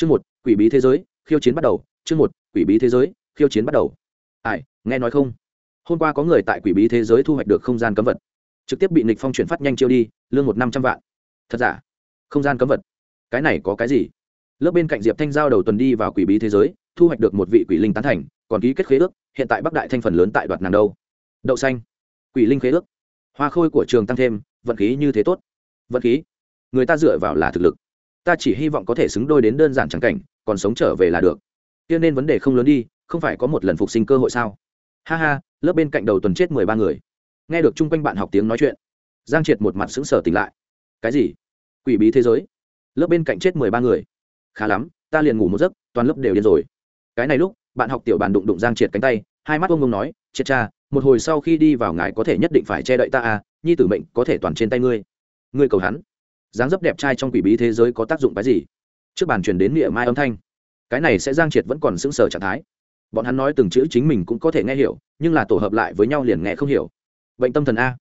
chương một, quỷ bí thế giới, khiêu chiến bắt đầu. Chương một, quỷ bí thế giới, khiêu chiến bắt đầu. Ai, nghe nói không? Hôm qua có người tại quỷ bí thế giới thu hoạch được không gian cấm vật. Trực tiếp bị nịch phong chuyển phát nhanh chiêu đi, lương một năm trăm vạn. Thật giả? Không gian cấm vật? Cái này có cái gì? Lớp bên cạnh diệp thanh giao đầu tuần đi vào quỷ bí thế giới, thu hoạch được một vị quỷ linh tán thành, còn ký kết khế ước, hiện tại bắc đại thanh phần lớn tại đoạt nàng đâu? Đậu xanh. Quỷ linh khế ước. Hoa khôi của trường tăng thêm, vận khí như thế tốt. Vận khí? Người ta dựa vào là thực lực ta chỉ hy vọng có thể xứng đôi đến đơn giản trắng cảnh, còn sống trở về là được. Cho nên vấn đề không lớn đi, không phải có một lần phục sinh cơ hội sao? Ha ha, lớp bên cạnh đầu tuần chết mười ba người. Nghe được chung quanh bạn học tiếng nói chuyện, giang triệt một mặt sững sờ tỉnh lại. Cái gì? Quỷ bí thế giới? Lớp bên cạnh chết mười ba người. Khá lắm, ta liền ngủ một giấc, toàn lớp đều điên rồi. Cái này lúc, bạn học tiểu bàn đụng đụng giang triệt cánh tay, hai mắt ông ông nói, triệt cha, một hồi sau khi đi vào ngài có thể nhất định phải che đậy ta à nhi tử mệnh có thể toàn trên tay ngươi. Ngươi cầu hắn dáng dấp đẹp trai trong quỷ bí thế giới có tác dụng cái gì? Trước bàn truyền đến nghĩa mai âm thanh. Cái này sẽ giang triệt vẫn còn sững sờ trạng thái. Bọn hắn nói từng chữ chính mình cũng có thể nghe hiểu, nhưng là tổ hợp lại với nhau liền nghe không hiểu. Bệnh tâm thần a.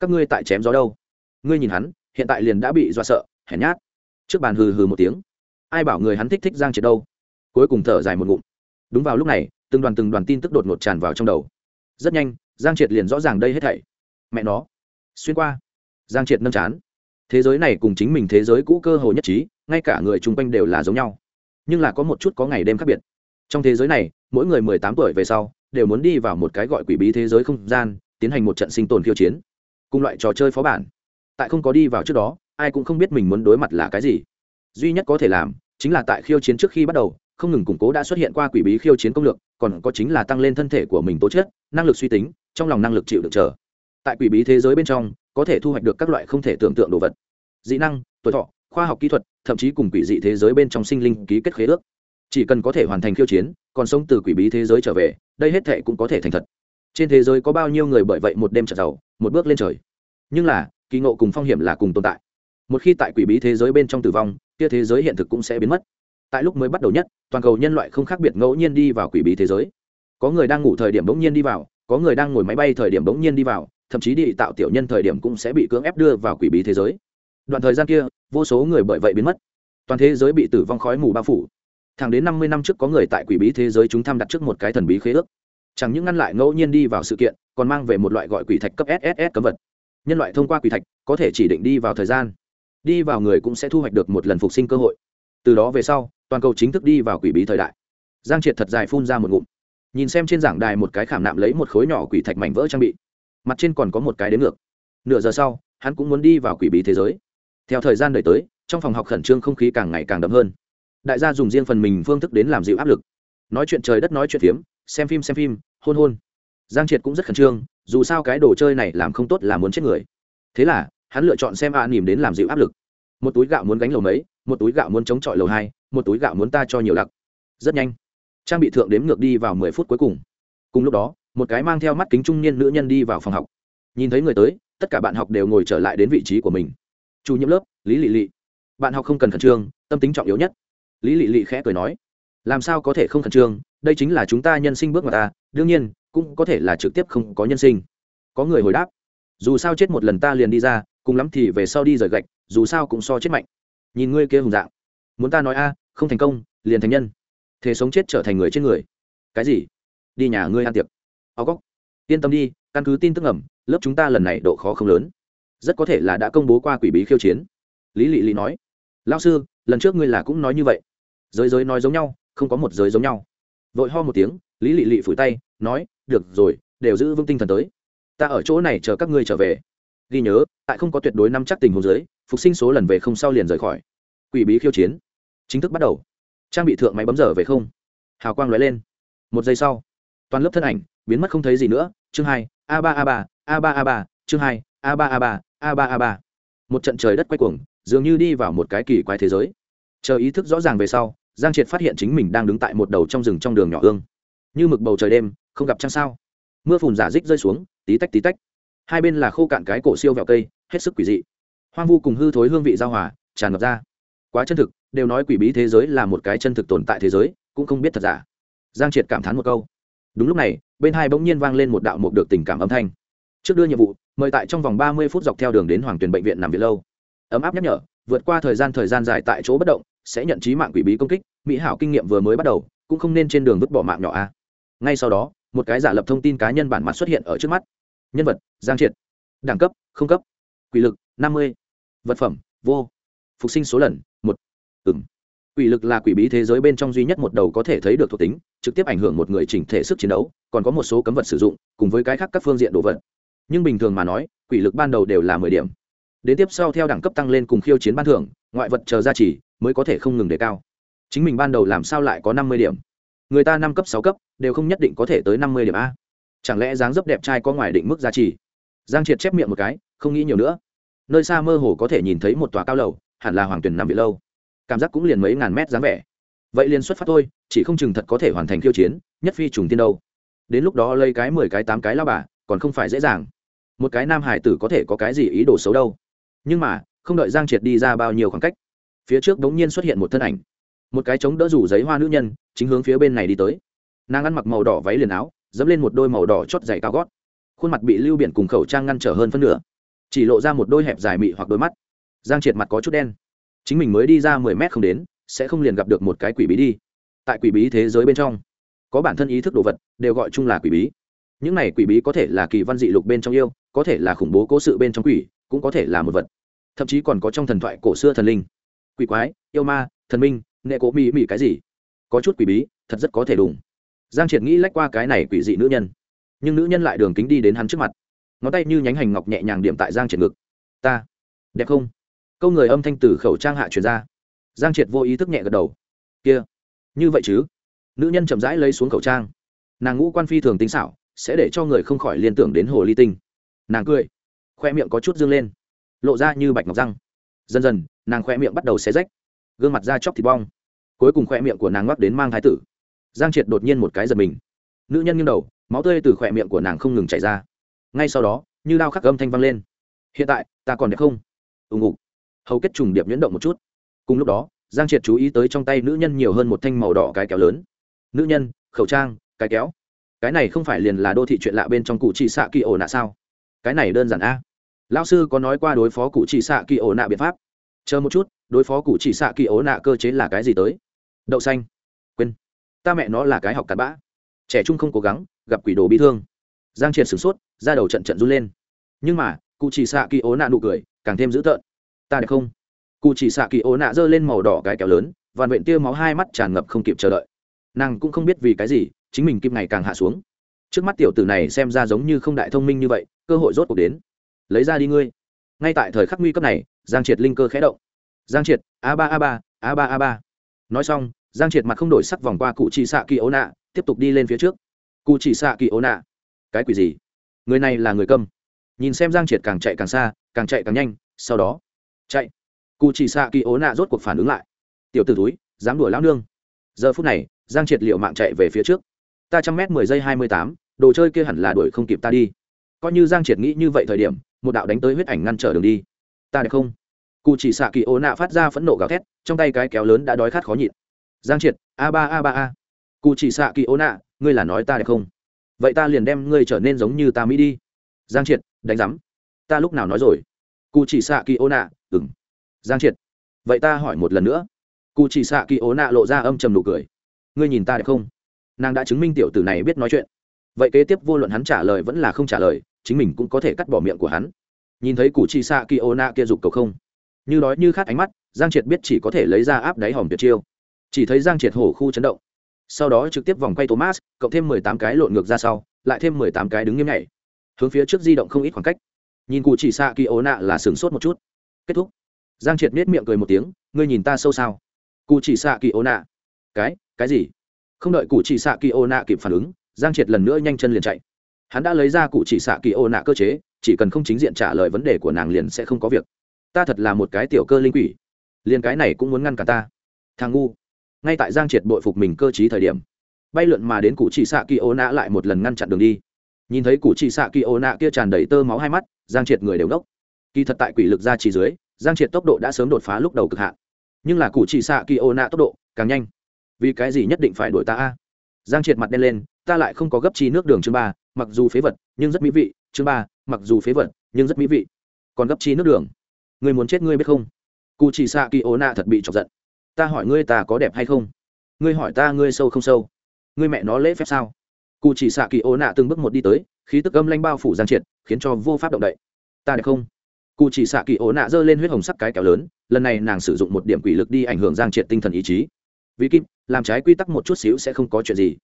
Các ngươi tại chém gió đâu? Ngươi nhìn hắn, hiện tại liền đã bị dọa sợ, hèn nhát. Trước bàn hừ hừ một tiếng. Ai bảo người hắn thích thích giang triệt đâu? Cuối cùng thở dài một ngụm. Đúng vào lúc này, từng đoàn từng đoàn tin tức đột ngột tràn vào trong đầu. Rất nhanh, giang triệt liền rõ ràng đây hết thảy. Mẹ nó. Xuyên qua. Giang triệt nâm chán thế giới này cùng chính mình thế giới cũ cơ hồ nhất trí, ngay cả người chung quanh đều là giống nhau. Nhưng là có một chút có ngày đêm khác biệt. Trong thế giới này, mỗi người mười tám tuổi về sau, đều muốn đi vào một cái gọi quỷ bí thế giới không gian, tiến hành một trận sinh tồn khiêu chiến, cùng loại trò chơi phó bản. Tại không có đi vào trước đó, ai cũng không biết mình muốn đối mặt là cái gì. Duy nhất có thể làm, chính là tại khiêu chiến trước khi bắt đầu, không ngừng củng cố đã xuất hiện qua quỷ bí khiêu chiến công lược, còn có chính là tăng lên thân thể của mình tố chất, năng lực suy tính, trong lòng năng lực chịu được chờ tại quỷ bí thế giới bên trong, có thể thu hoạch được các loại không thể tưởng tượng đồ vật. Dị năng, tuổi thọ, khoa học kỹ thuật, thậm chí cùng quỷ dị thế giới bên trong sinh linh ký kết khế ước. Chỉ cần có thể hoàn thành khiêu chiến, còn sống từ quỷ bí thế giới trở về, đây hết thệ cũng có thể thành thật. Trên thế giới có bao nhiêu người bởi vậy một đêm trở giàu, một bước lên trời? Nhưng là, kỳ ngộ cùng phong hiểm là cùng tồn tại. Một khi tại quỷ bí thế giới bên trong tử vong, kia thế giới hiện thực cũng sẽ biến mất. Tại lúc mới bắt đầu nhất, toàn cầu nhân loại không khác biệt ngẫu nhiên đi vào quỷ bí thế giới. Có người đang ngủ thời điểm bỗng nhiên đi vào, có người đang ngồi máy bay thời điểm bỗng nhiên đi vào thậm chí đi tạo tiểu nhân thời điểm cũng sẽ bị cưỡng ép đưa vào quỷ bí thế giới. Đoạn thời gian kia, vô số người bởi vậy biến mất. Toàn thế giới bị tử vong khói mù bao phủ. Thẳng đến năm mươi năm trước có người tại quỷ bí thế giới chúng tham đặt trước một cái thần bí khế ước. Chẳng những ngăn lại ngẫu nhiên đi vào sự kiện, còn mang về một loại gọi quỷ thạch cấp sss cấm vật. Nhân loại thông qua quỷ thạch, có thể chỉ định đi vào thời gian. Đi vào người cũng sẽ thu hoạch được một lần phục sinh cơ hội. Từ đó về sau, toàn cầu chính thức đi vào quỷ bí thời đại. Giang triệt thật dài phun ra một ngụm. Nhìn xem trên giảng đài một cái khảm nạm lấy một khối nhỏ quỷ thạch mảnh vỡ trang bị mặt trên còn có một cái đến ngược. Nửa giờ sau, hắn cũng muốn đi vào quỷ bí thế giới. Theo thời gian đời tới, trong phòng học khẩn trương không khí càng ngày càng đậm hơn. Đại gia dùng riêng phần mình phương thức đến làm dịu áp lực. Nói chuyện trời đất nói chuyện phiếm, xem phim xem phim, hôn hôn. Giang triệt cũng rất khẩn trương, dù sao cái đồ chơi này làm không tốt là muốn chết người. Thế là, hắn lựa chọn xem a à nỉm đến làm dịu áp lực. Một túi gạo muốn gánh lầu mấy, một túi gạo muốn chống chọi lầu hai, một túi gạo muốn ta cho nhiều lặc. Rất nhanh, trang bị thượng đếm ngược đi vào mười phút cuối cùng. Cùng lúc đó một cái mang theo mắt kính trung niên nữ nhân đi vào phòng học. Nhìn thấy người tới, tất cả bạn học đều ngồi trở lại đến vị trí của mình. Chủ nhiệm lớp, lý lị lị. Bạn học không cần khẩn trương, tâm tính trọng yếu nhất. Lý lị lị khẽ cười nói, làm sao có thể không khẩn trương? Đây chính là chúng ta nhân sinh bước vào ta đương nhiên, cũng có thể là trực tiếp không có nhân sinh. Có người hồi đáp, dù sao chết một lần ta liền đi ra, cùng lắm thì về sau đi rời gạch, dù sao cũng so chết mạnh. Nhìn ngươi kia hùng dạng, muốn ta nói a, không thành công, liền thành nhân. Thế sống chết trở thành người trên người. Cái gì? Đi nhà ngươi ăn tiệc ao góc yên tâm đi, căn cứ tin tức ẩm lớp chúng ta lần này độ khó không lớn. Rất có thể là đã công bố qua quỷ bí khiêu chiến. Lý lị lị nói. Lao sư, lần trước ngươi là cũng nói như vậy. Giới giới nói giống nhau, không có một giới giống nhau. Vội ho một tiếng, lý lị lị phủi tay, nói, được rồi, đều giữ vững tinh thần tới. Ta ở chỗ này chờ các ngươi trở về. Ghi nhớ, tại không có tuyệt đối nắm chắc tình huống giới phục sinh số lần về không sau liền rời khỏi. Quỷ bí khiêu chiến. Chính thức bắt đầu. Trang bị thượng máy bấm giờ về không. Hào quang lóe lên. Một giây sau, toàn lớp thân ảnh biến mất không thấy gì nữa, chương hai, a ba a ba a ba a ba, chương hai, a ba a ba a ba a ba. Một trận trời đất quay cuồng, dường như đi vào một cái kỳ quái thế giới. Chờ ý thức rõ ràng về sau, giang triệt phát hiện chính mình đang đứng tại một đầu trong rừng trong đường nhỏ ương. Như mực bầu trời đêm, không gặp trăng sao. Mưa phùn giả dích rơi xuống, tí tách tí tách. Hai bên là khô cạn cái cổ siêu vẹo cây, hết sức quỷ dị. Hoang vu cùng hư thối hương vị giao hòa, tràn ngập ra. Quá chân thực, đều nói quỷ bí thế giới là một cái chân thực tồn tại thế giới, cũng không biết thật giả. Giang triệt cảm thán một câu đúng lúc này, bên hai bỗng nhiên vang lên một đạo mục được tình cảm âm thanh. Trước đưa nhiệm vụ, mời tại trong vòng ba mươi phút dọc theo đường đến hoàng tuyền bệnh viện nằm viện lâu. Ấm áp nhắc nhở, vượt qua thời gian thời gian dài tại chỗ bất động, sẽ nhận trí mạng quỷ bí công kích, mỹ hảo kinh nghiệm vừa mới bắt đầu, cũng không nên trên đường vứt bỏ mạng nhỏ a. Ngay sau đó, một cái giả lập thông tin cá nhân bản mặt xuất hiện ở trước mắt. Nhân vật, giang triệt. Đẳng cấp, không cấp. Quỷ lực, năm mươi. Vật phẩm, vô. Phục sinh số lần, một. Ừng quỷ lực là quỷ bí thế giới bên trong duy nhất một đầu có thể thấy được thuộc tính trực tiếp ảnh hưởng một người chỉnh thể sức chiến đấu, còn có một số cấm vật sử dụng, cùng với cái khác các phương diện đồ vật. Nhưng bình thường mà nói, quỷ lực ban đầu đều là mười điểm. Đến tiếp sau theo đẳng cấp tăng lên cùng khiêu chiến ban thưởng, ngoại vật chờ ra chỉ mới có thể không ngừng đề cao. Chính mình ban đầu làm sao lại có năm mươi điểm? Người ta năm cấp, sáu cấp, đều không nhất định có thể tới năm mươi điểm a. Chẳng lẽ dáng dấp đẹp trai có ngoài định mức giá trị giang triệt chép miệng một cái, không nghĩ nhiều nữa. Nơi xa mơ hồ có thể nhìn thấy một tòa cao lầu, hẳn là hoàng tuyền nằm vị lâu. Cảm giác cũng liền mấy ngàn mét dáng vẻ vậy liền xuất phát thôi, chỉ không chừng thật có thể hoàn thành khiêu chiến, nhất phi trùng tiên đâu. Đến lúc đó lấy cái mười cái tám cái lao bà, còn không phải dễ dàng. Một cái nam hải tử có thể có cái gì ý đồ xấu đâu. Nhưng mà, không đợi giang triệt đi ra bao nhiêu khoảng cách, phía trước đống nhiên xuất hiện một thân ảnh. Một cái trống đỡ rủ giấy hoa nữ nhân, chính hướng phía bên này đi tới. Nàng ăn mặc màu đỏ váy liền áo, dẫm lên một đôi màu đỏ chót dày cao gót. Khuôn mặt bị lưu biển cùng khẩu trang ngăn trở hơn phân nửa. Chỉ lộ ra một đôi hẹp dài mị hoặc đôi mắt. Giang triệt mặt có chút đen. Chính mình mới đi ra mười mét không đến sẽ không liền gặp được một cái quỷ bí đi. Tại quỷ bí thế giới bên trong, có bản thân ý thức đồ vật, đều gọi chung là quỷ bí. Những này quỷ bí có thể là kỳ văn dị lục bên trong yêu, có thể là khủng bố cố sự bên trong quỷ, cũng có thể là một vật. Thậm chí còn có trong thần thoại cổ xưa thần linh. Quỷ quái, yêu ma, thần minh nghệ cố mỹ mỹ cái gì? Có chút quỷ bí, thật rất có thể đùng giang triệt nghĩ lách qua cái này quỷ dị nữ nhân. Nhưng nữ nhân lại đường kính đi đến hắn trước mặt. Ngón tay như nhánh hành ngọc nhẹ nhàng điểm tại giang triệt ngực. Ta, đẹp không? Câu người âm thanh từ khẩu trang hạ truyền ra giang triệt vô ý thức nhẹ gật đầu. Kia, như vậy chứ? Nữ nhân chậm rãi lấy xuống khẩu trang. Nàng ngũ quan phi thường tính xảo, sẽ để cho người không khỏi liên tưởng đến hồ ly tinh. Nàng cười, khoe miệng có chút dương lên, lộ ra như bạch ngọc răng. Dần dần, nàng khoe miệng bắt đầu xé rách, gương mặt da chóc thịt bong. Cuối cùng khoe miệng của nàng ngoắc đến mang thái tử. Giang triệt đột nhiên một cái giật mình. Nữ nhân nghiêng đầu, máu tươi từ khoe miệng của nàng không ngừng chảy ra. Ngay sau đó, như đao khắc âm thanh vang lên. Hiện tại, ta còn đẹp không? Ùng ục hầu kết trùng điệp nhuyễn động một chút cùng lúc đó, giang triệt chú ý tới trong tay nữ nhân nhiều hơn một thanh màu đỏ cái kéo lớn. Nữ nhân, khẩu trang, cái kéo. Cái này không phải liền là đô thị chuyện lạ bên trong cụ chỉ xạ kỳ ổ nạ sao? Cái này đơn giản a. Lao sư có nói qua đối phó cụ chỉ xạ kỳ ổ nạ biện pháp. Chờ một chút, đối phó cụ chỉ xạ kỳ ổ nạ cơ chế là cái gì tới? Đậu xanh. Quên, ta mẹ nó là cái học cặn bã. Trẻ trung không cố gắng, gặp quỷ đồ bị thương. Giang triệt sửng sốt ra đầu trận trận run lên. Nhưng mà, cụ chỉ xạ kỳ ố nạ nụ cười càng thêm dữ tợn. Ta đẹp không? Cụ chỉ xạ kỳ ố nạ giơ lên màu đỏ cái kéo lớn và vện tia máu hai mắt tràn ngập không kịp chờ đợi. Nàng cũng không biết vì cái gì, chính mình kim ngày càng hạ xuống. Trước mắt tiểu tử này xem ra giống như không đại thông minh như vậy, cơ hội rốt cuộc đến. Lấy ra đi ngươi. Ngay tại thời khắc nguy cấp này, giang triệt linh cơ khẽ động. Giang triệt, a ba a ba a ba a ba. Nói xong, giang triệt mặt không đổi sắc vòng qua cụ chỉ xạ kỳ ố nạ, tiếp tục đi lên phía trước. Cụ chỉ xạ kỳ ố nạ. Cái quỷ gì? Người này là người câm nhìn xem giang triệt càng chạy càng xa, càng chạy càng nhanh, sau đó, chạy cụ chỉ xạ kỳ ố nạ rốt cuộc phản ứng lại. Tiểu t ử túi dám đuổi lão nương. Giờ phút này, giang triệt liệu mạng chạy về phía trước. Ta trăm mét mười giây hai mươi tám, đồ chơi kia hẳn là đuổi không kịp ta đi. Coi như giang triệt nghĩ như vậy thời điểm, một đạo đánh tới huyết ảnh ngăn trở đường đi. Ta đẹp không? Cụ chỉ xạ kỳ ố nạ phát ra phẫn nộ gào thét, trong tay cái kéo lớn đã đói khát khó nhịn. Giang triệt, a ba a ba a. Cụ chỉ xạ kỳ ố nạ, ngươi là nói ta đẹp không? Vậy ta liền đem ngươi trở nên giống như ta mỹ đi. Giang triệt, đánh giám. Ta lúc nào nói rồi? Cụ chỉ xạ kỳ ố nạ ừng giang triệt, vậy ta hỏi một lần nữa. Cụ chỉ xạ kỳ ố nạ lộ ra âm trầm nụ cười. Ngươi nhìn ta đẹp không? Nàng đã chứng minh tiểu tử này biết nói chuyện. Vậy kế tiếp vô luận hắn trả lời vẫn là không trả lời, chính mình cũng có thể cắt bỏ miệng của hắn. Nhìn thấy cụ chỉ xạ kỳ ố nạ kia giục cầu không? Như đói như khát ánh mắt, giang triệt biết chỉ có thể lấy ra áp đáy hòm tuyệt chiêu. Chỉ thấy giang triệt hổ khu chấn động. Sau đó trực tiếp vòng quay thomas, cộng thêm mười tám cái lộn ngược ra sau, lại thêm mười tám cái đứng nghiêm nhảy. Hướng phía trước di động không ít khoảng cách. Nhìn cụ chỉ xạ kỳ ố nạ là sửng sốt một chút. Kết thúc giang triệt nết miệng cười một tiếng, ngươi nhìn ta sâu sao? Cụ chỉ xạ kỳ ô nạ. Cái cái gì? Không đợi cụ chỉ xạ kỳ ô nạ kịp phản ứng, giang triệt lần nữa nhanh chân liền chạy. Hắn đã lấy ra cụ chỉ xạ kỳ ô nạ cơ chế, chỉ cần không chính diện trả lời vấn đề của nàng liền sẽ không có việc. Ta thật là một cái tiểu cơ linh quỷ. Liền cái này cũng muốn ngăn cả ta. Thằng ngu. Ngay tại giang triệt bội phục mình cơ t thời điểm, bay lượn mà đến cụ chỉ xạ kỳ ô nạ lại một lần ngăn chặn đường đi. Nhìn thấy cụ chỉ xạ kỳ ô nạ kia tràn đầy tơ máu hai mắt, giang triệt người đều đốc kỳ thật tại quỷ lực ra chỉ dưới giang triệt tốc độ đã sớm đột phá lúc đầu cực hạn. Nhưng là cụ chỉ xạ kỳ ô nạ tốc độ càng nhanh. Vì cái gì nhất định phải đuổi ta a? Giang triệt mặt đen lên, ta lại không có gấp chi nước đường chương ba, mặc dù phế vật, nhưng rất mỹ vị. Chương ba, mặc dù phế vật, nhưng rất mỹ vị. Còn gấp chi nước đường. Người muốn chết ngươi biết không? Cụ chỉ xạ kỳ ô nạ thật bị chọc giận. Ta hỏi ngươi ta có đẹp hay không? Ngươi hỏi ta ngươi sâu không sâu? Ngươi mẹ nó lễ phép sao? Cụ chỉ xạ kỳ ô nạ từng bước một đi tới, khí tức âm lanh bao phủ giang triệt, khiến cho vô pháp động đậy. Ta đẹp không? Cụ chỉ xạ kỳ ố nạ giơ lên huyết hồng sắc cái kéo lớn, lần này nàng sử dụng một điểm quỷ lực đi ảnh hưởng giang triệt tinh thần ý chí. Vì kim, làm trái quy tắc một chút xíu sẽ không có chuyện gì.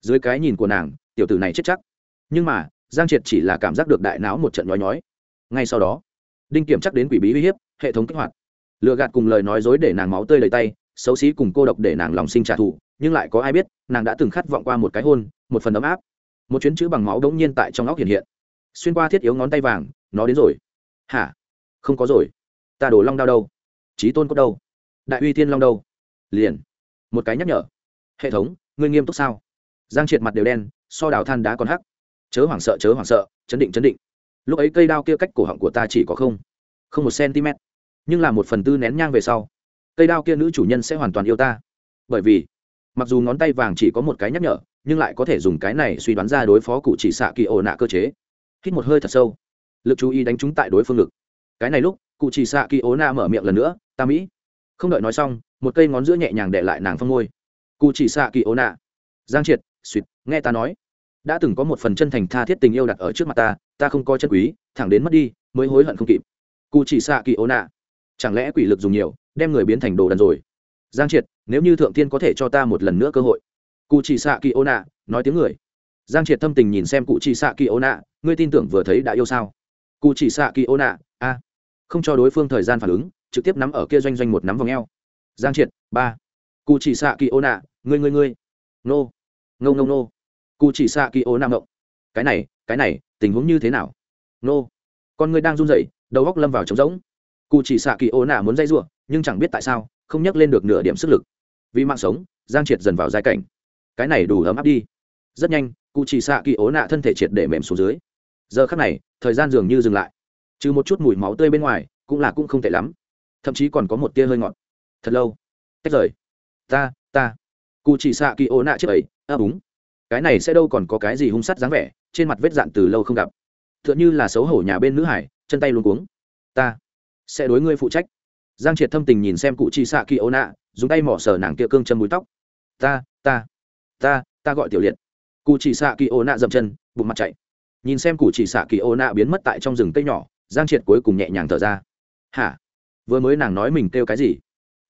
Dưới cái nhìn của nàng, tiểu tử này chết chắc. Nhưng mà, giang triệt chỉ là cảm giác được đại não một trận nhói nhói. Ngay sau đó, đinh kiểm chắc đến quỷ bí uy hiếp, hệ thống kích hoạt. Lựa gạt cùng lời nói dối để nàng máu tươi đầy tay, xấu xí cùng cô độc để nàng lòng sinh trả thù, nhưng lại có ai biết, nàng đã từng khát vọng qua một cái hôn, một phần ấm áp. Một chuyến chữ bằng máu đống nhiên tại trong óc hiện hiện. Xuyên qua thiết yếu ngón tay vàng, nó đến rồi. Hả? Không có rồi. Ta đổ long đao đâu? Trí tôn cốt đâu? Đại uy thiên long đâu? Liền. Một cái nhắc nhở. Hệ thống, ngươi nghiêm túc sao? Giang triệt mặt đều đen, so đào than đá còn hắc. Chớ hoảng sợ, chớ hoảng sợ, chấn định chấn định. Lúc ấy cây đao kia cách cổ họng của ta chỉ có không không một cm nhưng là một phần tư nén nhang về sau, cây đao kia nữ chủ nhân sẽ hoàn toàn yêu ta. Bởi vì, mặc dù ngón tay vàng chỉ có một cái nhắc nhở, nhưng lại có thể dùng cái này suy đoán ra đối phó cụ chỉ xạ kỳ ổ nạ cơ chế. Hít một hơi thật sâu. Lực chú ý đánh trúng tại đối phương lực cái này lúc, cụ chỉ xạ kỳ ố na mở miệng lần nữa, ta mỹ. Không đợi nói xong, một cây ngón giữa nhẹ nhàng để lại nàng phong môi cụ chỉ xạ kỳ ố na giang triệt suýt nghe ta nói. Đã từng có một phần chân thành tha thiết tình yêu đặt ở trước mặt ta ta không coi chân quý, thẳng đến mất đi, mới hối hận không kịp. Cụ chỉ xạ kỳ ố nạ. Chẳng lẽ quỷ lực dùng nhiều, đem người biến thành đồ đần rồi? Giang triệt, nếu như thượng tiên có thể cho ta một lần nữa cơ hội. Cụ chỉ xạ kỳ ố nạ, nói tiếng người. Giang triệt thâm tình nhìn xem cụ chỉ xạ kỳ ố nạ, ngươi tin tưởng vừa thấy đã yêu sao? Cụ chỉ xạ kỳ ố nạ không cho đối phương thời gian phản ứng, trực tiếp nắm ở kia doanh doanh một nắm vòng eo. Giang triệt, ba. Cụ chỉ xạ kỳ ố nạ ngươi ngươi ngươi. Nô. Ngâu ngâu nô cụ chỉ xạ kỳ ố nạ ngộng. Cái này cái này, tình huống như thế nào? Nô. Con ngươi đang run rẩy, đầu góc lâm vào trống rỗng. Cụ chỉ xạ kỳ ố nạ muốn dây giụa nhưng chẳng biết tại sao, không nhắc lên được nửa điểm sức lực. Vì mạng sống, giang triệt dần vào giai cảnh. Cái này đủ ấm áp đi. Rất nhanh cụ chỉ xạ kỳ ố nạ thân thể triệt để mềm xuống dưới. Giờ khắc này, thời gian dường như dừng lại trừ một chút mùi máu tươi bên ngoài, cũng là cũng không tệ lắm. Thậm chí còn có một tia hơi ngọt. Thật lâu. Tách rời. Ta ta. Cụ chỉ xạ kỳ ố nạ trước ấy, ấp úng. Cái này sẽ đâu còn có cái gì hung sắt dáng vẻ, trên mặt vết dạn từ lâu không gặp. T h ư ợ n h ư là xấu hổ nhà bên nữ hải, chân tay luôn cuống. Ta sẽ đối ngươi phụ trách. Giang triệt thâm tình nhìn xem cụ chi xạ kỳ ố nạ, dùng tay mỏ sờ nàng kia cương chân búi tóc. Ta ta ta ta gọi tiểu liệt. Cụ chỉ xạ kỳ ố nạ dậm chân, bụng mặt chạy. Nhìn xem cụ chỉ xạ kỳ ố nạ biến mất tại trong rừng cây nhỏ giang triệt cuối cùng nhẹ nhàng thở ra. Hả? Vừa mới nàng nói mình kêu cái gì?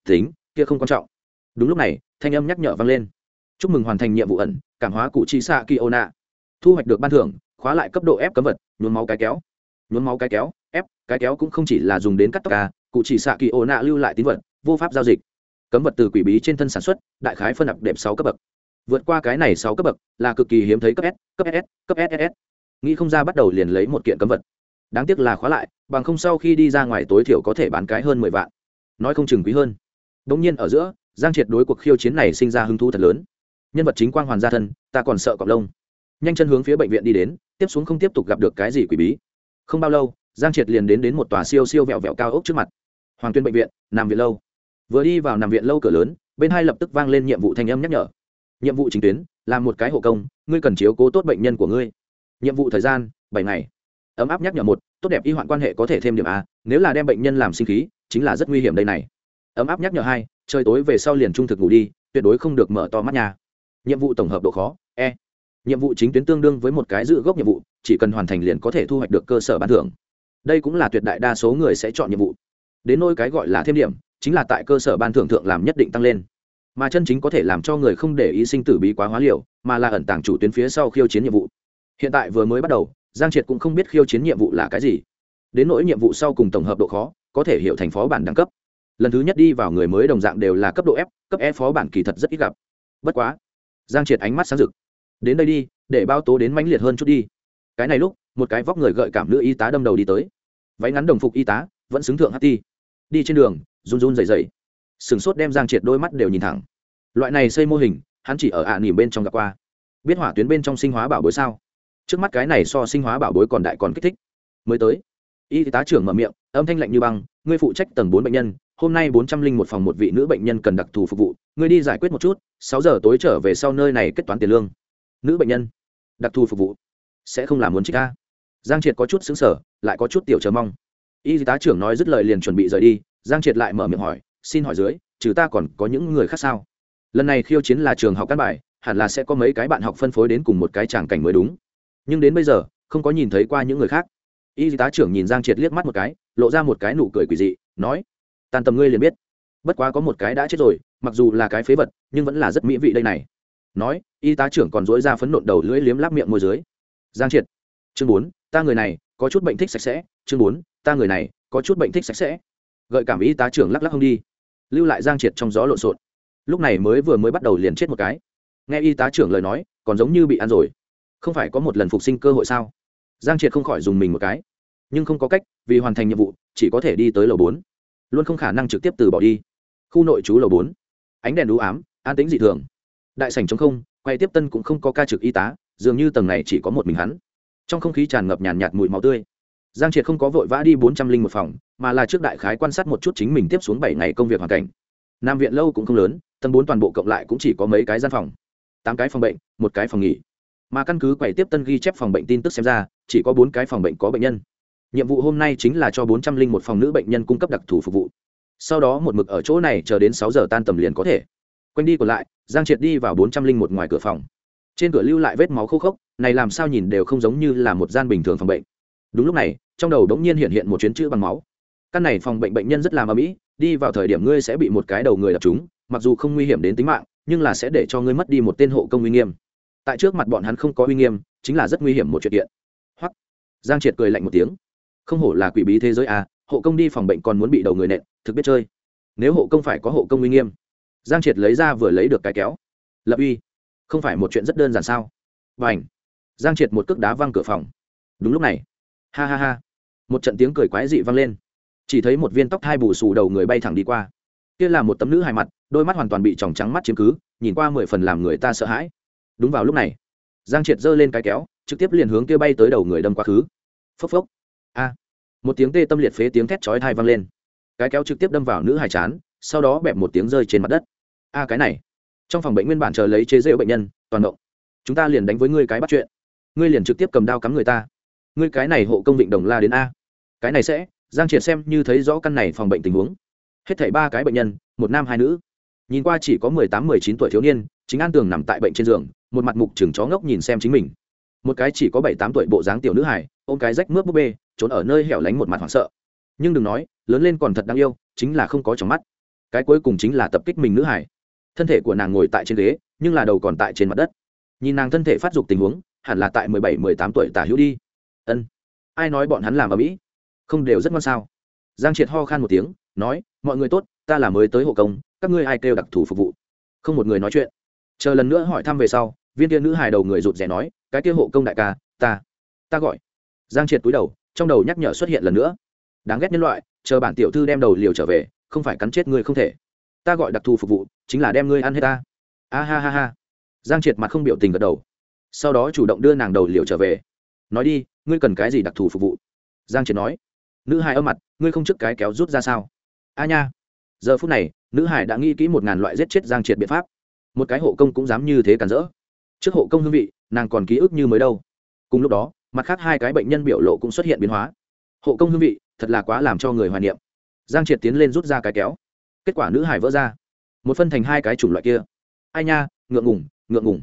Tính, kia không quan trọng. Đúng lúc này, thanh âm nhắc nhở vang lên. Chúc mừng hoàn thành nhiệm vụ ẩn, cảm hóa cụ chi xạ kỳ ô nạ. Thu hoạch được ban thưởng, khóa lại cấp độ ép cấm vật, nhuốm máu cái kéo. Nhuốm máu cái kéo ép cái kéo cũng không chỉ là dùng đến cắt tóc ca cụ chỉ xạ kỳ ô nạ lưu lại tín vật, vô pháp giao dịch. Cấm vật từ quỷ bí trên thân sản xuất, đại khái phân ập đẹp sáu cấp bậc. Vượt qua cái này sáu cấp bậc là cực kỳ hiếm thấy cấp s, cấp ss cấp ss nghĩ không ra bắt đầu liền lấy một kiện cấm vật đáng tiếc là khóa lại, bằng không sau khi đi ra ngoài tối thiểu có thể bán cái hơn mười vạn. Nói không chừng quý hơn. Đ ỗ n g nhiên ở giữa, giang triệt đối cuộc khiêu chiến này sinh ra hứng thú thật lớn. Nhân vật chính quang hoàn gia thân, ta còn sợ cọc lông. Nhanh chân hướng phía bệnh viện đi đến, tiếp xuống không tiếp tục gặp được cái gì quỷ bí. Không bao lâu, giang triệt liền đến đến một tòa siêu siêu vẹo vẹo cao ốc trước mặt. Hoàng tuyên bệnh viện nằm viện lâu. Vừa đi vào nằm viện lâu cửa lớn, bên hai lập tức vang lên nhiệm vụ thanh âm nhắc nhở. Nhiệm vụ chính tuyến là một cái hộ công, ngươi cần chiếu cố tốt bệnh nhân của ngươi. Nhiệm vụ thời gian, bảy ngày ấm áp nhắc nhở một, tốt đẹp y hoạn quan hệ có thể thêm điểm a, nếu là đem bệnh nhân làm sinh khí, chính là rất nguy hiểm đây này. Ấm áp nhắc nhở hai, trời tối về sau liền trung thực ngủ đi, tuyệt đối không được mở to mắt nhà nhiệm vụ tổng hợp độ khó e. Nhiệm vụ chính tuyến tương đương với một cái dự gốc nhiệm vụ, chỉ cần hoàn thành liền có thể thu hoạch được cơ sở ban thưởng. Đây cũng là tuyệt đại đa số người sẽ chọn nhiệm vụ. Đến nôi cái gọi là thêm điểm, chính là tại cơ sở ban thưởng thượng làm nhất định tăng lên. Mà chân chính có thể làm cho người không để ý sinh tử bí quá hóa liều, mà là ẩn tàng chủ tuyến phía sau khiêu chiến nhiệm vụ. Hiện tại vừa mới bắt đầu giang triệt cũng không biết khiêu chiến nhiệm vụ là cái gì. Đến nỗi nhiệm vụ sau cùng tổng hợp độ khó, có thể hiểu thành phó bản đẳng cấp. Lần thứ nhất đi vào người mới đồng dạng đều là cấp độ f, cấp e phó bản kỳ thật rất ít gặp. Bất quá, giang triệt ánh mắt sáng rực. Đến đây đi, để bao tố đến mãnh liệt hơn chút đi. Cái này lúc, một cái vóc người gợi cảm nữ y tá đâm đầu đi tới. Váy ngắn đồng phục y tá, vẫn xứng thượng ht ti. Đi trên đường, run run dày dày sửng sốt đem giang triệt đôi mắt đều nhìn thẳng. Loại này xây mô hình, hắn chỉ ở ạ à nỉm bên trong gặp qua. Biết hỏa tuyến bên trong sinh hóa bảo bối sao? Trước mắt cái này so sinh hóa bảo bối còn đại còn kích thích. Mới tới. Y tá trưởng mở miệng, âm thanh lạnh như băng, ngươi phụ trách tầng bốn bệnh nhân, hôm nay bốn trăm linh một phòng một vị nữ bệnh nhân cần đặc thù phục vụ, ngươi đi giải quyết một chút, sáu giờ tối trở về sau nơi này kết toán tiền lương. Nữ bệnh nhân, đặc thù phục vụ, sẽ không làm muốn trích ca giang triệt có chút xứng sở lại có chút tiểu chờ mong. Y tá trưởng nói dứt lời liền chuẩn bị rời đi, giang triệt lại mở miệng hỏi, xin hỏi dưới, trừ ta còn có những người khác sao? Lần này khiêu chiến là trường học căn bài, hẳn là sẽ có mấy cái bạn học phân phối đến cùng một cái tràng cảnh mới đúng nhưng đến bây giờ, không có nhìn thấy qua những người khác. Y tá trưởng nhìn giang triệt liếc mắt một cái, lộ ra một cái nụ cười quỷ dị, nói, tàn tầm ngươi liền biết. Bất quá có một cái đã chết rồi, mặc dù là cái phế vật, nhưng vẫn là rất mỹ vị đây này. Nói, y tá trưởng còn dối ra phấn nộn đầu lưỡi liếm láp miệng môi dưới. Giang triệt, chương bốn, ta người này có chút bệnh thích sạch sẽ, chương bốn, ta người này có chút bệnh thích sạch sẽ. Gợi cảm y tá trưởng lắc lắc không đi, lưu lại giang triệt trong gió lộn xộn. Lúc này mới vừa mới bắt đầu liền chết một cái. Nghe y tá trưởng lời nói, còn giống như bị ăn rồi không phải có một lần phục sinh cơ hội sao? Giang triệt không khỏi dùng mình một cái. Nhưng không có cách vì hoàn thành nhiệm vụ chỉ có thể đi tới lầu bốn. Luôn không khả năng trực tiếp từ bỏ đi. Khu nội trú lầu bốn. Ánh đèn đũ ám an tính dị thường. Đại sảnh chống không quay tiếp tân cũng không có ca trực y tá dường như tầng này chỉ có một mình hắn. Trong không khí tràn ngập nhàn nhạt, mùi máu tươi. Giang triệt không có vội vã đi bốn trăm linh một phòng mà là trước đại khái quan sát một chút chính mình tiếp xuống bảy ngày công việc hoàn cảnh. Nam viện lâu cũng không lớn tầng bốn toàn bộ cộng lại cũng chỉ có mấy cái gian phòng. Tám cái phòng bệnh một cái phòng nghỉ mà căn cứ quầy tiếp tân ghi chép phòng bệnh tin tức xem ra, chỉ có bốn cái phòng bệnh có bệnh nhân. Nhiệm vụ hôm nay chính là cho bốn trăm linh một phòng nữ bệnh nhân cung cấp đặc thù phục vụ. Sau đó một mực ở chỗ này chờ đến sáu giờ tan tầm liền có thể. Quanh đi còn lại, giang triệt đi vào bốn trăm linh một ngoài cửa phòng. Trên cửa lưu lại vết máu khô khốc, này làm sao nhìn đều không giống như là một gian bình thường phòng bệnh. Đúng lúc này, trong đầu đống nhiên hiện hiện một chuyến chữ bằng máu. Căn này phòng bệnh bệnh nhân rất làm ở mỹ đi vào thời điểm ngươi sẽ bị một cái đầu người đập chúng mặc dù không nguy hiểm đến tính mạng, nhưng là sẽ để cho ngươi mất đi một tên hộ công uy nghiêm tại trước mặt bọn hắn không có uy nghiêm, chính là rất nguy hiểm một chuyện kiện. Hoặc giang triệt cười lạnh một tiếng. Không hổ là quỷ bí thế giới à hộ công đi phòng bệnh còn muốn bị đầu người nện, thực biết chơi. Nếu hộ công phải có hộ công uy nghiêm, giang triệt lấy ra vừa lấy được cái kéo. Lập uy. Không phải một chuyện rất đơn giản sao? Và ảnh giang triệt một cước đá văng cửa phòng. Đúng lúc này. Ha ha ha. Một trận tiếng cười quái dị vang lên. Chỉ thấy một viên tóc hai bù xù đầu người bay thẳng đi qua. Kia là một tấm nữ hài mặt, đôi mắt hoàn toàn bị tròng trắng mắt chiếm cứ, nhìn qua mười phần làm người ta sợ hãi đúng vào lúc này, giang triệt giơ lên cái kéo, trực tiếp liền hướng kia bay tới đầu người đâm quá khứ. Phốc phốc. A. Một tiếng tê tâm liệt phế tiếng thét chói thai vang lên. Cái kéo trực tiếp đâm vào nữ hải chán, sau đó bẹp một tiếng rơi trên mặt đất. A, cái này. Trong phòng bệnh nguyên bản chờ lấy chế rễu bệnh nhân, toàn động. Chúng ta liền đánh với ngươi cái bắt chuyện. Ngươi liền trực tiếp cầm đao cắm người ta. Ngươi cái này hộ công vịnh đồng la đến a. Cái này sẽ, giang triệt xem như thấy rõ căn này phòng bệnh tình huống. Hết thảy ba cái bệnh nhân, một nam hai nữ. Nhìn qua chỉ có mười tám, mười chín tuổi thiếu niên, chính an tường nằm tại bệnh trên giường một mặt mục chừng chó ngốc nhìn xem chính mình. Một cái chỉ có bảy tám tuổi bộ dáng tiểu nữ hải ôm cái rách mướp búp bê, trốn ở nơi hẻo lánh một mặt hoảng sợ. Nhưng đừng nói, lớn lên còn thật đáng yêu, chính là không có trong mắt. Cái cuối cùng chính là tập kích mình nữ hải thân thể của nàng ngồi tại trên ghế, nhưng là đầu còn tại trên mặt đất. Nhìn nàng thân thể phát dục tình huống, hẳn là tại mười bảy, mười tám tuổi tả hữu đi. Ân. Ai nói bọn hắn làm ở mỹ? Không đều rất ngon sao? Giang triệt ho khan một tiếng, nói, mọi người tốt, ta là mới tới hộ công, các ngươi ai kêu đặc thù phục vụ? Không một người nói chuyện. Chờ lần nữa hỏi thăm về sau viên tiên nữ hài đầu người rụt rè nói, cái kia hộ công đại ca, ta ta gọi. Giang triệt túi đầu, trong đầu nhắc nhở xuất hiện lần nữa. Đáng ghét nhân loại, chờ bản tiểu thư đem đầu liều trở về, không phải cắn chết ngươi không thể. Ta gọi đặc thù phục vụ, chính là đem ngươi ăn hết ta. A ha ha ha. Giang triệt mặt không biểu tình gật đầu. Sau đó chủ động đưa nàng đầu liều trở về. Nói đi, ngươi cần cái gì đặc thù phục vụ? Giang triệt nói. Nữ hài âm mặt, ngươi không trước cái kéo rút ra sao? A nha. Giờ phút này, nữ hải đã nghĩ kỹ một ngàn loại giết chết giang triệt biện pháp. Một cái hộ công cũng dám như thế cản rỡ trước hộ công hương vị, nàng còn ký ức như mới đâu. Cùng lúc đó, mặt khác hai cái bệnh nhân biểu lộ cũng xuất hiện biến hóa. Hộ công hương vị, thật là quá làm cho người hoài niệm. Giang triệt tiến lên rút ra cái kéo. Kết quả nữ hải vỡ ra. Một phân thành hai cái chủng loại kia. Ai nha, ngượng ngùng ngượng ngùng.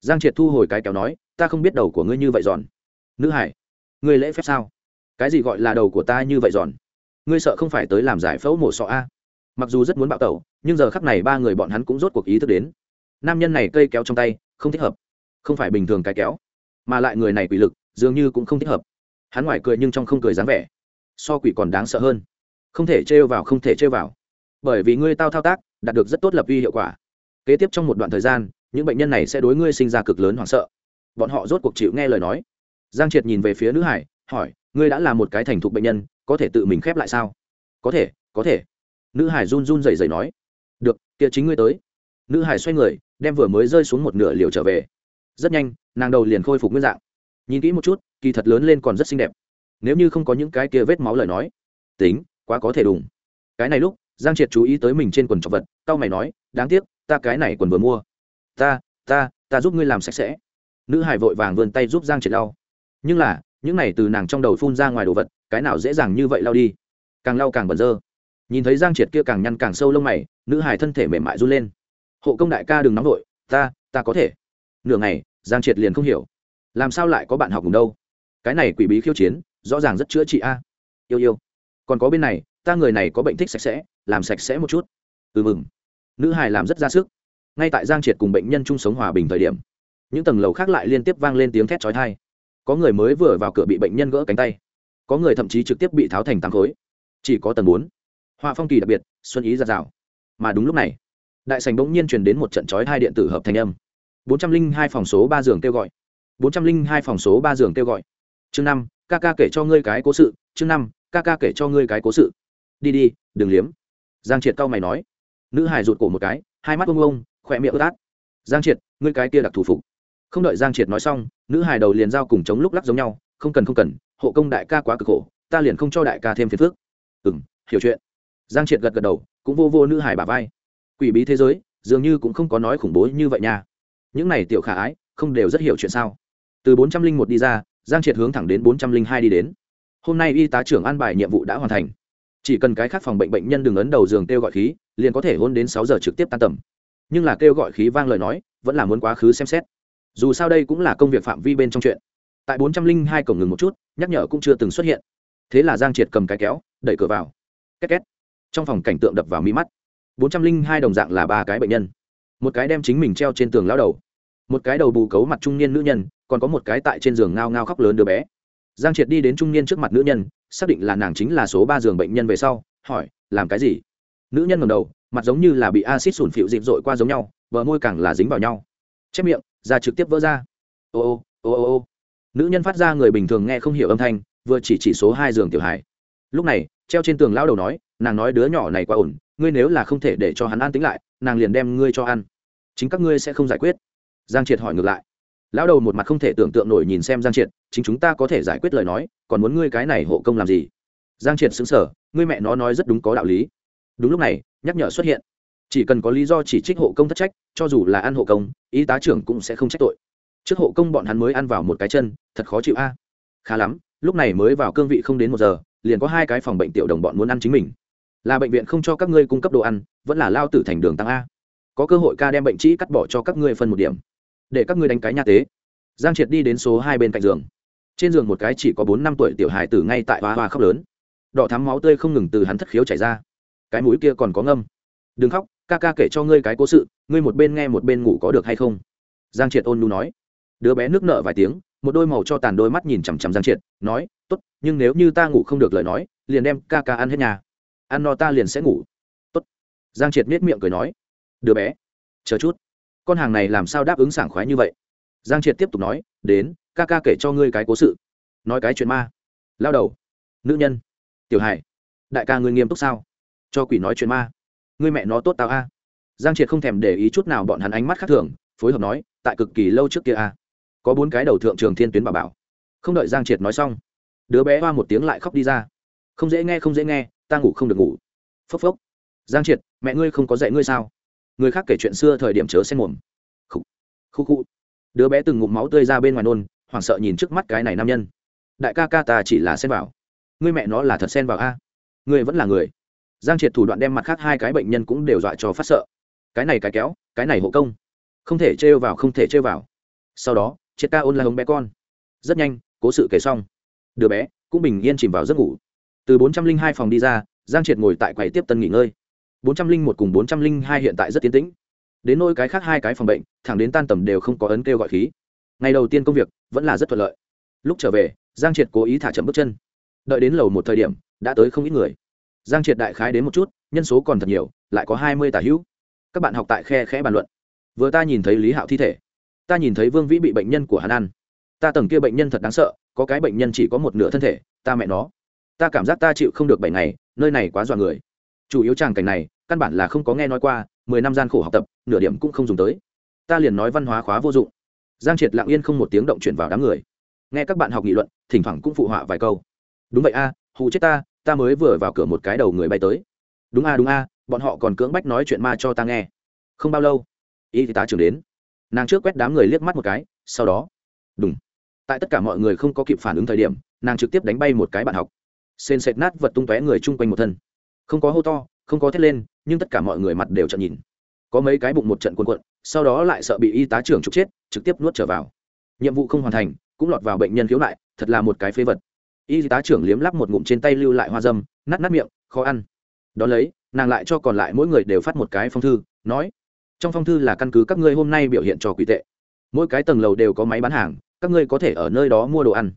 Giang triệt thu hồi cái kéo nói, ta không biết đầu của ngươi như vậy giòn. Nữ hải, ngươi lễ phép sao? Cái gì gọi là đầu của ta như vậy giòn? Ngươi sợ không phải tới làm giải phẫu mổ sọ a? Mặc dù rất muốn bạo tẩu, nhưng giờ khắc này ba người bọn hắn cũng rốt cuộc ý thức đến. Nam nhân này cây kéo trong tay không thích hợp. Không phải bình thường cái kéo, mà lại người này quỷ lực, dường như cũng không thích hợp. Hắn ngoài cười nhưng trong không cười dáng vẻ, so quỷ còn đáng sợ hơn. Không thể trêu vào, không thể trêu vào. Bởi vì ngươi tao thao tác, đạt được rất tốt lập uy hiệu quả. Kế tiếp trong một đoạn thời gian, những bệnh nhân này sẽ đối ngươi sinh ra cực lớn hoảng sợ. Bọn họ rốt cuộc chịu nghe lời nói. Giang triệt nhìn về phía nữ hải, hỏi, ngươi đã là một cái thành thục bệnh nhân, có thể tự mình khép lại sao? Có thể có thể. Nữ hải run run rẩy rẩy nói, được, kia chính ngươi tới. Nữ hải xoay người đem vừa mới rơi xuống một nửa liều trở về. Rất nhanh, nàng đầu liền khôi phục nguyên dạng. Nhìn kỹ một chút, kỳ thật lớn lên còn rất xinh đẹp. Nếu như không có những cái kia vết máu lời nói, tính, quá có thể đùng. Cái này lúc, giang triệt chú ý tới mình trên quần trọc vật tao mày nói, đáng tiếc, ta cái này quần vừa mua. Ta ta ta giúp ngươi làm sạch sẽ. Nữ hải vội vàng vươn tay giúp giang triệt lau. Nhưng là, những này từ nàng trong đầu phun ra ngoài đồ vật, cái nào dễ dàng như vậy lau đi? Càng lau càng bẩn dơ. Nhìn thấy giang triệt kia càng nhăn càng sâu lông mày, nữ hải thân thể mềm mại run lên hộ công đại ca đừng nóng vội, ta ta có thể. Nửa ngày, giang triệt liền không hiểu. Làm sao lại có bạn học cùng đâu? Cái này quỷ bí khiêu chiến, rõ ràng rất chữa trị a. Yêu yêu. Còn có bên này, ta người này có bệnh thích sạch sẽ, làm sạch sẽ một chút. Ừ mừng. Nữ hải làm rất ra sức. Ngay tại giang triệt cùng bệnh nhân chung sống hòa bình thời điểm, những tầng lầu khác lại liên tiếp vang lên tiếng thét trói thai có người mới vừa vào cửa bị bệnh nhân gỡ cánh tay. Có người thậm chí trực tiếp bị tháo thành tám khối. Chỉ có tầng bốn. Họa phong kỳ đặc biệt, xuân ý ra rào. Mà đúng lúc này đại sành bỗng nhiên truyền đến một trận chói hai điện tử hợp thành âm. bốn trăm linh hai phòng số ba giường kêu gọi. bốn trăm linh hai phòng số ba giường kêu gọi. Chương năm, ca ca kể cho ngươi cái cố sự. Chương năm, ca ca kể cho ngươi cái cố sự. Đi đi, đừng liếm. Giang triệt cau mày nói. Nữ hải rụt cổ một cái, hai mắt ông ông, khỏe miệng ướt át. Giang triệt, ngươi cái kia đặc thủ phục. Không đợi giang triệt nói xong, nữ hải đầu liền giao cùng chống lúc lắc giống nhau. Không cần không cần, hộ công đại ca quá cực khổ, ta liền không cho đại ca thêm phiền phước ừ m hiểu chuyện. Giang triệt gật gật đầu, cũng vô vô nữ hải bà vai quỷ bí thế giới, dường như cũng không có nói khủng bố như vậy nha. Những này tiểu khả ái, không đều rất hiểu chuyện sao? Từ bốn trăm linh một đi ra, giang triệt hướng thẳng đến bốn trăm linh hai đi đến. Hôm nay y tá trưởng an bài nhiệm vụ đã hoàn thành. Chỉ cần cái khác phòng bệnh bệnh nhân đừng ấn đầu giường kêu gọi khí, liền có thể hôn đến sáu giờ trực tiếp tan tầm. Nhưng là kêu gọi khí vang lời nói, vẫn là muốn quá khứ xem xét. Dù sao đây cũng là công việc phạm vi bên trong chuyện. Tại bốn trăm linh hai cổng ngừng một chút, nhắc nhở cũng chưa từng xuất hiện. Thế là giang triệt cầm cái kéo, đẩy cửa vào. Két két. Trong phòng cảnh tượng đập vào mi mắt bốn trăm linh hai đồng dạng là ba cái bệnh nhân. Một cái đem chính mình treo trên tường lao đầu. Một cái đầu bù cấu mặt trung niên nữ nhân, còn có một cái tại trên giường ngao ngao khóc lớn đứa bé. Giang triệt đi đến trung niên trước mặt nữ nhân, xác định là nàng chính là số ba giường bệnh nhân về sau, hỏi, làm cái gì? Nữ nhân ngầm đầu, mặt giống như là bị acid sủn phịu dịp dội qua giống nhau, bờ môi càng là dính vào nhau. Chép miệng, da trực tiếp vỡ ra. Ô ô ô ô ô. Nữ nhân phát ra người bình thường nghe không hiểu âm thanh, vừa chỉ chỉ số hai giường tiểu hải lúc này, treo trên tường lao đầu nói, nàng nói đứa nhỏ này quá ổn ngươi nếu là không thể để cho hắn an tính lại, nàng liền đem ngươi cho ăn. Chính các ngươi sẽ không giải quyết. Giang triệt hỏi ngược lại. Lão đầu một mặt không thể tưởng tượng nổi nhìn xem giang triệt, chính chúng ta có thể giải quyết lời nói, còn muốn ngươi cái này hộ công làm gì? Giang triệt xứng sở ngươi mẹ nó nói rất đúng có đạo lý. Đúng lúc này, nhắc nhở xuất hiện. Chỉ cần có lý do chỉ trích hộ công thất trách, cho dù là ăn hộ công, y tá trưởng cũng sẽ không trách tội. Trước hộ công bọn hắn mới ăn vào một cái chân, thật khó chịu a. Khá lắm, lúc này mới vào cương vị không đến một giờ, liền có hai cái phòng bệnh tiểu đồng bọn muốn ăn chính mình là bệnh viện không cho các ngươi cung cấp đồ ăn, vẫn là lao tử thành đường tăng a. Có cơ hội ca đem bệnh trĩ cắt bỏ cho các ngươi phân một điểm. Để các ngươi đánh cái nha tế. Giang triệt đi đến số hai bên cạnh giường. Trên giường một cái chỉ có bốn năm tuổi tiểu hài tử ngay tại hoa hoa khóc lớn. Đỏ thắm máu tươi không ngừng từ hắn thất khiếu chảy ra. Cái mũi kia còn có ngâm. Đừng khóc, ca ca kể cho ngươi cái cố sự, ngươi một bên nghe một bên ngủ có được hay không? Giang triệt ôn nhu nói. Đứa bé nước nợ vài tiếng, một đôi màu cho tàn đôi mắt nhìn chằm chằm giang triệt, nói t ố t nhưng nếu như ta ngủ không được lời nói, liền đem ca ca ăn hết nhà ăn no ta liền sẽ ngủ. Tốt. giang triệt miết miệng cười nói. Đứa bé, chờ chút. Con hàng này làm sao đáp ứng sảng khoái như vậy? Giang triệt tiếp tục nói, đến, ca ca kể cho ngươi cái cố sự. Nói cái chuyện ma. Lao đầu. Nữ nhân. Tiểu hải đại ca ngươi nghiêm túc sao? Cho quỷ nói chuyện ma. Ngươi mẹ nó tốt tao a. Giang triệt không thèm để ý chút nào bọn hắn ánh mắt khác thường, phối hợp nói, tại cực kỳ lâu trước kia a. Có bốn cái đầu thượng trường thiên tuyến bà bảo. Không đợi giang triệt nói xong, đứa bé hoa một tiếng lại khóc đi ra. Không dễ nghe, không dễ nghe ta ngủ không được ngủ. Phốc phốc. Giang triệt, mẹ ngươi không có dạy ngươi sao? Người khác kể chuyện xưa thời điểm chớ xen mồm. Khu khu khu đứa bé từng ngụm máu tươi ra bên ngoài nôn, hoảng sợ nhìn trước mắt cái này nam nhân. Đại ca ca ta chỉ là xen vào. Ngươi mẹ nó là thật xen vào a? Ngươi vẫn là người. Giang triệt thủ đoạn đem mặt khác hai cái bệnh nhân cũng đều dọa cho phát sợ. Cái này cái kéo, cái này hộ công. Không thể trêu vào, không thể trêu vào. Sau đó, triệt ca ôn là hống bé con. Rất nhanh, cố sự kể xong. Đứa bé cũng bình yên chìm vào giấc ngủ từ bốn trăm linh hai phòng đi ra, giang triệt ngồi tại quầy tiếp tân nghỉ ngơi. bốn trăm linh một cùng bốn trăm linh hai hiện tại rất tiến tĩnh. Đến nôi cái khác hai cái phòng bệnh, thẳng đến tan tầm đều không có ấn kêu gọi khí. Ngày đầu tiên công việc, vẫn là rất thuận lợi. Lúc trở về, giang triệt cố ý thả chậm bước chân. Đợi đến lầu một thời điểm, đã tới không ít người. Giang triệt đại khái đến một chút, nhân số còn thật nhiều, lại có hai mươi tả hữu. Các bạn học tại khe khẽ bàn luận. Vừa ta nhìn thấy lý hạo thi thể. Ta nhìn thấy vương vĩ bị bệnh nhân của hắn ăn. Ta tầng kia bệnh nhân thật đáng sợ, có cái bệnh nhân chỉ có một nửa thân thể, ta mẹ nó ta cảm giác ta chịu không được bảy ngày, nơi này quá dọa người. Chủ yếu tràng cảnh này, căn bản là không có nghe nói qua, mười năm gian khổ học tập, nửa điểm cũng không dùng tới. Ta liền nói văn hóa khóa vô dụng. Giang triệt lặng yên không một tiếng động chuyển vào đám người. Nghe các bạn học nghị luận, thỉnh thoảng cũng phụ họa vài câu. Đúng vậy a, hù chết ta ta mới vừa vào cửa một cái đầu người bay tới. Đúng a đúng a, bọn họ còn cưỡng bách nói chuyện ma cho ta nghe. Không bao lâu, y tá trưởng đến. Nàng trước quét đám người liếc mắt một cái, sau đó đúng tại tất cả mọi người không có kịp phản ứng thời điểm, nàng trực tiếp đánh bay một cái bạn học sền sệt nát vật tung tóe người chung quanh một thân. Không có hô to, không có thét lên, nhưng tất cả mọi người mặt đều trận nhìn. Có mấy cái bụng một trận cuộn cuộn, sau đó lại sợ bị y tá trưởng trục chết, trực tiếp nuốt trở vào. Nhiệm vụ không hoàn thành, cũng lọt vào bệnh nhân khiếu lại thật là một cái phế vật. Y tá trưởng liếm lắp một ngụm trên tay lưu lại hoa dâm, nát nát miệng, khó ăn. Đ ó lấy, nàng lại cho còn lại mỗi người đều phát một cái phong thư, nói, trong phong thư là căn cứ các ngươi hôm nay biểu hiện cho quỷ tệ. Mỗi cái tầng lầu đều có máy bán hàng, các ngươi có thể ở nơi đó mua đồ ăn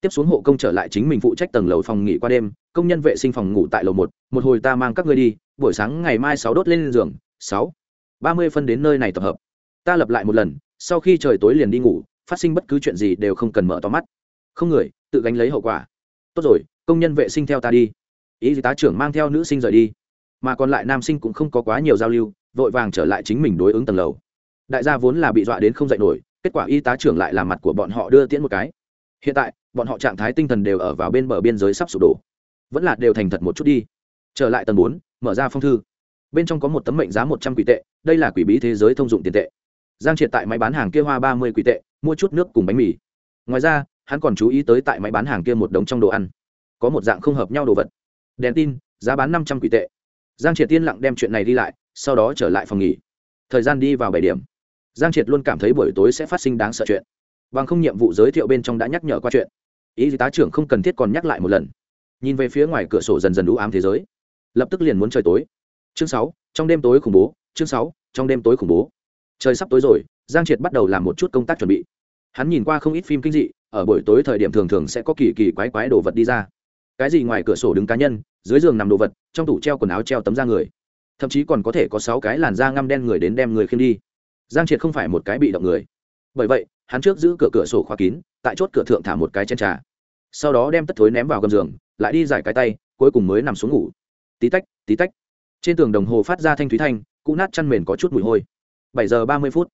tiếp xuống hộ công trở lại chính mình phụ trách tầng lầu phòng nghỉ qua đêm, công nhân vệ sinh phòng ngủ tại lầu một một hồi ta mang các ngươi đi, buổi sáng ngày mai sáu đốt lên giường, sáu, ba mươi phân đến nơi này tập hợp. Ta lập lại một lần, sau khi trời tối liền đi ngủ, phát sinh bất cứ chuyện gì đều không cần mở to mắt. Không người, tự gánh lấy hậu quả. Tốt rồi, công nhân vệ sinh theo ta đi. Ý tá trưởng mang theo nữ sinh rời đi. Mà còn lại nam sinh cũng không có quá nhiều giao lưu, vội vàng trở lại chính mình đối ứng tầng lầu. Đại gia vốn là bị dọa đến không dạy nổi, kết quả y tá trưởng lại làm mặt của bọn họ đưa tiễn một cái hiện tại, bọn họ trạng thái tinh thần đều ở vào bên bờ biên giới sắp sụp đổ. Vẫn là đều thành thật một chút đi. Trở lại tầng bốn, mở ra phong thư. Bên trong có một tấm mệnh giá một trăm quỷ tệ, đây là quỷ bí thế giới thông dụng tiền tệ. Giang triệt tại máy bán hàng kia hoa ba mươi quỷ tệ, mua chút nước cùng bánh mì. Ngoài ra, hắn còn chú ý tới tại máy bán hàng kia một đống trong đồ ăn. Có một dạng không hợp nhau đồ vật. Đèn tin, giá bán năm trăm quỷ tệ. Giang triệt tiên lặng đem chuyện này đi lại, sau đó trở lại phòng nghỉ. Thời gian đi vào bảy điểm. Giang triệt luôn cảm thấy buổi tối sẽ phát sinh đáng sợ chuyện bằng không nhiệm vụ giới thiệu bên trong đã nhắc nhở qua chuyện. Ý tá trưởng không cần thiết còn nhắc lại một lần. Nhìn về phía ngoài cửa sổ dần dần đủ ám thế giới. Lập tức liền muốn trời tối. Chương sáu, trong đêm tối khủng bố, chương sáu, trong đêm tối khủng bố. Trời sắp tối rồi, giang triệt bắt đầu làm một chút công tác chuẩn bị. Hắn nhìn qua không ít phim kinh dị, ở buổi tối thời điểm thường thường sẽ có kỳ kỳ quái quái đồ vật đi ra. Cái gì ngoài cửa sổ đứng cá nhân, dưới giường nằm đồ vật, trong tủ treo quần áo treo tấm da người. Thậm chí còn có thể có sáu cái làn da ngăm đen người đến đem người khiêng đi. Giang triệt không phải một cái bị động người. Bởi vậy hắn trước giữ cửa cửa sổ khóa kín, tại chốt cửa thượng thả một cái chén trà. Sau đó đem tất thối ném vào gầm giường, lại đi giải cái tay, cuối cùng mới nằm xuống ngủ. Tí tách tí tách. Trên tường đồng hồ phát ra thanh thúy thanh cụ nát chăn mền có chút mùi hôi. Bảy giờ ba mươi phút.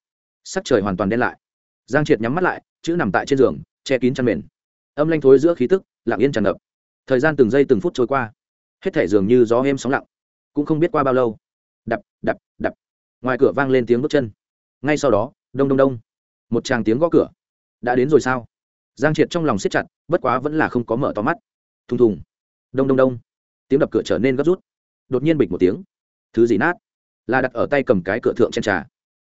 Sắc trời hoàn toàn đen lại. Giang triệt nhắm mắt lại, chữ nằm tại trên giường, che kín chăn mền. Âm lanh thối giữa khí tức, lặng yên tràn ngập. Thời gian từng giây từng phút trôi qua. Hết thể dường như gió êm sóng lặng. Cũng không biết qua bao lâu. Đập đập đập. Ngoài cửa vang lên tiếng bước chân. Ngay sau đó, đông đông đông một tràng tiếng gõ cửa. Đã đến rồi sao? Giang triệt trong lòng siết chặt, bất quá vẫn là không có mở to mắt. Thùng thùng. Đông đông đông. Tiếng đập cửa trở nên gấp rút. Đột nhiên bịch một tiếng. Thứ gì nát? Là đặt ở tay cầm cái cửa thượng chén trà.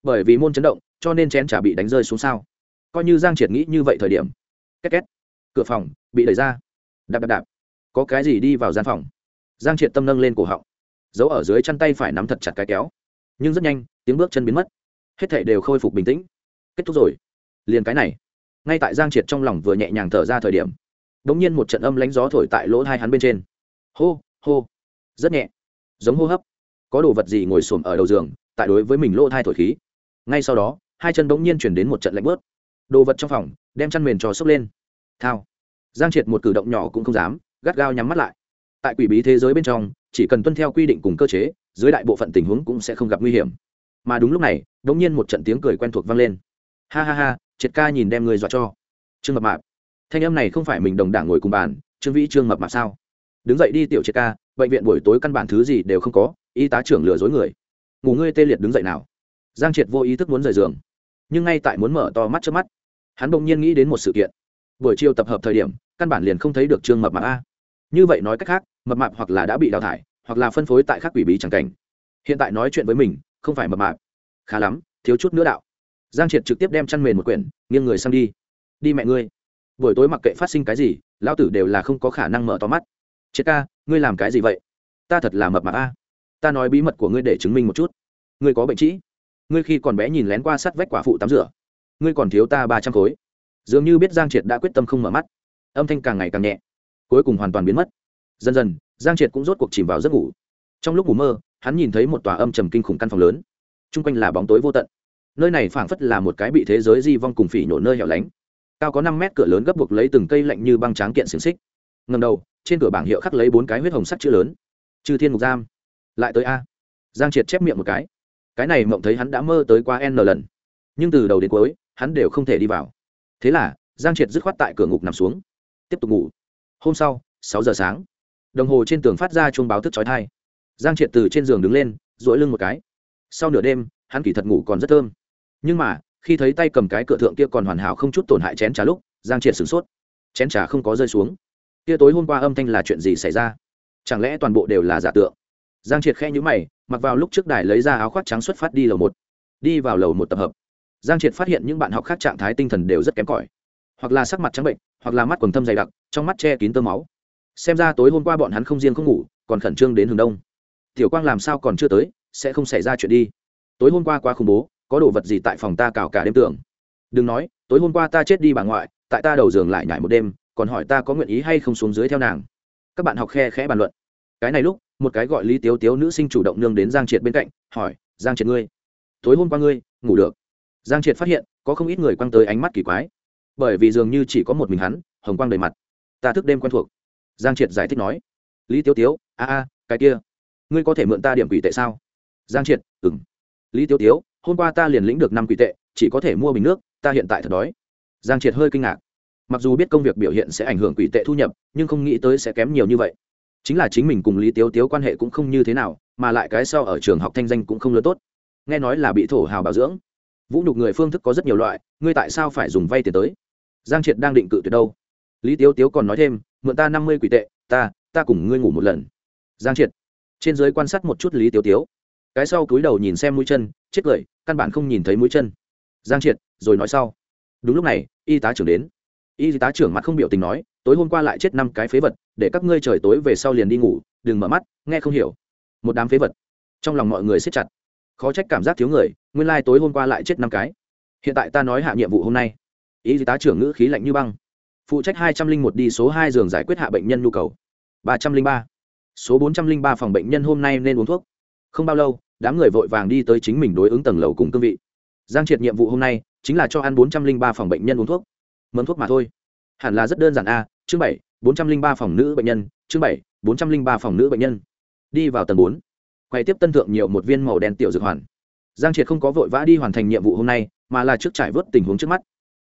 Bởi vì môn chấn động, cho nên chén trà bị đánh rơi xuống sao. Coi như giang triệt nghĩ như vậy thời điểm. Két két. Cửa phòng bị đẩy ra. Đạp đạp đạp. Có cái gì đi vào gian phòng? Giang triệt tâm nâng lên cổ họng. Giấu ở dưới chăn tay phải nắm thật chặt cái kéo. Nhưng rất nhanh, tiếng bước chân biến mất. Hết thảy đều khôi phục bình tĩnh kết thúc rồi. Liền cái này. Ngay tại giang triệt trong lòng vừa nhẹ nhàng thở ra thời điểm đ ỗ n g nhiên một trận âm lánh gió thổi tại lỗ hai hắn bên trên. Hô hô. Rất nhẹ. Giống hô hấp. Có đồ vật gì ngồi xổm ở đầu giường, tại đối với mình lỗ thai thổi khí. Ngay sau đó, hai chân bỗng nhiên chuyển đến một trận lạnh bớt đồ vật trong phòng, đem chăn mền trò sốc lên. Thao. Giang triệt một cử động nhỏ cũng không dám, gắt gao nhắm mắt lại. Tại quỷ bí thế giới bên trong, chỉ cần tuân theo quy định cùng cơ chế, dưới đại bộ phận tình huống cũng sẽ không gặp nguy hiểm. Mà đúng lúc này đ ỗ n g nhiên một trận tiếng cười quen thuộc vang lên ha ha ha, triệt ca nhìn đem người dọa cho. Trương mập mạp, thanh âm này không phải mình đồng đảng ngồi cùng bàn, trương vĩ, trương mập mạp sao? Đứng dậy đi tiểu triệt ca, bệnh viện buổi tối căn bản thứ gì đều không có, y tá trưởng lừa dối người. Ngủ ngươi tê liệt đứng dậy nào. Giang triệt vô ý thức muốn rời giường, nhưng ngay tại muốn mở to mắt trước mắt, hắn bỗng nhiên nghĩ đến một sự kiện. Buổi chiều tập hợp thời điểm, căn bản liền không thấy được trương mập mạp a. Như vậy nói cách khác, mập mạp hoặc là đã bị đào thải, hoặc là phân phối tại các quỷ bí c cảnh. Hiện tại nói chuyện với mình, không phải mập mạp. Khá lắm, thiếu chút nữa đạo giang triệt trực tiếp đem chăn mền một quyển, nghiêng người sang đi. Đi mẹ ngươi. Buổi tối mặc kệ phát sinh cái gì, lão tử đều là không có khả năng mở to mắt. Triệt ca, ngươi làm cái gì vậy? Ta thật là mập mạp a. Ta nói bí mật của ngươi để chứng minh một chút. Ngươi có bệnh trĩ. Ngươi khi còn bé nhìn lén qua sắt vách quả phụ tắm rửa. Ngươi còn thiếu ta ba trăm khối. Dường như biết giang triệt đã quyết tâm không mở mắt. Âm thanh càng ngày càng nhẹ. Cuối cùng hoàn toàn biến mất. Dần dần, giang triệt cũng rốt cuộc chìm vào giấc ngủ. Trong lúc ngủ mơ, hắn nhìn thấy một tòa âm trầm kinh khủng căn phòng lớn. T r u n g quanh là bóng tối vô tận nơi này phảng phất là một cái bị thế giới di vong cùng phỉ nhổ nơi hẻo lánh. Cao có năm mét cửa lớn gấp buộc lấy từng cây lạnh như băng tráng kiện xiềng xích. Ngầm đầu, trên cửa bảng hiệu khắc lấy bốn cái huyết hồng sắt chữ lớn. Chư thiên mục giam. Lại tới a. Giang triệt chép miệng một cái. Cái này mộng thấy hắn đã mơ tới qua n lần. Nhưng từ đầu đến cuối, hắn đều không thể đi vào. Thế là, giang triệt dứt khoát tại cửa ngục nằm xuống. Tiếp tục ngủ. Hôm sau, sáu giờ sáng. Đồng hồ trên tường phát ra chuông báo thức trói thai giang triệt từ trên giường đứng lên dỗi lưng một cái. Sau nửa đêm, hắn kỳ thật ngủ còn rất thơm nhưng mà, khi thấy tay cầm cái cửa thượng kia còn hoàn hảo không chút tổn hại chén trà lúc, giang triệt sửng sốt. Chén trà không có rơi xuống. Kia tối hôm qua âm thanh là chuyện gì xảy ra? Chẳng lẽ toàn bộ đều là giả tượng? Giang triệt khe nhũ mày, mặc vào lúc trước đài lấy ra áo khoác trắng xuất phát đi lầu một. Đi vào lầu một tập hợp. Giang triệt phát hiện những bạn học khác trạng thái tinh thần đều rất kém cỏi. Hoặc là sắc mặt trắng bệnh, hoặc là mắt quần thâm dày đặc, trong mắt che kín tơ máu. Xem ra tối hôm qua bọn hắn không riêng không ngủ, còn khẩn trương đến hướng đông. Tiểu quang làm sao còn chưa tới, sẽ không xảy ra chuyện đi. Tối hôm qua quá khủng bố có đồ vật gì tại phòng ta cào cả đêm tưởng? Đừng nói, tối hôm qua ta chết đi bà ngoại, tại ta đầu giường lại nhảy một đêm, còn hỏi ta có nguyện ý hay không xuống dưới theo nàng. Các bạn học khe khẽ bàn luận. Cái này lúc, một cái gọi lý tiếu tiếu nữ sinh chủ động nương đến giang triệt bên cạnh, hỏi, giang triệt ngươi, tối hôm qua ngươi ngủ được? Giang triệt phát hiện, có không ít người quăng tới ánh mắt kỳ quái. Bởi vì dường như chỉ có một mình hắn, hồng quang đầy mặt. Ta thức đêm quen thuộc. Giang triệt giải thích nói, lý tiếu tiếu, a a, cái kia, ngươi có thể mượn ta điểm quỷ tệ sao? Giang triệt ừng lý tiếu tiếu hôm qua ta liền lĩnh được năm quỷ tệ, chỉ có thể mua bình nước, ta hiện tại thật đói. Giang triệt hơi kinh ngạc. Mặc dù biết công việc biểu hiện sẽ ảnh hưởng quỷ tệ thu nhập, nhưng không nghĩ tới sẽ kém nhiều như vậy. Chính là chính mình cùng lý tiếu tiếu quan hệ cũng không như thế nào, mà lại cái sau ở trường học thanh danh cũng không lớn tốt. Nghe nói là bị thổ hào bảo dưỡng. Vũ nhục người phương thức có rất nhiều loại, ngươi tại sao phải dùng vay tiền tới? Giang triệt đang định cự tuyệt đâu. Lý tiếu tiếu còn nói thêm, mượn ta năm mươi quỷ tệ, ta ta cùng ngươi ngủ một lần. Giang triệt. Trên giới quan sát một chút lý tiếu tiếu cái sau cúi đầu nhìn xem mũi chân, chết cười, căn bản không nhìn thấy mũi chân. Giang triệt, rồi nói sau. Đúng lúc này, y tá trưởng đến. Y tá trưởng mặt không biểu tình nói, tối hôm qua lại chết năm cái phế vật, để các ngươi trời tối về sau liền đi ngủ, đừng mở mắt, nghe không hiểu. Một đám phế vật. Trong lòng mọi người siết chặt. Khó trách cảm giác thiếu người, nguyên lai、like、tối hôm qua lại chết năm cái. Hiện tại ta nói hạ nhiệm vụ hôm nay. Y tá trưởng ngữ khí lạnh như băng. Phụ trách hai trăm linh một đi số hai giường giải quyết hạ bệnh nhân nhu cầu. Ba trăm linh ba. Số bốn trăm linh ba phòng bệnh nhân hôm nay nên uống thuốc không bao lâu, đám người vội vàng đi tới chính mình đối ứng tầng lầu cùng cương vị. Giang triệt nhiệm vụ hôm nay chính là cho ăn bốn trăm linh ba phòng bệnh nhân uống thuốc. Mớn thuốc mà thôi. Hẳn là rất đơn giản a, chương bảy, bốn trăm linh ba phòng nữ bệnh nhân, chương bảy, bốn trăm linh ba phòng nữ bệnh nhân. Đi vào tầng bốn. Quay tiếp tân thượng nhiều một viên màu đen tiểu dược hoàn. Giang triệt không có vội vã đi hoàn thành nhiệm vụ hôm nay, mà là trước trải vớt tình huống trước mắt.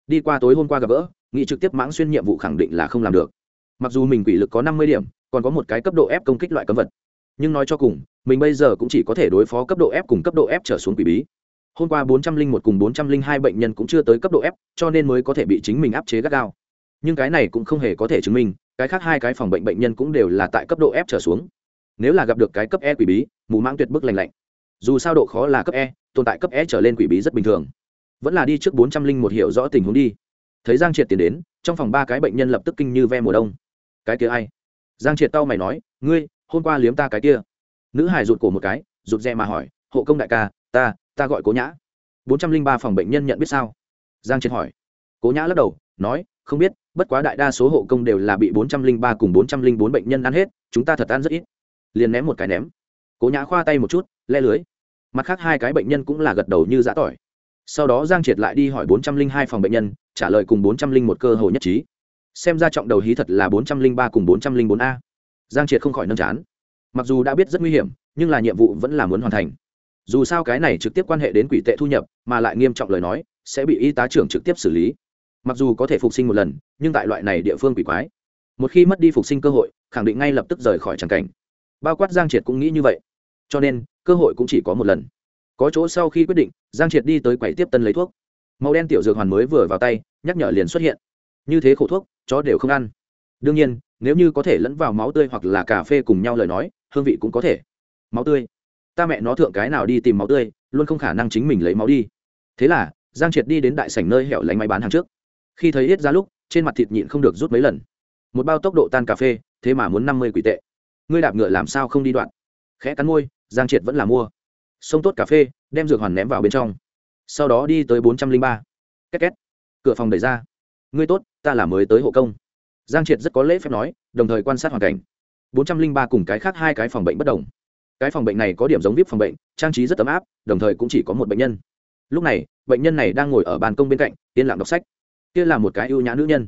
Đi qua tối hôm qua gặp gỡ, nghị trực tiếp mãng xuyên nhiệm vụ khẳng định là không làm được. Mặc dù mình quỷ lực có năm mươi điểm, còn có một cái cấp độ ép công kích loại cấm vật nhưng nói cho cùng, mình bây giờ cũng chỉ có thể đối phó cấp độ f cùng cấp độ f trở xuống quỷ bí. Hôm qua bốn trăm linh một cùng bốn trăm linh hai bệnh nhân cũng chưa tới cấp độ f, cho nên mới có thể bị chính mình áp chế gắt gao. Nhưng cái này cũng không hề có thể chứng minh, cái khác hai cái phòng bệnh bệnh nhân cũng đều là tại cấp độ f trở xuống. Nếu là gặp được cái cấp e quỷ bí, mù mãng tuyệt bức lành lạnh. Dù sao độ khó là cấp e tồn tại cấp e trở lên quỷ bí rất bình thường. Vẫn là đi trước bốn trăm linh một hiểu rõ tình huống đi. Thấy giang triệt tiến đến, trong phòng ba cái bệnh nhân lập tức kinh như ve mùa đông. Cái kia ai? Giang triệt tao mày nói, ngươi hôm qua liếm ta cái kia. Nữ hải rụt cổ một cái, rụt rè mà hỏi, hộ công đại ca, ta ta gọi cố nhã. bốn trăm linh ba phòng bệnh nhân nhận biết sao? Giang triệt hỏi. Cố nhã lắc đầu, nói, không biết, bất quá đại đa số hộ công đều là bị bốn trăm linh ba cùng bốn trăm linh bốn bệnh nhân ăn hết, chúng ta thật ăn rất ít. Liền ném một cái ném. Cố nhã khoa tay một chút, le lưới. Mặt khác hai cái bệnh nhân cũng là gật đầu như giã tỏi. Sau đó giang triệt lại đi hỏi bốn trăm linh hai phòng bệnh nhân, trả lời cùng bốn trăm linh một cơ hội nhất trí. Xem ra trọng đầu hí thật là bốn trăm linh ba cùng bốn trăm linh bốn a giang triệt không khỏi nâng chán. Mặc dù đã biết rất nguy hiểm, nhưng là nhiệm vụ vẫn là muốn hoàn thành. Dù sao cái này trực tiếp quan hệ đến quỷ tệ thu nhập, mà lại nghiêm trọng lời nói, sẽ bị y tá trưởng trực tiếp xử lý. Mặc dù có thể phục sinh một lần, nhưng tại loại này địa phương quỷ quái, một khi mất đi phục sinh cơ hội, khẳng định ngay lập tức rời khỏi tràng cảnh. Bao quát giang triệt cũng nghĩ như vậy. Cho nên, cơ hội cũng chỉ có một lần. Có chỗ sau khi quyết định, giang triệt đi tới quầy tiếp tân lấy thuốc. Màu đen tiểu dược hoàn mới vừa vào tay, nhắc nhở liền xuất hiện. Như thế khổ thuốc, chó đều không ăn. Đương nhiên nếu như có thể lẫn vào máu tươi hoặc là cà phê cùng nhau lời nói, hương vị cũng có thể. Máu tươi. Ta mẹ nó thượng cái nào đi tìm máu tươi, luôn không khả năng chính mình lấy máu đi. Thế là, giang triệt đi đến đại sảnh nơi hẻo lánh máy bán hàng trước. Khi thấy ít ra lúc, trên mặt thịt nhịn không được rút mấy lần. Một bao tốc độ tan cà phê, thế mà muốn năm mươi quỷ tệ. Ngươi đạp ngựa làm sao không đi đoạn? Khẽ cắn môi, giang triệt vẫn là mua. Sông tốt cà phê, đem dược hoàn ném vào bên trong. Sau đó đi tới bốn trăm linh ba. Két két. Cửa phòng đẩy ra. Ngươi tốt, ta là mới tới hộ công giang triệt rất có lễ phép nói, đồng thời quan sát hoàn cảnh. Bốn trăm linh ba cùng cái khác hai cái phòng bệnh bất đồng. Cái phòng bệnh này có điểm giống vip phòng bệnh, trang trí rất ấm áp, đồng thời cũng chỉ có một bệnh nhân. Lúc này, bệnh nhân này đang ngồi ở bàn công bên cạnh, yên lặng đọc sách. Kia là một cái ưu nhã nữ nhân.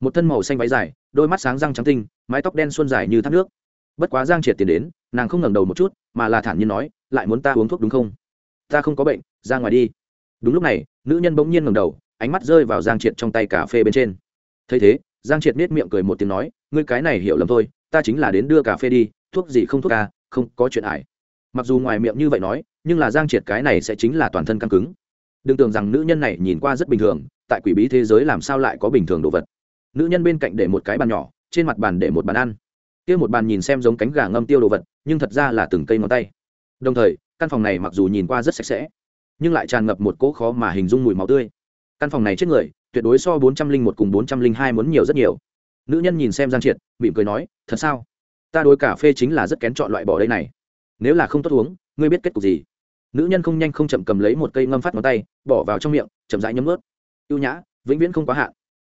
Một thân màu xanh váy dài, đôi mắt sáng răng trắng tinh, mái tóc đen xuân dài như thác nước. Bất quá giang triệt tiền đến, nàng không ngẩng đầu một chút, mà là thản nhiên nói, lại muốn ta uống thuốc đúng không? Ta không có bệnh, ra ngoài đi. Đúng lúc này, nữ nhân bỗng nhiên ngẩng đầu, ánh mắt rơi vào giang triệt trong tay cà phê bên trên. Thấy thế giang triệt nết miệng cười một tiếng nói, ngươi cái này hiểu lầm thôi, ta chính là đến đưa cà phê đi, thuốc gì không thuốc ca, không có chuyện ải. Mặc dù ngoài miệng như vậy nói, nhưng là giang triệt cái này sẽ chính là toàn thân căng cứng. Đừng tưởng rằng nữ nhân này nhìn qua rất bình thường, tại quỷ bí thế giới làm sao lại có bình thường đồ vật. Nữ nhân bên cạnh để một cái bàn nhỏ, trên mặt bàn để một bàn ăn. Kia một bàn nhìn xem giống cánh gà ngâm tiêu đồ vật, nhưng thật ra là từng cây ngón tay. Đồng thời, căn phòng này mặc dù nhìn qua rất sạch sẽ, nhưng lại tràn ngập một cỗ khó mà hình dung mùi máu tươi. Căn phòng này chết người tuyệt đối so bốn trăm linh một cùng bốn trăm linh hai muốn nhiều rất nhiều. Nữ nhân nhìn xem giang triệt, mỉm cười nói, thật sao? Ta đối cà phê chính là rất kén chọn loại bỏ đây này. Nếu là không tốt uống, ngươi biết kết cục gì? Nữ nhân không nhanh không chậm cầm lấy một cây ngâm phát ngón tay, bỏ vào trong miệng, chậm rãi nhấm ướt ưu nhã, vĩnh viễn không quá hạn.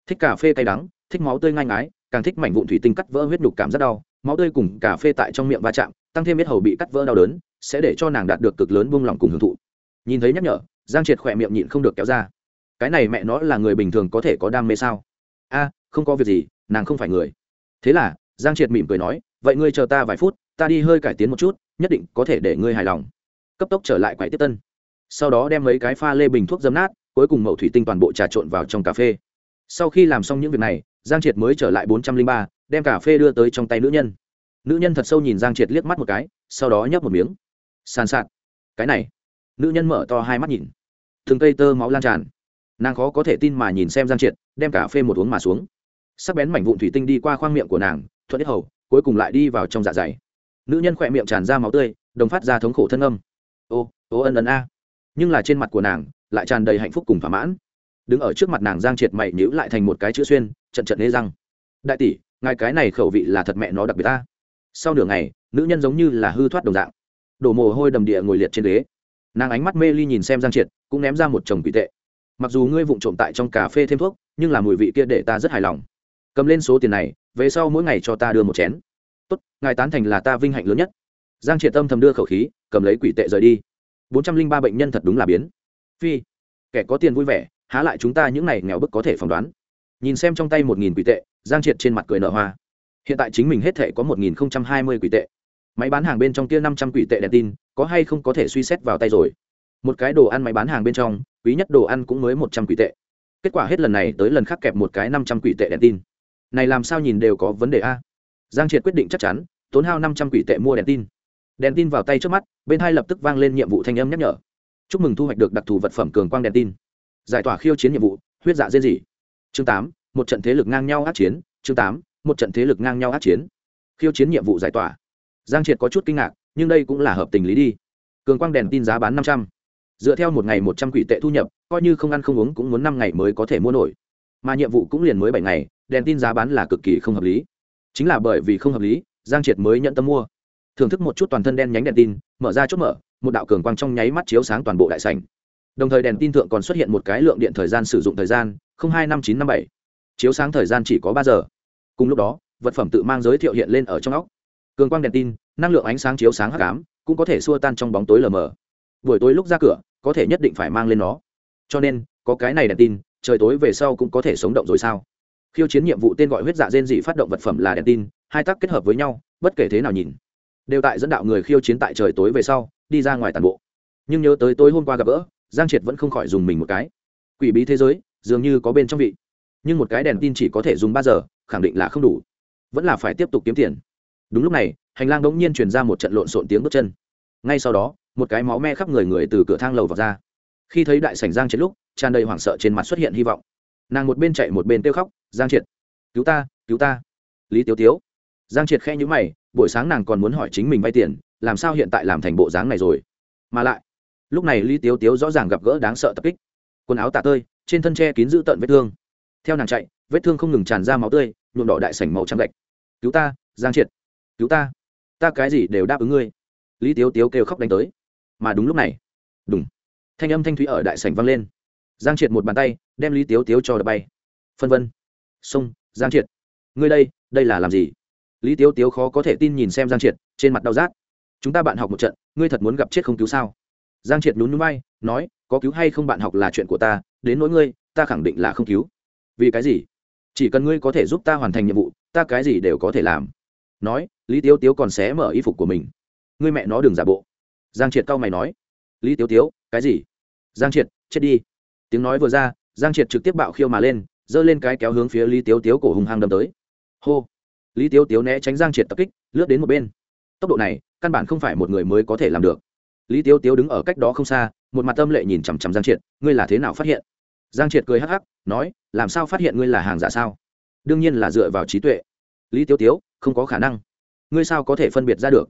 Thích cà phê cay đắng, thích máu tươi ngang ái càng thích mảnh vụn thủy tinh cắt vỡ huyết nhục cảm rất đau. Máu tươi cùng cà phê tại trong miệng va chạm, tăng thêm biết hầu bị cắt vỡ đau đớn, sẽ để cho nàng đạt được cực lớn buông lỏng cùng hưởng thụ. Nhìn thấy nhắc nhở, giang triệt khỏe miệng nhịn không được kéo ra cái này mẹ nó là người bình thường có thể có đam mê sao? A, không có việc gì, nàng không phải người. Thế là, giang triệt mỉm cười nói, vậy ngươi chờ ta vài phút, ta đi hơi cải tiến một chút, nhất định có thể để ngươi hài lòng. Cấp tốc trở lại quầy tiếp tân. Sau đó đem mấy cái pha lê bình thuốc dấm nát, cuối cùng mậu thủy tinh toàn bộ trà trộn vào trong cà phê. Sau khi làm xong những việc này, giang triệt mới trở lại bốn trăm linh ba, đem cà phê đưa tới trong tay nữ nhân. Nữ nhân thật sâu nhìn giang triệt liếc mắt một cái, sau đó nhấp một miếng. Sàn sạt. Cái này. Nữ nhân mở to hai mắt nhìn. Thường cây tơ máu lan tràn nàng khó có thể tin mà nhìn xem giang triệt, đem cà phê một uống mà xuống. Sắc bén mảnh vụn thủy tinh đi qua khoang miệng của nàng, thuận hết hầu, cuối cùng lại đi vào trong dạ dày. Nữ nhân khỏe miệng tràn ra máu tươi, đồng phát ra thống khổ thân âm. Ô ô ân ân a. Nhưng là trên mặt của nàng, lại tràn đầy hạnh phúc cùng thỏa mãn. Đứng ở trước mặt nàng giang triệt mày nhữ lại thành một cái chữ xuyên, trận trận nê răng. Đại tỷ, ngài cái này khẩu vị là thật mẹ nó đặc biệt ta. Sau nửa ngày, nữ nhân giống như là hư thoát đồng dạng. Đổ mồ hôi đầm địa ngồi liệt trên ghế. Nàng ánh mắt mê ly nhìn xem giang triệt, cũng ném ra một chồng quỷ tệ mặc dù ngươi vụng trộm tại trong cà phê thêm thuốc, nhưng là mùi vị kia để ta rất hài lòng. Cầm lên số tiền này, về sau mỗi ngày cho ta đưa một chén. Tốt, ngài tán thành là ta vinh hạnh lớn nhất. Giang triệt tâm thầm đưa khẩu khí, cầm lấy quỷ tệ rời đi. Bốn trăm linh ba bệnh nhân thật đúng là biến. Phi, kẻ có tiền vui vẻ, há lại chúng ta những này nghèo bức có thể phỏng đoán. Nhìn xem trong tay một nghìn quỷ tệ, giang triệt trên mặt cười nở hoa. Hiện tại chính mình hết thể có một nghìn hai mươi quỷ tệ. Máy bán hàng bên trong kia năm trăm quỷ tệ đèn tin, có hay không có thể suy xét vào tay rồi? Một cái đồ ăn máy bán hàng bên trong, quý nhất đồ ăn cũng mới một trăm quỷ tệ. Kết quả hết lần này tới lần khác kẹp một cái năm trăm quỷ tệ đèn tin. Này làm sao nhìn đều có vấn đề a? Giang triệt quyết định chắc chắn, tốn hao năm trăm quỷ tệ mua đèn tin. Đèn tin vào tay trước mắt, bên hai lập tức vang lên nhiệm vụ thanh âm nhắc nhở. Chúc mừng thu hoạch được đặc thù vật phẩm cường quang đèn tin. Giải tỏa khiêu chiến nhiệm vụ, huyết dạ dên dỉ chương tám, một trận thế lực ngang nhau át chiến, chương tám, một trận thế lực ngang nhau át chiến. Khiêu chiến nhiệm vụ giải tỏa. Giang triệt có chút kinh ngạc, nhưng đây cũng là hợp tình lý đi. Cường quang đèn tin giá bán năm trăm dựa theo một ngày một trăm quỷ tệ thu nhập, coi như không ăn không uống cũng muốn năm ngày mới có thể mua nổi. Mà nhiệm vụ cũng liền mới bảy ngày, đèn tin giá bán là cực kỳ không hợp lý. Chính là bởi vì không hợp lý, giang triệt mới nhận tâm mua. Thưởng thức một chút toàn thân đen nhánh đèn tin, mở ra chốt mở, một đạo cường quang trong nháy mắt chiếu sáng toàn bộ đại sảnh. Đồng thời đèn tin thượng còn xuất hiện một cái lượng điện thời gian sử dụng thời gian hai năm chín năm bảy. Chiếu sáng thời gian chỉ có ba giờ. Cùng lúc đó, vật phẩm tự mang giới thiệu hiện lên ở trong óc. Cường quang đèn tin, năng lượng ánh sáng chiếu sáng hắc ám, cũng có thể xua tan trong bóng tối lờ mờ. Buổi tối lúc ra cửa có thể nhất định phải mang lên nó. Cho nên, có cái này đèn tin, trời tối về sau cũng có thể sống động rồi sao? Khiêu chiến nhiệm vụ tên gọi huyết dạ rên dị phát động vật phẩm là đèn tin, hai tác kết hợp với nhau, bất kể thế nào nhìn, đều tại dẫn đạo người khiêu chiến tại trời tối về sau, đi ra ngoài tàn bộ. Nhưng nhớ tới tối hôm qua gặp gỡ, giang triệt vẫn không khỏi dùng mình một cái. Quỷ bí thế giới, dường như có bên trong vị. Nhưng một cái đèn tin chỉ có thể dùng ba giờ, khẳng định là không đủ. Vẫn là phải tiếp tục kiếm tiền. Đúng lúc này, hành lang đống nhiên truyền ra một trận lộn xộn tiếng bước chân ngay sau đó, một cái máu me khắp người người từ cửa thang lầu vào ra. Khi thấy đại sảnh giang triệt lúc, tràn đầy hoảng sợ trên mặt xuất hiện hy vọng. Nàng một bên chạy một bên kêu khóc, giang triệt, cứu ta cứu ta. Lý tiếu tiếu. Giang triệt khe nhữ mày, buổi sáng nàng còn muốn hỏi chính mình vay tiền, làm sao hiện tại làm thành bộ dáng này rồi? Mà lại, lúc này lý tiếu tiếu rõ ràng gặp gỡ đáng sợ tập kích. Quần áo tạ tơi, trên thân tre kín giữ tận vết thương. Theo nàng chạy, vết thương không ngừng tràn ra máu tươi, nhuộm đỏ đại sảnh màu trắng gạch. Cứu ta, giang triệt, cứu ta. Ta cái gì đều đáp ứng ngươi lý tiếu tiếu kêu khóc đánh tới. Mà đúng lúc này đúng thanh âm thanh thúy ở đại sảnh vang lên. Giang triệt một bàn tay, đem lý tiếu tiếu cho đập bay. Phân vân sông giang triệt, ngươi đây đây là làm gì? Lý tiếu tiếu khó có thể tin nhìn xem giang triệt, trên mặt đau rát. Chúng ta bạn học một trận, ngươi thật muốn gặp chết không cứu sao? Giang triệt nhún núi bay nói, có cứu hay không bạn học là chuyện của ta, đến nỗi ngươi, ta khẳng định là không cứu. Vì cái gì? Chỉ cần ngươi có thể giúp ta hoàn thành nhiệm vụ, ta cái gì đều có thể làm. Nói, lý tiếu tiếu còn xé mở y phục của mình ngươi mẹ nó đừng giả bộ. Giang triệt cau mày nói. Lý tiếu tiếu, cái gì? Giang triệt, chết đi. Tiếng nói vừa ra, giang triệt trực tiếp bạo khiêu mà lên, giơ lên cái kéo hướng phía lý tiếu tiếu cổ hùng hăng đâm tới. Hô. Lý tiếu tiếu né tránh giang triệt tập kích, lướt đến một bên. Tốc độ này, căn bản không phải một người mới có thể làm được. Lý tiếu tiếu đứng ở cách đó không xa, một mặt tâm lệ nhìn chằm chằm giang triệt, ngươi là thế nào phát hiện? Giang triệt cười hắc hắc, nói, làm sao phát hiện ngươi là hàng giả sao? Đương nhiên là dựa vào trí tuệ. Lý tiếu tiếu, không có khả năng. Ngươi sao có thể phân biệt ra được?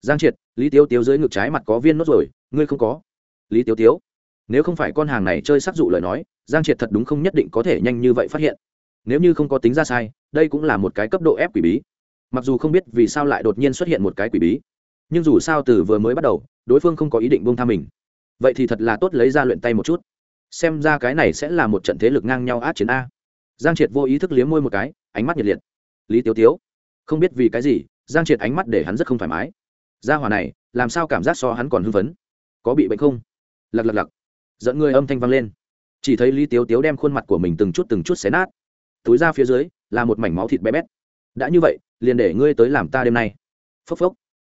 Giang triệt, lý tiếu tiếu dưới ngực trái mặt có viên nốt rồi, ngươi không có. Lý tiếu tiếu, nếu không phải con hàng này chơi sắc dụ lời nói, giang triệt thật đúng không nhất định có thể nhanh như vậy phát hiện. Nếu như không có tính ra sai, đây cũng là một cái cấp độ ép quỷ bí. Mặc dù không biết vì sao lại đột nhiên xuất hiện một cái quỷ bí, nhưng dù sao từ vừa mới bắt đầu, đối phương không có ý định buông tha mình. Vậy thì thật là tốt lấy ra luyện tay một chút. Xem ra cái này sẽ là một trận thế lực ngang nhau át chiến a. Giang triệt vô ý thức liếm môi một cái, ánh mắt nhiệt liệt. Lý tiếu tiếu, không biết vì cái gì, giang triệt ánh mắt để hắn rất không thoải mái gia hỏa này, làm sao cảm giác so hắn còn hưng phấn? Có bị bệnh không? Lặc lặc lặc. Dẫn người âm thanh vang lên. Chỉ thấy lý tiếu tiếu đem khuôn mặt của mình từng chút từng chút xé nát. Túi ra phía dưới, là một mảnh máu thịt bé bét. Đã như vậy, liền để ngươi tới làm ta đêm nay. Phốc phốc.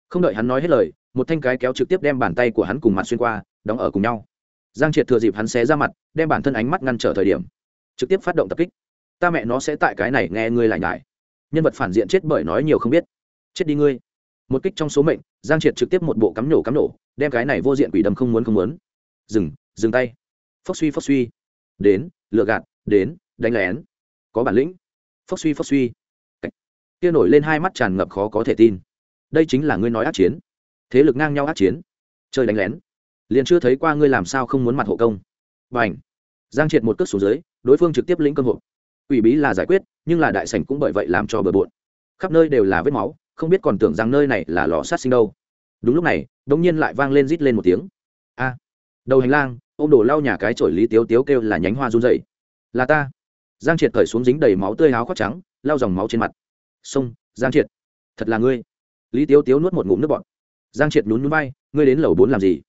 Không đợi hắn nói hết lời, một thanh cái kéo trực tiếp đem bàn tay của hắn cùng mặt xuyên qua, đóng ở cùng nhau. Giang triệt thừa dịp hắn xé ra mặt, đem bản thân ánh mắt ngăn trở thời điểm, trực tiếp phát động tập kích. Ta mẹ nó sẽ tại cái này nghe ngươi lại nhải. Nhân vật phản diện chết bởi nói nhiều không biết. Chết đi ngươi một kích trong số mệnh, giang triệt trực tiếp một bộ cắm nổ cắm nổ, đem cái này vô diện quỷ đâm không muốn không muốn. Dừng dừng tay. Phốc suy phốc suy. Đến, lựa gạt, đến, đánh lén. Có bản lĩnh. Phốc suy phốc suy. Kia nổi lên hai mắt tràn ngập khó có thể tin. Đây chính là ngươi nói ác chiến. Thế lực ngang nhau ác chiến. Chơi đánh lén. Liền chưa thấy qua ngươi làm sao không muốn mặt hộ công. B à n h giang triệt một cước xuống dưới, đối phương trực tiếp lĩnh cơ hội ủy bí là giải quyết, nhưng là đại sảnh cũng bởi vậy làm cho bừa bộn. Khắp nơi đều là vết máu không biết còn tưởng rằng nơi này là lò sát sinh đâu. Đúng lúc này đ ỗ n g nhiên lại vang lên rít lên một tiếng. A! Đầu hành lang ô m đổ lau nhà cái chổi lý tiếu tiếu kêu là nhánh hoa run dậy là ta. Giang triệt cởi xuống dính đầy máu tươi áo khoác trắng, lau dòng máu trên mặt. Sông, giang triệt. Thật là ngươi. Lý tiếu tiếu nuốt một ngụm nước bọt. Giang triệt nhún nhún bay ngươi đến lầu bốn làm gì?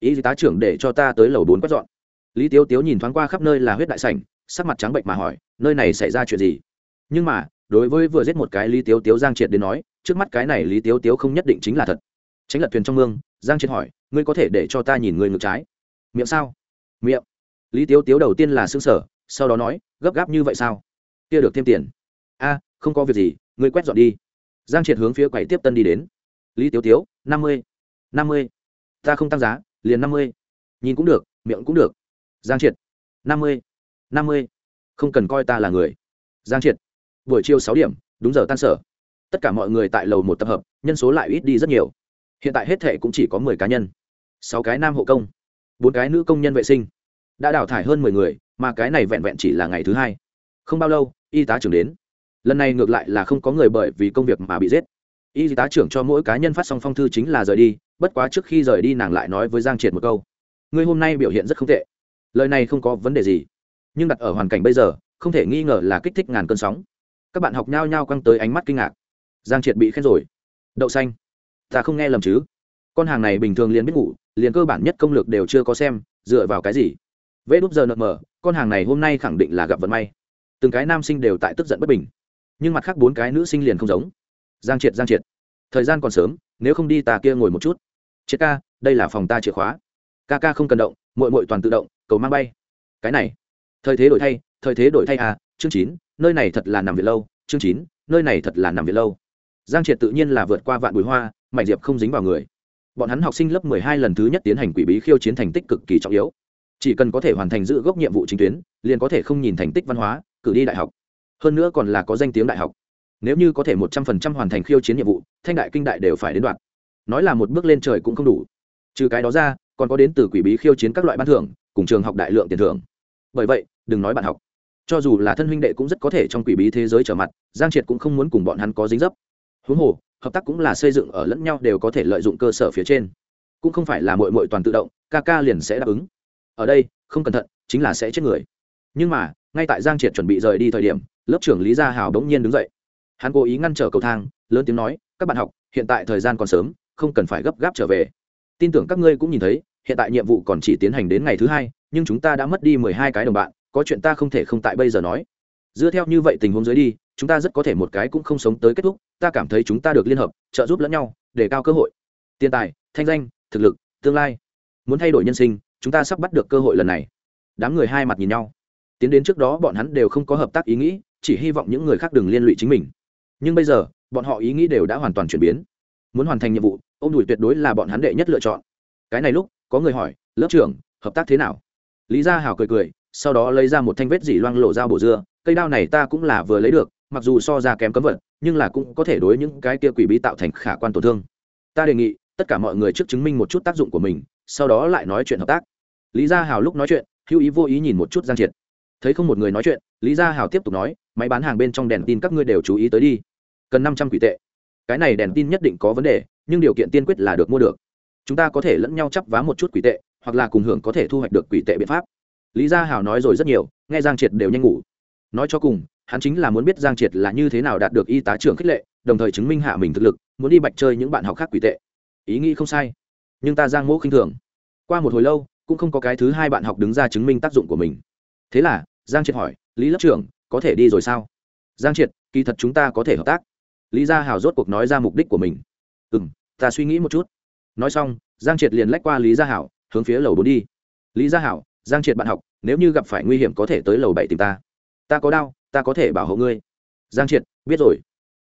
Y tá trưởng để cho ta tới lầu bốn quét dọn? Lý tiếu tiếu nhìn thoáng qua khắp nơi là huyết đại sảnh, sắc mặt trắng bệnh mà hỏi, nơi này xảy ra chuyện gì? Nhưng mà đối với vừa giết một cái lý tiếu tiếu giang triệt đến nói, trước mắt cái này lý tiếu tiếu không nhất định chính là thật. Tránh lật thuyền trong mương, giang triệt hỏi, ngươi có thể để cho ta nhìn người ngược trái? Miệng sao? Miệng. Lý tiếu tiếu đầu tiên là xương sở sau đó nói, gấp gáp như vậy sao? Kia được thêm tiền. A, không có việc gì, ngươi quét dọn đi. Giang triệt hướng phía quầy tiếp tân đi đến. Lý tiếu tiếu, năm mươi năm mươi. Ta không tăng giá, liền năm mươi. Nhìn cũng được, miệng cũng được. Giang triệt, năm mươi năm mươi. Không cần coi ta là người. Giang triệt buổi chiều sáu điểm, đúng giờ tan sở. Tất cả mọi người tại lầu một tập hợp, nhân số lại ít đi rất nhiều. Hiện tại hết thệ cũng chỉ có mười cá nhân. Sáu cái nam hộ công, bốn cái nữ công nhân vệ sinh. Đã đào thải hơn mười người, mà cái này vẹn vẹn chỉ là ngày thứ hai. Không bao lâu, y tá trưởng đến. Lần này ngược lại là không có người bởi vì công việc mà bị giết. Y tá trưởng cho mỗi cá nhân phát xong phong thư chính là rời đi, bất quá trước khi rời đi nàng lại nói với giang triệt một câu. Ngươi hôm nay biểu hiện rất không tệ. Lời này không có vấn đề gì. Nhưng đặt ở hoàn cảnh bây giờ, không thể nghi ngờ là kích thích ngàn cơn sóng các bạn học nhao nhao quăng tới ánh mắt kinh ngạc. Giang triệt bị khen rồi. Đậu xanh. Ta không nghe lầm chứ? Con hàng này bình thường liền biết ngủ, liền cơ bản nhất công lược đều chưa có xem, dựa vào cái gì? Vê đúp giờ nợ mờ con hàng này hôm nay khẳng định là gặp vận may. Từng cái nam sinh đều tại tức giận bất bình. Nhưng mặt khác bốn cái nữ sinh liền không giống. Giang triệt giang triệt. Thời gian còn sớm, nếu không đi ta kia ngồi một chút. Triệt ca, đây là phòng ta chìa khóa. Ca ca không cần động mội mội toàn tự động, cầu mang bay. Cái này. Thời thế đổi thay, thời thế đổi thay à chương chín nơi này thật là nằm việc lâu, chương chín, nơi này thật là nằm việc lâu. Giang triệt tự nhiên là vượt qua vạn bùi hoa mạnh diệp không dính vào người. Bọn hắn học sinh lớp mười hai lần thứ nhất tiến hành quỷ bí khiêu chiến thành tích cực kỳ trọng yếu. Chỉ cần có thể hoàn thành giữ gốc nhiệm vụ chính tuyến, liền có thể không nhìn thành tích văn hóa, cử đi đại học. Hơn nữa còn là có danh tiếng đại học. Nếu như có thể một trăm phần trăm hoàn thành khiêu chiến nhiệm vụ, thanh đại kinh đại đều phải đến đoạn. Nói là một bước lên trời cũng không đủ. Trừ cái đó ra, còn có đến từ quỷ bí khiêu chiến các loại ban thưởng, cùng trường học đại lượng tiền thưởng. Bởi vậy, đừng nói bạn học cho dù là thân huynh đệ cũng rất có thể trong quỷ bí thế giới trở mặt, giang triệt cũng không muốn cùng bọn hắn có dính dấp. Huống hồ, hợp tác cũng là xây dựng ở lẫn nhau đều có thể lợi dụng cơ sở phía trên. Cũng không phải là mội mội toàn tự động, ca ca liền sẽ đáp ứng. Ở đây, không cẩn thận, chính là sẽ chết người. Nhưng mà, ngay tại giang triệt chuẩn bị rời đi thời điểm, lớp trưởng lý gia hào đống nhiên đứng dậy. Hắn cố ý ngăn trở cầu thang, lớn tiếng nói, các bạn học, hiện tại thời gian còn sớm, không cần phải gấp gáp trở về. Tin tưởng các ngươi cũng nhìn thấy, hiện tại nhiệm vụ còn chỉ tiến hành đến ngày thứ hai, nhưng chúng ta đã mất đi mười hai cái đồng bạn có chuyện ta không thể không tại bây giờ nói. Dựa theo như vậy tình huống dưới đi, chúng ta rất có thể một cái cũng không sống tới kết thúc, ta cảm thấy chúng ta được liên hợp, trợ giúp lẫn nhau, để cao cơ hội. Tiền tài, thanh danh, thực lực, tương lai. Muốn thay đổi nhân sinh, chúng ta sắp bắt được cơ hội lần này. Đám người hai mặt nhìn nhau. Tiến đến trước đó bọn hắn đều không có hợp tác ý nghĩ, chỉ hy vọng những người khác đừng liên lụy chính mình. Nhưng bây giờ, bọn họ ý nghĩ đều đã hoàn toàn chuyển biến. Muốn hoàn thành nhiệm vụ ô m đùi tuyệt đối là bọn hắn đệ nhất lựa chọn. Cái này lúc, có người hỏi, lớp trưởng, hợp tác thế nào? Lý gia hào cười cười sau đó lấy ra một thanh vết dỉ loang lộ dao bổ dưa, cây đao này ta cũng là vừa lấy được, mặc dù so ra kém cấm vật nhưng là cũng có thể đối những cái kia quỷ bí tạo thành khả quan tổn thương. Ta đề nghị, tất cả mọi người trước chứng minh một chút tác dụng của mình, sau đó lại nói chuyện hợp tác. Lý gia hào lúc nói chuyện, hữu ý vô ý nhìn một chút giang triệt. Thấy không một người nói chuyện, lý gia hào tiếp tục nói, máy bán hàng bên trong đèn tin các ngươi đều chú ý tới đi. Cần năm trăm quỷ tệ. Cái này đèn tin nhất định có vấn đề, nhưng điều kiện tiên quyết là được mua được. Chúng ta có thể lẫn nhau chấp vá một chút quỷ tệ, hoặc là cùng hưởng có thể thu hoạch được quỷ tệ biện pháp lý gia hào nói rồi rất nhiều, nghe giang triệt đều nhanh ngủ. Nói cho cùng, hắn chính là muốn biết giang triệt là như thế nào đạt được y tá trưởng khích lệ, đồng thời chứng minh hạ mình thực lực, muốn đi bạch chơi những bạn học khác quỷ tệ. Ý nghĩ không sai, nhưng ta giang mỗ khinh thường. Qua một hồi lâu, cũng không có cái thứ hai bạn học đứng ra chứng minh tác dụng của mình. Thế là, giang triệt hỏi, lý lớp trưởng, có thể đi rồi sao? Giang triệt, kỳ thật chúng ta có thể hợp tác. Lý gia hào rốt cuộc nói ra mục đích của mình. Ừ m ta suy nghĩ một chút. Nói xong, giang triệt liền lách qua lý gia hảo, hướng phía lầu bốn đi. Lý gia hảo giang triệt bạn học, nếu như gặp phải nguy hiểm có thể tới lầu bảy tìm ta. Ta có đau, ta có thể bảo hộ ngươi. Giang triệt, biết rồi.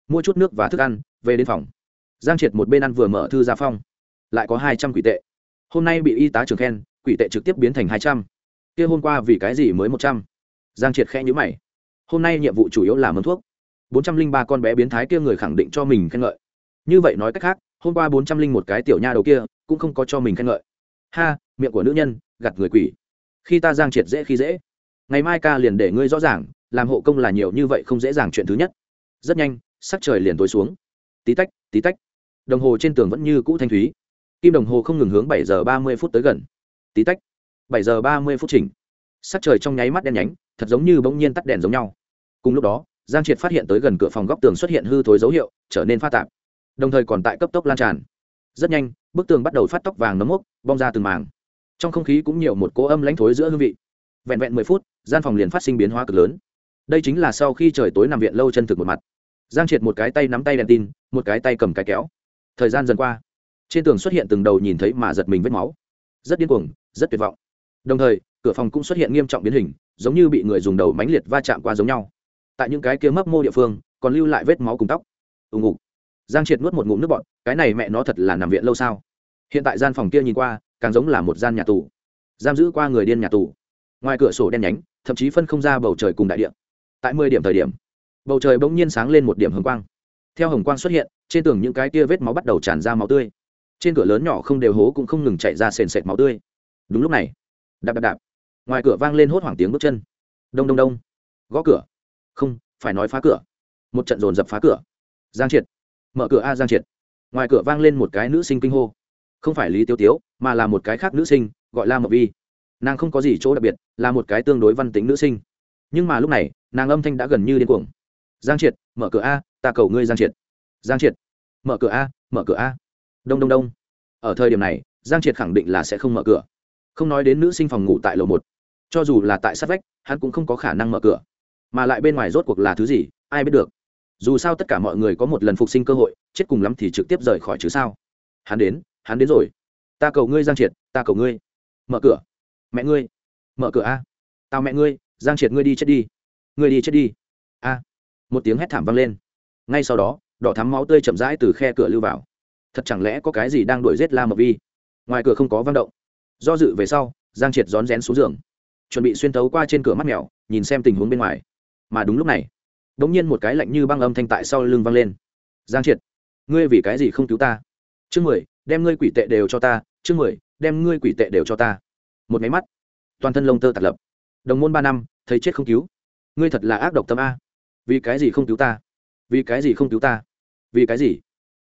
Mua chút nước và thức ăn, về đến phòng. Giang triệt một bên ăn vừa mở thư ra phong. Lại có hai trăm quỷ tệ. Hôm nay bị y tá trường khen, quỷ tệ trực tiếp biến thành hai trăm. Kia hôm qua vì cái gì mới một trăm? Giang triệt khe nhữ mày. Hôm nay nhiệm vụ chủ yếu là mướn thuốc. Bốn trăm linh ba con bé biến thái kia người khẳng định cho mình khen ngợi. Như vậy nói cách khác, hôm qua bốn trăm linh một cái tiểu nha đầu kia cũng không có cho mình khen ngợi. Ha, miệng của nữ nhân gặt người quỷ khi ta giang triệt dễ khi dễ. Ngày mai ca liền để ngươi rõ ràng, làm hộ công là nhiều như vậy không dễ dàng chuyện thứ nhất. Rất nhanh, sắc trời liền tối xuống. Tí tách tí tách. Đồng hồ trên tường vẫn như cũ thanh thúy. Kim đồng hồ không ngừng hướng bảy giờ ba mươi phút tới gần. Tí tách. Bảy giờ ba mươi phút chỉnh. Sắc trời trong nháy mắt đen nhánh, thật giống như bỗng nhiên tắt đèn giống nhau. Cùng lúc đó, giang triệt phát hiện tới gần cửa phòng góc tường xuất hiện hư thối dấu hiệu, trở nên pha tạp. Đồng thời còn tại cấp tốc lan tràn. Rất nhanh, bức tường bắt đầu phát tóc vàng nấm mốc, bong ra từng màng trong không khí cũng nhiều một cỗ âm lãnh thối giữa hương vị. Vẹn vẹn mười phút, gian phòng liền phát sinh biến hóa cực lớn. Đây chính là sau khi trời tối nằm viện lâu chân thực một mặt. Giang triệt một cái tay nắm tay đèn tin, một cái tay cầm cái kéo. Thời gian dần qua, trên tường xuất hiện từng đầu nhìn thấy mà giật mình vết máu. Rất điên cuồng, rất tuyệt vọng. Đồng thời, cửa phòng cũng xuất hiện nghiêm trọng biến hình, giống như bị người dùng đầu mánh liệt va chạm qua giống nhau. Tại những cái kia mấp mô địa phương, còn lưu lại vết máu cùng tóc. Ùng ục giang triệt nuốt một ngụm nước bọt, cái này mẹ nó thật là nằm viện lâu sao? Hiện tại gian phòng kia nhìn qua càng giống là một gian nhà tù, giam giữ qua người điên nhà tù. Ngoài cửa sổ đen nhánh, thậm chí phân không ra bầu trời cùng đại điện tại mười điểm thời điểm, bầu trời bỗng nhiên sáng lên một điểm hồng quang. Theo hồng quang xuất hiện, trên tường những cái tia vết máu bắt đầu tràn ra máu tươi. Trên cửa lớn nhỏ không đều hố cũng không ngừng chạy ra sền sệt máu tươi. Đúng lúc này, đạp đạp đạp, ngoài cửa vang lên hốt hoảng tiếng bước chân. Đông đông đông, gõ cửa. Không, phải nói phá cửa. Một trận dồn dập phá cửa. Giang triệt, mở cửa a giang triệt. Ngoài cửa vang lên một cái nữ sinh kinh hô không phải lý tiêu tiếu mà là một cái khác nữ sinh gọi là mộc vi nàng không có gì chỗ đặc biệt là một cái tương đối văn tính nữ sinh nhưng mà lúc này nàng âm thanh đã gần như điên cuồng giang triệt mở cửa a ta cầu ngươi giang triệt giang triệt mở cửa a mở cửa a đông đông đông ở thời điểm này giang triệt khẳng định là sẽ không mở cửa không nói đến nữ sinh phòng ngủ tại lầu một cho dù là tại sát vách hắn cũng không có khả năng mở cửa mà lại bên ngoài rốt cuộc là thứ gì ai biết được dù sao tất cả mọi người có một lần phục sinh cơ hội chết cùng lắm thì trực tiếp rời khỏi chứ sao hắn đến hắn đến rồi. Ta cầu ngươi giang triệt, ta cầu ngươi. Mở cửa. Mẹ ngươi. Mở cửa a. Tao mẹ ngươi, giang triệt ngươi đi chết đi. Ngươi đi chết đi. A. Một tiếng hét thảm vang lên. Ngay sau đó, đỏ thắm máu tươi chậm rãi từ khe cửa lưu vào. Thật chẳng lẽ có cái gì đang đuổi giết la Mộc vi? Ngoài cửa không có vang động. Do dự về sau, giang triệt rón rén xuống giường. Chuẩn bị xuyên tấu qua trên cửa mắt mèo, nhìn xem tình huống bên ngoài. Mà đúng lúc này đ ỗ n g nhiên một cái lạnh như băng âm thanh tại sau lưng vang lên. Giang triệt, ngươi vì cái gì không cứu ta? Chương mười đem ngươi quỷ tệ đều cho ta, chương mười, đem ngươi quỷ tệ đều cho ta. Một máy mắt. Toàn thân lông tơ tạt lập. Đồng môn ba năm, thấy chết không cứu. Ngươi thật là ác độc tâm a. Vì cái gì không cứu ta? Vì cái gì không cứu ta? Vì cái gì?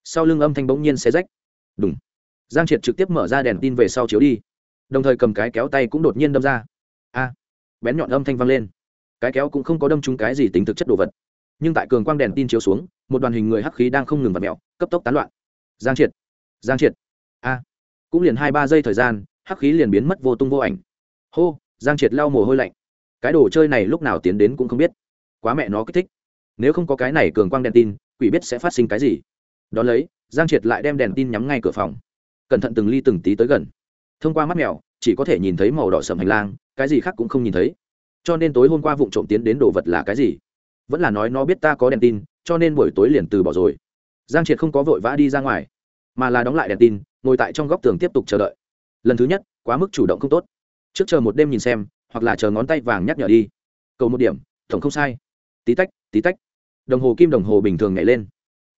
Sau lưng âm thanh bỗng nhiên xé rách. Đúng giang triệt trực tiếp mở ra đèn tin về sau chiếu đi. Đồng thời cầm cái kéo tay cũng đột nhiên đâm ra. A. Bén nhọn âm thanh vang lên. Cái kéo cũng không có đâm trúng cái gì tính thực chất đồ vật. Nhưng tại cường quang đèn tin chiếu xuống, một đoàn hình người hắc khí đang không ngừng vặt mẹo cấp tốc tán loạn. Giang triệt giang triệt. A. Cũng liền hai ba giây thời gian, hắc khí liền biến mất vô tung vô ảnh. Hô, giang triệt lau mồ hôi lạnh. Cái đồ chơi này lúc nào tiến đến cũng không biết. Quá mẹ nó kích thích. Nếu không có cái này cường quang đèn tin, quỷ biết sẽ phát sinh cái gì. Đón lấy, giang triệt lại đem đèn tin nhắm ngay cửa phòng. Cẩn thận từng ly từng tí tới gần. Thông qua mắt mèo, chỉ có thể nhìn thấy màu đỏ sầm hành lang, cái gì khác cũng không nhìn thấy. Cho nên tối hôm qua vụ trộm tiến đến đồ vật là cái gì? Vẫn là nói nó biết ta có đèn tin, cho nên buổi tối liền từ bỏ rồi. Giang triệt không có vội vã đi ra ngoài mà là đóng lại đèn tin, ngồi tại trong góc tường tiếp tục chờ đợi. Lần thứ nhất, quá mức chủ động không tốt. Trước chờ một đêm nhìn xem, hoặc là chờ ngón tay vàng nhắc nhở đi. Cầu một điểm, tổng không sai. Tí tách tí tách. Đồng hồ kim đồng hồ bình thường nhảy lên.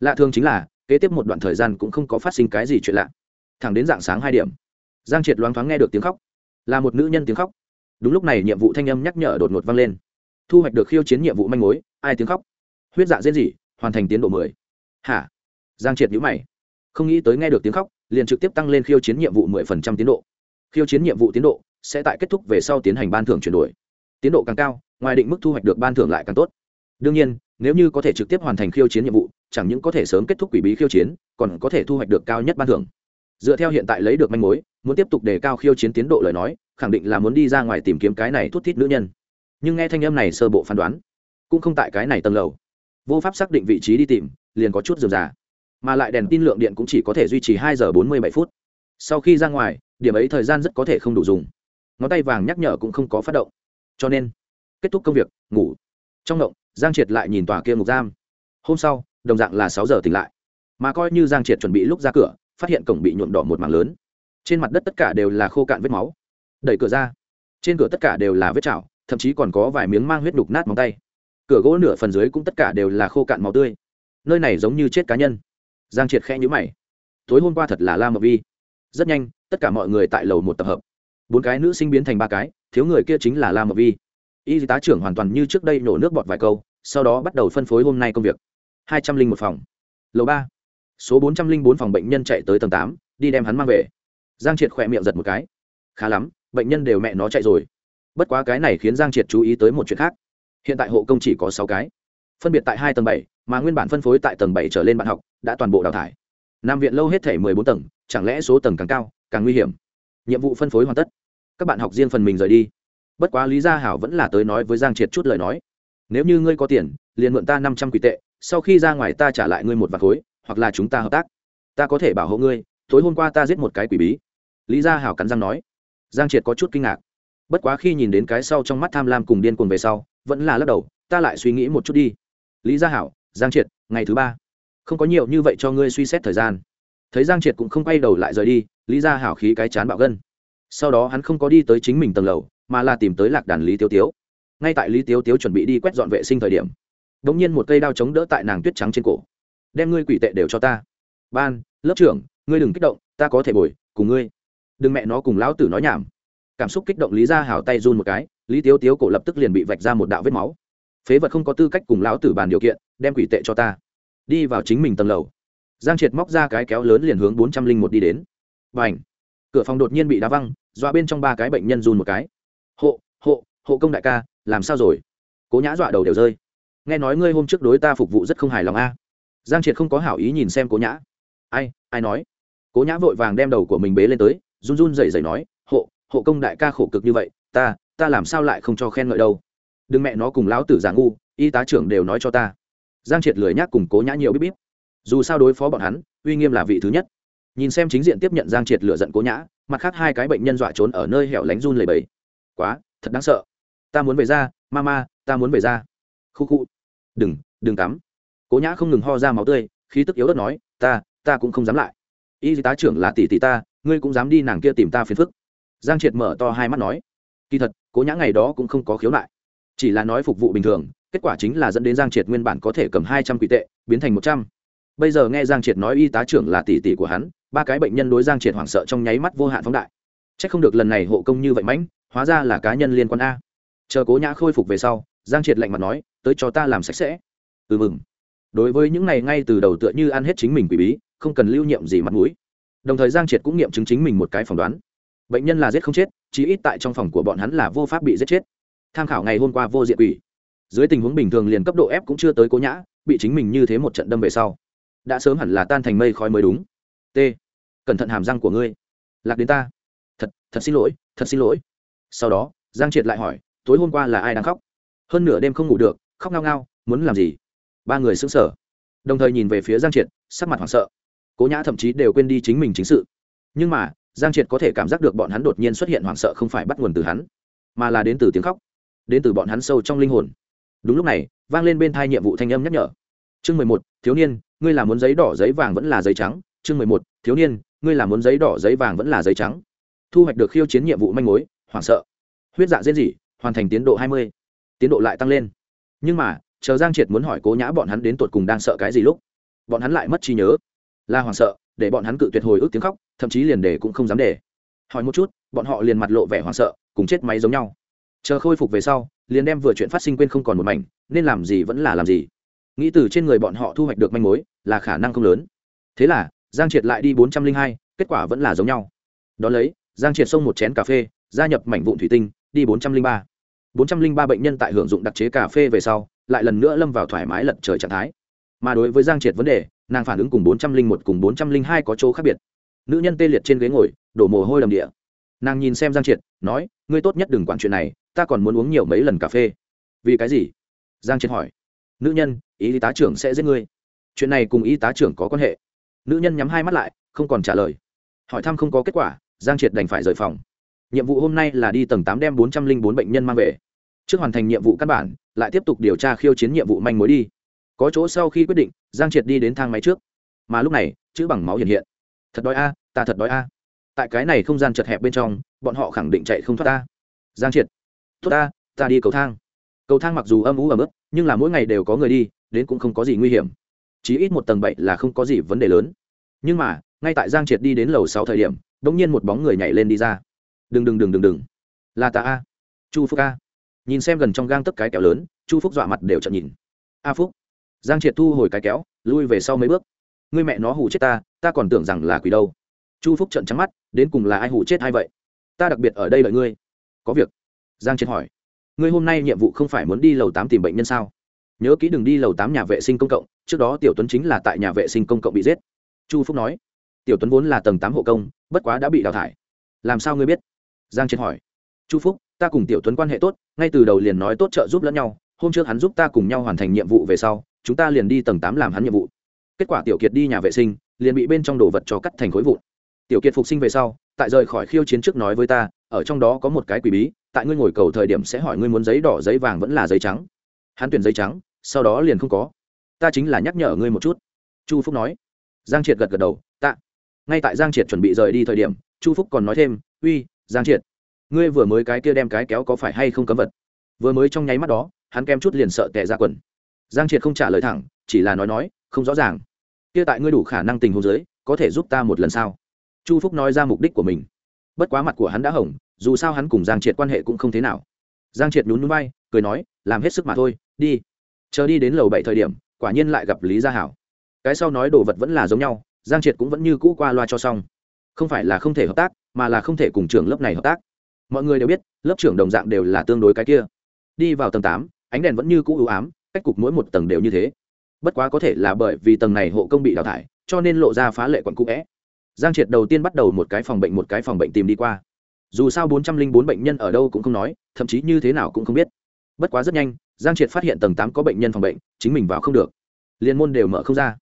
Lạ thường chính là, kế tiếp một đoạn thời gian cũng không có phát sinh cái gì chuyện lạ. Thẳng đến dạng sáng hai điểm, giang triệt loáng thoáng nghe được tiếng khóc. Là một nữ nhân tiếng khóc. Đúng lúc này nhiệm vụ thanh âm nhắc nhở đột ngột vang lên. Thu hoạch được khiêu chiến nhiệm vụ manh mối, ai tiếng khóc? Huyết dạ diễn gì hoàn thành tiến độ mười. Hả? Giang triệt nhữ mày không nghĩ tới nghe được tiếng khóc, liền trực tiếp tăng lên khiêu chiến nhiệm vụ mười phần trăm tiến độ. Khiêu chiến nhiệm vụ tiến độ sẽ tại kết thúc về sau tiến hành ban thưởng chuyển đổi. Tiến độ càng cao, ngoài định mức thu hoạch được ban thưởng lại càng tốt. Đương nhiên, nếu như có thể trực tiếp hoàn thành khiêu chiến nhiệm vụ, chẳng những có thể sớm kết thúc quỷ bí khiêu chiến, còn có thể thu hoạch được cao nhất ban thưởng. Dựa theo hiện tại lấy được manh mối, muốn tiếp tục đề cao khiêu chiến tiến độ lời nói, khẳng định là muốn đi ra ngoài tìm kiếm cái này thút thít nữ nhân. Nhưng nghe thanh âm này sơ bộ phán đoán, cũng không tại cái này tầng lầu. Vô pháp xác định vị trí đi tìm, liền có chút dườm già mà lại đèn tin lượng điện cũng chỉ có thể duy trì hai giờ bốn mươi bảy phút. Sau khi ra ngoài, điểm ấy thời gian rất có thể không đủ dùng. Ngón tay vàng nhắc nhở cũng không có phát động. Cho nên, kết thúc công việc, ngủ. Trong động giang triệt lại nhìn tòa kia ngục giam. Hôm sau, đồng dạng là sáu giờ tỉnh lại. Mà coi như giang triệt chuẩn bị lúc ra cửa, phát hiện cổng bị nhuộm đỏ một mảng lớn. Trên mặt đất tất cả đều là khô cạn vết máu. Đẩy cửa ra, trên cửa tất cả đều là vết chảo, thậm chí còn có vài miếng mang huyết đục nát móng tay. Cửa gỗ nửa phần dưới cũng tất cả đều là khô cạn máu tươi. Nơi này giống như chết cá nhân giang triệt khẽ nhữ mày. Tối hôm qua thật là la Mộc vi. Rất nhanh, tất cả mọi người tại lầu một tập hợp. Bốn cái nữ sinh biến thành ba cái, thiếu người kia chính là la Mộc vi. Y tá trưởng hoàn toàn như trước đây nổ nước bọt vài câu, sau đó bắt đầu phân phối hôm nay công việc. Hai trăm linh một phòng. Lầu ba. Số bốn trăm linh bốn phòng bệnh nhân chạy tới tầng tám, đi đem hắn mang về. Giang triệt khỏe miệng giật một cái. Khá lắm, bệnh nhân đều mẹ nó chạy rồi. Bất quá cái này khiến giang triệt chú ý tới một chuyện khác. Hiện tại hộ công chỉ có sáu cái phân biệt tại hai tầng bảy, mà nguyên bản phân phối tại tầng bảy trở lên bạn học, đã toàn bộ đào thải. Nam viện lâu hết thể mười bốn tầng, chẳng lẽ số tầng càng cao, càng nguy hiểm? Nhiệm vụ phân phối hoàn tất. Các bạn học riêng phần mình rời đi. Bất quá lý gia hảo vẫn là tới nói với giang triệt chút lời nói. Nếu như ngươi có tiền, liền mượn ta năm trăm quỷ tệ, sau khi ra ngoài ta trả lại ngươi một vạt khối, hoặc là chúng ta hợp tác. Ta có thể bảo hộ ngươi, tối hôm qua ta giết một cái quỷ bí. Lý gia hảo cắn răng nói. Giang triệt có chút kinh ngạc. Bất quá khi nhìn đến cái sau trong mắt tham lam cùng điên cuồng về sau, vẫn là lắc đầu, ta lại suy nghĩ một chút đi lý gia hảo, giang triệt, ngày thứ ba. Không có nhiều như vậy cho ngươi suy xét thời gian. Thấy giang triệt cũng không quay đầu lại rời đi, lý gia hảo khí cái chán bạo gân. Sau đó hắn không có đi tới chính mình tầng lầu, mà là tìm tới lạc đàn lý tiêu tiếu. Ngay tại lý tiêu tiếu chuẩn bị đi quét dọn vệ sinh thời điểm đ ỗ n g nhiên một cây đao chống đỡ tại nàng tuyết trắng trên cổ. Đem ngươi quỷ tệ đều cho ta. Ban, lớp trưởng, ngươi đừng kích động, ta có thể bồi, cùng ngươi. Đừng mẹ nó cùng lão tử nói nhảm. Cảm xúc kích động lý ra hào tay run một cái, lý tiếu tiếu cổ lập tức liền bị vạch ra một đạo vết máu phế vật không có tư cách cùng lão tử bàn điều kiện, đem quỷ tệ cho ta. Đi vào chính mình tầng lầu. Giang triệt móc ra cái kéo lớn liền hướng bốn trăm linh một đi đến. Và ảnh cửa phòng đột nhiên bị đá văng, dọa bên trong ba cái bệnh nhân run một cái. Hộ hộ hộ công đại ca, làm sao rồi? Cố nhã dọa đầu đều rơi. Nghe nói ngươi hôm trước đối ta phục vụ rất không hài lòng a. Giang triệt không có hảo ý nhìn xem cố nhã. Ai ai nói? Cố nhã vội vàng đem đầu của mình bế lên tới, run run rẩy rẩy nói, hộ hộ công đại ca khổ cực như vậy, ta ta làm sao lại không cho khen ngợi đâu? Đừng mẹ nó cùng lão tử giả ngu, y tá trưởng đều nói cho ta. Giang triệt lười nhác cùng cố nhã nhiều bíp bíp. Dù sao đối phó bọn hắn, uy nghiêm là vị thứ nhất. Nhìn xem chính diện tiếp nhận giang triệt lựa giận cố nhã, mặt khác hai cái bệnh nhân dọa trốn ở nơi hẻo lánh run lầy bầy quá, thật đáng sợ. Ta muốn về ra, ma ma, ta muốn về ra. Khu khu. Đừng đừng tắm cố nhã không ngừng ho ra máu tươi, khí tức yếu đất nói, ta ta cũng không dám lại. Y tá trưởng là tỷ tỷ ta, ngươi cũng dám đi nàng kia tìm ta phiền phức. Giang triệt mở to hai mắt nói, kỳ thật, cố nhã ngày đó cũng không có khiếu nại chỉ là nói phục vụ bình thường, kết quả chính là dẫn đến giang triệt nguyên bản có thể cầm hai trăm quỷ tệ, biến thành một trăm. Bây giờ nghe giang triệt nói y tá trưởng là tỷ tỷ của hắn, ba cái bệnh nhân đối giang triệt hoảng sợ trong nháy mắt vô hạn phóng đại. C h ắ c không được lần này hộ công như vậy mãnh, hóa ra là cá nhân liên quan a. Chờ cố nhã khôi phục về sau, giang triệt lạnh mặt nói, tới cho ta làm sạch sẽ. Ừ mừng. Đối với những này ngay từ đầu tựa như ăn hết chính mình quỷ bí, không cần lưu nhiệm gì mặt mũi. Đồng thời giang triệt cũng nghiệm chứng chính mình một cái phỏng đoán. Bệnh nhân là giết không chết chỉ ít tại trong phòng của bọn hắn là vô pháp bị giết chết tham khảo ngày hôm qua vô diện quỷ. Dưới tình huống bình thường liền cấp độ ép cũng chưa tới cố nhã, bị chính mình như thế một trận đâm về sau, đã sớm hẳn là tan thành mây khói mới đúng. T, cẩn thận hàm răng của ngươi. Lạc đến ta. Thật thật xin lỗi, thật xin lỗi. Sau đó, giang triệt lại hỏi, tối hôm qua là ai đang khóc? Hơn nửa đêm không ngủ được, khóc ngao ngao, muốn làm gì? Ba người xứng sở đồng thời nhìn về phía giang triệt, sắc mặt hoảng sợ. Cố nhã thậm chí đều quên đi chính mình chính sự. Nhưng mà, giang triệt có thể cảm giác được bọn hắn đột nhiên xuất hiện hoảng sợ không phải bắt nguồn từ hắn, mà là đến từ tiếng khóc đến từ bọn hắn sâu trong linh hồn. Đúng lúc này, vang lên bên thai nhiệm vụ thanh âm nhắc nhở. Chương mười một, thiếu niên, ngươi là muốn giấy đỏ giấy vàng vẫn là giấy trắng? Chương mười một, thiếu niên, ngươi là muốn giấy đỏ giấy vàng vẫn là giấy trắng? Thu hoạch được khiêu chiến nhiệm vụ manh mối, hoảng sợ. Huyết dạ diễn dị hoàn thành tiến độ hai mươi. Tiến độ lại tăng lên. Nhưng mà, chờ giang triệt muốn hỏi cố nhã bọn hắn đến tột cùng đang sợ cái gì lúc, bọn hắn lại mất trí nhớ. Là hoảng sợ, để bọn hắn cự tuyệt hồi ức tiếng khóc, thậm chí liền để cũng không dám để hỏi một chút, bọn họ liền mặt lộ vẻ hoảng sợ, cùng chết máy giống nhau chờ khôi phục về sau, liền đem vừa chuyện phát sinh quên không còn một mảnh, nên làm gì vẫn là làm gì. Nghĩ từ trên người bọn họ thu hoạch được manh mối, là khả năng không lớn. Thế là, giang triệt lại đi bốn trăm linh hai, kết quả vẫn là giống nhau. Đón lấy, giang triệt xông một chén cà phê, gia nhập mảnh vụn thủy tinh, đi bốn trăm linh ba. bốn trăm linh ba bệnh nhân tại hưởng dụng đặc chế cà phê về sau, lại lần nữa lâm vào thoải mái lật trời trạng thái. Mà đối với giang triệt vấn đề, nàng phản ứng cùng bốn trăm linh một cùng bốn trăm linh hai có chỗ khác biệt. Nữ nhân tê liệt trên ghế ngồi, đổ mồ hôi đầm địa. Nàng nhìn xem giang triệt, nói ngươi tốt nhất đừng quản chuyện này, ta còn muốn uống nhiều mấy lần cà phê. Vì cái gì? Giang triệt hỏi. Nữ nhân y tá trưởng sẽ giết ngươi. Chuyện này cùng y tá trưởng có quan hệ. Nữ nhân nhắm hai mắt lại, không còn trả lời. Hỏi thăm không có kết quả, giang triệt đành phải rời phòng. Nhiệm vụ hôm nay là đi tầng tám đem bốn trăm linh bốn bệnh nhân mang về. Trước hoàn thành nhiệm vụ căn bản, lại tiếp tục điều tra khiêu chiến nhiệm vụ manh mối đi. Có chỗ sau khi quyết định, giang triệt đi đến thang máy trước. Mà lúc này, chữ bằng máu hiện hiện. Thật đói a, ta thật đói a. Tại cái này không gian chật hẹp bên trong bọn họ khẳng định chạy không thoát ta. Giang triệt, tốt ta ta đi cầu thang. Cầu thang mặc dù âm ú ấm ức nhưng là mỗi ngày đều có người đi, đến cũng không có gì nguy hiểm. Chỉ ít một tầng bậy là không có gì vấn đề lớn. Nhưng mà, ngay tại giang triệt đi đến lầu sáu thời điểm đ ỗ n g nhiên một bóng người nhảy lên đi ra. Đừng đừng đừng đừng đừng. Là ta a. Chu phúc a. Nhìn xem gần trong gang tấc cái kéo lớn, chu phúc dọa mặt đều chậm nhìn. A phúc. Giang triệt thu hồi cái kéo lui về sau mấy bước. Người mẹ nó hù chết ta ta còn tưởng rằng là quỷ đâu. Chu phúc trận trắng mắt, đến cùng là ai hù chết hay vậy? Ta đặc biệt ở đây đợi ngươi. Có việc. Giang triệt hỏi. Ngươi hôm nay nhiệm vụ không phải muốn đi lầu tám tìm bệnh nhân sao? Nhớ kỹ đừng đi lầu tám nhà vệ sinh công cộng, trước đó tiểu tuấn chính là tại nhà vệ sinh công cộng bị giết. Chu phúc nói. Tiểu tuấn vốn là tầng tám hộ công, bất quá đã bị đào thải. Làm sao ngươi biết? Giang triệt hỏi. Chu phúc, ta cùng tiểu tuấn quan hệ tốt, ngay từ đầu liền nói tốt trợ giúp lẫn nhau, hôm trước hắn giúp ta cùng nhau hoàn thành nhiệm vụ về sau, chúng ta liền đi tầng tám làm hắn nhiệm vụ. Kết quả tiểu kiệt đi nhà vệ sinh, liền bị bên trong đồ vật cho cắt thành khối vụn. Tiểu kiệt phục sinh về sau tại rời khỏi khiêu chiến trước nói với ta, ở trong đó có một cái quỷ bí, tại ngươi ngồi cầu thời điểm sẽ hỏi ngươi muốn giấy đỏ giấy vàng vẫn là giấy trắng. Hắn tuyển giấy trắng, sau đó liền không có. Ta chính là nhắc nhở ngươi một chút. Chu phúc nói. Giang triệt gật gật đầu, tạ. Ngay tại giang triệt chuẩn bị rời đi thời điểm, chu phúc còn nói thêm, uy, giang triệt, ngươi vừa mới cái kia đem cái kéo có phải hay không cấm vật? Vừa mới trong nháy mắt đó, hắn kem chút liền sợ tệ ra quần. Giang triệt không trả lời thẳng, chỉ là nói nói, không rõ ràng. Kia tại ngươi đủ khả năng tình hồ giới có thể giúp ta một lần sao? Chu phúc nói ra mục đích của mình. Bất quá mặt của hắn đã hỏng, dù sao hắn cùng giang triệt quan hệ cũng không thế nào. Giang triệt nhún núi bay cười nói, làm hết sức mà thôi, đi. Chờ đi đến lầu bảy thời điểm, quả nhiên lại gặp lý gia hảo. Cái sau nói đồ vật vẫn là giống nhau, giang triệt cũng vẫn như cũ qua loa cho xong. Không phải là không thể hợp tác, mà là không thể cùng trường lớp này hợp tác. Mọi người đều biết, lớp trưởng đồng dạng đều là tương đối cái kia. Đi vào tầng tám, ánh đèn vẫn như cũ ưu ám, cách cục mỗi một tầng đều như thế. Bất quá có thể là bởi vì tầng này hộ công bị đào thải, cho nên lộ ra phá lệ quận cũ vẽ giang triệt đầu tiên bắt đầu một cái phòng bệnh, một cái phòng bệnh tìm đi qua. Dù sao bốn trăm linh bốn bệnh nhân ở đâu cũng không nói, thậm chí như thế nào cũng không biết. Bất quá rất nhanh, giang triệt phát hiện tầng tám có bệnh nhân phòng bệnh, chính mình vào không được. Liên môn đều mở không ra.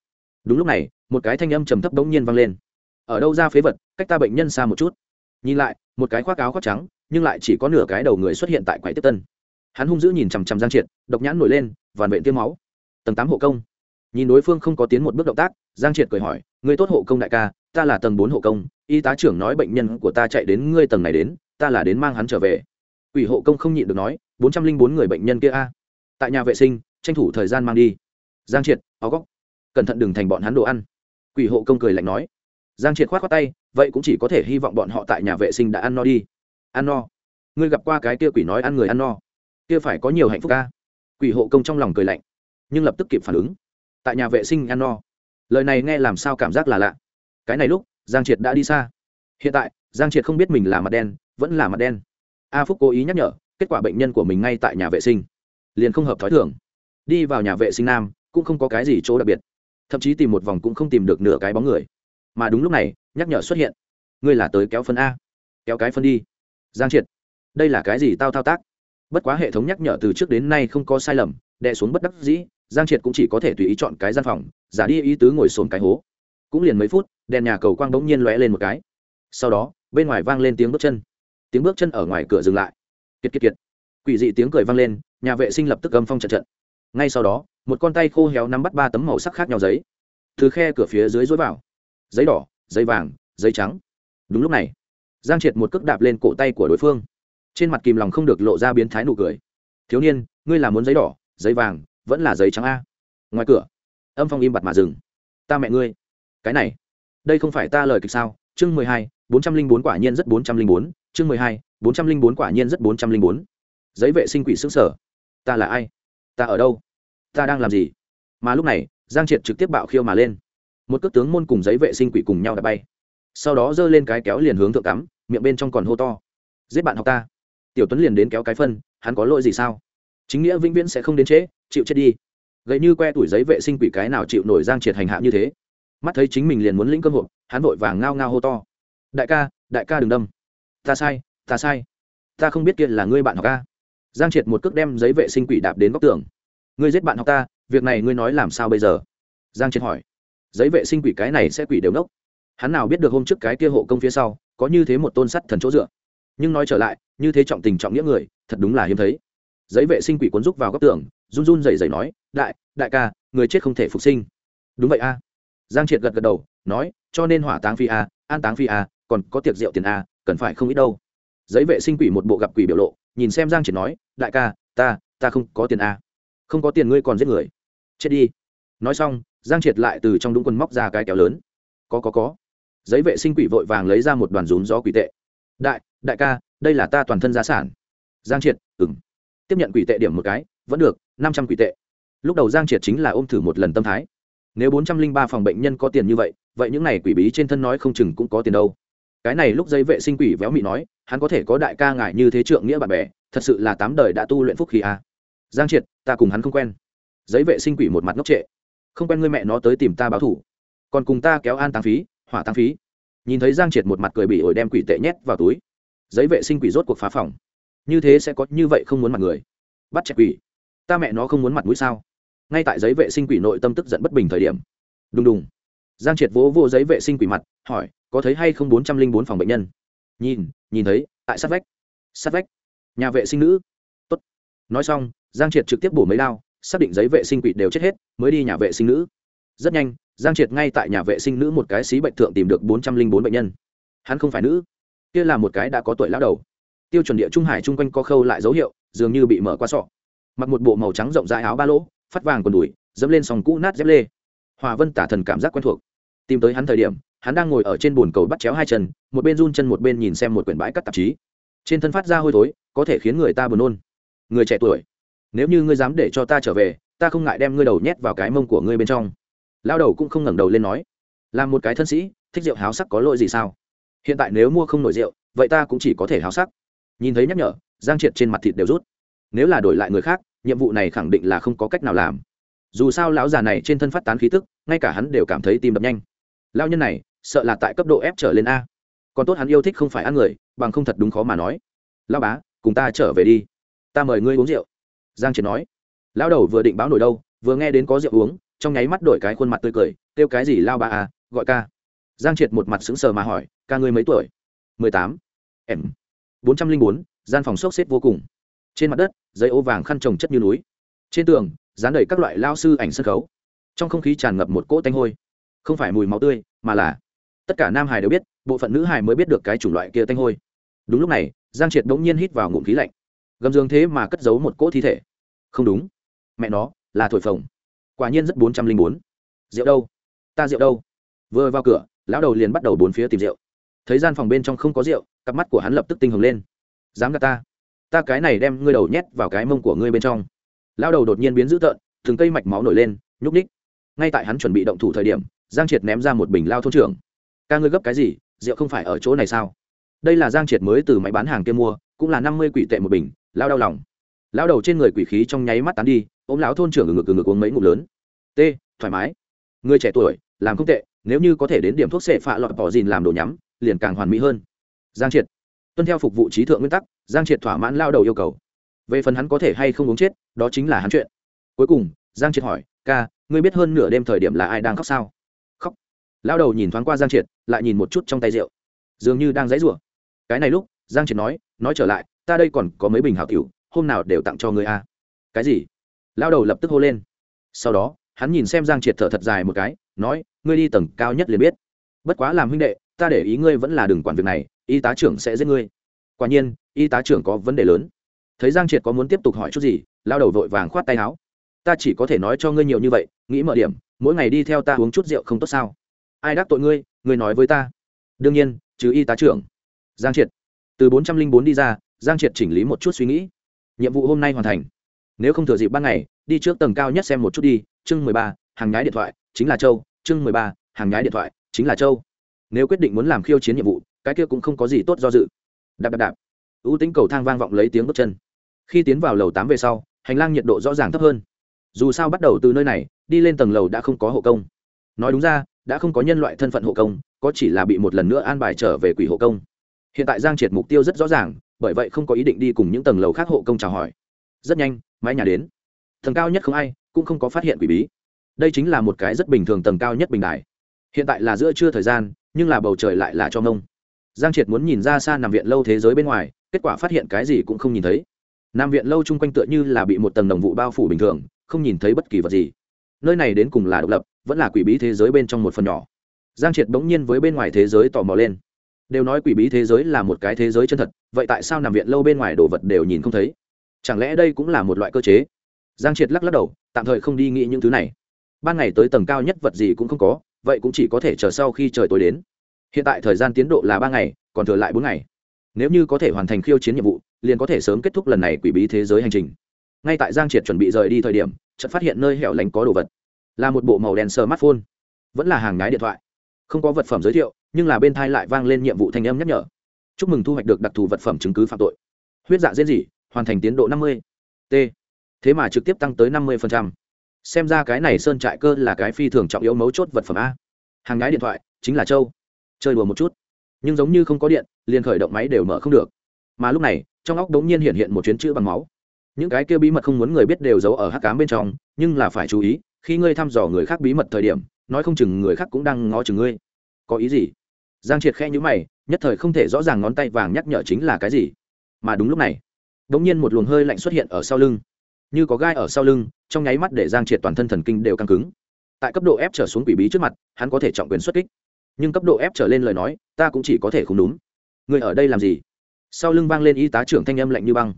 Đúng lúc này, một cái thanh âm trầm thấp bỗng nhiên vang lên. Ở đâu ra phế vật, cách ta bệnh nhân xa một chút. Nhìn lại, một cái khoác áo khoác trắng, nhưng lại chỉ có nửa cái đầu người xuất hiện tại quầy tiếp tân. Hắn hung dữ nhìn chằm chằm giang triệt, độc nhãn nổi lên, vằn vện tiêm máu. Tầng tám hộ công. Nhìn đối phương không có tiến một bước động tác, giang triệt cười hỏi, người tốt hộ công đại ca ta là tầng bốn hộ công, y tá trưởng nói bệnh nhân của ta chạy đến ngươi tầng này đến, ta là đến mang hắn trở về. Ủy hộ công không nhịn được nói, bốn trăm linh bốn người bệnh nhân kia a. Tại nhà vệ sinh, tranh thủ thời gian mang đi. Giang triệt, áo góc. Cẩn thận đừng thành bọn hắn đồ ăn. Quỷ hộ công cười lạnh nói. Giang triệt k h o á t khoác tay, vậy cũng chỉ có thể hy vọng bọn họ tại nhà vệ sinh đã ăn no đi. Ăn no. Ngươi gặp qua cái kia quỷ nói ăn người ăn no. Kia phải có nhiều hạnh phúc ca quỷ hộ công trong lòng cười lạnh, nhưng lập tức kịp phản ứng. Tại nhà vệ sinh ăn no. Lời này nghe làm sao cảm giác là lạ cái này lúc, giang triệt đã đi xa. Hiện tại, giang triệt không biết mình là mặt đen, vẫn là mặt đen. A phúc cố ý nhắc nhở, kết quả bệnh nhân của mình ngay tại nhà vệ sinh. Liền không hợp thói thường. Đi vào nhà vệ sinh nam, cũng không có cái gì chỗ đặc biệt. Thậm chí tìm một vòng cũng không tìm được nửa cái bóng người. Mà đúng lúc này, nhắc nhở xuất hiện. Ngươi là tới kéo phân a. Kéo cái phân đi. Giang triệt. Đây là cái gì tao thao tác? Bất quá hệ thống nhắc nhở từ trước đến nay không có sai lầm, đè xuống bất đắc dĩ, giang triệt cũng chỉ có thể tùy ý chọn cái gian phòng, giả đi ý tứ ngồi xổm cái hố cũng liền mấy phút, đèn nhà cầu quang bỗng nhiên lóe lên một cái. Sau đó, bên ngoài vang lên tiếng bước chân. Tiếng bước chân ở ngoài cửa dừng lại. Kiệt kiệt kiệt. Quỷ dị tiếng cười vang lên, nhà vệ sinh lập tức gầm phong trận trận. Ngay sau đó, một con tay khô héo nắm bắt ba tấm màu sắc khác nhau giấy. Từ khe cửa phía dưới dối vào. Giấy đỏ, giấy vàng, giấy trắng. Đúng lúc này, giang triệt một cước đạp lên cổ tay của đối phương. Trên mặt kìm lòng không được lộ ra biến thái nụ cười. Thiếu niên, ngươi là muốn giấy đỏ, giấy vàng, vẫn là giấy trắng a? Ngoài cửa, âm phong im bặt mà dừng. Ta mẹ ngươi cái này. Đây không phải ta lời kịch sao? Chương mười hai, bốn trăm linh bốn quả nhiên rất bốn trăm linh bốn. Chương mười hai, bốn trăm linh bốn quả nhiên rất bốn trăm linh bốn. Giấy vệ sinh quỷ xứ sở ta là ai? Ta ở đâu? Ta đang làm gì? Mà lúc này, giang triệt trực tiếp bạo khiêu mà lên. Một cước tướng môn cùng giấy vệ sinh quỷ cùng nhau đã bay. Sau đó giơ lên cái kéo liền hướng thượng cắm, miệng bên trong còn hô to. Giết bạn học ta. Tiểu tuấn liền đến kéo cái phân, hắn có lỗi gì sao? Chính nghĩa vĩnh viễn sẽ không đến trễ, chịu chết đi. Gậy như que tuổi giấy vệ sinh quỷ cái nào chịu nổi giang triệt hành hạ như thế? Mắt thấy chính mình liền muốn lĩnh cơm hộp, hắn vội vàng ngao ngao hô to. Đại ca đại ca đừng đâm. Ta sai ta sai. Ta không biết kia là ngươi bạn học ca giang triệt một cước đem giấy vệ sinh quỷ đạp đến góc tường. Ngươi giết bạn học ta, việc này ngươi nói làm sao bây giờ? Giang triệt hỏi. Giấy vệ sinh quỷ cái này sẽ quỷ đều nốc. Hắn nào biết được hôm trước cái kia hộ công phía sau, có như thế một tôn sắt thần chỗ dựa. Nhưng nói trở lại, như thế trọng tình trọng nghĩa người, thật đúng là hiếm thấy. Giấy vệ sinh quỷ cuốn rúc vào góc tường, run run rẩy rẩy nói, đại đại ca, người chết không thể phục sinh. Đúng vậy a giang triệt gật gật đầu, nói, cho nên hỏa táng phi a, an táng phi a, còn có tiệc rượu tiền a, cần phải không ít đâu. Giấy vệ sinh quỷ một bộ gặp quỷ biểu lộ, nhìn xem giang triệt nói, đại ca, ta ta không có tiền a. Không có tiền ngươi còn giết người. Chết đi. Nói xong, giang triệt lại từ trong đúng quần móc ra cái kéo lớn. Có có có. Giấy vệ sinh quỷ vội vàng lấy ra một đoàn rún gió quỷ tệ. Đại đại ca, đây là ta toàn thân gia sản. Giang triệt ừng tiếp nhận quỷ tệ điểm một cái, vẫn được, năm trăm quỷ tệ. Lúc đầu giang triệt chính là ôm thử một lần tâm thái nếu bốn trăm linh ba phòng bệnh nhân có tiền như vậy vậy những này quỷ bí trên thân nói không chừng cũng có tiền đâu. Cái này lúc giấy vệ sinh quỷ véo mị nói, hắn có thể có đại ca ngại như thế trượng nghĩa bạn bè, thật sự là tám đời đã tu luyện phúc khí à. giang triệt, ta cùng hắn không quen. Giấy vệ sinh quỷ một mặt ngốc trệ. Không quen ngươi mẹ nó tới tìm ta báo thủ. Còn cùng ta kéo an tăng phí, hỏa tăng phí. Nhìn thấy giang triệt một mặt cười bị ổi đem quỷ tệ nhét vào túi. Giấy vệ sinh quỷ rốt cuộc phá phòng. Như thế sẽ có như vậy không muốn mặt người. Bắt chẹt quỷ. Ta mẹ nó không muốn mặt mũi sao? Ngay tại giấy vệ sinh quỷ nội tâm tức giận bất bình thời điểm. Đùng đùng. Giang triệt vỗ vô giấy vệ sinh quỷ mặt, hỏi, có thấy hay không bốn trăm linh bốn phòng bệnh nhân? Nhìn nhìn thấy, tại sát vách. Sát vách. Nhà vệ sinh nữ. Tốt. nói xong, giang triệt trực tiếp bổ mấy đao, xác định giấy vệ sinh quỷ đều chết hết, mới đi nhà vệ sinh nữ. Rất nhanh, giang triệt ngay tại nhà vệ sinh nữ một cái xí bệnh thượng tìm được bốn trăm linh bốn bệnh nhân. Hắn không phải nữ, kia là một cái đã có tuổi lão đầu. Tiêu chuẩn địa trung hải chung quanh có khâu lại dấu hiệu, dường như bị mở qua sọ. Mặc một bộ màu trắng rộng rãi áo ba lỗ phát vàng quần đùi, dẫm lên sòng cũ nát dép lê. Hòa vân tả thần cảm giác quen thuộc. Tìm tới hắn thời điểm, hắn đang ngồi ở trên bồn cầu bắt chéo hai chân, một bên run chân một bên nhìn xem một quyển bãi cắt tạp chí. Trên thân phát ra hôi thối, có thể khiến người ta buồn nôn. Người trẻ tuổi, nếu như ngươi dám để cho ta trở về, ta không ngại đem ngươi đầu nhét vào cái mông của ngươi bên trong. Lao đầu cũng không ngẩng đầu lên nói, là một cái thân sĩ, thích rượu háo sắc có lỗi gì sao? Hiện tại nếu mua không nổi rượu, vậy ta cũng chỉ có thể háo sắc. Nhìn thấy nhắc nhở, giang triệt trên mặt thịt đều rút. Nếu là đổi lại người khác nhiệm vụ này khẳng định là không có cách nào làm. Dù sao lão già này trên thân phát tán khí tức, ngay cả hắn đều cảm thấy tim đập nhanh. Lao nhân này, sợ là tại cấp độ ép trở lên a. Còn tốt hắn yêu thích không phải ăn người, bằng không thật đúng khó mà nói. Lao bá, cùng ta trở về đi. Ta mời ngươi uống rượu. Giang triệt nói. Lão đầu vừa định báo nổi đâu, vừa nghe đến có rượu uống, trong nháy mắt đổi cái khuôn mặt tươi cười, kêu cái gì lao bà à gọi ca. Giang triệt một mặt sững sờ mà hỏi, ca ngươi mấy tuổi? Mười tám. Em. Bốn trăm linh bốn, gian phòng sốc xếp vô cùng trên mặt đất giấy ô vàng khăn trồng chất như núi. Trên tường, dán đầy các loại lao sư ảnh sân khấu. Trong không khí tràn ngập một cỗ tanh hôi. Không phải mùi máu tươi, mà là tất cả nam hải đều biết, bộ phận nữ hải mới biết được cái chủng loại kia tanh hôi. Đúng lúc này, giang triệt bỗng nhiên hít vào ngụm khí lạnh. Gầm giường thế mà cất giấu một cỗ thi thể. Không đúng. Mẹ nó, là thổi phồng. Quả nhiên rất bốn trăm linh bốn. Rượu đâu? Ta rượu đâu? Vừa vào cửa, lão đầu liền bắt đầu bốn phía tìm rượu. Thấy gian phòng bên trong không có rượu, cặp mắt của hắn lập tức tinh hồng lên. Dám gạt ta ta cái này đem ngươi đầu nhét vào cái mông của ngươi bên trong. Lão đầu đột nhiên biến dữ tợn, từng cây mạch máu nổi lên, nhúc ních ngay tại hắn chuẩn bị động thủ thời điểm, giang triệt ném ra một bình lao thôn trưởng. Ca ngươi gấp cái gì, rượu không phải ở chỗ này sao? Đây là giang triệt mới từ máy bán hàng kia mua, cũng là năm mươi quỷ tệ một bình lao đau lòng. Lao đầu trên người quỷ khí trong nháy mắt tán đi, ôm lão thôn trưởng ngực ngực uống mấy ngụm lớn. T, thoải mái. Người trẻ tuổi, làm không tệ, nếu như có thể đến điểm thuốc sệ phạ lọt bỏ dìn làm đồ nhắm, liền càng hoàn mỹ hơn. Giang triệt tuân theo phục vụ trí thượng nguyên tắc, giang triệt thỏa mãn lao đầu yêu cầu. Về phần hắn có thể hay không uống chết, đó chính là hắn chuyện. Cuối cùng, giang triệt hỏi, ca, ngươi biết hơn nửa đêm thời điểm là ai đang khóc sao? Khóc. Lao đầu nhìn thoáng qua giang triệt, lại nhìn một chút trong tay rượu. Dường như đang dãy rủa. Cái này lúc, giang triệt nói nói trở lại, ta đây còn có mấy bình hảo cửu hôm nào đều tặng cho ngươi a. Cái gì? Lao đầu lập tức hô lên. Sau đó, hắn nhìn xem giang triệt thở thật dài một cái, nói, ngươi đi tầng cao nhất liền biết. Bất quá làm huynh đệ, ta để ý ngươi vẫn là đừng quản việc này y tá trưởng sẽ giết ngươi. Quả nhiên, y tá trưởng có vấn đề lớn. Thấy giang triệt có muốn tiếp tục hỏi chút gì, lao đầu vội vàng khoát tay áo. Ta chỉ có thể nói cho ngươi nhiều như vậy, nghĩ mở điểm, mỗi ngày đi theo ta uống chút rượu không tốt sao? Ai đắc tội ngươi ngươi nói với ta. Đương nhiên, chứ y tá trưởng. Giang triệt. Từ bốn trăm linh bốn đi ra, giang triệt chỉnh lý một chút suy nghĩ. Nhiệm vụ hôm nay hoàn thành. Nếu không thừa dịp ban ngày, đi trước tầng cao nhất xem một chút đi, chương mười ba, hàng nhái điện thoại, chính là châu, chương mười ba, hàng nhái điện thoại, chính là châu. Nếu quyết định muốn làm khiêu chiến nhiệm vụ cái kia cũng không có gì tốt do dự. Đạp đạp đạp. Ưu tính cầu thang vang vọng lấy tiếng bước chân. Khi tiến vào lầu tám về sau, hành lang nhiệt độ rõ ràng thấp hơn. Dù sao bắt đầu từ nơi này, đi lên tầng lầu đã không có hộ công. Nói đúng ra, đã không có nhân loại thân phận hộ công, có chỉ là bị một lần nữa an bài trở về quỷ hộ công. Hiện tại giang triệt mục tiêu rất rõ ràng, bởi vậy không có ý định đi cùng những tầng lầu khác hộ công chào hỏi. Rất nhanh, mái nhà đến. Tầng cao nhất không ai, cũng không có phát hiện quỷ bí. Đây chính là một cái rất bình thường tầng cao nhất bình đài. Hiện tại là giữa trưa thời gian, nhưng là bầu trời lại là cho mông giang triệt muốn nhìn ra xa nằm viện lâu thế giới bên ngoài, kết quả phát hiện cái gì cũng không nhìn thấy. Nằm viện lâu chung quanh tựa như là bị một tầng đồng vụ bao phủ bình thường, không nhìn thấy bất kỳ vật gì. Nơi này đến cùng là độc lập, vẫn là quỷ bí thế giới bên trong một phần nhỏ. Giang triệt bỗng nhiên với bên ngoài thế giới tò mò lên. Đều nói quỷ bí thế giới là một cái thế giới chân thật, vậy tại sao nằm viện lâu bên ngoài đồ vật đều nhìn không thấy? Chẳng lẽ đây cũng là một loại cơ chế? Giang triệt lắc lắc đầu, tạm thời không đi nghĩ những thứ này. Ban ngày tới tầng cao nhất vật gì cũng không có, vậy cũng chỉ có thể chờ sau khi trời tối đến hiện tại thời gian tiến độ là ba ngày, còn thừa lại bốn ngày. Nếu như có thể hoàn thành khiêu chiến nhiệm vụ, liền có thể sớm kết thúc lần này quỷ bí thế giới hành trình. Ngay tại giang triệt chuẩn bị rời đi thời điểm, chợt phát hiện nơi hẻo lánh có đồ vật. Là một bộ màu đen smartphone. Vẫn là hàng ngái điện thoại. Không có vật phẩm giới thiệu, nhưng là bên thai lại vang lên nhiệm vụ thanh âm nhắc nhở. Chúc mừng thu hoạch được đặc thù vật phẩm chứng cứ phạm tội. Huyết dạ diễn dị hoàn thành tiến độ năm mươi. T. Thế mà trực tiếp tăng tới năm mươi xem ra cái này sơn trại cơ là cái phi thường trọng yếu mấu chốt vật phẩm a. Hàng ngái điện thoại, chính là châu chơi đùa một chút. Nhưng giống như không có điện, liền khởi động máy đều mở không được. Mà lúc này, trong óc đống nhiên hiện hiện một chuyến chữ bằng máu. Những cái kia bí mật không muốn người biết đều giấu ở hắc cám bên trong, nhưng là phải chú ý, khi ngươi thăm dò người khác bí mật thời điểm, nói không chừng người khác cũng đang ngó chừng ngươi. Có ý gì? Giang triệt khe nhữ mày, nhất thời không thể rõ ràng ngón tay vàng nhắc nhở chính là cái gì. Mà đúng lúc này đ ỗ n g nhiên một luồng hơi lạnh xuất hiện ở sau lưng. Như có gai ở sau lưng, trong nháy mắt để giang triệt toàn thân thần kinh đều căng cứng. Tại cấp độ ép trở xuống quỷ bí trước mặt, hắn có thể trọng quyền xuất kích nhưng cấp độ ép trở lên lời nói, ta cũng chỉ có thể không đúng. Người ở đây làm gì? Sau lưng vang lên y tá trưởng thanh âm lạnh như băng.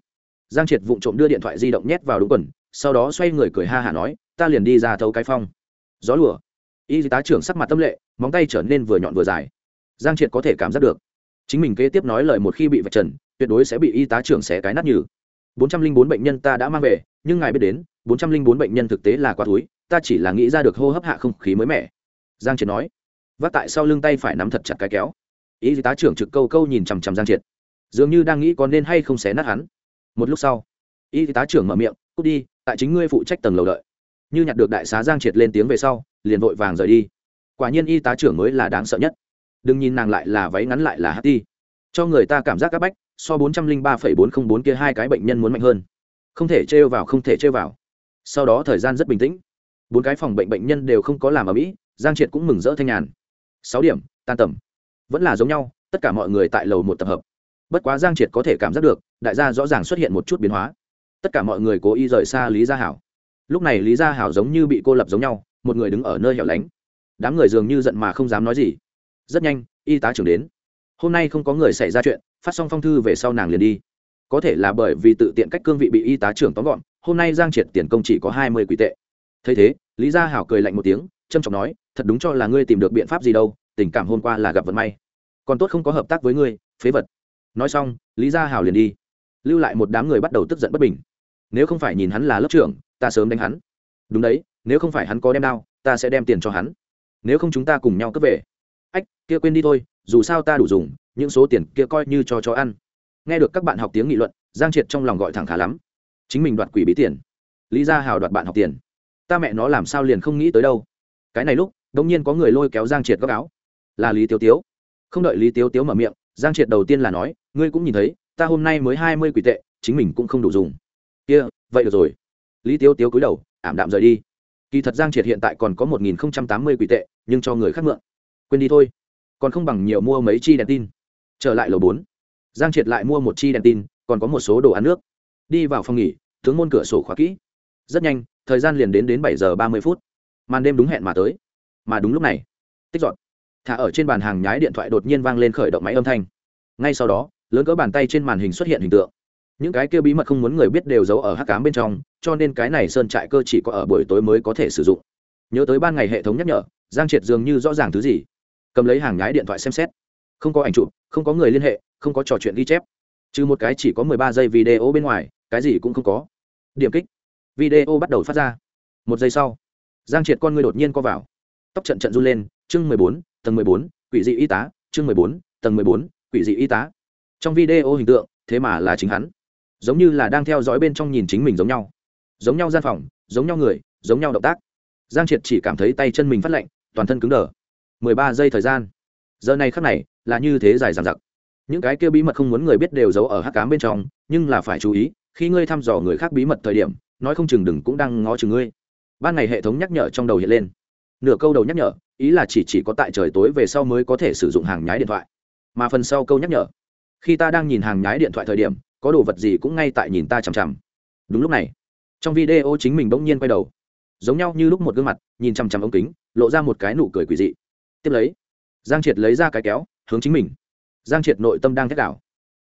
Giang triệt vụng trộm đưa điện thoại di động nhét vào đúng quần, sau đó xoay người cười ha hả nói, ta liền đi ra thấu cái phong. Gió lùa. Y tá trưởng sắc mặt tâm lệ, móng tay trở nên vừa nhọn vừa dài. Giang triệt có thể cảm giác được. Chính mình kế tiếp nói lời một khi bị vạch trần, tuyệt đối sẽ bị y tá trưởng xé cái nát nhừ. Bốn trăm linh bốn bệnh nhân ta đã mang về, nhưng ngài biết đến, bốn trăm linh bốn bệnh nhân thực tế là quá túi ta chỉ là nghĩ ra được hô hấp hạ không khí mới mẻ. Giang triệt nói vác tại sau lưng tay phải nắm thật chặt cái kéo. Y tá trưởng trực câu câu nhìn chằm chằm giang triệt. Dường như đang nghĩ có nên hay không xé nát hắn. Một lúc sau y tá trưởng mở miệng, cút đi, tại chính ngươi phụ trách tầng lầu đợi. Như nhặt được đại xá giang triệt lên tiếng về sau, liền vội vàng rời đi. Quả nhiên y tá trưởng mới là đáng sợ nhất. Đừng nhìn nàng lại là váy ngắn lại là hát ti cho người ta cảm giác áp bách, so bốn trăm linh ba phẩy bốn không bốn kia hai cái bệnh nhân muốn mạnh hơn. Không thể trêu vào, không thể trêu vào. Sau đó thời gian rất bình tĩnh. Bốn cái phòng bệnh bệnh nhân đều không có làm ở mỹ, giang triệt cũng mừng rỡ thanh nhàn sáu điểm, tan tầm. Vẫn là giống nhau, tất cả mọi người tại lầu một tập hợp. Bất quá giang triệt có thể cảm giác được, đại gia rõ ràng xuất hiện một chút biến hóa. Tất cả mọi người cố ý rời xa lý gia hảo. Lúc này lý gia hảo giống như bị cô lập giống nhau, một người đứng ở nơi hẻo lánh. Đám người dường như giận mà không dám nói gì. Rất nhanh, y tá trưởng đến. Hôm nay không có người xảy ra chuyện, phát xong phong thư về sau nàng liền đi. Có thể là bởi vì tự tiện cách cương vị bị y tá trưởng tóm gọn, hôm nay giang triệt tiền công chỉ có hai mươi quỷ tệ. Thấy thế, lý gia hảo cười lạnh một tiếng trâm trọng nói thật đúng cho là ngươi tìm được biện pháp gì đâu, tình cảm hôm qua là gặp vận may. Còn tốt không có hợp tác với ngươi, phế vật. Nói xong, lý gia hảo liền đi. Lưu lại một đám người bắt đầu tức giận bất bình. Nếu không phải nhìn hắn là lớp trưởng, ta sớm đánh hắn. Đúng đấy, nếu không phải hắn có đem đao, ta sẽ đem tiền cho hắn. Nếu không chúng ta cùng nhau cướp về. Ách, kia quên đi thôi, dù sao ta đủ dùng, những số tiền kia coi như cho chó ăn. Nghe được các bạn học tiếng nghị luận, giang triệt trong lòng gọi thẳng khá lắm. Chính mình đoạt quỷ bí tiền. Lý Gia hào đoạt bạn học tiền. Ta mẹ nó làm sao liền không nghĩ tới đâu. Cái này lúc đông nhiên có người lôi kéo giang triệt góc áo. Là lý tiếu tiếu. Không đợi lý tiếu tiếu mở miệng, giang triệt đầu tiên là nói, ngươi cũng nhìn thấy, ta hôm nay mới hai mươi quỷ tệ, chính mình cũng không đủ dùng. Kia, vậy được rồi. Lý tiếu tiếu cúi đầu, ảm đạm rời đi. Kỳ thật giang triệt hiện tại còn có một nghìn tám mươi quỷ tệ, nhưng cho người khác mượn. Quên đi thôi. Còn không bằng nhiều mua mấy chi đèn tin. Trở lại lầu bốn. Giang triệt lại mua một chi đèn tin, còn có một số đồ ăn nước. Đi vào phòng nghỉ, tướng môn cửa sổ khóa kỹ. Rất nhanh, thời gian liền đến đến bảy giờ ba mươi phút. Màn đêm đúng hẹn mà tới mà đúng lúc này, tích dọn thả ở trên bàn hàng nhái điện thoại đột nhiên vang lên khởi động máy âm thanh. Ngay sau đó, lớn cỡ bàn tay trên màn hình xuất hiện hình tượng. Những cái kia bí mật không muốn người biết đều giấu ở hắc cám bên trong, cho nên cái này sơn trại cơ chỉ có ở buổi tối mới có thể sử dụng. Nhớ tới ban ngày hệ thống nhắc nhở, giang triệt dường như rõ ràng thứ gì. Cầm lấy hàng nhái điện thoại xem xét. Không có ảnh chụp, không có người liên hệ, không có trò chuyện ghi chép. Trừ một cái chỉ có mười ba giây video bên ngoài, cái gì cũng không có. Điểm kích. Video bắt đầu phát ra. Một giây sau, giang triệt con người đột nhiên co vào tóc trận trận run lên, chương mười bốn, tầng mười bốn, quỷ dị y tá, chương mười bốn, tầng mười bốn, quỷ dị y tá. Trong video hình tượng, thế mà là chính hắn. Giống như là đang theo dõi bên trong nhìn chính mình giống nhau. Giống nhau gian phòng, giống nhau người, giống nhau động tác. Giang triệt chỉ cảm thấy tay chân mình phát lạnh, toàn thân cứng đờ. mười ba giây thời gian. Giờ này khắc này, là như thế dài dằng dặc. Những cái kia bí mật không muốn người biết đều giấu ở hắc cám bên trong, nhưng là phải chú ý, khi ngươi thăm dò người khác bí mật thời điểm, nói không chừng đừng cũng đang ngó chừng ngươi. Ban ngày hệ thống nhắc nhở trong đầu hiện lên nửa câu đầu nhắc nhở, ý là chỉ chỉ có tại trời tối về sau mới có thể sử dụng hàng nhái điện thoại. Mà phần sau câu nhắc nhở, khi ta đang nhìn hàng nhái điện thoại thời điểm, có đồ vật gì cũng ngay tại nhìn ta chằm chằm. Đúng lúc này, trong video chính mình bỗng nhiên quay đầu, giống nhau như lúc một gương mặt, nhìn chằm chằm ống kính, lộ ra một cái nụ cười quỷ dị. Tiếp lấy, giang triệt lấy ra cái kéo, hướng chính mình. Giang triệt nội tâm đang thét đảo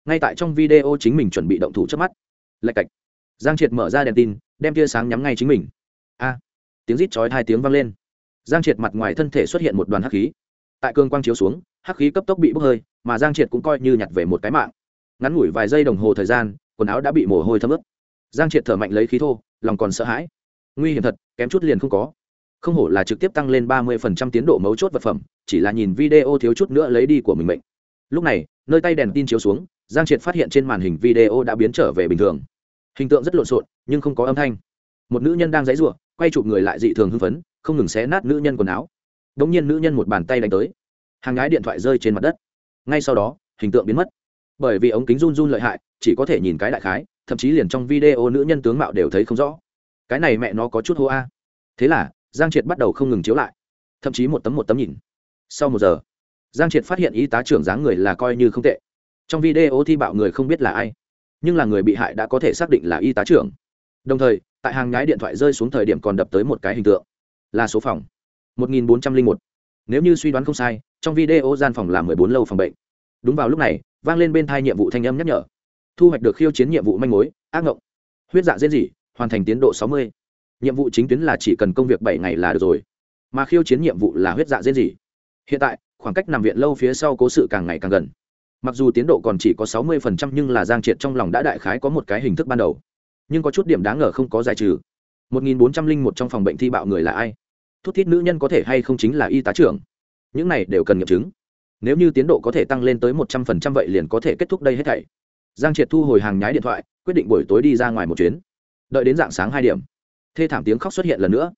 ngay tại trong video chính mình chuẩn bị động thủ trước mắt, lạch cạch. Giang triệt mở ra đèn tin, đem tia sáng nhắm ngay chính mình. A, tiếng rít chói hai tiếng vang lên giang triệt mặt ngoài thân thể xuất hiện một đoàn hắc khí. Tại cương quang chiếu xuống, hắc khí cấp tốc bị bốc hơi, mà giang triệt cũng coi như nhặt về một cái mạng. Ngắn ngủi vài giây đồng hồ thời gian, quần áo đã bị mồ hôi thấm ướt. Giang triệt thở mạnh lấy khí thô, lòng còn sợ hãi. Nguy hiểm thật, kém chút liền không có. Không hổ là trực tiếp tăng lên ba mươi phần trăm tiến độ mấu chốt vật phẩm, chỉ là nhìn video thiếu chút nữa lấy đi của mình mệnh. Lúc này, nơi tay đèn tin chiếu xuống, giang triệt phát hiện trên màn hình video đã biến trở về bình thường. Hình tượng rất lộn xộn, nhưng không có âm thanh. Một nữ nhân đang dãy r quay chụp người lại dị thường hưng phấn không ngừng xé nát nữ nhân quần áo. Đ ỗ n g nhiên nữ nhân một bàn tay đánh tới. Hàng gái điện thoại rơi trên mặt đất. Ngay sau đó, hình tượng biến mất. Bởi vì ống kính run run lợi hại, chỉ có thể nhìn cái đại khái, thậm chí liền trong video nữ nhân tướng mạo đều thấy không rõ. Cái này mẹ nó có chút hô a. Thế là, giang triệt bắt đầu không ngừng chiếu lại. Thậm chí một tấm một tấm nhìn. Sau một giờ, giang triệt phát hiện y tá trưởng dáng người là coi như không tệ. Trong video thi bạo người không biết là ai, nhưng là người bị hại đã có thể xác định là y tá trưởng. Đồng thời, tại hàng nhái điện thoại rơi xuống thời điểm còn đập tới một cái hình tượng là số phòng. 1401. nếu như suy đoán không sai, trong video gian phòng là 14 lâu phòng bệnh. Đúng vào lúc này, vang lên bên thai nhiệm vụ thanh âm nhắc nhở. Thu hoạch được khiêu chiến nhiệm vụ manh mối, ác ngộng. Huyết dạ diễn dị hoàn thành tiến độ 60. nhiệm vụ chính tuyến là chỉ cần công việc bảy ngày là được rồi. Mà khiêu chiến nhiệm vụ là huyết dạ diễn dị hiện tại, khoảng cách nằm viện lâu phía sau cố sự càng ngày càng gần. Mặc dù tiến độ còn chỉ có 60% nhưng là giang triệt trong lòng đã đại khái có một cái hình thức ban đầu. Nhưng có chút điểm đáng ngờ không có giải trừ. 1401 trong phòng bệnh thi bạo người là ai? Thút thít nữ nhân có thể hay không chính là y tá trưởng. Những này đều cần nghiệm chứng. Nếu như tiến độ có thể tăng lên tới 100% vậy liền có thể kết thúc đây hết thảy. Giang triệt thu hồi hàng nhái điện thoại, quyết định buổi tối đi ra ngoài một chuyến. Đợi đến dạng sáng hai điểm, thê thảm tiếng khóc xuất hiện lần nữa.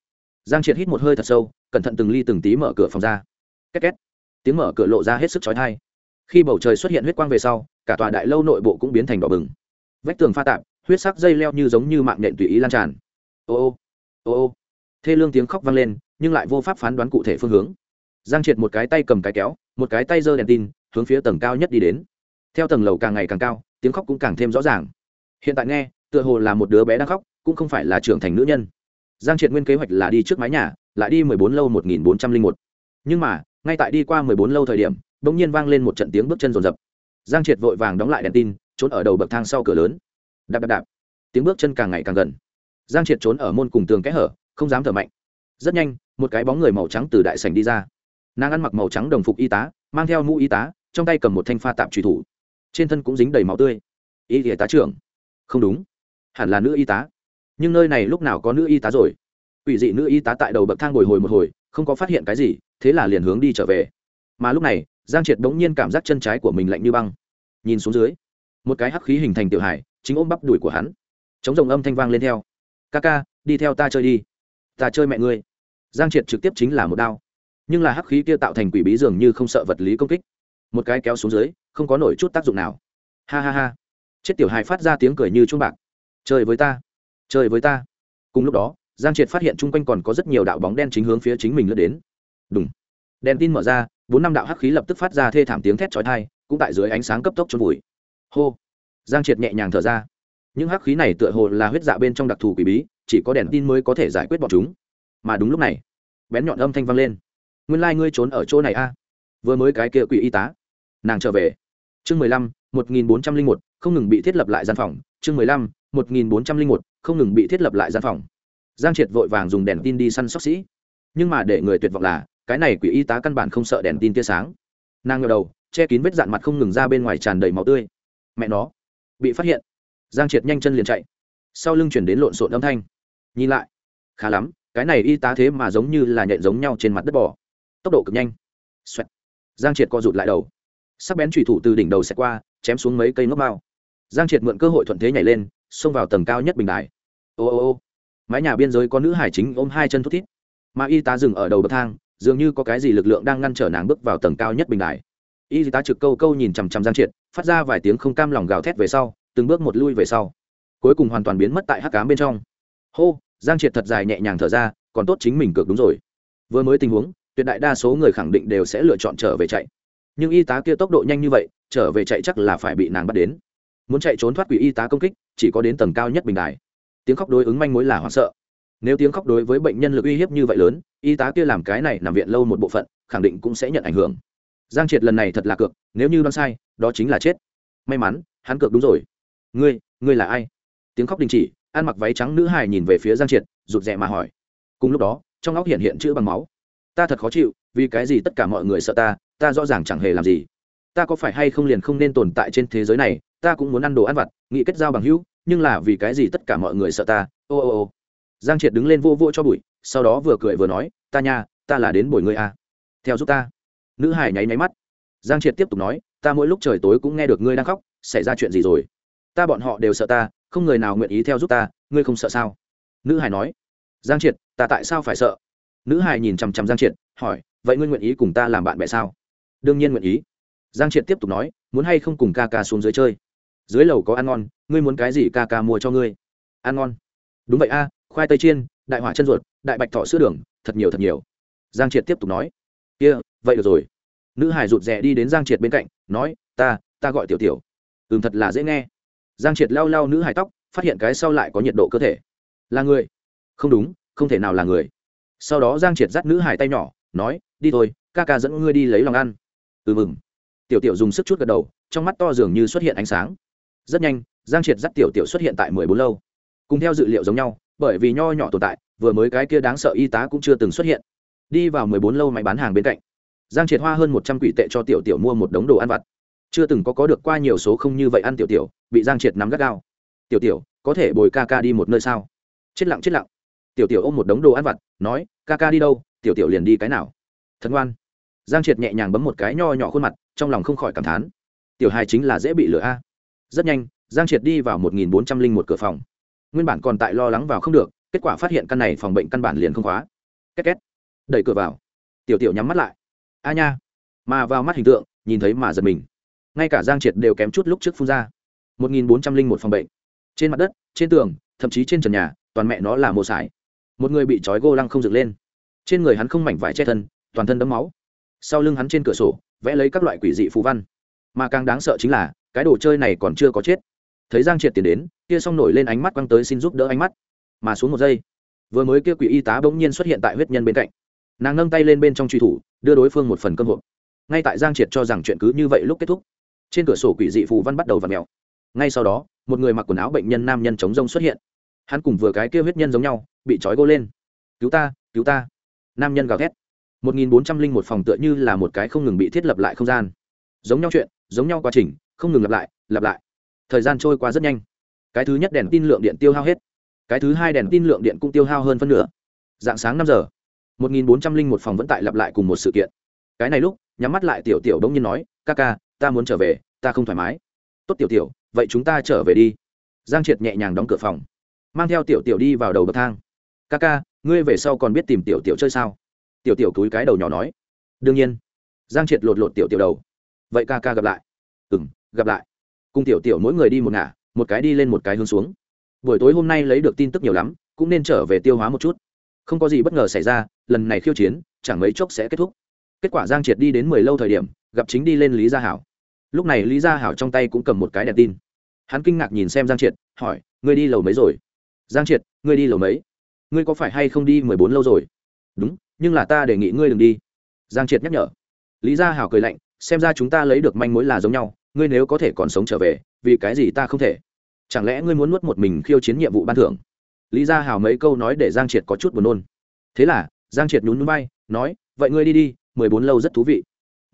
Giang triệt hít một hơi thật sâu, cẩn thận từng ly từng tí mở cửa phòng ra. Két két. Tiếng mở cửa lộ ra hết sức chói tai. Khi bầu trời xuất hiện huyết quang về sau, cả tòa đại lâu nội bộ cũng biến thành đỏ bừng. Vách tường pha tạp, huyết sắc dây leo như giống như mạng nhện tùy ý lan tràn. Ô ô ô ô. Thê lương tiếng khóc vang lên nhưng lại vô pháp phán đoán cụ thể phương hướng. Giang triệt một cái tay cầm cái kéo, một cái tay giơ đèn tin, hướng phía tầng cao nhất đi đến. Theo tầng lầu càng ngày càng cao, tiếng khóc cũng càng thêm rõ ràng. Hiện tại nghe, tựa hồ là một đứa bé đang khóc, cũng không phải là trưởng thành nữ nhân. Giang triệt nguyên kế hoạch là đi trước mái nhà, lại đi mười bốn lâu một nghìn bốn trăm linh một. Nhưng mà, ngay tại đi qua mười bốn lâu thời điểm đ ỗ n g nhiên vang lên một trận tiếng bước chân rồn rập giang triệt vội vàng đóng lại đèn tin, trốn ở đầu bậc thang sau cửa lớn. Đạp đạp đạp. Tiếng bước chân càng ngày càng gần. Giang triệt trốn ở môn cùng tường kẽ hở, không dám thở mạnh rất nhanh, một cái bóng người màu trắng từ đại sành đi ra. Nàng ăn mặc màu trắng đồng phục y tá, mang theo mũ y tá, trong tay cầm một thanh pha tạm truy thủ. Trên thân cũng dính đầy máu tươi. Y y tá trưởng. Không đúng. Hẳn là nữ y tá. Nhưng nơi này lúc nào có nữ y tá rồi? Ủy dị nữ y tá tại đầu bậc thang ngồi hồi một hồi, không có phát hiện cái gì, thế là liền hướng đi trở về. Mà lúc này, giang triệt bỗng nhiên cảm giác chân trái của mình lạnh như băng. Nhìn xuống dưới, một cái hắc khí hình thành tiểu hải, chính ôm bắp đùi của hắn. Chống rồng âm thanh vang lên theo. Ca ca, đi theo ta chơi đi ta chơi mẹ ngươi. Giang triệt trực tiếp chính là một đao. Nhưng là hắc khí kia tạo thành quỷ bí dường như không sợ vật lý công kích. Một cái kéo xuống dưới, không có nổi chút tác dụng nào. Ha ha ha. Chết tiểu hài phát ra tiếng cười như chuông bạc. Chơi với ta. Chơi với ta. Cùng lúc đó, giang triệt phát hiện chung quanh còn có rất nhiều đạo bóng đen chính hướng phía chính mình lướt đến. Đúng đèn tin mở ra, bốn năm đạo hắc khí lập tức phát ra thê thảm tiếng thét chói thai cũng tại dưới ánh sáng cấp tốc trôn vùi. Hô. Giang triệt nhẹ nhàng thở ra. Những hắc khí này tựa hồ là huyết dạ bên trong đặc thù quỷ bí chỉ có đèn tin mới có thể giải quyết bọn chúng. Mà đúng lúc này, bén nhọn âm thanh vang lên. Nguyên lai、like、ngươi trốn ở chỗ này a. Vừa mới cái kia quỷ y tá. Nàng trở về. Chương mười lăm, một nghìn bốn trăm linh một, không ngừng bị thiết lập lại gian phòng. Chương mười lăm, một nghìn bốn trăm linh một, không ngừng bị thiết lập lại gian phòng. Giang triệt vội vàng dùng đèn tin đi săn sóc sĩ. Nhưng mà để người tuyệt vọng là, cái này quỷ y tá căn bản không sợ đèn tin tia sáng. Nàng ngờ đầu, che kín vết dạn mặt không ngừng ra bên ngoài tràn đầy máu tươi. Mẹ nó, bị phát hiện. Giang triệt nhanh chân liền chạy. Sau lưng chuyển đến lộn xộn âm thanh nhìn lại. Khá lắm, cái này y tá thế mà giống như là nhện giống nhau trên mặt đất bò. Tốc độ cực nhanh. Xoẹt. giang triệt co rụt lại đầu. Sắc bén trùy thủ từ đỉnh đầu xẹt qua, chém xuống mấy cây ngốc bao giang triệt mượn cơ hội thuận thế nhảy lên, xông vào tầng cao nhất bình đài. Ô ô ô. Mái nhà biên giới có nữ hải chính ôm hai chân thút thít. Mà y tá dừng ở đầu bậc thang, dường như có cái gì lực lượng đang ngăn trở nàng bước vào tầng cao nhất bình đài. Y tá trực câu câu nhìn chằm chằm giang triệt, phát ra vài tiếng không cam lòng gào thét về sau, từng bước một lui về sau. Cuối cùng hoàn toàn biến mất tại hắc cám bên trong. Hô giang triệt thật dài nhẹ nhàng thở ra, còn tốt chính mình cược đúng rồi. Vừa mới tình huống, tuyệt đại đa số người khẳng định đều sẽ lựa chọn trở về chạy. Nhưng y tá kia tốc độ nhanh như vậy, trở về chạy chắc là phải bị nàng bắt đến. Muốn chạy trốn thoát quỷ y tá công kích, chỉ có đến tầng cao nhất bình đài. Tiếng khóc đối ứng manh mối là hoảng sợ. Nếu tiếng khóc đối với bệnh nhân lực uy hiếp như vậy lớn, y tá kia làm cái này nằm viện lâu một bộ phận, khẳng định cũng sẽ nhận ảnh hưởng. Giang triệt lần này thật là cược, nếu như đoán sai, đó chính là chết. May mắn, hắn cược đúng rồi. Ngươi ngươi là ai? Tiếng khóc đình chỉ ăn mặc váy trắng nữ hài nhìn về phía giang triệt, rụt rè mà hỏi. Cùng lúc đó, trong óc hiện hiện chữ bằng máu. Ta thật khó chịu, vì cái gì tất cả mọi người sợ ta ta rõ ràng chẳng hề làm gì. Ta có phải hay không liền không nên tồn tại trên thế giới này, ta cũng muốn ăn đồ ăn vặt, nghĩ kết giao bằng hữu, nhưng là vì cái gì tất cả mọi người sợ ta? Ô ô ô. Giang triệt đứng lên vô vô cho bụi, sau đó vừa cười vừa nói, ta nha, ta là đến bồi ngươi à. theo giúp ta. Nữ hải nháy nháy mắt. Giang triệt tiếp tục nói, ta mỗi lúc trời tối cũng nghe được ngươi đang khóc, xảy ra chuyện gì rồi? Ta bọn họ đều sợ ta không người nào nguyện ý theo giúp ta ngươi không sợ sao? Nữ hải nói. Giang triệt ta tại sao phải sợ? Nữ hải nhìn chằm chằm giang triệt hỏi vậy ngươi nguyện ý cùng ta làm bạn bè sao? Đương nhiên nguyện ý. Giang triệt tiếp tục nói muốn hay không cùng ca ca xuống dưới chơi? Dưới lầu có ăn ngon ngươi muốn cái gì ca ca mua cho ngươi? Ăn ngon. Đúng vậy a khoai tây chiên đại hỏa chân ruột đại bạch thọ sữa đường thật nhiều thật nhiều. Giang triệt tiếp tục nói. Kia、yeah, vậy được rồi. Nữ hải rụt rè đi đến giang triệt bên cạnh nói ta ta gọi tiểu tiểu. Ừm thật là dễ nghe giang triệt lao lao nữ hài tóc, phát hiện cái sau lại có nhiệt độ cơ thể. Là người? Không đúng, không thể nào là người. Sau đó giang triệt dắt nữ hài tay nhỏ, nói, đi thôi, ca ca dẫn ngươi đi lấy lòng ăn. Ừ mừng. Tiểu tiểu dùng sức chút gật đầu, trong mắt to dường như xuất hiện ánh sáng. Rất nhanh, giang triệt dắt tiểu tiểu xuất hiện tại mười bốn lâu. Cùng theo dự liệu giống nhau, bởi vì nho nhỏ tồn tại, vừa mới cái kia đáng sợ y tá cũng chưa từng xuất hiện. Đi vào mười bốn lâu máy bán hàng bên cạnh, giang triệt hoa hơn một trăm quỷ tệ cho tiểu tiểu mua một đống đồ ăn vặt chưa từng có có được qua nhiều số không như vậy ăn tiểu tiểu, bị giang triệt nắm gắt gao. Tiểu tiểu, có thể bồi ca ca đi một nơi sao? Chết lặng chết lặng. Tiểu tiểu ôm một đống đồ ăn vặt, nói, ca ca đi đâu, tiểu tiểu liền đi cái nào? Thật ngoan. Giang triệt nhẹ nhàng bấm một cái nho nhỏ khuôn mặt, trong lòng không khỏi cảm thán. Tiểu hai chính là dễ bị lửa a. Rất nhanh, giang triệt đi vào một nghìn bốn trăm linh một cửa phòng. Nguyên bản còn tại lo lắng vào không được, kết quả phát hiện căn này phòng bệnh căn bản liền không khóa. Két két, đẩy cửa vào. Tiểu tiểu nhắm mắt lại. A nha. Mà vào mắt hình tượng, nhìn thấy mà giật mình ngay cả giang triệt đều kém chút lúc trước phun ra. Một nghìn bốn trăm linh một phòng bệnh. Trên mặt đất, trên tường, thậm chí trên trần nhà, toàn mẹ nó là mồ sải. Một người bị trói gô lăng không dựng lên. Trên người hắn không mảnh vải che thân, toàn thân đấm máu. Sau lưng hắn trên cửa sổ, vẽ lấy các loại quỷ dị phú văn. Mà càng đáng sợ chính là, cái đồ chơi này còn chưa có chết. Thấy giang triệt tiến đến, kia xong nổi lên ánh mắt quăng tới xin giúp đỡ ánh mắt. Mà xuống một giây, vừa mới kia quỷ y tá bỗng nhiên xuất hiện tại huyết nhân bên cạnh. Nàng nâng tay lên bên trong truy thủ, đưa đối phương một phần cơm hộp. Ngay tại giang triệt cho rằng chuyện cứ như vậy lúc kết thúc trên cửa sổ quỷ dị phù văn bắt đầu v ặ mèo. Ngay sau đó, một người mặc quần áo bệnh nhân nam nhân chống rông xuất hiện. Hắn cùng vừa cái kia huyết nhân giống nhau, bị trói gô lên. Cứu ta cứu ta. Nam nhân gào thét. Một nghìn bốn trăm linh một phòng tựa như là một cái không ngừng bị thiết lập lại không gian. Giống nhau chuyện, giống nhau quá trình, không ngừng lặp lại lặp lại. Thời gian trôi qua rất nhanh. Cái thứ nhất đèn tin lượng điện tiêu hao hết. Cái thứ hai đèn tin lượng điện cũng tiêu hao hơn phân nửa. Dạng sáng năm giờ, một nghìn bốn trăm linh một phòng vẫn tại lặp lại cùng một sự kiện. Cái này lúc, nhắm mắt lại tiểu tiểu đ ỗ n g nhiên nói, ca ca ta muốn trở về, ta không thoải mái. Tốt tiểu tiểu, vậy chúng ta trở về đi. Giang triệt nhẹ nhàng đóng cửa phòng, mang theo tiểu tiểu đi vào đầu bậc thang. Ca ca, ngươi về sau còn biết tìm tiểu tiểu chơi sao? Tiểu tiểu túi cái đầu nhỏ nói. Đương nhiên. Giang triệt lột lột tiểu tiểu đầu. Vậy ca ca gặp lại. Ừ m gặp lại. Cùng tiểu tiểu mỗi người đi một ngả, một cái đi lên một cái hướng xuống. Buổi tối hôm nay lấy được tin tức nhiều lắm, cũng nên trở về tiêu hóa một chút. Không có gì bất ngờ xảy ra, lần này khiêu chiến, chẳng mấy chốc sẽ kết thúc. Kết quả giang triệt đi đến mười lâu thời điểm gặp chính đi lên lý gia hảo. Lúc này lý gia hảo trong tay cũng cầm một cái đèn tin. Hắn kinh ngạc nhìn xem giang triệt, hỏi, ngươi đi lầu mấy rồi? Giang triệt, ngươi đi lầu mấy? Ngươi có phải hay không đi mười bốn lâu rồi? Đúng, nhưng là ta đề nghị ngươi đừng đi. Giang triệt nhắc nhở. Lý gia hảo cười lạnh, xem ra chúng ta lấy được manh mối là giống nhau, ngươi nếu có thể còn sống trở về, vì cái gì ta không thể? Chẳng lẽ ngươi muốn nuốt một mình khiêu chiến nhiệm vụ ban thưởng? Lý gia Hảo mấy câu nói để giang triệt có chút buồn nôn. Thế là, giang triệt nhún núi bay nói, vậy ngươi đi đi, mười bốn lâu rất thú vị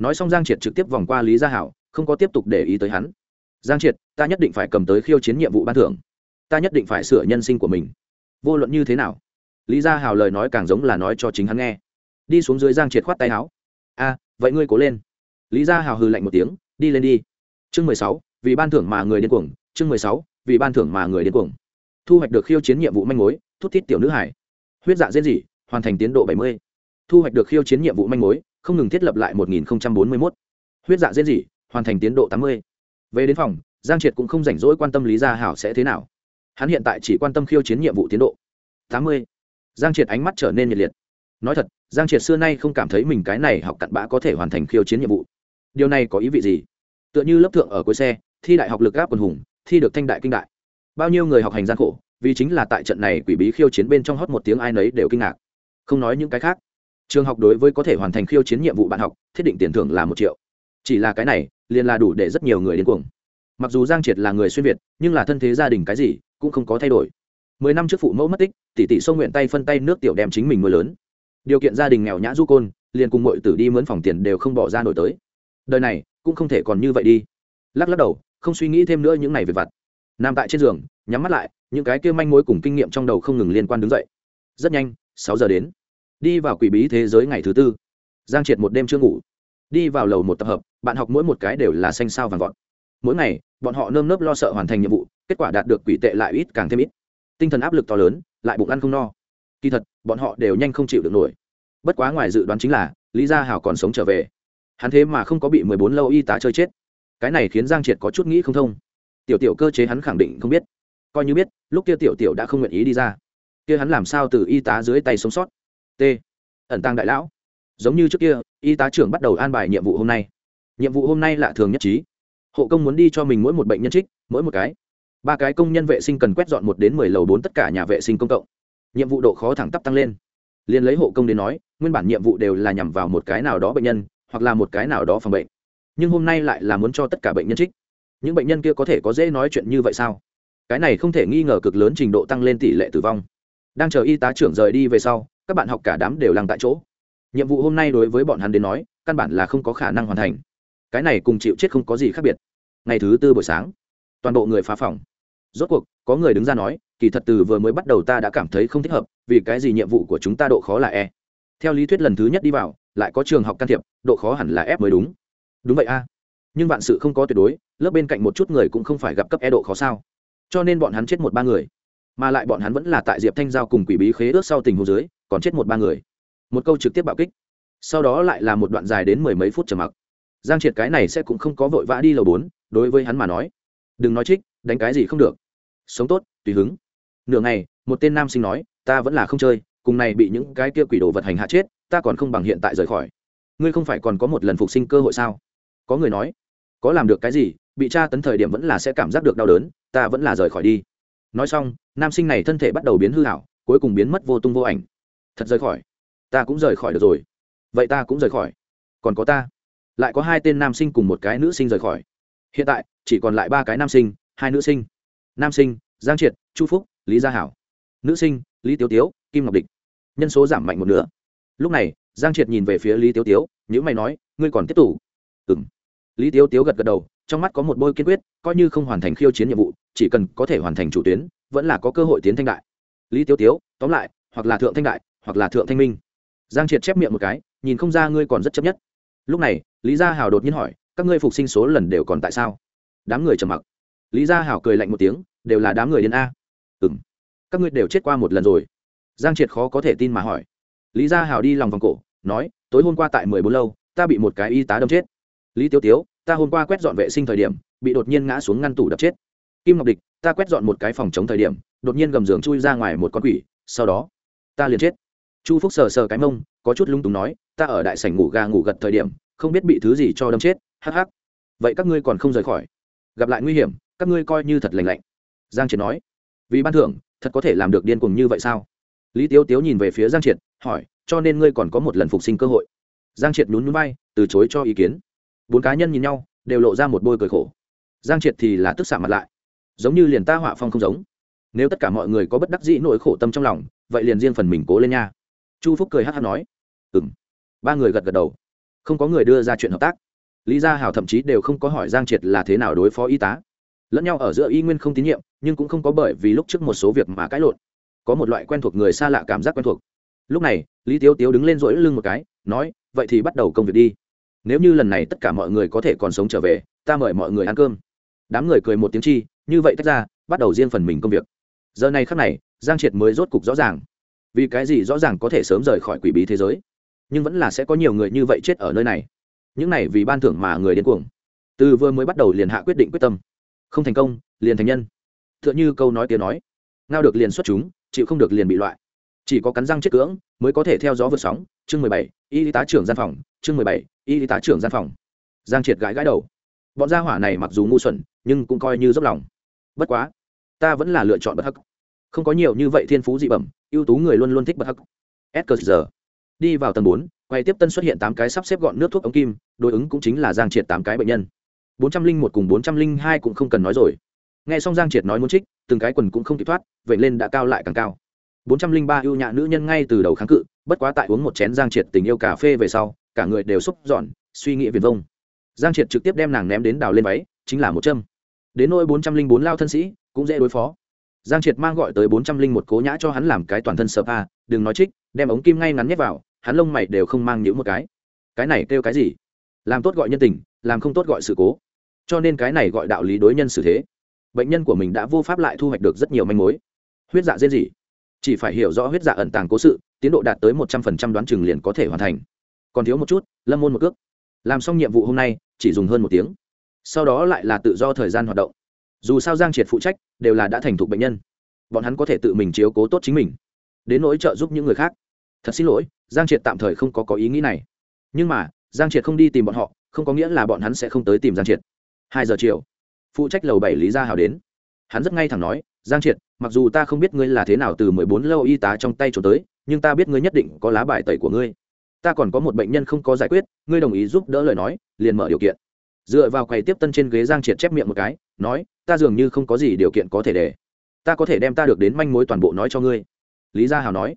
nói xong giang triệt trực tiếp vòng qua lý gia hảo, không có tiếp tục để ý tới hắn. Giang triệt, ta nhất định phải cầm tới khiêu chiến nhiệm vụ ban thưởng. Ta nhất định phải sửa nhân sinh của mình. Vô luận như thế nào? Lý gia hào lời nói càng giống là nói cho chính hắn nghe. Đi xuống dưới giang triệt khoát tay áo. A, vậy ngươi cố lên. Lý gia hào hừ lạnh một tiếng, đi lên đi. Chương mười sáu, vì ban thưởng mà người điên cuồng. Chương mười sáu, vì ban thưởng mà người điên cuồng. Thu hoạch được khiêu chiến nhiệm vụ manh mối, thút thít tiểu nữ hải. Huyết dạ diễn dị hoàn thành tiến độ bảy mươi. Thu hoạch được khiêu chiến nhiệm vụ manh mối không ngừng thiết lập lại một nghìn bốn mươi mốt. Huyết dạ diễn dị, hoàn thành tiến độ tám mươi. Về đến phòng, giang triệt cũng không rảnh rỗi quan tâm lý gia hảo sẽ thế nào. Hắn hiện tại chỉ quan tâm khiêu chiến nhiệm vụ tiến độ. Tám mươi. Giang triệt ánh mắt trở nên nhiệt liệt. Nói thật, giang triệt xưa nay không cảm thấy mình cái này học cặn bã có thể hoàn thành khiêu chiến nhiệm vụ. Điều này có ý vị gì? Tựa như lớp thượng ở cuối xe, thi đại học lực gáp quần hùng, thi được thanh đại kinh đại. Bao nhiêu người học hành gian khổ, vì chính là tại trận này quỷ bí khiêu chiến bên trong hót một tiếng ai nấy đều kinh ngạc. Không nói những cái khác trường học đối với có thể hoàn thành khiêu chiến nhiệm vụ bạn học, thiết định tiền thưởng là một triệu. Chỉ là cái này, liền là đủ để rất nhiều người đến cuồng. Mặc dù giang triệt là người xuyên việt, nhưng là thân thế gia đình cái gì, cũng không có thay đổi. Mười năm trước phụ mẫu mất tích, tỷ tỷ sông nguyện tay phân tay nước tiểu đem chính mình nuôi lớn. Điều kiện gia đình nghèo nhã du côn, liền cùng mọi tử đi mướn phòng tiền đều không bỏ ra nổi tới. Đời này, cũng không thể còn như vậy đi. Lắc lắc đầu, không suy nghĩ thêm nữa những ngày về vặt. Nằm tại trên giường, nhắm mắt lại, những cái kia manh mối cùng kinh nghiệm trong đầu không ngừng liên quan đứng dậy. Rất nhanh, sáu giờ đến đi vào quỷ bí thế giới ngày thứ tư. Giang triệt một đêm chưa ngủ. Đi vào lầu một tập hợp, bạn học mỗi một cái đều là xanh sao vàng vọt. Mỗi ngày, bọn họ nơm nớp lo sợ hoàn thành nhiệm vụ, kết quả đạt được quỷ tệ lại ít càng thêm ít. Tinh thần áp lực to lớn, lại bụng ăn không no. Kỳ thật, bọn họ đều nhanh không chịu được nổi. Bất quá ngoài dự đoán chính là, lý gia hảo còn sống trở về. Hắn thế mà không có bị mười bốn lâu y tá chơi chết. Cái này khiến giang triệt có chút nghĩ không thông. Tiểu tiểu cơ chế hắn khẳng định không biết. Coi như biết, lúc kia tiểu tiểu đã không nguyện ý đi ra. Kia hắn làm sao từ y tá dưới tay sống sót? T. Ẩn tăng đại lão. Giống như trước kia, y tá trưởng bắt đầu an bài nhiệm vụ hôm nay. Nhiệm vụ hôm nay lạ thường nhất trí. Hộ công muốn đi cho mình mỗi một bệnh nhân trích, mỗi một cái. Ba cái công nhân vệ sinh cần quét dọn một đến mười lầu bốn tất cả nhà vệ sinh công cộng. Nhiệm vụ độ khó thẳng tắp tăng lên. Liền lấy hộ công đến nói, nguyên bản nhiệm vụ đều là nhằm vào một cái nào đó bệnh nhân, hoặc là một cái nào đó phòng bệnh. Nhưng hôm nay lại là muốn cho tất cả bệnh nhân trích. Những bệnh nhân kia có thể có dễ nói chuyện như vậy sao? Cái này không thể nghi ngờ cực lớn trình độ tăng lên tỷ lệ tử vong. Đang chờ y tá trưởng rời đi về sau các bạn học cả đám đều lăng tại chỗ. Nhiệm vụ hôm nay đối với bọn hắn đến nói, căn bản là không có khả năng hoàn thành. Cái này cùng chịu chết không có gì khác biệt. Ngày thứ tư buổi sáng, toàn bộ người phá phòng. Rốt cuộc, có người đứng ra nói, kỳ thật từ vừa mới bắt đầu ta đã cảm thấy không thích hợp, vì cái gì nhiệm vụ của chúng ta độ khó là e? Theo lý thuyết lần thứ nhất đi vào, lại có trường học can thiệp, độ khó hẳn là f mới đúng. Đúng vậy a. Nhưng vạn sự không có tuyệt đối, lớp bên cạnh một chút người cũng không phải gặp cấp e độ khó sao. Cho nên bọn hắn chết một ba người. Mà lại bọn hắn vẫn là tại diệp thanh giao cùng quỷ bí khế ước sau tình hồ dưới còn chết một ba người. Một câu trực tiếp bạo kích. Sau đó lại là một đoạn dài đến mười mấy phút trầm mặc. Giang triệt cái này sẽ cũng không có vội vã đi lầu bốn, đối với hắn mà nói, đừng nói trích, đánh cái gì không được. Sống tốt, tùy hứng. Nửa ngày, một tên nam sinh nói, ta vẫn là không chơi, cùng này bị những cái kia quỷ đồ vật hành hạ chết, ta còn không bằng hiện tại rời khỏi. Ngươi không phải còn có một lần phục sinh cơ hội sao? Có người nói, có làm được cái gì, bị tra tấn thời điểm vẫn là sẽ cảm giác được đau đớn, ta vẫn là rời khỏi đi. Nói xong, nam sinh này thân thể bắt đầu biến hư hảo, cuối cùng biến mất vô tung vô ảnh thật rời khỏi. Ta cũng rời khỏi được rồi. Vậy ta cũng rời khỏi. Còn có ta. Lại có hai tên nam sinh cùng một cái nữ sinh rời khỏi. Hiện tại, chỉ còn lại ba cái nam sinh, hai nữ sinh. Nam sinh, giang triệt, chu phúc, lý gia hảo. Nữ sinh, lý tiếu tiếu, kim ngọc địch. Nhân số giảm mạnh một nửa. Lúc này, giang triệt nhìn về phía lý tiếu tiếu nhữ mày nói, ngươi còn tiếp tục? Ừ m lý tiếu tiếu gật gật đầu, trong mắt có một bôi kiên quyết, coi như không hoàn thành khiêu chiến nhiệm vụ, chỉ cần có thể hoàn thành chủ tuyến, vẫn là có cơ hội tiến thanh đại. Lý tiếu tiếu, tóm lại, hoặc là thượng thanh đại hoặc là thượng thanh minh. Giang triệt chép miệng một cái, nhìn không ra ngươi còn rất chấp nhất. Lúc này, lý gia hào đột nhiên hỏi, các ngươi phục sinh số lần đều còn tại sao? Đám người trầm mặc. Lý gia hào cười lạnh một tiếng, đều là đám người đến a. Ừ m các ngươi đều chết qua một lần rồi. Giang triệt khó có thể tin mà hỏi. Lý gia hào đi lòng vòng cổ, nói, tối hôm qua tại mười bốn lâu, ta bị một cái y tá đâm chết. Lý tiêu tiếu, ta hôm qua quét dọn vệ sinh thời điểm, bị đột nhiên ngã xuống ngăn tủ đập chết. Kim ngọc địch, ta quét dọn một cái phòng chống thời điểm, đột nhiên gầm giường chui ra ngoài một con quỷ, sau đó, ta liền chết chu phúc sờ sờ cái mông, có chút lung túng nói, ta ở đại sảnh ngủ gà ngủ gật thời điểm, không biết bị thứ gì cho đâm chết, hắc hắc. Vậy các ngươi còn không rời khỏi? Gặp lại nguy hiểm, các ngươi coi như thật lành lạnh. Giang triệt nói. Vì ban thưởng, thật có thể làm được điên cuồng như vậy sao? Lý tiếu tiếu nhìn về phía giang triệt, hỏi, cho nên ngươi còn có một lần phục sinh cơ hội? Giang triệt nhún nhún bay từ chối cho ý kiến. Bốn cá nhân nhìn nhau, đều lộ ra một bôi cười khổ. Giang triệt thì là tức xạ mặt lại. Giống như liền ta họa phong không giống. Nếu tất cả mọi người có bất đắc dĩ nỗi khổ tâm trong lòng, vậy liền riêng phần mình cố lên nha chu phúc cười hát hát nói ừ m ba người gật gật đầu. Không có người đưa ra chuyện hợp tác. Lý gia hảo thậm chí đều không có hỏi giang triệt là thế nào đối phó y tá. Lẫn nhau ở giữa y nguyên không tín nhiệm, nhưng cũng không có bởi vì lúc trước một số việc mà cãi lộn. Có một loại quen thuộc người xa lạ cảm giác quen thuộc. Lúc này, lý tiếu tiếu đứng lên rỗi lưng một cái, nói, vậy thì bắt đầu công việc đi. Nếu như lần này tất cả mọi người có thể còn sống trở về, ta mời mọi người ăn cơm. Đám người cười một tiếng chi, như vậy tách ra, bắt đầu riêng phần mình công việc. Giờ này khắc này, giang triệt mới rốt cục rõ ràng vì cái gì rõ ràng có thể sớm rời khỏi quỷ bí thế giới? Nhưng vẫn là sẽ có nhiều người như vậy chết ở nơi này. Những này vì ban thưởng mà người điên cuồng. Từ vừa mới bắt đầu liền hạ quyết định quyết tâm. Không thành công, liền thành nhân. T h ư ợ n h ư câu nói tiếng nói, ngao được liền xuất chúng, chịu không được liền bị loại. Chỉ có cắn răng chết cưỡng mới có thể theo gió vượt sóng. Chương mười bảy, y tá trưởng gian phòng. Chương mười bảy, y tá trưởng gian phòng. Giang triệt gãi gãi đầu. Bọn gia hỏa này mặc dù ngu xuẩn, nhưng cũng coi như dốc lòng. Bất quá, ta vẫn là lựa chọn bất hắc không có nhiều như vậy thiên phú dị bẩm, ưu tú người luôn luôn thích bất hắc. S giờ. Đi vào tầng bốn, quay tiếp tân xuất hiện tám cái sắp xếp gọn nước thuốc ống kim, đối ứng cũng chính là giang triệt tám cái bệnh nhân. bốn trăm linh một cùng bốn trăm linh hai cũng không cần nói rồi. Nghe xong giang triệt nói muốn trích, từng cái quần cũng không kịp thoát, vậy lên đã cao lại càng cao. bốn trăm linh ba ưu nhã nữ nhân ngay từ đầu kháng cự, bất quá tại uống một chén giang triệt tình yêu cà phê về sau, cả người đều xúc dọn, suy nghĩ viền vông. Giang triệt trực tiếp đem nàng ném đến đào lên váy, chính là một châm. Đến nôi bốn trăm linh bốn lao thân sĩ, cũng dễ đối phó giang triệt mang gọi tới bốn trăm linh một cố nhã cho hắn làm cái toàn thân sợp a, đừng nói trích, đem ống kim ngay ngắn nhét vào, hắn lông mày đều không mang những một cái. Cái này kêu cái gì? Làm tốt gọi nhân tình, làm không tốt gọi sự cố. Cho nên cái này gọi đạo lý đối nhân xử thế. Bệnh nhân của mình đã vô pháp lại thu hoạch được rất nhiều manh mối. Huyết dạ dễ gì? Chỉ phải hiểu rõ huyết dạ ẩn tàng cố sự, tiến độ đạt tới một trăm phần trăm đoán chừng liền có thể hoàn thành. Còn thiếu một chút, lâm môn một cước. Làm xong nhiệm vụ hôm nay, chỉ dùng hơn một tiếng. Sau đó lại là tự do thời gian hoạt động dù sao giang triệt phụ trách, đều là đã thành thục bệnh nhân. Bọn hắn có thể tự mình chiếu cố tốt chính mình. Đến nỗi trợ giúp những người khác. Thật xin lỗi, giang triệt tạm thời không có có ý nghĩ này. Nhưng mà, giang triệt không đi tìm bọn họ, không có nghĩa là bọn hắn sẽ không tới tìm giang triệt. Hai giờ chiều, phụ trách lầu bảy lý gia hào đến. Hắn rất ngay thẳng nói, giang triệt, mặc dù ta không biết ngươi là thế nào từ mười bốn lâu y tá trong tay trốn tới, nhưng ta biết ngươi nhất định có lá bài tẩy của ngươi. Ta còn có một bệnh nhân không có giải quyết, ngươi đồng ý giúp đỡ lời nói, liền mở điều kiện dựa vào quầy tiếp tân trên ghế giang triệt chép miệng một cái, nói, ta dường như không có gì điều kiện có thể để. Ta có thể đem ta được đến manh mối toàn bộ nói cho ngươi. Lý gia hào nói.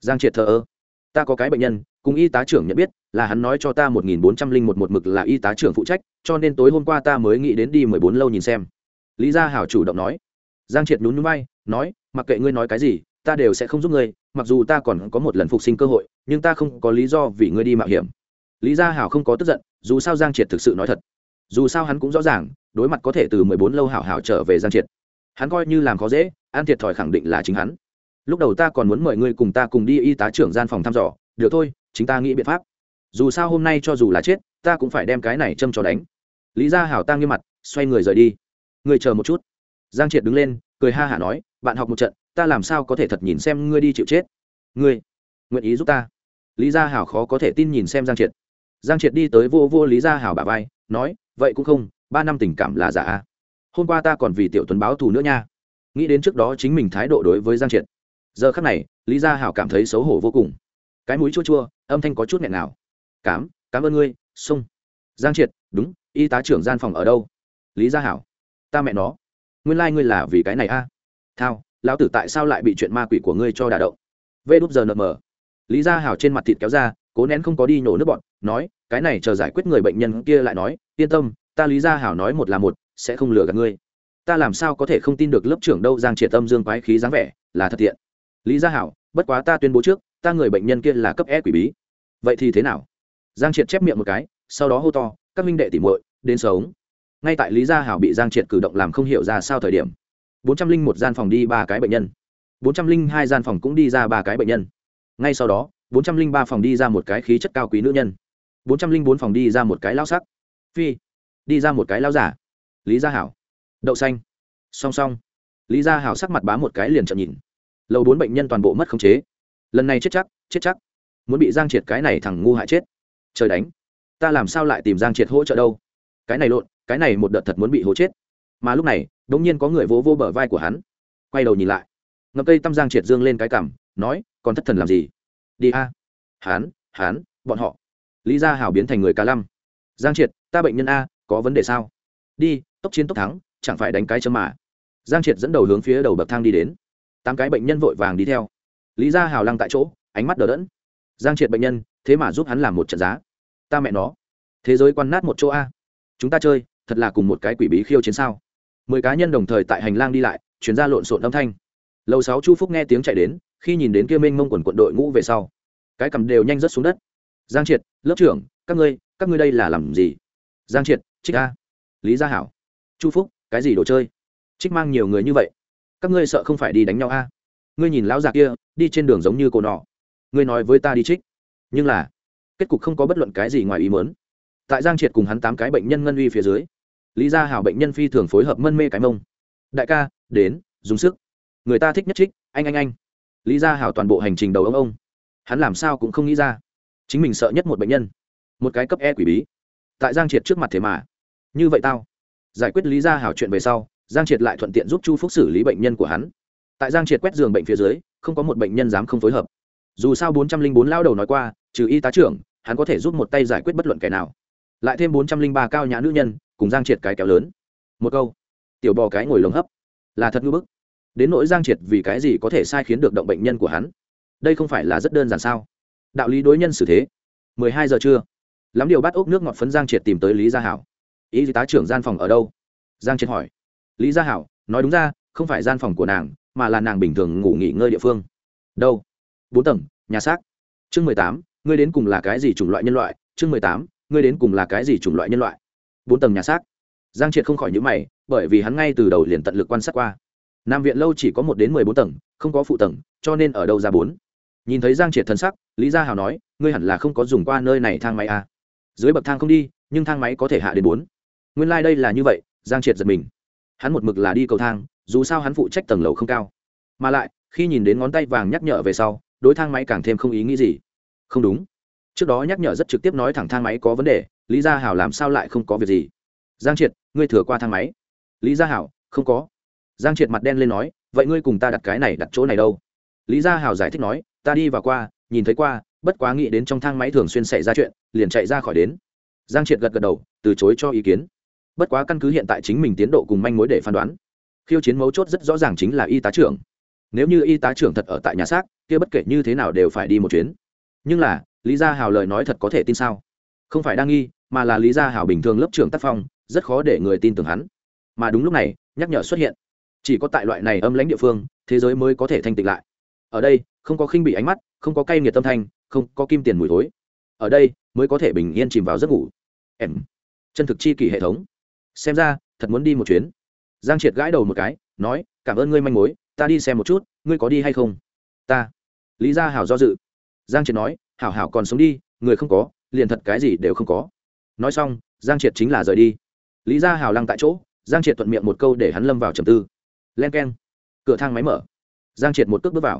Giang triệt thờ ơ. Ta có cái bệnh nhân, cùng y tá trưởng nhận biết, là hắn nói cho ta một nghìn bốn trăm linh một một mực là y tá trưởng phụ trách, cho nên tối hôm qua ta mới nghĩ đến đi mười bốn lâu nhìn xem. Lý gia hảo chủ động nói. Giang triệt nhún núi bay nói, mặc kệ ngươi nói cái gì, ta đều sẽ không giúp ngươi, mặc dù ta còn có một lần phục sinh cơ hội, nhưng ta không có lý do vì ngươi đi mạo hiểm. Lý gia hảo không có tức giận, dù sao giang triệt thực sự nói thật dù sao hắn cũng rõ ràng, đối mặt có thể từ mười bốn lâu hảo hảo trở về giang triệt. Hắn coi như làm khó dễ, an thiệt thòi khẳng định là chính hắn. Lúc đầu ta còn muốn mời ngươi cùng ta cùng đi y tá trưởng gian phòng thăm dò, được thôi, chính ta nghĩ biện pháp. Dù sao hôm nay cho dù là chết, ta cũng phải đem cái này châm cho đánh. Lý gia hảo ta nghiêm mặt, xoay người rời đi. Ngươi chờ một chút. Giang triệt đứng lên, cười ha hả nói, bạn học một trận, ta làm sao có thể thật nhìn xem ngươi đi chịu chết? Ngươi, nguyện ý giúp ta? Lý gia hảo khó có thể tin nhìn xem giang triệt. Giang triệt đi tới vô vô lý gia hảo bà vai, nói vậy cũng không, ba năm tình cảm là giả. Hôm qua ta còn vì tiểu tuấn báo thù nữa nha. Nghĩ đến trước đó chính mình thái độ đối với giang triệt. Giờ khắc này, lý gia hảo cảm thấy xấu hổ vô cùng. Cái mũi chua chua, âm thanh có chút nghẹn nào cám cảm ơn ngươi sung giang triệt, đúng, y tá trưởng gian phòng ở đâu? Lý gia hảo. Ta mẹ nó. Nguyên lai、like、ngươi là vì cái này a. À? thao, lão tử tại sao lại bị chuyện ma quỷ của ngươi cho đả động? Vê đúp giờ nợ mờ. Lý gia hảo trên mặt thịt kéo ra cố nén không có đi nổ nước bọn, nói, cái này chờ giải quyết người bệnh nhân kia lại nói, yên tâm, ta lý gia hảo nói một là một, sẽ không lừa gạt ngươi. Ta làm sao có thể không tin được lớp trưởng đâu giang triệt tâm dương quái khí dáng vẻ, là thật tiện. Lý gia hảo, bất quá ta tuyên bố trước, ta người bệnh nhân kia là cấp e quỷ bí. Vậy thì thế nào? Giang triệt chép miệng một cái, sau đó hô to, các minh đệ tỉ muội, đến sống. Ngay tại lý gia hảo bị giang triệt cử động làm không hiểu ra sao thời điểm, bốn trăm linh một gian phòng đi ba cái bệnh nhân. bốn trăm linh hai gian phòng cũng đi ra ba cái bệnh nhân. Ngay sau đó bốn trăm linh ba phòng đi ra một cái khí chất cao quý nữ nhân. bốn trăm linh bốn phòng đi ra một cái lao sắc. Phi, đi ra một cái lao giả. Lý gia hảo. Đậu xanh. Song song. Lý gia hảo sắc mặt bá một cái liền trợn nhìn. Lầu bốn bệnh nhân toàn bộ mất khống chế. Lần này chết chắc chết chắc. Muốn bị giang triệt cái này thằng ngu hại chết. Trời đánh. Ta làm sao lại tìm giang triệt hỗ trợ đâu? Cái này lộn, cái này một đợt thật muốn bị hố chết. Mà lúc này đ nhiên có người vỗ vô bờ vai của hắn. Quay đầu nhìn lại. Ngập cây tăm giang triệt dương lên cái cằm, nói, còn thất thần làm gì? Đi a. Hán hán, bọn họ. Lý gia hảo biến thành người cá lăm giang triệt, ta bệnh nhân a, có vấn đề sao? Đi, tốc chiến tốc thắng, chẳng phải đánh cái châm mà. Giang triệt dẫn đầu hướng phía đầu bậc thang đi đến. Tám cái bệnh nhân vội vàng đi theo. Lý gia hào lăng tại chỗ, ánh mắt đờ đẫn. Giang triệt bệnh nhân, thế mà giúp hắn làm một trận giá. Ta mẹ nó. Thế giới quan nát một chỗ a. Chúng ta chơi, thật là cùng một cái quỷ bí khiêu chiến sao? Mười cá nhân đồng thời tại hành lang đi lại chuyển ra lộn xộn âm thanh. Lầu sáu chu phúc nghe tiếng chạy đến khi nhìn đến kia minh mông quần quận đội ngũ về sau, cái cầm đều nhanh rớt xuống đất. Giang triệt, lớp trưởng, các ngươi các ngươi đây là làm gì? Giang triệt, trích a. Lý gia hảo. Chu phúc, cái gì đồ chơi? Trích mang nhiều người như vậy. Các ngươi sợ không phải đi đánh nhau a. Ngươi nhìn lão già kia, đi trên đường giống như cổ nọ. Ngươi nói với ta đi trích. Nhưng là, kết cục không có bất luận cái gì ngoài ý muốn. Tại giang triệt cùng hắn tám cái bệnh nhân ngân uy phía dưới, lý gia hảo bệnh nhân phi thường phối hợp mân mê cái mông. Đại ca, đến, dùng sức. Người ta thích nhất trích, anh anh anh lý gia hảo toàn bộ hành trình đầu ông ông. Hắn làm sao cũng không nghĩ ra. Chính mình sợ nhất một bệnh nhân. Một cái cấp e quỷ bí. Tại giang triệt trước mặt thế mà. Như vậy tao. Giải quyết lý gia hảo chuyện về sau, giang triệt lại thuận tiện giúp chu phúc xử lý bệnh nhân của hắn. Tại giang triệt quét giường bệnh phía dưới, không có một bệnh nhân dám không phối hợp. Dù sao bốn trăm linh bốn lao đầu nói qua, trừ y tá trưởng, hắn có thể giúp một tay giải quyết bất luận kẻ nào. Lại thêm bốn trăm linh ba cao nhã nữ nhân, cùng giang triệt cái kéo lớn. Một câu. Tiểu bò cái ngồi lồng hấp. Là thật ngưỡng bức đến nỗi giang triệt vì cái gì có thể sai khiến được động bệnh nhân của hắn? Đây không phải là rất đơn giản sao? Đạo lý đối nhân xử thế. Mười hai giờ trưa. Lắm điều bắt ốc nước ngọt phấn giang triệt tìm tới lý gia hảo. Ý tá trưởng gian phòng ở đâu? Giang triệt hỏi. Lý gia hảo, nói đúng ra, không phải gian phòng của nàng, mà là nàng bình thường ngủ nghỉ ngơi địa phương. Đâu? Bốn tầng, nhà xác. Chương mười tám, ngươi đến cùng là cái gì chủng loại nhân loại? Chương mười tám, ngươi đến cùng là cái gì chủng loại nhân loại? Bốn tầng nhà xác. Giang triệt không khỏi nhữ mày, bởi vì hắn ngay từ đầu liền tận lực quan sát qua nam viện lâu chỉ có một đến mười bốn tầng, không có phụ tầng, cho nên ở đâu ra bốn? Nhìn thấy giang triệt thân sắc, lý gia hào nói, ngươi hẳn là không có dùng qua nơi này thang máy à. dưới bậc thang không đi, nhưng thang máy có thể hạ đến bốn. Nguyên lai、like、đây là như vậy, giang triệt giật mình. Hắn một mực là đi cầu thang, dù sao hắn phụ trách tầng lầu không cao. Mà lại, khi nhìn đến ngón tay vàng nhắc nhở về sau, đối thang máy càng thêm không ý nghĩ gì. Không đúng. Trước đó nhắc nhở rất trực tiếp nói thẳng thang máy có vấn đề, lý gia hảo làm sao lại không có việc gì? Giang triệt, ngươi thừa qua thang máy. Lý gia hảo không có giang triệt mặt đen lên nói, vậy ngươi cùng ta đặt cái này đặt chỗ này đâu? Lý gia hảo giải thích nói, ta đi và qua, nhìn thấy qua, bất quá nghĩ đến trong thang máy thường xuyên xảy ra chuyện, liền chạy ra khỏi đến. Giang triệt gật gật đầu, từ chối cho ý kiến. Bất quá căn cứ hiện tại chính mình tiến độ cùng manh mối để phán đoán, khiêu chiến mấu chốt rất rõ ràng chính là y tá trưởng. Nếu như y tá trưởng thật ở tại nhà xác, kia bất kể như thế nào đều phải đi một chuyến. Nhưng là, lý gia hào lời nói thật có thể tin sao? Không phải đang nghi, mà là lý gia hào bình thường lớp trưởng tác phong, rất khó để người tin tưởng hắn. Mà đúng lúc này, nhắc nhở xuất hiện chỉ có tại loại này âm lãnh địa phương, thế giới mới có thể thanh tịnh lại. Ở đây, không có khinh bị ánh mắt, không có cay nghiệt tâm thanh, không có kim tiền mùi thối. Ở đây, mới có thể bình yên chìm vào giấc ngủ. Em, chân thực chi kỷ hệ thống. Xem ra, thật muốn đi một chuyến. Giang triệt gãi đầu một cái, nói, cảm ơn ngươi manh mối, ta đi xem một chút, ngươi có đi hay không? Ta. Lý gia hảo do dự. Giang triệt nói, hảo hảo còn sống đi, người không có, liền thật cái gì đều không có. Nói xong, giang triệt chính là rời đi. Lý gia hảo lăng tại chỗ, giang triệt thuận miệng một câu để hắn lâm vào trầm tư len k e n cửa thang máy mở. Giang triệt một cước bước vào.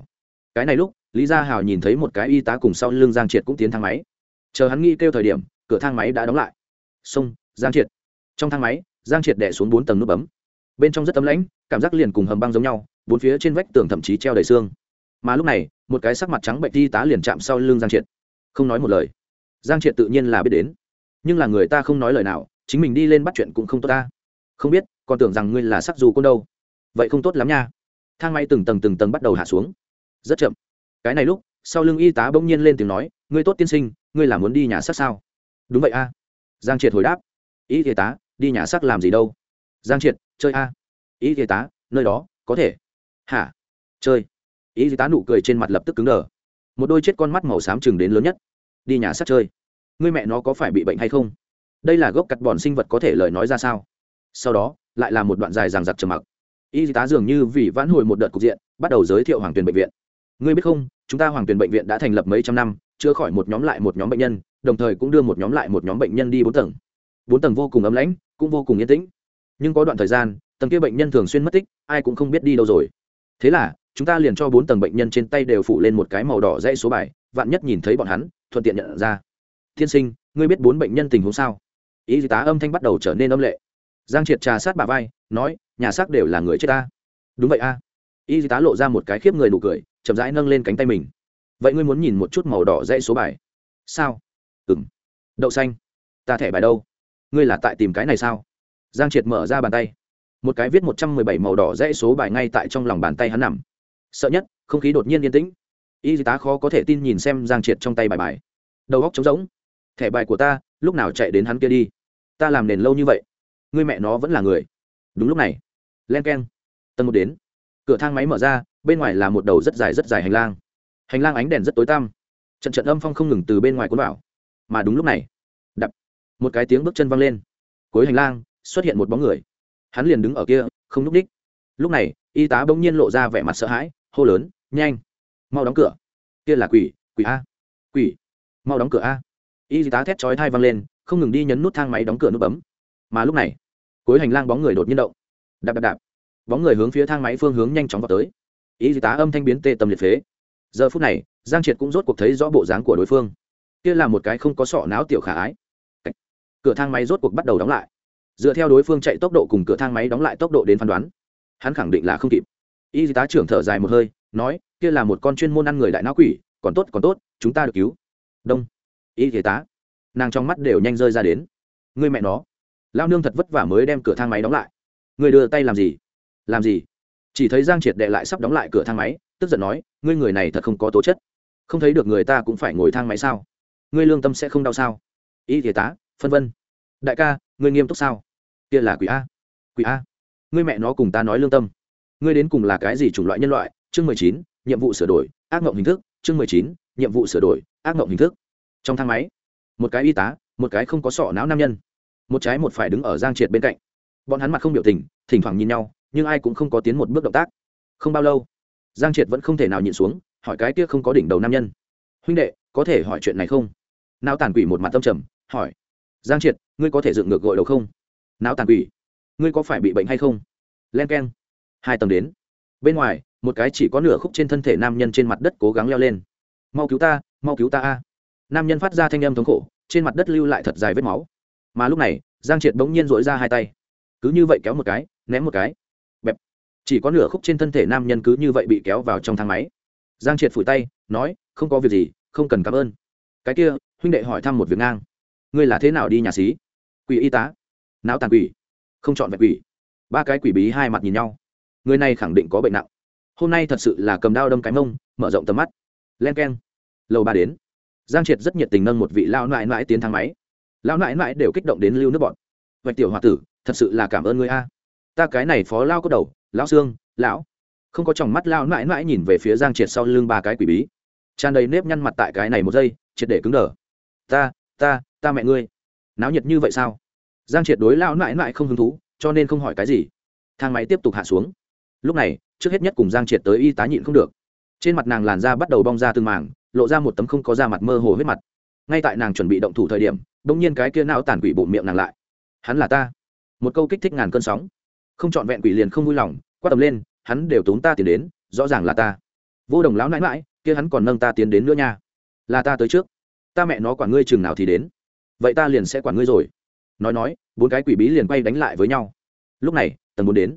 Cái này lúc, lý gia hào nhìn thấy một cái y tá cùng sau lưng giang triệt cũng tiến thang máy. Chờ hắn nghĩ kêu thời điểm, cửa thang máy đã đóng lại. Xông giang triệt. Trong thang máy, giang triệt đẻ xuống bốn tầng nút bấm. Bên trong rất tấm lãnh, cảm giác liền cùng hầm băng giống nhau, bốn phía trên vách tường thậm chí treo đầy xương. Mà lúc này, một cái sắc mặt trắng bệnh y tá liền chạm sau lưng giang triệt. Không nói một lời. Giang triệt tự nhiên là biết đến. Nhưng là người ta không nói lời nào, chính mình đi lên bắt chuyện cũng không tốt ta. Không biết, còn tưởng rằng ngươi là sắc dù côn đâu vậy không tốt lắm nha. Thang máy từng tầng từng tầng bắt đầu hạ xuống. Rất chậm. Cái này lúc, sau lưng y tá bỗng nhiên lên tiếng nói, ngươi tốt tiên sinh, ngươi là muốn đi nhà sắc sao? Đúng vậy a. Giang triệt hồi đáp. Y y tá, đi nhà sắc làm gì đâu? Giang triệt, chơi a. Y y tá, nơi đó, có thể. Hả? Chơi. Y tá nụ cười trên mặt lập tức cứng đờ. Một đôi chết con mắt màu xám chừng đến lớn nhất. Đi nhà sắc chơi. Ngươi mẹ nó có phải bị bệnh hay không? Đây là gốc cắt bòn sinh vật có thể lời nói ra sao? Sau đó, lại là một đoạn dài ràng giặc trầm mặc y tá dường như vì vãn hồi một đợt cục diện, bắt đầu giới thiệu hoàng tuyền bệnh viện. Ngươi biết không, chúng ta hoàng tuyền bệnh viện đã thành lập mấy trăm năm, chữa khỏi một nhóm lại một nhóm bệnh nhân, đồng thời cũng đưa một nhóm lại một nhóm bệnh nhân đi bốn tầng. Bốn tầng vô cùng ấm lãnh, cũng vô cùng yên tĩnh. Nhưng có đoạn thời gian, tầng kia bệnh nhân thường xuyên mất tích, ai cũng không biết đi đâu rồi. Thế là, chúng ta liền cho bốn tầng bệnh nhân trên tay đều phủ lên một cái màu đỏ dãy số bài, vạn nhất nhìn thấy bọn hắn, thuận tiện nhận ra. Tiên sinh, ngươi biết bốn bệnh nhân tình huống sao? Y tá âm thanh bắt đầu trở nên âm lệ giang triệt trà sát bà vai, nói, nhà xác đều là người chết ta. Đúng vậy a. À. y tá lộ ra một cái khiếp người nụ cười, chậm rãi nâng lên cánh tay mình. Vậy ngươi muốn nhìn một chút màu đỏ dãy số bài? Sao? Ừng đậu xanh. Ta thẻ bài đâu? Ngươi là tại tìm cái này sao? Giang triệt mở ra bàn tay. Một cái viết một trăm mười bảy màu đỏ dãy số bài ngay tại trong lòng bàn tay hắn nằm. Sợ nhất, không khí đột nhiên yên tĩnh. Y tá khó có thể tin nhìn xem giang triệt trong tay bài bài. Đầu góc trống rỗng. Thẻ bài của ta, lúc nào chạy đến hắn kia đi? Ta làm nền lâu như vậy người mẹ nó vẫn là người. Đúng lúc này, len k e n tầng một đến. Cửa thang máy mở ra, bên ngoài là một đầu rất dài rất dài hành lang. Hành lang ánh đèn rất tối tăm. Trận trận âm phong không ngừng từ bên ngoài cuốn vào. Mà đúng lúc này, đập, một cái tiếng bước chân văng lên. Cuối hành lang, xuất hiện một bóng người. Hắn liền đứng ở kia, không n ú c ních lúc này, y tá bỗng nhiên lộ ra vẻ mặt sợ hãi, hô lớn, nhanh, mau đóng cửa. Kia là quỷ quỷ a. Quỷ, mau đóng cửa a. Y tá thét chói thai văng lên, không ngừng đi nhấn nút thang máy đóng cửa nút bấm mà lúc này, cuối hành lang bóng người đột nhiên động. Đạp đạp đạp. Bóng người hướng phía thang máy phương hướng nhanh chóng vào tới. Y tá âm thanh biến tê tâm liệt phế. Giờ phút này, giang triệt cũng rốt cuộc thấy rõ bộ dáng của đối phương. Kia là một cái không có sọ não tiểu khả ái. Cửa thang máy rốt cuộc bắt đầu đóng lại. Dựa theo đối phương chạy tốc độ cùng cửa thang máy đóng lại tốc độ đến phán đoán, hắn khẳng định là không kịp. Y tá trưởng thở dài một hơi, nói, kia là một con chuyên môn ăn người đại não quỷ, còn tốt còn tốt, chúng ta được cứu. Đông. Y tá. Nàng trong mắt đều nhanh rơi ra đến. Người mẹ nó lao nương thật vất vả mới đem cửa thang máy đóng lại. Người đưa tay làm gì? Làm gì? Chỉ thấy giang triệt đệ lại sắp đóng lại cửa thang máy, tức giận nói, ngươi người này thật không có tố chất. Không thấy được người ta cũng phải ngồi thang máy sao? Ngươi lương tâm sẽ không đau sao? Y y tá, phân vân. Đại ca, ngươi nghiêm túc sao? Kia là quỷ a. Quỷ a. Ngươi mẹ nó cùng ta nói lương tâm. Ngươi đến cùng là cái gì chủng loại nhân loại? Chương mười chín, nhiệm vụ sửa đổi, ác mộng hình thức. Chương mười chín, nhiệm vụ sửa đổi, ác mộng hình thức. Trong thang máy, một cái y tá, một cái không có sọ não nam nhân một trái một phải đứng ở giang triệt bên cạnh. Bọn hắn mặt không biểu tình, thỉnh thoảng nhìn nhau, nhưng ai cũng không có tiến một bước động tác. Không bao lâu, giang triệt vẫn không thể nào nhịn xuống, hỏi cái kia không có đỉnh đầu nam nhân. Huynh đệ, có thể hỏi chuyện này không? Não tàn quỷ một mặt tâm trầm, hỏi. Giang triệt, ngươi có thể dựng ngược gội đầu không? Não tàn quỷ? Ngươi có phải bị bệnh hay không? Len k e n hai tầng đến. Bên ngoài, một cái chỉ có nửa khúc trên thân thể nam nhân trên mặt đất cố gắng leo lên. Mau cứu ta, mau cứu ta a. Nam nhân phát ra thanh âm thống khổ, trên mặt đất lưu lại thật dài vết máu mà lúc này, giang triệt bỗng nhiên dỗi ra hai tay. Cứ như vậy kéo một cái, ném một cái. Bẹp. Chỉ có nửa khúc trên thân thể nam nhân cứ như vậy bị kéo vào trong thang máy. Giang triệt phủi tay, nói, không có việc gì, không cần cảm ơn. Cái kia, huynh đệ hỏi thăm một việc ngang. Ngươi là thế nào đi nhà xí? Quỷ y tá. Não tàn quỷ. Không chọn vẹn quỷ. Ba cái quỷ bí hai mặt nhìn nhau. Người này khẳng định có bệnh nặng. Hôm nay thật sự là cầm đao đâm cái mông, mở rộng tầm mắt. Len k e n lầu ba đến. Giang triệt rất nhiệt tình nâng một vị lao nại nại tiến thang máy lão nại nại đều kích động đến lưu nước bọn. Vạch tiểu h o a tử, thật sự là cảm ơn người a. Ta cái này phó lao có đầu, lão xương, lão. Không có tròng mắt lao nại nại nhìn về phía giang triệt sau lưng ba cái quỷ bí. Tràn đầy nếp nhăn mặt tại cái này một giây, triệt để cứng đờ. Ta ta ta mẹ ngươi. Náo nhiệt như vậy sao? Giang triệt đối lao nại nại không hứng thú, cho nên không hỏi cái gì. Thang máy tiếp tục hạ xuống. Lúc này, trước hết nhất cùng giang triệt tới y tá nhịn không được. Trên mặt nàng làn da bắt đầu bong ra từng màng lộ ra một tấm không có da mặt mơ hồ huyết mặt. Ngay tại nàng chuẩn bị động thủ thời điểm đ nhiên cái kia não tàn quỷ bụng miệng nàng lại. Hắn là ta. Một câu kích thích ngàn cơn sóng. Không trọn vẹn quỷ liền không vui lòng, quát tầm lên, hắn đều tốn ta tiền đến, rõ ràng là ta. Vô đồng lão nãi mãi kia hắn còn nâng ta tiến đến nữa nha. Là ta tới trước. Ta mẹ nó quản ngươi chừng nào thì đến. Vậy ta liền sẽ quản ngươi rồi. Nói nói, bốn cái quỷ bí liền quay đánh lại với nhau. Lúc này, tầng bốn đến.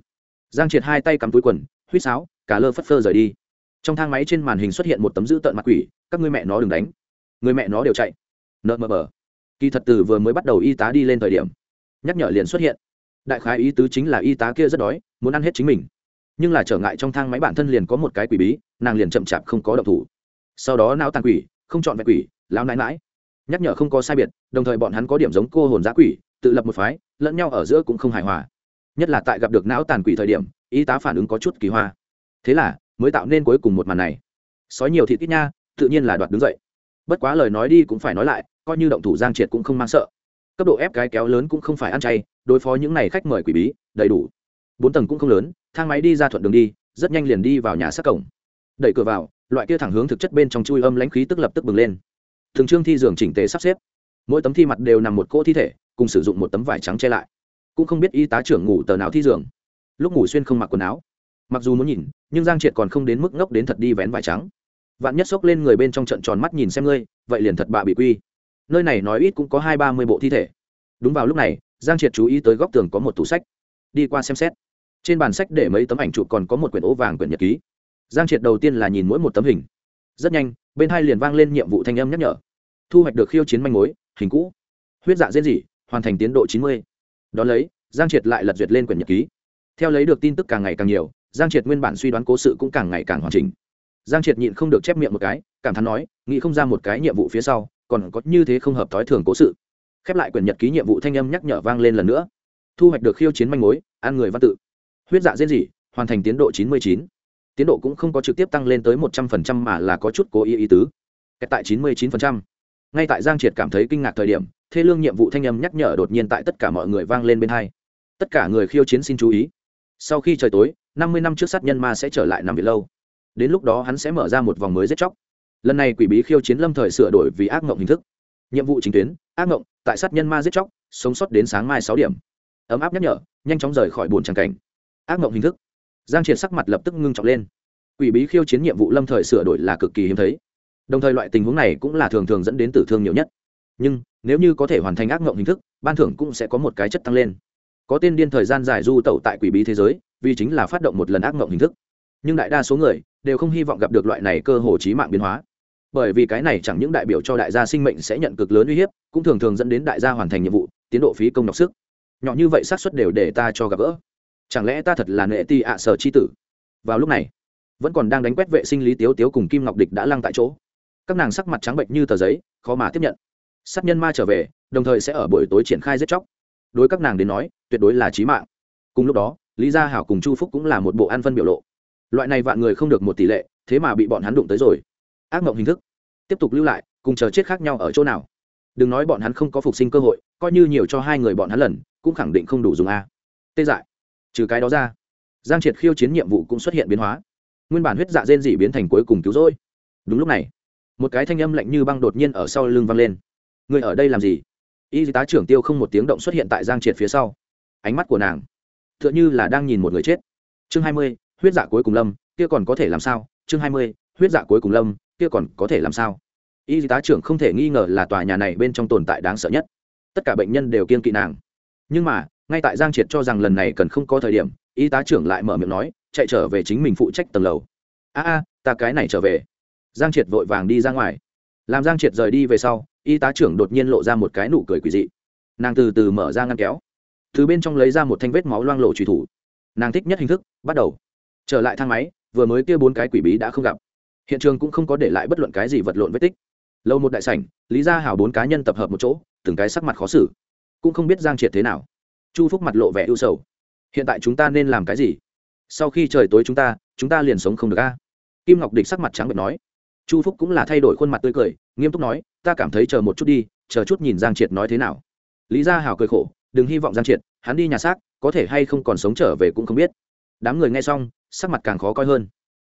Giang triệt hai tay cắm túi quần, huýt sáo, cả lơ phất phơ rời đi. Trong thang máy trên màn hình xuất hiện một tấm dữ tợn mặt quỷ, các ngươi mẹ nó đừng đánh. Người mẹ nó đều chạy. Nợ mờ bờ kỳ thật từ vừa mới bắt đầu y tá đi lên thời điểm, nhắc nhở liền xuất hiện. Đại khái ý tứ chính là y tá kia rất đói, muốn ăn hết chính mình. Nhưng là trở ngại trong thang máy bản thân liền có một cái quỷ bí, nàng liền chậm chạp không có động thủ. Sau đó não tàn quỷ, không chọn vẹn quỷ lao nãi mãi nhắc nhở không có sai biệt, đồng thời bọn hắn có điểm giống cô hồn giã quỷ, tự lập một phái, lẫn nhau ở giữa cũng không hài hòa. Nhất là tại gặp được não tàn quỷ thời điểm, y tá phản ứng có chút kỳ hoa. Thế là, mới tạo nên cuối cùng một màn này. Sói nhiều thịt ít nha, tự nhiên là đoạt đứng dậy. Bất quá lời nói đi cũng phải nói lại coi như động thủ giang triệt cũng không mang sợ. Cấp độ ép cái kéo lớn cũng không phải ăn chay, đối phó những này khách mời quỷ bí, đầy đủ. Bốn tầng cũng không lớn, thang máy đi ra thuận đường đi, rất nhanh liền đi vào nhà sát cổng. Đẩy cửa vào, loại kia thẳng hướng thực chất bên trong chui âm lãnh khí tức lập tức bừng lên. Thường trương thi giường chỉnh tề sắp xếp. Mỗi tấm thi mặt đều nằm một cỗ thi thể, cùng sử dụng một tấm vải trắng che lại. Cũng không biết y tá trưởng ngủ tờ nào thi giường. Lúc ngủ xuyên không mặc quần áo. Mặc dù muốn nhìn, nhưng giang triệt còn không đến mức ngốc đến thật đi vén vải trắng. Vạn nhất xốc lên người bên trong trận tròn mắt nhìn xem ngươi, vậy liền thật bạ bị quy nơi này nói ít cũng có hai ba mươi bộ thi thể. Đúng vào lúc này, giang triệt chú ý tới góc tường có một tủ sách. Đi qua xem xét. Trên bàn sách để mấy tấm ảnh chụp còn có một quyển ố vàng quyển nhật ký. Giang triệt đầu tiên là nhìn mỗi một tấm hình. Rất nhanh, bên hai liền vang lên nhiệm vụ thanh âm nhắc nhở. Thu hoạch được khiêu chiến manh mối, hình cũ. Huyết dạ diễn dị hoàn thành tiến độ chín mươi. Đón lấy, giang triệt lại lật duyệt lên quyển nhật ký. Theo lấy được tin tức càng ngày càng nhiều, giang triệt nguyên bản suy đoán cố sự cũng càng ngày càng hoàn chỉnh. Giang triệt nhịn không được chép miệng một cái, cảm thán nói, nghĩ không ra một cái nhiệm vụ phía sau còn có như thế không hợp thói thường cố sự. Khép lại quyển nhật ký nhiệm vụ thanh âm nhắc nhở vang lên lần nữa. Thu hoạch được khiêu chiến manh mối ăn người văn tự. Huyết dạ diễn dị hoàn thành tiến độ chín mươi chín. Tiến độ cũng không có trực tiếp tăng lên tới một trăm phần trăm mà là có chút cố ý ý tứ. Tại chín mươi chín phần trăm. Ngay tại giang triệt cảm thấy kinh ngạc thời điểm, thê lương nhiệm vụ thanh âm nhắc nhở đột nhiên tại tất cả mọi người vang lên bên hai. Tất cả người khiêu chiến xin chú ý. Sau khi trời tối, năm mươi năm trước sát nhân ma sẽ trở lại nằm viện lâu. Đến lúc đó hắn sẽ mở ra một vòng mới giết chóc lần này quỷ bí khiêu chiến lâm thời sửa đổi vì ác mộng hình thức. Nhiệm vụ chính tuyến, ác mộng tại sát nhân ma giết chóc, sống sót đến sáng mai sáu điểm. Ấm áp nhắc nhở, nhanh chóng rời khỏi bồn tràng cảnh. Ác mộng hình thức. Giang triệt sắc mặt lập tức ngưng trọng lên. Quỷ bí khiêu chiến nhiệm vụ lâm thời sửa đổi là cực kỳ hiếm thấy. Đồng thời loại tình huống này cũng là thường thường dẫn đến tử thương nhiều nhất. Nhưng, nếu như có thể hoàn thành ác mộng hình thức, ban thưởng cũng sẽ có một cái chất tăng lên. Có tên điên thời gian dài du tẩu tại quỷ bí thế giới, vì chính là phát động một lần ác mộng hình thức. Nhưng đại đa số người đều không hy vọng gặp được loại này cơ hồ trí mạng biến hóa bởi vì cái này chẳng những đại biểu cho đại gia sinh mệnh sẽ nhận cực lớn uy hiếp, cũng thường thường dẫn đến đại gia hoàn thành nhiệm vụ, tiến độ phí công đọc sức. Nhỏ như vậy xác suất đều để ta cho gặp gỡ. Chẳng lẽ ta thật là nệ ti ạ sở c h i tử? Vào lúc này, vẫn còn đang đánh quét vệ sinh lý tiếu tiếu cùng kim ngọc địch đã lăng tại chỗ. Các nàng sắc mặt trắng bệnh như tờ giấy, khó mà tiếp nhận. Sát nhân ma trở về, đồng thời sẽ ở buổi tối triển khai giết chóc. Đối các nàng đến nói, tuyệt đối là trí mạng. Cùng lúc đó, lý gia hảo cùng chu phúc cũng là một bộ an phân biểu lộ. Loại này vạn người không được một tỷ lệ, thế mà bị bọn hắn đụng tới rồi ác mộng hình thức. Tiếp tục lưu lại, cùng chờ chết khác nhau ở chỗ nào? Đừng nói bọn hắn không có phục sinh cơ hội, coi như nhiều cho hai người bọn hắn lần, cũng khẳng định không đủ dùng a. Tê dại. Trừ cái đó ra, giang triệt khiêu chiến nhiệm vụ cũng xuất hiện biến hóa. Nguyên bản huyết dạ rên dị biến thành cuối cùng cứu rỗi. Đúng lúc này, một cái thanh âm lạnh như băng đột nhiên ở sau lưng vang lên. Người ở đây làm gì? Y tá trưởng tiêu không một tiếng động xuất hiện tại giang triệt phía sau. Ánh mắt của nàng t h ư ợ n h ư là đang nhìn một người chết. Chương hai mươi, huyết dạ cuối cùng lâm, kia còn có thể làm sao? Chương hai mươi huyết dạ cuối cùng lâm, kia còn có thể làm sao? Y tá trưởng không thể nghi ngờ là tòa nhà này bên trong tồn tại đáng sợ nhất. Tất cả bệnh nhân đều kiên kỵ nàng. Nhưng mà, ngay tại giang triệt cho rằng lần này cần không có thời điểm, y tá trưởng lại mở miệng nói, chạy trở về chính mình phụ trách tầng lầu. A a, ta cái này trở về. Giang triệt vội vàng đi ra ngoài. Làm giang triệt rời đi về sau, y tá trưởng đột nhiên lộ ra một cái nụ cười quỳ dị. Nàng từ từ mở ra ngăn kéo. Từ bên trong lấy ra một thanh vết máu loang lộ trùy thủ. Nàng thích nhất hình thức, bắt đầu. Trở lại thang máy, vừa mới kia bốn cái quỷ bí đã không gặp hiện trường cũng không có để lại bất luận cái gì vật lộn vết tích. Lâu một đại sảnh, lý ra hào bốn cá nhân tập hợp một chỗ, từng cái sắc mặt khó xử. Cũng không biết giang triệt thế nào. Chu phúc mặt lộ vẻ ưu sầu. Hiện tại chúng ta nên làm cái gì? Sau khi trời tối chúng ta chúng ta liền sống không được a. Kim ngọc địch sắc mặt trắng bệch nói. Chu phúc cũng là thay đổi khuôn mặt tươi cười, nghiêm túc nói, ta cảm thấy chờ một chút đi, chờ chút nhìn giang triệt nói thế nào. Lý gia hào cười khổ, đừng hy vọng giang triệt, hắn đi nhà xác, có thể hay không còn sống trở về cũng không biết. Đám người nghe xong, sắc mặt càng khó coi hơn.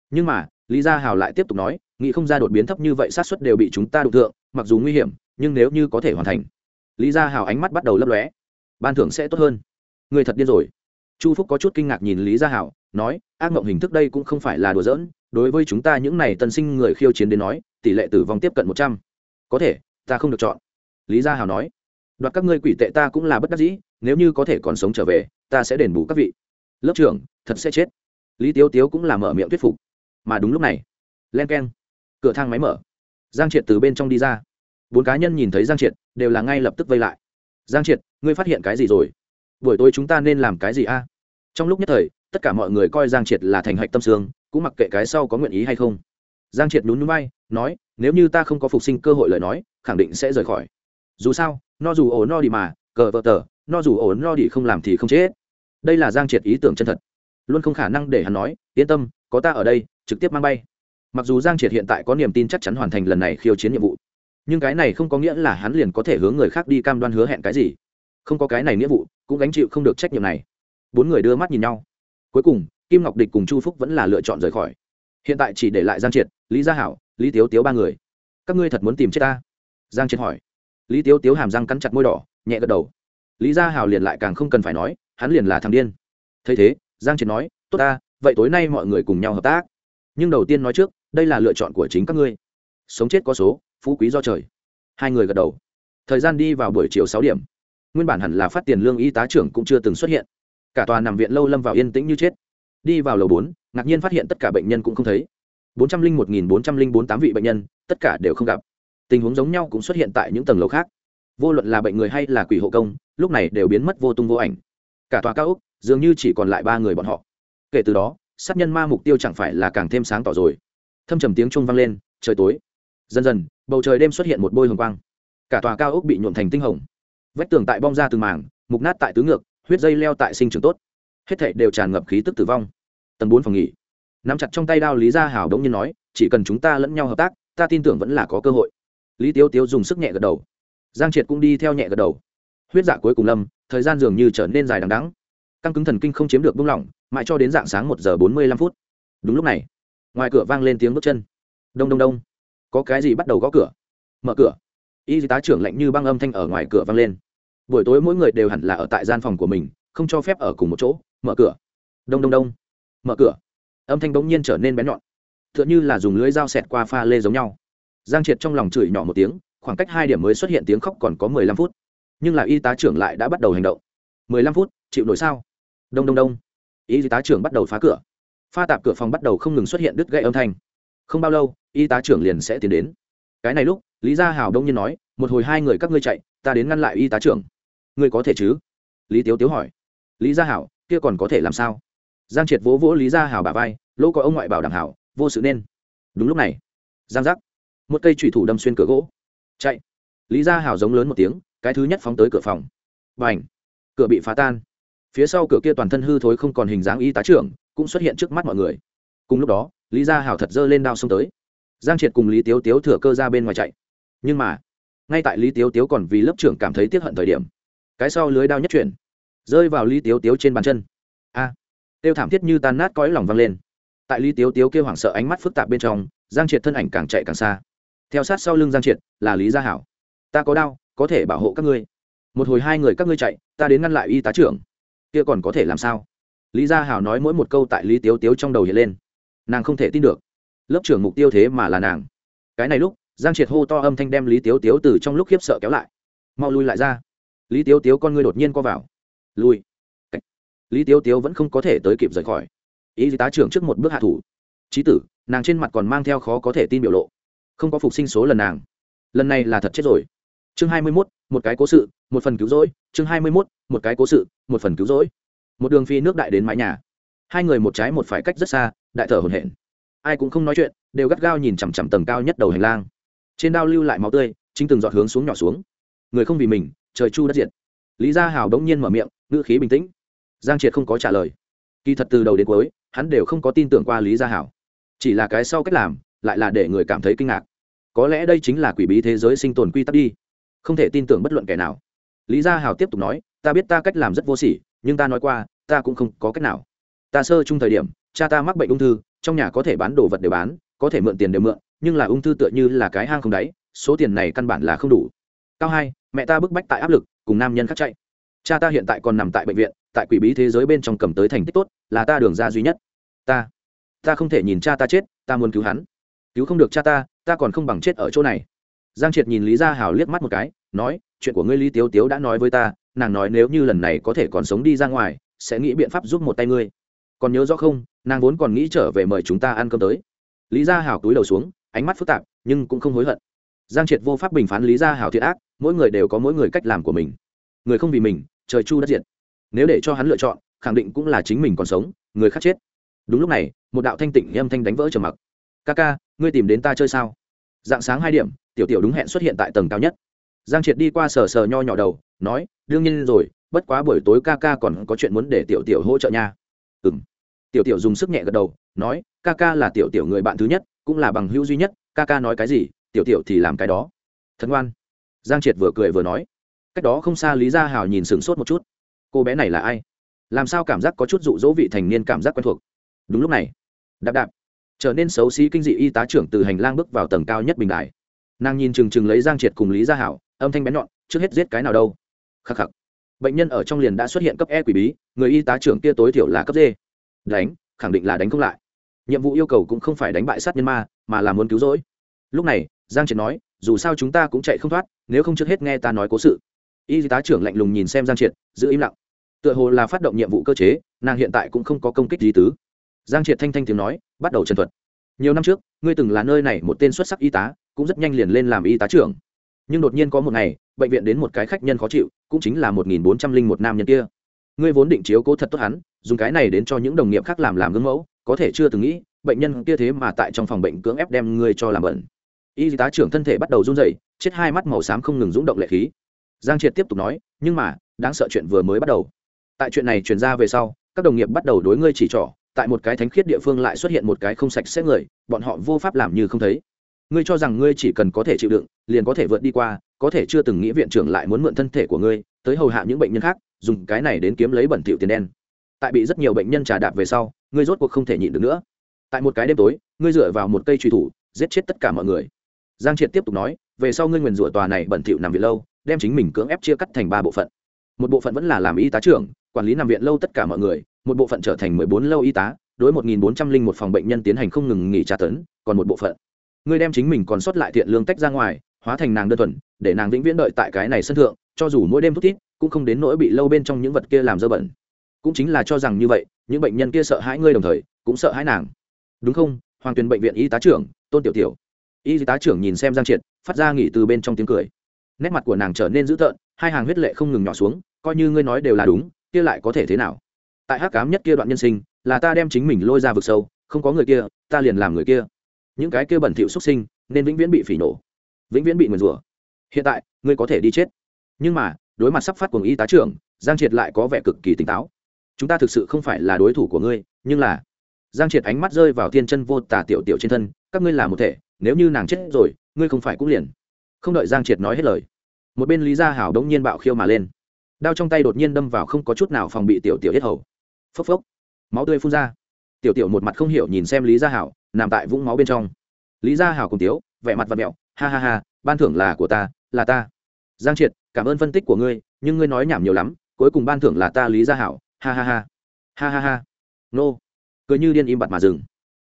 Nhưng mà lý gia hào lại tiếp tục nói, nghĩ không ra đột biến thấp như vậy sát suất đều bị chúng ta đụng thượng, mặc dù nguy hiểm, nhưng nếu như có thể hoàn thành. Lý gia hào ánh mắt bắt đầu lấp lóe. Ban thưởng sẽ tốt hơn. Người thật điên rồi. Chu phúc có chút kinh ngạc nhìn lý gia hào, nói, ác mộng hình thức đây cũng không phải là đùa giỡn, đối với chúng ta những này tân sinh người khiêu chiến đến nói, tỷ lệ tử vong tiếp cận một trăm. Có thể, ta không được chọn. Lý gia hào nói, đoạt các ngươi quỷ tệ ta cũng là bất đắc dĩ, nếu như có thể còn sống trở về, ta sẽ đền bù các vị. Lớp trưởng, thật sẽ chết. Lý tiếu tiếu cũng là mở miệng thuyết phục mà đúng lúc này, len k e n cửa thang máy mở. Giang triệt từ bên trong đi ra. Bốn cá nhân nhìn thấy giang triệt, đều là ngay lập tức vây lại. Giang triệt, ngươi phát hiện cái gì rồi? Buổi tối chúng ta nên làm cái gì a? Trong lúc nhất thời, tất cả mọi người coi giang triệt là thành hạch tâm sương cũng mặc kệ cái sau có nguyện ý hay không. Giang triệt nhún núi bay nói, nếu như ta không có phục sinh cơ hội lời nói, khẳng định sẽ rời khỏi. Dù sao, no dù ổ no đi mà, cờ vợ tờ, no dù ổ no đi không làm thì không chết. Đây là giang triệt ý tưởng chân thật. Luôn không khả năng để hắn nói, yên tâm có ta ở đây, trực tiếp mang bay. Mặc dù giang triệt hiện tại có niềm tin chắc chắn hoàn thành lần này khiêu chiến nhiệm vụ, nhưng cái này không có nghĩa là hắn liền có thể hướng người khác đi cam đoan hứa hẹn cái gì. Không có cái này nghĩa vụ, cũng gánh chịu không được trách nhiệm này. Bốn người đưa mắt nhìn nhau. Cuối cùng, kim ngọc địch cùng chu phúc vẫn là lựa chọn rời khỏi. Hiện tại chỉ để lại giang triệt, lý gia hảo, lý tiếu tiếu ba người. Các ngươi thật muốn tìm chết ta? Giang triệt hỏi. Lý tiếu tiếu hàm răng cắn chặt môi đỏ, nhẹ gật đầu. Lý gia hảo liền lại càng không cần phải nói, hắn liền là thằng điên. Thấy thế, giang triệt nói, tốt ta vậy tối nay mọi người cùng nhau hợp tác. Nhưng đầu tiên nói trước, đây là lựa chọn của chính các ngươi. Sống chết có số, phú quý do trời. Hai người gật đầu. Thời gian đi vào buổi chiều sáu điểm. Nguyên bản hẳn là phát tiền lương y tá trưởng cũng chưa từng xuất hiện. Cả tòa nằm viện lâu lâm vào yên tĩnh như chết. Đi vào lầu bốn, ngạc nhiên phát hiện tất cả bệnh nhân cũng không thấy. Bốn trăm linh một nghìn bốn trăm linh bốn tám vị bệnh nhân, tất cả đều không gặp. Tình huống giống nhau cũng xuất hiện tại những tầng lầu khác. Vô luận là bệnh người hay là quỷ hộ công, lúc này đều biến mất vô tung vô ảnh. Cả tòa cao úc dường như chỉ còn lại ba người bọn họ kể từ đó, sát nhân ma mục tiêu chẳng phải là càng thêm sáng tỏ rồi. Thâm trầm tiếng chuông vang lên, trời tối. Dần dần, bầu trời đêm xuất hiện một bôi hồng quang. Cả tòa cao ốc bị nhuộm thành tinh hồng. Vách tường tại bong ra từng mảng, mục nát tại tứ ngược, huyết dây leo tại sinh trưởng tốt. Hết thảy đều tràn ngập khí tức tử vong. Tầng bốn phòng nghỉ. Nắm chặt trong tay đao lý gia hào đống nhiên nói, chỉ cần chúng ta lẫn nhau hợp tác, ta tin tưởng vẫn là có cơ hội. Lý tiêu tiêu dùng sức nhẹ gật đầu. Giang triệt cũng đi theo nhẹ gật đầu. Huyết dạ cuối cùng lâm, thời gian dường như trở nên dài đằng đắng căng cứng thần kinh không chiếm được buông lỏng mãi cho đến dạng sáng một giờ bốn mươi lăm phút. Đúng lúc này, ngoài cửa vang lên tiếng bước chân. Đông đông đông. Có cái gì bắt đầu gõ cửa? Mở cửa. Y tá trưởng lạnh như băng âm thanh ở ngoài cửa vang lên. Buổi tối mỗi người đều hẳn là ở tại gian phòng của mình, không cho phép ở cùng một chỗ. Mở cửa. Đông đông đông. Mở cửa. Âm thanh bỗng nhiên trở nên bén nhọn. T h ư ợ n h ư là dùng lưới dao xẹt qua pha lê giống nhau. Giang triệt trong lòng chửi nhỏ một tiếng, khoảng cách hai điểm mới xuất hiện tiếng khóc còn có mười lăm phút. Nhưng là y tá trưởng lại đã bắt đầu hành động. mười lăm phút, chịu nổi sao? Đông đông đông y tá trưởng bắt đầu phá cửa. Pha tạp cửa phòng bắt đầu không ngừng xuất hiện đứt gãy âm thanh. Không bao lâu y tá trưởng liền sẽ tiến đến. Cái này lúc, lý gia hào đông nhiên nói, một hồi hai người các ngươi chạy, ta đến ngăn lại y tá trưởng. Ngươi có thể chứ? Lý tiếu tiếu hỏi. Lý gia hảo kia còn có thể làm sao? Giang triệt vỗ vỗ lý gia hảo bà vai, lỗ có ông ngoại bảo đảm hảo, vô sự nên. Đúng lúc này, giang giác, một cây trụy thủ đâm xuyên cửa gỗ. Chạy. Lý gia hảo giống lớn một tiếng, cái thứ nhất phóng tới cửa phòng. Và ảnh cửa bị phá tan phía sau cửa kia toàn thân hư thối không còn hình dáng y tá trưởng cũng xuất hiện trước mắt mọi người. Cùng lúc đó lý gia hảo thật dơ lên đao xông tới. Giang triệt cùng lý tiếu tiếu thừa cơ ra bên ngoài chạy. Nhưng mà ngay tại lý tiếu tiếu còn vì lớp trưởng cảm thấy tiếc hận thời điểm cái sau lưới đao nhất chuyển rơi vào lý tiếu tiếu trên bàn chân. A! À, tiêu thảm thiết như tan nát cõi lòng vang lên. Tại lý tiếu tiếu kêu hoảng sợ ánh mắt phức tạp bên trong giang triệt thân ảnh càng chạy càng xa. Theo sát sau lưng giang triệt là lý gia hảo. Ta có đao có thể bảo hộ các ngươi. Một hồi hai người các ngươi chạy ta đến ngăn lại y tá trưởng kia còn có thể làm sao? Lý gia hảo nói mỗi một câu tại lý tiếu tiếu trong đầu hiện lên. Nàng không thể tin được. Lớp trưởng mục tiêu thế mà là nàng. Cái này lúc, giang triệt hô to âm thanh đem lý tiếu tiếu từ trong lúc khiếp sợ kéo lại. Mau lui lại ra. Lý tiếu tiếu con ngươi đột nhiên co vào. Lui. Lý tiếu tiếu vẫn không có thể tới kịp rời khỏi. Y tá trưởng trước một bước hạ thủ. Trí tử, nàng trên mặt còn mang theo khó có thể tin biểu lộ. Không có phục sinh số lần nàng. Lần này là thật chết rồi. Chương hai mươi mốt một cái cố sự, một phần cứu rỗi, chương hai mươi mốt, một cái cố sự, một phần cứu rỗi. Một đường phi nước đại đến mái nhà. Hai người một trái một phải cách rất xa, đại thở hồn hển. Ai cũng không nói chuyện, đều gắt gao nhìn chằm chằm tầng cao nhất đầu hành lang. Trên đao lưu lại máu tươi, chính từng giọt hướng xuống nhỏ xuống. Người không vì mình, trời chu đất diệt. Lý gia hào đống nhiên mở miệng, ngữ khí bình tĩnh. Giang triệt không có trả lời. Kỳ thật từ đầu đến cuối, hắn đều không có tin tưởng qua lý gia hảo chỉ là cái sau cách làm, lại là để người cảm thấy kinh ngạc. Có lẽ đây chính là quỷ bí thế giới sinh tồn quy tắc đi không thể tin tưởng bất luận kẻ nào. Lý gia Hào tiếp tục nói, ta biết ta cách làm rất vô sỉ, nhưng ta nói qua, ta cũng không có cách nào. Ta sơ chung thời điểm, cha ta mắc bệnh ung thư, trong nhà có thể bán đồ vật để bán, có thể mượn tiền để mượn, nhưng là ung thư tựa như là cái hang không đáy, số tiền này căn bản là không đủ. Cao hai, mẹ ta bức bách tại áp lực, cùng nam nhân khác chạy. Cha ta hiện tại còn nằm tại bệnh viện, tại quỷ bí thế giới bên trong cầm tới thành tích tốt, là ta đường ra duy nhất. Ta ta không thể nhìn cha ta chết, ta muốn cứu hắn. Cứu không được cha ta ta còn không bằng chết ở chỗ này giang triệt nhìn lý gia hào liếc mắt một cái, nói, chuyện của ngươi lý tiếu tiếu đã nói với ta, nàng nói nếu như lần này có thể còn sống đi ra ngoài, sẽ nghĩ biện pháp giúp một tay ngươi. Còn nhớ rõ không, nàng vốn còn nghĩ trở về mời chúng ta ăn cơm tới. Lý gia hào túi đầu xuống, ánh mắt phức tạp, nhưng cũng không hối hận. Giang triệt vô pháp bình phán lý gia hào thiệt ác, mỗi người đều có mỗi người cách làm của mình. Người không vì mình, trời chu đất diệt. Nếu để cho hắn lựa chọn, khẳng định cũng là chính mình còn sống, người khác chết. Đúng lúc này, một đạo thanh tịnh âm thanh đánh vỡ trầm mặc. Ca ca, ngươi tìm đến ta chơi sao? Dạng sáng hai điểm tiểu tiểu đúng hẹn xuất hiện tại tầng cao nhất. Giang triệt đi qua sờ sờ nho nhỏ đầu, nói, đương nhiên rồi, bất quá buổi tối ca ca còn có chuyện muốn để tiểu tiểu hỗ trợ nha. Ừ m tiểu tiểu dùng sức nhẹ gật đầu, nói, ca ca là tiểu tiểu người bạn thứ nhất, cũng là bằng hữu duy nhất, ca ca nói cái gì, tiểu tiểu thì làm cái đó. Thật ngoan. Giang triệt vừa cười vừa nói. Cách đó không xa lý gia hào nhìn sửng sốt một chút. Cô bé này là ai? Làm sao cảm giác có chút dụ dỗ vị thành niên cảm giác quen thuộc? Đúng lúc này, đạp đạp, trở nên xấu xí kinh dị y tá trưởng từ hành lang bước vào tầng cao nhất bình đại nàng nhìn chừng chừng lấy giang triệt cùng lý gia hảo, âm thanh bén nhọn, trước hết giết cái nào đâu. Khắc khắc. Bệnh nhân ở trong liền đã xuất hiện cấp e quỷ bí, người y tá trưởng kia tối thiểu là cấp d. Đánh, khẳng định là đánh không lại. Nhiệm vụ yêu cầu cũng không phải đánh bại sát nhân ma, mà là muốn cứu rỗi. Lúc này, giang triệt nói, dù sao chúng ta cũng chạy không thoát, nếu không trước hết nghe ta nói cố sự. Y tá trưởng lạnh lùng nhìn xem giang triệt, giữ im lặng. Tựa hồ là phát động nhiệm vụ cơ chế, nàng hiện tại cũng không có công kích gì tứ. Giang triệt thanh thanh tiếng nói, bắt đầu trần thuật. Nhiều năm trước, ngươi từng là nơi này một tên xuất sắc y tá cũng rất nhanh liền lên làm y tá trưởng. Nhưng đột nhiên có một ngày, bệnh viện đến một cái khách nhân khó chịu, cũng chính là một nghìn bốn trăm linh một nam nhân kia. Ngươi vốn định chiếu cố thật tốt hắn, dùng cái này đến cho những đồng nghiệp khác làm làm gương mẫu, có thể chưa từng nghĩ, bệnh nhân kia thế mà tại trong phòng bệnh cưỡng ép đem ngươi cho làm bẩn. Y tá trưởng thân thể bắt đầu run rẩy, chết hai mắt màu xám không ngừng rúng động lệ khí. Giang triệt tiếp tục nói, nhưng mà, đáng sợ chuyện vừa mới bắt đầu. Tại chuyện này truyền ra về sau, các đồng nghiệp bắt đầu đối ngươi chỉ trỏ, tại một cái thánh khiết địa phương lại xuất hiện một cái không sạch sẽ người, bọn họ vô pháp làm như không thấy ngươi cho rằng ngươi chỉ cần có thể chịu đựng, liền có thể vượt đi qua, có thể chưa từng nghĩ viện trưởng lại muốn mượn thân thể của ngươi, tới hầu hạ những bệnh nhân khác, dùng cái này đến kiếm lấy bẩn thỉu tiền đen. Tại bị rất nhiều bệnh nhân trà đạp về sau, ngươi rốt cuộc không thể nhịn được nữa. Tại một cái đêm tối, ngươi dựa vào một cây truy thủ, giết chết tất cả mọi người. Giang triệt tiếp tục nói, về sau ngươi nguyền rủa tòa này bẩn thỉu nằm viện lâu, đem chính mình cưỡng ép chia cắt thành ba bộ phận. Một bộ phận vẫn là làm y tá trưởng, quản lý nằm viện lâu tất cả mọi người, một bộ phận trở thành mười bốn lâu y tá, đối một nghìn bốn trăm linh một phòng bệnh nhân tiến hành không ngừng nghỉ tra tấn, còn một bộ phận ngươi đem chính mình còn sót lại thiện lương tách ra ngoài, hóa thành nàng đơn thuần, để nàng vĩnh viễn đợi tại cái này sân thượng, cho dù mỗi đêm thút tít cũng không đến nỗi bị lâu bên trong những vật kia làm dơ bẩn. Cũng chính là cho rằng như vậy, những bệnh nhân kia sợ hãi ngươi đồng thời, cũng sợ hãi nàng. Đúng không? Hoàng tuyền bệnh viện y tá trưởng, tôn tiểu tiểu. Y tá trưởng nhìn xem giang triệt, phát ra nghỉ từ bên trong tiếng cười. Nét mặt của nàng trở nên dữ tợn, hai hàng huyết lệ không ngừng nhỏ xuống, coi như ngươi nói đều là đúng, kia lại có thể thế nào? Tại hắc cám nhất kia đoạn nhân sinh, là ta đem chính mình lôi ra vực sâu, không có người kia, ta liền làm người kia những cái kia bẩn thỉu xuất sinh, nên vĩnh viễn bị phỉ nổ, vĩnh viễn bị nguyền rủa. Hiện tại, ngươi có thể đi chết. Nhưng mà, đối mặt sắp phát của y tá trưởng, giang triệt lại có vẻ cực kỳ tỉnh táo. Chúng ta thực sự không phải là đối thủ của ngươi, nhưng là, giang triệt ánh mắt rơi vào thiên chân vô tà tiểu tiểu trên thân, các ngươi là một thể, nếu như nàng chết rồi, ngươi không phải cũng liền. Không đợi giang triệt nói hết lời, một bên lý gia hảo đống nhiên bạo khiêu mà lên. Đao trong tay đột nhiên đâm vào không có chút nào phòng bị tiểu tiểu hết hầu. Phốc phốc, máu tươi phun ra. Tiểu tiểu một mặt không hiểu nhìn xem lý gia hảo nằm tại vũng máu bên trong. Lý gia hảo cùng tiếu, vẻ mặt và mẹo, ha ha ha, ban thưởng là của ta, là ta. Giang triệt, cảm ơn phân tích của ngươi, nhưng ngươi nói nhảm nhiều lắm, cuối cùng ban thưởng là ta lý gia hảo. Ha ha ha. Ha ha ha. Nô. Cứ như điên im bặt mà dừng.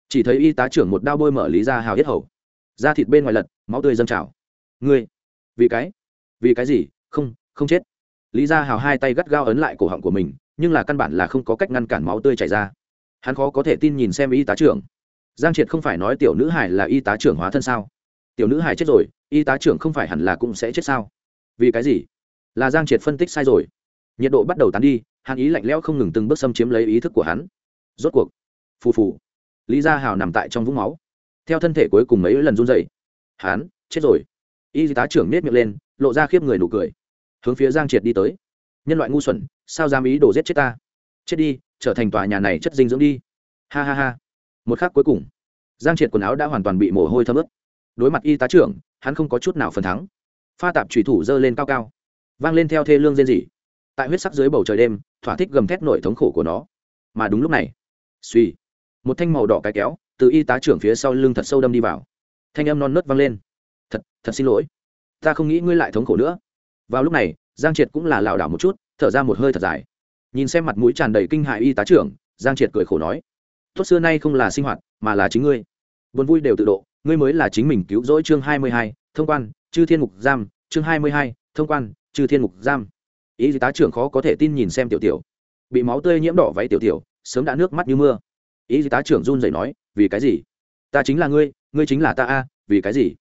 Chỉ thấy y tá trưởng một đao bôi mở lý gia hảo yết hầu. Da thịt bên ngoài lật, máu tươi dâng trào. Ngươi, vì cái vì cái gì? Không không chết. Lý gia hào hai tay gắt gao ấn lại cổ họng của mình, nhưng là căn bản là không có cách ngăn cản máu tươi chảy ra. Hắn khó có thể tin nhìn xem y tá trưởng giang triệt không phải nói tiểu nữ hải là y tá trưởng hóa thân sao? Tiểu nữ hải chết rồi, y tá trưởng không phải hẳn là cũng sẽ chết sao? Vì cái gì? Là giang triệt phân tích sai rồi. Nhiệt độ bắt đầu tán đi, hàn ý lạnh lẽo không ngừng từng bước xâm chiếm lấy ý thức của hắn. Rốt cuộc, phù phù, lý gia hào nằm tại trong vũng máu. Theo thân thể cuối cùng mấy lần run dậy hắn, chết rồi. Y tá trưởng nết miệng lên, lộ ra khiếp người nụ cười. Hướng phía giang triệt đi tới. Nhân loại ngu xuẩn, sao dám ý đổ giết chết ta? Chết đi, trở thành tòa nhà này chất dinh dưỡng đi. Ha ha ha một khắc cuối cùng, giang triệt quần áo đã hoàn toàn bị mồ hôi thấm ướt. Đối mặt y tá trưởng, hắn không có chút nào phần thắng. Pha tạp trùy thủ dơ lên cao cao, vang lên theo thê lương rên rỉ. Tại huyết sắc dưới bầu trời đêm, thỏa thích gầm thét nổi thống khổ của nó. Mà đúng lúc này, suy, một thanh màu đỏ cái kéo từ y tá trưởng phía sau lưng thật sâu đâm đi vào. Thanh âm non nớt vang lên. Thật thật xin lỗi. Ta không nghĩ ngươi lại thống khổ nữa. Vào lúc này, giang triệt cũng là lảo đảo một chút, thở ra một hơi thật dài. Nhìn xem mặt mũi tràn đầy kinh hại y tá trưởng, giang triệt cười khổ nói tốt xưa nay không là sinh hoạt, mà là chính ngươi. Buồn vui đều tự độ, ngươi mới là chính mình cứu rỗi chương hai mươi hai, thông quan, chư thiên mục giam, chương hai mươi hai, thông quan, chư thiên mục giam. Gì tá trưởng khó có thể tin nhìn xem tiểu tiểu. Bị máu tươi nhiễm đỏ váy tiểu tiểu, sớm đã nước mắt như mưa. Y tá trưởng run rẩy nói, vì cái gì? Ta chính là ngươi ngươi chính là ta a, vì cái gì?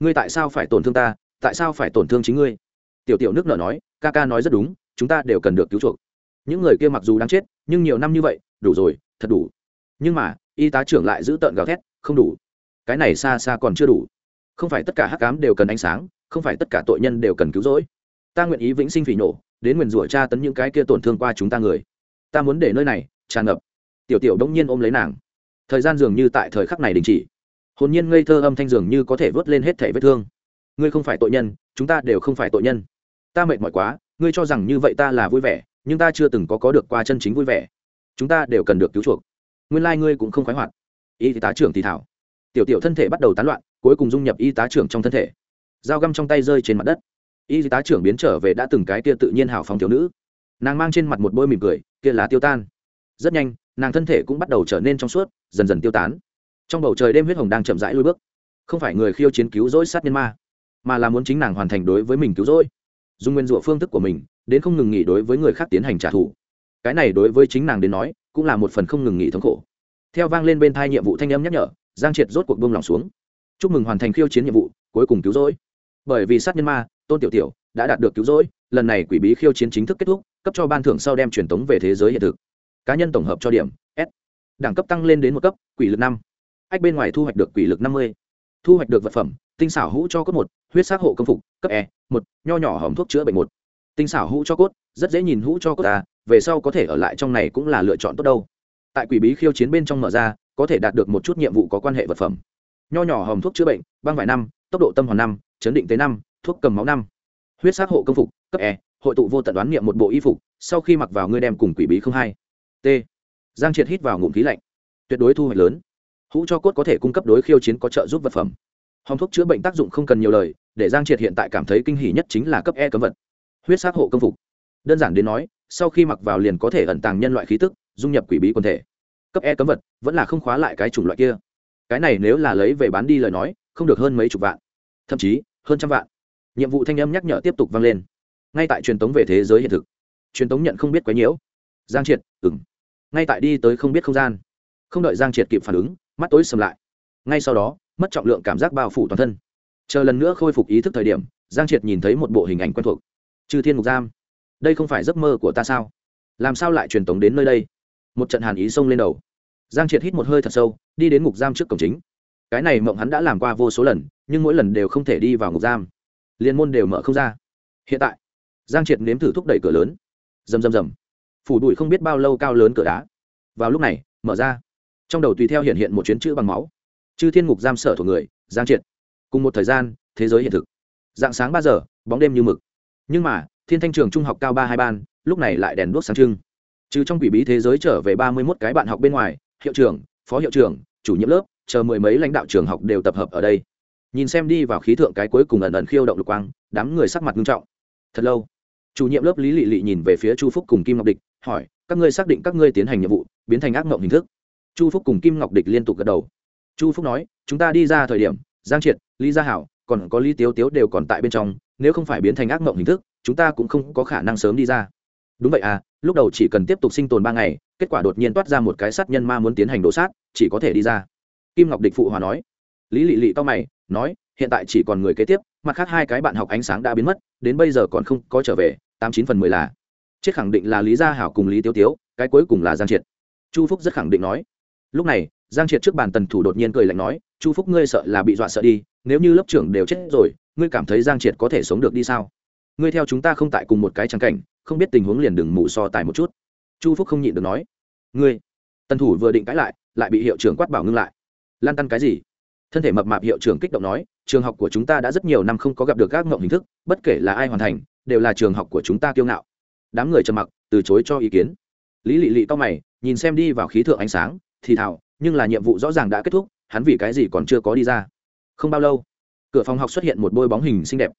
Ngươi tại sao phải tổn thương ta, tại sao phải tổn thương chính ngươi? Tiểu tiểu nước nở nói, ca ca nói rất đúng, chúng ta đều cần được cứu chuộc. Những người kia mặc dù đang chết, nhưng nhiều năm như vậy, đủ rồi, thật đủ nhưng mà, y tá trưởng lại giữ tợn gào thét, không đủ. Cái này xa xa còn chưa đủ. Không phải tất cả hắc cám đều cần ánh sáng, không phải tất cả tội nhân đều cần cứu rỗi. Ta nguyện ý vĩnh sinh phỉ nổ, đến nguyền rủa tra tấn những cái kia tổn thương qua chúng ta người. Ta muốn để nơi này, tràn ngập. Tiểu tiểu đông nhiên ôm lấy nàng. Thời gian dường như tại thời khắc này đình chỉ. Hồn nhiên ngây thơ âm thanh dường như có thể vớt lên hết thể vết thương. Ngươi không phải tội nhân, chúng ta đều không phải tội nhân. Ta mệt mỏi quá, ngươi cho rằng như vậy ta là vui vẻ, nhưng ta chưa từng có có được qua chân chính vui vẻ. Chúng ta đều cần được cứu chuộc nguyên lai、like、ngươi cũng không khoái hoạt. Y tá trưởng thì thảo. Tiểu tiểu thân thể bắt đầu tán loạn, cuối cùng dung nhập y tá trưởng trong thân thể. Dao găm trong tay rơi trên mặt đất. Y tá trưởng biến trở về đã từng cái kia tự nhiên hào phóng thiếu nữ. Nàng mang trên mặt một bôi mỉm cười, kia lá tiêu tan. Rất nhanh, nàng thân thể cũng bắt đầu trở nên trong suốt, dần dần tiêu tán. Trong bầu trời đêm huyết hồng đang chậm rãi lui bước. Không phải người khiêu chiến cứu rỗi sát nhân ma, mà là muốn chính nàng hoàn thành đối với mình cứu rỗi. Dùng nguyên rủa phương thức của mình, đến không ngừng nghỉ đối với người khác tiến hành trả thù. Cái này đối với chính nàng đến nói cũng là một phần không ngừng nghỉ thống khổ. Theo vang lên bên thai nhiệm vụ thanh âm nhắc nhở, giang triệt rốt cuộc buông lòng xuống. Chúc mừng hoàn thành khiêu chiến nhiệm vụ, cuối cùng cứu rỗi. Bởi vì sát nhân ma, tôn tiểu tiểu, đã đạt được cứu rỗi, lần này quỷ bí khiêu chiến chính thức kết thúc, cấp cho ban thưởng sau đem truyền tống về thế giới hiện thực. Cá nhân tổng hợp cho điểm, s. Đẳng cấp tăng lên đến một cấp, quỷ lực năm. Ách bên ngoài thu hoạch được quỷ lực năm mươi. Thu hoạch được vật phẩm, tinh xảo hũ cho cốt một, huyết sắc hộ công phục, cấp e một, nho nhỏ hỏng thuốc chữa bệnh một. Tinh xảo hũ cho cốt rất dễ nhìn hũ cho cô ta, về sau có thể ở lại trong này cũng là lựa chọn tốt đâu. Tại quỷ bí khiêu chiến bên trong mở ra, có thể đạt được một chút nhiệm vụ có quan hệ vật phẩm. Nho nhỏ hòm thuốc chữa bệnh, băng vải năm, tốc độ tâm hoàn năm, chấn định tế năm, thuốc cầm máu năm. Huyết sắc hộ công phục, cấp e hội tụ vô tận đoán niệm một bộ y phục, sau khi mặc vào ngươi đem cùng quỷ bí không hai. T. Giang triệt hít vào ngụm khí lạnh. Tuyệt đối thu hoạch lớn. Hũ cho cốt có thể cung cấp đối khiêu chiến có trợ giúp vật phẩm. Hòm thuốc chữa bệnh tác dụng không cần nhiều lời, để giang triệt hiện tại cảm thấy kinh hỉ nhất chính là cấp e cấm vật. Huyết sắc hộ công phục đơn giản đến nói, sau khi mặc vào liền có thể ẩn tàng nhân loại khí tức, dung nhập quỷ bí quần thể. Cấp e cấm vật, vẫn là không khóa lại cái chủng loại kia. Cái này nếu là lấy về bán đi lời nói, không được hơn mấy chục vạn. Thậm chí, hơn trăm vạn. Nhiệm vụ thanh âm nhắc nhở tiếp tục vang lên. Ngay tại truyền tống về thế giới hiện thực. Truyền tống nhận không biết quấy nhiễu. Giang triệt ừng ngay tại đi tới không biết không gian. Không đợi giang triệt kịp phản ứng, mắt tối sầm lại. Ngay sau đó, mất trọng lượng cảm giác bao phủ toàn thân. Chờ lần nữa khôi phục ý thức thời điểm, giang triệt nhìn thấy một bộ hình ảnh quen thuộc. Chư thiên mục giam đây không phải giấc mơ của ta sao? Làm sao lại truyền tống đến nơi đây? Một trận hàn ý xông lên đầu. Giang triệt hít một hơi thật sâu, đi đến ngục giam trước cổng chính. Cái này mộng hắn đã làm qua vô số lần, nhưng mỗi lần đều không thể đi vào ngục giam. Liên môn đều mở không ra. Hiện tại, giang triệt nếm thử thúc đẩy cửa lớn. Rầm rầm rầm. Phủ đuổi không biết bao lâu cao lớn cửa đá. Vào lúc này, mở ra. Trong đầu tùy theo hiện hiện một chuyến chữ bằng máu. Chư thiên ngục giam sở thuộc người, giang triệt. Cùng một thời gian, thế giới hiện thực. Dạng sáng ba giờ, bóng đêm như mực. Nhưng mà thiên thanh trường trung học cao ba hai ban, lúc này lại đèn đuốc sáng trưng. Trừ trong quỷ bí thế giới trở về ba mươi mốt cái bạn học bên ngoài, hiệu trưởng, phó hiệu trưởng, chủ nhiệm lớp, chờ mười mấy lãnh đạo trường học đều tập hợp ở đây. Nhìn xem đi vào khí thượng cái cuối cùng ẩn ẩn khiêu động lục quang, đám người sắc mặt nghiêm trọng. Thật lâu, chủ nhiệm lớp lý lị lị nhìn về phía chu phúc cùng kim ngọc địch, hỏi, các ngươi xác định các ngươi tiến hành nhiệm vụ, biến thành ác mộng hình thức? Chu phúc cùng kim ngọc địch liên tục gật đầu. Chu phúc nói, chúng ta đi ra thời điểm, giang triệt, lý gia hảo, còn có lý tiếu tiếu đều còn tại bên trong nếu không phải biến thành ác mộng hình thức, chúng ta cũng không có khả năng sớm đi ra. Đúng vậy à lúc đầu chỉ cần tiếp tục sinh tồn ba ngày, kết quả đột nhiên toát ra một cái sát nhân ma muốn tiến hành đổ sát, chỉ có thể đi ra. Kim ngọc địch phụ hòa nói. Lý lị lị to mày, nói, hiện tại chỉ còn người kế tiếp, mặt khác hai cái bạn học ánh sáng đã biến mất, đến bây giờ còn không có trở về, tám chín phần mười là. Chết khẳng định là lý gia hảo cùng lý tiêu tiếu, cái cuối cùng là giang triệt. Chu phúc rất khẳng định nói. Lúc này, giang triệt trước bàn tần thủ đột nhiên cười lạnh nói, chu phúc ngươi sợ là bị dọa sợ đi, nếu như lớp trưởng đều chết rồi ngươi cảm thấy giang triệt có thể sống được đi sao? Ngươi theo chúng ta không tại cùng một cái trắng cảnh, không biết tình huống liền đừng mù so tài một chút. Chu phúc không nhịn được nói. Ngươi? Tân thủ vừa định cãi lại lại bị hiệu trưởng quát bảo ngưng lại. Lan tăn cái gì? Thân thể mập mạp hiệu trưởng kích động nói. Trường học của chúng ta đã rất nhiều năm không có gặp được các ngộng hình thức, bất kể là ai hoàn thành, đều là trường học của chúng ta kiêu ngạo. Đám người trầm mặc, từ chối cho ý kiến. Lý lị lị to mày, nhìn xem đi vào khí thượng ánh sáng, thì thảo nhưng là nhiệm vụ rõ ràng đã kết thúc, hắn vì cái gì còn chưa có đi ra? Không bao lâu cửa phòng học xuất hiện một bôi bóng hình xinh đẹp.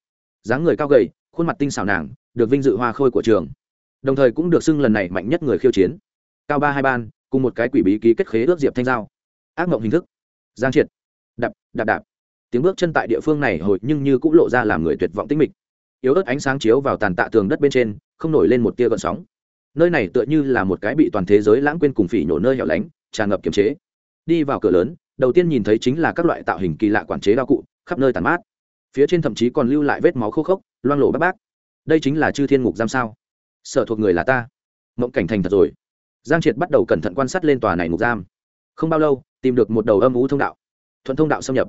Dáng người cao gầy, khuôn mặt tinh xảo nàng, được vinh dự hoa khôi của trường. Đồng thời cũng được xưng lần này mạnh nhất người khiêu chiến. Cao ba hai ban, cùng một cái quỷ bí ký kết khế ước diệp thanh giao. Ác mộng hình thức. Giang triệt. Đạp đạp đạp. Tiếng bước chân tại địa phương này hồi nhưng như cũng lộ ra làm người tuyệt vọng tinh mịch. Yếu ớt ánh sáng chiếu vào tàn tạ tường đất bên trên, không nổi lên một tia gợn sóng. Nơi này tựa như là một cái bị toàn thế giới lãng quên cùng phỉ nhổ nơi hẻo lánh, tràn ngập kiềm chế. Đi vào cửa lớn, đầu tiên nhìn thấy chính là các loại tạo hình kỳ lạ quản chế đao cụ khắp nơi tàn mát. Phía trên thậm chí còn lưu lại vết máu khô khốc, loang lộ bác bác đây chính là chư thiên ngục giam sao? Sở thuộc người là ta. Mộng cảnh thành thật rồi. Giang triệt bắt đầu cẩn thận quan sát lên tòa này ngục giam. Không bao lâu, tìm được một đầu âm ú thông đạo. Thuận thông đạo xâm nhập.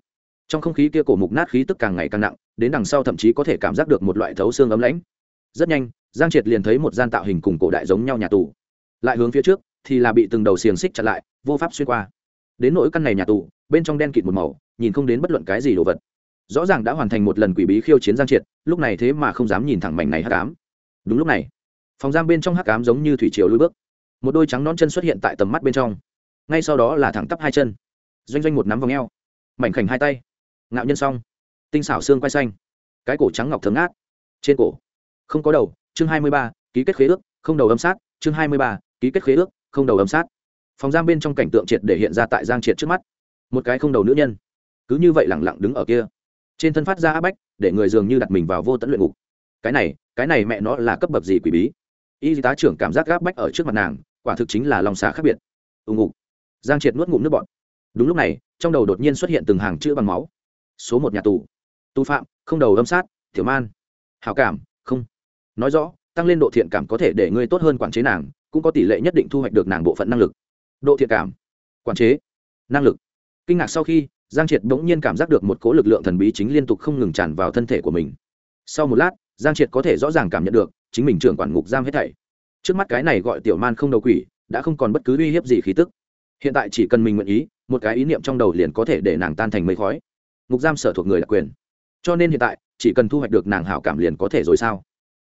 Trong không khí kia cổ mục nát khí tức càng ngày càng nặng, đến đằng sau thậm chí có thể cảm giác được một loại thấu xương ấm lãnh. Rất nhanh, giang triệt liền thấy một gian tạo hình cùng cổ đại giống nhau nhà tù. Lại hướng phía trước, thì là bị từng đầu xiềng xích chặt lại, vô pháp xuyên qua. Đến nỗi căn này nhà tù, bên trong đen kịt một màu nhìn không đến bất luận cái gì đồ vật. Rõ ràng đã hoàn thành một lần quỷ bí khiêu chiến giang triệt, lúc này thế mà không dám nhìn thẳng mảnh này hắc ám. Đúng lúc này, phòng giam bên trong hắc ám giống như thủy triều lui bước. Một đôi trắng non chân xuất hiện tại tầm mắt bên trong. Ngay sau đó là thẳng tắp hai chân. Doanh doanh một nắm vòng eo. Mảnh khảnh hai tay. Ngạo nhân song tinh xảo xương quay xanh. Cái cổ trắng ngọc thường ác trên cổ. Không có đầu, chương hai mươi ba, ký kết khế ước, không đầu âm sát, chương hai mươi ba, ký kết khế ước, không đầu âm sát. Phòng giam bên trong cảnh tượng triệt để hiện ra tại giang triệt trước mắt. Một cái không đầu nữ nhân cứ như vậy lẳng lặng đứng ở kia. Trên thân phát ra áp bách, để người dường như đặt mình vào vô tận luyện ngục. Cái này cái này mẹ nó là cấp bậc gì quỷ bí? Y tá trưởng cảm giác gáp bách ở trước mặt nàng, quả thực chính là lòng xà khác biệt. Ưng ngục. Giang triệt nuốt ngụm nước bọt. Đúng lúc này, trong đầu đột nhiên xuất hiện từng hàng chữ bằng máu. Số một nhà tù. Tu phạm, không đầu âm sát tiểu man. Hảo cảm, không. Nói rõ, tăng lên độ thiện cảm có thể để ngươi tốt hơn quản chế nàng, cũng có tỷ lệ nhất định thu hoạch được nàng bộ phận năng lực. Độ thiện cảm. Quản chế. Năng lực. Kinh ngạc sau khi giang triệt bỗng nhiên cảm giác được một cỗ lực lượng thần bí chính liên tục không ngừng tràn vào thân thể của mình. Sau một lát, giang triệt có thể rõ ràng cảm nhận được chính mình trưởng quản ngục giam hết thảy. Trước mắt cái này gọi tiểu man không đầu quỷ, đã không còn bất cứ uy hiếp gì khí tức. Hiện tại chỉ cần mình nguyện ý, một cái ý niệm trong đầu liền có thể để nàng tan thành mây khói. Ngục giam sở thuộc người đặc quyền. Cho nên hiện tại, chỉ cần thu hoạch được nàng hảo cảm liền có thể rồi sao?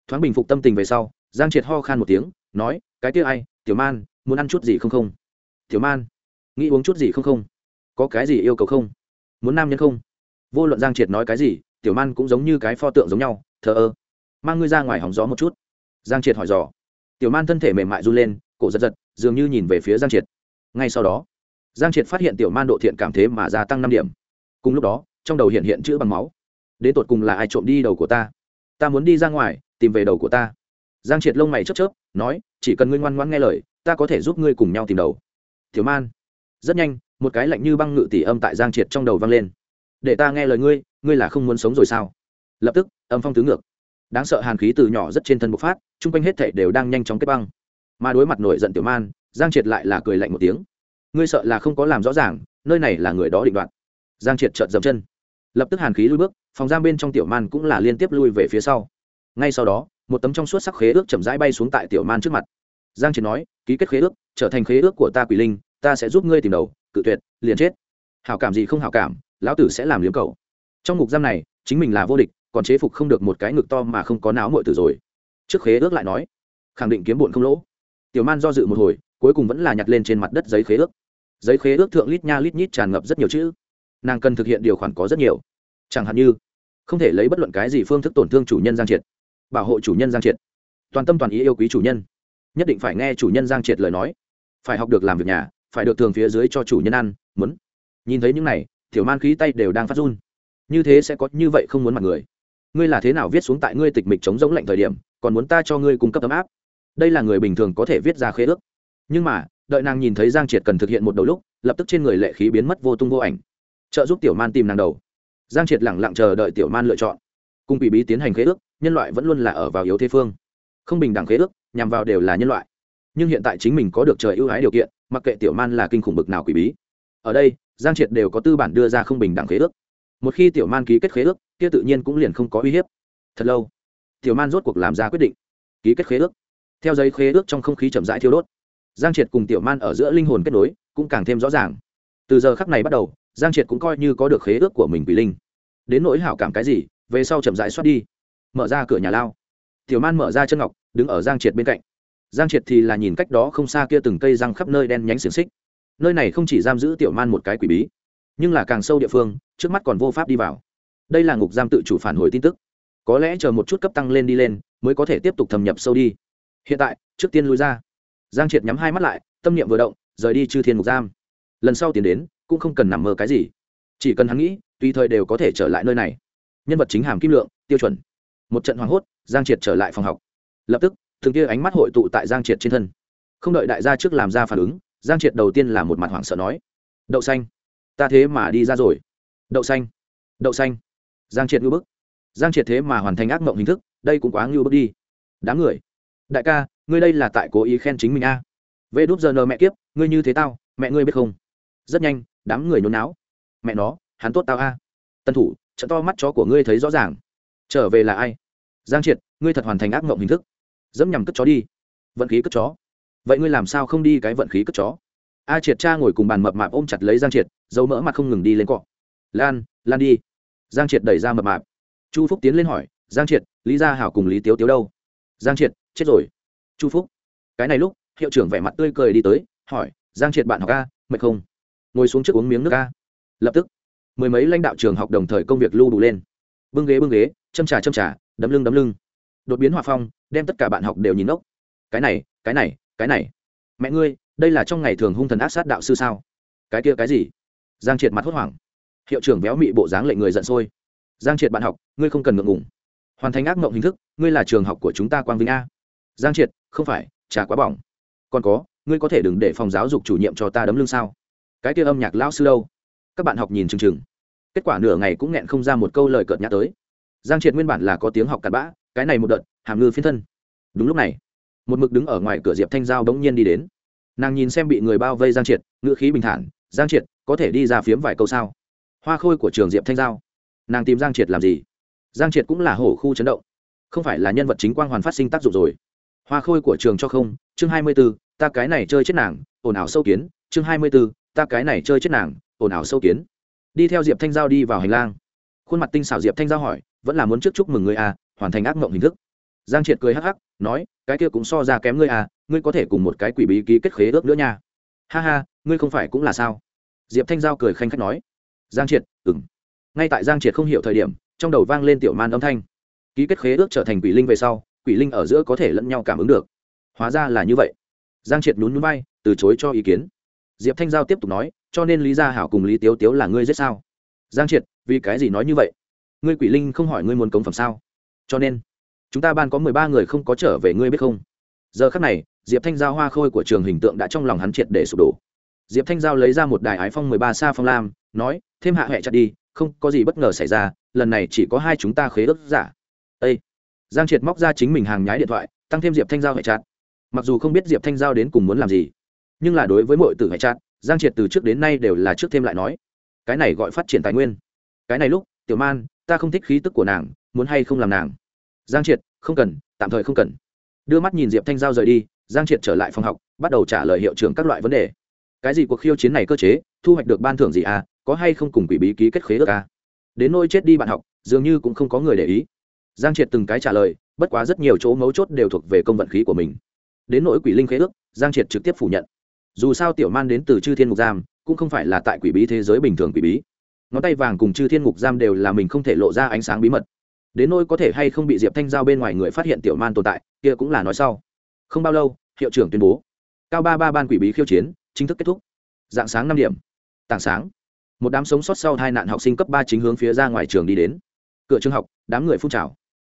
Thoáng bình phục tâm tình về sau, giang triệt ho khan một tiếng, nói, cái kia ai, tiểu man, muốn ăn chút gì không không? Tiểu man, nghĩ uống chút gì không không? Có cái gì yêu cầu không? Muốn nam nhân không? Vô luận giang triệt nói cái gì, tiểu man cũng giống như cái pho tượng giống nhau, thờ ơ. Mang ngươi ra ngoài hóng gió một chút. Giang triệt hỏi dò. Tiểu man thân thể mềm mại run lên, cổ giật giật, dường như nhìn về phía giang triệt. Ngay sau đó, giang triệt phát hiện tiểu man độ thiện cảm thế mà gia tăng năm điểm. Cùng lúc đó, trong đầu hiện hiện chữ bằng máu. Đến tột cùng là ai trộm đi đầu của ta? Ta muốn đi ra ngoài, tìm về đầu của ta. Giang triệt lông mày chớp chớp, nói, chỉ cần ngươi ngoan ngoãn nghe lời, ta có thể giúp ngươi cùng nhau tìm đầu. Tiểu man. Rất nhanh một cái lạnh như băng ngự tỉ âm tại giang triệt trong đầu vang lên. Để ta nghe lời ngươi ngươi là không muốn sống rồi sao? Lập tức, âm phong tứ ngược. Đáng sợ hàn khí từ nhỏ rất trên thân bộc phát, chung quanh hết thể đều đang nhanh chóng kết băng. Mà đối mặt nổi giận tiểu man, giang triệt lại là cười lạnh một tiếng. Ngươi sợ là không có làm rõ ràng, nơi này là người đó định đoạt. Giang triệt trợt dậm chân. Lập tức hàn khí lui bước, phòng giam bên trong tiểu man cũng là liên tiếp lui về phía sau. Ngay sau đó, một tấm trong suốt sắc khế ước chậm rãi bay xuống tại tiểu man trước mặt. Giang triệt nói, ký kết khế ước, trở thành khế ước của ta quỷ linh, ta sẽ giúp ngươi tìm đầu cự tuyệt, liền chết. Hảo cảm gì không hảo cảm, lão tử sẽ làm liếm cầu trong ngục giam này, chính mình là vô địch, còn chế phục không được một cái ngực to mà không có náo mội tử rồi. Trước khế ước lại nói, khẳng định kiếm bụn không lỗ. Tiểu man do dự một hồi, cuối cùng vẫn là nhặt lên trên mặt đất giấy khế ước. Giấy khế ước thượng lít nha lít nhít tràn ngập rất nhiều chữ. Nàng cần thực hiện điều khoản có rất nhiều. Chẳng hạn như, không thể lấy bất luận cái gì phương thức tổn thương chủ nhân giang triệt. Bảo hộ chủ nhân giang triệt. Toàn tâm toàn ý yêu quý chủ nhân. Nhất định phải nghe chủ nhân giang triệt lời nói. Phải học được làm việc nhà phải được thường phía dưới cho chủ nhân ăn, muốn. Nhìn thấy những này, tiểu man khí tay đều đang phát run. Như thế sẽ có như vậy không muốn mặt người. Ngươi là thế nào viết xuống tại ngươi tịch mịch chống giống lạnh thời điểm, còn muốn ta cho ngươi cung cấp ấm áp? Đây là người bình thường có thể viết ra khế ước. Nhưng mà, đợi nàng nhìn thấy giang triệt cần thực hiện một đầu lúc, lập tức trên người lệ khí biến mất vô tung vô ảnh. Trợ giúp tiểu man tìm nàng đầu. Giang triệt lẳng lặng chờ đợi tiểu man lựa chọn. Cùng quỷ bí tiến hành khế ước, nhân loại vẫn luôn là ở vào yếu thế phương. Không bình đẳng khế ước, nhằm vào đều là nhân loại nhưng hiện tại chính mình có được trời ưu ái điều kiện, mặc kệ tiểu man là kinh khủng bực nào quỷ bí. Ở đây, giang triệt đều có tư bản đưa ra không bình đẳng khế ước. Một khi tiểu man ký kết khế ước, kia tự nhiên cũng liền không có uy hiếp. Thật lâu, tiểu man rốt cuộc làm ra quyết định, ký kết khế ước. Theo giấy khế ước trong không khí chậm rãi thiêu đốt, giang triệt cùng tiểu man ở giữa linh hồn kết nối cũng càng thêm rõ ràng. Từ giờ khắc này bắt đầu, giang triệt cũng coi như có được khế ước của mình quỷ linh. Đến nỗi hảo cảm cái gì, về sau chậm rãi xoát đi. Mở ra cửa nhà lao. Tiểu man mở ra chân ngọc, đứng ở giang triệt bên cạnh giang triệt thì là nhìn cách đó không xa kia từng cây răng khắp nơi đen nhánh xiềng xích. Nơi này không chỉ giam giữ tiểu man một cái quỷ bí, nhưng là càng sâu địa phương, trước mắt còn vô pháp đi vào. Đây là ngục giam tự chủ phản hồi tin tức. Có lẽ chờ một chút cấp tăng lên đi lên, mới có thể tiếp tục thâm nhập sâu đi. Hiện tại, trước tiên lui ra. Giang triệt nhắm hai mắt lại, tâm niệm vừa động, rời đi chư thiên ngục giam. Lần sau tiến đến, cũng không cần nằm mơ cái gì. Chỉ cần hắn nghĩ, tùy thời đều có thể trở lại nơi này. Nhân vật chính hàm kim lượng, tiêu chuẩn. Một trận hoảng hốt, giang triệt trở lại phòng học. Lập tức thường kia ánh mắt hội tụ tại giang triệt trên thân. Không đợi đại gia trước làm ra phản ứng, giang triệt đầu tiên là một mặt hoảng sợ nói, đậu xanh, ta thế mà đi ra rồi. Đậu xanh đậu xanh. Giang triệt ngưu bức. Giang triệt thế mà hoàn thành ác mộng hình thức, đây cũng quá ngưu bức đi. Đáng người, đại ca, ngươi đây là tại cố ý khen chính mình a. À. vê đúp giờ nờ mẹ kiếp, ngươi như thế tao, mẹ ngươi biết không? Rất nhanh, đám người nhốn náo. Mẹ nó, hắn tốt tao a. Tân thủ, trận to mắt chó của ngươi thấy rõ ràng. Trở về là ai? Giang triệt, ngươi thật hoàn thành ác mộng hình thức dẫm nhằm cất chó đi. Vận khí cất chó. Vậy ngươi làm sao không đi cái vận khí cất chó? A triệt cha ngồi cùng bàn mập mạp ôm chặt lấy giang triệt dấu mỡ mặt không ngừng đi lên cọ. Lan lan đi. Giang triệt đẩy ra mập mạp. Chu phúc tiến lên hỏi, giang triệt, lý gia hảo cùng lý tiếu tiếu đâu? Giang triệt, chết rồi. Chu phúc. Cái này lúc, hiệu trưởng vẻ mặt tươi cười đi tới, hỏi, giang triệt bạn học a, mệt không? Ngồi xuống trước uống miếng nước a. Lập tức, mười mấy lãnh đạo trường học đồng thời công việc lưu đủ lên. Bưng ghế bưng ghế, châm trà châm trà, đấm lưng đấm lưng. Đột biến hòa phong đem tất cả bạn học đều nhìn ốc cái này cái này cái này. Mẹ ngươi, đây là trong ngày thường hung thần ác sát đạo sư sao? Cái kia cái gì? Giang triệt mặt hốt hoảng. Hiệu trưởng véo mị bộ dáng lệnh người giận sôi. Giang triệt bạn học, ngươi không cần ngượng ngùng. Hoàn thành ác mộng hình thức, ngươi là trường học của chúng ta quang vinh a. Giang triệt, không phải, trà quá bỏng. Còn có, ngươi có thể đừng để phòng giáo dục chủ nhiệm cho ta đấm lưng sao? Cái kia âm nhạc lão sư đâu? Các bạn học nhìn chừng chừng. Kết quả nửa ngày cũng nghẹn không ra một câu lời cợt nhã tới. Giang triệt nguyên bản là có tiếng học cặn bã, cái này một đợt hàm ngư phiên thân. Đúng lúc này, một mực đứng ở ngoài cửa diệp thanh giao bỗng nhiên đi đến. Nàng nhìn xem bị người bao vây giang triệt ngựa khí bình thản, giang triệt, có thể đi ra phiếm vài câu sao? Hoa khôi của trường diệp thanh giao. Nàng tìm giang triệt làm gì? Giang triệt cũng là hổ khu chấn động. Không phải là nhân vật chính quang hoàn phát sinh tác dụng rồi. Hoa khôi của trường cho không, chương hai mươi b ố ta cái này chơi chết nàng, ồn ào sâu kiến, chương hai mươi b ố ta cái này chơi chết nàng, ồn ào sâu kiến. Đi theo diệp thanh giao đi vào hành lang. Khuôn mặt tinh xảo diệp thanh giao hỏi, vẫn là muốn trước chúc mừng người à hoàn thành ác mộng hình thức giang triệt cười hắc hắc, nói, cái kia cũng so ra kém ngươi à ngươi có thể cùng một cái quỷ bí ký kết khế ước nữa nha. Ha ha, ngươi không phải cũng là sao? Diệp thanh giao cười khanh khách nói. Giang triệt ừng ngay tại giang triệt không hiểu thời điểm, trong đầu vang lên tiểu man âm thanh. Ký kết khế ước trở thành quỷ linh về sau, quỷ linh ở giữa có thể lẫn nhau cảm ứng được. Hóa ra là như vậy. Giang triệt nhún nhún bay từ chối cho ý kiến. Diệp thanh giao tiếp tục nói, cho nên lý gia hảo cùng lý tiếu tiếu là ngươi giết sao? Giang triệt, vì cái gì nói như vậy? Ngươi quỷ linh không hỏi ngươi muốn cống phẩm sao? Cho nên chúng ta ban có mười ba người không có trở về ngươi biết không? Giờ khắc này, diệp thanh giao hoa khôi của trường hình tượng đã trong lòng hắn triệt để sụp đổ. Diệp thanh giao lấy ra một đài ái phong mười ba sa phong lam, nói, thêm hạ huệ chặt đi, không có gì bất ngờ xảy ra, lần này chỉ có hai chúng ta khế ước giả. Â giang triệt móc ra chính mình hàng nhái điện thoại, tăng thêm diệp thanh giao hệ chặt. Mặc dù không biết diệp thanh giao đến cùng muốn làm gì, nhưng là đối với mọi tử hệ chặt, giang triệt từ trước đến nay đều là trước thêm lại nói, cái này gọi phát triển tài nguyên. Cái này lúc, tiểu man, ta không thích khí tức của nàng, muốn hay không làm nàng? Giang triệt, không cần, tạm thời không cần. Đưa mắt nhìn diệp thanh giao rời đi, giang triệt trở lại phòng học, bắt đầu trả lời hiệu trưởng các loại vấn đề. Cái gì cuộc khiêu chiến này cơ chế, thu hoạch được ban thưởng gì à có hay không cùng quỷ bí ký kết khế ước à? Đến nôi chết đi bạn học, dường như cũng không có người để ý. Giang triệt từng cái trả lời, bất quá rất nhiều chỗ mấu chốt đều thuộc về công vận khí của mình. Đến nỗi quỷ linh khế ước, giang triệt trực tiếp phủ nhận. Dù sao tiểu man đến từ chư thiên ngục giam, cũng không phải là tại quỷ bí thế giới bình thường quỷ bí. Ngón tay vàng cùng chư thiên ngục giam đều là mình không thể lộ ra ánh sáng bí mật đến nỗi có thể hay không bị diệp thanh giao bên ngoài người phát hiện tiểu man tồn tại, kia cũng là nói sau. Không bao lâu, hiệu trưởng tuyên bố, cao ba ba ban quỷ bí khiêu chiến, chính thức kết thúc. Dạng sáng năm điểm. Tảng sáng. Một đám sống sót sau hai nạn học sinh cấp ba chính hướng phía ra ngoài trường đi đến. Cửa trường học, đám người phun trào.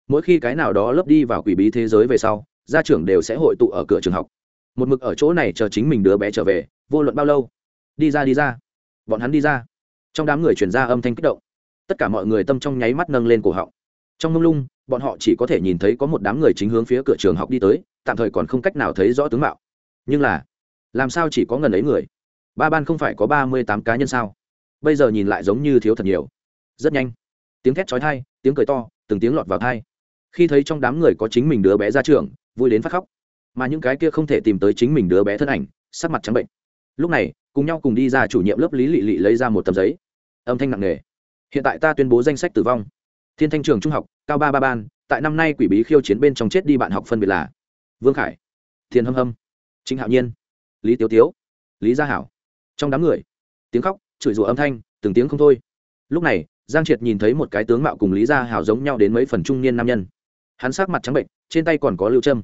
Mỗi khi cái nào đó lớp đi vào quỷ bí thế giới về sau, gia trưởng đều sẽ hội tụ ở cửa trường học. Một mực ở chỗ này chờ chính mình đứa bé trở về, vô luận bao lâu. Đi ra đi ra. Bọn hắn đi ra. Trong đám người chuyển ra âm thanh kích động. Tất cả mọi người tâm trong nháy mắt nâng lên cổ họng trong mông lung, bọn họ chỉ có thể nhìn thấy có một đám người chính hướng phía cửa trường học đi tới, tạm thời còn không cách nào thấy rõ tướng mạo. Nhưng là, làm sao chỉ có ngần ấy người? Ba ban không phải có ba mươi tám cá nhân sao? Bây giờ nhìn lại giống như thiếu thật nhiều. Rất nhanh. Tiếng thét trói thai tiếng cười to, từng tiếng lọt vào thai khi thấy trong đám người có chính mình đứa bé ra trường, vui đến phát khóc. Mà những cái kia không thể tìm tới chính mình đứa bé thân ảnh, sắc mặt trắng bệnh. Lúc này, cùng nhau cùng đi ra chủ nhiệm lớp lý lị lị lấy ra một tấm giấy. Âm thanh nặng nề. Hiện tại ta tuyên bố danh sách tử vong thiên thanh trường trung học, cao ba ba ban, tại năm nay quỷ bí khiêu chiến bên trong chết đi bạn học phân biệt là vương khải thiên hâm hâm chính hạo nhiên, lý tiếu tiếu, lý gia hảo. Trong đám người, tiếng khóc, chửi rủa âm thanh, từng tiếng không thôi. Lúc này, giang triệt nhìn thấy một cái tướng mạo cùng lý gia hảo giống nhau đến mấy phần trung niên nam nhân. Hắn sắc mặt trắng bệnh, trên tay còn có lưu trâm.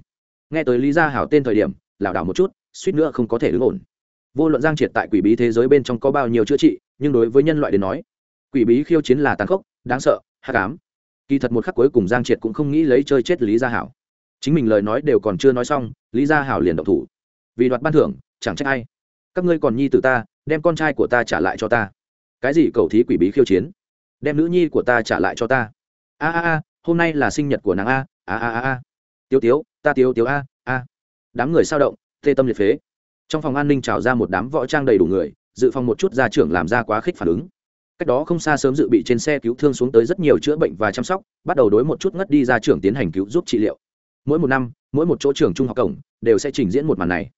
Nghe tới lý gia hảo tên thời điểm, lảo đảo một chút, suýt nữa không có thể đứng ổn. Vô luận giang triệt tại quỷ bí thế giới bên trong có bao nhiêu chữa trị, nhưng đối với nhân loại đến nói, quỷ bí khiêu chiến là tàn khốc, đáng sợ hắc ám. Kỳ thật một khắc cuối cùng giang triệt cũng không nghĩ lấy chơi chết lý gia hảo. Chính mình lời nói đều còn chưa nói xong, lý gia hảo liền động thủ. Vì đoạt ban thưởng, chẳng trách ai. Các ngươi còn nhi từ ta, đem con trai của ta trả lại cho ta. Cái gì cầu thí quỷ bí khiêu chiến? Đem nữ nhi của ta trả lại cho ta. A a a, hôm nay là sinh nhật của nàng a a a a a. Tiêu tiếu, ta tiêu tiếu a a. Đám người sao động tê tâm liệt phế. Trong phòng an ninh trào ra một đám võ trang đầy đủ người, dự phòng một chút gia trưởng làm ra quá khích phản ứng cách đó không xa sớm dự bị trên xe cứu thương xuống tới rất nhiều chữa bệnh và chăm sóc, bắt đầu đối một chút ngất đi ra trưởng tiến hành cứu giúp trị liệu. Mỗi một năm, mỗi một chỗ trường trung học cổng đều sẽ trình diễn một màn này.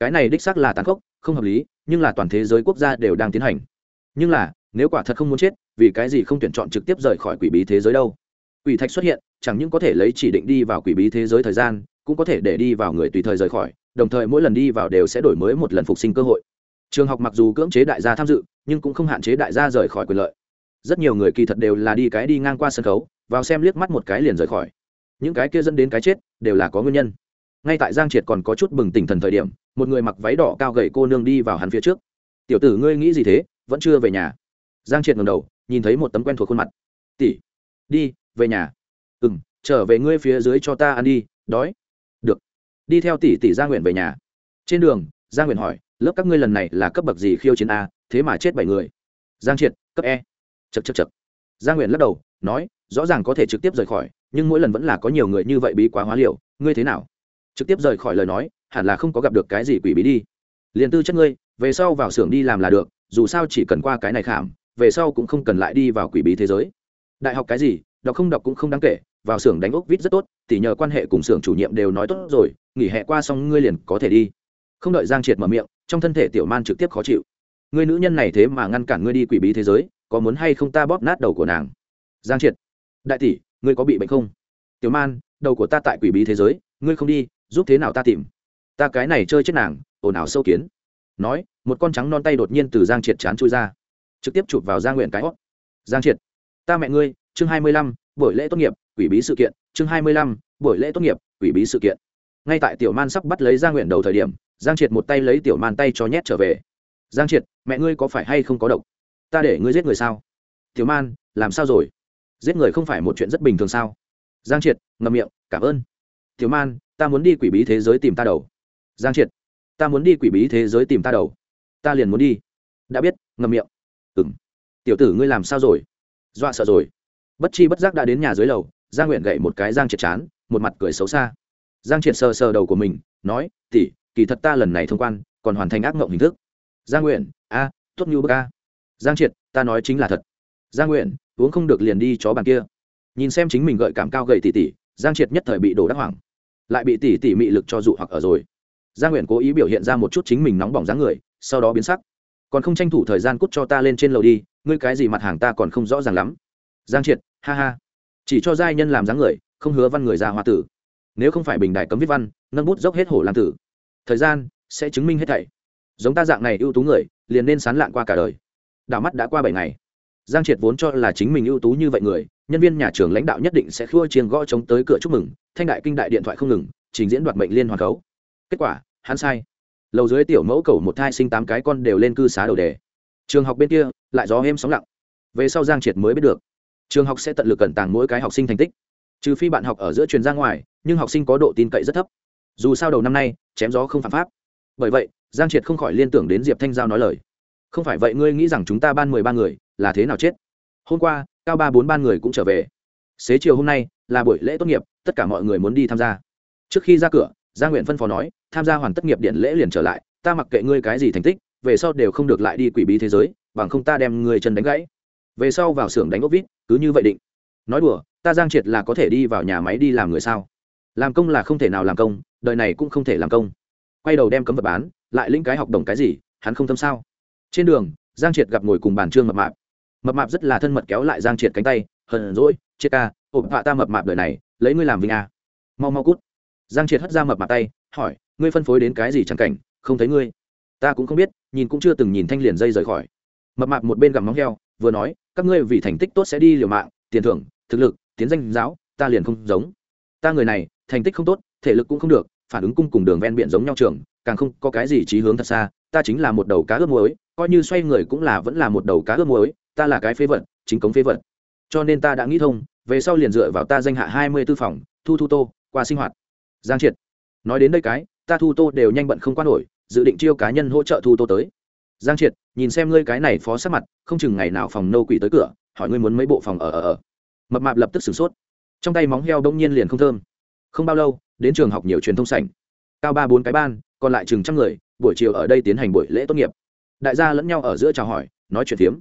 Cái này đích xác là tàn khốc, không hợp lý, nhưng là toàn thế giới quốc gia đều đang tiến hành. Nhưng là, nếu quả thật không muốn chết, vì cái gì không tuyển chọn trực tiếp rời khỏi quỷ bí thế giới đâu? Quỷ thạch xuất hiện, chẳng những có thể lấy chỉ định đi vào quỷ bí thế giới thời gian, cũng có thể để đi vào người tùy thời rời khỏi, đồng thời mỗi lần đi vào đều sẽ đổi mới một lần phục sinh cơ hội. Trường học mặc dù cưỡng chế đại gia tham dự nhưng cũng không hạn chế đại gia rời khỏi quyền lợi. Rất nhiều người kỳ thật đều là đi cái đi ngang qua sân khấu, vào xem liếc mắt một cái liền rời khỏi. Những cái kia dẫn đến cái chết, đều là có nguyên nhân. Ngay tại giang triệt còn có chút bừng tỉnh thần thời điểm, một người mặc váy đỏ cao gầy cô nương đi vào hắn phía trước. Tiểu tử, ngươi nghĩ gì thế? Vẫn chưa về nhà. Giang triệt ngầm đầu, nhìn thấy một tấm quen thuộc khuôn mặt. Tỷ, đi, về nhà. Ừ m trở về ngươi phía dưới cho ta ăn đi, đói. Được. Đi theo tỷ tỷ gia nguyện về nhà. Trên đường gia nguyện hỏi, lớp các ngươi lần này là cấp bậc gì khiêu chiến a? Thế mà chết bảy người. Giang triệt, cấp e. Chật chật chật Giang nguyện lắc đầu, nói, rõ ràng có thể trực tiếp rời khỏi, nhưng mỗi lần vẫn là có nhiều người như vậy bí quá hóa liệu ngươi thế nào? Trực tiếp rời khỏi lời nói, hẳn là không có gặp được cái gì quỷ bí đi. Liền tư chất ngươi, về sau vào xưởng đi làm là được, dù sao chỉ cần qua cái này khảm, về sau cũng không cần lại đi vào quỷ bí thế giới. Đại học cái gì, đọc không đọc cũng không đáng kể, vào xưởng đánh ốc vít rất tốt, tỉ nhờ quan hệ cùng xưởng chủ nhiệm đều nói tốt rồi, nghỉ hè qua xong ngươi liền có thể đi. Không đợi giang triệt mở miệng, trong thân thể tiểu man trực tiếp khó chịu người nữ nhân này thế mà ngăn cản ngươi đi quỷ bí thế giới, có muốn hay không ta bóp nát đầu của nàng? Giang triệt. Đại tỷ, ngươi có bị bệnh không? Tiểu man, đầu của ta tại quỷ bí thế giới, ngươi không đi, giúp thế nào ta tìm? Ta cái này chơi chết nàng, ồn ào sâu kiến. Nói, một con trắng non tay đột nhiên từ giang triệt chán chui ra. Trực tiếp chụp vào giang nguyện cái hót. Giang triệt. Ta mẹ ngươi, chương hai mươi lăm, buổi lễ tốt nghiệp, quỷ bí sự kiện, chương hai mươi lăm, buổi lễ tốt nghiệp, quỷ bí sự kiện. Ngay tại tiểu man sắp bắt lấy giang nguyện đầu thời điểm, giang triệt một tay lấy tiểu man tay cho nhét trở về giang triệt, mẹ ngươi có phải hay không có độc? Ta để ngươi giết người sao? Tiểu man, làm sao rồi? Giết người không phải một chuyện rất bình thường sao? Giang triệt, ngậm miệng, cảm ơn. Tiểu man, ta muốn đi quỷ bí thế giới tìm ta đầu. Giang triệt, ta muốn đi quỷ bí thế giới tìm ta đầu. Ta liền muốn đi. Đã biết, ngậm miệng. Ừ m tiểu tử ngươi làm sao rồi? Dọa sợ rồi. Bất chi bất giác đã đến nhà dưới lầu, giang nguyện gậy một cái giang triệt chán, một mặt cười xấu xa. Giang triệt sờ sờ đầu của mình, nói tỉ kỳ thật ta lần này thông quan, còn hoàn thành ác mộng hình thức giang nguyện a, tốt như bức a. Giang triệt, ta nói chính là thật. Giang nguyện uống không được liền đi chó bàn kia. Nhìn xem chính mình gợi cảm cao gậy tỉ tỉ, giang triệt nhất thời bị đổ đắc hoảng. Lại bị tỉ tỉ mị lực cho dụ hoặc ở rồi. Giang nguyện cố ý biểu hiện ra một chút chính mình nóng bỏng dáng người, sau đó biến sắc. Còn không tranh thủ thời gian cút cho ta lên trên lầu đi, ngươi cái gì mặt hàng ta còn không rõ ràng lắm. Giang triệt, ha ha. Chỉ cho giai nhân làm dáng người, không hứa văn người ra hoa tử. Nếu không phải bình đại cấm viết văn, nâng bút dốc hết hổ làm tử. Thời gian sẽ chứng minh hết thảy giống ta dạng này ưu tú người, liền nên sán lạn qua cả đời. Đảo mắt đã qua bảy ngày. Giang triệt vốn cho là chính mình ưu tú như vậy người, nhân viên nhà trường lãnh đạo nhất định sẽ khua chiêng gõ chống tới cửa chúc mừng, thanh đại kinh đại điện thoại không ngừng, trình diễn đoạt mệnh liên hoàn khấu. Kết quả, hắn sai. Lầu dưới tiểu mẫu cầu một thai sinh tám cái con đều lên cư xá đầu đề. Trường học bên kia, lại gió êm sóng lặng. Về sau giang triệt mới biết được, trường học sẽ tận lực cẩn tàng mỗi cái học sinh thành tích. Trừ phi bạn học ở giữa truyền ra ngoài, nhưng học sinh có độ tin cậy rất thấp. Dù sao đầu năm nay, chém gió không phạm pháp. Bởi vậy giang triệt không khỏi liên tưởng đến diệp thanh giao nói lời. Không phải vậy ngươi nghĩ rằng chúng ta ban mười ba người là thế nào chết? Hôm qua, cao ba bốn ban người cũng trở về. Xế chiều hôm nay là buổi lễ tốt nghiệp, tất cả mọi người muốn đi tham gia. Trước khi ra cửa, gia nguyện phân phó nói, tham gia hoàn tất nghiệp điện lễ liền trở lại, ta mặc kệ ngươi cái gì thành tích, về sau đều không được lại đi quỷ bí thế giới, bằng không ta đem ngươi chân đánh gãy. Về sau vào xưởng đánh ốc vít, cứ như vậy định. Nói đùa, ta giang triệt là có thể đi vào nhà máy đi làm người sao? Làm công là không thể nào làm công, đời này cũng không thể làm công. Quay đầu đem cấm vật bán lại lĩnh cái học đồng cái gì, hắn không thâm sao? Trên đường, giang triệt gặp ngồi cùng bàn trương mập mạp. Mập mạp rất là thân mật kéo lại giang triệt cánh tay, hờn rỗi triệt ca ổn họa ta mập mạp đời này, lấy ngươi làm vinh à. mau mau cút. Giang triệt hất ra mập mạp tay, hỏi, ngươi phân phối đến cái gì chẳng cảnh, không thấy ngươi? Ta cũng không biết, nhìn cũng chưa từng nhìn thanh liền dây rời khỏi. Mập mạp một bên gặm móng heo, vừa nói, các ngươi vì thành tích tốt sẽ đi liều mạng, tiền thưởng, thực lực, tiến danh giáo, ta liền không giống. Ta người này, thành tích không tốt, thể lực cũng không được, phản ứng cung cùng đường ven biển giống nhau trường càng không có cái gì trí hướng thật xa, ta chính là một đầu cá ướp muối, coi như xoay người cũng là vẫn là một đầu cá ướp muối, ta là cái phế vật, chính cống phế vật. Cho nên ta đã nghĩ thông, về sau liền dựa vào ta danh hạ hai mươi tư phòng, thu thu tô, qua sinh hoạt. Giang triệt, nói đến đây cái, ta thu tô đều nhanh bận không quan nổi, dự định chiêu cá nhân hỗ trợ thu tô tới. Giang triệt, nhìn xem ngươi cái này phó sát mặt, không chừng ngày nào phòng nô quỷ tới cửa, hỏi ngươi muốn mấy bộ phòng ở ở ở. Mập mạp lập tức sửng sốt. Trong tay móng heo đông nhiên liền không thơm. Không bao lâu, đến trường học nhiều truyền thông sảnh. Cao ba bốn cái ban còn lại chừng trăm người, buổi chiều ở đây tiến hành buổi lễ tốt nghiệp. Đại gia lẫn nhau ở giữa chào hỏi, nói chuyện phiếm.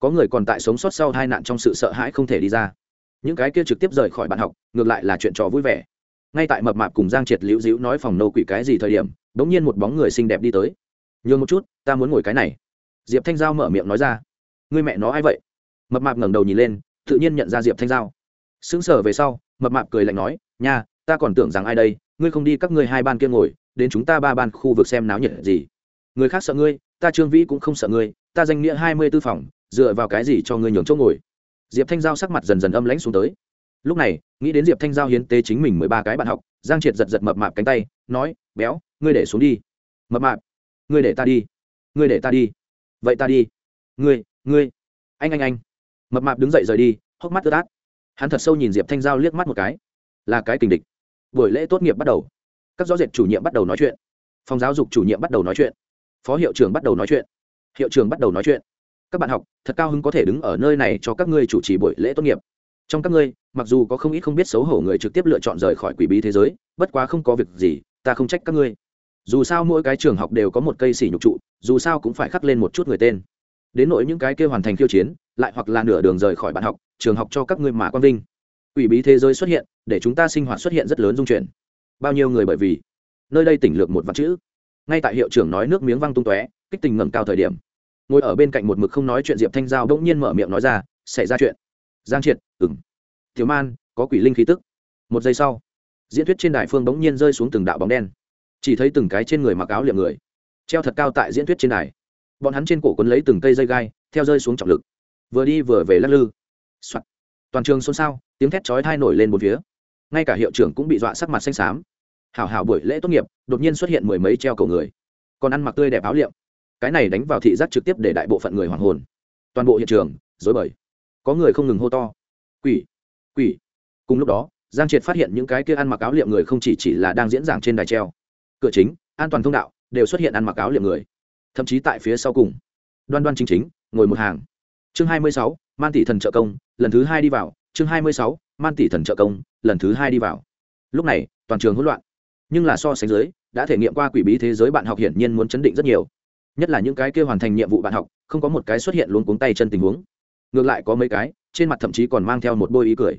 Có người còn tại sống sót sau hai nạn trong sự sợ hãi không thể đi ra. Những cái kia trực tiếp rời khỏi bạn học, ngược lại là chuyện trò vui vẻ. Ngay tại mập mạp cùng giang triệt liễu dĩu nói phòng nô quỷ cái gì thời điểm đ ỗ n g nhiên một bóng người xinh đẹp đi tới. Nhường một chút, ta muốn ngồi cái này. Diệp thanh giao mở miệng nói ra. Người mẹ nó ai vậy? Mập mạp ngẩng đầu nhìn lên, tự nhiên nhận ra diệp thanh giao. Xứng sở về sau, mập mạp cười lạnh nói, nha, ta còn tưởng rằng ai đây, ngươi không đi các ngươi hai ban kia ngồi đến chúng ta ba ban khu vực xem náo nhiệt gì. Người khác sợ ngươi, ta trương vĩ cũng không sợ ngươi, ta danh nghĩa hai mươi tư phòng, dựa vào cái gì cho ngươi nhường chỗ ngồi? Diệp thanh giao sắc mặt dần dần âm lãnh xuống tới. Lúc này, nghĩ đến diệp thanh giao hiến tế chính mình mười ba cái bạn học, giang triệt giật giật mập mạp cánh tay, nói, béo, ngươi để xuống đi. Mập mạp, ngươi để ta đi. Ngươi để ta đi. Vậy ta đi. Ngươi ngươi. Anh anh anh. Mập mạp đứng dậy rời đi, hốc mắt ướt át. Hắn thật sâu nhìn diệp thanh giao liếc mắt một cái. Là cái tình địch. Buổi lễ tốt nghiệp bắt đầu các giáo rệt chủ nhiệm bắt đầu nói chuyện. Phòng giáo dục chủ nhiệm bắt đầu nói chuyện. Phó hiệu trưởng bắt đầu nói chuyện. Hiệu trưởng bắt đầu nói chuyện. Các bạn học, thật cao hứng có thể đứng ở nơi này cho các ngươi chủ trì buổi lễ tốt nghiệp. Trong các ngươi, mặc dù có không ít không biết xấu hổ người trực tiếp lựa chọn rời khỏi quỷ bí thế giới, bất quá không có việc gì, ta không trách các ngươi. Dù sao mỗi cái trường học đều có một cây xỉ nhục trụ, dù sao cũng phải khắc lên một chút người tên. Đến nỗi những cái kêu hoàn thành khiêu chiến, lại hoặc là nửa đường rời khỏi bạn học, trường học cho các ngươi mà quang vinh. Quỷ bí thế giới xuất hiện, để chúng ta sinh hoạt xuất hiện rất lớn dung chuyển bao nhiêu người bởi vì nơi đây tỉnh lược một vạn chữ. Ngay tại hiệu trưởng nói nước miếng văng tung tóe, kích tình ngẩng cao thời điểm, ngồi ở bên cạnh một mực không nói chuyện diệp thanh giao đ ỗ n g nhiên mở miệng nói ra, xảy ra chuyện. Giang triệt ừng thiếu man, có quỷ linh khí tức. Một giây sau, diễn thuyết trên đài phương bỗng nhiên rơi xuống từng đạo bóng đen. Chỉ thấy từng cái trên người mặc áo liệm người, treo thật cao tại diễn thuyết trên đài. Bọn hắn trên cổ quấn lấy từng cây dây gai, theo rơi xuống trọng lực. Vừa đi vừa về lắc lư、Soạn. toàn trường xôn xao, tiếng thét chói thai nổi lên một phía. Ngay cả hiệu trưởng cũng bị dọa sắc mặt xanh xám hảo hảo buổi lễ tốt nghiệp, đột nhiên xuất hiện mười mấy treo cầu người. Còn ăn mặc tươi đẹp áo liệm. Cái này đánh vào thị giác trực tiếp để đại bộ phận người hoàng hồn. Toàn bộ hiện trường dối bời. Có người không ngừng hô to. Quỷ quỷ. Cùng lúc đó, giang triệt phát hiện những cái kia ăn mặc áo liệm người không chỉ chỉ là đang diễn giảng trên đài treo. Cửa chính, an toàn thông đạo, đều xuất hiện ăn mặc áo liệm người. Thậm chí tại phía sau cùng, đoan đoan chính chính, ngồi một hàng. Chương hai mươi sáu, man tỷ thần trợ công, lần thứ hai đi vào. Chương hai mươi sáu, man tỷ thần trợ công, lần thứ hai đi vào. Lúc này, toàn trường hỗn loạn nhưng là so sánh dưới, đã thể nghiệm qua quỷ bí thế giới bạn học hiển nhiên muốn chấn định rất nhiều. Nhất là những cái kia hoàn thành nhiệm vụ bạn học, không có một cái xuất hiện luôn cuống tay chân tình huống. Ngược lại có mấy cái, trên mặt thậm chí còn mang theo một bôi ý cười.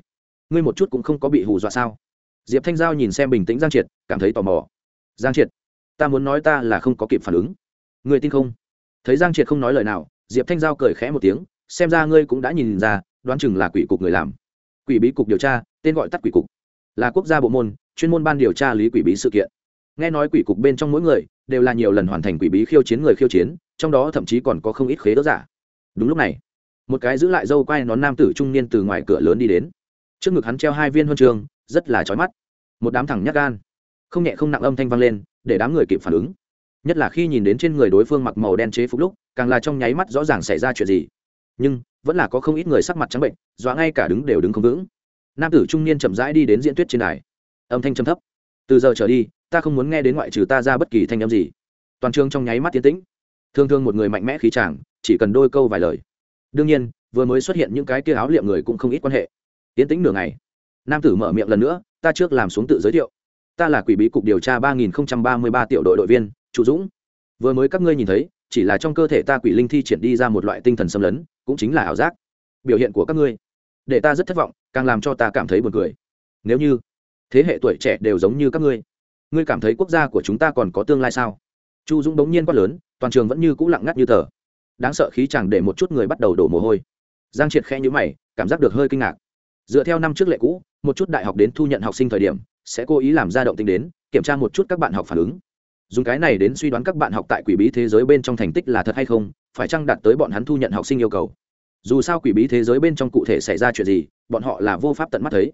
Ngươi một chút cũng không có bị hù dọa sao? Diệp thanh giao nhìn xem bình tĩnh giang triệt, cảm thấy tò mò. Giang triệt, ta muốn nói ta là không có kịp phản ứng. Ngươi tin không? Thấy giang triệt không nói lời nào, diệp thanh giao cười khẽ một tiếng, xem ra ngươi cũng đã nhìn ra, đoán chừng là quỷ cục người làm. Quỷ bí cục điều tra, tên gọi tắt quỷ cục. Là quốc gia bộ môn chuyên môn ban điều tra lý quỷ bí sự kiện. Nghe nói quỷ cục bên trong mỗi người đều là nhiều lần hoàn thành quỷ bí khiêu chiến người khiêu chiến, trong đó thậm chí còn có không ít khế đỡ giả. Đúng lúc này, một cái giữ lại dâu quai nón nam tử trung niên từ ngoài cửa lớn đi đến. Trước ngực hắn treo hai viên huân trường, rất là trói mắt. Một đám thẳng nhát gan, không nhẹ không nặng âm thanh vang lên, để đám người kịp phản ứng. Nhất là khi nhìn đến trên người đối phương mặc màu đen chế phục lúc, càng là trong nháy mắt rõ ràng xảy ra chuyện gì. Nhưng, vẫn là có không ít người sắc mặt trắng bệnh, dọa ngay cả đứng đều đứng không vững. Nam tử trung niên chậm rãi đi đến diễn tuyết trên đài âm thanh trầm thấp. Từ giờ trở đi, ta không muốn nghe đến ngoại trừ ta ra bất kỳ thanh âm gì. Toàn trường trong nháy mắt tiến tĩnh. Thương thương một người mạnh mẽ khí chàng, chỉ cần đôi câu vài lời. Đương nhiên, vừa mới xuất hiện những cái kia áo liệm người cũng không ít quan hệ. Tiến tĩnh nửa ngày. Nam tử mở miệng lần nữa, ta trước làm xuống tự giới thiệu. Ta là quỷ bí cục điều tra ba nghìn ba mươi ba tiểu đội đội viên, Chu dũng. Vừa mới các ngươi nhìn thấy, chỉ là trong cơ thể ta quỷ linh thi triển đi ra một loại tinh thần xâm lấn, cũng chính là ảo giác. Biểu hiện của các ngươi, để ta rất thất vọng, càng làm cho ta cảm thấy buồn cười. Nếu như thế hệ tuổi trẻ đều giống như các ngươi. Ngươi cảm thấy quốc gia của chúng ta còn có tương lai sao? Chu dũng bỗng nhiên quát lớn, toàn trường vẫn như cũ lặng ngắt như tờ. Đáng sợ khí chẳng để một chút người bắt đầu đổ mồ hôi. Giang triệt khe nhữ mày, cảm giác được hơi kinh ngạc. Dựa theo năm trước lệ cũ, một chút đại học đến thu nhận học sinh thời điểm, sẽ cố ý làm ra động tính đến, kiểm tra một chút các bạn học phản ứng. Dùng cái này đến suy đoán các bạn học tại quỷ bí thế giới bên trong thành tích là thật hay không, phải chăng đạt tới bọn hắn thu nhận học sinh yêu cầu? Dù sao quỷ bí thế giới bên trong cụ thể xảy ra chuyện gì, bọn họ là vô pháp tận mắt thấy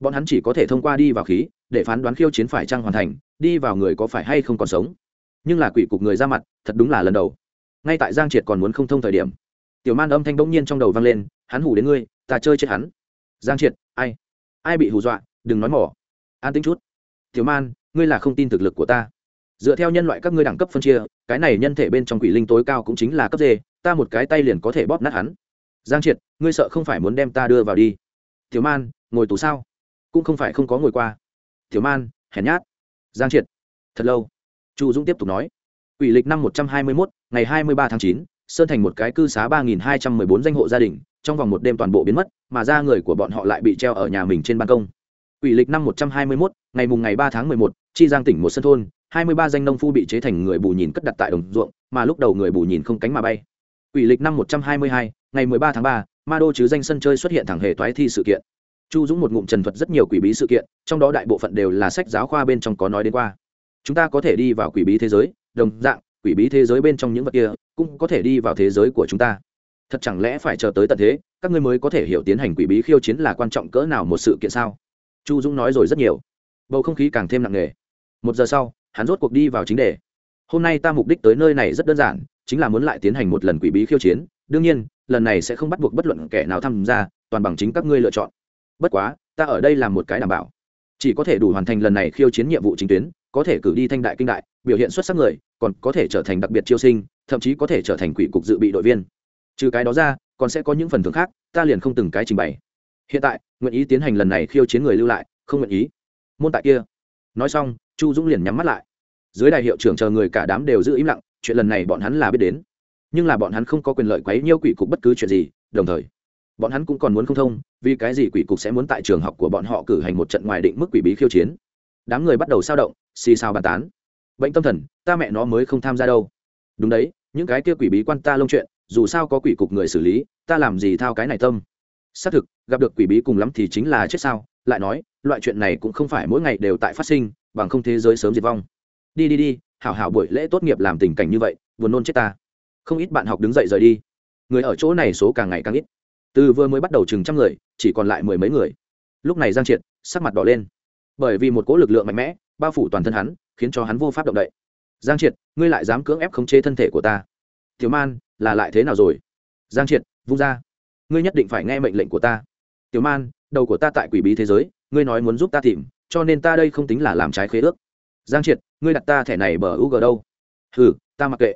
bọn hắn chỉ có thể thông qua đi vào khí, để phán đoán khiêu chiến phải trăng hoàn thành, đi vào người có phải hay không còn sống. Nhưng là quỷ cục người ra mặt, thật đúng là lần đầu. Ngay tại giang triệt còn muốn không thông thời điểm, tiểu man âm thanh bỗng nhiên trong đầu vang lên, hắn hủ đến ngươi, ta chơi chết hắn. Giang triệt, ai? Ai bị hù dọa? Đừng nói mỏ. An tính chút. Tiểu man, ngươi là không tin thực lực của ta. Dựa theo nhân loại các ngươi đẳng cấp phân chia, cái này nhân thể bên trong quỷ linh tối cao cũng chính là cấp d, ta một cái tay liền có thể bóp nát hắn. Giang triệt, ngươi sợ không phải muốn đem ta đưa vào đi. Tiểu man, ngồi tù sao? Cũng không phải không có ngồi qua. Thiếu man, hèn nhát. Giang triệt, thật lâu. Chu dũng tiếp tục nói. Quỷ lịch năm một trăm hai mươi mốt, ngày hai mươi ba tháng chín, sơn thành một cái cư xá ba nghìn hai trăm mười bốn danh hộ gia đình, trong vòng một đêm toàn bộ biến mất, mà ra người của bọn họ lại bị treo ở nhà mình trên ban công. Quỷ lịch năm một trăm hai mươi mốt, ngày mùng ngày ba tháng mười một, chi giang tỉnh một sân thôn, hai mươi ba danh nông phu bị chế thành người bù nhìn cất đặt tại đồng ruộng, mà lúc đầu người bù nhìn không cánh mà bay. Quỷ lịch năm một trăm hai mươi hai, ngày mười ba tháng ba, ma đô chứ danh sân chơi xuất hiện thẳng hề toái thi sự kiện chu dũng một ngụm trần thuật rất nhiều quỷ bí sự kiện, trong đó đại bộ phận đều là sách giáo khoa bên trong có nói đến qua. Chúng ta có thể đi vào quỷ bí thế giới, đồng dạng, quỷ bí thế giới bên trong những vật kia cũng có thể đi vào thế giới của chúng ta. Thật chẳng lẽ phải chờ tới tận thế, các ngươi mới có thể hiểu tiến hành quỷ bí khiêu chiến là quan trọng cỡ nào một sự kiện sao? Chu dũng nói rồi rất nhiều. Bầu không khí càng thêm nặng nề. Một giờ sau, hắn rốt cuộc đi vào chính đề. Hôm nay ta mục đích tới nơi này rất đơn giản, chính là muốn lại tiến hành một lần quỷ bí khiêu chiến. Đương nhiên, lần này sẽ không bắt buộc bất luận kẻ nào tham gia, toàn bằng chính các ngươi lựa chọn bất quá, ta ở đây làm một cái đảm bảo. Chỉ có thể đủ hoàn thành lần này khiêu chiến nhiệm vụ chính tuyến, có thể cử đi thanh đại kinh đại, biểu hiện xuất sắc người, còn có thể trở thành đặc biệt chiêu sinh, thậm chí có thể trở thành quỷ cục dự bị đội viên. Trừ cái đó ra, còn sẽ có những phần thưởng khác, ta liền không từng cái trình bày. Hiện tại, nguyện ý tiến hành lần này khiêu chiến người lưu lại, không nguyện ý. Môn tại kia. Nói xong, chu dũng liền nhắm mắt lại. Dưới đại hiệu trưởng chờ người cả đám đều giữ im lặng, chuyện lần này bọn hắn là biết đến. Nhưng là bọn hắn không có quyền lợi quấy nhiêu quỷ cục bất cứ chuyện gì, đồng thời bọn hắn cũng còn muốn không thông, vì cái gì quỷ cục sẽ muốn tại trường học của bọn họ cử hành một trận ngoài định mức quỷ bí khiêu chiến? Đám người bắt đầu sao động, xì xào bàn tán. Bệnh tâm thần, ta mẹ nó mới không tham gia đâu. Đúng đấy, những cái kia quỷ bí quan ta lông chuyện, dù sao có quỷ cục người xử lý, ta làm gì thao cái này tâm? Xác thực, gặp được quỷ bí cùng lắm thì chính là chết sao, lại nói, loại chuyện này cũng không phải mỗi ngày đều tại phát sinh, bằng không thế giới sớm diệt vong. Đi đi đi, hảo hảo buổi lễ tốt nghiệp làm tình cảnh như vậy, buồn nôn chết ta. Không ít bạn học đứng dậy rời đi. Người ở chỗ này số càng ngày càng ít từ vừa mới bắt đầu chừng trăm người, chỉ còn lại mười mấy người. Lúc này giang triệt, sắc mặt đỏ lên. Bởi vì một cỗ lực lượng mạnh mẽ, bao phủ toàn thân hắn, khiến cho hắn vô pháp động đậy. Giang triệt, ngươi lại dám cưỡng ép khống chế thân thể của ta. Tiểu man, là lại thế nào rồi? Giang triệt, vung ra. Ngươi nhất định phải nghe mệnh lệnh của ta. Tiểu man, đầu của ta tại quỷ bí thế giới, ngươi nói muốn giúp ta tìm, cho nên ta đây không tính là làm trái khế ước. Giang triệt, ngươi đặt ta thẻ này bờ u g đâu? Hừ, ta mặc kệ.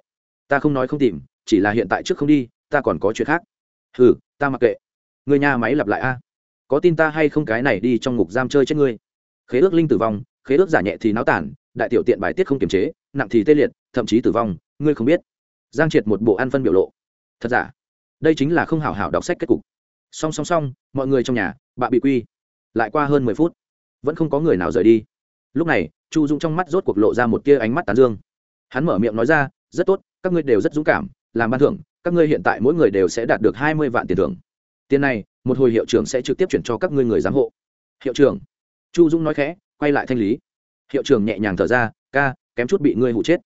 Ta không nói không tìm, chỉ là hiện tại trước không đi, ta còn có chuyện khác hừ, ta mặc kệ. Người nhà máy lặp lại a. Có tin ta hay không cái này đi trong ngục giam chơi chết ngươi. Khế ước linh tử vong, khế ước giả nhẹ thì náo tản, đại tiểu tiện bài tiết không kiềm chế, nặng thì tê liệt, thậm chí tử vong, ngươi không biết. Giang triệt một bộ ăn phân biểu lộ. Thật giả? Đây chính là không hảo hảo đọc sách kết cục. Song song song, mọi người trong nhà, bạ bị quy. Lại qua hơn mười phút, vẫn không có người nào rời đi. Lúc này, chu dũng trong mắt rốt cuộc lộ ra một tia ánh mắt tán dương. Hắn mở miệng nói ra, rất tốt, các ngươi đều rất dũng cảm, làm ban thưởng các ngươi hiện tại mỗi người đều sẽ đạt được hai mươi vạn tiền thưởng. Tiền này, một hồi hiệu trưởng sẽ trực tiếp chuyển cho các ngươi người giám hộ. Hiệu trưởng, chu dũng nói khẽ, quay lại thanh lý. Hiệu trưởng nhẹ nhàng thở ra, ca, kém chút bị ngươi hụ chết.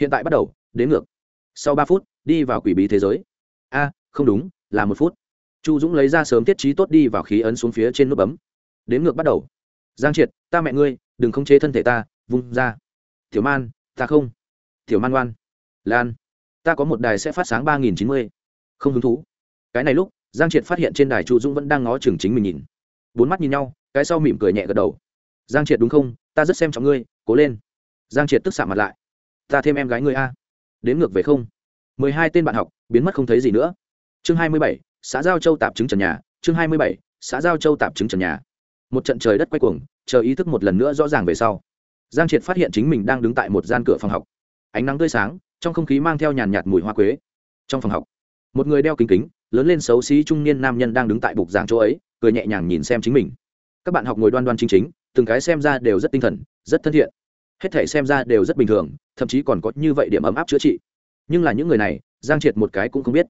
Hiện tại bắt đầu, đến ngược. Sau ba phút, đi vào quỷ bí thế giới. A, không đúng, là một phút. Chu dũng lấy ra sớm tiết trí tốt đi vào khí ấn xuống phía trên nút bấm. Đến ngược bắt đầu. Giang triệt, ta mẹ ngươi, đừng khống chế thân thể ta, vung ra. Tiểu man, ta không. Tiểu man ngoan. Lan ta có một đài sẽ phát sáng ba nghìn chín mươi. Không hứng thú. Cái này lúc, giang triệt phát hiện trên đài chu dũng vẫn đang ngó chừng chính mình nhìn. Bốn mắt nhìn nhau, cái sau mỉm cười nhẹ gật đầu. Giang triệt đúng không? Ta rất xem trọng ngươi, cố lên. Giang triệt tức xạ mặt lại. Ta thêm em gái ngươi a. Đến ngược về không? mười hai tên bạn học, biến mất không thấy gì nữa. Chương hai mươi bảy, xã giao châu tạp chứng trần nhà. Chương hai mươi bảy, xã giao châu tạp chứng trần nhà. Một trận trời đất quay cuồng, chờ ý thức một lần nữa rõ ràng về sau. Giang triệt phát hiện chính mình đang đứng tại một gian cửa phòng học. Ánh nắng tươi sáng trong không khí mang theo nhàn nhạt mùi hoa quế. Trong phòng học, một người đeo kính kính, lớn lên xấu xí trung niên nam nhân đang đứng tại bục giảng chỗ ấy, cười nhẹ nhàng nhìn xem chính mình. Các bạn học ngồi đoan đoan chính chính, từng cái xem ra đều rất tinh thần, rất thân thiện. Hết thể xem ra đều rất bình thường, thậm chí còn có như vậy điểm ấm áp chữa trị. Nhưng là những người này, giang triệt một cái cũng không biết.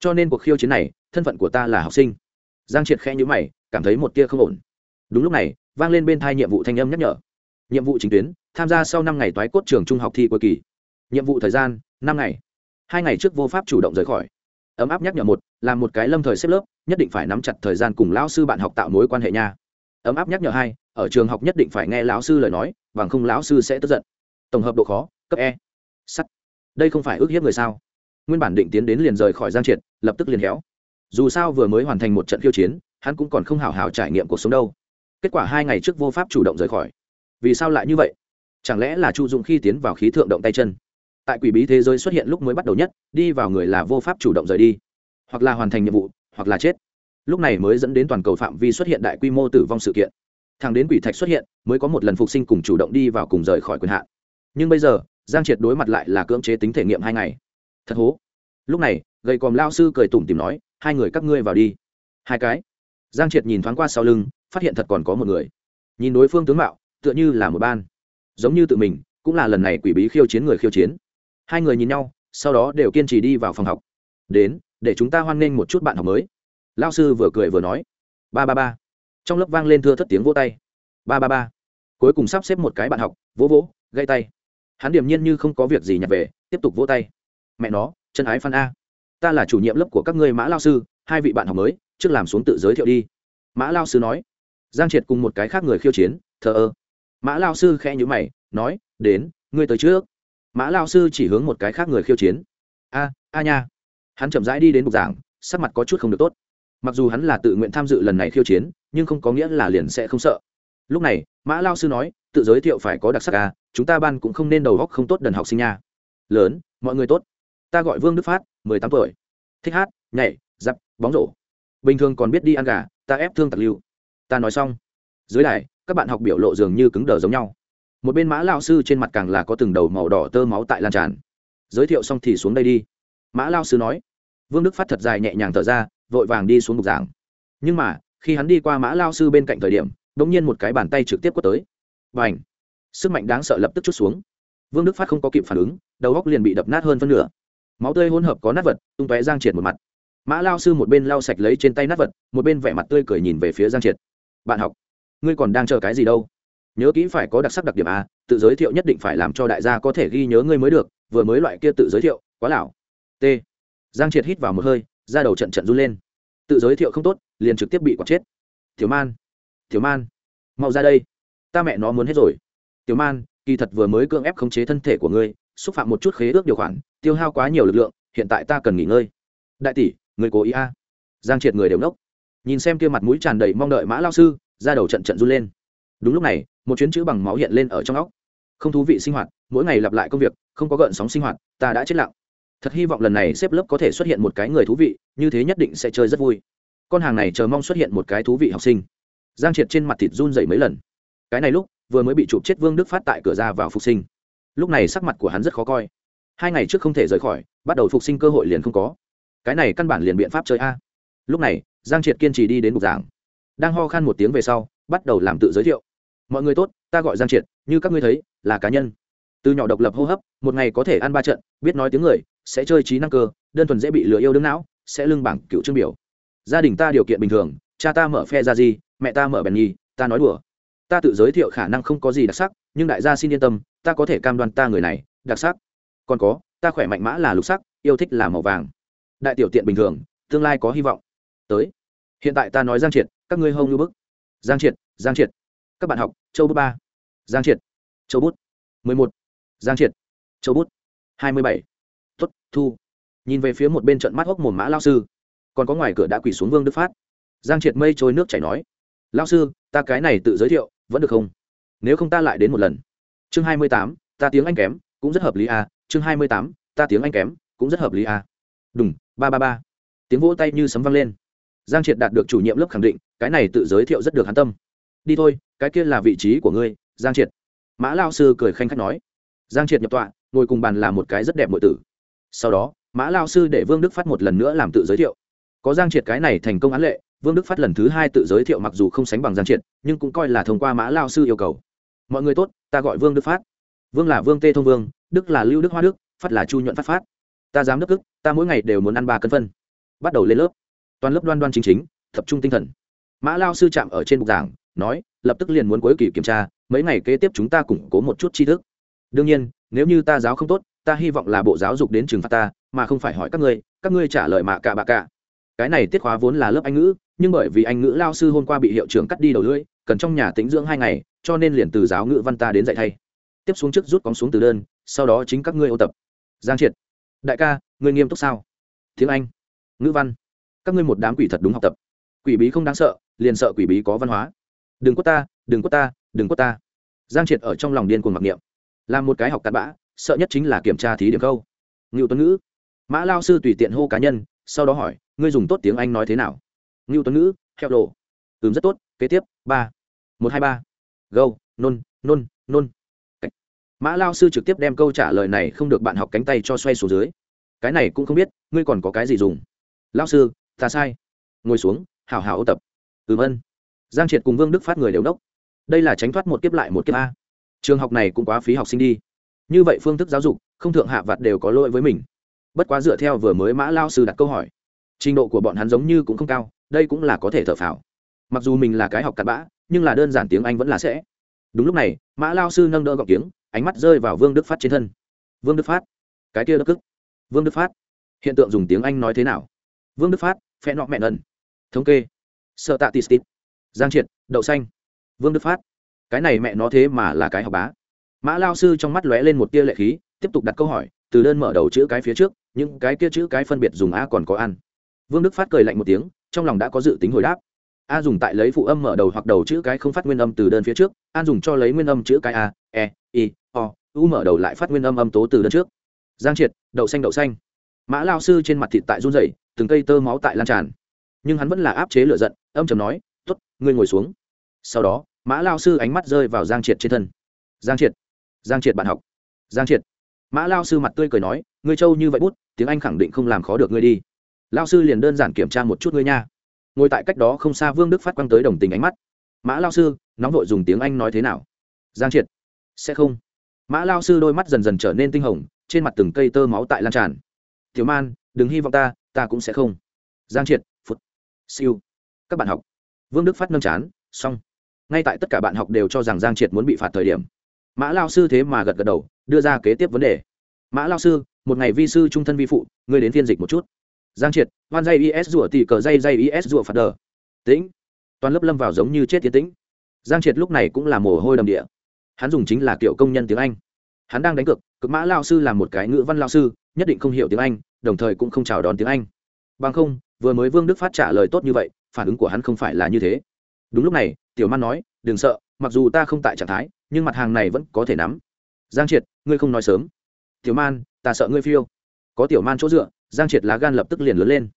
Cho nên cuộc khiêu chiến này, thân phận của ta là học sinh. Giang triệt khẽ nhữ mày, cảm thấy một tia không ổn. Đúng lúc này, vang lên bên thai nhiệm vụ thanh âm nhắc nhở. Nhiệm vụ chính tuyến, tham gia sau năm ngày toái cốt trường trung học thi cuối kỳ nhiệm vụ thời gian, năm ngày. Hai ngày trước vô pháp chủ động rời khỏi. Ấm áp nhắc nhở một, là một cái lâm thời xếp lớp, nhất định phải nắm chặt thời gian cùng lão sư bạn học tạo mối quan hệ nha. Ấm áp nhắc nhở hai, ở trường học nhất định phải nghe lão sư lời nói, bằng không lão sư sẽ tức giận. Tổng hợp độ khó, cấp e. Sắt. Đây không phải ước hiếp người sao? Nguyên bản định tiến đến liền rời khỏi giang triệt, lập tức liền héo. Dù sao vừa mới hoàn thành một trận khiêu chiến, hắn cũng còn không hào hào trải nghiệm cuộc sống đâu. Kết quả hai ngày trước vô pháp chủ động rời khỏi. Vì sao lại như vậy? Chẳng lẽ là chu dụng khi tiến vào khí thượng động tay chân? Tại quỷ bí thế giới xuất hiện lúc mới bắt đầu nhất, đi vào người là vô pháp chủ động rời đi, hoặc là hoàn thành nhiệm vụ, hoặc là chết. Lúc này mới dẫn đến toàn cầu phạm vi xuất hiện đại quy mô tử vong sự kiện. Thằng đến quỷ thạch xuất hiện, mới có một lần phục sinh cùng chủ động đi vào cùng rời khỏi quyền hạn. Nhưng bây giờ, giang triệt đối mặt lại là cưỡng chế tính thể nghiệm hai ngày. Thật hố. Lúc này, gầy còm lao sư cười tủm tìm nói, hai người các ngươi vào đi. Hai cái. Giang triệt nhìn thoáng qua sau lưng, phát hiện thật còn có một người. Nhìn đối phương tướng mạo, tựa như là một ban. Giống như tự mình, cũng là lần này quỷ bí khiêu chiến người khiêu chiến hai người nhìn nhau, sau đó đều kiên trì đi vào phòng học. Đến, để chúng ta hoan nghênh một chút bạn học mới. Lao sư vừa cười vừa nói. Ba ba ba. Trong lớp vang lên thưa thất tiếng vỗ tay. Ba ba ba. Cuối cùng sắp xếp một cái bạn học, vỗ vỗ gây tay. Hắn điềm nhiên như không có việc gì nhặt về, tiếp tục vỗ tay. Mẹ nó, chân ái phan a. Ta là chủ nhiệm lớp của các ngươi mã lao sư, hai vị bạn học mới, trước làm xuống tự giới thiệu đi. Mã lao sư nói. Giang triệt cùng một cái khác người khiêu chiến, thờ ơ. Mã lao sư khẽ nhữ mày, nói, đến, ngươi tới trước mã lao sư chỉ hướng một cái khác người khiêu chiến. A a nha. Hắn chậm rãi đi đến bục giảng, sắc mặt có chút không được tốt. Mặc dù hắn là tự nguyện tham dự lần này khiêu chiến, nhưng không có nghĩa là liền sẽ không sợ. Lúc này, mã lao sư nói, tự giới thiệu phải có đặc sắc à chúng ta ban cũng không nên đầu góc không tốt đần học sinh nha. Lớn, mọi người tốt. Ta gọi vương đức phát, mười tám tuổi. Thích hát, nhảy giặc bóng rổ. Bình thường còn biết đi ăn gà, ta ép thương tặc lưu. Ta nói xong. Dưới đài, các bạn học biểu lộ dường như cứng đờ giống nhau một bên mã lao sư trên mặt càng là có từng đầu màu đỏ tơ máu tại lan tràn. Giới thiệu xong thì xuống đây đi. Mã lao sư nói. Vương đức phát thật dài nhẹ nhàng thở ra, vội vàng đi xuống bục giảng. Nhưng mà, khi hắn đi qua mã lao sư bên cạnh thời điểm đ ỗ n g nhiên một cái bàn tay trực tiếp quất tới. Và ảnh sức mạnh đáng sợ lập tức chút xuống. Vương đức phát không có kịp phản ứng, đầu góc liền bị đập nát hơn phân nửa. Máu tươi hỗn hợp có nát vật, tung tóe giang triệt một mặt. Mã lao sư một bên lau sạch lấy trên tay nát vật, một bên vẻ mặt tươi cười nhìn về phía giang triệt. Bạn học, ngươi còn đang chờ cái gì đâu? Nhớ kỹ phải có đặc sắc đặc điểm a, tự giới thiệu nhất định phải làm cho đại gia có thể ghi nhớ ngươi mới được, vừa mới loại kia tự giới thiệu, quá lão t. Giang triệt hít vào một hơi ra đầu trận trận run lên. Tự giới thiệu không tốt, liền trực tiếp bị quạt chết. Thiếu man thiếu man, mau ra đây. Ta mẹ nó muốn hết rồi. Tiểu man, kỳ thật vừa mới cưỡng ép khống chế thân thể của ngươi, xúc phạm một chút khế ước điều khoản, tiêu hao quá nhiều lực lượng, hiện tại ta cần nghỉ ngơi. Đại tỷ người cố ý a. Giang triệt người đều nốc. Nhìn xem kia mặt mũi tràn đầy mong đợi mã lao sư ra đầu trận trận run lên. Đúng lúc này một chuyến chữ bằng máu hiện lên ở trong óc. Không thú vị sinh hoạt, mỗi ngày lặp lại công việc, không có gợn sóng sinh hoạt, ta đã chết lặng. Thật hy vọng lần này xếp lớp có thể xuất hiện một cái người thú vị, như thế nhất định sẽ chơi rất vui. Con hàng này chờ mong xuất hiện một cái thú vị học sinh. Giang triệt trên mặt thịt run dậy mấy lần. Cái này lúc, vừa mới bị chụp chết vương đức phát tại cửa ra vào phục sinh. Lúc này sắc mặt của hắn rất khó coi. Hai ngày trước không thể rời khỏi, bắt đầu phục sinh cơ hội liền không có. Cái này căn bản liền biện pháp chơi a. Lúc này, giang triệt kiên trì đi đến bục giảng. Đang ho khan một tiếng về sau, bắt đầu làm tự giới thiệu mọi người tốt, ta gọi giang triệt, như các ngươi thấy, là cá nhân. Từ nhỏ độc lập hô hấp, một ngày có thể ăn ba trận, biết nói tiếng người, sẽ chơi trí năng cơ, đơn thuần dễ bị lừa yêu đương não, sẽ lưng bảng cựu trương biểu. Gia đình ta điều kiện bình thường, cha ta mở phe ra gì, mẹ ta mở bèn nhi ta nói đùa. Ta tự giới thiệu khả năng không có gì đặc sắc, nhưng đại gia xin yên tâm, ta có thể cam đoan ta người này, đặc sắc. Còn có, ta khỏe mạnh mã là lục sắc, yêu thích là màu vàng. Đại tiểu tiện bình thường, tương lai có hy vọng. Tới. Hiện tại ta nói giang triệt, các ngươi hông như bức. Giang triệt giang triệt các bạn học, châu bút ba. Giang triệt. Châu bút. mười một. Giang triệt. Châu bút. hai mươi bảy. Tuất thu. Nhìn về phía một bên trận mắt hốc mồm mã lao sư. Còn có ngoài cửa đã quỳ xuống vương đức phát. Giang triệt mây trôi nước chảy nói, lao sư, ta cái này tự giới thiệu, vẫn được không? Nếu không ta lại đến một lần. Chương hai mươi tám, ta tiếng anh kém, cũng rất hợp lý à. chương hai mươi tám, ta tiếng anh kém, cũng rất hợp lý à. đúng ba ba ba. Tiếng vỗ tay như sấm vang lên. Giang triệt đạt được chủ nhiệm lớp khẳng định, cái này tự giới thiệu rất được hắn tâm. Đi thôi cái kia là vị trí của ngươi, giang triệt. Mã lao sư cười khanh khách nói. Giang triệt nhập tọa, ngồi cùng bàn là một cái rất đẹp mọi tử. Sau đó, mã lao sư để vương đức phát một lần nữa làm tự giới thiệu. Có giang triệt cái này thành công án lệ, vương đức phát lần thứ hai tự giới thiệu mặc dù không sánh bằng giang triệt, nhưng cũng coi là thông qua mã lao sư yêu cầu. Mọi người tốt, ta gọi vương đức phát. Vương là vương tê thông vương, đức là lưu đức hoa đức, phát là chu nhuận phát phát. Ta dám đức ức ta mỗi ngày đều muốn ăn ba cân phân. Bắt đầu lên lớp. Toàn lớp đoan đoan chính chính, tập trung tinh thần. Mã lao sư chạm ở trên bục giảng nói, lập tức liền muốn cuối kỳ kiểm tra, mấy ngày kế tiếp chúng ta củng cố một chút tri thức. Đương nhiên, nếu như ta giáo không tốt, ta hy vọng là bộ giáo dục đến trường phạt ta, mà không phải hỏi các ngươi các ngươi trả lời mạ cả bạ cả. Cái này tiết khóa vốn là lớp anh ngữ, nhưng bởi vì anh ngữ lao sư hôm qua bị hiệu trưởng cắt đi đầu lưỡi, cần trong nhà tĩnh dưỡng hai ngày, cho nên liền từ giáo ngữ văn ta đến dạy thay. Tiếp xuống trước rút cóng xuống từ đơn, sau đó chính các ngươi ô tập. Giang triệt. Đại ca, ngươi nghiêm túc sao? Tiếng anh. Ngữ văn. Các ngươi một đám quỷ thật đúng học tập. Quỷ bí không đáng sợ, liền sợ quỷ bí có văn hóa đừng quất ta, đừng quất ta, đừng quất ta. Giang triệt ở trong lòng điên cuồng mặc niệm. Làm một cái học cặn bã, sợ nhất chính là kiểm tra thí điểm câu. Ngưu tuấn ngữ. Mã lao sư tùy tiện hô cá nhân, sau đó hỏi, ngươi dùng tốt tiếng anh nói thế nào? Ngưu tuấn ngữ theo lộ ừm, rất tốt, kế tiếp, ba, một, hai, ba. Gâu nôn nôn nôn. Mã lao sư trực tiếp đem câu trả lời này không được bạn học cánh tay cho xoay xuống dưới. Cái này cũng không biết, ngươi còn có cái gì dùng? Lao sư, ta sai. Ngồi xuống hào hào ô tập. Ừm, ân giang triệt cùng vương đức phát người đều đốc. Đây là tránh thoát một kiếp lại một kiếp a. Trường học này cũng quá phí học sinh đi. Như vậy phương thức giáo dục, không thượng hạ vặt đều có lỗi với mình. Bất quá dựa theo vừa mới mã lao sư đặt câu hỏi, trình độ của bọn hắn giống như cũng không cao, đây cũng là có thể thở phào. Mặc dù mình là cái học cặn bã, nhưng là đơn giản tiếng anh vẫn là sẽ. Đúng lúc này, mã lao sư nâng đỡ gọc tiếng, ánh mắt rơi vào vương đức phát trên thân. Vương đức phát, cái kia đất cức. Vương đức phát, hiện tượng dùng tiếng anh nói thế nào? Vương đức phát phe nọ mẹ ẩn. Thống kê. Sợ tạ tistit giang triệt, đậu xanh, vương đức phát. Cái này mẹ nó thế mà là cái học bá. Mã lao sư trong mắt lóe lên một tia lệ khí, tiếp tục đặt câu hỏi, từ đơn mở đầu chữ cái phía trước, những cái kia chữ cái phân biệt dùng a còn có ăn. Vương đức phát cười lạnh một tiếng, trong lòng đã có dự tính hồi đáp. A dùng tại lấy phụ âm mở đầu hoặc đầu chữ cái không phát nguyên âm từ đơn phía trước an dùng cho lấy nguyên âm chữ cái a e i, o, u mở đầu lại phát nguyên âm âm tố từ đơn trước. Giang triệt, đậu xanh đậu xanh. Mã lao sư trên mặt thịt tại run rẩy, từng cây tơ máu tại lan tràn. Nhưng hắn vẫn là áp chế lửa giận, âm chầm nói t ố t ngươi ngồi xuống. Sau đó, mã lao sư ánh mắt rơi vào giang triệt trên thân. Giang triệt giang triệt bạn học, giang triệt. Mã lao sư mặt tươi cười nói, ngươi trâu như vậy bút, tiếng anh khẳng định không làm khó được ngươi đi. Lao sư liền đơn giản kiểm tra một chút ngươi nha. Ngồi tại cách đó không xa vương đức phát quang tới đồng tình ánh mắt. Mã lao sư, nóng vội dùng tiếng anh nói thế nào? Giang triệt, sẽ không. Mã lao sư đôi mắt dần dần trở nên tinh hồng, trên mặt từng cây tơ máu tại lan tràn. Thiếu man, đừng hy vọng ta ta cũng sẽ không. Giang triệt phút siêu, các bạn học vương đức phát nâng chán, xong. Ngay tại tất cả bạn học đều cho rằng giang triệt muốn bị phạt thời điểm, mã lao sư thế mà gật gật đầu, đưa ra kế tiếp vấn đề. Mã lao sư, một ngày vi sư trung thân vi phụ, ngươi đến phiên dịch một chút. Giang triệt hoan dây is rủa tỉ cờ dây dây is rủa phạt đờ. Tĩnh. Toàn lớp lâm vào giống như chết tiến tĩnh. Giang triệt lúc này cũng là mồ hôi đầm địa. Hắn dùng chính là kiểu công nhân tiếng anh. Hắn đang đánh cược, cực mã lao sư là một cái ngữ văn lao sư, nhất định không hiểu tiếng anh, đồng thời cũng không chào đón tiếng anh. Bằng không, vừa mới vương đức phát trả lời tốt như vậy phản ứng của hắn không phải là như thế. Đúng lúc này, tiểu man nói, đừng sợ, mặc dù ta không tại trạng thái, nhưng mặt hàng này vẫn có thể nắm. Giang triệt, ngươi không nói sớm. Tiểu man, ta sợ ngươi phiêu. Có tiểu man chỗ dựa, giang triệt lá gan lập tức liền lớn lên.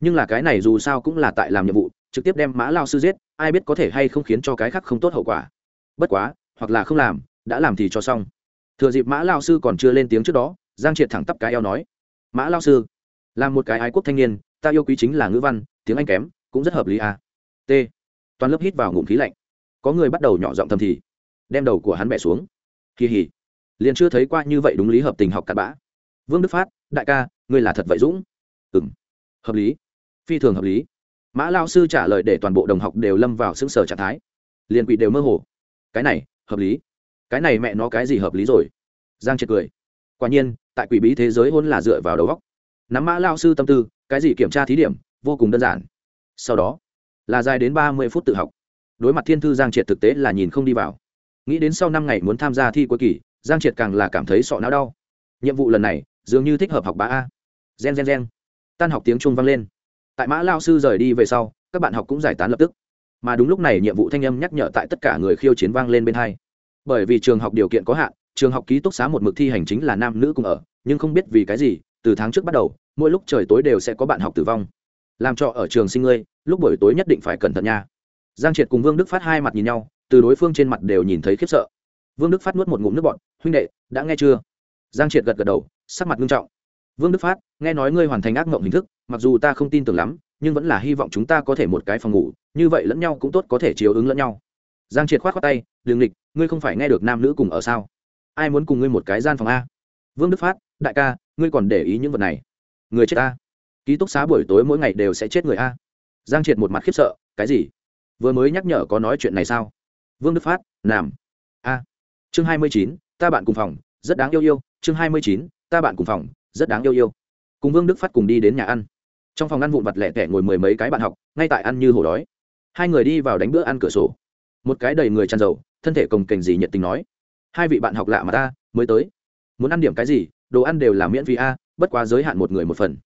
Nhưng là cái này dù sao cũng là tại làm nhiệm vụ, trực tiếp đem mã lao sư giết, ai biết có thể hay không khiến cho cái khác không tốt hậu quả. Bất quá, hoặc là không làm, đã làm thì cho xong. Thừa dịp mã lao sư còn chưa lên tiếng trước đó, giang triệt thẳng tắp cái eo nói, mã lao sư, là một cái ái quốc thanh niên, ta yêu quý chính là ngữ văn, tiếng anh kém cũng rất hợp lý à. t. Toàn lớp hít vào ngụm khí lạnh. Có người bắt đầu nhỏ giọng thầm thì, đem đầu của hắn bẻ xuống. Kỳ hỉ. Liền chưa thấy qua như vậy đúng lý hợp tình học cặn bã. Vương đức phát, đại ca, ngươi là thật vậy dũng? Ừ m hợp lý. Phi thường hợp lý. Mã lao sư trả lời để toàn bộ đồng học đều lâm vào xứng sở trạng thái. Liền quỷ đều mơ hồ. Cái này, hợp lý. Cái này mẹ nó cái gì hợp lý rồi? Giang triệt cười. Quả nhiên, tại quỷ bí thế giới hôn là dựa vào đầu góc nắm mã lao sư tâm tư, cái gì kiểm tra thí điểm, vô cùng đơn giản sau đó, là dài đến ba mươi phút tự học. Đối mặt thiên thư giang triệt thực tế là nhìn không đi vào. Nghĩ đến sau năm ngày muốn tham gia thi cuối kỳ, giang triệt càng là cảm thấy sọ não đau. Nhiệm vụ lần này, dường như thích hợp học bá a. Gen gen gen. Tan học tiếng chuông vang lên. Tại mã lao sư rời đi về sau, các bạn học cũng giải tán lập tức. Mà đúng lúc này, nhiệm vụ thanh âm nhắc nhở tại tất cả người khiêu chiến vang lên bên hai. Bởi vì trường học điều kiện có hạn, trường học ký túc xá một mực thi hành chính là nam nữ cùng ở, nhưng không biết vì cái gì, từ tháng trước bắt đầu, mỗi lúc trời tối đều sẽ có bạn học tử vong làm cho ở trường sinh ngươi, lúc buổi tối nhất định phải cẩn thận nha. Giang triệt cùng vương đức phát hai mặt nhìn nhau, từ đối phương trên mặt đều nhìn thấy khiếp sợ. Vương đức phát nuốt một ngụm nước bọn huynh đệ, đã nghe chưa? Giang triệt gật gật đầu, sắc mặt nghiêm trọng. Vương đức phát, nghe nói ngươi hoàn thành ác mộng hình thức, mặc dù ta không tin tưởng lắm, nhưng vẫn là hy vọng chúng ta có thể một cái phòng ngủ, như vậy lẫn nhau cũng tốt có thể chiếu ứng lẫn nhau. Giang triệt k h o á t tay, đường lịch, ngươi không phải nghe được nam nữ cùng ở sao? Ai muốn cùng ngươi một cái gian phòng a? Vương đức phát, đại ca, ngươi còn để ý những vật này. Người chết a ký túc xá buổi tối mỗi ngày đều sẽ chết người a. Giang triệt một mặt khiếp sợ, cái gì? Vừa mới nhắc nhở có nói chuyện này sao? Vương đức phát làm a. Chương hai mươi chín, ta bạn cùng phòng, rất đáng yêu yêu. Chương hai mươi chín, ta bạn cùng phòng, rất đáng yêu yêu. Cùng vương đức phát cùng đi đến nhà ăn. Trong phòng ăn vụn vặt lẻ tẻ ngồi mười mấy cái bạn học, ngay tại ăn như hổ đói. Hai người đi vào đánh bữa ăn cửa sổ. Một cái đầy người tràn dầu, thân thể cồng kềnh gì nhiệt tình nói. Hai vị bạn học lạ mà ta, mới tới. Muốn ăn điểm cái gì, đồ ăn đều là miễn phí a, bất quá giới hạn một người một phần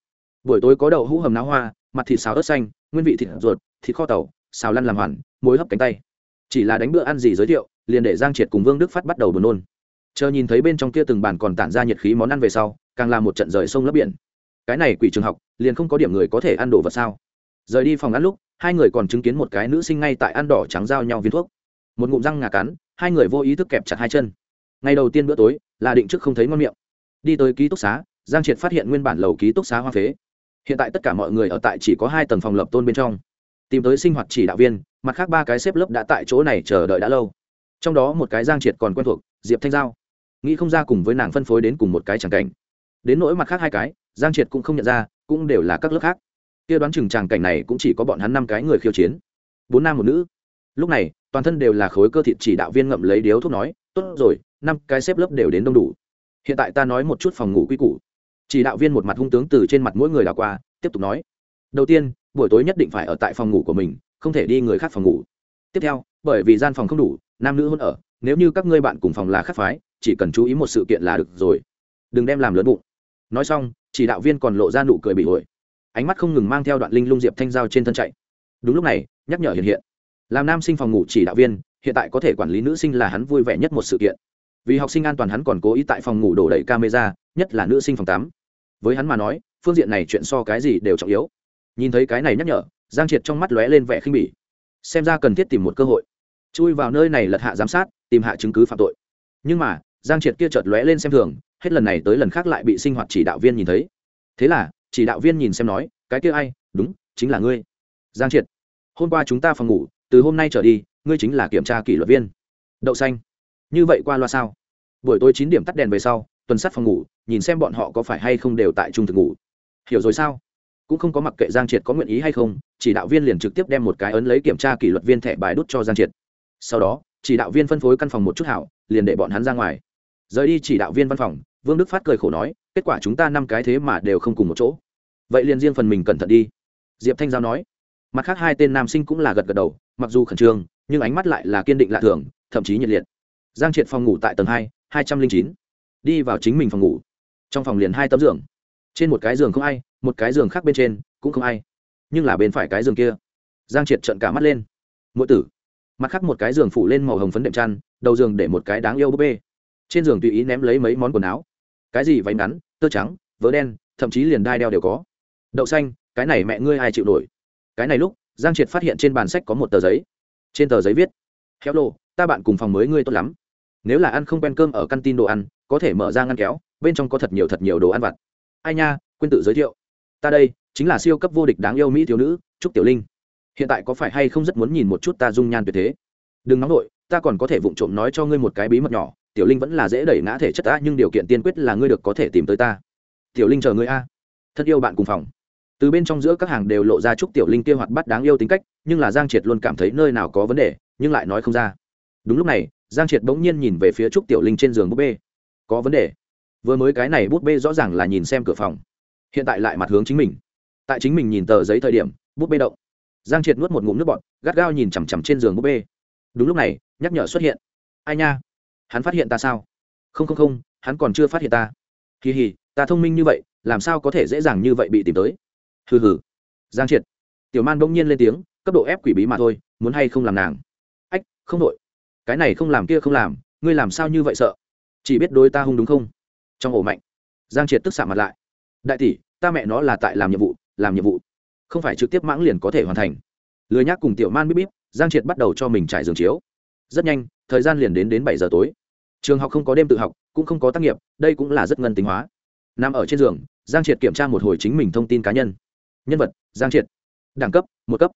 buổi tối có đậu hũ hầm náo hoa, mặt thịt xào ớt xanh, nguyên vị thịt ruột, thịt kho tàu, xào lăn làm hoàn, muối hấp cánh tay. Chỉ là đánh bữa ăn gì giới thiệu, liền để giang triệt cùng vương đức phát bắt đầu buồn nôn. Chờ nhìn thấy bên trong kia từng bàn còn tản ra nhiệt khí món ăn về sau, càng là một trận rời sông lấp biển. Cái này quỷ trường học, liền không có điểm người có thể ăn đồ vật sao? Rời đi phòng ăn lúc, hai người còn chứng kiến một cái nữ sinh ngay tại ăn đỏ trắng giao nhau viên thuốc. Một ngụm răng ngà cắn, hai người vô ý thức kẹp chặt hai chân. Ngày đầu tiên bữa tối, là định trước không thấy ngon miệng. Đi tới ký túc xá, giang triệt phát hiện nguyên bản lầu ký túc xá hoa phế hiện tại tất cả mọi người ở tại chỉ có hai tầng phòng lập tôn bên trong. Tìm tới sinh hoạt chỉ đạo viên, mặt khác ba cái xếp lớp đã tại chỗ này chờ đợi đã lâu. Trong đó một cái giang triệt còn quen thuộc, diệp thanh giao. Nghĩ không ra cùng với nàng phân phối đến cùng một cái chẳng cảnh. Đến nỗi mặt khác hai cái, giang triệt cũng không nhận ra, cũng đều là các lớp khác. Kia đoán chừng tràng cảnh này cũng chỉ có bọn hắn năm cái người khiêu chiến. Bốn nam một nữ. Lúc này, toàn thân đều là khối cơ thịt chỉ đạo viên ngậm lấy điếu thuốc nói, tốt rồi, năm cái xếp lớp đều đến đông đủ. Hiện tại ta nói một chút phòng ngủ quy củ chỉ đạo viên một mặt hung tướng từ trên mặt mỗi người đào qua, tiếp tục nói, đầu tiên, buổi tối nhất định phải ở tại phòng ngủ của mình, không thể đi người khác phòng ngủ. Tiếp theo, bởi vì gian phòng không đủ, nam nữ hôn ở, nếu như các ngươi bạn cùng phòng là khác phái, chỉ cần chú ý một sự kiện là được rồi. Đừng đem làm lớn bụng. Nói xong, chỉ đạo viên còn lộ ra nụ cười bị ổi. Ánh mắt không ngừng mang theo đoạn linh lung diệp thanh giao trên thân chạy. Đúng lúc này, nhắc nhở hiện hiện. Làm nam sinh phòng ngủ chỉ đạo viên, hiện tại có thể quản lý nữ sinh là hắn vui vẻ nhất một sự kiện. Vì học sinh an toàn hắn còn cố ý tại phòng ngủ đổ đầy camera, nhất là nữ sinh phòng tắm với hắn mà nói, phương diện này chuyện so cái gì đều trọng yếu. Nhìn thấy cái này nhắc nhở, giang triệt trong mắt lóe lên vẻ khinh bỉ. Xem ra cần thiết tìm một cơ hội. Chui vào nơi này lật hạ giám sát, tìm hạ chứng cứ phạm tội. Nhưng mà, giang triệt kia chợt lóe lên xem thường, hết lần này tới lần khác lại bị sinh hoạt chỉ đạo viên nhìn thấy. Thế là, chỉ đạo viên nhìn xem nói, cái kia ai? Đúng, chính là ngươi. Giang triệt, hôm qua chúng ta phòng ngủ, từ hôm nay trở đi, ngươi chính là kiểm tra kỷ luật viên. Đậu xanh. Như vậy qua loa sao? Buổi tối chín điểm tắt đèn về sau, tuần sát phòng ngủ nhìn xem bọn họ có phải hay không đều tại trung thực ngủ. Hiểu rồi sao? Cũng không có mặc kệ giang triệt có nguyện ý hay không, chỉ đạo viên liền trực tiếp đem một cái ấn lấy kiểm tra kỷ luật viên thẻ bài đút cho giang triệt. Sau đó, chỉ đạo viên phân phối căn phòng một chút hảo, liền để bọn hắn ra ngoài. Rời đi chỉ đạo viên văn phòng, vương đức phát cười khổ nói, kết quả chúng ta năm cái thế mà đều không cùng một chỗ. Vậy liền riêng phần mình cẩn thận đi. Diệp thanh giao nói. Mặt khác hai tên nam sinh cũng là gật gật đầu, mặc dù khẩn trương, nhưng ánh mắt lại là kiên định lạ thường, thậm chí nhiệt liệt. Giang triệt phòng ngủ tại tầng hai hai trăm linh chín. Đi vào chính mình phòng ngủ trong phòng liền hai tấm giường trên một cái giường không ai một cái giường khác bên trên cũng không ai nhưng là bên phải cái giường kia giang triệt trận cả mắt lên mỗi tử mặt khác một cái giường phủ lên màu hồng phấn đệm chăn đầu giường để một cái đáng yêu búp bê trên giường tùy ý ném lấy mấy món quần áo cái gì váy ngắn tơ trắng vớ đen thậm chí liền đai đeo đều có đậu xanh cái này mẹ ngươi ai chịu nổi cái này lúc giang triệt phát hiện trên bàn sách có một tờ giấy trên tờ giấy viết khéo lô ta bạn cùng phòng mới ngươi tốt lắm. Nếu là ăn không quen cơm ở căn tin đồ ăn, có thể mở ra ngăn kéo bên trong có thật nhiều thật nhiều đồ ăn vặt. Ai nha, quên tự giới thiệu. Ta đây chính là siêu cấp vô địch đáng yêu mỹ thiếu nữ, trúc tiểu linh. Hiện tại có phải hay không rất muốn nhìn một chút ta dung nhan tuyệt thế? Đừng nóng nổi ta còn có thể vụng trộm nói cho ngươi một cái bí mật nhỏ, tiểu linh vẫn là dễ đẩy ngã thể chất ta, nhưng điều kiện tiên quyết là ngươi được có thể tìm tới ta. Tiểu linh chờ ngươi a. Thật yêu bạn cùng phòng. Từ bên trong giữa các hàng đều lộ ra chúc tiểu linh kia hoạt bắt đáng yêu tính cách, nhưng là giang triệt luôn cảm thấy nơi nào có vấn đề, nhưng lại nói không ra. Đúng lúc này, giang triệt bỗng nhiên nhìn về phía trúc tiểu linh trên giường búp bê. Có vấn đề vừa mới cái này bút bê rõ ràng là nhìn xem cửa phòng. Hiện tại lại mặt hướng chính mình. Tại chính mình nhìn tờ giấy thời điểm, bút bê động. Giang triệt nuốt một ngụm nước bọt, gắt gao nhìn chằm chằm trên giường bút bê. Đúng lúc này, nhắc nhở xuất hiện. Ai nha? Hắn phát hiện ta sao? Không không không, hắn còn chưa phát hiện ta. Kỳ hì ta thông minh như vậy, làm sao có thể dễ dàng như vậy bị tìm tới? Hừ hừ. Giang triệt. Tiểu man bỗng nhiên lên tiếng, cấp độ ép quỷ bí mà thôi, muốn hay không làm nàng? Ách, không đội. Cái này không làm kia không làm, ngươi làm sao như vậy sợ? Chỉ biết đối ta hung đúng không? Trong ổ mạnh. Giang triệt tức xạ mặt lại. Đại tỷ, ta mẹ nó là tại làm nhiệm vụ, làm nhiệm vụ. Không phải trực tiếp mãng liền có thể hoàn thành. Lười nhác cùng tiểu man bíp bíp, giang triệt bắt đầu cho mình trải giường chiếu. Rất nhanh, thời gian liền đến đến bảy giờ tối. Trường học không có đêm tự học, cũng không có tác nghiệp, đây cũng là rất ngân tính hóa. Nằm ở trên giường, giang triệt kiểm tra một hồi chính mình thông tin cá nhân. Nhân vật, giang triệt. Đẳng cấp, một cấp.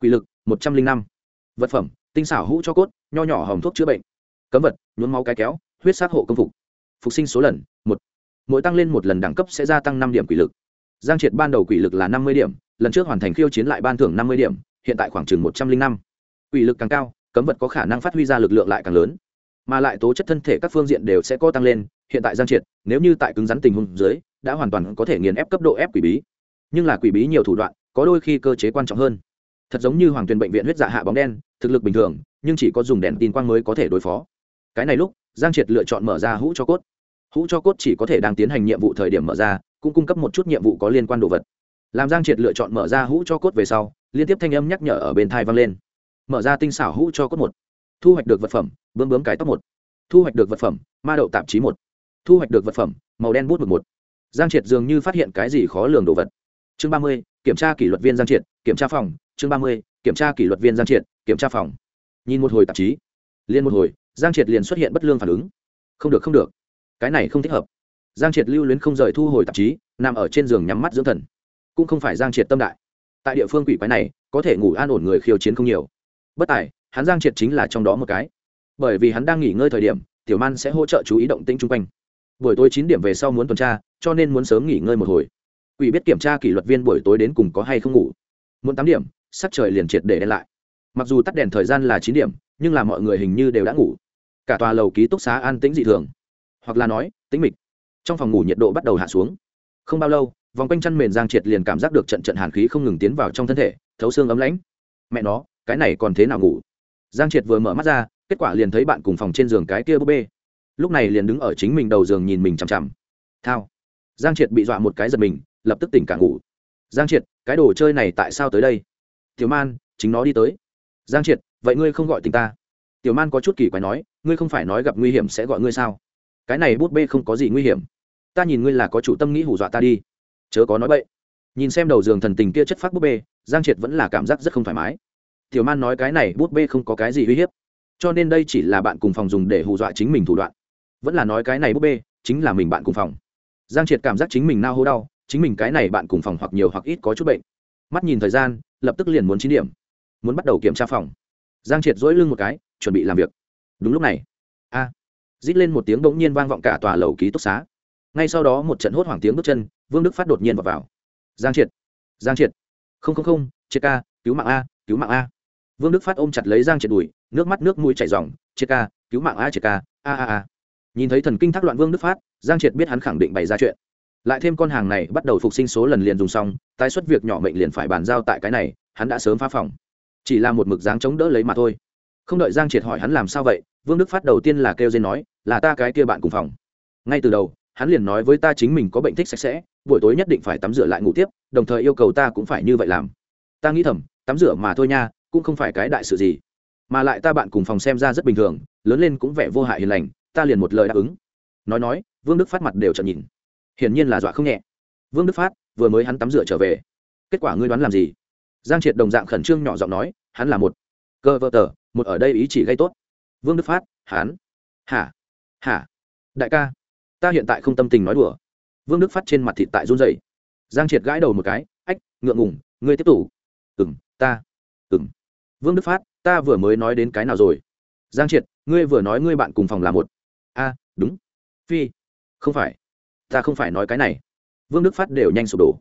Quỷ lực, một trăm linh năm. Vật phẩm, tinh xảo hũ cho cốt, nho nhỏ hồng thuốc chữa bệnh. Cấm vật, nhuốm máu cái kéo, huyết sát hộ công phục phục sinh số lần, một. Mỗi tăng lên một lần đẳng cấp sẽ gia tăng năm điểm quỷ lực. Giang triệt ban đầu quỷ lực là năm mươi điểm, lần trước hoàn thành khiêu chiến lại ban thưởng năm mươi điểm, hiện tại khoảng chừng một trăm linh năm. Quỷ lực càng cao, cấm vật có khả năng phát huy ra lực lượng lại càng lớn. Mà lại tố chất thân thể các phương diện đều sẽ có tăng lên, hiện tại giang triệt, nếu như tại cứng rắn tình huống dưới, đã hoàn toàn có thể nghiền ép cấp độ ép quỷ bí. Nhưng là quỷ bí nhiều thủ đoạn, có đôi khi cơ chế quan trọng hơn. Thật giống như hoàng tuyền bệnh viện huyết dạ hạ bóng đen, thực lực bình thường, nhưng chỉ có dùng đèn tin quang mới có thể đối phó. Cái này lúc, giang triệt lựa chọn mở ra hũ cho cốt hũ cho cốt chỉ có thể đang tiến hành nhiệm vụ thời điểm mở ra, cũng cung cấp một chút nhiệm vụ có liên quan đồ vật. Làm giang triệt lựa chọn mở ra hũ cho cốt về sau, liên tiếp thanh âm nhắc nhở ở bên thai vang lên. Mở ra tinh xảo hũ cho cốt một. Thu hoạch được vật phẩm, bướm bướm cái tóc một. Thu hoạch được vật phẩm, ma đậu tạp chí một. Thu hoạch được vật phẩm, màu đen bút mực một. Giang triệt dường như phát hiện cái gì khó lường đồ vật. Chương ba mươi, kiểm tra kỷ luật viên giang triệt, kiểm tra phòng. Chương ba mươi, kiểm tra kỷ luật viên giang triệt, kiểm tra phòng. Nhìn một hồi tạp chí. Liên một hồi, giang triệt liền xuất hiện bất lương phản ứng. Không được không được cái này không thích hợp. Giang triệt lưu luyến không rời thu hồi tạp chí, nằm ở trên giường nhắm mắt dưỡng thần. Cũng không phải giang triệt tâm đại. Tại địa phương quỷ quái này, có thể ngủ an ổn người khiêu chiến không nhiều. Bất tài, hắn giang triệt chính là trong đó một cái. Bởi vì hắn đang nghỉ ngơi thời điểm, tiểu man sẽ hỗ trợ chú ý động tĩnh chung quanh. Buổi tối chín điểm về sau muốn tuần tra, cho nên muốn sớm nghỉ ngơi một hồi. Quỷ biết kiểm tra kỷ luật viên buổi tối đến cùng có hay không ngủ. Muốn tám điểm, sắc trời liền triệt để đen lại. Mặc dù tắt đèn thời gian là chín điểm, nhưng là mọi người hình như đều đã ngủ. Cả tòa lầu ký túc xá an tĩnh dị thường hoặc là nói, tĩnh mịch. Trong phòng ngủ nhiệt độ bắt đầu hạ xuống. Không bao lâu, vòng quanh chăn mền giang triệt liền cảm giác được trận trận hàn khí không ngừng tiến vào trong thân thể, thấu xương ấm lãnh. Mẹ nó, cái này còn thế nào ngủ? Giang triệt vừa mở mắt ra, kết quả liền thấy bạn cùng phòng trên giường cái kia búp bê. Lúc này liền đứng ở chính mình đầu giường nhìn mình chằm chằm. Thao. Giang triệt bị dọa một cái giật mình, lập tức tỉnh cả ngủ. Giang triệt, cái đồ chơi này tại sao tới đây? Tiểu man, chính nó đi tới. Giang triệt, vậy ngươi không gọi tình ta? Tiểu man có chút kỳ quái nói, ngươi không phải nói gặp nguy hiểm sẽ gọi ngươi sao? Cái này bút bê không có gì nguy hiểm. Ta nhìn ngươi là có chủ tâm nghĩ hù dọa ta đi. Chớ có nói bậy. Nhìn xem đầu giường thần tình kia chất phát búp bê giang triệt vẫn là cảm giác rất không thoải mái. Tiểu man nói cái này bút bê không có cái gì uy hiếp. Cho nên đây chỉ là bạn cùng phòng dùng để hù dọa chính mình thủ đoạn. Vẫn là nói cái này bút bê chính là mình bạn cùng phòng. Giang triệt cảm giác chính mình nao hô đau chính mình cái này bạn cùng phòng hoặc nhiều hoặc ít có chút bệnh. Mắt nhìn thời gian lập tức liền muốn chín điểm. Muốn bắt đầu kiểm tra phòng. Giang triệt dỗi lưng một cái chuẩn bị làm việc. Đúng lúc này. A. à, rít lên một tiếng bỗng nhiên vang vọng cả tòa lầu ký túc xá. Ngay sau đó một trận hốt hoảng tiếng bước chân vương đức phát đột nhiên vào, vào. giang triệt! Giang triệt! Không không không triệt ca cứu mạng a cứu mạng a. Vương đức phát ôm chặt lấy giang triệt đùi nước mắt nước mũi chảy r triệt ca cứu mạng a triệt ca a a a. Nhìn thấy thần kinh thác loạn vương đức phát giang triệt biết hắn khẳng định bày ra chuyện. Lại thêm con hàng này bắt đầu phục sinh số lần liền dùng xong tái xuất việc nhỏ mệnh liền phải bàn giao tại cái này hắn đã sớm phá phòng. Chỉ là một mực dáng chống đỡ lấy mà thôi không đợi giang triệt hỏi hắn làm sao vậy, vương đức phát đầu tiên là kêu dên nói, là ta cái kia bạn cùng phòng. Ngay từ đầu, hắn liền nói với ta chính mình có bệnh thích sạch sẽ, buổi tối nhất định phải tắm rửa lại ngủ tiếp, đồng thời yêu cầu ta cũng phải như vậy làm. Ta nghĩ thầm, tắm rửa mà thôi nha, cũng không phải cái đại sự gì. Mà lại ta bạn cùng phòng xem ra rất bình thường, lớn lên cũng vẻ vô hại hiền lành, ta liền một lời đáp ứng. Nói nói, vương đức phát mặt đều chậm nhìn. Hiển nhiên là dọa không nhẹ. Vương đức phát, vừa mới hắn tắm rửa trở về. Kết quả ngươi đoán làm gì? Giang triệt đồng dạng khẩn trương nhỏ giọng nói, hắn là một cơ vợ tờ một ở đây ý chỉ gây tốt. Vương đức phát hắn hả? Hả? Đại ca, ta hiện tại không tâm tình nói đùa. Vương đức phát trên mặt thịt tại run dày giang triệt gãi đầu một cái, ách, ngượng ngủng ngươi tiếp tục. Ừng ta. Ừng vương đức phát, ta vừa mới nói đến cái nào rồi? Giang triệt, ngươi vừa nói ngươi bạn cùng phòng là một. A, đúng. Phi. Không phải. Ta không phải nói cái này. Vương đức phát đều nhanh sụp đổ.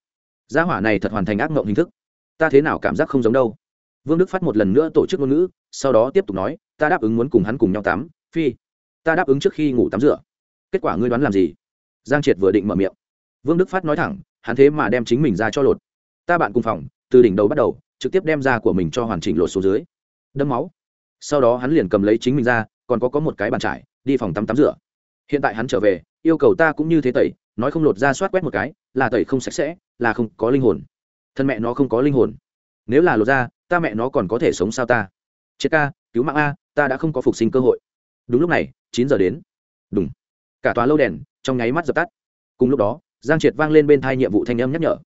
Gia hỏa này thật hoàn thành ác mộng hình thức. Ta thế nào cảm giác không giống đâu? Vương đức phát một lần nữa tổ chức ngôn ngữ, sau đó tiếp tục nói, ta đáp ứng muốn cùng hắn cùng nhau tắm, phi. Ta đáp ứng trước khi ngủ tắm rửa. Kết quả ngươi đoán làm gì? Giang triệt vừa định mở miệng. Vương đức phát nói thẳng, hắn thế mà đem chính mình ra cho lột. Ta bạn cùng phòng, từ đỉnh đầu bắt đầu, trực tiếp đem ra của mình cho hoàn chỉnh lột xuống dưới. Đâm máu. Sau đó hắn liền cầm lấy chính mình ra, còn có có một cái bàn trải, đi phòng tắm tắm rửa. Hiện tại hắn trở về, yêu cầu ta cũng như thế tẩy, nói không lột ra soát quét một cái, là tẩy không sạch sẽ, là không có linh hồn. Thân mẹ nó không có linh hồn nếu là lột ra ta mẹ nó còn có thể sống sao ta? Chết ca, cứu mạng a, ta đã không có phục sinh cơ hội. Đúng lúc này, chín giờ đến. Đúng cả tòa lâu đèn, trong nháy mắt dập tắt. Cùng lúc đó, giang triệt vang lên bên thai nhiệm vụ thanh âm nhắc nhở.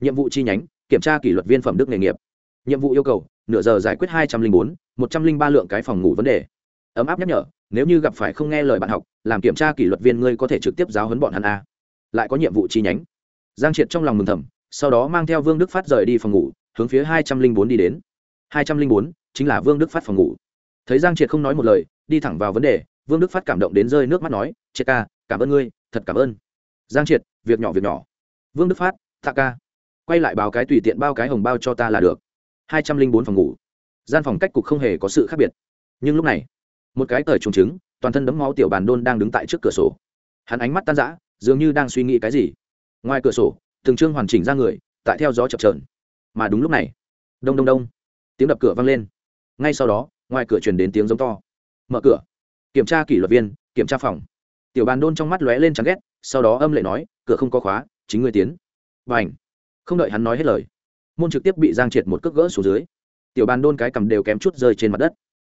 Nhiệm vụ chi nhánh, kiểm tra kỷ luật viên phẩm đức nghề nghiệp. Nhiệm vụ yêu cầu, nửa giờ giải quyết hai trăm linh bốn, một trăm linh ba lượng cái phòng ngủ vấn đề. Ấm áp nhắc nhở, nếu như gặp phải không nghe lời bạn học, làm kiểm tra kỷ luật viên ngươi có thể trực tiếp giáo huấn bọn hắn a. Lại có nhiệm vụ chi nhánh. Giang triệt trong lòng mừng thầm, sau đó mang theo vương đức phát rời đi phòng ngủ hướng phía hai trăm linh bốn đi đến. hai trăm linh bốn chính là vương đức phát phòng ngủ. Thấy giang triệt không nói một lời, đi thẳng vào vấn đề, vương đức phát cảm động đến rơi nước mắt nói, triệt ca, cảm ơn ngươi, thật cảm ơn. Giang triệt, việc nhỏ việc nhỏ. Vương đức phát, tạ ca. Quay lại báo cái tùy tiện bao cái hồng bao cho ta là được. hai trăm linh bốn phòng ngủ. Gian phòng cách cục không hề có sự khác biệt. Nhưng lúc này, một cái tời trùng trứng, toàn thân đấm máu tiểu bàn đôn đang đứng tại trước cửa sổ. Hắn ánh mắt tan rã, dường như đang suy nghĩ cái gì. Ngoài cửa sổ, từng trương hoàn chỉnh ra người, tại theo gió chập trờn mà đúng lúc này, đông đông đông, tiếng đập cửa vang lên. Ngay sau đó, ngoài cửa truyền đến tiếng giống to. Mở cửa. Kiểm tra kỷ luật viên, kiểm tra phòng. Tiểu bàn đôn trong mắt lóe lên chán ghét, sau đó âm lệ nói, cửa không có khóa, chính ngươi tiến. Và ảnh không đợi hắn nói hết lời, môn trực tiếp bị giang triệt một cước gỡ xuống dưới. Tiểu bàn đôn cái cầm đều kém chút rơi trên mặt đất.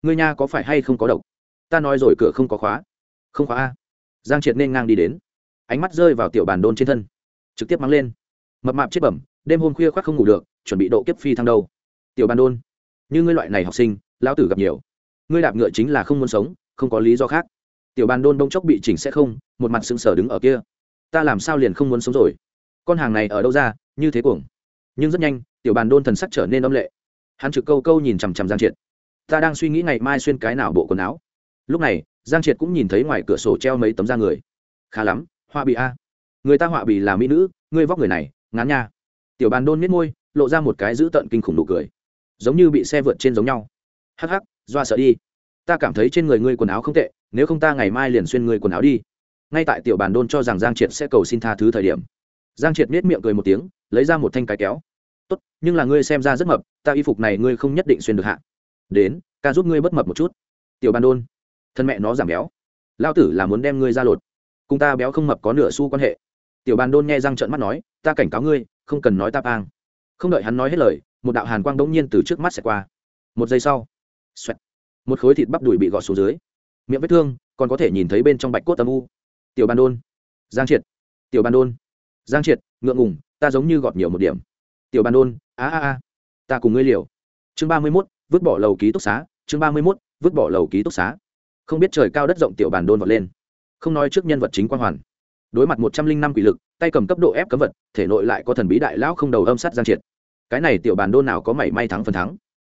Ngươi nha, có phải hay không có độc? Ta nói rồi cửa không có khóa. Không khóa a. Giang triệt nên ngang đi đến. Ánh mắt rơi vào tiểu bàn đôn trên thân. Trực tiếp mắng lên. Mập mạp chết bẩm đêm hôm khuya khoác không ngủ được, chuẩn bị độ kiếp phi thăng đâu. Tiểu bàn đôn, như ngươi loại này học sinh, lão tử gặp nhiều. Ngươi đạp ngựa chính là không muốn sống, không có lý do khác. Tiểu bàn đôn bông chốc bị chỉnh sẽ không, một mặt sững sờ đứng ở kia. Ta làm sao liền không muốn sống rồi? Con hàng này ở đâu ra, như thế cuồng? Nhưng rất nhanh, tiểu bàn đôn thần sắc trở nên âm lệ. Hắn trực câu câu nhìn chằm chằm giang triệt. Ta đang suy nghĩ ngày mai xuyên cái nào bộ quần áo. Lúc này, giang triệt cũng nhìn thấy ngoài cửa sổ treo mấy tấm da người. Khá lắm, họa bị a. Người ta họa bị là mỹ nữ, ngươi vóc người này ngán nha tiểu bàn đôn miết môi, lộ ra một cái dữ tợn kinh khủng nụ cười. Giống như bị xe vượt trên giống nhau. Hắc hắc, doa sợ đi. Ta cảm thấy trên người ngươi quần áo không tệ, nếu không ta ngày mai liền xuyên người quần áo đi. Ngay tại tiểu bàn đôn cho rằng giang triệt sẽ cầu xin tha thứ thời điểm, giang triệt nết miệng cười một tiếng, lấy ra một thanh cái kéo. Tốt, nhưng là ngươi xem ra rất mập, ta y phục này ngươi không nhất định xuyên được hạ. Đến, ca giúp ngươi bất mập một chút. Tiểu bàn đôn, thân mẹ nó giảm béo. Lao tử là muốn đem ngươi ra lột. Cùng ta béo không mập có nửa xu quan hệ. Tiểu bàn đôn nghe răng trợn mắt nói, ta cảnh cáo ngươi không cần nói tạp ang không đợi hắn nói hết lời một đạo hàn quang đống nhiên từ trước mắt sẽ qua. Một giây sau xoẹt, một khối thịt bắp đùi bị gọt xuống dưới. Miệng vết thương còn có thể nhìn thấy bên trong bạch cốt âm u. Tiểu ban đôn giang triệt tiểu ban đôn giang triệt ngượng ngùng ta giống như gọt nhiều một điểm. Tiểu ban đôn a a a ta cùng ngươi liều. Chương ba mươi mốt vứt bỏ lầu ký túc xá chương ba mươi mốt vứt bỏ lầu ký túc xá. Không biết trời cao đất rộng tiểu bàn đôn vọt lên. Không nói trước nhân vật chính quang hoàn đối mặt một trăm linh năm quỷ lực, tay cầm cấp độ ép cấm vật, thể nội lại có thần bí đại lão không đầu âm sát giang triệt. Cái này tiểu bàn đôn nào có mảy may thắng phần thắng?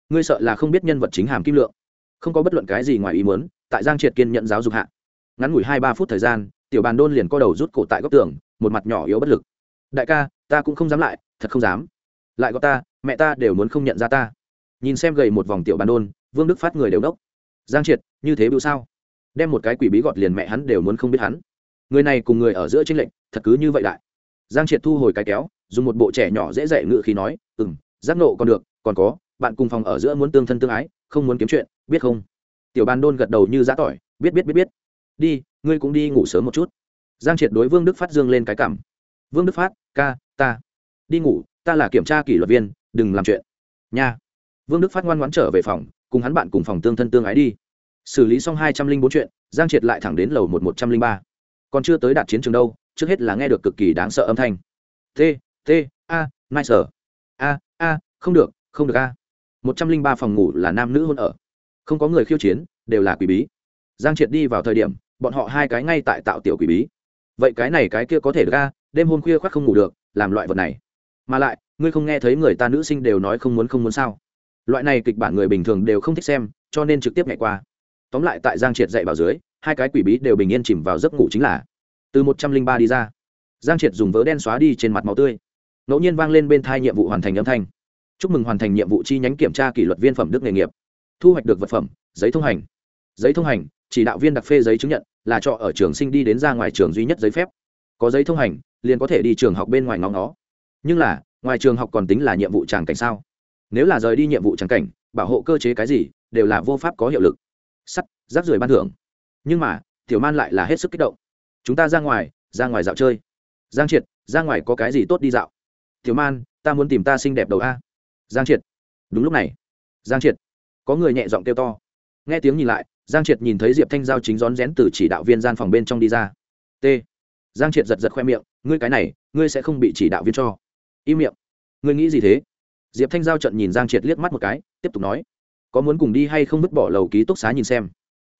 Ngươi sợ là không biết nhân vật chính hàm kim lượng. Không có bất luận cái gì ngoài ý muốn, tại giang triệt kiên nhận giáo dục hạ. Ngắn ngủi hai ba phút thời gian, tiểu bàn đôn liền co đầu rút cổ tại góc tường, một mặt nhỏ yếu bất lực. Đại ca, ta cũng không dám lại, thật không dám. Lại có ta, mẹ ta đều muốn không nhận ra ta. Nhìn xem gầy một vòng tiểu bàn đôn, vương đức phát người đều đốc. Giang triệt, như thế bưu sao? Đem một cái quỷ bí gọt liền mẹ hắn đều muốn không biết hắn người này cùng người ở giữa tranh lệnh thật cứ như vậy đại giang triệt thu hồi cái kéo, dùng một bộ trẻ nhỏ dễ dạy ngự khí nói ừ m giác nộ còn được, còn có, bạn cùng phòng ở giữa muốn tương thân tương ái, không muốn kiếm chuyện, biết không? Tiểu bàn đôn gật đầu như giã tỏi, biết biết biết biết. Đi, ngươi cũng đi ngủ sớm một chút. Giang triệt đối vương đức phát dương lên cái cảm. Vương đức phát, ca, ta. Đi ngủ, ta là kiểm tra kỷ luật viên, đừng làm chuyện. Nha. Vương đức phát ngoan ngoãn trở về phòng, cùng hắn bạn cùng phòng tương thân tương ái đi. Xử lý xong hai trăm linh bốn chuyện, giang triệt lại thẳng đến lầu một một trăm linh ba còn chưa tới đạt chiến trường đâu, trước hết là nghe được cực kỳ đáng sợ âm thanh. T t, a nice a a, không được không được a. Một trăm linh ba phòng ngủ là nam nữ hôn ở. Không có người khiêu chiến, đều là quỷ bí. Giang triệt đi vào thời điểm, bọn họ hai cái ngay tại tạo tiểu quỷ bí. Vậy cái này cái kia có thể được a, đêm hôm khuya khoác không ngủ được, làm loại vật này. Mà lại, ngươi không nghe thấy người ta nữ sinh đều nói không muốn không muốn sao? Loại này kịch bản người bình thường đều không thích xem, cho nên trực tiếp nhảy qua. Tóm lại tại giang triệt dậy vào dưới hai cái quỷ bí đều bình yên chìm vào giấc ngủ chính là. Từ một trăm linh ba đi ra, giang triệt dùng vớ đen xóa đi trên mặt máu tươi. Ngẫu nhiên vang lên bên thai nhiệm vụ hoàn thành âm thanh. Chúc mừng hoàn thành nhiệm vụ chi nhánh kiểm tra kỷ luật viên phẩm đức nghề nghiệp. Thu hoạch được vật phẩm, giấy thông hành. Giấy thông hành, chỉ đạo viên đặc phê giấy chứng nhận, là trọ ở trường sinh đi đến ra ngoài trường duy nhất giấy phép. Có giấy thông hành, liền có thể đi trường học bên ngoài ngóng nó nhưng là, ngoài trường học còn tính là nhiệm vụ tràng cảnh sao? Nếu là rời đi nhiệm vụ tràng cảnh, bảo hộ cơ chế cái gì, đều là vô pháp có hiệu lực. Sắt, rác rưởi ban thưởng nhưng mà, tiểu man lại là hết sức kích động. Chúng ta ra ngoài ra ngoài dạo chơi. Giang triệt, ra ngoài có cái gì tốt đi dạo? Tiểu man, ta muốn tìm ta xinh đẹp đầu a. Giang triệt. Đúng lúc này. Giang triệt. Có người nhẹ giọng kêu to. Nghe tiếng nhìn lại, giang triệt nhìn thấy diệp thanh giao chính rón rén từ chỉ đạo viên gian phòng bên trong đi ra. T. Giang triệt giật giật khoe miệng, ngươi cái này, ngươi sẽ không bị chỉ đạo viên cho. Im miệng. Ngươi nghĩ gì thế? Diệp thanh giao trận nhìn giang triệt liếc mắt một cái, tiếp tục nói. Có muốn cùng đi hay không vứt bỏ lầu ký túc xá nhìn xem?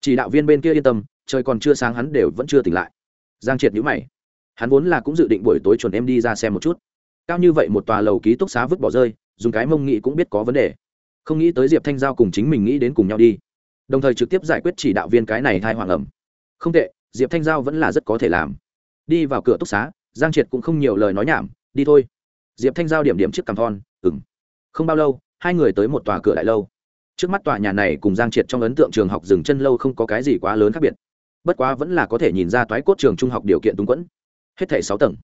Chỉ đạo viên bên kia yên tâm, trời còn chưa sáng hắn đều vẫn chưa tỉnh lại. Giang triệt nhữ mày. Hắn vốn là cũng dự định buổi tối chuẩn em đi ra xem một chút. Cao như vậy một tòa lầu ký túc xá vứt bỏ rơi, dùng cái mông nghị cũng biết có vấn đề. Không nghĩ tới diệp thanh giao cùng chính mình nghĩ đến cùng nhau đi. Đồng thời trực tiếp giải quyết chỉ đạo viên cái này thai hoàng ẩm. Không tệ, diệp thanh giao vẫn là rất có thể làm. Đi vào cửa túc xá, giang triệt cũng không nhiều lời nói nhảm, đi thôi. Diệp thanh giao điểm điểm chiếc cằm thon ừng không bao lâu, hai người tới một tòa cửa đại lâu trước mắt tòa nhà này cùng giang triệt trong ấn tượng trường học dừng chân lâu không có cái gì quá lớn khác biệt. Bất quá vẫn là có thể nhìn ra toái cốt trường trung học điều kiện túng quẫn. Hết thảy sáu tầng.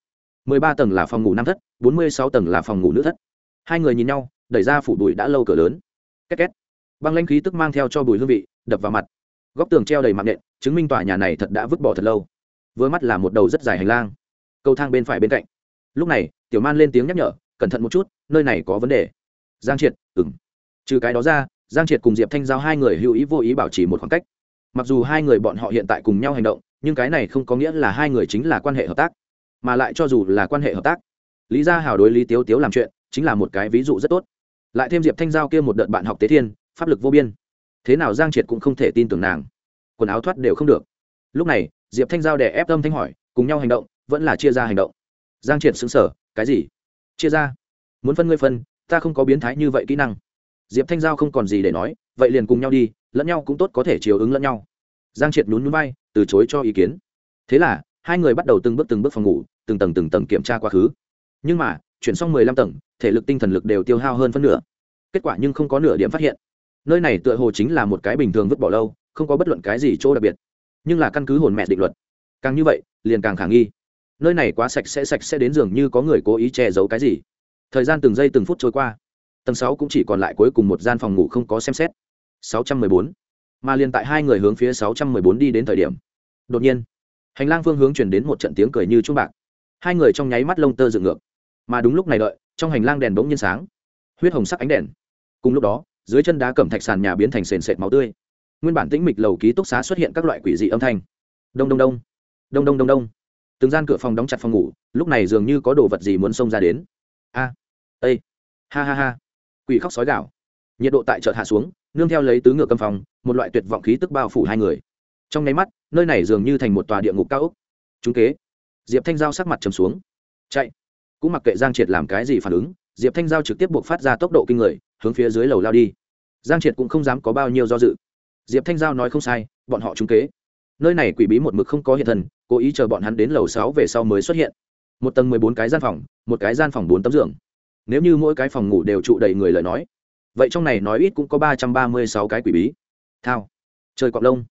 Mười ba tầng là phòng ngủ nam thất, bốn mươi sáu tầng là phòng ngủ nữ thất. Hai người nhìn nhau, đẩy ra phủ bụi đã lâu cửa lớn. Két két. Băng lanh khí tức mang theo cho bùi hương vị, đập vào mặt. Góc tường treo đầy mạng nện, chứng minh tòa nhà này thật đã vứt bỏ thật lâu. Vừa mắt là một đầu rất dài hành lang. Cầu thang bên phải bên cạnh. Lúc này, tiểu man lên tiếng nhắc nhở, cẩn thận một chút, nơi này có vấn đề. Giang triệt ừng trừ cái đó ra giang triệt cùng diệp thanh giao hai người hữu ý vô ý bảo trì một khoảng cách. Mặc dù hai người bọn họ hiện tại cùng nhau hành động, nhưng cái này không có nghĩa là hai người chính là quan hệ hợp tác, mà lại cho dù là quan hệ hợp tác, lý gia hào đối lý tiếu tiếu làm chuyện chính là một cái ví dụ rất tốt. Lại thêm diệp thanh giao kia một đợt bạn học tế thiên, pháp lực vô biên. Thế nào giang triệt cũng không thể tin tưởng nàng. Quần áo thoát đều không được. Lúc này, diệp thanh giao đè ép tâm thanh hỏi, cùng nhau hành động, vẫn là chia ra hành động. Giang triệt xứng sở cái gì? Chia ra. Muốn phân ngươi phân, ta không có biến thái như vậy kỹ năng diệp thanh giao không còn gì để nói, vậy liền cùng nhau đi, lẫn nhau cũng tốt có thể chiều ứng lẫn nhau. Giang triệt nhún nhún vai, từ chối cho ý kiến. Thế là, hai người bắt đầu từng bước từng bước phòng ngủ, từng tầng từng tầng kiểm tra quá khứ. Nhưng mà, chuyển xong mười lăm tầng, thể lực tinh thần lực đều tiêu hao hơn phân nửa. Kết quả nhưng không có nửa điểm phát hiện. Nơi này tựa hồ chính là một cái bình thường vứt bỏ lâu, không có bất luận cái gì chỗ đặc biệt. Nhưng là căn cứ hồn mẹ định luật. Càng như vậy, liền càng khả nghi. Nơi này quá sạch sẽ sạch sẽ đến dường như có người cố ý che giấu cái gì. Thời gian từng giây từng phút trôi qua tầng sáu cũng chỉ còn lại cuối cùng một gian phòng ngủ không có xem xét. sáu trăm mười bốn. Mà liền tại hai người hướng phía sáu trăm mười bốn đi đến thời điểm, đột nhiên, hành lang phương hướng chuyển đến một trận tiếng cười như chuông bạc. Hai người trong nháy mắt lông tơ dựng ngược. Mà đúng lúc này đợi, trong hành lang đèn bỗng nhiên sáng, huyết hồng sắc ánh đèn. Cùng lúc đó, dưới chân đá cẩm thạch sàn nhà biến thành sền sệt máu tươi. Nguyên bản tĩnh mịch lầu ký túc xá xuất hiện các loại quỷ dị âm thanh. Đông đông đông đông đông đông đông. Từng gian cửa phòng đóng chặt phòng ngủ, lúc này dường như có đồ vật gì muốn xông ra đến. A ây ha ha ha quỷ khóc sói gạo nhiệt độ tại chợt hạ xuống, nương theo lấy tứ ngựa cầm phòng một loại tuyệt vọng khí tức bao phủ hai người. Trong nháy mắt, nơi này dường như thành một tòa địa ngục cao ốc. Chúng kế. Diệp thanh giao sắc mặt trầm xuống. Chạy. Cũng mặc kệ giang triệt làm cái gì phản ứng, diệp thanh giao trực tiếp buộc phát ra tốc độ kinh người, hướng phía dưới lầu lao đi. Giang triệt cũng không dám có bao nhiêu do dự. Diệp thanh giao nói không sai, bọn họ trúng kế. Nơi này quỷ bí một mực không có hiện thần, cố ý chờ bọn hắn đến lầu sáu về sau mới xuất hiện. Một tầng mười bốn cái gian phòng, một cái gian phòng bốn tấm giường nếu như mỗi cái phòng ngủ đều trụ đầy người lời nói, vậy trong này nói ít cũng có ba trăm ba mươi sáu cái quỷ bí. Thao. Trời cọp lông.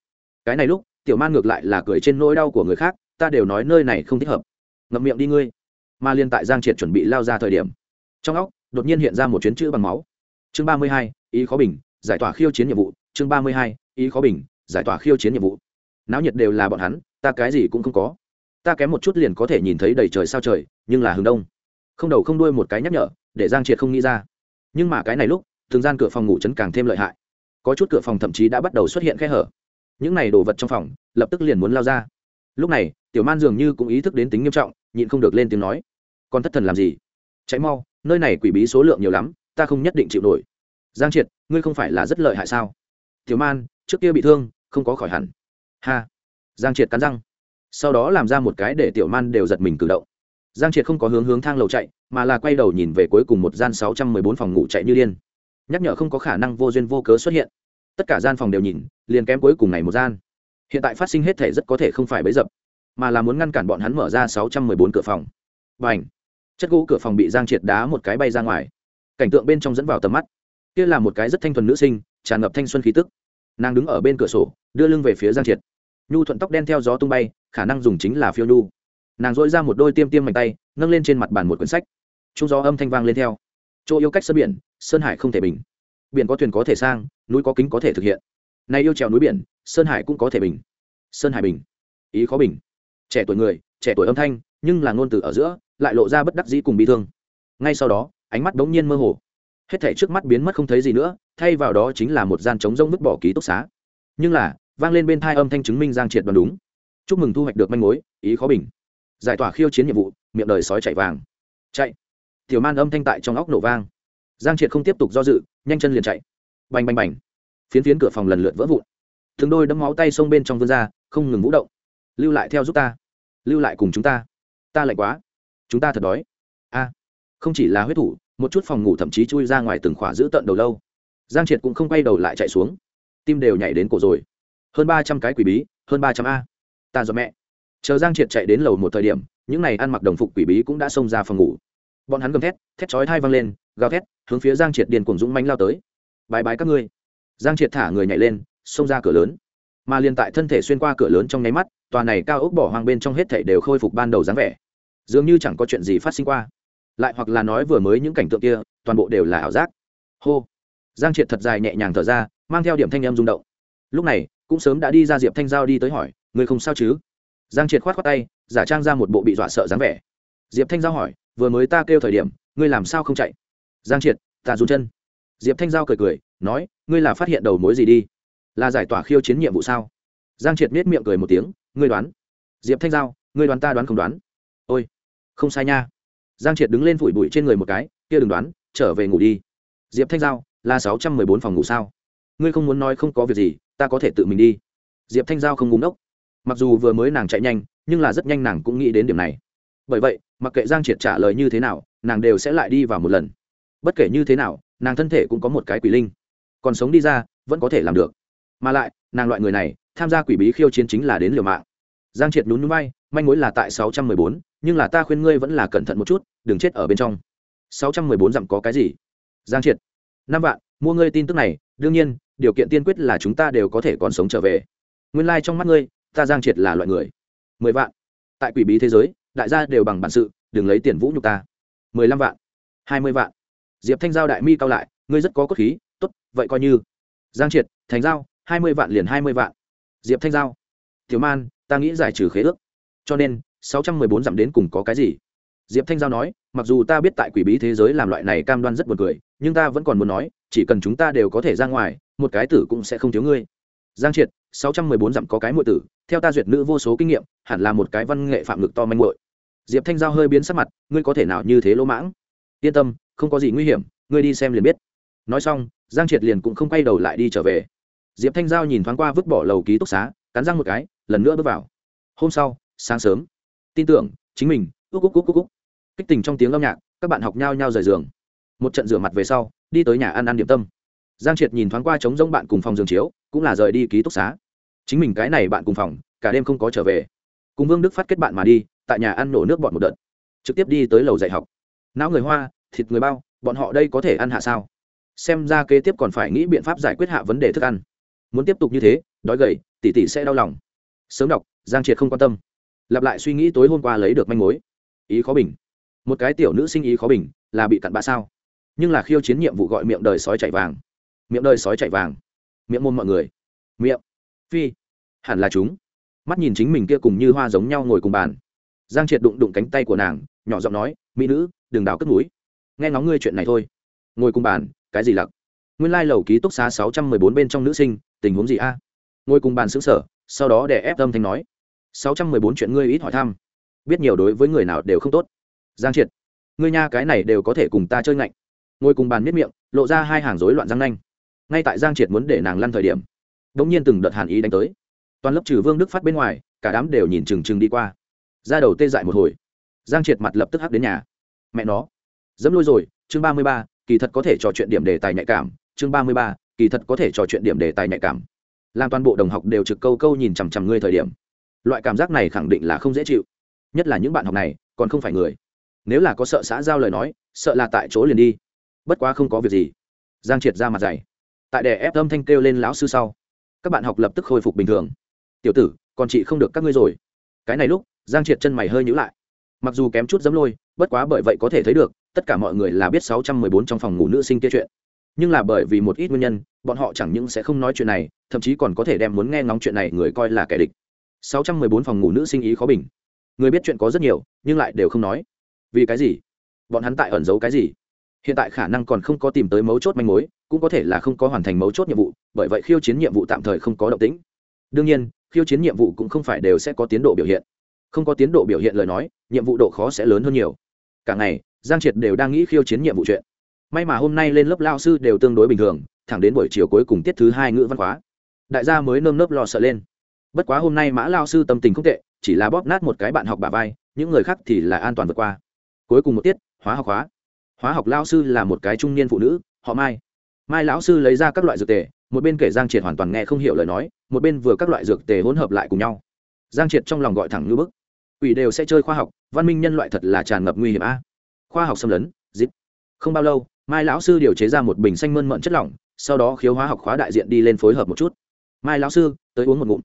Cái này lúc, tiểu man ngược lại là cười trên nỗi đau của người khác, ta đều nói nơi này không thích hợp. Ngậm miệng đi ngươi. Mà liên tại giang triệt chuẩn bị lao ra thời điểm, trong óc, đột nhiên hiện ra một chuyến chữ bằng máu. Chương ba mươi hai, ý khó bình, giải tỏa khiêu chiến nhiệm vụ. Chương ba mươi hai, ý khó bình, giải tỏa khiêu chiến nhiệm vụ. Náo nhiệt đều là bọn hắn, ta cái gì cũng không có. Ta kém một chút liền có thể nhìn thấy đầy trời sao trời, nhưng là hướng đông. Không đầu không đuôi một cái nhắc nhở để giang triệt không nghĩ ra. Nhưng mà cái này lúc, thường gian cửa phòng ngủ chấn càng thêm lợi hại. Có chút cửa phòng thậm chí đã bắt đầu xuất hiện khe hở. Những này đồ vật trong phòng, lập tức liền muốn lao ra. Lúc này, tiểu man dường như cũng ý thức đến tính nghiêm trọng, nhịn không được lên tiếng nói. Con thất thần làm gì? Cháy mau, nơi này quỷ bí số lượng nhiều lắm, ta không nhất định chịu nổi. Giang triệt, ngươi không phải là rất lợi hại sao? Tiểu man, trước kia bị thương, không có khỏi hẳn. Ha! Giang triệt cắn răng. Sau đó làm ra một cái để tiểu man đều giật mình cử động giang triệt không có hướng hướng thang lầu chạy, mà là quay đầu nhìn về cuối cùng một gian sáu trăm mười bốn phòng ngủ chạy như điên. Nhắc nhở không có khả năng vô duyên vô cớ xuất hiện. Tất cả gian phòng đều nhìn, liền kém cuối cùng này một gian. Hiện tại phát sinh hết thể rất có thể không phải bấy dập, mà là muốn ngăn cản bọn hắn mở ra sáu trăm mười bốn cửa phòng. Và chất gỗ cửa phòng bị giang triệt đá một cái bay ra ngoài. Cảnh tượng bên trong dẫn vào tầm mắt. Kia là một cái rất thanh thuần nữ sinh, tràn ngập thanh xuân khí tức. Nàng đứng ở bên cửa sổ, đưa lưng về phía giang triệt. Nhu thuận tóc đen theo gió tung bay, khả năng dùng chính là phiêu nhu nàng dội ra một đôi tiêm tiêm mạnh tay, nâng lên trên mặt bàn một quyển sách. Trung gió âm thanh vang lên theo. Chỗ yêu cách sân biển, sơn hải không thể bình. Biển có thuyền có thể sang, núi có kính có thể thực hiện. Nay yêu trèo núi biển, sơn hải cũng có thể bình. Sơn hải bình. Ý khó bình. Trẻ tuổi người, trẻ tuổi âm thanh, nhưng là ngôn từ ở giữa, lại lộ ra bất đắc dĩ cùng bị thương. Ngay sau đó, ánh mắt bỗng nhiên mơ hồ. Hết thảy trước mắt biến mất không thấy gì nữa, thay vào đó chính là một gian trống rông vứt bỏ ký túc xá. Nhưng là, vang lên bên thai âm thanh chứng minh giang triệt đoán đúng. Chúc mừng thu hoạch được manh mối, ý khó bình giải tỏa khiêu chiến nhiệm vụ, miệng đời sói chạy vàng. Chạy. Tiểu man âm thanh tại trong óc nổ vang. Giang triệt không tiếp tục do dự, nhanh chân liền chạy. Bành bành bành. Phiến phiến cửa phòng lần lượt vỡ vụn. Thường đôi đấm máu tay xông bên trong vươn ra, không ngừng vũ động. Lưu lại theo giúp ta. Lưu lại cùng chúng ta. Ta lạnh quá. Chúng ta thật đói. A. Không chỉ là huyết thủ, một chút phòng ngủ thậm chí chui ra ngoài từng khỏa giữ tận đầu lâu. Giang triệt cũng không quay đầu lại chạy xuống. Tim đều nhảy đến cổ rồi. Hơn ba trăm cái quỷ bí, hơn ba trăm a. Ta do mẹ chờ giang triệt chạy đến lầu một thời điểm, những n à y ăn mặc đồng phục quỷ bí cũng đã xông ra phòng ngủ. Bọn hắn gầm thét thét chói thai văng lên, gào thét, hướng phía giang triệt điền cuồng dũng manh lao tới. Bãi bái các ngươi. Giang triệt thả người nhảy lên, xông ra cửa lớn. Mà liền tại thân thể xuyên qua cửa lớn trong nháy mắt, tòa này cao ốc bỏ hoang bên trong hết thảy đều khôi phục ban đầu dáng vẻ. Dường như chẳng có chuyện gì phát sinh qua. Lại hoặc là nói vừa mới những cảnh tượng kia, toàn bộ đều là ảo giác. Hô. Giang triệt thật dài nhẹ nhàng thở ra, mang theo điểm thanh em rung động. Lúc này, cũng sớm đã đi ra diệp thanh giao đi tới hỏi người không sao chứ? Giang triệt khoát khoát tay, giả trang ra một bộ bị dọa sợ dáng vẻ. Diệp thanh giao hỏi, vừa mới ta kêu thời điểm, ngươi làm sao không chạy? Giang triệt, ta rút chân. Diệp thanh giao cười cười, nói, ngươi là phát hiện đầu mối gì đi? Là giải tỏa khiêu chiến nhiệm vụ sao? Giang triệt miết miệng cười một tiếng, ngươi đoán. Diệp thanh giao, ngươi đoán ta đoán không đoán? Ôi, không sai nha. Giang triệt đứng lên phủi bụi trên người một cái, kia đừng đoán, trở về ngủ đi. Diệp thanh giao, là sáu trăm mười bốn phòng ngủ sao? Ngươi không muốn nói không có việc gì, ta có thể tự mình đi. Diệp thanh giao không ngúng ốc mặc dù vừa mới nàng chạy nhanh, nhưng là rất nhanh nàng cũng nghĩ đến điểm này. Bởi vậy, mặc kệ giang triệt trả lời như thế nào, nàng đều sẽ lại đi vào một lần. Bất kể như thế nào, nàng thân thể cũng có một cái quỷ linh. Còn sống đi ra, vẫn có thể làm được. Mà lại, nàng loại người này, tham gia quỷ bí khiêu chiến chính là đến liều mạng. Giang triệt nhún núi bay manh mối là tại sáu trăm mười bốn, nhưng là ta khuyên ngươi vẫn là cẩn thận một chút, đừng chết ở bên trong. sáu trăm mười bốn dặm có cái gì? Giang triệt. Năm vạn, mua ngươi tin tức này, đương nhiên, điều kiện tiên quyết là chúng ta đều có thể còn sống trở về. Nguyên lai、like、trong mắt ngươi ta giang triệt là loại người. Mười vạn. Tại quỷ bí thế giới, đại gia đều bằng bản sự, đừng lấy tiền vũ nhục ta. Mười lăm vạn. Hai mươi vạn. Diệp thanh giao đại mi cao lại, ngươi rất có cốt khí t ố t vậy coi như. Giang triệt, thành giao, hai mươi vạn liền hai mươi vạn. Diệp thanh giao. Tiểu man, ta nghĩ giải trừ khế ước. Cho nên, sáu trăm mười bốn dặm đến cùng có cái gì? Diệp thanh giao nói, mặc dù ta biết tại quỷ bí thế giới làm loại này cam đoan rất buồn cười, nhưng ta vẫn còn muốn nói, chỉ cần chúng ta đều có thể ra ngoài, một cái tử cũng sẽ không thiếu ngươi giang triệt, sáu trăm mười bốn dặm có cái muội tử, theo ta duyệt nữ vô số kinh nghiệm, hẳn là một cái văn nghệ phạm ngực to manh muội. Diệp thanh giao hơi biến sắc mặt, ngươi có thể nào như thế lỗ mãng? Yên tâm, không có gì nguy hiểm, ngươi đi xem liền biết. Nói xong, giang triệt liền cũng không quay đầu lại đi trở về. Diệp thanh giao nhìn thoáng qua vứt bỏ lầu ký túc xá, cắn răng một cái, lần nữa bước vào. Hôm sau, sáng sớm, tin tưởng, chính mình, úc úc úc úc úc. Kích tình trong tiếng âm nhạc, các bạn học nhau nhau rời giường. Một trận rửa mặt về sau, đi tới nhà ăn ăn điểm tâm giang triệt nhìn thoáng qua trống rỗng bạn cùng phòng giường chiếu, cũng là rời đi ký túc xá. Chính mình cái này bạn cùng phòng, cả đêm không có trở về. Cùng vương đức phát kết bạn mà đi, tại nhà ăn nổ nước bọn một đợt. Trực tiếp đi tới lầu dạy học. Não người hoa, thịt người bao, bọn họ đây có thể ăn hạ sao? Xem ra kế tiếp còn phải nghĩ biện pháp giải quyết hạ vấn đề thức ăn. Muốn tiếp tục như thế, đói gầy tỷ tỷ sẽ đau lòng. Sớm đọc, giang triệt không quan tâm. Lặp lại suy nghĩ tối hôm qua lấy được manh mối. Ý khó bình. Một cái tiểu nữ sinh ý khó bình, là bị cặn bã sao? Nhưng là khiêu chiến nhiệm vụ gọi miệng đời sói chạy vàng miệng đời sói chạy vàng. Miệng môn mọi người. Miệng. Phi. Hẳn là chúng. Mắt nhìn chính mình kia cùng như hoa giống nhau ngồi cùng bàn. Giang triệt đụng đụng cánh tay của nàng, nhỏ giọng nói, mỹ nữ, đừng đào cất núi nghe ngóng ngươi chuyện này thôi. Ngồi cùng bàn, cái gì lặc? Nguyên lai lầu ký túc xá sáu trăm mười bốn bên trong nữ sinh, tình huống gì a? Ngồi cùng bàn xứng sở sau đó để ép tâm thanh nói, sáu trăm mười bốn chuyện ngươi ít hỏi thăm. Biết nhiều đối với người nào đều không tốt. Giang triệt, ngươi nha, cái này đều có thể cùng ta chơi ngạnh. Ngồi cùng bàn miết miệng, lộ ra hai hàng rối loạn răng nanh ngay tại giang triệt muốn để nàng lăn thời điểm đ ỗ n g nhiên từng đợt hàn ý đánh tới. Toàn lớp trừ vương đức phát bên ngoài, cả đám đều nhìn trừng trừng đi qua. Ra đầu tê dại một hồi, giang triệt mặt lập tức hắc đến nhà. Mẹ nó, dẫm lôi rồi, chương ba mươi ba, kỳ thật có thể trò chuyện điểm đề tài nhạy cảm, chương ba mươi ba, kỳ thật có thể trò chuyện điểm đề tài nhạy cảm. Làm toàn bộ đồng học đều trực câu câu nhìn chằm chằm ngươi thời điểm, loại cảm giác này khẳng định là không dễ chịu. Nhất là những bạn học này, còn không phải người. Nếu là có sợ xã giao lời nói, sợ là tại chỗ liền đi. Bất quá không có việc gì. Giang triệt ra mặt dày tại đè ép âm thanh kêu lên lão sư sau, các bạn học lập tức khôi phục bình thường. Tiểu tử, còn chị không được các ngươi rồi. Cái này lúc, giang triệt chân mày hơi nhữ lại. Mặc dù kém chút dấm lôi, bất quá bởi vậy có thể thấy được, tất cả mọi người là biết sáu trăm mười bốn trong phòng ngủ nữ sinh kia chuyện. Nhưng là bởi vì một ít nguyên nhân, bọn họ chẳng những sẽ không nói chuyện này, thậm chí còn có thể đem muốn nghe ngóng chuyện này người coi là kẻ địch. 614 phòng ngủ nữ sinh ý khó bình. Người biết chuyện có rất nhiều, nhưng lại đều không nói. Vì cái gì? Bọn hắn tại ẩn giấu cái gì? Hiện tại khả năng còn không có tìm tới mấu chốt manh mối cũng có thể là không có hoàn thành mấu chốt nhiệm vụ, bởi vậy khiêu chiến nhiệm vụ tạm thời không có động tĩnh. Đương nhiên, khiêu chiến nhiệm vụ cũng không phải đều sẽ có tiến độ biểu hiện. Không có tiến độ biểu hiện lời nói, nhiệm vụ độ khó sẽ lớn hơn nhiều. Cả ngày, giang triệt đều đang nghĩ khiêu chiến nhiệm vụ chuyện. May mà hôm nay lên lớp lao sư đều tương đối bình thường, thẳng đến buổi chiều cuối cùng tiết thứ hai ngữ văn khóa. Đại gia mới nơm nớp lo sợ lên. Bất quá hôm nay mã lao sư tâm tình không tệ, chỉ là bóp nát một cái bạn học bà vai, những người khác thì là an toàn vượt qua. Cuối cùng một tiết, hóa học hóa hóa học lao sư là một cái trung niên phụ nữ, họ mai mai lão sư lấy ra các loại dược tề, một bên kể giang triệt hoàn toàn nghe không hiểu lời nói, một bên vừa các loại dược tề hỗn hợp lại cùng nhau. Giang triệt trong lòng gọi thẳng như bức. Ủy đều sẽ chơi khoa học, văn minh nhân loại thật là tràn ngập nguy hiểm a. Khoa học xâm lấn, dịp. Không bao lâu, mai lão sư điều chế ra một bình xanh mơn mận chất lỏng, sau đó khiếu hóa học khóa đại diện đi lên phối hợp một chút. Mai lão sư, tới uống một ngụm.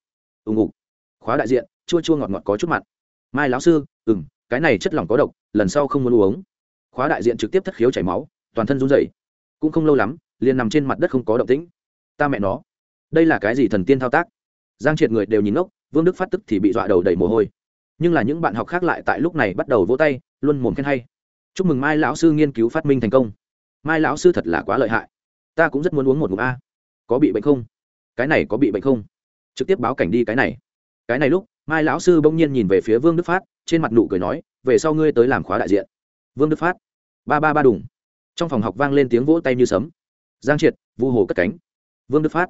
Ù ngụ khóa đại diện, chua chua ngọt ngọt có chút mặn. Mai lão sư ừ m cái này chất lỏng có độc, lần sau không muốn uống. Khóa đại diện trực tiếp thất khiếu chảy máu, toàn thân run rẩy. Cũng không lâu lắm liền nằm trên mặt đất không có động tĩnh. Ta mẹ nó, đây là cái gì thần tiên thao tác? Giang triệt người đều nhìn ngốc, vương đức phát tức thì bị dọa đầu đầy mồ hôi. Nhưng là những bạn học khác lại tại lúc này bắt đầu vỗ tay, luôn mồm khen hay. Chúc mừng mai lão sư nghiên cứu phát minh thành công. Mai lão sư thật là quá lợi hại. Ta cũng rất muốn uống một ngụm a. Có bị bệnh không? Cái này có bị bệnh không? Trực tiếp báo cảnh đi cái này. Cái này lúc, mai lão sư bỗng nhiên nhìn về phía vương đức phát, trên mặt nụ cười nói, về sau ngươi tới làm khóa đại diện. Vương đức phát, ba ba ba đùng. Trong phòng học vang lên tiếng vỗ tay như sấm giang triệt, vu hồ cất cánh. Vương đức phát,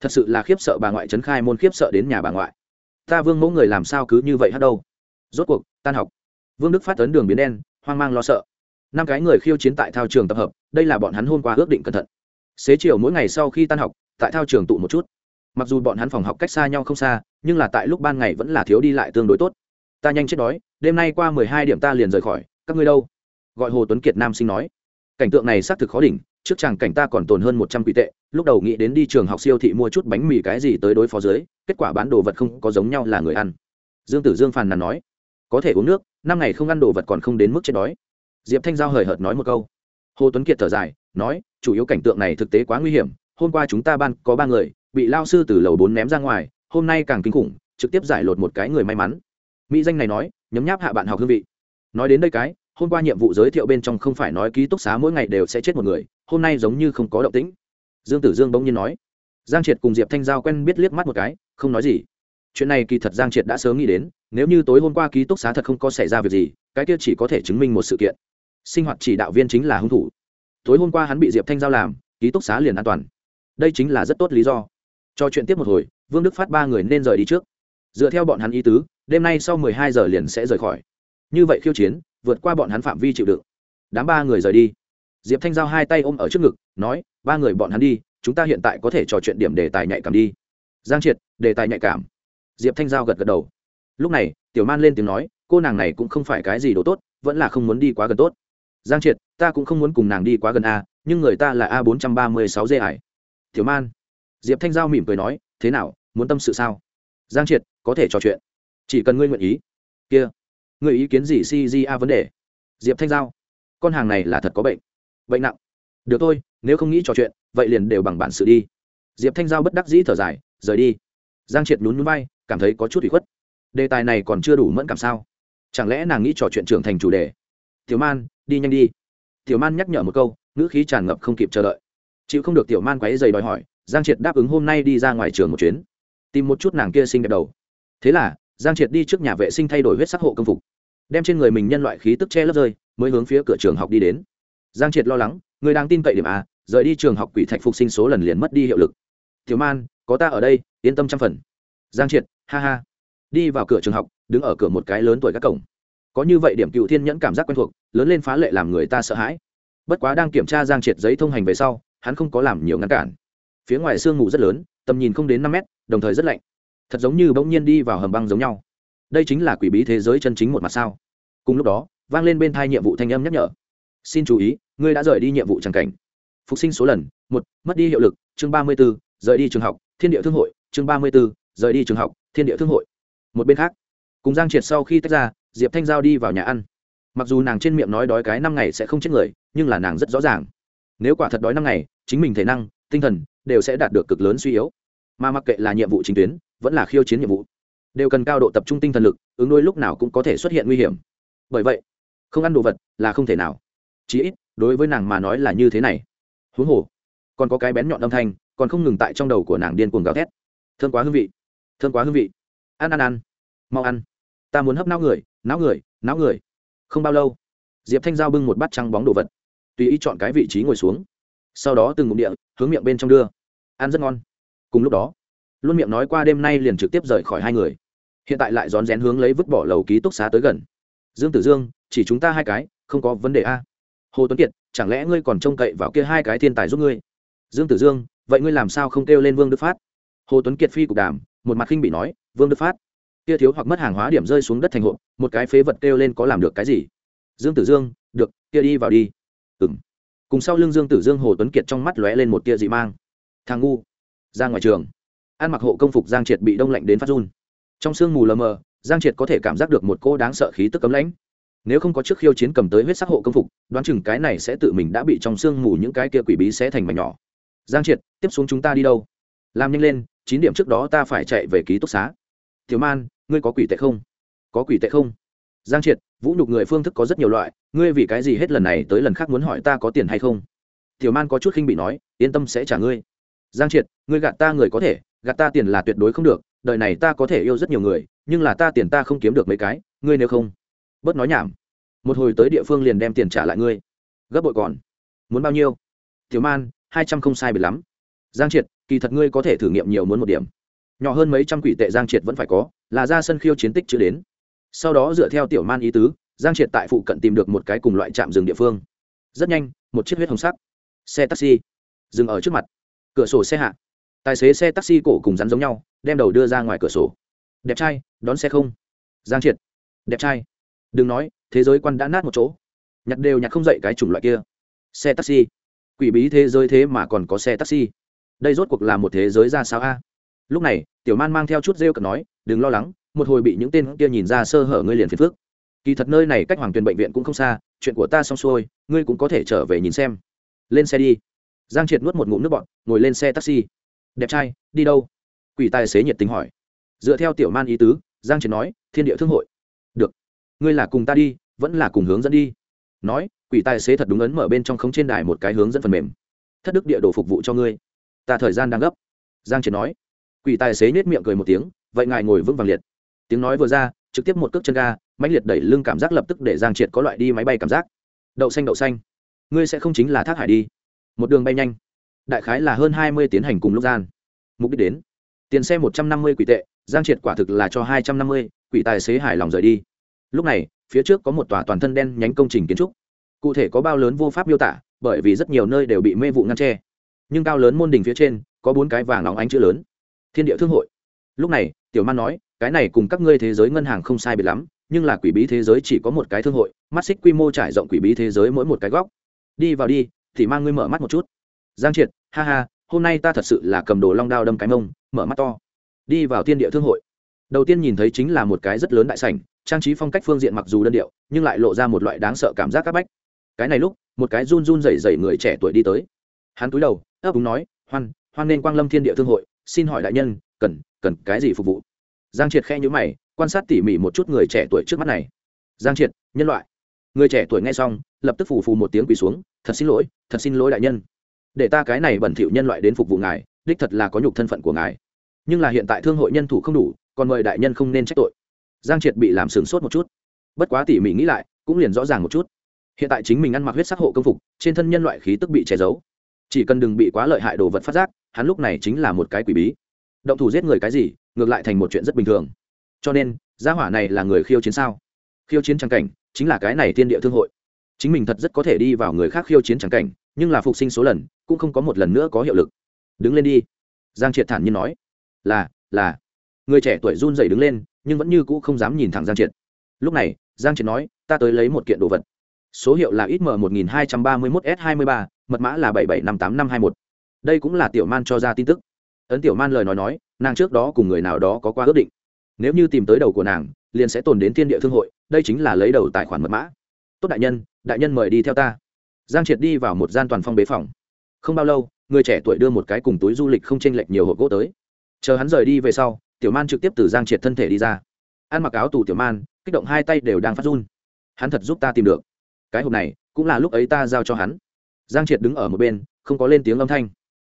thật sự là khiếp sợ bà ngoại trấn khai môn khiếp sợ đến nhà bà ngoại. Ta vương mẫu người làm sao cứ như vậy hát đâu? Rốt cuộc, tan học. Vương đức phát tấn đường biến đen, hoang mang lo sợ. Năm cái người khiêu chiến tại thao trường tập hợp, đây là bọn hắn hôm qua ước định cẩn thận. Xế chiều mỗi ngày sau khi tan học, tại thao trường tụ một chút. Mặc dù bọn hắn phòng học cách xa nhau không xa, nhưng là tại lúc ban ngày vẫn là thiếu đi lại tương đối tốt. Ta nhanh chết đói, đêm nay qua mười hai điểm ta liền rời khỏi, các ngươi đâu? Gọi hồ tuấn kiệt nam sinh nói. Cảnh tượng này xác thực khó đỉnh trước chàng cảnh ta còn tồn hơn một trăm quỷ tệ, lúc đầu nghĩ đến đi trường học siêu thị mua chút bánh mì cái gì tới đối phó dưới, kết quả bán đồ vật không có giống nhau là người ăn. Dương tử dương phàn nàn nói, có thể uống nước, năm ngày không ăn đồ vật còn không đến mức chết đói. Diệp thanh giao hời hợt nói một câu. Hồ tuấn kiệt thở dài, nói, chủ yếu cảnh tượng này thực tế quá nguy hiểm, hôm qua chúng ta ban có ba người, bị lao sư từ lầu bốn ném ra ngoài, hôm nay càng kinh khủng, trực tiếp giải lột một cái người may mắn. Mỹ danh này nói, nhấm nháp hạ bạn học hương vị. Nói đến đây cái, hôm qua nhiệm vụ giới thiệu bên trong không phải nói ký túc xá mỗi ngày đều sẽ chết một người hôm nay giống như không có động tĩnh. Dương tử dương bỗng nhiên nói. Giang triệt cùng diệp thanh giao quen biết liếc mắt một cái, không nói gì. Chuyện này kỳ thật giang triệt đã sớm nghĩ đến, nếu như tối hôm qua ký túc xá thật không có xảy ra việc gì, cái kia chỉ có thể chứng minh một sự kiện. Sinh hoạt chỉ đạo viên chính là hung thủ. Tối hôm qua hắn bị diệp thanh giao làm, ký túc xá liền an toàn. Đây chính là rất tốt lý do. Cho chuyện tiếp một hồi, vương đức phát ba người nên rời đi trước. Dựa theo bọn hắn ý tứ, đêm nay sau mười hai giờ liền sẽ rời khỏi. Như vậy khiêu chiến, vượt qua bọn hắn phạm vi chịu đựng. Đám ba người rời đi diệp thanh giao hai tay ôm ở trước ngực, nói, ba người bọn hắn đi, chúng ta hiện tại có thể trò chuyện điểm đề tài nhạy cảm đi. Giang triệt, đề tài nhạy cảm. Diệp thanh giao gật gật đầu. Lúc này, tiểu man lên tiếng nói, cô nàng này cũng không phải cái gì đồ tốt, vẫn là không muốn đi quá gần tốt. Giang triệt, ta cũng không muốn cùng nàng đi quá gần a, nhưng người ta là a bốn trăm ba mươi sáu dê ải tiểu man. Diệp thanh giao mỉm cười nói, thế nào, muốn tâm sự sao? Giang triệt, có thể trò chuyện. Chỉ cần ngươi nguyện ý. Kia. Người ý kiến gì cga vấn đề? Diệp thanh giao. Con hàng này là thật có bệnh bệnh nặng. Được thôi, nếu không nghĩ trò chuyện, vậy liền đều bằng bản sự đi. Diệp thanh giao bất đắc dĩ thở dài, rời đi. Giang triệt nhún núi bay cảm thấy có chút bị khuất. Đề tài này còn chưa đủ mẫn cảm sao? Chẳng lẽ nàng nghĩ trò chuyện trưởng thành chủ đề? Tiểu man, đi nhanh đi. Tiểu man nhắc nhở một câu, ngữ khí tràn ngập không kịp chờ đợi. Chịu không được tiểu man quáy dày đòi hỏi, giang triệt đáp ứng hôm nay đi ra ngoài trường một chuyến. Tìm một chút nàng kia xinh đẹp đầu. Thế là, giang triệt đi trước nhà vệ sinh thay đổi huyết sắc hộ công phục. Đem trên người mình nhân loại khí tức che lấp rơi, mới hướng phía cửa trường học đi đến giang triệt lo lắng, người đang tin cậy điểm a, rời đi trường học quỷ thạch phục sinh số lần liền mất đi hiệu lực. Tiểu man, có ta ở đây, yên tâm trăm phần. Giang triệt, ha ha. Đi vào cửa trường học, đứng ở cửa một cái lớn tuổi các cổng. Có như vậy điểm cựu thiên nhẫn cảm giác quen thuộc, lớn lên phá lệ làm người ta sợ hãi. Bất quá đang kiểm tra giang triệt giấy thông hành về sau, hắn không có làm nhiều ngăn cản. Phía ngoài sương mù rất lớn, tầm nhìn không đến năm mét, đồng thời rất lạnh. Thật giống như bỗng nhiên đi vào hầm băng giống nhau. Đây chính là quỷ bí thế giới chân chính một mặt sao. Cùng lúc đó, vang lên bên thai nhiệm vụ thanh âm nhắc nhở xin chú ý, ngươi đã rời đi nhiệm vụ tràng cảnh. Phục sinh số lần, một, mất đi hiệu lực, chương ba mươi b ố rời đi trường học, thiên địa thương hội, chương ba mươi b ố rời đi trường học, thiên địa thương hội. Một bên khác, cùng giang triệt sau khi tách ra, diệp thanh giao đi vào nhà ăn. Mặc dù nàng trên miệng nói đói cái năm ngày sẽ không chết người, nhưng là nàng rất rõ ràng. Nếu quả thật đói năm ngày, chính mình thể năng, tinh thần đều sẽ đạt được cực lớn suy yếu. Mà mặc kệ là nhiệm vụ chính tuyến, vẫn là khiêu chiến nhiệm vụ, đều cần cao độ tập trung tinh thần lực, ứng đôi lúc nào cũng có thể xuất hiện nguy hiểm. Bởi vậy, không ăn đồ vật là không thể nào chí ít, đối với nàng mà nói là như thế này. Huống hồ, còn có cái bén nhọn âm thanh, còn không ngừng tại trong đầu của nàng điên cuồng gào thét. Thương quá hương vị thương quá hương vị. Ăn ăn ăn. Mau ăn. Ta muốn hấp não người não người não người. Không bao lâu, diệp thanh giao bưng một bát trăng bóng đồ vật. Tùy ý chọn cái vị trí ngồi xuống. Sau đó từng ngụm địa, hướng miệng bên trong đưa. Ăn rất ngon. Cùng lúc đó, luôn miệng nói qua đêm nay liền trực tiếp rời khỏi hai người. Hiện tại lại rón rén hướng lấy vứt bỏ lầu ký túc xá tới gần. Dương tử dương, chỉ chúng ta hai cái, không có vấn đề a hồ tuấn kiệt, chẳng lẽ ngươi còn trông cậy vào kia hai cái thiên tài giúp ngươi? Dương tử dương, vậy ngươi làm sao không kêu lên vương đức phát? Hồ tuấn kiệt phi cục đàm, một mặt khinh bị nói, vương đức phát. Kia thiếu hoặc mất hàng hóa điểm rơi xuống đất thành hộ một cái phế vật kêu lên có làm được cái gì? Dương tử dương, được, kia đi vào đi. Ừng cùng sau lưng dương tử dương, hồ tuấn kiệt trong mắt lóe lên một tia dị mang. Thằng ngu, ra ngoài trường. Ăn mặc hộ công phục giang triệt bị đông lạnh đến phát run. Trong sương mù lờ mờ, giang triệt có thể cảm giác được một cô đáng sợ khí tức cấm lãnh nếu không có trước khiêu chiến cầm tới huyết sắc hộ công phục, đoán chừng cái này sẽ tự mình đã bị trong sương mù những cái kia quỷ bí sẽ thành mảnh nhỏ. Giang triệt, tiếp xuống chúng ta đi đâu? Làm nhanh lên, chín điểm trước đó ta phải chạy về ký túc xá. Thiếu man, ngươi có quỷ tệ không? Có quỷ tệ không? Giang triệt, vũ nhục người phương thức có rất nhiều loại, ngươi vì cái gì hết lần này tới lần khác muốn hỏi ta có tiền hay không? Tiểu man có chút khinh bị nói, yên tâm sẽ trả ngươi. Giang triệt, ngươi gạt ta người có thể, gạt ta tiền là tuyệt đối không được, đời này ta có thể yêu rất nhiều người, nhưng là ta tiền ta không kiếm được mấy cái, ngươi nếu không bớt nói nhảm. Một hồi tới địa phương liền đem tiền trả lại ngươi. Gấp bội còn. Muốn bao nhiêu? Tiểu man, hai trăm không sai biệt lắm. Giang triệt, kỳ thật ngươi có thể thử nghiệm nhiều muốn một điểm. Nhỏ hơn mấy trăm quỷ tệ giang triệt vẫn phải có, là ra sân khiêu chiến tích chưa đến. Sau đó dựa theo tiểu man ý tứ, giang triệt tại phụ cận tìm được một cái cùng loại trạm rừng địa phương. Rất nhanh, một chiếc huyết hồng sắc. Xe taxi. Dừng ở trước mặt. Cửa sổ xe hạ. Tài xế xe taxi cổ cùng rắn giống nhau, đem đầu đưa ra ngoài cửa sổ. Đẹp trai, đón xe không? Giang triệt. Đẹp trai đừng nói, thế giới quan đã nát một chỗ. Nhặt đều nhặt không dậy cái chủng loại kia. Xe taxi. Quỷ bí thế giới thế mà còn có xe taxi. Đây rốt cuộc là một thế giới ra sao a? Lúc này, tiểu man mang theo chút rêu cận nói, đừng lo lắng, một hồi bị những tên kia nhìn ra sơ hở ngươi liền phiền phước kỳ thật nơi này cách hoàng tuyền bệnh viện cũng không xa, chuyện của ta xong xuôi, ngươi cũng có thể trở về nhìn xem. Lên xe đi. Giang triệt nuốt một ngụm nước bọn ngồi lên xe taxi. Đẹp trai, đi đâu? Quỷ tài xế nhiệt tình hỏi. Dựa theo tiểu man ý tứ, giang triệt nói, thiên địa thương hội ngươi là cùng ta đi, vẫn là cùng hướng dẫn đi. Nói, quỷ tài xế thật đúng ấn mở bên trong khống trên đài một cái hướng dẫn phần mềm. Thất đức địa đồ phục vụ cho ngươi. Ta thời gian đang gấp. Giang triệt nói. Quỷ tài xế nết miệng cười một tiếng, vậy ngài ngồi vững vàng liệt. Tiếng nói vừa ra, trực tiếp một cước chân ga mạnh liệt đẩy lưng cảm giác lập tức để giang triệt có loại đi máy bay cảm giác. Đậu xanh đậu xanh. Ngươi sẽ không chính là thác hải đi. Một đường bay nhanh. Đại khái là hơn hai mươi tiến hành cùng lúc gian. Mục đích đến. Tiền xe một trăm năm mươi quỷ tệ, giang triệt quả thực là cho hai trăm năm mươi, quỷ tài xế hài lòng rời đi lúc này, phía trước có một tòa toàn thân đen nhánh công trình kiến trúc. Cụ thể có bao lớn vô pháp miêu tả, bởi vì rất nhiều nơi đều bị mê vụ ngăn tre nhưng cao lớn môn đình phía trên, có bốn cái vàng óng ánh chữ lớn. Thiên địa thương hội. Lúc này, tiểu man nói, cái này cùng các ngươi thế giới ngân hàng không sai biệt lắm, nhưng là quỷ bí thế giới chỉ có một cái thương hội, mắt xích quy mô trải rộng quỷ bí thế giới mỗi một cái góc. Đi vào đi, thì mang ngươi mở mắt một chút. Giang triệt, ha ha, hôm nay ta thật sự là cầm đồ long đao đâm cái mông, mở mắt to. Đi vào thiên địa thương hội đầu tiên nhìn thấy chính là một cái rất lớn đại sảnh, trang trí phong cách phương diện mặc dù đơn điệu, nhưng lại lộ ra một loại đáng sợ cảm giác c áp bách. Cái này lúc, một cái run run rẩy rẩy người trẻ tuổi đi tới. Hắn cúi đầu, ấp úng nói, hoan hoan nên quang lâm thiên địa thương hội, xin hỏi đại nhân, cần cần cái gì phục vụ? Giang triệt khe nhữ mày, quan sát tỉ mỉ một chút người trẻ tuổi trước mắt này. Giang triệt, nhân loại. Người trẻ tuổi nghe xong, lập tức phù phù một tiếng quỳ xuống, thật xin lỗi, thật xin lỗi đại nhân. Để ta cái này bẩn thỉu nhân loại đến phục vụ ngài, đích thật là có nhục thân phận của ngài. Nhưng là hiện tại thương hội nhân thủ không đủ còn mời đại nhân không nên trách tội. Giang triệt bị làm sửng sốt một chút. Bất quá tỉ mỉ nghĩ lại, cũng liền rõ ràng một chút. Hiện tại chính mình ăn mặc huyết sắc hộ công phục, trên thân nhân loại khí tức bị che giấu. Chỉ cần đừng bị quá lợi hại đồ vật phát giác, hắn lúc này chính là một cái quỷ bí. Động thủ giết người cái gì, ngược lại thành một chuyện rất bình thường. Cho nên, gia hỏa này là người khiêu chiến sao? Khiêu chiến trắng cảnh, chính là cái này tiên địa thương hội. Chính mình thật rất có thể đi vào người khác khiêu chiến trắng cảnh, nhưng là phục sinh số lần, cũng không có một lần nữa có hiệu lực. Đứng lên đi. Giang triệt thản nhiên nói. Là là người trẻ tuổi run rẩy đứng lên, nhưng vẫn như cũ không dám nhìn thẳng giang triệt. Lúc này, giang triệt nói, ta tới lấy một kiện đồ vật. Số hiệu là ít m một nghìn hai trăm ba mươi mốt s hai mươi ba mật mã là bảy bảy năm tám năm hai một. Đây cũng là tiểu man cho ra tin tức. Ấn tiểu man lời nói nói, nàng trước đó cùng người nào đó có qua ước định. Nếu như tìm tới đầu của nàng, liền sẽ tồn đến thiên địa thương hội, đây chính là lấy đầu tài khoản mật mã. Tốt đại nhân đại nhân mời đi theo ta. Giang triệt đi vào một gian toàn phong bế phòng. Không bao lâu, người trẻ tuổi đưa một cái cùng túi du lịch không chênh lệch nhiều hộp gỗ tới. Chờ hắn rời đi về sau tiểu man trực tiếp từ giang triệt thân thể đi ra. Ăn mặc áo tù tiểu man, kích động hai tay đều đang phát run. Hắn thật giúp ta tìm được. Cái hộp này, cũng là lúc ấy ta giao cho hắn. Giang triệt đứng ở một bên, không có lên tiếng âm thanh.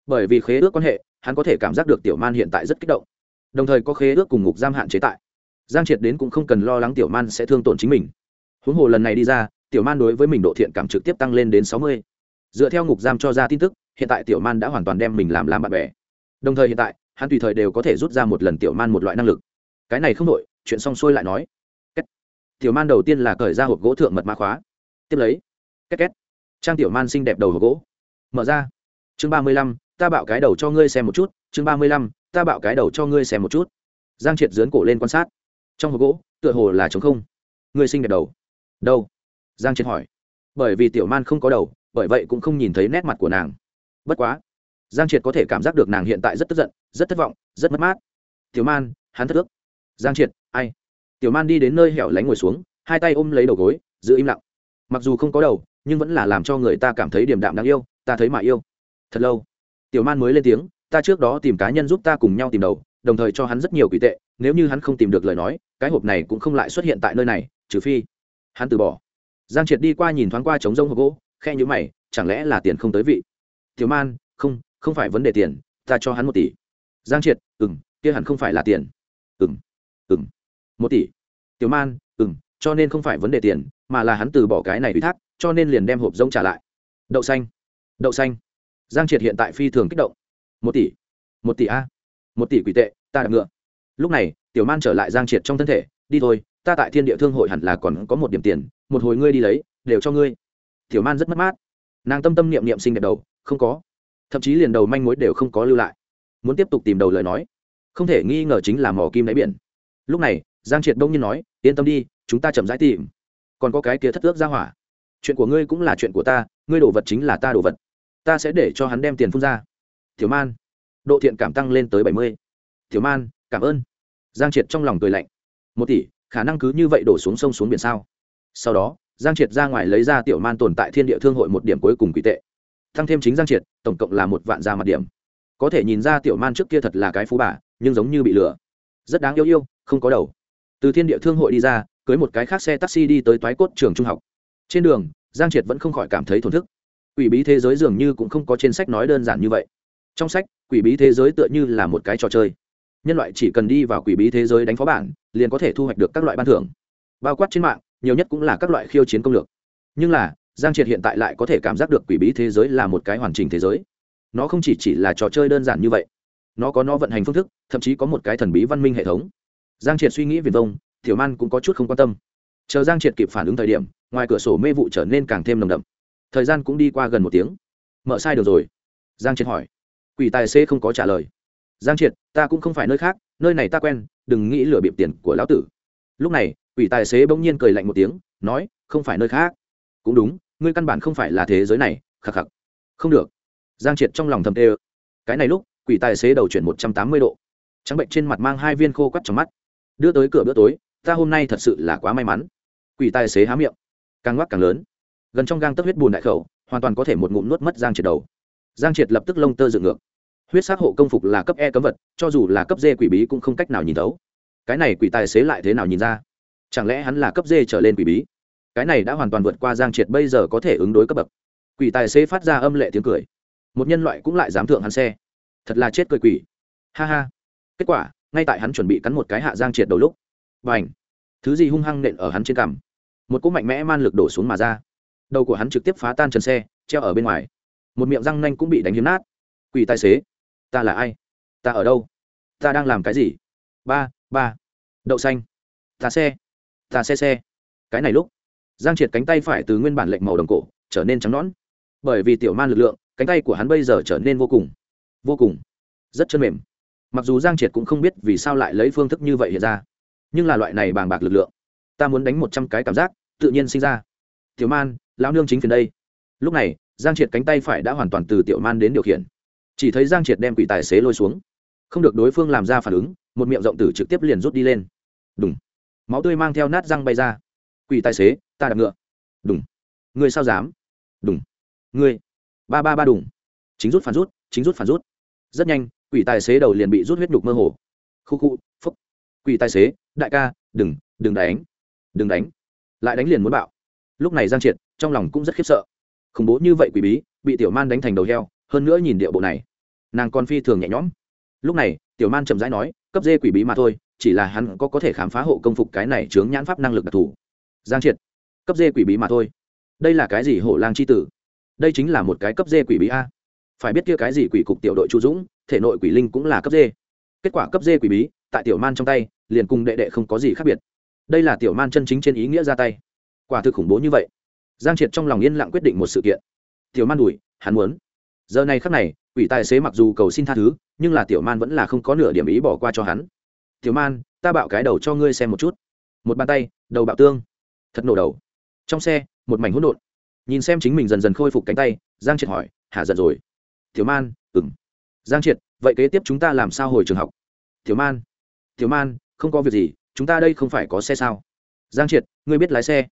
Bởi vì khế ước quan hệ, hắn có thể cảm giác được tiểu man hiện tại rất kích động. Đồng thời có khế ước cùng ngục giam hạn chế tại. Giang triệt đến cũng không cần lo lắng tiểu man sẽ thương tổn chính mình. Huống hồ lần này đi ra, tiểu man đối với mình độ thiện cảm trực tiếp tăng lên đến sáu mươi. Dựa theo ngục giam cho ra tin tức, hiện tại tiểu man đã hoàn toàn đem mình làm làm bạn bè. Đồng thời hiện tại hắn tùy thời đều có thể rút ra một lần tiểu man một loại năng lực. Cái này không đội chuyện xong xuôi lại nói. Tiểu man đầu tiên là cởi ra hộp gỗ thượng mật mã khóa. Tiếp lấy. Két két. Trang tiểu man xinh đẹp đầu hộp gỗ. Mở ra. Chương ba mươi lăm, ta bạo cái đầu cho ngươi xem một chút. Chương ba mươi lăm, ta bạo cái đầu cho ngươi xem một chút. Giang triệt dướn cổ lên quan sát. Trong hộp gỗ, tựa hồ là trống không. Ngươi xinh đẹp đầu. Đâu? Giang triệt hỏi. Bởi vì tiểu man không có đầu, bởi vậy cũng không nhìn thấy nét mặt của nàng. Bất quá giang triệt có thể cảm giác được nàng hiện tại rất tức giận, rất thất vọng, rất mất mát. Tiểu man, hắn thất ước. Giang triệt, ai? Tiểu man đi đến nơi hẻo lánh ngồi xuống, hai tay ôm lấy đầu gối, giữ im lặng. Mặc dù không có đầu, nhưng vẫn là làm cho người ta cảm thấy điểm đạm đáng yêu, ta thấy mà yêu. Thật lâu, tiểu man mới lên tiếng, ta trước đó tìm cá nhân giúp ta cùng nhau tìm đầu, đồng thời cho hắn rất nhiều quỷ tệ, nếu như hắn không tìm được lời nói, cái hộp này cũng không lại xuất hiện tại nơi này, trừ phi hắn từ bỏ. Giang triệt đi qua nhìn thoáng qua trống rông hộp gỗ khe nhữ mày, chẳng lẽ là tiền không tới vị? Tiểu man, không không phải vấn đề tiền, ta cho hắn một tỷ. Giang triệt ừ m kia hẳn không phải là tiền. Ừ m ừ m một tỷ. Tiểu man ừ m cho nên không phải vấn đề tiền, mà là hắn từ bỏ cái này ủy thác, cho nên liền đem hộp rông trả lại. Đậu xanh đậu xanh. Giang triệt hiện tại phi thường kích động. Một tỷ một tỷ a, một tỷ quỷ tệ, ta đặt ngựa. Lúc này, tiểu man trở lại giang triệt trong thân thể, đi thôi, ta tại thiên địa thương hội hẳn là còn có một điểm tiền, một hồi ngươi đi lấy, đều cho ngươi. Tiểu man rất mất mát. Nàng tâm tâm niệm niệm sinh đẹp đầu, không có thậm chí liền đầu manh mối đều không có lưu lại. Muốn tiếp tục tìm đầu lời nói, không thể nghi ngờ chính là mỏ kim đáy biển. Lúc này, giang triệt đông nhiên nói, yên tâm đi, chúng ta chậm rãi tìm. Còn có cái kia thất ước ra hỏa. Chuyện của ngươi cũng là chuyện của ta, ngươi đồ vật chính là ta đồ vật. Ta sẽ để cho hắn đem tiền phun ra. Thiếu man. Độ thiện cảm tăng lên tới bảy mươi. Thiếu man, cảm ơn. Giang triệt trong lòng cười lạnh. Một tỷ, khả năng cứ như vậy đổ xuống sông xuống biển sao? Sau đó, giang triệt ra ngoài lấy ra tiểu man tồn tại thiên địa thương hội một điểm cuối cùng quỷ tệ tăng thêm chính giang triệt, tổng cộng là một vạn ra mặt điểm. Có thể nhìn ra tiểu man trước kia thật là cái phú bà, nhưng giống như bị lừa. Rất đáng yêu yêu, không có đầu. Từ thiên địa thương hội đi ra, cưới một cái khác xe taxi đi tới toái cốt trường trung học. Trên đường, giang triệt vẫn không khỏi cảm thấy thổn thức. Quỷ bí thế giới dường như cũng không có trên sách nói đơn giản như vậy. Trong sách, quỷ bí thế giới tựa như là một cái trò chơi. Nhân loại chỉ cần đi vào quỷ bí thế giới đánh phó bản, liền có thể thu hoạch được các loại ban thưởng. Bao quát trên mạng, nhiều nhất cũng là các loại khiêu chiến công lược. Nhưng là giang triệt hiện tại lại có thể cảm giác được quỷ bí thế giới là một cái hoàn chỉnh thế giới. Nó không chỉ chỉ là trò chơi đơn giản như vậy, nó có nó vận hành phương thức, thậm chí có một cái thần bí văn minh hệ thống. Giang triệt suy nghĩ viền vông, tiểu man cũng có chút không quan tâm. Chờ giang triệt kịp phản ứng thời điểm, ngoài cửa sổ mê vụ trở nên càng thêm nồng đậm. Thời gian cũng đi qua gần một tiếng. Mở sai được rồi. Giang triệt hỏi. Quỷ tài xế không có trả lời. Giang triệt, ta cũng không phải nơi khác, nơi này ta quen, đừng nghĩ lừa bịp tiền của lão tử. Lúc này, quỷ tài xế bỗng nhiên cười lạnh một tiếng, nói, không phải nơi khác cũng đúng, ngươi căn bản không phải là thế giới này, khắc khắc. Không được. Giang triệt trong lòng thầm tê ơ. Cái này lúc, quỷ tài xế đầu chuyển một trăm tám mươi độ. Trắng bệnh trên mặt mang hai viên khô quắt trong mắt. Đưa tới cửa bữa tối, ta hôm nay thật sự là quá may mắn. Quỷ tài xế há miệng. Càng ngoắc càng lớn. Gần trong gang tấc huyết bùn đại khẩu, hoàn toàn có thể một ngụm nuốt mất giang triệt đầu. Giang triệt lập tức lông tơ dựng ngược. Huyết sát hộ công phục là cấp e cấm vật, cho dù là cấp d quỷ bí cũng không cách nào nhìn thấu. Cái này quỷ tài xế lại thế nào nhìn ra? Chẳng lẽ hắn là cấp d trở lên quỷ bí? Cái này đã hoàn toàn vượt qua giang triệt bây giờ có thể ứng đối cấp bậc. Quỷ tài xế phát ra âm lệ tiếng cười. Một nhân loại cũng lại dám thượng hắn xe. Thật là chết cười quỷ. Ha ha. Kết quả, ngay tại hắn chuẩn bị cắn một cái hạ giang triệt đầu lúc. B à n h thứ gì hung hăng nện ở hắn trên cằm. Một cỗ mạnh mẽ man lực đổ xuống mà ra. Đầu của hắn trực tiếp phá tan trần xe, treo ở bên ngoài. Một miệng răng nanh cũng bị đánh hiếm nát. Quỷ tài xế, ta là ai? Ta ở đâu? Ta đang làm cái gì? Ba ba. Đậu xanh. Ta xe. Ta xe xe. Cái này lúc giang triệt cánh tay phải từ nguyên bản lệnh màu đồng cổ, trở nên trắng nõn. Bởi vì tiểu man lực lượng, cánh tay của hắn bây giờ trở nên vô cùng vô cùng, rất chân mềm. Mặc dù giang triệt cũng không biết vì sao lại lấy phương thức như vậy hiện ra, nhưng là loại này bàng bạc lực lượng, ta muốn đánh một trăm cái cảm giác, tự nhiên sinh ra. Tiểu man, lão nương chính phiền đây. Lúc này, giang triệt cánh tay phải đã hoàn toàn từ tiểu man đến điều khiển. Chỉ thấy giang triệt đem quỷ tài xế lôi xuống. Không được đối phương làm ra phản ứng, một miệng rộng tử trực tiếp liền rút đi lên. Đúng máu tươi mang theo nát răng bay ra quỷ tài xế, ta đạp ngựa. Đúng người sao dám? Đúng người ba ba ba đùng. Chính rút phản rút, chính rút phản rút. Rất nhanh quỷ tài xế đầu liền bị rút huyết nhục mơ hồ. Khu khu, phúc. Quỷ tài xế, đại ca, đừng đừng đánh. Đừng đánh. Lại đánh liền muốn bạo. Lúc này giang triệt, trong lòng cũng rất khiếp sợ. Khủng bố như vậy quỷ bí, bị tiểu man đánh thành đầu heo, hơn nữa nhìn điệu bộ này. Nàng còn phi thường nhẹ nhõm. Lúc này, tiểu man chậm rãi nói, cấp dê quỷ bí mà thôi, chỉ là hắn có có thể khám phá hộ công phục cái này chướng nhãn pháp năng lực đặc thù giang triệt. Cấp dê quỷ bí mà thôi. Đây là cái gì Hổ lang c h i tử? Đây chính là một cái cấp dê quỷ bí a. Phải biết kia cái gì quỷ cục tiểu đội chu dũng, thể nội quỷ linh cũng là cấp dê kết quả cấp dê quỷ bí, tại tiểu man trong tay, liền cùng đệ đệ không có gì khác biệt. Đây là tiểu man chân chính trên ý nghĩa ra tay. Quả thực khủng bố như vậy. Giang triệt trong lòng yên lặng quyết định một sự kiện. Tiểu man đuổi, hắn muốn. Giờ này khắc này, quỷ tài xế mặc dù cầu xin tha thứ, nhưng là tiểu man vẫn là không có nửa điểm ý bỏ qua cho hắn. Tiểu man, ta bạo cái đầu cho ngươi xem một chút. Một bàn tay, đầu bạo tương thật nổ đầu. Trong xe, một mảnh hỗn độn. Nhìn xem chính mình dần dần khôi phục cánh tay, giang triệt hỏi, hả giận rồi? Thiếu man ừng giang triệt, vậy kế tiếp chúng ta làm sao hồi trường học? Thiếu man thiếu man, không có việc gì, chúng ta đây không phải có xe sao? Giang triệt, ngươi biết lái xe.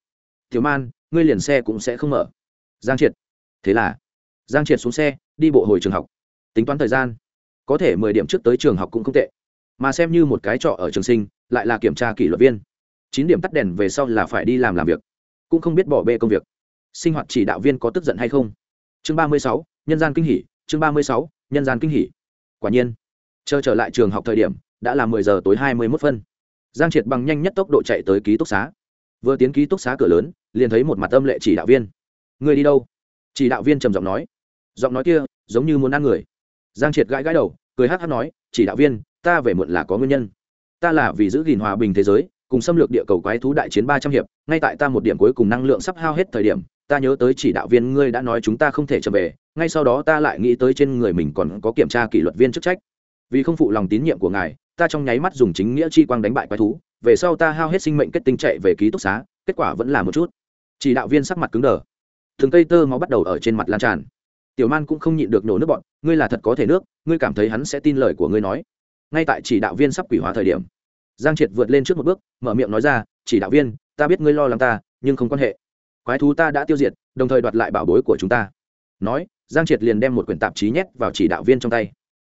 Thiếu man, ngươi liền xe cũng sẽ không mở. Giang triệt. Thế là? Giang triệt xuống xe, đi bộ hồi trường học. Tính toán thời gian, có thể mười điểm trước tới trường học cũng không tệ. Mà xem như một cái trọ ở trường sinh, lại là kiểm tra kỷ luật viên chín điểm tắt đèn về sau là phải đi làm làm việc, cũng không biết bỏ bê công việc. Sinh hoạt chỉ đạo viên có tức giận hay không? Chương ba mươi sáu, nhân gian kinh hỷ chương ba mươi sáu, nhân gian kinh hỷ quả nhiên, chờ trở lại trường học thời điểm, đã là mười giờ tối hai mươi mốt phân. Giang triệt bằng nhanh nhất tốc độ chạy tới ký túc xá. Vừa tiến ký túc xá cửa lớn, liền thấy một mặt âm lệ chỉ đạo viên. Người đi đâu? Chỉ đạo viên trầm giọng nói. Giọng nói kia, giống như muốn ăn người. Giang triệt gãi gãi đầu, cười hát hát nói, chỉ đạo viên, ta về muộn là có nguyên nhân. Ta là vì giữ gìn hòa bình thế giới cùng xâm lược địa cầu quái thú đại chiến ba trăm hiệp, ngay tại ta một điểm cuối cùng năng lượng sắp hao hết thời điểm, ta nhớ tới chỉ đạo viên ngươi đã nói chúng ta không thể trở về, ngay sau đó ta lại nghĩ tới trên người mình còn có kiểm tra kỷ luật viên chức trách. Vì không phụ lòng tín nhiệm của ngài, ta trong nháy mắt dùng chính nghĩa chi quang đánh bại quái thú, về sau ta hao hết sinh mệnh kết tinh chạy về ký túc xá, kết quả vẫn là một chút. Chỉ đạo viên sắc mặt cứng đờ. Thường cây tơ máu bắt đầu ở trên mặt lan tràn. Tiểu man cũng không nhịn được nổ nước bọn, ngươi là thật có thể nước, ngươi cảm thấy hắn sẽ tin lời của ngươi nói. Ngay tại chỉ đạo viên sắp quỷ hóa thời điểm giang triệt vượt lên trước một bước, mở miệng nói ra, chỉ đạo viên, ta biết ngươi lo lắng ta, nhưng không quan hệ. Quái thú ta đã tiêu diệt, đồng thời đoạt lại bảo bối của chúng ta. Nói, giang triệt liền đem một quyển tạp chí nhét vào chỉ đạo viên trong tay.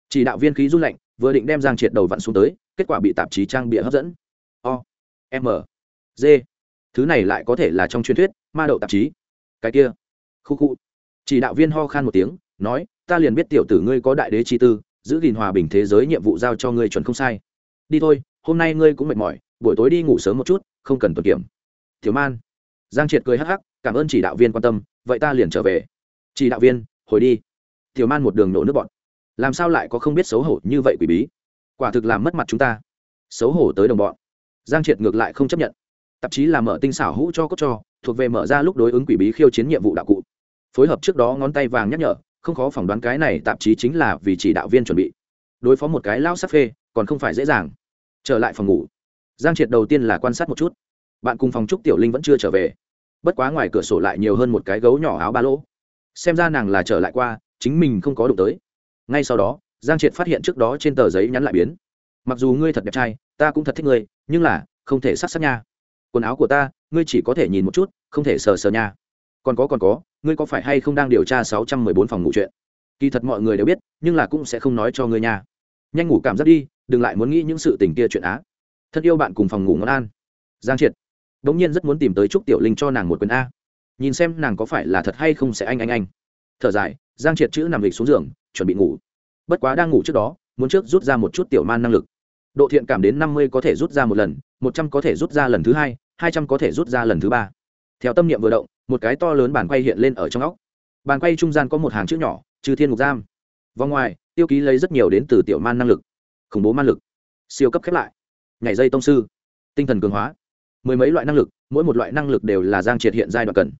Chỉ đạo viên khí run lạnh, vừa định đem giang triệt đầu vặn xuống tới, kết quả bị tạp chí trang bịa hấp dẫn. O, m, g. Thứ này lại có thể là trong truyền thuyết, ma đậu tạp chí. Cái kia. Khu khu. Chỉ đạo viên ho khan một tiếng, nói, ta liền biết tiểu tử ngươi có đại đế chi tư, giữ gìn hòa bình thế giới nhiệm vụ giao cho ngươi chuẩn không sai. Đi thôi hôm nay ngươi cũng mệt mỏi, buổi tối đi ngủ sớm một chút, không cần tuần kiểm. Thiếu man. Giang triệt cười hắc hắc, cảm ơn chỉ đạo viên quan tâm, vậy ta liền trở về. Chỉ đạo viên, hồi đi. Thiếu man một đường nổ nước bọn làm sao lại có không biết xấu hổ như vậy quỷ bí? Quả thực làm mất mặt chúng ta. Xấu hổ tới đồng bọn. Giang triệt ngược lại không chấp nhận. Tạp chí là mở tinh xảo hũ cho cốt cho, thuộc về mở ra lúc đối ứng quỷ bí khiêu chiến nhiệm vụ đạo cụ. Phối hợp trước đó ngón tay vàng nhắc nhở, không khó phỏng đoán cái này tạp chí chính là vì chỉ đạo viên chuẩn bị. Đối phó một cái lao sắc phê, còn không phải dễ dàng trở lại phòng ngủ. Giang triệt đầu tiên là quan sát một chút. Bạn cùng phòng trúc tiểu linh vẫn chưa trở về. Bất quá ngoài cửa sổ lại nhiều hơn một cái gấu nhỏ áo ba lỗ. Xem ra nàng là trở lại qua, chính mình không có đụng tới. Ngay sau đó, giang triệt phát hiện trước đó trên tờ giấy nhắn lại biến. Mặc dù ngươi thật đẹp trai, ta cũng thật thích ngươi, nhưng là, không thể sắc sắc nha. Quần áo của ta, ngươi chỉ có thể nhìn một chút, không thể sờ sờ nha. Còn có còn có, ngươi có phải hay không đang điều tra sáu trăm mười bốn phòng ngủ chuyện? Kỳ thật mọi người đều biết, nhưng là cũng sẽ không nói cho ngươi nha nhanh ngủ cảm giác đi, đừng lại muốn nghĩ những sự tình kia chuyện á. Thân yêu bạn cùng phòng ngủ ngon an. Giang triệt. Đ ỗ n g nhiên rất muốn tìm tới trúc tiểu linh cho nàng một quyền a. Nhìn xem nàng có phải là thật hay không sẽ anh anh anh. Thở dài, giang triệt chữ nằm lịch xuống giường, chuẩn bị ngủ. Bất quá đang ngủ trước đó, muốn trước rút ra một chút tiểu man năng lực. Độ thiện cảm đến năm mươi có thể rút ra một lần, một trăm có thể rút ra lần thứ hai hai trăm có thể rút ra lần thứ ba. Theo tâm niệm vừa động, một cái to lớn bàn quay hiện lên ở trong óc. Bàn quay trung gian có một hàng chữ nhỏ, trừ thiên ngục giam vòng ngoài, tiêu ký lấy rất nhiều đến từ tiểu man năng lực, khủng bố man lực. Siêu cấp khép lại. Nhảy dây tông sư. Tinh thần cường hóa. Mười mấy loại năng lực, mỗi một loại năng lực đều là giang triệt hiện giai đoạn cần.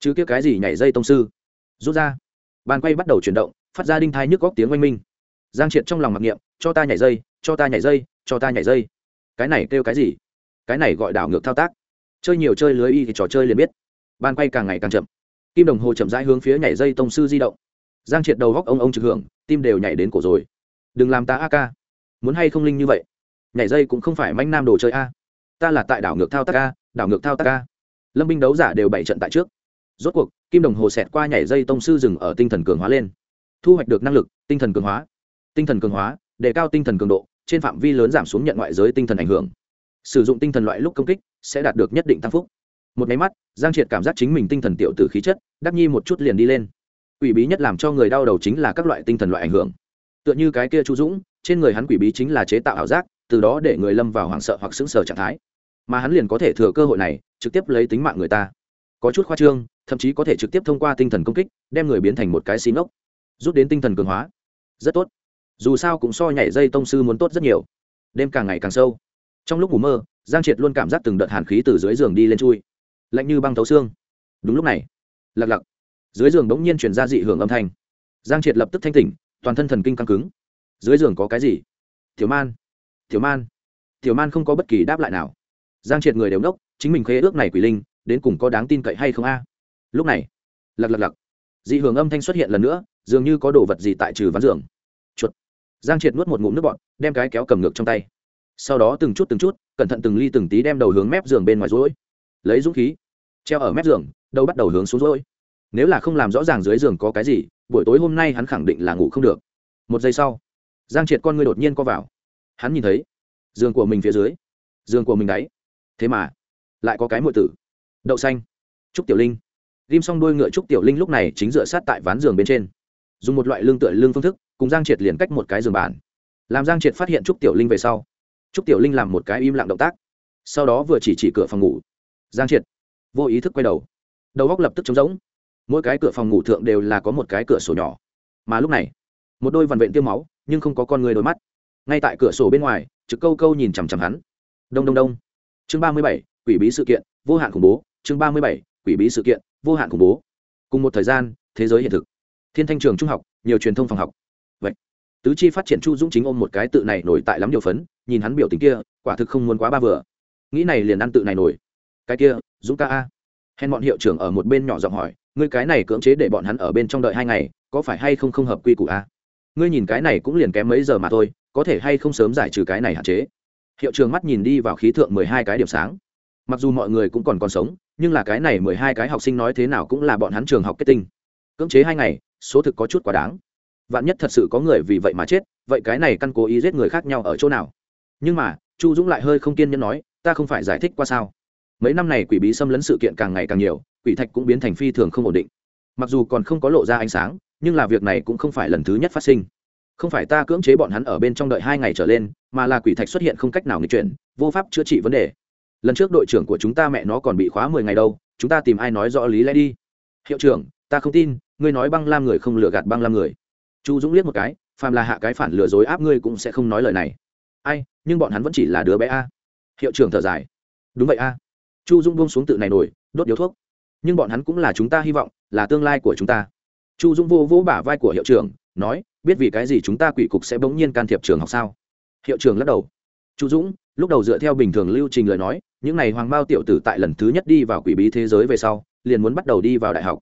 Chứ kia cái gì nhảy dây tông sư? Rút ra. Bàn quay bắt đầu chuyển động, phát ra đinh thai nhức góc tiếng oanh minh. Giang triệt trong lòng mặc niệm, cho ta nhảy dây, cho ta nhảy dây, cho ta nhảy dây. Cái này kêu cái gì? Cái này gọi đảo ngược thao tác. Chơi nhiều chơi lưới y thì trò chơi liền biết. Bàn quay càng ngày càng chậm. Kim đồng hồ chậm rãi hướng phía nhảy dây tông sư di động giang triệt đầu góc ông ông trực hưởng, tim đều nhảy đến cổ rồi. Đừng làm ta a ca muốn hay không linh như vậy? Nhảy dây cũng không phải manh nam đồ chơi a. Ta là tại đảo ngược thao tác a, đảo ngược thao tác a. Lâm binh đấu giả đều bảy trận tại trước. Rốt cuộc, kim đồng hồ xẹt qua nhảy dây tông sư dừng ở tinh thần cường hóa lên. Thu hoạch được năng lực, tinh thần cường hóa. Tinh thần cường hóa, đề cao tinh thần cường độ, trên phạm vi lớn giảm xuống nhận ngoại giới tinh thần ảnh hưởng. Sử dụng tinh thần loại lúc công kích, sẽ đạt được nhất định tăng phúc. Một máy mắt, giang triệt cảm giác chính mình tinh thần tiểu từ khí chất, đắc nhi một chút liền đi lên quỷ bí nhất làm cho người đau đầu chính là các loại tinh thần loại ảnh hưởng. Tựa như cái kia chu dũng, trên người hắn quỷ bí chính là chế tạo ảo giác, từ đó để người lâm vào hoảng sợ hoặc sững sờ trạng thái. Mà hắn liền có thể thừa cơ hội này, trực tiếp lấy tính mạng người ta. Có chút khoa trương, thậm chí có thể trực tiếp thông qua tinh thần công kích, đem người biến thành một cái xí ngốc. Rút đến tinh thần cường hóa. Rất tốt. Dù sao cũng so nhảy dây tông sư muốn tốt rất nhiều. Đêm càng ngày càng sâu. Trong lúc ngủ mơ, giang triệt luôn cảm giác từng đợt hàn khí từ dưới giường đi lên chui. Lạnh như băng thấu xương. Đúng lúc này. Lặc lặc dưới giường bỗng nhiên chuyển ra dị hưởng âm thanh. Giang triệt lập tức thanh tỉnh, toàn thân thần kinh căng cứng. Dưới giường có cái gì? Thiếu man thiếu man thiếu man không có bất kỳ đáp lại nào. Giang triệt người đều đốc chính mình khê ước này quỷ linh, đến cùng có đáng tin cậy hay không a? Lúc này, lặc lặc lặc, dị hưởng âm thanh xuất hiện lần nữa, dường như có đồ vật gì tại trừ ván giường. Chuột. Giang triệt nuốt một ngụm nước bọt, đem cái kéo cầm ngược trong tay. Sau đó từng chút từng chút, cẩn thận từng ly từng tí đem đầu hướng mép giường bên ngoài rối. Lấy dũng khí, treo ở mép giường, đầu bắt đầu hướng xuống rối nếu là không làm rõ ràng dưới giường có cái gì, buổi tối hôm nay hắn khẳng định là ngủ không được. Một giây sau, giang triệt con ngươi đột nhiên co vào. Hắn nhìn thấy, giường của mình phía dưới, giường của mình đáy thế mà, lại có cái mượn tử. Đậu xanh, trúc tiểu linh. Ghim xong đôi ngựa trúc tiểu linh lúc này chính dựa sát tại ván giường bên trên. Dùng một loại lương tựa lương phương thức, cùng giang triệt liền cách một cái giường bản làm giang triệt phát hiện trúc tiểu linh về sau, trúc tiểu linh làm một cái im lặng động tác. Sau đó vừa chỉ chỉ cửa phòng ngủ, giang triệt vô ý thức quay đầu. Đầu góc lập tức trống rỗng mỗi cái cửa phòng ngủ thượng đều là có một cái cửa sổ nhỏ. Mà lúc này, một đôi vằn vện tiêu máu, nhưng không có con người đôi mắt. Ngay tại cửa sổ bên ngoài, trực câu câu nhìn chằm chằm hắn. Đông đông đông. Chương ba mươi bảy, quỷ bí sự kiện, vô hạn khủng bố. Chương ba mươi bảy, quỷ bí sự kiện, vô hạn khủng bố. Cùng một thời gian, thế giới hiện thực. Thiên thanh trường trung học, nhiều truyền thông phòng học. Vậy, tứ chi phát triển chu dũng chính ôm một cái tự này nổi tại lắm điều phấn, nhìn hắn biểu tình kia, quả thực không muốn quá ba vừa. Nghĩ này liền ăn tự này nổi. Cái kia, dũng ca a. Hèn bọn hiệu trưởng ở một bên nhỏ giọng hỏi ngươi cái này cưỡng chế để bọn hắn ở bên trong đợi hai ngày, có phải hay không không hợp quy củ a ngươi nhìn cái này cũng liền kém mấy giờ mà thôi, có thể hay không sớm giải trừ cái này hạn chế? Hiệu trường mắt nhìn đi vào khí thượng mười hai cái điểm sáng. Mặc dù mọi người cũng còn còn sống, nhưng là cái này mười hai cái học sinh nói thế nào cũng là bọn hắn trường học kết tinh. Cưỡng chế hai ngày, số thực có chút quá đáng. Vạn nhất thật sự có người vì vậy mà chết, vậy cái này căn cố ý giết người khác nhau ở chỗ nào? Nhưng mà, chu dũng lại hơi không kiên nhẫn nói, ta không phải giải thích qua sao? Mấy năm này quỷ bí xâm lấn sự kiện càng ngày càng nhiều quỷ thạch cũng biến thành phi thường không ổn định. Mặc dù còn không có lộ ra ánh sáng, nhưng là việc này cũng không phải lần thứ nhất phát sinh. Không phải ta cưỡng chế bọn hắn ở bên trong đợi hai ngày trở lên, mà là quỷ thạch xuất hiện không cách nào nghịch chuyển, vô pháp chữa trị vấn đề. Lần trước đội trưởng của chúng ta mẹ nó còn bị khóa mười ngày đâu, chúng ta tìm ai nói rõ lý lẽ đi. Hiệu trưởng, ta không tin, ngươi nói băng lam người không lừa gạt băng lam người. Chu dũng liếc một cái, phàm là hạ cái phản lừa dối áp ngươi cũng sẽ không nói lời này. Ai, nhưng bọn hắn vẫn chỉ là đứa bé a. Hiệu trưởng thở dài. Đúng vậy a. Chu dũng buông xuống tự này nổi, đốt điếu thuốc nhưng bọn hắn cũng là chúng ta hy vọng, là tương lai của chúng ta. Chu dũng vô vỗ bả vai của hiệu trưởng, nói, biết vì cái gì chúng ta quỷ cục sẽ bỗng nhiên can thiệp trường học sao? Hiệu trưởng lắc đầu. Chu dũng, lúc đầu dựa theo bình thường lưu trình lời nói, những n à y hoàng bao tiểu tử tại lần thứ nhất đi vào quỷ bí thế giới về sau, liền muốn bắt đầu đi vào đại học.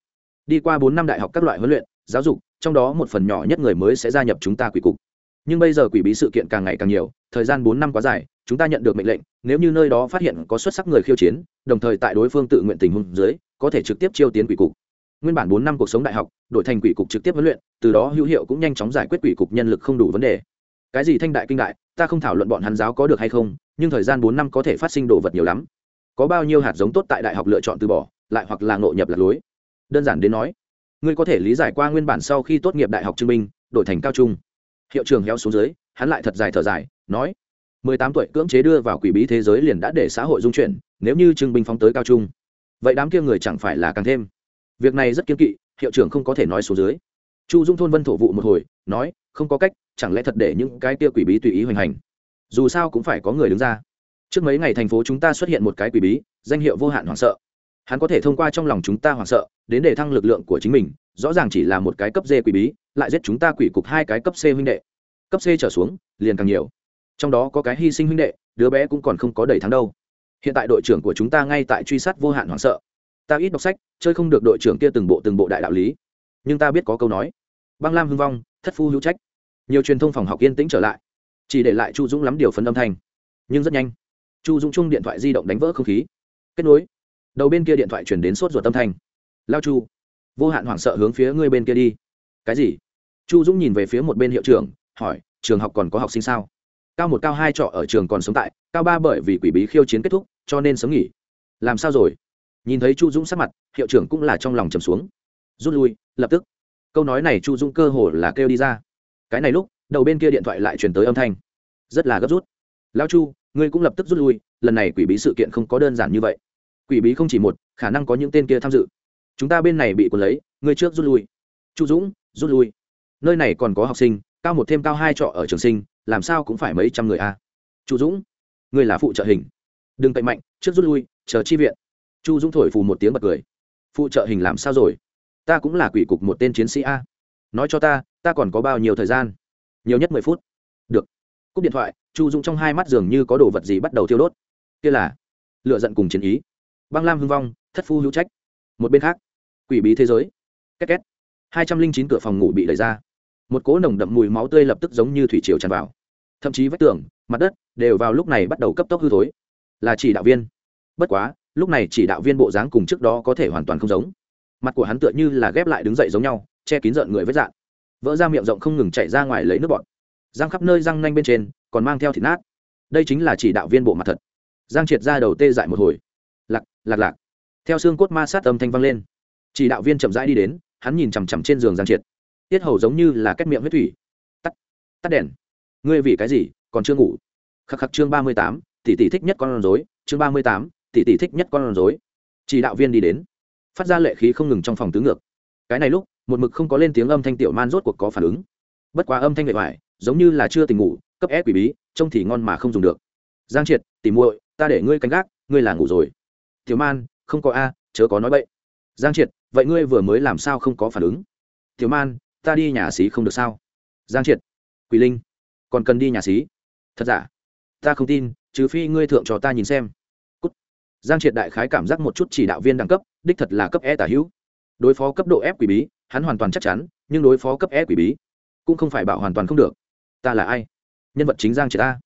Đi qua bốn năm đại học các loại huấn luyện, giáo dục, trong đó một phần nhỏ nhất người mới sẽ gia nhập chúng ta quỷ cục. Nhưng bây giờ quỷ bí sự kiện càng ngày càng nhiều, thời gian bốn năm quá dài chúng ta nhận được mệnh lệnh, nếu như nơi đó phát hiện có xuất sắc người khiêu chiến, đồng thời tại đối phương tự nguyện tình huống dưới, có thể trực tiếp chiêu tiến quỷ cục. Nguyên bản bốn năm cuộc sống đại học, đổi thành quỷ cục trực tiếp huấn luyện, từ đó hữu hiệu cũng nhanh chóng giải quyết quỷ cục nhân lực không đủ vấn đề. Cái gì thanh đại kinh đại, ta không thảo luận bọn hắn giáo có được hay không, nhưng thời gian bốn năm có thể phát sinh đồ vật nhiều lắm. Có bao nhiêu hạt giống tốt tại đại học lựa chọn từ bỏ, lại hoặc là ngộ nhập lạc lối? Đơn giản đến nói, ngươi có thể lý giải qua nguyên bản sau khi tốt nghiệp đại học chứng minh, đổi thành cao trung. Hiệu trường héo xuống dưới, hắn lại thật dài thở dài, nói mười tám tuổi cưỡng chế đưa vào quỷ bí thế giới liền đã để xã hội dung chuyển, nếu như trưng binh phóng tới cao trung, vậy đám kia người chẳng phải là càng thêm. Việc này rất kiên kỵ, hiệu trưởng không có thể nói số dưới. Chu dung thôn vân thổ vụ một hồi, nói, không có cách, chẳng lẽ thật để những cái kia quỷ bí tùy ý hoành hành? Dù sao cũng phải có người đứng ra. Trước mấy ngày thành phố chúng ta xuất hiện một cái quỷ bí, danh hiệu vô hạn hoảng sợ. Hắn có thể thông qua trong lòng chúng ta hoảng sợ, đến để thăng lực lượng của chính mình, rõ ràng chỉ là một cái cấp d quỷ bí, lại giết chúng ta quỷ cục hai cái cấp c huynh đệ. Cấp c trở xuống, liền càng nhiều trong đó có cái hy sinh huynh đệ, đứa bé cũng còn không có đầy tháng đâu. Hiện tại đội trưởng của chúng ta ngay tại truy sát vô hạn hoảng sợ. Ta ít đọc sách, chơi không được đội trưởng kia từng bộ từng bộ đại đạo lý. Nhưng ta biết có câu nói, băng lam hưng vong, thất phu hữu trách. Nhiều truyền thông phòng học yên tĩnh trở lại. Chỉ để lại chu dũng lắm điều phấn âm thanh. Nhưng rất nhanh, chu dũng chung điện thoại di động đánh vỡ không khí. Kết nối. Đầu bên kia điện thoại chuyển đến sốt ruột tâm thanh. Lao chu, vô hạn hoảng sợ hướng phía ngươi bên kia đi. Cái gì? Chu dũng nhìn về phía một bên hiệu trưởng, hỏi, trường học còn có học sinh sao? Cao một cao hai trọ ở trường còn sống tại, cao ba bởi vì quỷ bí khiêu chiến kết thúc, cho nên sớm nghỉ. Làm sao rồi? Nhìn thấy chu dũng sắc mặt, hiệu trưởng cũng là trong lòng trầm xuống. Rút lui, lập tức. Câu nói này chu dũng cơ hồ là kêu đi ra. Cái này lúc, đầu bên kia điện thoại lại truyền tới âm thanh. Rất là gấp rút. Lao chu, ngươi cũng lập tức rút lui, lần này quỷ bí sự kiện không có đơn giản như vậy. Quỷ bí không chỉ một, khả năng có những tên kia tham dự. Chúng ta bên này bị cuốn lấy, ngươi trước rút lui. Chu dũng, rút lui. Nơi này còn có học sinh, cao một thêm cao hai trọ ở trường sinh làm sao cũng phải mấy trăm người a à. chu dũng, ngươi là phụ trợ hình. Đừng cậy mạnh, trước rút lui, chờ chi viện. Chu dũng thổi phù một tiếng bật cười. Phụ trợ hình làm sao rồi? Ta cũng là quỷ cục một tên chiến sĩ a. Nói cho ta ta còn có bao nhiêu thời gian? Nhiều nhất mười phút. Được. Cúp điện thoại, chu dũng trong hai mắt dường như có đồ vật gì bắt đầu thiêu đốt. Kia là lựa giận cùng chiến ý. Băng lam hưng vong, thất phu hữu trách. Một bên khác, quỷ bí thế giới. Két két. Hai trăm linh chín cửa phòng ngủ bị đẩy ra một cỗ nồng đậm mùi máu tươi lập tức giống như thủy triều tràn vào. Thậm chí vách tường, mặt đất đều vào lúc này bắt đầu cấp tốc hư thối. Là chỉ đạo viên. Bất quá, lúc này chỉ đạo viên bộ dáng cùng trước đó có thể hoàn toàn không giống. Mặt của hắn tựa như là ghép lại đứng dậy giống nhau, che kín rợn người với dạng vỡ ra miệng rộng không ngừng chạy ra ngoài lấy nước bọt. Răng khắp nơi răng nanh bên trên, còn mang theo thịt nát. Đây chính là chỉ đạo viên bộ mặt thật. Giang triệt ra đầu tê dại một hồi. Lạc lạc lạc. Theo xương cốt ma sát âm thanh vang lên. Chỉ đạo viên chậm rãi đi đến, hắn nhìn chằm chằm trên giường giang triệt tiết hầu giống như là kết miệng huyết thủy. Tắt tắt đèn. Ngươi vì cái gì, còn chưa ngủ? Khắc khắc chương ba mươi tám, tỷ tỷ thích nhất con rối. Chương ba mươi tám, tỷ tỷ thích nhất con rối. Chỉ đạo viên đi đến. Phát ra lệ khí không ngừng trong phòng tứ ngược. Cái này lúc, một mực không có lên tiếng âm thanh tiểu man rốt cuộc có phản ứng. Bất quá âm thanh vệ vải giống như là chưa tỉnh ngủ, cấp ép quỷ bí, trông thì ngon mà không dùng được. Giang triệt, tỉ muội, ta để ngươi canh gác, ngươi là ngủ rồi. Tiểu man, không có a, chớ có nói bậy. Giang triệt, vậy ngươi vừa mới làm sao không có phản ứng? Tiểu man ta đi nhà xí không được sao? Giang triệt quỷ linh, còn cần đi nhà xí? Thật giả? Ta không tin, trừ phi ngươi thượng cho ta nhìn xem. Cút. giang triệt đại khái cảm giác một chút chỉ đạo viên đẳng cấp, đích thật là cấp e tả hữu. Đối phó cấp độ f quỷ bí, hắn hoàn toàn chắc chắn, nhưng đối phó cấp e quỷ bí, cũng không phải bảo hoàn toàn không được. Ta là ai? Nhân vật chính giang triệt ta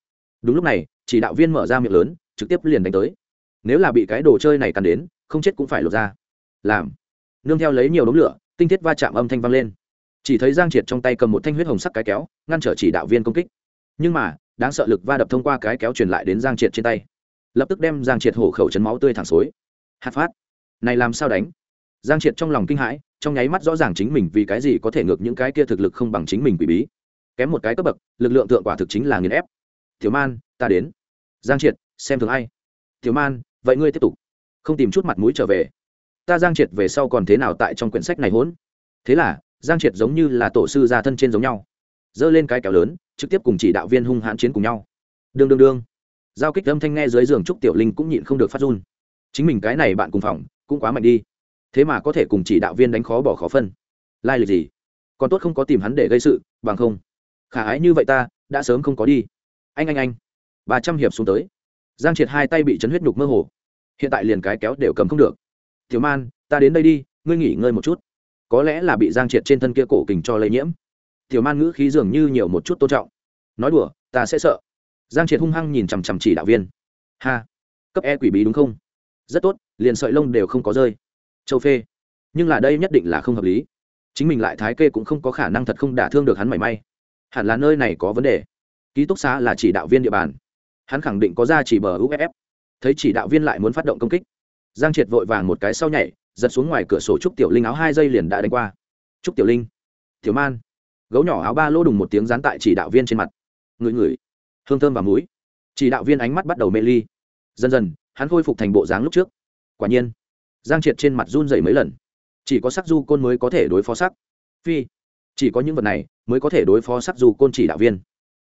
đúng lúc này, chỉ đạo viên mở ra miệng lớn, trực tiếp liền đánh tới. Nếu là bị cái đồ chơi này cắn đến, không chết cũng phải lột ra. Làm. Nương theo lấy nhiều đống lửa, tinh thiết va chạm âm thanh vang lên chỉ thấy giang triệt trong tay cầm một thanh huyết hồng sắc cái kéo, ngăn trở chỉ đạo viên công kích. Nhưng mà, đáng sợ lực va đập thông qua cái kéo truyền lại đến giang triệt trên tay. Lập tức đem giang triệt hổ khẩu chấn máu tươi thẳng xối. Hạt phát. Này làm sao đánh? Giang triệt trong lòng kinh hãi, trong nháy mắt rõ ràng chính mình vì cái gì có thể ngược những cái kia thực lực không bằng chính mình quỷ bí. Kém một cái cấp bậc, lực lượng thượng quả thực chính là nghiền ép. Thiếu man, ta đến. Giang triệt, xem thường ai? Thiếu man, vậy ngươi tiếp tục. Không tìm chút mặt mũi trở về. Ta giang triệt về sau còn thế nào tại trong quyển sách này hỗn? Thế là giang triệt giống như là tổ sư gia thân trên giống nhau. Giơ lên cái kéo lớn, trực tiếp cùng chỉ đạo viên hung hãn chiến cùng nhau. Đương đương đương. Giao kích âm thanh nghe dưới giường trúc tiểu linh cũng nhịn không được phát run. Chính mình cái này bạn cùng phòng, cũng quá mạnh đi. Thế mà có thể cùng chỉ đạo viên đánh khó bỏ khó phân. Lai lịch gì? Còn tốt không có tìm hắn để gây sự, bằng không. Khả ái như vậy ta, đã sớm không có đi. Anh anh anh. Ba trăm hiệp xuống tới. Giang triệt hai tay bị chấn huyết nhục mơ hồ. Hiện tại liền cái kéo đều cầm không được. Thiếu man, ta đến đây đi, ngươi nghỉ ngơi một chút có lẽ là bị giang triệt trên thân kia cổ kình cho lây nhiễm. Tiểu man ngữ khí dường như nhiều một chút tôn trọng. Nói đùa, ta sẽ sợ. Giang triệt hung hăng nhìn chằm chằm chỉ đạo viên. Ha, cấp e quỷ bí đúng không? Rất tốt, liền sợi lông đều không có rơi. Châu phê. Nhưng là đây nhất định là không hợp lý. Chính mình lại thái kê cũng không có khả năng thật không đả thương được hắn mảy may. Hẳn là nơi này có vấn đề. Ký túc xá là chỉ đạo viên địa bàn. Hắn khẳng định có ra chỉ bờ uff thấy chỉ đạo viên lại muốn phát động công kích, giang triệt vội vàng một cái sau nhảy giật xuống ngoài cửa sổ trúc tiểu linh áo hai giây liền đã đánh qua. Trúc tiểu linh, tiểu man, gấu nhỏ áo ba lô đùng một tiếng dán tại chỉ đạo viên trên mặt. Ngửi ngửi, hương thơm và muối. Chỉ đạo viên ánh mắt bắt đầu mê ly. Dần dần, hắn khôi phục thành bộ dáng lúc trước. Quả nhiên, giang triệt trên mặt run dày mấy lần. Chỉ có sắc du côn mới có thể đối phó sắc. Phi, chỉ có những vật này mới có thể đối phó sắc du côn chỉ đạo viên.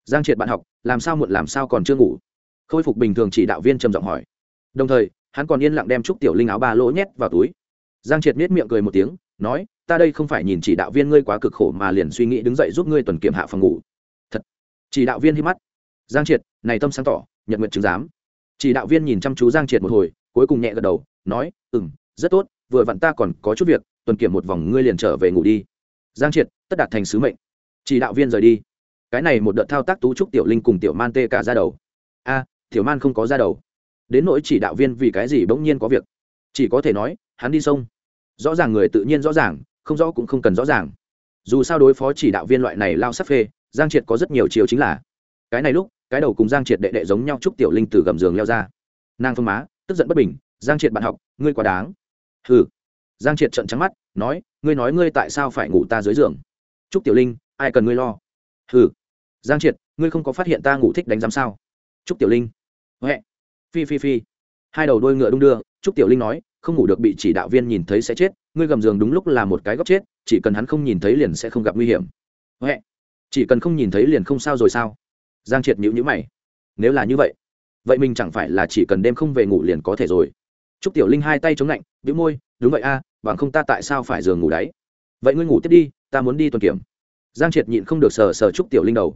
Giang triệt bạn học, làm sao muộn làm sao còn chưa ngủ. Khôi phục bình thường chỉ đạo viên trầm giọng hỏi. Đồng thời, hắn còn yên lặng đem trúc tiểu linh áo ba lỗ nhét vào túi giang triệt nết miệng cười một tiếng, nói, ta đây không phải nhìn chỉ đạo viên ngươi quá cực khổ mà liền suy nghĩ đứng dậy giúp ngươi tuần kiểm hạ phòng ngủ. Thật. Chỉ đạo viên hít mắt. Giang triệt, này tâm sáng tỏ nhận nguyện chứng giám. Chỉ đạo viên nhìn chăm chú giang triệt một hồi, cuối cùng nhẹ gật đầu, nói ừ m rất tốt, vừa vặn ta còn có chút việc, tuần kiểm một vòng ngươi liền trở về ngủ đi. Giang triệt, tất đạt thành sứ mệnh. Chỉ đạo viên rời đi. Cái này một đợt thao tác tú trúc tiểu linh cùng tiểu man tê cả ra đầu. A, tiểu man không có ra đầu. Đến nỗi chỉ đạo viên vì cái gì bỗng nhiên có việc. Chỉ có thể nói, hắn đi sông rõ ràng người tự nhiên rõ ràng, không rõ cũng không cần rõ ràng. Dù sao đối phó chỉ đạo viên loại này lao sắc phê, giang triệt có rất nhiều chiều chính là. Cái này lúc, cái đầu cùng giang triệt đệ đệ giống nhau chúc tiểu linh từ gầm giường leo ra. Nàng phương má, tức giận bất bình, giang triệt bạn học, ngươi quá đáng. Hừ. Giang triệt trận trắng mắt, nói, ngươi nói ngươi tại sao phải ngủ ta dưới giường? Trúc tiểu linh, ai cần ngươi lo? Hừ. Giang triệt, ngươi không có phát hiện ta ngủ thích đánh giám sao? Trúc tiểu linh. Huệ. Phi phi phi. Hai đầu đôi ngựa đung đưa trúc tiểu linh nói không ngủ được bị chỉ đạo viên nhìn thấy sẽ chết, ngươi gầm giường đúng lúc là một cái góc chết, chỉ cần hắn không nhìn thấy liền sẽ không gặp nguy hiểm. Huệ, chỉ cần không nhìn thấy liền không sao rồi sao? Giang triệt nhữ nhữ mày. Nếu là như vậy vậy mình chẳng phải là chỉ cần đêm không về ngủ liền có thể rồi? Trúc tiểu linh hai tay chống lạnh, bĩu môi, đúng vậy a, bằng không ta tại sao phải giường ngủ đáy vậy ngươi ngủ tiếp đi, ta muốn đi tuần kiểm. Giang triệt nhịn không được sờ sờ trúc tiểu linh đầu.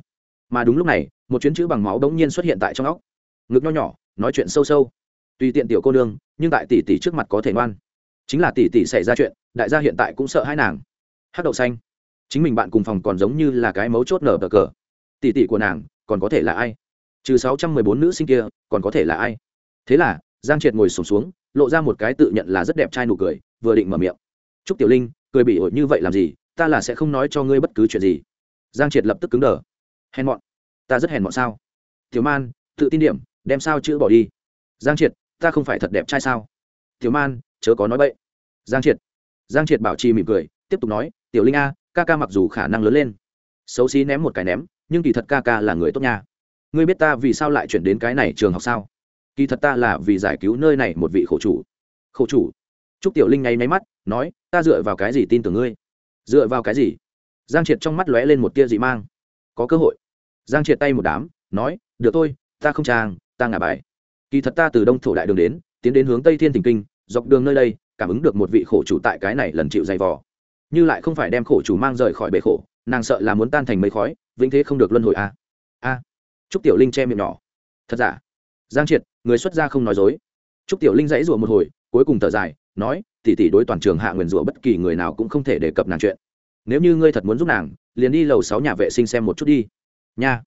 Mà đúng lúc này, một chuyến chữ bằng máu đống nhiên xuất hiện tại trong óc. Ngực nho nhỏ, nói chuyện sâu sâu tùy tiện tiểu cô nương nhưng tại tỷ tỷ trước mặt có thể ngoan. Chính là tỷ tỷ xảy ra chuyện đại gia hiện tại cũng sợ hai nàng. Hát đậu xanh. Chính mình bạn cùng phòng còn giống như là cái mấu chốt nở bờ cờ. Tỷ tỷ của nàng còn có thể là ai? Trừ sáu trăm mười bốn nữ sinh kia còn có thể là ai? Thế là giang triệt ngồi sùng xuống, xuống lộ ra một cái tự nhận là rất đẹp trai nụ cười vừa định mở miệng. T tiểu linh cười bị ổi như vậy làm gì? Ta là sẽ không nói cho ngươi bất cứ chuyện gì. Giang triệt lập tức cứng đờ. Hèn mọn. Ta rất hèn mọn sao? Tiểu man tự tin điểm đem sao chữ bỏ đi. Giang triệt ta không phải thật đẹp trai sao? Tiểu man, chớ có nói bậy. Giang triệt. Giang triệt bảo trì mỉm cười, tiếp tục nói, tiểu linh a, ca ca mặc dù khả năng lớn lên, xấu xí ném một cái ném, nhưng kỳ thật ca ca là người tốt nha. Ngươi biết ta vì sao lại chuyển đến cái này trường học sao? Kỳ thật ta là vì giải cứu nơi này một vị khổ chủ. Khổ chủ? Trúc tiểu linh nháy máy mắt, nói, ta dựa vào cái gì tin tưởng ngươi? Dựa vào cái gì? Giang triệt trong mắt lóe lên một tia dị mang. Có cơ hội. Giang triệt tay một đám, nói, được tôi ta không trang ta ngả bài kỳ thật ta từ đông thổ đại đường đến, tiến đến hướng tây thiên thỉnh kinh, dọc đường nơi đây, cảm ứng được một vị khổ chủ tại cái này lần chịu dày vò. Như lại không phải đem khổ chủ mang rời khỏi bể khổ, nàng sợ là muốn tan thành mây khói, vĩnh thế không được luân hồi a. À. a. À. trúc tiểu linh che miệng nhỏ. Thật giả? Giang triệt, người xuất gia không nói dối. Trúc tiểu linh dãy rủa một hồi, cuối cùng thở dài, nói, tỷ tỷ đối toàn trường hạ nguyền rủa bất kỳ người nào cũng không thể đề cập nàng chuyện. Nếu như ngươi thật muốn giúp nàng, liền đi lầu sáu nhà vệ sinh xem một chút đi. Nha,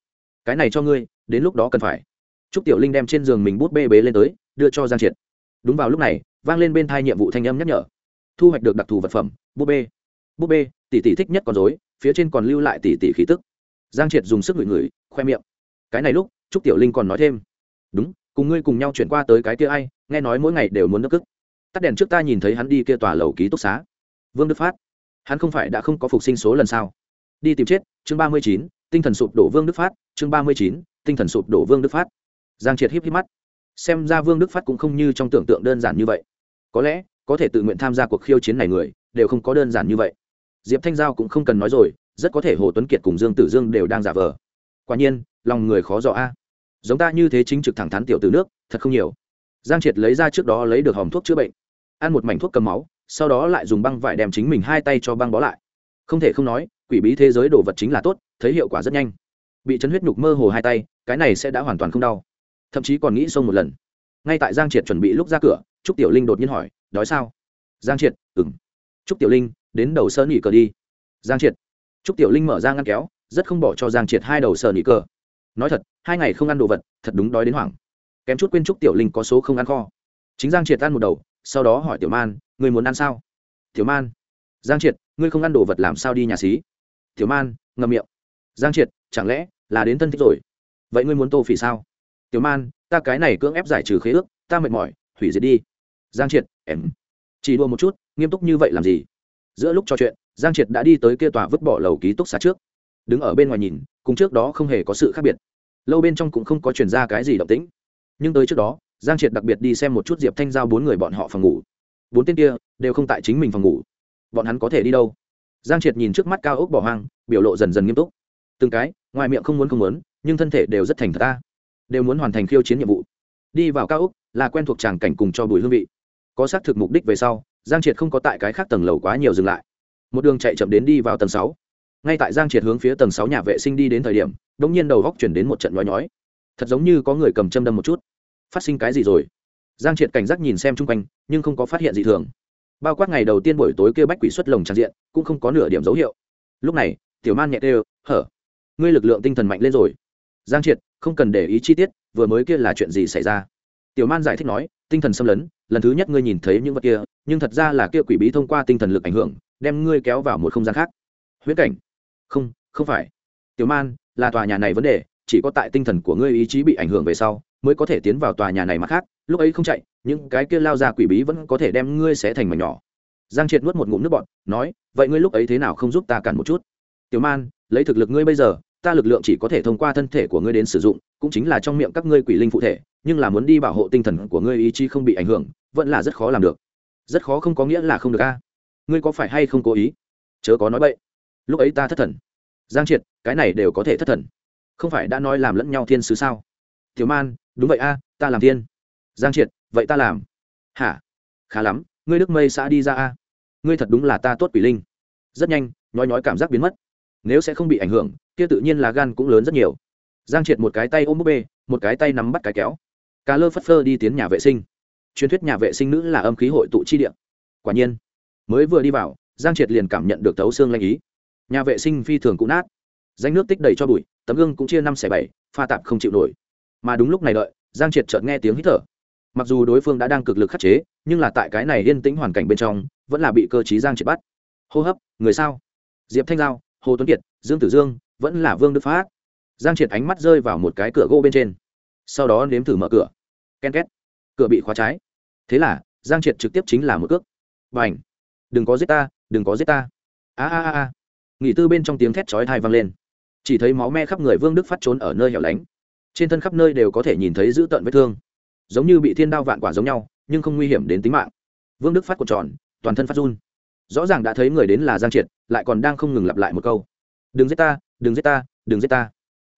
cái này cho ngươi, đến lúc đó cần phải trúc tiểu linh đem trên giường mình bút bê bế lên tới, đưa cho giang triệt. Đúng vào lúc này, vang lên bên thai nhiệm vụ thanh âm nhắc nhở. Thu hoạch được đặc thù vật phẩm, bút bê. Bút bê, tỷ tỷ thích nhất con dối phía trên còn lưu lại tỷ tỷ khí tức. Giang triệt dùng sức ngửi ngửi, khoe miệng. Cái này lúc, trúc tiểu linh còn nói thêm. Đúng, cùng ngươi cùng nhau chuyển qua tới cái kia ai, nghe nói mỗi ngày đều muốn nước cức. Tắt đèn trước ta nhìn thấy hắn đi kia tòa lầu ký túc xá. Vương đức phát. Hắn không phải đã không có phục sinh số lần sao? Đi tìm chết, chương ba mươi chín, tinh thần sụp đổ vương đức phát, chương ba mươi chín, tinh thần sụp đổ vương đức phát giang triệt híp híp mắt. Xem ra vương đức phát cũng không như trong tưởng tượng đơn giản như vậy. Có lẽ, có thể tự nguyện tham gia cuộc khiêu chiến này người, đều không có đơn giản như vậy. Diệp thanh giao cũng không cần nói rồi, rất có thể hồ tuấn kiệt cùng dương tử dương đều đang giả vờ. Quả nhiên, lòng người khó dò a. Giống ta như thế chính trực thẳng thắn tiểu từ nước, thật không nhiều. Giang triệt lấy ra trước đó lấy được hòm thuốc chữa bệnh. Ăn một mảnh thuốc cầm máu, sau đó lại dùng băng vải đem chính mình hai tay cho băng bó lại. Không thể không nói, quỷ bí thế giới đồ vật chính là tốt, thấy hiệu quả rất nhanh. Bị chấn huyết nhục mơ hồ hai tay, cái này sẽ đã hoàn toàn không đau thậm chí còn nghĩ xông một lần. Ngay tại giang triệt chuẩn bị lúc ra cửa, trúc tiểu linh đột nhiên hỏi, đói sao? Giang triệt ừng trúc tiểu linh, đến đầu sơ nỉ cờ đi. Giang triệt. Trúc tiểu linh mở ra ngăn kéo, rất không bỏ cho giang triệt hai đầu sơ nỉ cờ. Nói thật, hai ngày không ăn đồ vật, thật đúng đói đến hoảng. Kém chút quên trúc tiểu linh có số không ăn kho. Chính giang triệt ăn một đầu, sau đó hỏi tiểu man người muốn ăn sao? Tiểu man. Giang triệt, ngươi không ăn đồ vật làm sao đi nhà xí? Tiểu man, ngậm miệng. Giang triệt, chẳng lẽ là đến thân thích rồi? Vậy ngươi muốn tô phỉ sao? Tiểu man, ta cái này cưỡng ép giải trừ khế ước, ta mệt mỏi, hủy diệt đi. Giang triệt, em. Chỉ đua một chút, nghiêm túc như vậy làm gì? Giữa lúc trò chuyện, giang triệt đã đi tới kia tòa vứt bỏ lầu ký túc xá trước. Đứng ở bên ngoài nhìn, cùng trước đó không hề có sự khác biệt. Lâu bên trong cũng không có chuyển ra cái gì động tĩnh. Nhưng tới trước đó, giang triệt đặc biệt đi xem một chút diệp thanh giao bốn người bọn họ phòng ngủ. Bốn tên kia đều không tại chính mình phòng ngủ. Bọn hắn có thể đi đâu? Giang triệt nhìn trước mắt cao ốc bỏ hoang, biểu lộ dần dần nghiêm túc. Từng cái, ngoài miệng không muốn không muốn, nhưng thân thể đều rất thành thật ta đều muốn hoàn thành khiêu chiến nhiệm vụ. Đi vào cao úc là quen thuộc tràng cảnh cùng cho bùi hương vị. Có xác thực mục đích về sau, giang triệt không có tại cái khác tầng lầu quá nhiều dừng lại. Một đường chạy chậm đến đi vào tầng sáu. Ngay tại giang triệt hướng phía tầng sáu nhà vệ sinh đi đến thời điểm đ ỗ n g nhiên đầu góc chuyển đến một trận nhói nhói. Thật giống như có người cầm châm đâm một chút. Phát sinh cái gì rồi? Giang triệt cảnh giác nhìn xem chung quanh, nhưng không có phát hiện gì thường. Bao quát ngày đầu tiên buổi tối kêu bách quỷ xuất lồng tràn diện, cũng không có nửa điểm dấu hiệu. Lúc này, tiểu man nhẹ tê hở, ngươi lực lượng tinh thần mạnh lên rồi. Giang triệt không cần để ý chi tiết, vừa mới kia là chuyện gì xảy ra? Tiểu man giải thích nói, tinh thần xâm lấn, lần thứ nhất ngươi nhìn thấy những vật kia, nhưng thật ra là kia quỷ bí thông qua tinh thần lực ảnh hưởng, đem ngươi kéo vào một không gian khác. Huyễn cảnh? Không không phải. Tiểu man, là tòa nhà này vấn đề, chỉ có tại tinh thần của ngươi ý chí bị ảnh hưởng về sau, mới có thể tiến vào tòa nhà này mà khác, lúc ấy không chạy, những cái kia lao ra quỷ bí vẫn có thể đem ngươi xé thành mảnh nhỏ. Giang triệt nuốt một ngụm nước bọt, nói, vậy ngươi lúc ấy thế nào không giúp ta cản một chút? Tiểu man, lấy thực lực ngươi bây giờ ta lực lượng chỉ có thể thông qua thân thể của ngươi đến sử dụng, cũng chính là trong miệng các ngươi quỷ linh phụ thể, nhưng là muốn đi bảo hộ tinh thần của ngươi ý chí không bị ảnh hưởng, vẫn là rất khó làm được. Rất khó không có nghĩa là không được a. Ngươi có phải hay không cố ý? Chớ có nói bậy. Lúc ấy ta thất thần. Giang triệt, cái này đều có thể thất thần. Không phải đã nói làm lẫn nhau thiên sứ sao? Tiểu man, đúng vậy a, ta làm thiên. Giang triệt, vậy ta làm. Hả? Khá lắm, ngươi đức mây xã đi ra a. Ngươi thật đúng là ta tốt quỷ linh. Rất nhanh, nhói nhói cảm giác biến mất nếu sẽ không bị ảnh hưởng, kia tự nhiên là gan cũng lớn rất nhiều. Giang triệt một cái tay ôm búp bê, một cái tay nắm bắt cái kéo. Cá lơ phất phơ đi tiến nhà vệ sinh. Truyền thuyết nhà vệ sinh nữ là âm khí hội tụ chi điện quả nhiên, mới vừa đi vào, giang triệt liền cảm nhận được thấu xương lanh ý. Nhà vệ sinh phi thường cũng nát. Danh nước tích đầy cho bụi, tấm gương cũng chia năm xẻ bảy, pha tạp không chịu nổi. Mà đúng lúc này đợi, giang triệt chợt nghe tiếng hít thở. Mặc dù đối phương đã đang cực lực khắc chế, nhưng là tại cái này yên tĩnh hoàn cảnh bên trong, vẫn là bị cơ chí giang triệt bắt. Hô hấp, người sao? Diệp thanh giao hồ tuấn kiệt, dương tử dương, vẫn là vương đức phát. Giang triệt ánh mắt rơi vào một cái cửa gỗ bên trên. Sau đó nếm thử mở cửa. Ken két. Cửa bị khóa trái. Thế là, giang triệt trực tiếp chính là một cước. Và h đừng có giết ta, đừng có giết ta. A a a a. Nghỉ tư bên trong tiếng thét chói thai vang lên. Chỉ thấy máu me khắp người vương đức phát trốn ở nơi hẻo lánh. Trên thân khắp nơi đều có thể nhìn thấy dữ tợn vết thương. Giống như bị thiên đao vạn quả giống nhau, nhưng không nguy hiểm đến tính mạng. Vương đức phát cuộn tròn, toàn thân phát run rõ ràng đã thấy người đến là giang triệt, lại còn đang không ngừng lặp lại một câu. Đừng giết ta, đừng giết ta, đừng giết ta.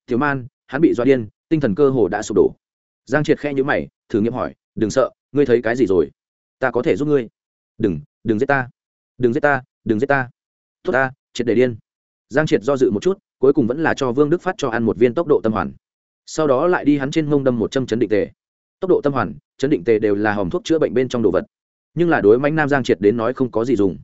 Thiếu man, hắn bị do điên, tinh thần cơ hồ đã sụp đổ. Giang triệt khe nhữ mày, thử nghiệm hỏi, đừng sợ, ngươi thấy cái gì rồi? Ta có thể giúp ngươi. Đừng đừng giết ta, đừng giết ta, đừng giết ta. Tốt ta, triệt để điên. Giang triệt do dự một chút, cuối cùng vẫn là cho vương đức phát cho ăn một viên tốc độ tâm hoàn. Sau đó lại đi hắn trên mông đâm một châm chấn định tề. Tốc độ tâm hoàn, chấn định tề đều là hòm thuốc chữa bệnh bên trong đồ vật. Nhưng là đối mánh nam giang triệt đến nói không có gì dùng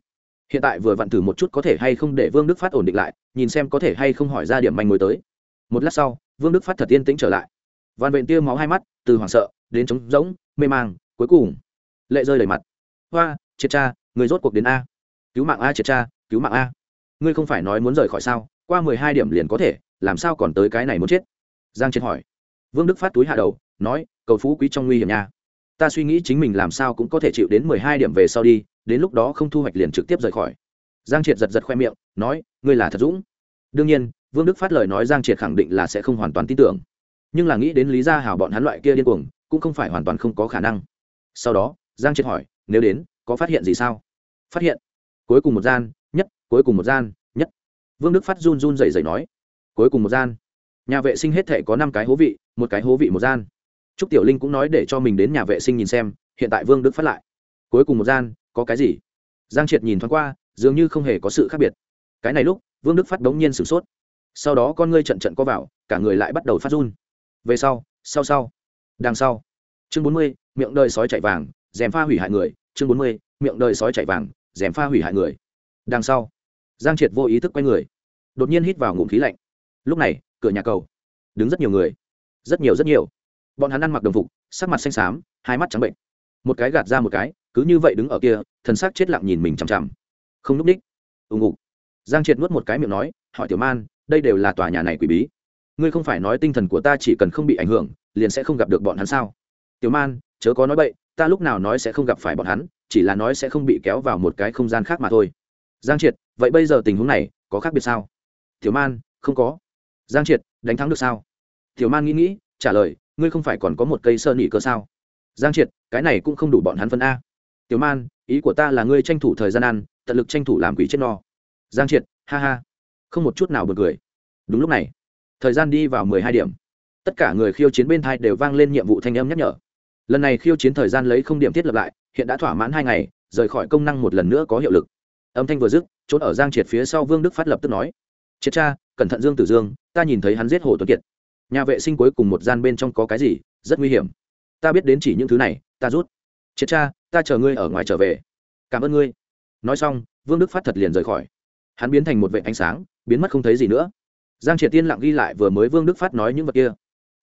hiện tại vừa vặn thử một chút có thể hay không để vương đức phát ổn định lại, nhìn xem có thể hay không hỏi ra điểm manh mối tới. Một lát sau, vương đức phát thật yên tĩnh trở lại. Van vện tia máu hai mắt, từ hoảng sợ đến trống rỗng, mê mang, cuối cùng, lệ rơi đầy mặt. Hoa, triệt cha, người rốt cuộc đến a. Cứu mạng a triệt cha, cứu mạng a. Ngươi không phải nói muốn rời khỏi sao, qua mười hai điểm liền có thể, làm sao còn tới cái này muốn chết? Giang triệt hỏi. Vương đức phát túi hạ đầu, nói, cầu phú quý trong nguy hiểm nha. Ta suy nghĩ chính mình làm sao cũng có thể chịu đến mười hai điểm về sau đi đến lúc đó không thu hoạch liền trực tiếp rời khỏi. Giang triệt giật giật khoe miệng, nói, ngươi là thật dũng. Đương nhiên, vương đức phát lời nói giang triệt khẳng định là sẽ không hoàn toàn tin tưởng. Nhưng là nghĩ đến lý gia hảo bọn hắn loại kia điên cuồng, cũng không phải hoàn toàn không có khả năng. Sau đó, giang triệt hỏi, nếu đến, có phát hiện gì sao? Phát hiện. Cuối cùng một gian, nhất, cuối cùng một gian, nhất. Vương đức phát run run rẩy rẩy nói, cuối cùng một gian. Nhà vệ sinh hết thể có năm cái hố vị, một cái hố vị một gian. Trúc tiểu linh cũng nói để cho mình đến nhà vệ sinh nhìn xem, hiện tại vương đức phát lại. Cuối cùng một gian có cái gì? Giang triệt nhìn thoáng qua, dường như không hề có sự khác biệt. Cái này lúc, vương đức phát đống nhiên sửng sốt. Sau đó con ngươi trận trận có vào, cả người lại bắt đầu phát run. Về sau sau sau. Đằng sau. Chương bốn mươi, miệng đời sói chạy vàng dèm pha hủy hại người. Chương bốn mươi, miệng đời sói chạy vàng dèm pha hủy hại người. Đằng sau. Giang triệt vô ý thức quay người. Đột nhiên hít vào ngụm khí lạnh. Lúc này, cửa nhà cầu. Đứng rất nhiều người. Rất nhiều rất nhiều. Bọn hắn ăn mặc đồng phục, sắc mặt xanh xám, hai mắt trắng bệnh. Một cái gạt ra một cái cứ như vậy đứng ở kia, thần sắc chết lặng nhìn mình chằm chằm. Không núp ních. Ùng ục giang triệt nuốt một cái miệng nói, hỏi tiểu man, đây đều là tòa nhà này quỷ bí. Ngươi không phải nói tinh thần của ta chỉ cần không bị ảnh hưởng, liền sẽ không gặp được bọn hắn sao? Tiểu man, chớ có nói bậy, ta lúc nào nói sẽ không gặp phải bọn hắn, chỉ là nói sẽ không bị kéo vào một cái không gian khác mà thôi. Giang triệt, vậy bây giờ tình huống này có khác biệt sao? Tiểu man, không có. Giang triệt, đánh thắng được sao? Tiểu man nghĩ nghĩ, trả lời, ngươi không phải còn có một cây sơn nỉ cơ sao? Giang triệt, cái này cũng không đủ bọn hắn phân a tiểu man, ý của ta là ngươi tranh thủ thời gian ăn, tận lực tranh thủ làm quỷ chết no. Giang triệt, ha ha. Không một chút nào bật cười. Đúng lúc này, thời gian đi vào mười hai điểm. Tất cả người khiêu chiến bên thai đều vang lên nhiệm vụ thanh âm nhắc nhở. Lần này khiêu chiến thời gian lấy không điểm thiết lập lại, hiện đã thỏa mãn hai ngày, rời khỏi công năng một lần nữa có hiệu lực. Âm thanh vừa dứt trốn ở giang triệt phía sau vương đức phát lập tức nói. Triệt cha, cẩn thận dương tử dương, ta nhìn thấy hắn giết hồ tuấn kiệt. Nhà vệ sinh cuối cùng một gian bên trong có cái gì, rất nguy hiểm. Ta biết đến chỉ những thứ này, ta rút triệt cha ta chờ ngươi ở ngoài trở về. Cảm ơn ngươi. Nói xong, vương đức phát thật liền rời khỏi. Hắn biến thành một vệ ánh sáng, biến mất không thấy gì nữa. Giang triệt tiên lặng ghi lại vừa mới vương đức phát nói những vật kia.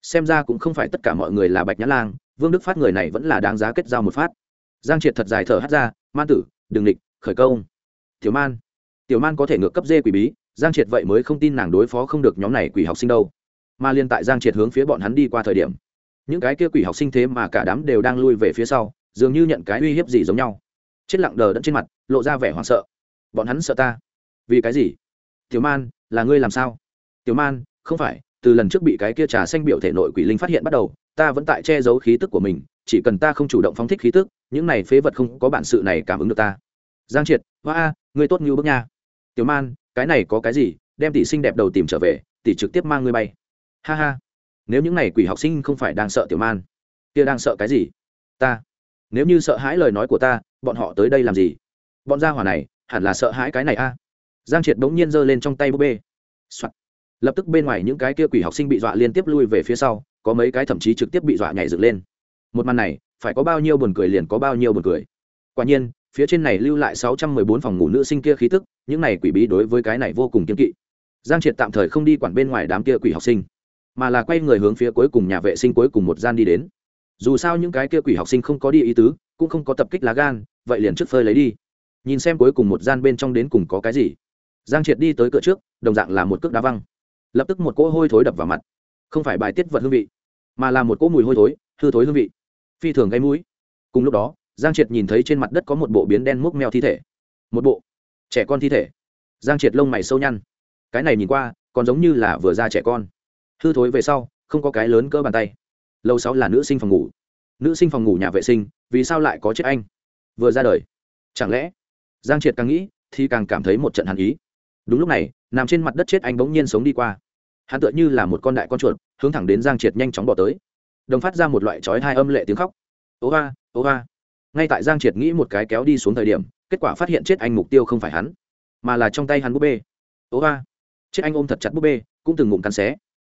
Xem ra cũng không phải tất cả mọi người là bạch nhã lang, vương đức phát người này vẫn là đáng giá kết giao một phát. Giang triệt thật dài thở hát ra, man tử, đừng địch khởi công. Tiểu man. Tiểu man có thể ngược cấp dê quỷ bí. Giang triệt vậy mới không tin nàng đối phó không được nhóm này quỷ học sinh đâu. Mà liên tại giang triệt hướng phía bọn hắn đi qua thời điểm, những cái kia quỷ học sinh thế mà cả đám đều đang lui về phía sau dường như nhận cái uy hiếp gì giống nhau. Chết lặng đờ đẫn trên mặt, lộ ra vẻ hoảng sợ. Bọn hắn sợ ta. Vì cái gì? Tiểu man, là ngươi làm sao? Tiểu man, không phải, từ lần trước bị cái kia trà xanh biểu thể nội quỷ linh phát hiện bắt đầu, ta vẫn tại che giấu khí tức của mình, chỉ cần ta không chủ động phóng thích khí tức, những này phế vật không có bản sự này cảm ứng được ta. Giang triệt, hoa a ngươi tốt như bước nha. Tiểu man, cái này có cái gì? Đem tỷ sinh đẹp đầu tìm trở về, tỷ trực tiếp mang ngươi bay. Ha ha. Nếu những này quỷ học sinh không phải đang sợ tiểu man, kia đang sợ cái gì? Ta nếu như sợ hãi lời nói của ta, bọn họ tới đây làm gì? Bọn gia hỏa này, hẳn là sợ hãi cái này a. Giang triệt bỗng nhiên giơ lên trong tay búp bê、Soạn. lập tức bên ngoài những cái kia quỷ học sinh bị dọa liên tiếp lui về phía sau, có mấy cái thậm chí trực tiếp bị dọa nhảy dựng lên. Một màn này, phải có bao nhiêu buồn cười liền có bao nhiêu buồn cười. Quả nhiên, phía trên này lưu lại sáu trăm mười bốn phòng ngủ nữ sinh kia khí tức, những này quỷ bí đối với cái này vô cùng kiên kỵ. Giang triệt tạm thời không đi quản bên ngoài đám kia quỷ học sinh, mà là quay người hướng phía cuối cùng nhà vệ sinh cuối cùng một gian đi đến dù sao những cái kia quỷ học sinh không có đi ý tứ, cũng không có tập kích lá gan, vậy liền trước phơi lấy đi. Nhìn xem cuối cùng một gian bên trong đến cùng có cái gì. Giang triệt đi tới cửa trước, đồng dạng là một cước đá văng. Lập tức một cỗ hôi thối đập vào mặt. Không phải bài tiết vật hương vị, mà là một cỗ mùi hôi thối, hư thối hương vị. Phi thường gây mũi. Cùng lúc đó, giang triệt nhìn thấy trên mặt đất có một bộ biến đen múc mèo thi thể. Một bộ trẻ con thi thể. Giang triệt lông mày sâu nhăn. Cái này nhìn qua, còn giống như là vừa ra trẻ con. Hư thối về sau, không có cái lớn cỡ bàn tay lâu sáu là nữ sinh phòng ngủ. Nữ sinh phòng ngủ nhà vệ sinh, vì sao lại có chết anh? Vừa ra đời. Chẳng lẽ? Giang triệt càng nghĩ, thì càng cảm thấy một trận hàn ý. Đúng lúc này, nằm trên mặt đất chết anh bỗng nhiên sống đi qua. Hắn tựa như là một con đại con chuột, hướng thẳng đến giang triệt nhanh chóng bỏ tới. Đồng phát ra một loại trói hai âm lệ tiếng khóc. Ố va ố va ngay tại giang triệt nghĩ một cái kéo đi xuống thời điểm, kết quả phát hiện chết anh mục tiêu không phải hắn, mà là trong tay hắn búp bê. Ố va chết anh ôm thật chặt búp bê, cũng từng ngụm cắn xé.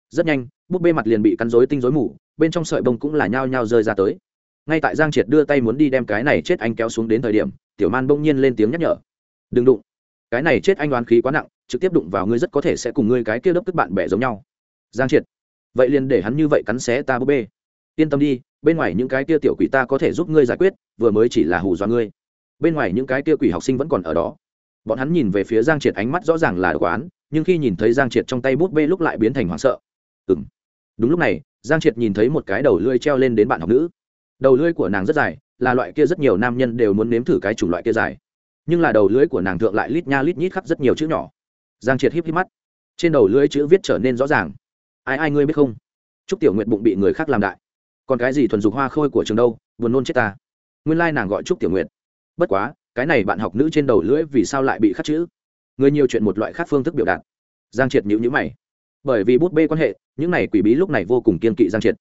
Rất nhanh búp bê mặt liền bị cắn rối tinh rối mù, bên trong sợi bông cũng là nhao nhao rơi ra tới. Ngay tại giang triệt đưa tay muốn đi đem cái này chết anh kéo xuống đến thời điểm, tiểu man bỗng nhiên lên tiếng nhắc nhở. Đừng đụng. Cái này chết anh đoán khí quá nặng, trực tiếp đụng vào ngươi rất có thể sẽ cùng ngươi cái kia đốc tức bạn bè giống nhau. Giang triệt. Vậy liền để hắn như vậy cắn xé ta búp bê. Yên tâm đi, bên ngoài những cái kia tiểu quỷ ta có thể giúp ngươi giải quyết, vừa mới chỉ là hù dọa ngươi. Bên ngoài những cái kia quỷ học sinh vẫn còn ở đó. Bọn hắn nhìn về phía giang triệt ánh mắt rõ ràng là quán nhưng khi nhìn thấy giang triệt trong tay bút bê lúc lại biến thành hoảng sợ. Ừm đúng lúc này, giang triệt nhìn thấy một cái đầu lưỡi treo lên đến bạn học nữ. Đầu lưỡi của nàng rất dài, là loại kia rất nhiều nam nhân đều muốn nếm thử cái chủng loại kia dài. Nhưng là đầu lưỡi của nàng thượng lại lít nha lít nhít khắc rất nhiều chữ nhỏ. Giang triệt híp híp mắt. Trên đầu lưỡi chữ viết trở nên rõ ràng. Ai ai ngươi biết không? Chúc tiểu nguyện bụng bị người khác làm đại. Còn cái gì thuần dục hoa khôi của trường đâu, buồn nôn chết ta. Nguyên lai nàng gọi trúc tiểu nguyện bất quá, cái này bạn học nữ trên đầu lưỡi vì sao lại bị khắc chữ? Người nhiều chuyện một loại khác phương thức biểu đạt. Giang triệt nhữ nhữ mày bởi vì bút bê quan hệ, những này quỷ bí lúc này vô cùng kiên kỵ giang triệt.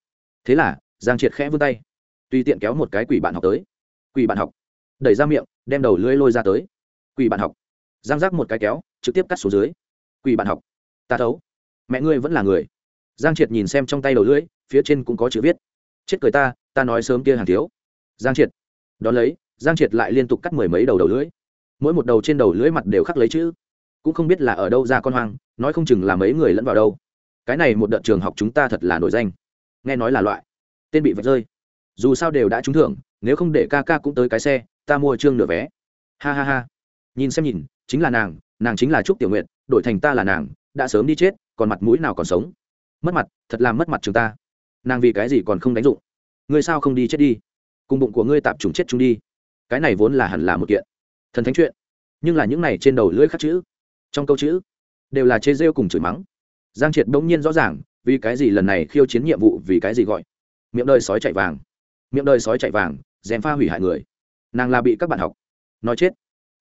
Thế là, giang triệt khẽ vươn tay. Tùy tiện kéo một cái quỷ bạn học tới. Quỷ bạn học. Đẩy ra miệng, đem đầu lưỡi lôi ra tới. Quỷ bạn học. Giang rác một cái kéo, trực tiếp cắt xuống dưới. Quỷ bạn học. Ta thấu. Mẹ ngươi vẫn là người. Giang triệt nhìn xem trong tay đầu lưỡi, phía trên cũng có chữ viết. Chết cười ta ta nói sớm kia hàng thiếu. Giang triệt. Đón lấy, giang triệt lại liên tục cắt mười mấy đầu đầu lưỡi. Mỗi một đầu trên đầu lưỡi mặt đều khắc lấy chữ cũng không biết là ở đâu ra con hoang, nói không chừng là mấy người lẫn vào đâu. Cái này một đợt trường học chúng ta thật là nổi danh. Nghe nói là loại. Tên bị vạch rơi. Dù sao đều đã trúng thưởng, nếu không để ca ca cũng tới cái xe, ta mua trương nửa vé. Ha ha ha. Nhìn xem nhìn, chính là nàng nàng chính là trúc tiểu nguyện đổi thành ta là nàng, đã sớm đi chết, còn mặt mũi nào còn sống? Mất mặt, thật làm mất mặt chúng ta. Nàng vì cái gì còn không đánh dụng? Ngươi sao không đi chết đi? Cùng bụng của ngươi tạp trùng chết chúng đi. Cái này vốn là hẳn là một kiện. Thần thánh chuyện. Nhưng là những này trên đầu lưỡi khắc chữ trong câu chữ, đều là chê rêu cùng chửi mắng. Giang triệt bỗng nhiên rõ ràng, vì cái gì lần này khiêu chiến nhiệm vụ, vì cái gì gọi. Miệng đời sói chạy vàng. Miệng đời sói chạy vàng dèm pha hủy hại người. Nàng là bị các bạn học. Nói chết.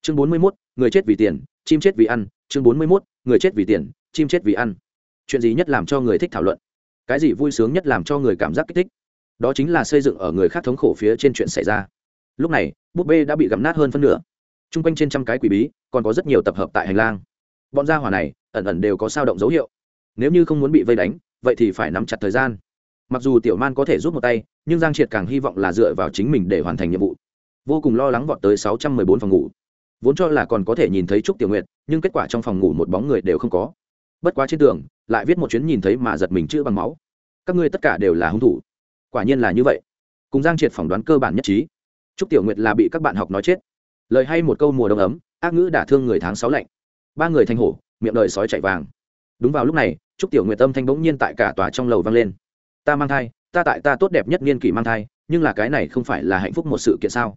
Chương bốn mươi mốt, người chết vì tiền, chim chết vì ăn. Chương bốn mươi mốt, người chết vì tiền, chim chết vì ăn. Chuyện gì nhất làm cho người thích thảo luận? Cái gì vui sướng nhất làm cho người cảm giác kích thích? Đó chính là xây dựng ở người khác thống khổ phía trên chuyện xảy ra. Lúc này, búp bê đã bị gặm nát hơn phân nửa. T r u n g quanh trên trăm cái quỷ bí, còn có rất nhiều tập hợp tại hành lang bọn gia hỏa này ẩn ẩn đều có sao động dấu hiệu. Nếu như không muốn bị vây đánh, vậy thì phải nắm chặt thời gian. Mặc dù tiểu man có thể rút một tay, nhưng giang triệt càng hy vọng là dựa vào chính mình để hoàn thành nhiệm vụ. Vô cùng lo lắng vọt tới sáu trăm mười bốn phòng ngủ. Vốn cho là còn có thể nhìn thấy trúc tiểu nguyệt, nhưng kết quả trong phòng ngủ một bóng người đều không có. Bất quá trên tường, lại viết một chuyến nhìn thấy mà giật mình chữ bằng máu. Các ngươi tất cả đều là hung thủ. Quả nhiên là như vậy. Cùng giang triệt phỏng đoán cơ bản nhất trí. Trúc tiểu nguyệt là bị các bạn học nói chết. Lời hay một câu mùa đông ấm, ác ngữ đả thương người tháng sáu lạnh ba người thanh hổ, miệng đời sói chạy vàng. Đúng vào lúc này, trúc tiểu nguyệt tâm thanh bỗng nhiên tại cả tòa trong lầu vang lên. Ta mang thai, ta tại ta tốt đẹp nhất niên kỷ mang thai, nhưng là cái này không phải là hạnh phúc một sự kiện sao?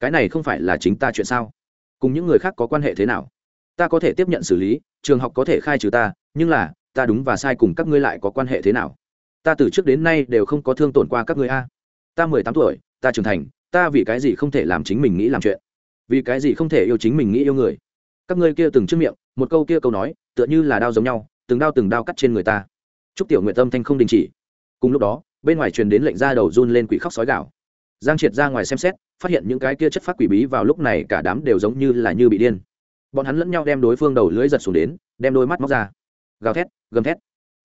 Cái này không phải là chính ta chuyện sao? Cùng những người khác có quan hệ thế nào? Ta có thể tiếp nhận xử lý, trường học có thể khai trừ ta, nhưng là, ta đúng và sai cùng các ngươi lại có quan hệ thế nào? Ta từ trước đến nay đều không có thương tổn qua các ngươi a. Ta mười tám tuổi, ta trưởng thành, ta vì cái gì không thể làm chính mình nghĩ làm chuyện? Vì cái gì không thể yêu chính mình nghĩ yêu người? Các ngươi kia từng trước miệng, một câu kia câu nói, tựa như là đao giống nhau, từng đao từng đao cắt trên người ta. Chúc tiểu nguyện tâm thanh không đình chỉ. Cùng lúc đó, bên ngoài truyền đến lệnh ra đầu run lên quỷ khóc sói gạo giang triệt ra ngoài xem xét, phát hiện những cái kia chất phát quỷ bí vào lúc này cả đám đều giống như là như bị điên. Bọn hắn lẫn nhau đem đối phương đầu lưỡi giật xuống đến, đem đôi mắt móc ra. Gào thét, gầm thét.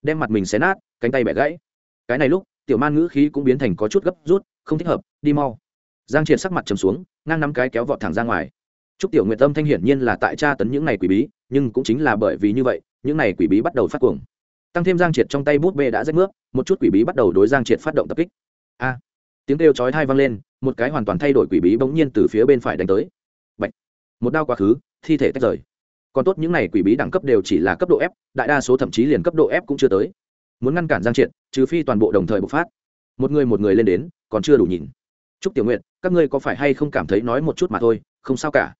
Đem mặt mình xé nát, cánh tay bẻ gãy. Cái này lúc, tiểu man ngữ khí cũng biến thành có chút gấp rút, không thích hợp, đi mau. Giang triệt sắc mặt trầm xuống, ngang năm cái kéo vọt thẳng ra ngoài. Trúc Tiểu Nguyệt Tâm thanh hiển nhiên là tại tra tấn những này quỷ bí, nhưng cũng chính là bởi vì như vậy, những này quỷ bí bắt đầu phát cuồng. Tăng thêm Giang Triệt trong tay bút bê đã rách nước, một chút quỷ bí bắt đầu đối Giang Triệt phát động tập kích. A! tiếng kêu chói tai vang lên, một cái hoàn toàn thay đổi quỷ bí bỗng nhiên từ phía bên phải đánh tới. Bạch! Một đao quá khứ, thi thể tách rời. Còn tốt những này quỷ bí đẳng cấp đều chỉ là cấp độ F, đại đa số thậm chí liền cấp độ F cũng chưa tới. Muốn ngăn cản Giang Triệt, trừ phi toàn bộ đồng thời bộc phát. Một người một người lên đến, còn chưa đủ nhìn. Trúc Tiểu Nguyệt, các ngươi có phải hay không cảm thấy nói một chút mà thôi, không sao cả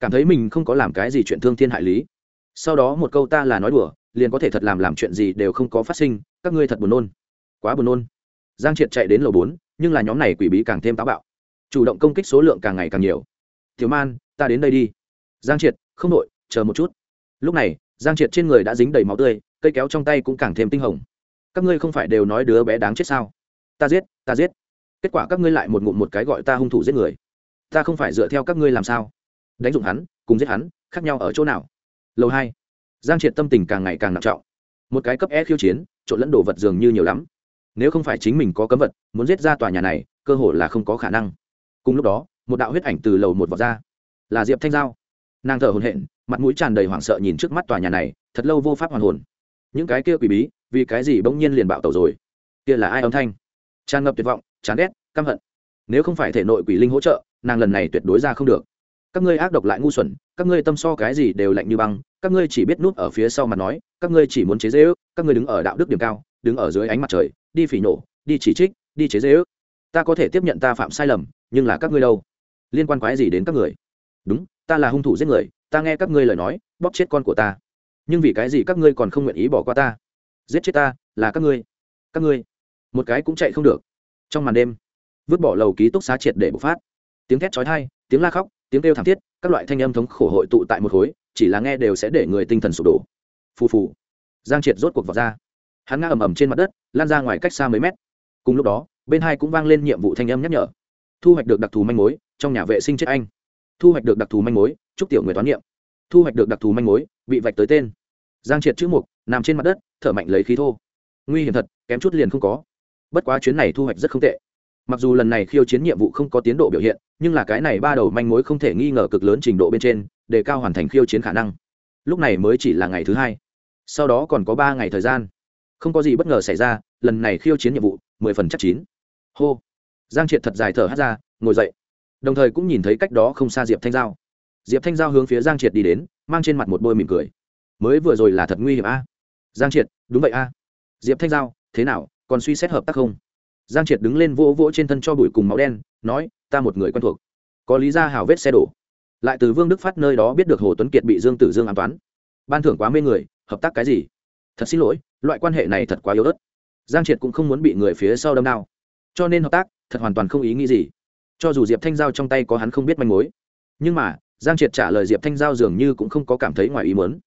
cảm thấy mình không có làm cái gì chuyện thương thiên hại lý. Sau đó một câu ta là nói đùa, liền có thể thật làm làm chuyện gì đều không có phát sinh, các ngươi thật buồn nôn. Quá buồn nôn. Giang triệt chạy đến lầu bốn, nhưng là nhóm này quỷ bí càng thêm táo bạo. Chủ động công kích số lượng càng ngày càng nhiều. Thiếu man, ta đến đây đi. Giang triệt, không đội chờ một chút. Lúc này, giang triệt trên người đã dính đầy máu tươi, cây kéo trong tay cũng càng thêm tinh hồng. Các ngươi không phải đều nói đứa bé đáng chết sao? Ta giết ta giết. Kết quả các ngươi lại một ngụm một cái gọi ta hung thủ giết người. Ta không phải dựa theo các ngươi làm sao? Đánh dụng hắn, cùng giết hắn, khác nhau ở chỗ nào? Lầu hai. Giang triệt tâm tình càng ngày càng nặng trọng. Một cái cấp e khiêu chiến, trộn lẫn đồ vật dường như nhiều lắm. Nếu không phải chính mình có cấm vật, muốn giết ra tòa nhà này, cơ hội là không có khả năng. Cùng lúc đó, một đạo huyết ảnh từ lầu một vọt ra. Là diệp thanh giao. Nàng thở hồn hện mặt mũi tràn đầy hoảng sợ nhìn trước mắt tòa nhà này, thật lâu vô pháp hoàn hồn. Những cái kia quỷ bí, vì cái gì bỗng nhiên liền bạo tẩu rồi? Kia là ai âm thanh? Tràn ngập tuyệt vọng, chán ghét, căm hận. Nếu không phải thể nội quỷ linh hỗ trợ, nàng lần này tuyệt đối ra không được các ngươi ác độc lại ngu xuẩn, các ngươi tâm so cái gì đều lạnh như băng, các ngươi chỉ biết núp ở phía sau mà nói, các ngươi chỉ muốn chế dễ ước các ngươi đứng ở đạo đức điểm cao, đứng ở dưới ánh mặt trời, đi phỉ nổ, đi chỉ trích, đi chế dễ ước ta có thể tiếp nhận ta phạm sai lầm, nhưng là các ngươi đâu? Liên quan quái gì đến các người? Đúng, ta là hung thủ giết người, ta nghe các ngươi lời nói, bóp chết con của ta. Nhưng vì cái gì các ngươi còn không nguyện ý bỏ qua ta? Giết chết ta, là các ngươi. Các ngươi. Một cái cũng chạy không được. Trong màn đêm, vứt bỏ lầu ký túc xá triệt để bộc phát. Tiếng thét chói tai, tiếng la khóc tiếng kêu thảm thiết, các loại thanh âm thống khổ hội tụ tại một khối, chỉ là nghe đều sẽ để người tinh thần sụp đổ. Phù phù. Giang triệt rốt cuộc vào ra. Hắn ngã ầm ầm trên mặt đất, lan ra ngoài cách xa mấy mét. Cùng lúc đó, bên hai cũng vang lên nhiệm vụ thanh âm nhắc nhở. Thu hoạch được đặc thù manh mối, trong nhà vệ sinh chết anh. Thu hoạch được đặc thù manh mối, chúc tiểu người toán niệm. Thu hoạch được đặc thù manh mối, bị vạch tới tên. Giang triệt chữ mục, nằm trên mặt đất, thở mạnh lấy khí thô. Nguy hiểm thật, kém chút liền không có. Bất quá chuyến này thu hoạch rất không tệ mặc dù lần này khiêu chiến nhiệm vụ không có tiến độ biểu hiện, nhưng là cái này ba đầu manh mối không thể nghi ngờ cực lớn trình độ bên trên, để cao hoàn thành khiêu chiến khả năng. Lúc này mới chỉ là ngày thứ hai. Sau đó còn có ba ngày thời gian. Không có gì bất ngờ xảy ra, lần này khiêu chiến nhiệm vụ, mười phần chắc chín. Hô. Giang triệt thật dài thở hát ra, ngồi dậy. Đồng thời cũng nhìn thấy cách đó không xa diệp thanh giao. Diệp thanh giao hướng phía giang triệt đi đến, mang trên mặt một bôi mỉm cười. Mới vừa rồi là thật nguy hiểm a. Giang triệt, đúng vậy a. Diệp thanh giao, thế nào, còn suy xét hợp tác không? Giang triệt đứng lên vỗ vỗ trên thân cho bụi cùng máu đen, nói, ta một người quen thuộc. Có lý ra hào vết xe đổ. Lại từ vương đức phát nơi đó biết được hồ tuấn kiệt bị dương tử dương an toán. Ban thưởng quá mê người, hợp tác cái gì? Thật xin lỗi, loại quan hệ này thật quá yếu ớt. Giang triệt cũng không muốn bị người phía sau đâm đao cho nên hợp tác, thật hoàn toàn không ý nghĩ gì. Cho dù diệp thanh giao trong tay có hắn không biết manh mối. Nhưng mà, giang triệt trả lời diệp thanh giao dường như cũng không có cảm thấy ngoài ý mớn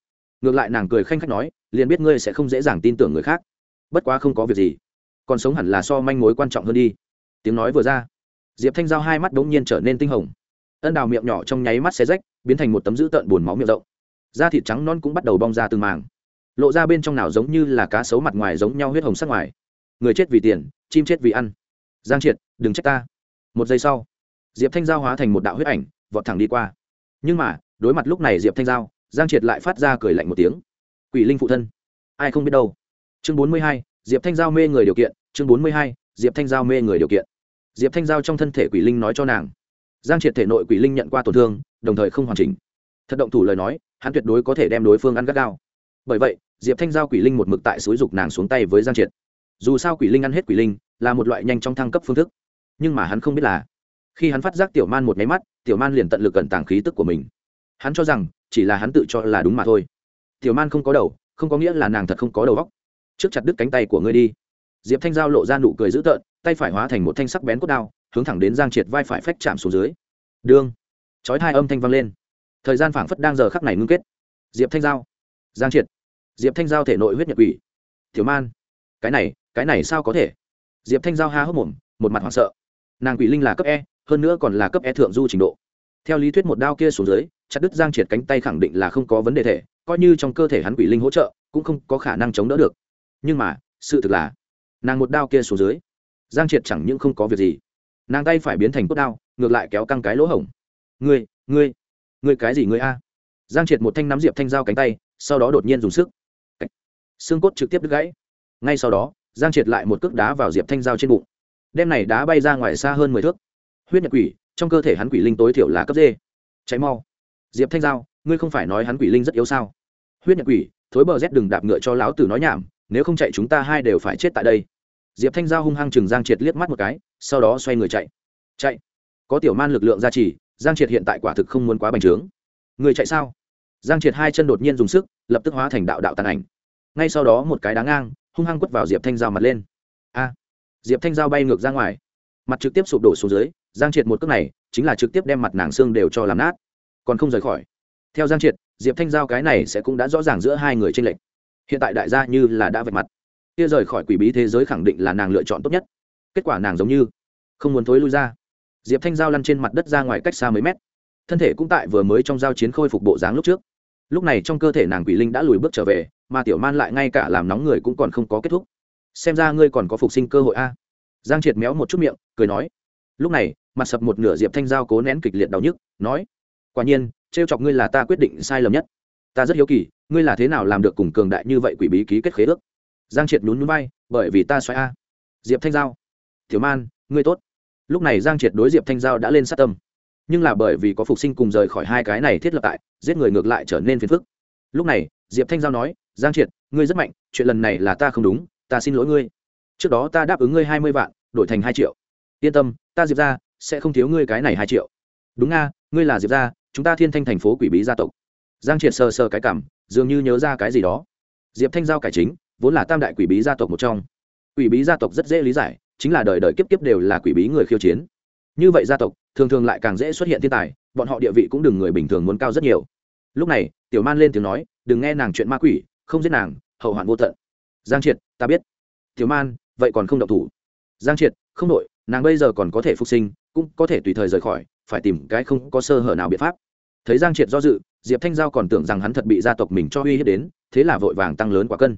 ngược lại nàng cười khanh khách nói, liền biết ngươi sẽ không dễ dàng tin tưởng người khác. Bất quá không có việc gì còn sống hẳn là so manh mối quan trọng hơn đi. Tiếng nói vừa ra, diệp thanh giao hai mắt đ ố n g nhiên trở nên tinh hồng. Ân đào miệng nhỏ trong nháy mắt xe rách, biến thành một tấm dữ tợn bùn máu miệng rộng. Da thịt trắng non cũng bắt đầu bong ra từng màng lộ ra bên trong nào giống như là cá sấu mặt ngoài giống nhau huyết hồng sắc ngoài. Người chết vì tiền, chim chết vì ăn. Giang triệt, đừng trách ta. Một giây sau, diệp thanh giao hóa thành một đạo huyết ảnh, vọt thẳng đi qua. Nhưng mà, đối mặt lúc này diệp thanh giao, giang triệt lại phát ra cười lạnh một tiếng. Quỷ linh phụ thân, ai không biết đâu. Chương bốn mươi hai diệp thanh giao mê người điều kiện, chương bốn mươi hai, diệp thanh giao mê người điều kiện. Diệp thanh giao trong thân thể quỷ linh nói cho nàng. Giang triệt thể nội quỷ linh nhận qua tổn thương, đồng thời không hoàn chỉnh. Thật động thủ lời nói, hắn tuyệt đối có thể đem đối phương ăn gắt gao. Bởi vậy, diệp thanh giao quỷ linh một mực tại xúi dục nàng xuống tay với giang triệt. Dù sao quỷ linh ăn hết quỷ linh, là một loại nhanh trong thăng cấp phương thức. Nhưng mà hắn không biết là, khi hắn phát giác tiểu man một máy mắt, tiểu man liền tận lực cẩn tàng khí tức của mình. Hắn cho rằng, chỉ là hắn tự cho là đúng mà thôi. Tiểu man không có đầu, không có nghĩa là nàng thật không có đầu óc trước chặt đứt cánh tay của ngươi đi. Diệp thanh giao lộ ra nụ cười dữ tợn, tay phải hóa thành một thanh sắc bén cốt đao, hướng thẳng đến giang triệt vai phải phách chạm xuống dưới. Đương chói hai âm thanh vang lên. Thời gian phảng phất đang giờ khắc này ngưng kết. Diệp thanh giao. Giang triệt. Diệp thanh giao thể nội huyết nhật quỷ. Thiếu man. Cái này cái này sao có thể? Diệp thanh giao ha hốc mồm, một mặt hoảng sợ. Nàng quỷ linh là cấp e hơn nữa còn là cấp e thượng du trình độ. Theo lý thuyết một đao kia xuống dưới, chặt đứt giang triệt cánh tay khẳng định là không có vấn đề thể, coi như trong cơ thể hắn quỷ linh hỗ trợ, cũng không có khả năng chống đỡ được nhưng mà, sự thực là, nàng một đao kia xuống dưới, giang triệt chẳng những không có việc gì, nàng tay phải biến thành cốt đao, ngược lại kéo căng cái lỗ hổng. Ngươi ngươi ngươi cái gì ngươi a? Giang triệt một thanh nắm diệp thanh dao cánh tay, sau đó đột nhiên dùng sức. Xương cốt trực tiếp đứt gãy. Ngay sau đó, giang triệt lại một cước đá vào diệp thanh dao trên bụng. Đem này đá bay ra ngoài xa hơn mười thước. Huyết nhật quỷ, trong cơ thể hắn quỷ linh tối thiểu là cấp d. Cháy mau. Diệp thanh giao, ngươi không phải nói hắn quỷ linh rất yếu sao? Huyết nhật quỷ, thối bờ rét đừng đạp ngựa cho lão tử nói nhảm nếu không chạy chúng ta hai đều phải chết tại đây. Diệp thanh giao hung hăng chừng giang triệt liếc mắt một cái, sau đó xoay người chạy. Chạy. Có tiểu man lực lượng gia trì, giang triệt hiện tại quả thực không muốn quá bành trướng. Người chạy sao? Giang triệt hai chân đột nhiên dùng sức, lập tức hóa thành đạo đạo tàn ảnh. Ngay sau đó một cái đá ngang, hung hăng quất vào diệp thanh giao mặt lên. A. Diệp thanh giao bay ngược ra ngoài. Mặt trực tiếp sụp đổ xuống dưới, giang triệt một cước này, chính là trực tiếp đem mặt nàng xương đều cho làm nát. Còn không rời khỏi. Theo giang triệt, diệp thanh giao cái này sẽ cũng đã rõ ràng giữa hai người tranh lệch hiện tại đại gia như là đã vạch mặt. Kia rời khỏi quỷ bí thế giới khẳng định là nàng lựa chọn tốt nhất. Kết quả nàng giống như không muốn thối lui ra. Diệp thanh giao lăn trên mặt đất ra ngoài cách xa mấy mét. Thân thể cũng tại vừa mới trong giao chiến khôi phục bộ dáng lúc trước. Lúc này trong cơ thể nàng quỷ linh đã lùi bước trở về, mà tiểu man lại ngay cả làm nóng người cũng còn không có kết thúc. Xem ra ngươi còn có phục sinh cơ hội a. Giang triệt méo một chút miệng, cười nói. Lúc này, mặt sập một nửa diệp thanh giao cố nén kịch liệt đau nhức, nói. Quả nhiên, trêu chọc ngươi là ta quyết định sai lầm nhất ta rất hiếu kỳ, ngươi là thế nào làm được cùng cường đại như vậy quỷ bí ký kết khế ước? Giang triệt nhún nhún bay bởi vì ta xoay a. Diệp thanh giao. Thiếu man, ngươi tốt. Lúc này giang triệt đối diệp thanh giao đã lên sát tâm. Nhưng là bởi vì có phục sinh cùng rời khỏi hai cái này thiết lập tại, giết người ngược lại trở nên phiền phức. Lúc này, diệp thanh giao nói, giang triệt, ngươi rất mạnh, chuyện lần này là ta không đúng, ta xin lỗi ngươi. Trước đó ta đáp ứng ngươi hai mươi vạn, đổi thành hai triệu. Yên tâm, ta diệp ra sẽ không thiếu ngươi cái này hai triệu. Đúng nga ngươi là diệp ra chúng ta thiên thanh thành phố quỷ bí gia tộc giang triệt sờ sờ cái cảm, dường như nhớ ra cái gì đó. Diệp thanh giao cải chính, vốn là tam đại quỷ bí gia tộc một trong. Quỷ bí gia tộc rất dễ lý giải, chính là đời đời kiếp kiếp đều là quỷ bí người khiêu chiến. Như vậy gia tộc, thường thường lại càng dễ xuất hiện thiên tài, bọn họ địa vị cũng đừng người bình thường muốn cao rất nhiều. Lúc này, tiểu man lên tiếng nói, đừng nghe nàng chuyện ma quỷ, không giết nàng, hậu hoạn vô tận. Giang triệt, ta biết. Tiểu man, vậy còn không động thủ? Giang triệt, không đội nàng bây giờ còn có thể phục sinh, cũng có thể tùy thời rời khỏi, phải tìm cái không có sơ hở nào biện pháp. Thấy giang triệt do dự diệp thanh giao còn tưởng rằng hắn thật bị gia tộc mình cho uy hiếp đến, thế là vội vàng tăng lớn quả cân.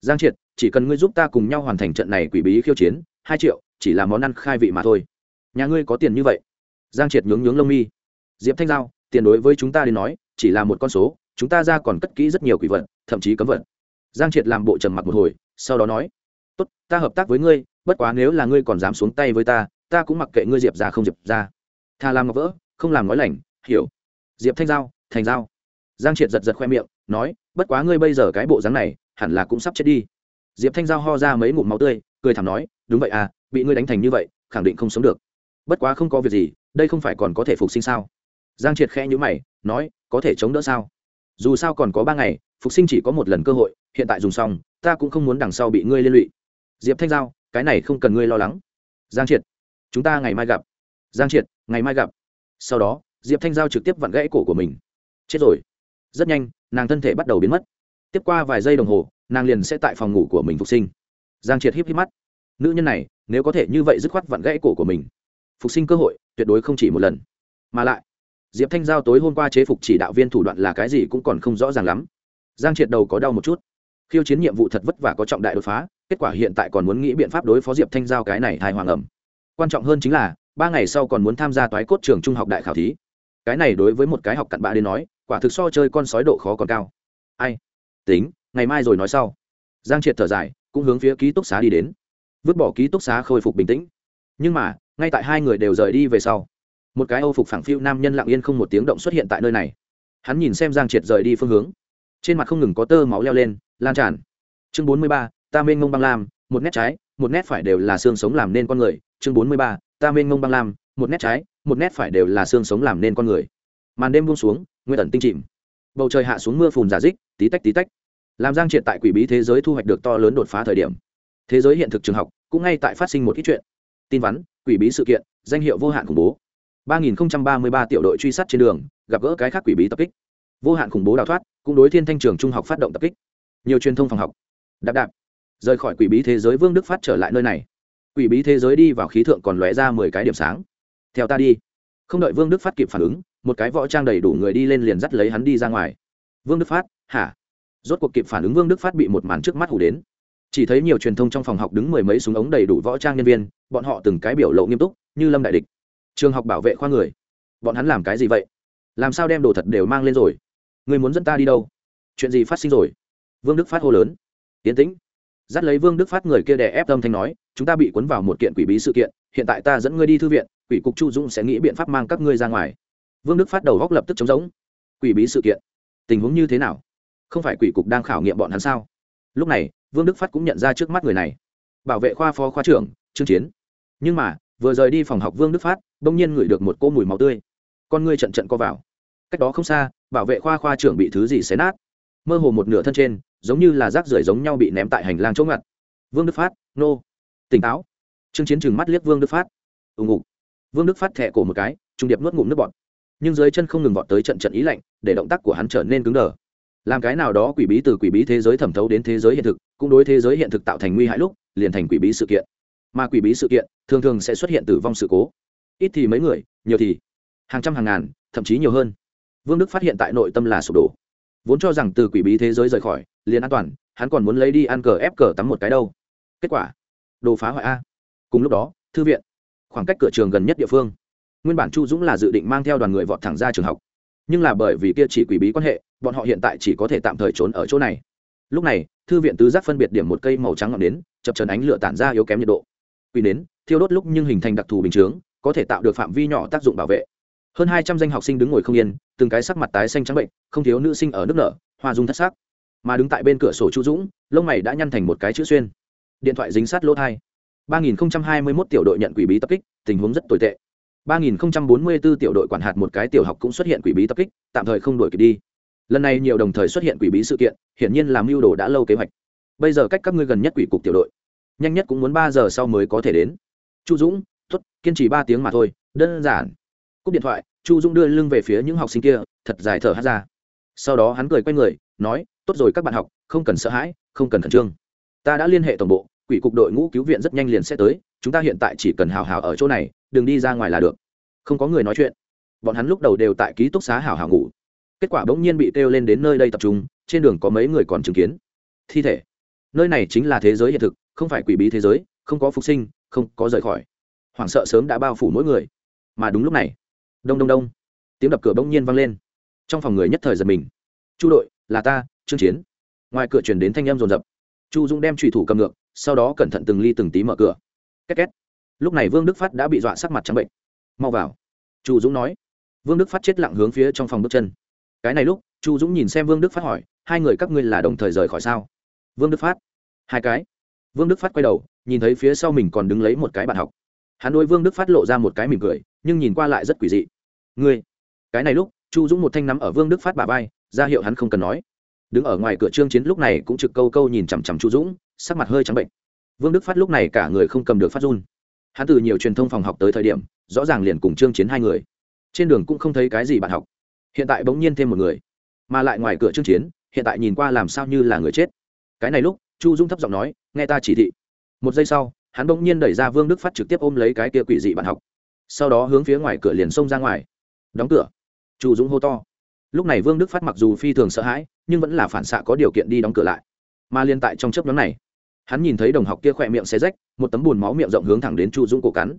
Giang triệt, chỉ cần ngươi giúp ta cùng nhau hoàn thành trận này quỷ bí khiêu chiến, hai triệu, chỉ là món ăn khai vị mà thôi. Nhà ngươi có tiền như vậy? Giang triệt nhướng nhướng lông mi. Diệp thanh giao, tiền đối với chúng ta đến nói, chỉ là một con số, chúng ta ra còn cất kỹ rất nhiều quỷ vật, thậm chí cấm vật. Giang triệt làm bộ trầm mặc một hồi, sau đó nói, tốt, ta hợp tác với ngươi, bất quá nếu là ngươi còn dám xuống tay với ta ta cũng mặc kệ ngươi diệp ra không diệp ra thà làm ngọc vỡ, không làm nói lành, hiểu. Diệp thanh giao thành giao giang triệt giật giật khoe miệng, nói, bất quá ngươi bây giờ cái bộ dáng này, hẳn là cũng sắp chết đi. Diệp thanh giao ho ra mấy ngụm máu tươi, cười thảm nói, đúng vậy à bị ngươi đánh thành như vậy, khẳng định không sống được. Bất quá không có việc gì, đây không phải còn có thể phục sinh sao? Giang triệt khẽ nhữ mày, nói, có thể chống đỡ sao? Dù sao còn có ba ngày, phục sinh chỉ có một lần cơ hội, hiện tại dùng xong, ta cũng không muốn đằng sau bị ngươi liên lụy. Diệp thanh giao, cái này không cần ngươi lo lắng. Giang triệt, chúng ta ngày mai gặp. Giang triệt, ngày mai gặp. Sau đó, diệp thanh giao trực tiếp vặn gãy cổ của mình chết rồi. Rất nhanh, nàng thân thể bắt đầu biến mất. Tiếp qua vài giây đồng hồ, nàng liền sẽ tại phòng ngủ của mình phục sinh. Giang triệt híp híp mắt. Nữ nhân này, nếu có thể như vậy dứt khoát vặn gãy cổ của mình. Phục sinh cơ hội, tuyệt đối không chỉ một lần. Mà lại, diệp thanh giao tối hôm qua chế phục chỉ đạo viên thủ đoạn là cái gì cũng còn không rõ ràng lắm. Giang triệt đầu có đau một chút. Khiêu chiến nhiệm vụ thật vất vả có trọng đại đột phá, kết quả hiện tại còn muốn nghĩ biện pháp đối phó diệp thanh giao cái này hài hoàng ẩm. Quan trọng hơn chính là, ba ngày sau còn muốn tham gia toái cốt trường trung học đại khảo thí. Cái này đối với một cái học cặn bạ đến nói quả thực so chơi con sói độ khó còn cao. Ai? Tính, ngày mai rồi nói sau. Giang triệt thở dài, cũng hướng phía ký túc xá đi đến. Vứt bỏ ký túc xá khôi phục bình tĩnh. Nhưng mà, ngay tại hai người đều rời đi về sau, một cái âu phục phẳng phiu nam nhân lặng yên không một tiếng động xuất hiện tại nơi này. Hắn nhìn xem giang triệt rời đi phương hướng. Trên mặt không ngừng có tơ máu leo lên, lan tràn. Chương bốn mươi ba, ta mênh ngông băng lam, một nét trái, một nét phải đều là xương sống làm nên con người. Chương bốn mươi ba, ta mênh ngông băng lam, một nét trái, một nét phải đều là xương sống làm nên con người. Màn đêm buông xuống nguyên ẩn tinh chìm. Bầu trời hạ xuống mưa phùn giả dích, tí tách tí tách. Làm giang triệt tại quỷ bí thế giới thu hoạch được to lớn đột phá thời điểm. Thế giới hiện thực trường học, cũng ngay tại phát sinh một ít chuyện. Tin vắn, quỷ bí sự kiện, danh hiệu vô hạn khủng bố. 3033 tiểu đội truy sát trên đường, gặp gỡ cái khác quỷ bí tập kích. Vô hạn khủng bố đào thoát, cũng đối thiên thanh trường trung học phát động tập kích. Nhiều truyền thông phòng học. Đạp đạp. Rời khỏi quỷ bí thế giới vương đức phát trở lại nơi này. Quỷ bí thế giới đi vào khí thượng còn lóe ra mười cái điểm sáng. Theo ta đi không đợi vương đức phát kịp phản ứng, một cái võ trang đầy đủ người đi lên liền dắt lấy hắn đi ra ngoài. Vương đức phát, hả? Rốt cuộc kịp phản ứng vương đức phát bị một màn trước mắt hủ đến. Chỉ thấy nhiều truyền thông trong phòng học đứng mười mấy súng ống đầy đủ võ trang nhân viên, bọn họ từng cái biểu lộ nghiêm túc, như lâm đại địch. Trường học bảo vệ khoa người. Bọn hắn làm cái gì vậy? Làm sao đem đồ thật đều mang lên rồi? Người muốn dẫn ta đi đâu? Chuyện gì phát sinh rồi? Vương đức phát hô lớn. Tiến tĩnh dắt lấy vương đức phát người kia đè ép âm thanh nói, chúng ta bị cuốn vào một kiện quỷ bí sự kiện, hiện tại ta dẫn ngươi đi thư viện, quỷ cục chu dũng sẽ nghĩ biện pháp mang các ngươi ra ngoài. Vương đức phát đầu góc lập tức chống giống quỷ bí sự kiện? Tình huống như thế nào? Không phải quỷ cục đang khảo nghiệm bọn hắn sao? Lúc này, vương đức phát cũng nhận ra trước mắt người này. Bảo vệ khoa phó khoa trưởng, trương chiến. Nhưng mà, vừa rời đi phòng học vương đức phát, bỗng nhiên ngửi được một cô mùi máu tươi. Con ngươi trận trận co vào. Cách đó không xa, bảo vệ khoa khoa trưởng bị thứ gì xé nát mơ hồ một nửa thân trên, giống như là rác rưởi giống nhau bị ném tại hành lang chỗ ngặt. Vương đức phát, nô. Tỉnh táo. Trương chiến trừng mắt liếc vương đức phát. Ừ Ùng ục vương đức phát thẹ cổ một cái, trung điệp nuốt ngụm nước bọt. Nhưng dưới chân không ngừng vọt tới trận trận ý lạnh, để động tác của hắn trở nên cứng đờ. Làm cái nào đó quỷ bí từ quỷ bí thế giới thẩm thấu đến thế giới hiện thực, cũng đối thế giới hiện thực tạo thành nguy hại lúc, liền thành quỷ bí sự kiện. Mà quỷ bí sự kiện, thường thường sẽ xuất hiện tử vong sự cố. Ít thì mấy người, nhiều thì hàng trăm hàng ngàn, thậm chí nhiều hơn. Vương đức phát hiện tại nội tâm là sụp đổ vốn cho rằng từ quỷ bí thế giới rời khỏi, liền an toàn, hắn còn muốn lấy đi ăn cờ ép cờ tắm một cái đâu. Kết quả, đồ phá hoại a. Cùng lúc đó, thư viện, khoảng cách cửa trường gần nhất địa phương. Nguyên bản chu dũng là dự định mang theo đoàn người vọt thẳng ra trường học. Nhưng là bởi vì kia chỉ quỷ bí quan hệ, bọn họ hiện tại chỉ có thể tạm thời trốn ở chỗ này. Lúc này, thư viện tứ giác phân biệt điểm một cây màu trắng ngọn nến, chập trần ánh lửa tản ra yếu kém nhiệt độ. Quỷ nến, thiêu đốt lúc nhưng hình thành đặc thù bình chướng, có thể tạo được phạm vi nhỏ tác dụng bảo vệ hơn hai trăm danh học sinh đứng ngồi không yên, từng cái sắc mặt tái xanh trắng bệnh, không thiếu nữ sinh ở nước nở, hoa dung thất sắc. Mà đứng tại bên cửa sổ chu dũng, lông mày đã nhăn thành một cái chữ xuyên. Điện thoại dính sát lỗ thai. Ba nghìn hai mươi mốt tiểu đội nhận quỷ bí tập kích, tình huống rất tồi tệ. Ba nghìn bốn mươi bốn tiểu đội quản hạt một cái tiểu học cũng xuất hiện quỷ bí tập kích, tạm thời không đổi kịp đi. Lần này nhiều đồng thời xuất hiện quỷ bí sự kiện, hiển nhiên làm mưu đồ đã lâu kế hoạch. Bây giờ cách các ngươi gần nhất quỷ cục tiểu đội, nhanh nhất cũng muốn ba giờ sau mới có thể đến. Chu dũng t kiên trì ba tiếng mà thôi, đơn giản cúp điện thoại, chu dũng đưa lưng về phía những học sinh kia, thật dài thở hát ra. Sau đó hắn cười quay người, nói, tốt rồi các bạn học, không cần sợ hãi, không cần khẩn trương. Ta đã liên hệ tổng bộ, quỷ cục đội ngũ cứu viện rất nhanh liền sẽ tới, chúng ta hiện tại chỉ cần hào hào ở chỗ này, đừng đi ra ngoài là được. Không có người nói chuyện. Bọn hắn lúc đầu đều tại ký túc xá hào hào ngủ. Kết quả bỗng nhiên bị kêu lên đến nơi đây tập trung, trên đường có mấy người còn chứng kiến. Thi thể. Nơi này chính là thế giới hiện thực, không phải quỷ bí thế giới, không có phục sinh, không có rời khỏi. Hoảng sợ sớm đã bao phủ mỗi người. Mà đúng lúc này đông đông đông. Tiếng đập cửa bỗng nhiên vang lên. Trong phòng người nhất thời giật mình. Chu đội, là ta, trương chiến. Ngoài cửa chuyển đến thanh em rồn rập chu dũng đem trùy thủ cầm ngược, sau đó cẩn thận từng ly từng tí mở cửa. Két két. Lúc này vương đức phát đã bị dọa sắc mặt trắng bệnh. Mau vào. Chu dũng nói. Vương đức phát chết lặng hướng phía trong phòng bước chân. Cái này lúc, chu dũng nhìn xem vương đức phát hỏi, hai người các ngươi là đồng thời rời khỏi sao? Vương đức phát. Hai cái. Vương đức phát quay đầu, nhìn thấy phía sau mình còn đứng lấy một cái bạn học. Hắn đôi vương đức phát lộ ra một cái mỉm cười, nhưng nhìn qua lại rất quỷ dị ngươi. Cái này lúc, chu dũng một thanh nắm ở vương đức phát bà vai, ra hiệu hắn không cần nói. Đứng ở ngoài cửa trương chiến lúc này cũng trực câu câu nhìn chằm chằm chu dũng, sắc mặt hơi trắng bệnh. Vương đức phát lúc này cả người không cầm được phát run. Hắn từ nhiều truyền thông phòng học tới thời điểm, rõ ràng liền cùng trương chiến hai người. Trên đường cũng không thấy cái gì bạn học. Hiện tại bỗng nhiên thêm một người. Mà lại ngoài cửa trương chiến, hiện tại nhìn qua làm sao như là người chết. Cái này lúc, chu dung thấp giọng nói, nghe ta chỉ thị. Một giây sau, hắn bỗng nhiên đẩy ra vương đức phát trực tiếp ôm lấy cái kia quỷ dị bạn học. Sau đó hướng phía ngoài cửa liền xông ra ngoài đóng cửa. Chu dũng hô to. Lúc này vương đức phát mặc dù phi thường sợ hãi, nhưng vẫn là phản xạ có điều kiện đi đóng cửa lại. Mà liên tại trong chớp nhóm này, hắn nhìn thấy đồng học kia khỏe miệng xé rách, một tấm bùn máu miệng rộng hướng thẳng đến chu dũng cổ cắn.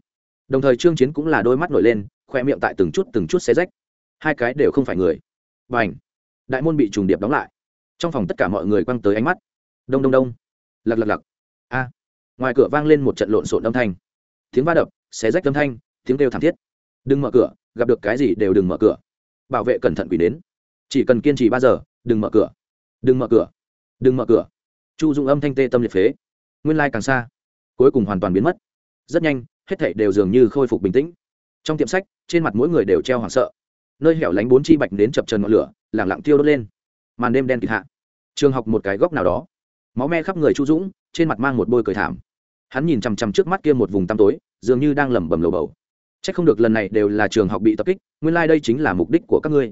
Đồng thời trương chiến cũng là đôi mắt nổi lên khoe miệng tại từng chút từng chút xé rách. Hai cái đều không phải người. Và ảnh đại môn bị trùng điệp đóng lại. Trong phòng tất cả mọi người quăng tới ánh mắt. Đông đông đông. Lặc lặc lặc. A! Ngoài cửa vang lên một trận lộn xộn âm thanh. Tiếng va đập, xé rách âm thanh, tiếng kêu thảm thiết. Đừng mở cửa gặp được cái gì đều đừng mở cửa. Bảo vệ cẩn thận quỷ đến chỉ cần kiên trì ba giờ, đừng mở cửa. Đừng mở cửa. Đừng mở cửa. Chu dụng âm thanh tê tâm liệt phế. Nguyên lai càng xa. Cuối cùng hoàn toàn biến mất. Rất nhanh, hết thảy đều dường như khôi phục bình tĩnh. Trong tiệm sách, trên mặt mỗi người đều treo hoảng sợ. Nơi hẻo lánh bốn chi bạch đến chập trần ngọn lửa, lẳng lặng tiêu đốt lên. Màn đêm đen kịt hạ. Trường học một cái góc nào đó. Máu me khắp người chu dũng, trên mặt mang một bôi cười thảm. Hắn nhìn chằm chằm trước mắt kia một vùng tăm tối, dường như đang lẩm bẩm lầu bầu c h ắ c không được lần này đều là trường học bị tập kích, nguyên lai、like、đây chính là mục đích của các ngươi.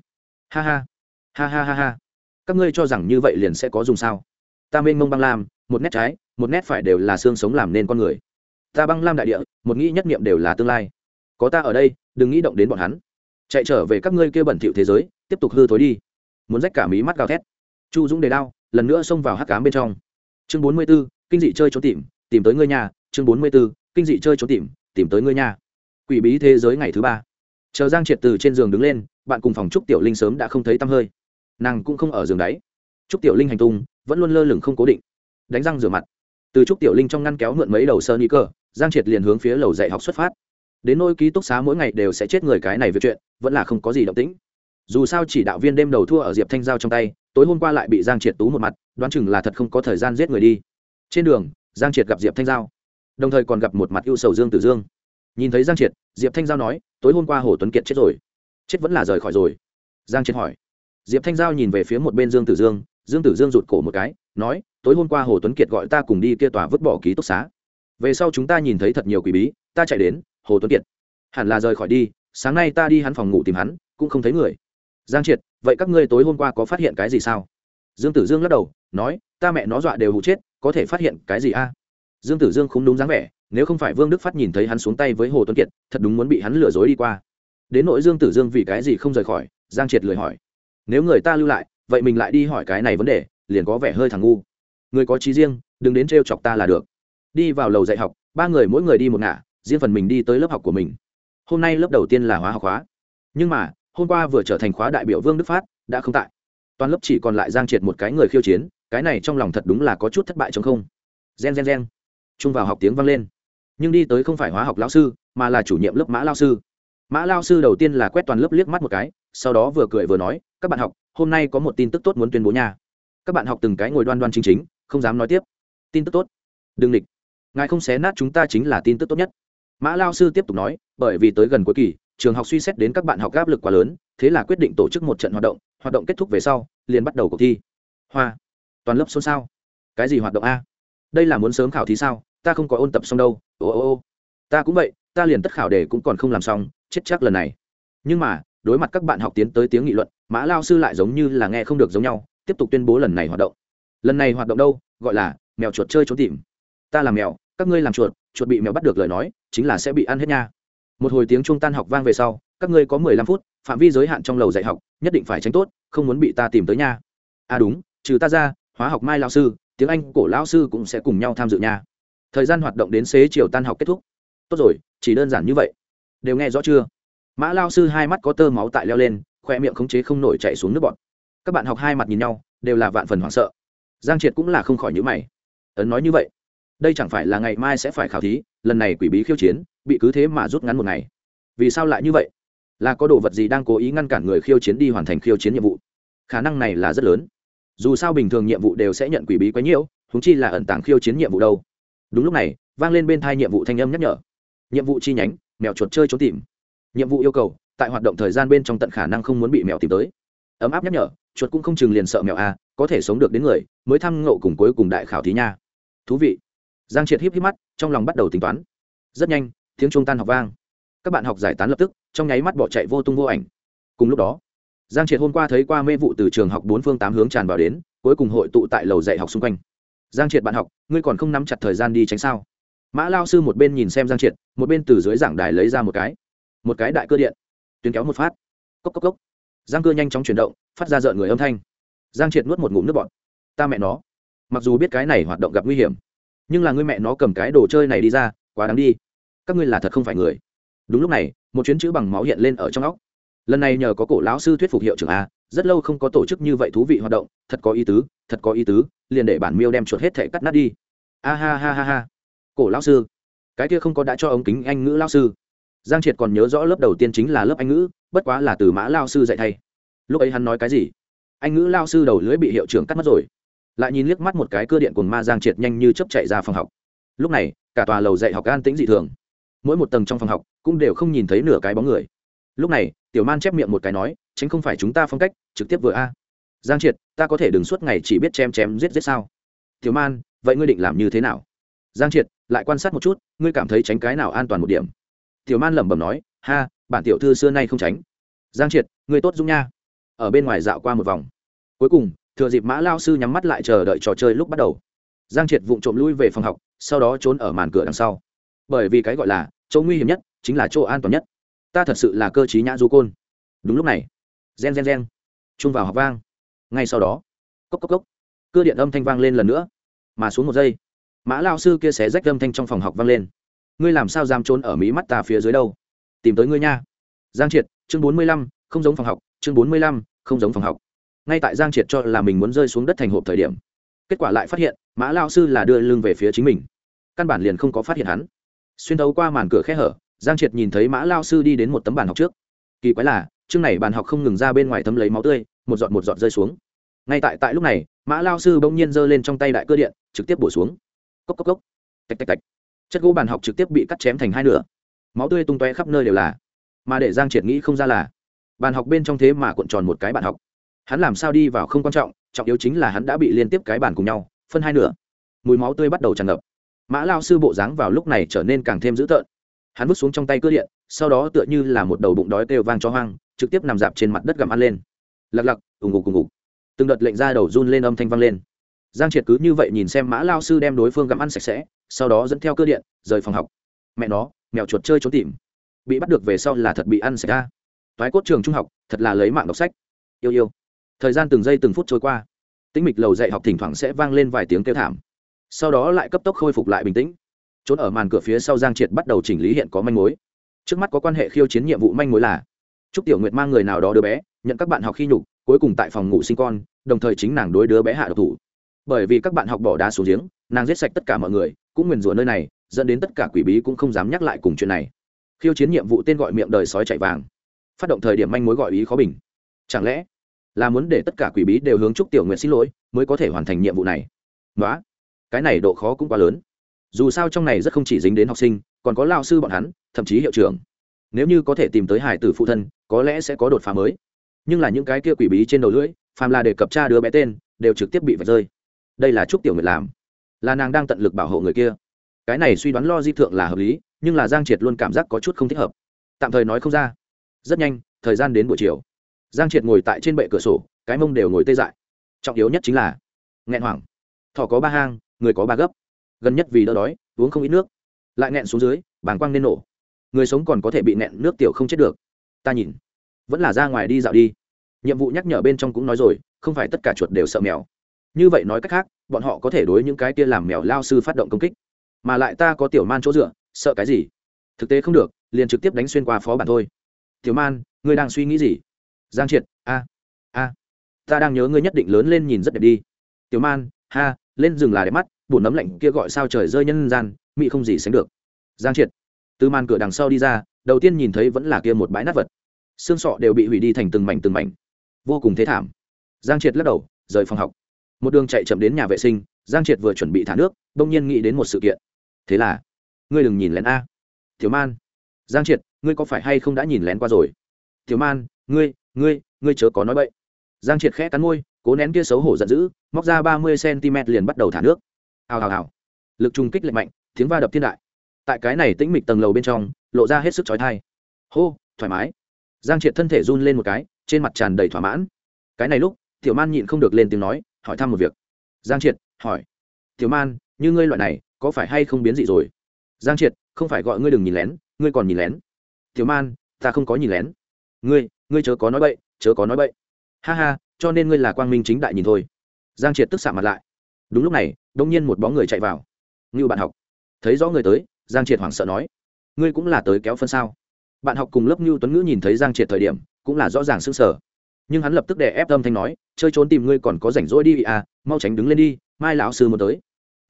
Ha ha ha ha ha ha. Các ngươi cho rằng như vậy liền sẽ có dùng sao? Ta mênh mông băng lam, một nét trái, một nét phải đều là xương sống làm nên con người. Ta băng lam đại địa, một nghĩ nhất niệm đều là tương lai. Có ta ở đây, đừng nghĩ động đến bọn hắn. Chạy trở về các ngươi kêu bẩn thỉu thế giới, tiếp tục hư thối đi. Muốn rách cả mí mắt gào thét. Chu dũng đề đao, lần nữa xông vào hắc cám bên trong. Chương bốn mươi b ố kinh dị chơi trốn tìm tìm tới ngươi nhà. Chương bốn mươi b ố kinh dị chơi trốn tìm tìm tới ngươi nhà quỷ bí thế giới ngày thứ ba. Chờ giang triệt từ trên giường đứng lên, bạn cùng phòng trúc tiểu linh sớm đã không thấy tăm hơi. Nàng cũng không ở giường đáy trúc tiểu linh hành tung, vẫn luôn lơ lửng không cố định. Đánh răng rửa mặt. Từ trúc tiểu linh trong ngăn kéo mượn mấy đầu sơ ni cơ, giang triệt liền hướng phía lầu dạy học xuất phát. Đến nôi ký túc xá mỗi ngày đều sẽ chết người cái này việc chuyện, vẫn là không có gì động tĩnh. Dù sao chỉ đạo viên đêm đầu thua ở diệp thanh giao trong tay, tối hôm qua lại bị giang triệt tú một mặt, đoán chừng là thật không có thời gian giết người đi. Trên đường, giang triệt gặp diệp thanh giao, đồng thời còn gặp một mặt ưu sầu dương tử dương nhìn thấy giang triệt, diệp thanh giao nói, tối hôm qua hồ tuấn kiệt chết rồi. Chết vẫn là rời khỏi rồi. Giang triệt hỏi. Diệp thanh giao nhìn về phía một bên dương tử dương dương tử dương rụt cổ một cái, nói, tối hôm qua hồ tuấn kiệt gọi ta cùng đi kia tòa vứt bỏ ký túc xá. Về sau chúng ta nhìn thấy thật nhiều quỷ bí, ta chạy đến, hồ tuấn kiệt. Hẳn là rời khỏi đi, sáng nay ta đi hắn phòng ngủ tìm hắn, cũng không thấy người. Giang triệt, vậy các ngươi tối hôm qua có phát hiện cái gì sao? Dương tử dương lắc đầu, nói, ta mẹ nó dọa đều hụ chết, có thể phát hiện cái gì a? Dương tử dương không đúng dáng vẻ nếu không phải vương đức phát nhìn thấy hắn xuống tay với hồ tuấn kiệt, thật đúng muốn bị hắn lừa dối đi qua. đến nội dương tử dương vì cái gì không rời khỏi, giang triệt lười hỏi. nếu người ta lưu lại, vậy mình lại đi hỏi cái này vấn đề, liền có vẻ hơi thằng ngu. người có trí riêng, đừng đến t chọc ta là được. đi vào lầu dạy học, ba người mỗi người đi một ngả, riêng phần mình đi tới lớp học của mình. hôm nay lớp đầu tiên là hóa học hóa nhưng mà, hôm qua vừa trở thành khóa đại biểu vương đức phát, đã không tại. toàn lớp chỉ còn lại giang triệt một cái người khiêu chiến, cái này trong lòng thật đúng là có chút thất bại chống không. gen gen gen. chung vào học tiếng vang lên nhưng đi tới không phải hóa học lao sư, mà là chủ nhiệm lớp mã lao sư. Mã lao sư đầu tiên là quét toàn lớp liếc mắt một cái, sau đó vừa cười vừa nói, các bạn học, hôm nay có một tin tức tốt muốn tuyên bố nha. Các bạn học từng cái ngồi đoan đoan chính chính, không dám nói tiếp. Tin tức tốt. Đừng địch. Ngài không xé nát chúng ta chính là tin tức tốt nhất. Mã lao sư tiếp tục nói, bởi vì tới gần cuối kỳ, trường học suy xét đến các bạn học áp lực quá lớn, thế là quyết định tổ chức một trận hoạt động hoạt động kết thúc về sau, liền bắt đầu cuộc thi. Hoa, toàn lớp xôn xao. Cái gì hoạt động a? Đây là muốn sớm khảo thí sao, ta không có ôn tập xong đâu ô ô ô. Ta cũng vậy, ta liền tất khảo đề cũng còn không làm xong, chết chắc lần này. Nhưng mà, đối mặt các bạn học tiến tới tiếng nghị luận, mã lao sư lại giống như là nghe không được giống nhau, tiếp tục tuyên bố lần này hoạt động. Lần này hoạt động đâu? Gọi là, mèo chuột chơi trốn tìm. Ta làm mèo, các ngươi làm chuột chuột bị mèo bắt được lời nói, chính là sẽ bị ăn hết nha. Một hồi tiếng trung tan học vang về sau, các ngươi có mười lăm phút, phạm vi giới hạn trong lầu dạy học, nhất định phải tránh tốt, không muốn bị ta tìm tới nha. À đúng, trừ ta ra, hóa học mai lao sư, tiếng anh cổ lao sư cũng sẽ cùng nhau tham dự nha thời gian hoạt động đến xế chiều tan học kết thúc. Tốt rồi, chỉ đơn giản như vậy. Đều nghe rõ chưa? Mã lao sư hai mắt có tơ máu tại leo lên, khoe miệng khống chế không nổi chạy xuống nước bọn các bạn học hai mặt nhìn nhau, đều là vạn phần hoảng sợ. Giang triệt cũng là không khỏi nhữ mày. Ấn nói như vậy, đây chẳng phải là ngày mai sẽ phải khảo thí, lần này quỷ bí khiêu chiến, bị cứ thế mà rút ngắn một ngày. Vì sao lại như vậy? Là có đồ vật gì đang cố ý ngăn cản người khiêu chiến đi hoàn thành khiêu chiến nhiệm vụ? Khả năng này là rất lớn. Dù sao bình thường nhiệm vụ đều sẽ nhận quỷ bí quấy nhiễu húng chi là ẩn tàng khiêu chiến nhiệm vụ đâu đúng lúc này, vang lên bên thai nhiệm vụ thanh âm nhắc nhở. Nhiệm vụ chi nhánh, mèo chuột chơi trốn tìm. Nhiệm vụ yêu cầu, tại hoạt động thời gian bên trong tận khả năng không muốn bị mèo tìm tới. Ấm áp nhắc nhở, chuột cũng không chừng liền sợ mèo a có thể sống được đến người, mới thăm ngộ cùng cuối cùng đại khảo thí nha. Thú vị. Giang triệt híp híp mắt, trong lòng bắt đầu tính toán. Rất nhanh, tiếng trung tan học vang. Các bạn học giải tán lập tức, trong nháy mắt bỏ chạy vô tung vô ảnh. Cùng lúc đó, giang triệt hôm qua thấy qua mê vụ từ trường học bốn phương tám hướng tràn vào đến, cuối cùng hội tụ tại lầu dạy học xung quanh giang triệt bạn học, ngươi còn không nắm chặt thời gian đi tránh sao? Mã lao sư một bên nhìn xem giang triệt, một bên từ dưới giảng đài lấy ra một cái. Một cái đại cơ điện. Tuyến kéo một phát. Cốc cốc cốc. Giang cơ nhanh chóng chuyển động, phát ra rợn người âm thanh. Giang triệt nuốt một ngụm nước bọt. Ta mẹ nó. Mặc dù biết cái này hoạt động gặp nguy hiểm, nhưng là ngươi mẹ nó cầm cái đồ chơi này đi ra, quá đáng đi. Các ngươi là thật không phải người. Đúng lúc này, một chuyến chữ bằng máu hiện lên ở trong óc. Lần này nhờ có cổ lão sư thuyết phục hiệu trưởng a, rất lâu không có tổ chức như vậy thú vị hoạt động, thật có ý tứ, thật có ý tứ liền để bản miêu đem chuột hết thể cắt nát đi. A ha ha ha ha. Cổ lão sư, cái kia không có đã cho ống kính anh ngữ lao sư. Giang triệt còn nhớ rõ lớp đầu tiên chính là lớp anh ngữ, bất quá là từ mã lao sư dạy thay. Lúc ấy hắn nói cái gì? Anh ngữ lao sư đầu lưỡi bị hiệu trưởng cắt mất rồi. Lại nhìn liếc mắt một cái cơ điện của ma giang triệt nhanh như chấp chạy ra phòng học. Lúc này, cả tòa lầu dạy học an tĩnh dị thường. Mỗi một tầng trong phòng học cũng đều không nhìn thấy nửa cái bóng người. Lúc này, tiểu man chép miệng một cái nói, tránh không phải chúng ta phong cách, trực tiếp vừa a giang triệt, ta có thể đừng suốt ngày chỉ biết chém chém giết giết sao? Tiểu man, vậy ngươi định làm như thế nào? Giang triệt, lại quan sát một chút, ngươi cảm thấy tránh cái nào an toàn một điểm? Tiểu man lẩm bẩm nói, ha, bản tiểu thư xưa nay không tránh. Giang triệt, ngươi tốt dung nha. Ở bên ngoài dạo qua một vòng. Cuối cùng, thừa dịp mã lao sư nhắm mắt lại chờ đợi trò chơi lúc bắt đầu. Giang triệt vụng trộm lui về phòng học, sau đó trốn ở màn cửa đằng sau. Bởi vì cái gọi là, chỗ nguy hiểm nhất, chính là chỗ an toàn nhất. Ta thật sự là cơ t nhã du côn. Đúng lúc này. Gen gen gen. Chung vào học vang ngay sau đó, cốc cốc cốc cơ điện âm thanh vang lên lần nữa, mà xuống một giây, mã lao sư kia xé rách âm thanh trong phòng học vang lên. Ngươi làm sao dám trốn ở mí mắt ta phía dưới đâu? Tìm tới ngươi nha. Giang triệt, chương bốn mươi lăm, không giống phòng học, chương bốn mươi lăm, không giống phòng học. Ngay tại giang triệt cho là mình muốn rơi xuống đất thành hộp thời điểm, kết quả lại phát hiện, mã lao sư là đưa lưng về phía chính mình. Căn bản liền không có phát hiện hắn. Xuyên thấu qua màn cửa khe hở, giang triệt nhìn thấy mã lao sư đi đến một tấm bàn học trước. Kỳ quái là, chương này bàn học không ngừng ra bên ngoài tấm lấy máu tươi một giọt một giọt rơi xuống. Ngay tại tại lúc này, mã lao sư bỗng nhiên giơ lên trong tay đại cơ điện, trực tiếp bổ xuống. Cốc cốc cốc. Tạch tạch tạch. Chất gỗ bàn học trực tiếp bị cắt chém thành hai nửa. Máu tươi tung toe khắp nơi đều là. Mà để giang triệt nghĩ không ra là, bàn học bên trong thế mà cuộn tròn một cái bàn học. Hắn làm sao đi vào không quan trọng trọng yếu chính là hắn đã bị liên tiếp cái bàn cùng nhau, phân hai nửa. Mùi máu tươi bắt đầu tràn ngập. Mã lao sư bộ dáng vào lúc này trở nên càng thêm dữ tợn. Hắn vứt xuống trong tay cơ điện, sau đó tựa như là một đầu bụng đói kêu vang cho hoang, trực tiếp nằm dạp trên mặt đất gặm ăn lên lặc lặc, ù ngục ùng ngục. Từng đợt lệnh ra đầu run lên âm thanh vang lên. Giang triệt cứ như vậy nhìn xem mã lao sư đem đối phương gặm ăn sạch sẽ, sau đó dẫn theo cơ điện, rời phòng học. Mẹ nó, mèo chuột chơi trốn tìm. Bị bắt được về sau là thật bị ăn sạch ra. Toái cốt trường trung học, thật là lấy mạng đọc sách. Yêu yêu. Thời gian từng giây từng phút trôi qua. Tĩnh mịch lầu dạy học thỉnh thoảng sẽ vang lên vài tiếng kêu thảm. Sau đó lại cấp tốc khôi phục lại bình tĩnh. Trốn ở màn cửa phía sau giang triệt bắt đầu chỉnh lý hiện có manh mối. Trước mắt có quan hệ khiêu chiến nhiệm vụ manh mối là chúc tiểu nguyệt mang người nào đó đứa bé nhận các bạn học khi nhục, cuối cùng tại phòng ngủ sinh con, đồng thời chính nàng đối đứa bé hạ độc thủ. Bởi vì các bạn học bỏ đá xuống giếng, nàng giết sạch tất cả mọi người, cũng nguyền rủa nơi này, dẫn đến tất cả quỷ bí cũng không dám nhắc lại cùng chuyện này. Khiêu chiến nhiệm vụ tên gọi miệng đời sói chạy vàng. Phát động thời điểm manh mối gọi ý khó bình. Chẳng lẽ là muốn để tất cả quỷ bí đều hướng chúc tiểu nguyện xin lỗi, mới có thể hoàn thành nhiệm vụ này? Đó cái này độ khó cũng quá lớn. Dù sao trong này rất không chỉ dính đến học sinh, còn có lao sư bọn hắn, thậm chí hiệu trưởng. Nếu như có thể tìm tới hải tử phụ thân, có lẽ sẽ có đột phá mới nhưng là những cái kia quỷ bí trên đầu lưỡi, phàm là để cập tra đứa bé tên, đều trực tiếp bị vạch rơi. Đây là chúc tiểu nguyệt làm. Là nàng đang tận lực bảo hộ người kia. Cái này suy đoán lo di thượng là hợp lý, nhưng là giang triệt luôn cảm giác có chút không thích hợp. Tạm thời nói không ra. Rất nhanh, thời gian đến buổi chiều. Giang triệt ngồi tại trên bệ cửa sổ, cái mông đều ngồi tê dại. Trọng yếu nhất chính là, nghẹn hoảng. Thỏ có ba hang, người có ba gấp. Gần nhất vì đỡ đói, uống không ít nước. Lại nghẹn xuống dưới, bàng quang nên nổ. Người sống còn có thể bị nghẹn nước tiểu không chết được. Ta nhìn vẫn là ra ngoài đi dạo đi. Nhiệm vụ nhắc nhở bên trong cũng nói rồi, không phải tất cả chuột đều sợ mèo. Như vậy nói cách khác, bọn họ có thể đối những cái kia làm mèo lao sư phát động công kích. Mà lại ta có tiểu man chỗ dựa, sợ cái gì? Thực tế không được, liền trực tiếp đánh xuyên qua phó bản thôi. Tiểu man, ngươi đang suy nghĩ gì? Giang triệt, a a, ta đang nhớ ngươi nhất định lớn lên nhìn rất đẹp đi. Tiểu man, ha, lên rừng là đẹp mắt, bùn nấm lạnh kia gọi sao trời rơi nhân gian, mị không gì sánh được. Giang triệt, từ màn cửa đằng sau đi ra, đầu tiên nhìn thấy vẫn là kia một bãi nát vật xương sọ đều bị hủy đi thành từng mảnh từng mảnh. Vô cùng thế thảm. Giang triệt lắc đầu, rời phòng học. Một đường chạy chậm đến nhà vệ sinh, giang triệt vừa chuẩn bị thả nước đông nhiên nghĩ đến một sự kiện. Thế là, ngươi đừng nhìn lén a. Thiếu man. Giang triệt, ngươi có phải hay không đã nhìn lén qua rồi? Thiếu man, ngươi ngươi ngươi chớ có nói bậy. Giang triệt khẽ cắn môi, cố nén kia xấu hổ giận dữ, móc ra ba mươi cm liền bắt đầu thả nước. Hào hào hào. Lực trung kích lệ mạnh, tiếng va đập thiên đại. Tại cái này tĩnh mịch tầng lầu bên trong, lộ ra hết sức trói thai hô, thoải mái giang triệt thân thể run lên một cái, trên mặt tràn đầy thỏa mãn. Cái này lúc, tiểu man nhịn không được lên tiếng nói, hỏi thăm một việc. Giang triệt, hỏi. Tiểu man, như ngươi loại này, có phải hay không biến dị rồi? Giang triệt, không phải gọi ngươi đừng nhìn lén, ngươi còn nhìn lén. Tiểu man, ta không có nhìn lén. Ngươi ngươi chớ có nói bậy, chớ có nói bậy. Ha ha, cho nên ngươi là quang minh chính đại nhìn thôi. Giang triệt tức xạ mặt lại. Đúng lúc này đông nhiên một bóng người chạy vào. Ngưu bạn học. Thấy rõ người tới, giang triệt hoảng sợ nói. Ngươi cũng là tới kéo phân sao? Bạn học cùng lớp ngưu tuấn ngữ nhìn thấy giang triệt thời điểm, cũng là rõ ràng s ư n g sở nhưng hắn lập tức đè ép âm thanh nói, chơi trốn tìm ngươi còn có rảnh rỗi đi à mau tránh đứng lên đi, mai lão sư muốn tới.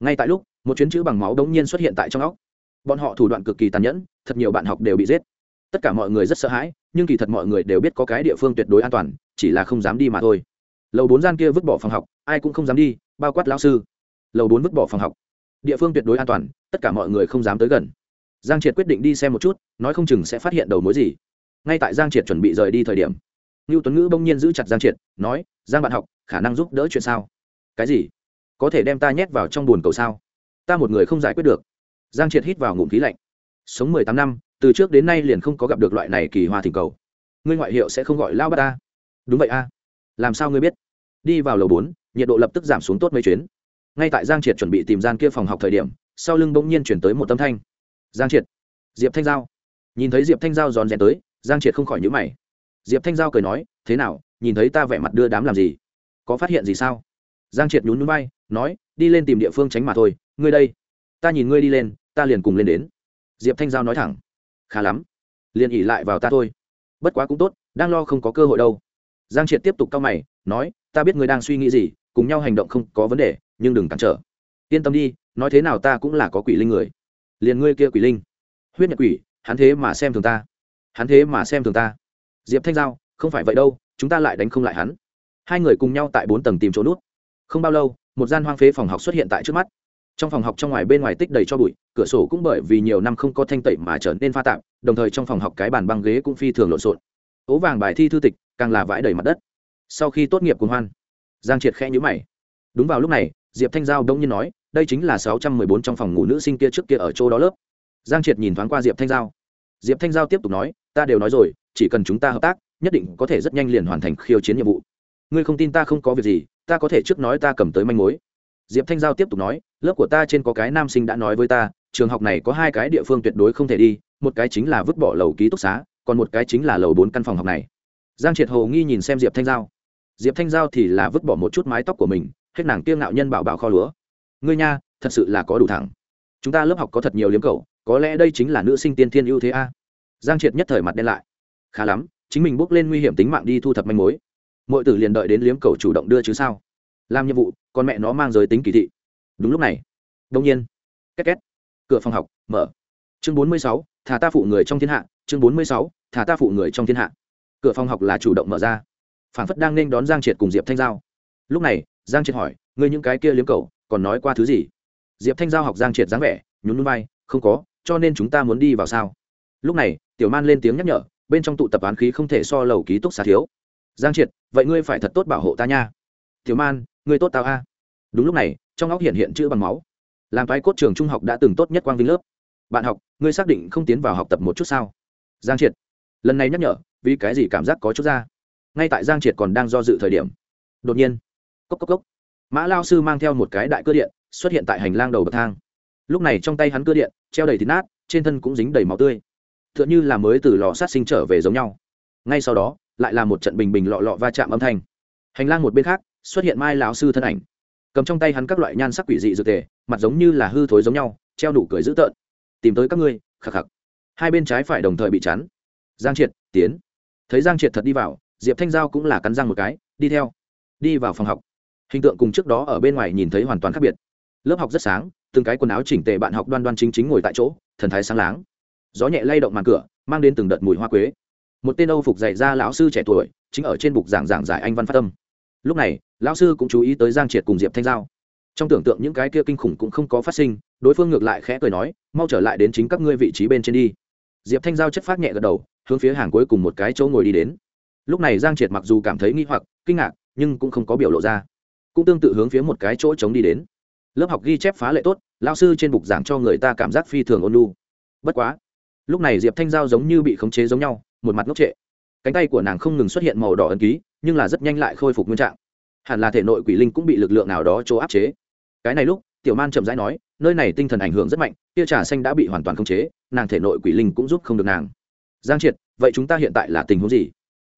Ngay tại lúc, một chuyến chữ bằng máu đống nhiên xuất hiện tại trong óc. Bọn họ thủ đoạn cực kỳ tàn nhẫn, thật nhiều bạn học đều bị giết. Tất cả mọi người rất sợ hãi, nhưng kỳ thật mọi người đều biết có cái địa phương tuyệt đối an toàn, chỉ là không dám đi mà thôi. Lầu bốn gian kia vứt bỏ phòng học, ai cũng không dám đi, bao quát lão sư. Lầu bốn vứt bỏ phòng học. Địa phương tuyệt đối an toàn, tất cả mọi người không dám tới gần giang triệt quyết định đi xem một chút, nói không chừng sẽ phát hiện đầu mối gì. Ngay tại giang triệt chuẩn bị rời đi thời điểm ngưu tuấn ngữ bỗng nhiên giữ chặt giang triệt, nói, giang bạn học, khả năng giúp đỡ chuyện sao? Cái gì? Có thể đem ta nhét vào trong bồn cầu sao? Ta một người không giải quyết được. Giang triệt hít vào ngụm khí lạnh. Sống mười tám năm, từ trước đến nay liền không có gặp được loại này kỳ hoa thỉnh cầu. Ngươi ngoại hiệu sẽ không gọi lao bắt ta. Đúng vậy a. Làm sao ngươi biết? Đi vào lầu bốn, nhiệt độ lập tức giảm xuống tốt mấy chuyến. Ngay tại giang triệt chuẩn bị tìm gian kia phòng học thời điểm, sau lưng bỗng nhiên chuyển tới một tâm thanh giang triệt. Diệp thanh giao. Nhìn thấy diệp thanh giao giòn rèn tới, giang triệt không khỏi nhữ mày. Diệp thanh giao cười nói, thế nào, nhìn thấy ta vẻ mặt đưa đám làm gì? Có phát hiện gì sao? Giang triệt nhún nhún bay nói, đi lên tìm địa phương tránh mà thôi, ngươi đây, ta nhìn ngươi đi lên, ta liền cùng lên đến. Diệp thanh giao nói thẳng, khá lắm, liền ỉ lại vào ta thôi, bất quá cũng tốt, đang lo không có cơ hội đâu. Giang triệt tiếp tục cau mày, nói, ta biết ngươi đang suy nghĩ gì, cùng nhau hành động không có vấn đề, nhưng đừng cản trở. Yên tâm đi, nói thế nào ta cũng là có quỷ linh người liền ngươi kia quỷ linh. Huyết nhật quỷ, hắn thế mà xem thường ta. Hắn thế mà xem thường ta. Diệp thanh giao, không phải vậy đâu, chúng ta lại đánh không lại hắn. Hai người cùng nhau tại bốn tầng tìm chỗ nút. Không bao lâu, một gian hoang phế phòng học xuất hiện tại trước mắt. Trong phòng học trong ngoài bên ngoài tích đầy cho bụi, cửa sổ cũng bởi vì nhiều năm không có thanh tẩy mà trở nên pha tạp, đồng thời trong phòng học cái bàn băng ghế cũng phi thường lộn xộn. Ố vàng bài thi thư tịch, càng là vãi đầy mặt đất. Sau khi tốt nghiệp cùng hoan, giang triệt khẽ nhữ mày. Đúng vào lúc này, diệp thanh giao đông nhiên nói đây chính là sáu trăm mười bốn trong phòng ngủ nữ sinh kia trước kia ở chỗ đó lớp. Giang triệt nhìn thoáng qua diệp thanh giao. Diệp thanh giao tiếp tục nói, ta đều nói rồi, chỉ cần chúng ta hợp tác, nhất định có thể rất nhanh liền hoàn thành khiêu chiến nhiệm vụ. Ngươi không tin ta không có việc gì, ta có thể trước nói ta cầm tới manh mối. Diệp thanh giao tiếp tục nói, lớp của ta trên có cái nam sinh đã nói với ta, trường học này có hai cái địa phương tuyệt đối không thể đi, một cái chính là vứt bỏ lầu ký túc xá, còn một cái chính là lầu bốn căn phòng học này. Giang triệt hồ nghi nhìn xem diệp thanh giao. Diệp thanh giao thì là vứt bỏ một chút mái tóc của mình, hết nàng kiêng ngạo nhân bảo bảo kho lúa ngươi nha, thật sự là có đủ thẳng. Chúng ta lớp học có thật nhiều liếm cầu có lẽ đây chính là nữ sinh tiên thiên ưu thế a. Giang triệt nhất thời mặt đen lại. Khá lắm, chính mình bước lên nguy hiểm tính mạng đi thu thập manh mối. Mọi tử liền đợi đến liếm cầu chủ động đưa chứ sao? Làm nhiệm vụ, con mẹ nó mang giới tính kỳ thị. Đúng lúc này đông nhiên, két két, cửa phòng học, mở. Chương bốn mươi sáu, thả ta phụ người trong thiên hạ. Chương bốn mươi sáu, thả ta phụ người trong thiên hạ. Cửa phòng học là chủ động mở ra. Phản phất đang nên đón giang triệt cùng diệp thanh giao. Lúc này, giang triệt hỏi, ngươi những cái kia liếm cầu còn nói qua thứ gì? Diệp thanh giao học giang triệt dáng vẻ, nhún núi bay không có, cho nên chúng ta muốn đi vào sao? Lúc này, tiểu man lên tiếng nhắc nhở, bên trong tụ tập án khí không thể so lầu ký túc xá thiếu. Giang triệt, vậy ngươi phải thật tốt bảo hộ ta nha. Tiểu man, ngươi tốt tao a. Đúng lúc này, trong óc hiện hiện chữ bằng máu. Làm toái cốt trường trung học đã từng tốt nhất quang vinh lớp. Bạn học, ngươi xác định không tiến vào học tập một chút sao? Giang triệt. Lần này nhắc nhở, vì cái gì cảm giác có chút ra? Ngay tại giang triệt còn đang do dự thời điểm, đột nhiên, cốc cốc cốc mã lao sư mang theo một cái đại cơ điện, xuất hiện tại hành lang đầu bậc thang. Lúc này trong tay hắn cơ điện, treo đầy thịt nát, trên thân cũng dính đầy máu tươi. T h ư ợ n h ư là mới từ lò sát sinh trở về giống nhau. Ngay sau đó, lại là một trận bình bình lọ lọ va chạm âm thanh. Hành lang một bên khác, xuất hiện mai lão sư thân ảnh. Cầm trong tay hắn các loại nhan sắc quỷ dị dược tề mặt giống như là hư thối giống nhau, treo đủ cười dữ tợn. Tìm tới các ngươi khạc khạc hai bên trái phải đồng thời bị chắn. Giang triệt, tiến. Thấy giang triệt thật đi vào, diệp thanh giao cũng là cắn răng một cái, đi theo. Đi vào phòng học hình tượng cùng trước đó ở bên ngoài nhìn thấy hoàn toàn khác biệt. Lớp học rất sáng, từng cái quần áo chỉnh tề bạn học đoan đoan chính chính ngồi tại chỗ, thần thái sáng láng. Gió nhẹ lay động màn cửa, mang đến từng đợt mùi hoa quế. Một tên âu phục dạy ra lão sư trẻ tuổi, chính ở trên bục giảng giảng giải anh văn phát tâm lúc này, lão sư cũng chú ý tới giang triệt cùng diệp thanh giao. Trong tưởng tượng những cái kia kinh khủng cũng không có phát sinh, đối phương ngược lại khẽ cười nói, mau trở lại đến chính các ngươi vị trí bên trên đi. Diệp thanh giao chất phát nhẹ gật đầu, hướng phía hàng cuối cùng một cái chỗ ngồi đi đến. Lúc này giang triệt mặc dù cảm thấy nghi hoặc, kinh ngạc, nhưng cũng không có biểu lộ ra cũng tương tự hướng phía một cái chỗ trống đi đến. Lớp học ghi chép phá lệ tốt lao sư trên bục giảng cho người ta cảm giác phi thường ôn lu bất quá, lúc này diệp thanh giao giống như bị khống chế giống nhau, một mặt ngốc trệ. Cánh tay của nàng không ngừng xuất hiện màu đỏ ấn ký, nhưng là rất nhanh lại khôi phục nguyên trạng. Hẳn là thể nội quỷ linh cũng bị lực lượng nào đó chỗ áp chế. Cái này lúc, tiểu man chậm rãi nói, nơi này tinh thần ảnh hưởng rất mạnh, tia trà xanh đã bị hoàn toàn khống chế, nàng thể nội quỷ linh cũng giúp không được nàng. Giang triệt, vậy chúng ta hiện tại là tình huống gì?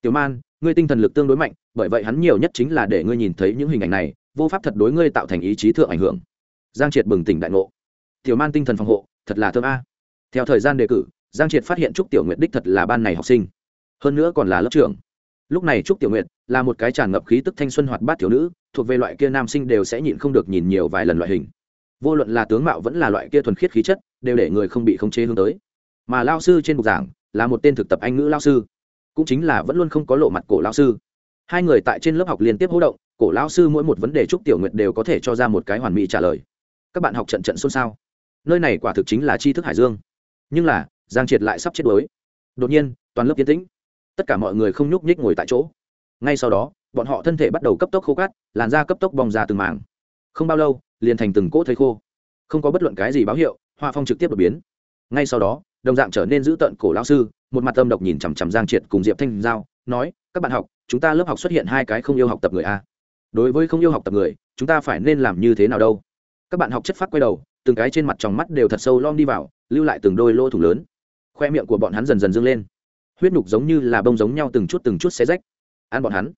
Tiểu man ngươi tinh thần lực tương đối mạnh, bởi vậy hắn nhiều nhất chính là để ngươi nhìn thấy những hình ảnh này, vô pháp thật đối ngươi tạo thành ý chí thượng ảnh hưởng. Giang triệt bừng tỉnh đại ngộ. Tiểu man tinh thần phòng hộ, thật là thơm a. Theo thời gian đề cử, giang triệt phát hiện trúc tiểu nguyệt đích thật là ban này học sinh. Hơn nữa còn là lớp trưởng. Lúc này trúc tiểu nguyệt là một cái tràn ngập khí tức thanh xuân hoạt bát thiếu nữ, thuộc về loại kia nam sinh đều sẽ nhịn không được nhìn nhiều vài lần loại hình. Vô luận là tướng mạo vẫn là loại kia thuần khiết khí chất, đều để người không bị khống chế hướng tới. Mà lao sư trên bục giảng là một tên thực tập anh ngữ lao sư cũng chính là vẫn luôn không có lộ mặt cổ lão sư. Hai người tại trên lớp học liên tiếp hỗ động, cổ lão sư mỗi một vấn đề trúc tiểu nguyệt đều có thể cho ra một cái hoàn mỹ trả lời. Các bạn học trận trận xôn xao. Nơi này quả thực chính là tri thức hải dương. Nhưng là, giang triệt lại sắp chết đuối. Đột nhiên, toàn lớp tiến tĩnh. Tất cả mọi người không nhúc nhích ngồi tại chỗ. Ngay sau đó, bọn họ thân thể bắt đầu cấp tốc khô cát, làn da cấp tốc bong ra từng mảng. Không bao lâu, liền thành từng cỗ thấy khô. Không có bất luận cái gì báo hiệu, hoa phong trực tiếp đột biến. Ngay sau đó đồng dạng trở nên giữ tận cổ lão sư, một mặt âm độc nhìn chằm chằm giang triệt cùng diệp thanh giao, nói, các bạn học, chúng ta lớp học xuất hiện hai cái không yêu học tập người a. Đối với không yêu học tập người, chúng ta phải nên làm như thế nào đâu? Các bạn học chất phát quay đầu, từng cái trên mặt trong mắt đều thật sâu lom đi vào, lưu lại từng đôi lỗ thủ lớn. Khoe miệng của bọn hắn dần dần dâng lên. Huyết nhục giống như là bông giống nhau từng chút từng chút xé rách. Ăn bọn hắn.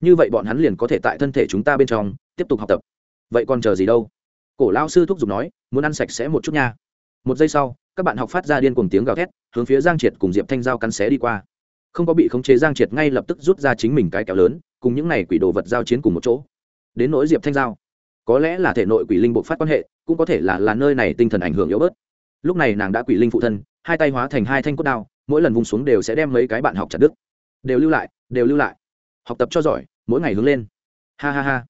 Như vậy bọn hắn liền có thể tại thân thể chúng ta bên trong, tiếp tục học tập. Vậy còn chờ gì đâu? Cổ lao sư thúc giục nói, muốn ăn sạch sẽ một chút nha một giây sau, các bạn học phát ra điên cùng tiếng gào thét, hướng phía giang triệt cùng diệp thanh giao cắn xé đi qua. Không có bị khống chế, giang triệt ngay lập tức rút ra chính mình cái kéo lớn, cùng những này quỷ đồ vật giao chiến cùng một chỗ. Đến nỗi diệp thanh giao, có lẽ là thể nội quỷ linh bộc phát quan hệ, cũng có thể là là nơi này tinh thần ảnh hưởng yếu bớt. Lúc này nàng đã quỷ linh phụ thân, hai tay hóa thành hai thanh cốt đao, mỗi lần vùng xuống đều sẽ đem mấy cái bạn học chặt đứt. Đều lưu lại, đều lưu lại. Học tập cho giỏi, mỗi ngày hướng lên. Ha ha ha.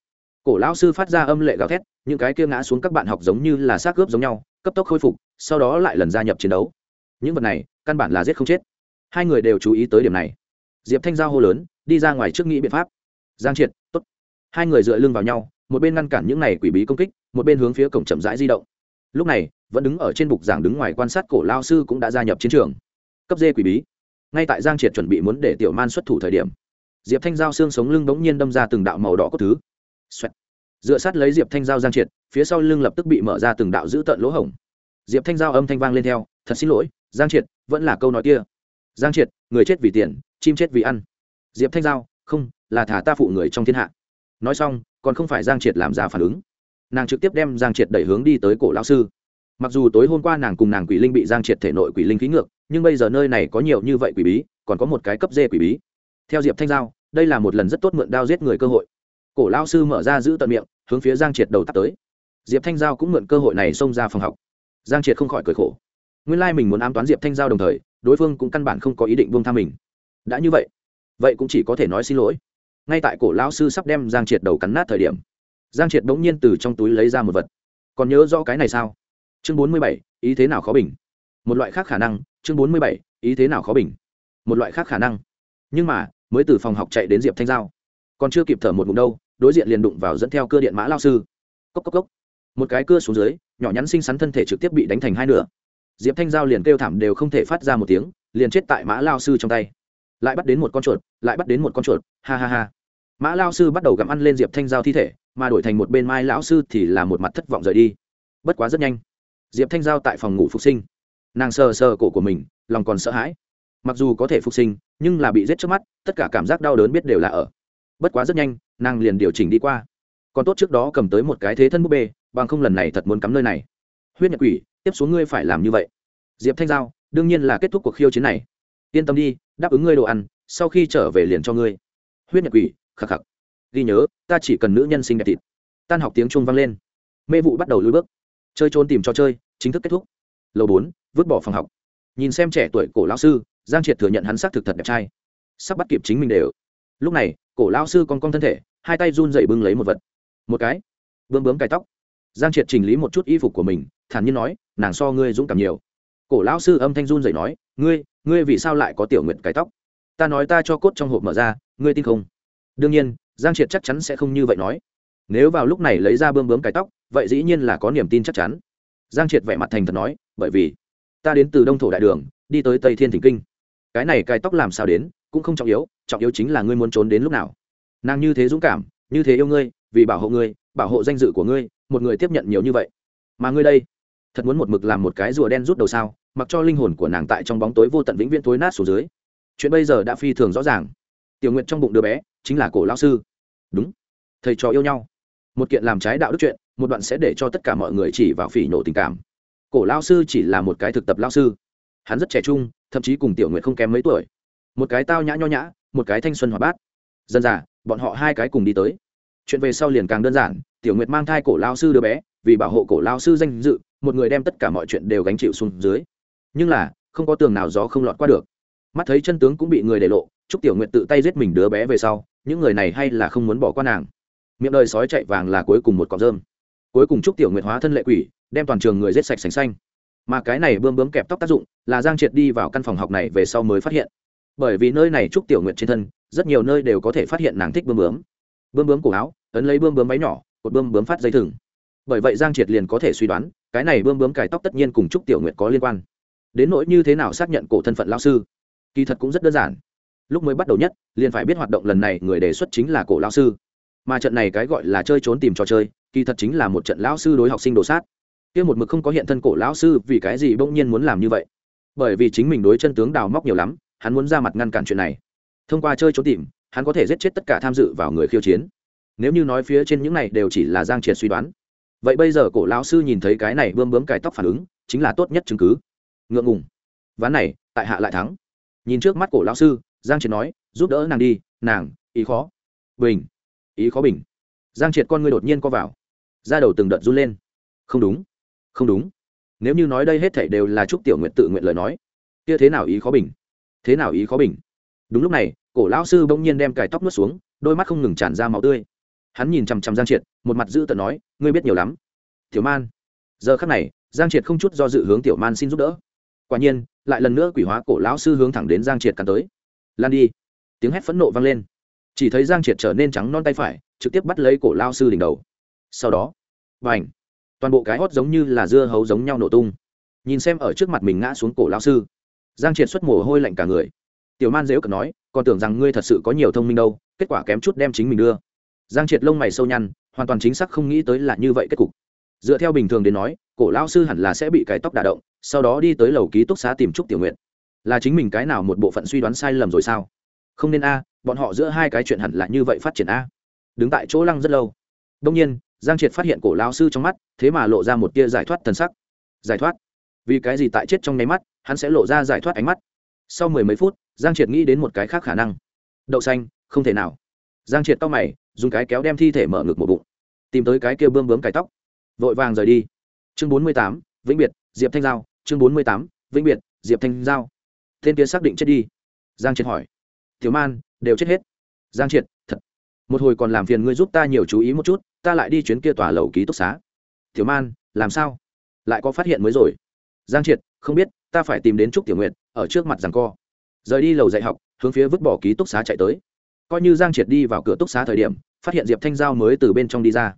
Cổ lão sư phát ra âm lệ gào thét, những cái kia ngã xuống các bạn học giống như là xác cướp giống nhau cấp tốc khôi phục, sau đó lại lần gia nhập chiến đấu. Những vật này, căn bản là giết không chết. Hai người đều chú ý tới điểm này. Diệp thanh giao hô lớn, đi ra ngoài trước nghĩ biện pháp. Giang triệt t ố t hai người dựa lưng vào nhau, một bên ngăn cản những này quỷ bí công kích, một bên hướng phía cổng chậm rãi di động. Lúc này, vẫn đứng ở trên bục giảng đứng ngoài quan sát cổ lao sư cũng đã gia nhập chiến trường. Cấp dê quỷ bí. Ngay tại giang triệt chuẩn bị muốn để tiểu man xuất thủ thời điểm, diệp thanh giao xương sống lưng bỗng nhiên đâm ra từng đạo màu đỏ có thứ. Xoẹt dựa sát lấy diệp thanh giao giang triệt, phía sau lưng lập tức bị mở ra từng đạo giữ tận lỗ hổng. Diệp thanh giao âm thanh vang lên theo, thật xin lỗi, giang triệt, vẫn là câu nói kia. Giang triệt, người chết vì tiền, chim chết vì ăn. Diệp thanh giao, không, là thả ta phụ người trong thiên hạ. Nói xong, còn không phải giang triệt làm ra phản ứng. Nàng trực tiếp đem giang triệt đẩy hướng đi tới cổ lão sư. Mặc dù tối hôm qua nàng cùng nàng quỷ linh bị giang triệt thể nội quỷ linh khí ngược, nhưng bây giờ nơi này có nhiều như vậy quỷ bí, còn có một cái cấp dê quỷ bí. Theo diệp thanh giao, đây là một lần rất tốt mượn đao giết người cơ hội. Cổ lão sư mở ra giữ tận miệng hướng phía giang triệt đầu tắt tới. Diệp thanh giao cũng mượn cơ hội này xông ra phòng học. Giang triệt không khỏi cười khổ. Nguyên lai mình muốn ám toán diệp thanh giao đồng thời, đối phương cũng căn bản không có ý định buông tha mình. Đã như vậy vậy cũng chỉ có thể nói xin lỗi. Ngay tại cổ lão sư sắp đem giang triệt đầu cắn nát thời điểm, giang triệt bỗng nhiên từ trong túi lấy ra một vật. Còn nhớ rõ cái này sao? Chương bốn mươi bảy, ý thế nào khó bình? Một loại khác khả năng, chương bốn mươi bảy, ý thế nào khó bình? Một loại khác khả năng. Nhưng mà, mới từ phòng học chạy đến diệp thanh giao. Còn chưa kịp thở một ngụm đâu đối diện liền đụng vào dẫn theo cơ điện mã lao sư. Cốc cốc cốc. Một cái cưa xuống dưới, nhỏ nhắn xinh xắn thân thể trực tiếp bị đánh thành hai nửa. Diệp thanh giao liền kêu thảm đều không thể phát ra một tiếng, liền chết tại mã lao sư trong tay. Lại bắt đến một con chuột, lại bắt đến một con chuột, ha ha ha. Mã lao sư bắt đầu gặm ăn lên diệp thanh giao thi thể, mà đổi thành một bên mai lão sư thì là một mặt thất vọng rời đi. Bất quá rất nhanh, diệp thanh giao tại phòng ngủ phục sinh. Nàng sờ sờ cổ của mình, lòng còn sợ hãi. Mặc dù có thể phục sinh, nhưng là bị giết trước mắt, tất cả cảm giác đau đớn biết đều là ở bất quá rất nhanh, nàng liền điều chỉnh đi qua. Còn tốt trước đó cầm tới một cái thế thân búp bê, bằng không lần này thật muốn cắm nơi này. Huyết nhật quỷ, tiếp xuống ngươi phải làm như vậy. Diệp thanh giao, đương nhiên là kết thúc cuộc khiêu chiến này. Yên tâm đi, đáp ứng ngươi đồ ăn, sau khi trở về liền cho ngươi. Huyết nhật quỷ, khắc khắc. Ghi nhớ, ta chỉ cần nữ nhân sinh đẹp thịt. Tan học tiếng chuông vang lên. Mê vụ bắt đầu lùi bước. Chơi trốn tìm trò chơi, chính thức kết thúc. Lầu bốn, vứt bỏ phòng học. Nhìn xem trẻ tuổi cổ lão sư, giang triệt thừa nhận hắn xác thực thật đẹp trai. Sắp bắt kịp chính mình đều. Lúc này cổ lão sư con con thân thể, hai tay run dậy bưng lấy một vật. Một cái, bướm bướm cài tóc. Giang triệt chỉnh lý một chút y phục của mình, thản nhiên nói, nàng so ngươi dũng cảm nhiều. Cổ lão sư âm thanh run dậy nói, ngươi ngươi vì sao lại có tiểu nguyện cài tóc? Ta nói ta cho cốt trong hộp mở ra, ngươi tin không? Đương nhiên, giang triệt chắc chắn sẽ không như vậy nói. Nếu vào lúc này lấy ra bơm bướm cài tóc, vậy dĩ nhiên là có niềm tin chắc chắn. Giang triệt vẻ mặt thành thật nói, bởi vì, ta đến từ đông thổ đại đường, đi tới tây thiên thỉnh kinh. Cái này cài tóc làm sao đến, cũng không trọng yếu trọng yếu chính là ngươi muốn trốn đến lúc nào. Nàng như thế dũng cảm, như thế yêu ngươi, vì bảo hộ ngươi, bảo hộ danh dự của ngươi, một người tiếp nhận nhiều như vậy. Mà ngươi đây, thật muốn một mực làm một cái rùa đen rút đầu sao, mặc cho linh hồn của nàng tại trong bóng tối vô tận vĩnh viễn tối nát xuống dưới. Chuyện bây giờ đã phi thường rõ ràng. Tiểu nguyện trong bụng đứa bé chính là cổ lao sư. Đúng, thầy trò yêu nhau. Một kiện làm trái đạo đức chuyện, một đoạn sẽ để cho tất cả mọi người chỉ vào phỉ nổ tình cảm. Cổ lao sư chỉ là một cái thực tập lao sư. Hắn rất trẻ trung, thậm chí cùng tiểu nguyện không kém mấy tuổi. Một cái tao nhã nho nhã một cái thanh xuân hoạt bát. Dân giả, bọn họ hai cái cùng đi tới. Chuyện về sau liền càng đơn giản tiểu nguyệt mang thai cổ lao sư đứa bé vì bảo hộ cổ lao sư danh dự một người đem tất cả mọi chuyện đều gánh chịu xuống dưới. Nhưng là không có tường nào gió không lọt qua được. Mắt thấy chân tướng cũng bị người để lộ chúc tiểu nguyệt tự tay giết mình đứa bé về sau những người này hay là không muốn bỏ qua nàng. Miệng đời sói chạy vàng là cuối cùng một cọc rơm. Cuối cùng chúc tiểu nguyệt hóa thân lệ quỷ đem toàn trường người giết sạch sành xanh. Mà cái này bơm bướm kẹp tóc tác dụng là giang triệt đi vào căn phòng học này về sau mới phát hiện bởi vì nơi này trúc tiểu nguyệt trên thân, rất nhiều nơi đều có thể phát hiện nàng thích bươm bướm. Bươm bướm cổ áo, ấn lấy bươm bướm váy nhỏ, cột bươm bướm phát dây thừng. Bởi vậy giang triệt liền có thể suy đoán, cái này bươm bướm cài tóc tất nhiên cùng trúc tiểu nguyệt có liên quan. Đến nỗi như thế nào xác nhận cổ thân phận lao sư? Kỳ thật cũng rất đơn giản. Lúc mới bắt đầu nhất, liền phải biết hoạt động lần này người đề xuất chính là cổ lao sư. Mà trận này cái gọi là chơi trốn tìm trò chơi, kỳ thật chính là một trận lão sư đối học sinh đồ sát. Kia một mực không có hiện thân cổ lão sư vì cái gì bỗng nhiên muốn làm như vậy? Bởi vì chính mình đối chân tướng đào móc nhiều lắm hắn muốn ra mặt ngăn cản chuyện này. Thông qua chơi trốn tìm, hắn có thể giết chết tất cả tham dự vào người khiêu chiến. Nếu như nói phía trên những này đều chỉ là giang triệt suy đoán. Vậy bây giờ cổ lão sư nhìn thấy cái này bươm bướm cài tóc phản ứng, chính là tốt nhất chứng cứ. Ngượng ngùng. Ván này, tại hạ lại thắng. Nhìn trước mắt cổ lão sư, giang triệt nói, giúp đỡ nàng đi, nàng, ý khó. Bình. Ý khó bình. Giang triệt con ngươi đột nhiên co vào. Ra đầu từng đợt run lên. Không đúng. Không đúng. Nếu như nói đây hết thảy đều là chúc tiểu nguyện tự nguyện lời nói, kia thế nào ý khó bình? Thế nào ý khó bình? Đúng lúc này, cổ lão sư bỗng nhiên đem cài tóc nuốt xuống, đôi mắt không ngừng tràn ra máu tươi. Hắn nhìn chằm chằm giang triệt, một mặt dữ tợn nói, ngươi biết nhiều lắm. Tiểu man. Giờ khắc này, giang triệt không chút do dự hướng tiểu man xin giúp đỡ. Quả nhiên, lại lần nữa quỷ hóa cổ lão sư hướng thẳng đến giang triệt cắn tới. Lan đi. Tiếng hét phẫn nộ vang lên. Chỉ thấy giang triệt trở nên trắng non tay phải, trực tiếp bắt lấy cổ lao sư đỉnh đầu. Sau đó và h toàn bộ cái hót giống như là dưa hấu giống nhau nổ tung. Nhìn xem ở trước mặt mình ngã xuống cổ lao sư giang triệt xuất mồ hôi lạnh cả người. Tiểu man dễu cận nói, còn tưởng rằng ngươi thật sự có nhiều thông minh đâu, kết quả kém chút đem chính mình đưa. Giang triệt lông mày sâu nhăn, hoàn toàn chính xác không nghĩ tới là như vậy kết cục. Dựa theo bình thường đến nói, cổ lao sư hẳn là sẽ bị cái tóc đả động, sau đó đi tới lầu ký túc xá tìm trúc tiểu nguyện là chính mình cái nào một bộ phận suy đoán sai lầm rồi sao? Không nên a, bọn họ giữa hai cái chuyện hẳn là như vậy phát triển a. Đứng tại chỗ lăng rất lâu. Đông nhiên, giang triệt phát hiện cổ lao sư trong mắt, thế mà lộ ra một tia giải thoát thần sắc. Giải thoát? Vì cái gì tại chết trong nháy mắt, hắn sẽ lộ ra giải thoát ánh mắt. Sau mười mấy phút, giang triệt nghĩ đến một cái khác khả năng. Đậu xanh, không thể nào. Giang triệt tóc mày, dùng cái kéo đem thi thể mở ngực một bụng. Tìm tới cái kia bươm bướm cái tóc. Vội vàng rời đi. Chương bốn mươi tám, vĩnh biệt, diệp thanh giao. Chương bốn mươi tám, vĩnh biệt, diệp thanh giao. Tên kia xác định chết đi. Giang triệt hỏi. Thiếu man, đều chết hết. Giang triệt, thật. Một hồi còn làm phiền ngươi giúp ta nhiều chú ý một chút, ta lại đi chuyến kia tòa lầu ký túc xá. Thiếu man, làm sao? Lại có phát hiện mới rồi giang triệt, không biết, ta phải tìm đến trúc tiểu nguyện ở trước mặt rằng co. Rời đi lầu dạy học, hướng phía vứt bỏ ký túc xá chạy tới. Coi như giang triệt đi vào cửa túc xá thời điểm, phát hiện diệp thanh giao mới từ bên trong đi ra.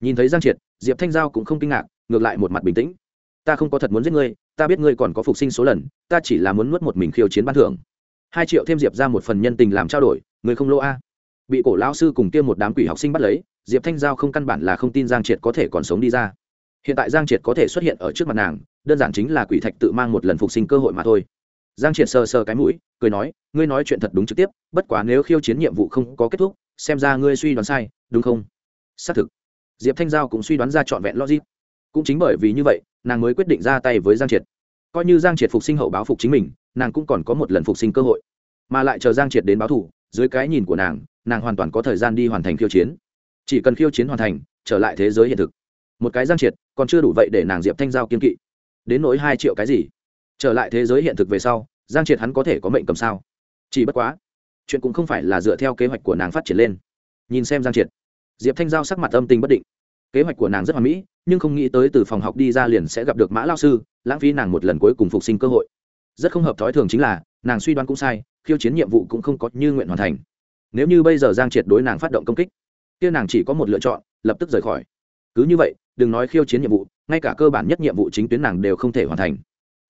Nhìn thấy giang triệt, diệp thanh giao cũng không kinh ngạc, ngược lại một mặt bình tĩnh. Ta không có thật muốn giết ngươi, ta biết ngươi còn có phục sinh số lần, ta chỉ là muốn nuốt một mình khiêu chiến ban thưởng. Hai triệu thêm diệp ra một phần nhân tình làm trao đổi, ngươi không lỗ a? Bị cổ lão sư cùng kia một đám quỷ học sinh bắt lấy, diệp thanh giao không căn bản là không tin giang triệt có thể còn sống đi ra. Hiện tại giang triệt có thể xuất hiện ở trước mặt nàng đơn giản chính là quỷ thạch tự mang một lần phục sinh cơ hội mà thôi. Giang triệt sờ sờ cái mũi, cười nói, ngươi nói chuyện thật đúng trực tiếp, bất quá nếu khiêu chiến nhiệm vụ không có kết thúc, xem ra ngươi suy đoán sai, đúng không? Xác thực. Diệp thanh giao cũng suy đoán ra trọn vẹn logic. Cũng chính bởi vì như vậy, nàng mới quyết định ra tay với giang triệt. Coi như giang triệt phục sinh hậu báo phục chính mình, nàng cũng còn có một lần phục sinh cơ hội. Mà lại chờ giang triệt đến báo thủ dưới cái nhìn của nàng nàng hoàn toàn có thời gian đi hoàn thành khiêu chiến. Chỉ cần khiêu chiến hoàn thành, trở lại thế giới hiện thực. Một cái giang triệt, còn chưa đủ vậy để nàng diệp thanh giao kiên kỵ đến nỗi hai triệu cái gì? Trở lại thế giới hiện thực về sau, giang triệt hắn có thể có mệnh cầm sao? Chỉ bất quá, chuyện cũng không phải là dựa theo kế hoạch của nàng phát triển lên. Nhìn xem giang triệt, diệp thanh giao sắc mặt âm tình bất định. Kế hoạch của nàng rất hoàn mỹ, nhưng không nghĩ tới từ phòng học đi ra liền sẽ gặp được mã lao sư, lãng phí nàng một lần cuối cùng phục sinh cơ hội. Rất không hợp thói thường chính là, nàng suy đoán cũng sai, khiêu chiến nhiệm vụ cũng không có như nguyện hoàn thành. Nếu như bây giờ giang triệt đối nàng phát động công kích, kia nàng chỉ có một lựa chọn, lập tức rời khỏi. Cứ như vậy, đừng nói khiêu chiến nhiệm vụ ngay cả cơ bản nhất nhiệm vụ chính tuyến nàng đều không thể hoàn thành.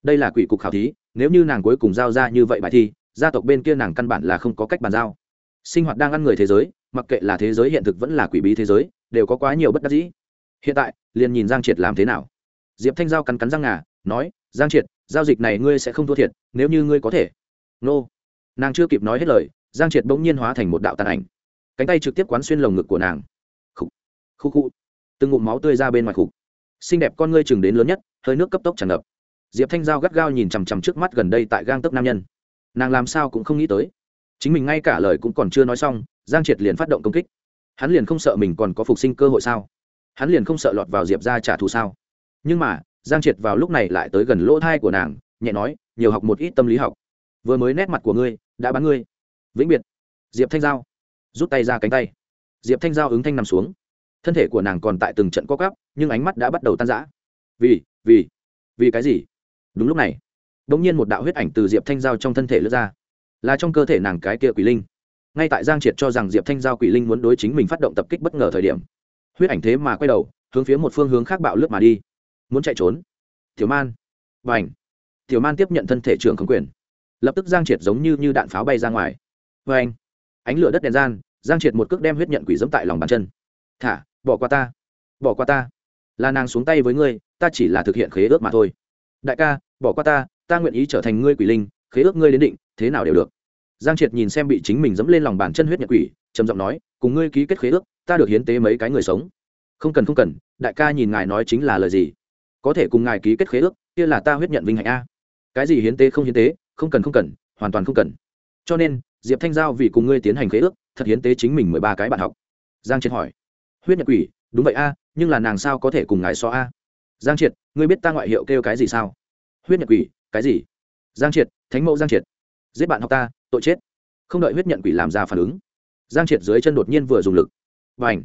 Đây là quỷ cục khảo thí, nếu như nàng cuối cùng giao ra như vậy bài thi, gia tộc bên kia nàng căn bản là không có cách bàn giao. Sinh hoạt đang ăn người thế giới, mặc kệ là thế giới hiện thực vẫn là quỷ bí thế giới, đều có quá nhiều bất đắc dĩ. Hiện tại, liền nhìn giang triệt làm thế nào. Diệp thanh giao cắn cắn răng ngà, nói, giang triệt, giao dịch này ngươi sẽ không thua thiệt, nếu như ngươi có thể. Nô. Nàng chưa kịp nói hết lời, giang triệt bỗng nhiên hóa thành một đạo tàn ảnh. Cánh tay trực tiếp quán xuyên lồng ngực của nàng. Khúc khúc khu từng ngụm máu tươi ra bên ngoài khục xinh đẹp con ngươi chừng đến lớn nhất, hơi nước cấp tốc tràn ngập. Diệp thanh giao gắt gao nhìn chằm chằm trước mắt gần đây tại gang tấc nam nhân. Nàng làm sao cũng không nghĩ tới. Chính mình ngay cả lời cũng còn chưa nói xong, giang triệt liền phát động công kích. Hắn liền không sợ mình còn có phục sinh cơ hội sao? Hắn liền không sợ lọt vào diệp ra trả thù sao? Nhưng mà, giang triệt vào lúc này lại tới gần lỗ thai của nàng, nhẹ nói, nhiều học một ít tâm lý học. Vừa mới nét mặt của ngươi, đã bắn ngươi. Vĩnh biệt. Diệp thanh giao rút tay ra cánh tay. Diệp thanh giao ứng thanh nằm xuống thân thể của nàng còn tại từng trận co cắp nhưng ánh mắt đã bắt đầu tan rã. Vì vì vì cái gì? Đúng lúc này đ ỗ n g nhiên một đạo huyết ảnh từ diệp thanh giao trong thân thể lướt ra. Là trong cơ thể nàng cái kia quỷ linh. Ngay tại giang triệt cho rằng diệp thanh giao quỷ linh muốn đối chính mình phát động tập kích bất ngờ thời điểm huyết ảnh thế mà quay đầu hướng phía một phương hướng khác bạo lướt mà đi. Muốn chạy trốn. Tiểu man. Và ảnh tiểu man tiếp nhận thân thể trưởng khống quyền. Lập tức giang triệt giống như, như đạn pháo bay ra ngoài. Vê anh ánh lửa đất đèn gian giang triệt một cước đem huyết nhận quỷ dẫm tại lòng bàn chân. Thả bỏ qua ta, bỏ qua ta. Là nàng xuống tay với ngươi, ta chỉ là thực hiện khế ước mà thôi. Đại ca, bỏ qua ta ta nguyện ý trở thành ngươi quỷ linh, khế ước ngươi đến định, thế nào đều được. Giang triệt nhìn xem bị chính mình dẫm lên lòng bàn chân huyết nhật quỷ, trầm giọng nói, cùng ngươi ký kết khế ước, ta được hiến tế mấy cái người sống. Không cần không cần, đại ca nhìn ngài nói chính là lời gì? Có thể cùng ngài ký kết khế ước, kia là ta huyết nhận vinh hạnh a. Cái gì hiến tế không hiến tế, không cần không cần, hoàn toàn không cần. Cho nên, diệp thanh giao vì cùng ngươi tiến hành khế ước, thật hiến tế chính mình mười ba cái bạn học. Giang triệt hỏi huyết nhật quỷ, đúng vậy a, nhưng là nàng sao có thể cùng ngài so a? Giang triệt, ngươi biết ta ngoại hiệu kêu cái gì sao? Huyết nhật quỷ, cái gì? Giang triệt, thánh mẫu giang triệt. Giết bạn học ta, tội chết. Không đợi huyết nhận quỷ làm ra phản ứng, giang triệt dưới chân đột nhiên vừa dùng lực. Và ảnh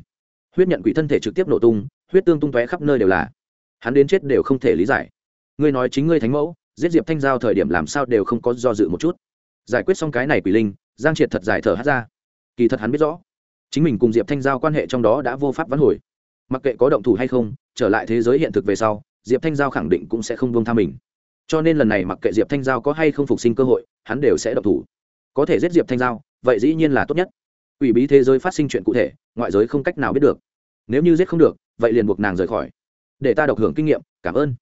huyết nhận quỷ thân thể trực tiếp nổ tung, huyết tương tung tóe khắp nơi đều là. Hắn đến chết đều không thể lý giải. Ngươi nói chính ngươi thánh mẫu, giết diệp thanh giao thời điểm làm sao đều không có do dự một chút. Giải quyết xong cái này quỷ linh, giang triệt thật giải thở hát ra. Kỳ thật hắn biết rõ chính mình cùng diệp thanh giao quan hệ trong đó đã vô pháp vãn hồi mặc kệ có động thủ hay không trở lại thế giới hiện thực về sau diệp thanh giao khẳng định cũng sẽ không buông tha mình cho nên lần này mặc kệ diệp thanh giao có hay không phục sinh cơ hội hắn đều sẽ động thủ có thể giết diệp thanh giao vậy dĩ nhiên là tốt nhất ủy bí thế giới phát sinh chuyện cụ thể ngoại giới không cách nào biết được nếu như giết không được vậy liền buộc nàng rời khỏi để ta độc hưởng kinh nghiệm cảm ơn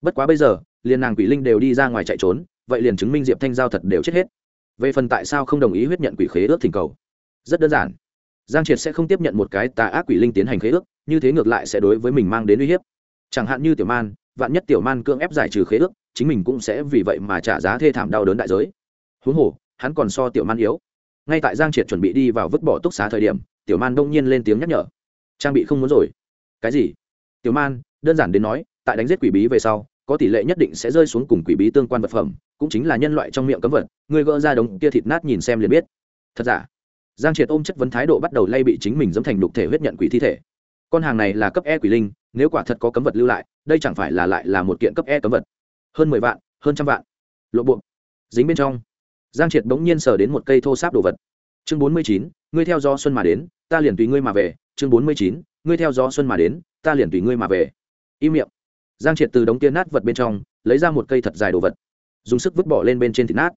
bất quá bây giờ liền nàng quỷ linh đều đi ra ngoài chạy trốn vậy liền chứng minh diệp thanh giao thật đều chết hết về phần tại sao không đồng ý huyết nhận quỷ khế ước thỉnh cầu rất đơn giản giang triệt sẽ không tiếp nhận một cái tà ác quỷ linh tiến hành khế ước, như thế ngược lại sẽ đối với mình mang đến uy hiếp. Chẳng hạn như tiểu man, vạn nhất tiểu man cưỡng ép giải trừ khế ước, chính mình cũng sẽ vì vậy mà trả giá thê thảm đau đớn đại giới. Huống hồ, hắn còn so tiểu man yếu. Ngay tại giang triệt chuẩn bị đi vào vứt bỏ túc xá thời điểm, tiểu man đông nhiên lên tiếng nhắc nhở. Trang bị không muốn rồi. Cái gì? Tiểu man, đơn giản đến nói, tại đánh giết quỷ bí về sau, có tỷ lệ nhất định sẽ rơi xuống cùng quỷ bí tương quan vật phẩm, cũng chính là nhân loại trong miệng cấm vật. Người gỡ ra đống kia thịt nát nhìn xem liền biết. Thật giả? Giang triệt ôm chất vấn thái độ bắt đầu lay bị chính mình dẫm thành đục thể huyết nhận quỷ thi thể. Con hàng này là cấp e quỷ linh, nếu quả thật có cấm vật lưu lại, đây chẳng phải là lại là một kiện cấp e cấm vật. Hơn mười vạn, hơn trăm vạn. Lộ buộc dính bên trong. Giang triệt bỗng nhiên sờ đến một cây thô sáp đồ vật. Chương bốn mươi chín, ngươi theo gió xuân mà đến, ta liền tùy ngươi mà về. Chương bốn mươi chín, ngươi theo gió xuân mà đến, ta liền tùy ngươi mà về. Im miệng. Giang triệt từ đống tiên nát vật bên trong, lấy ra một cây thật dài đồ vật. Dùng sức vứt bỏ lên bên trên thịt nát.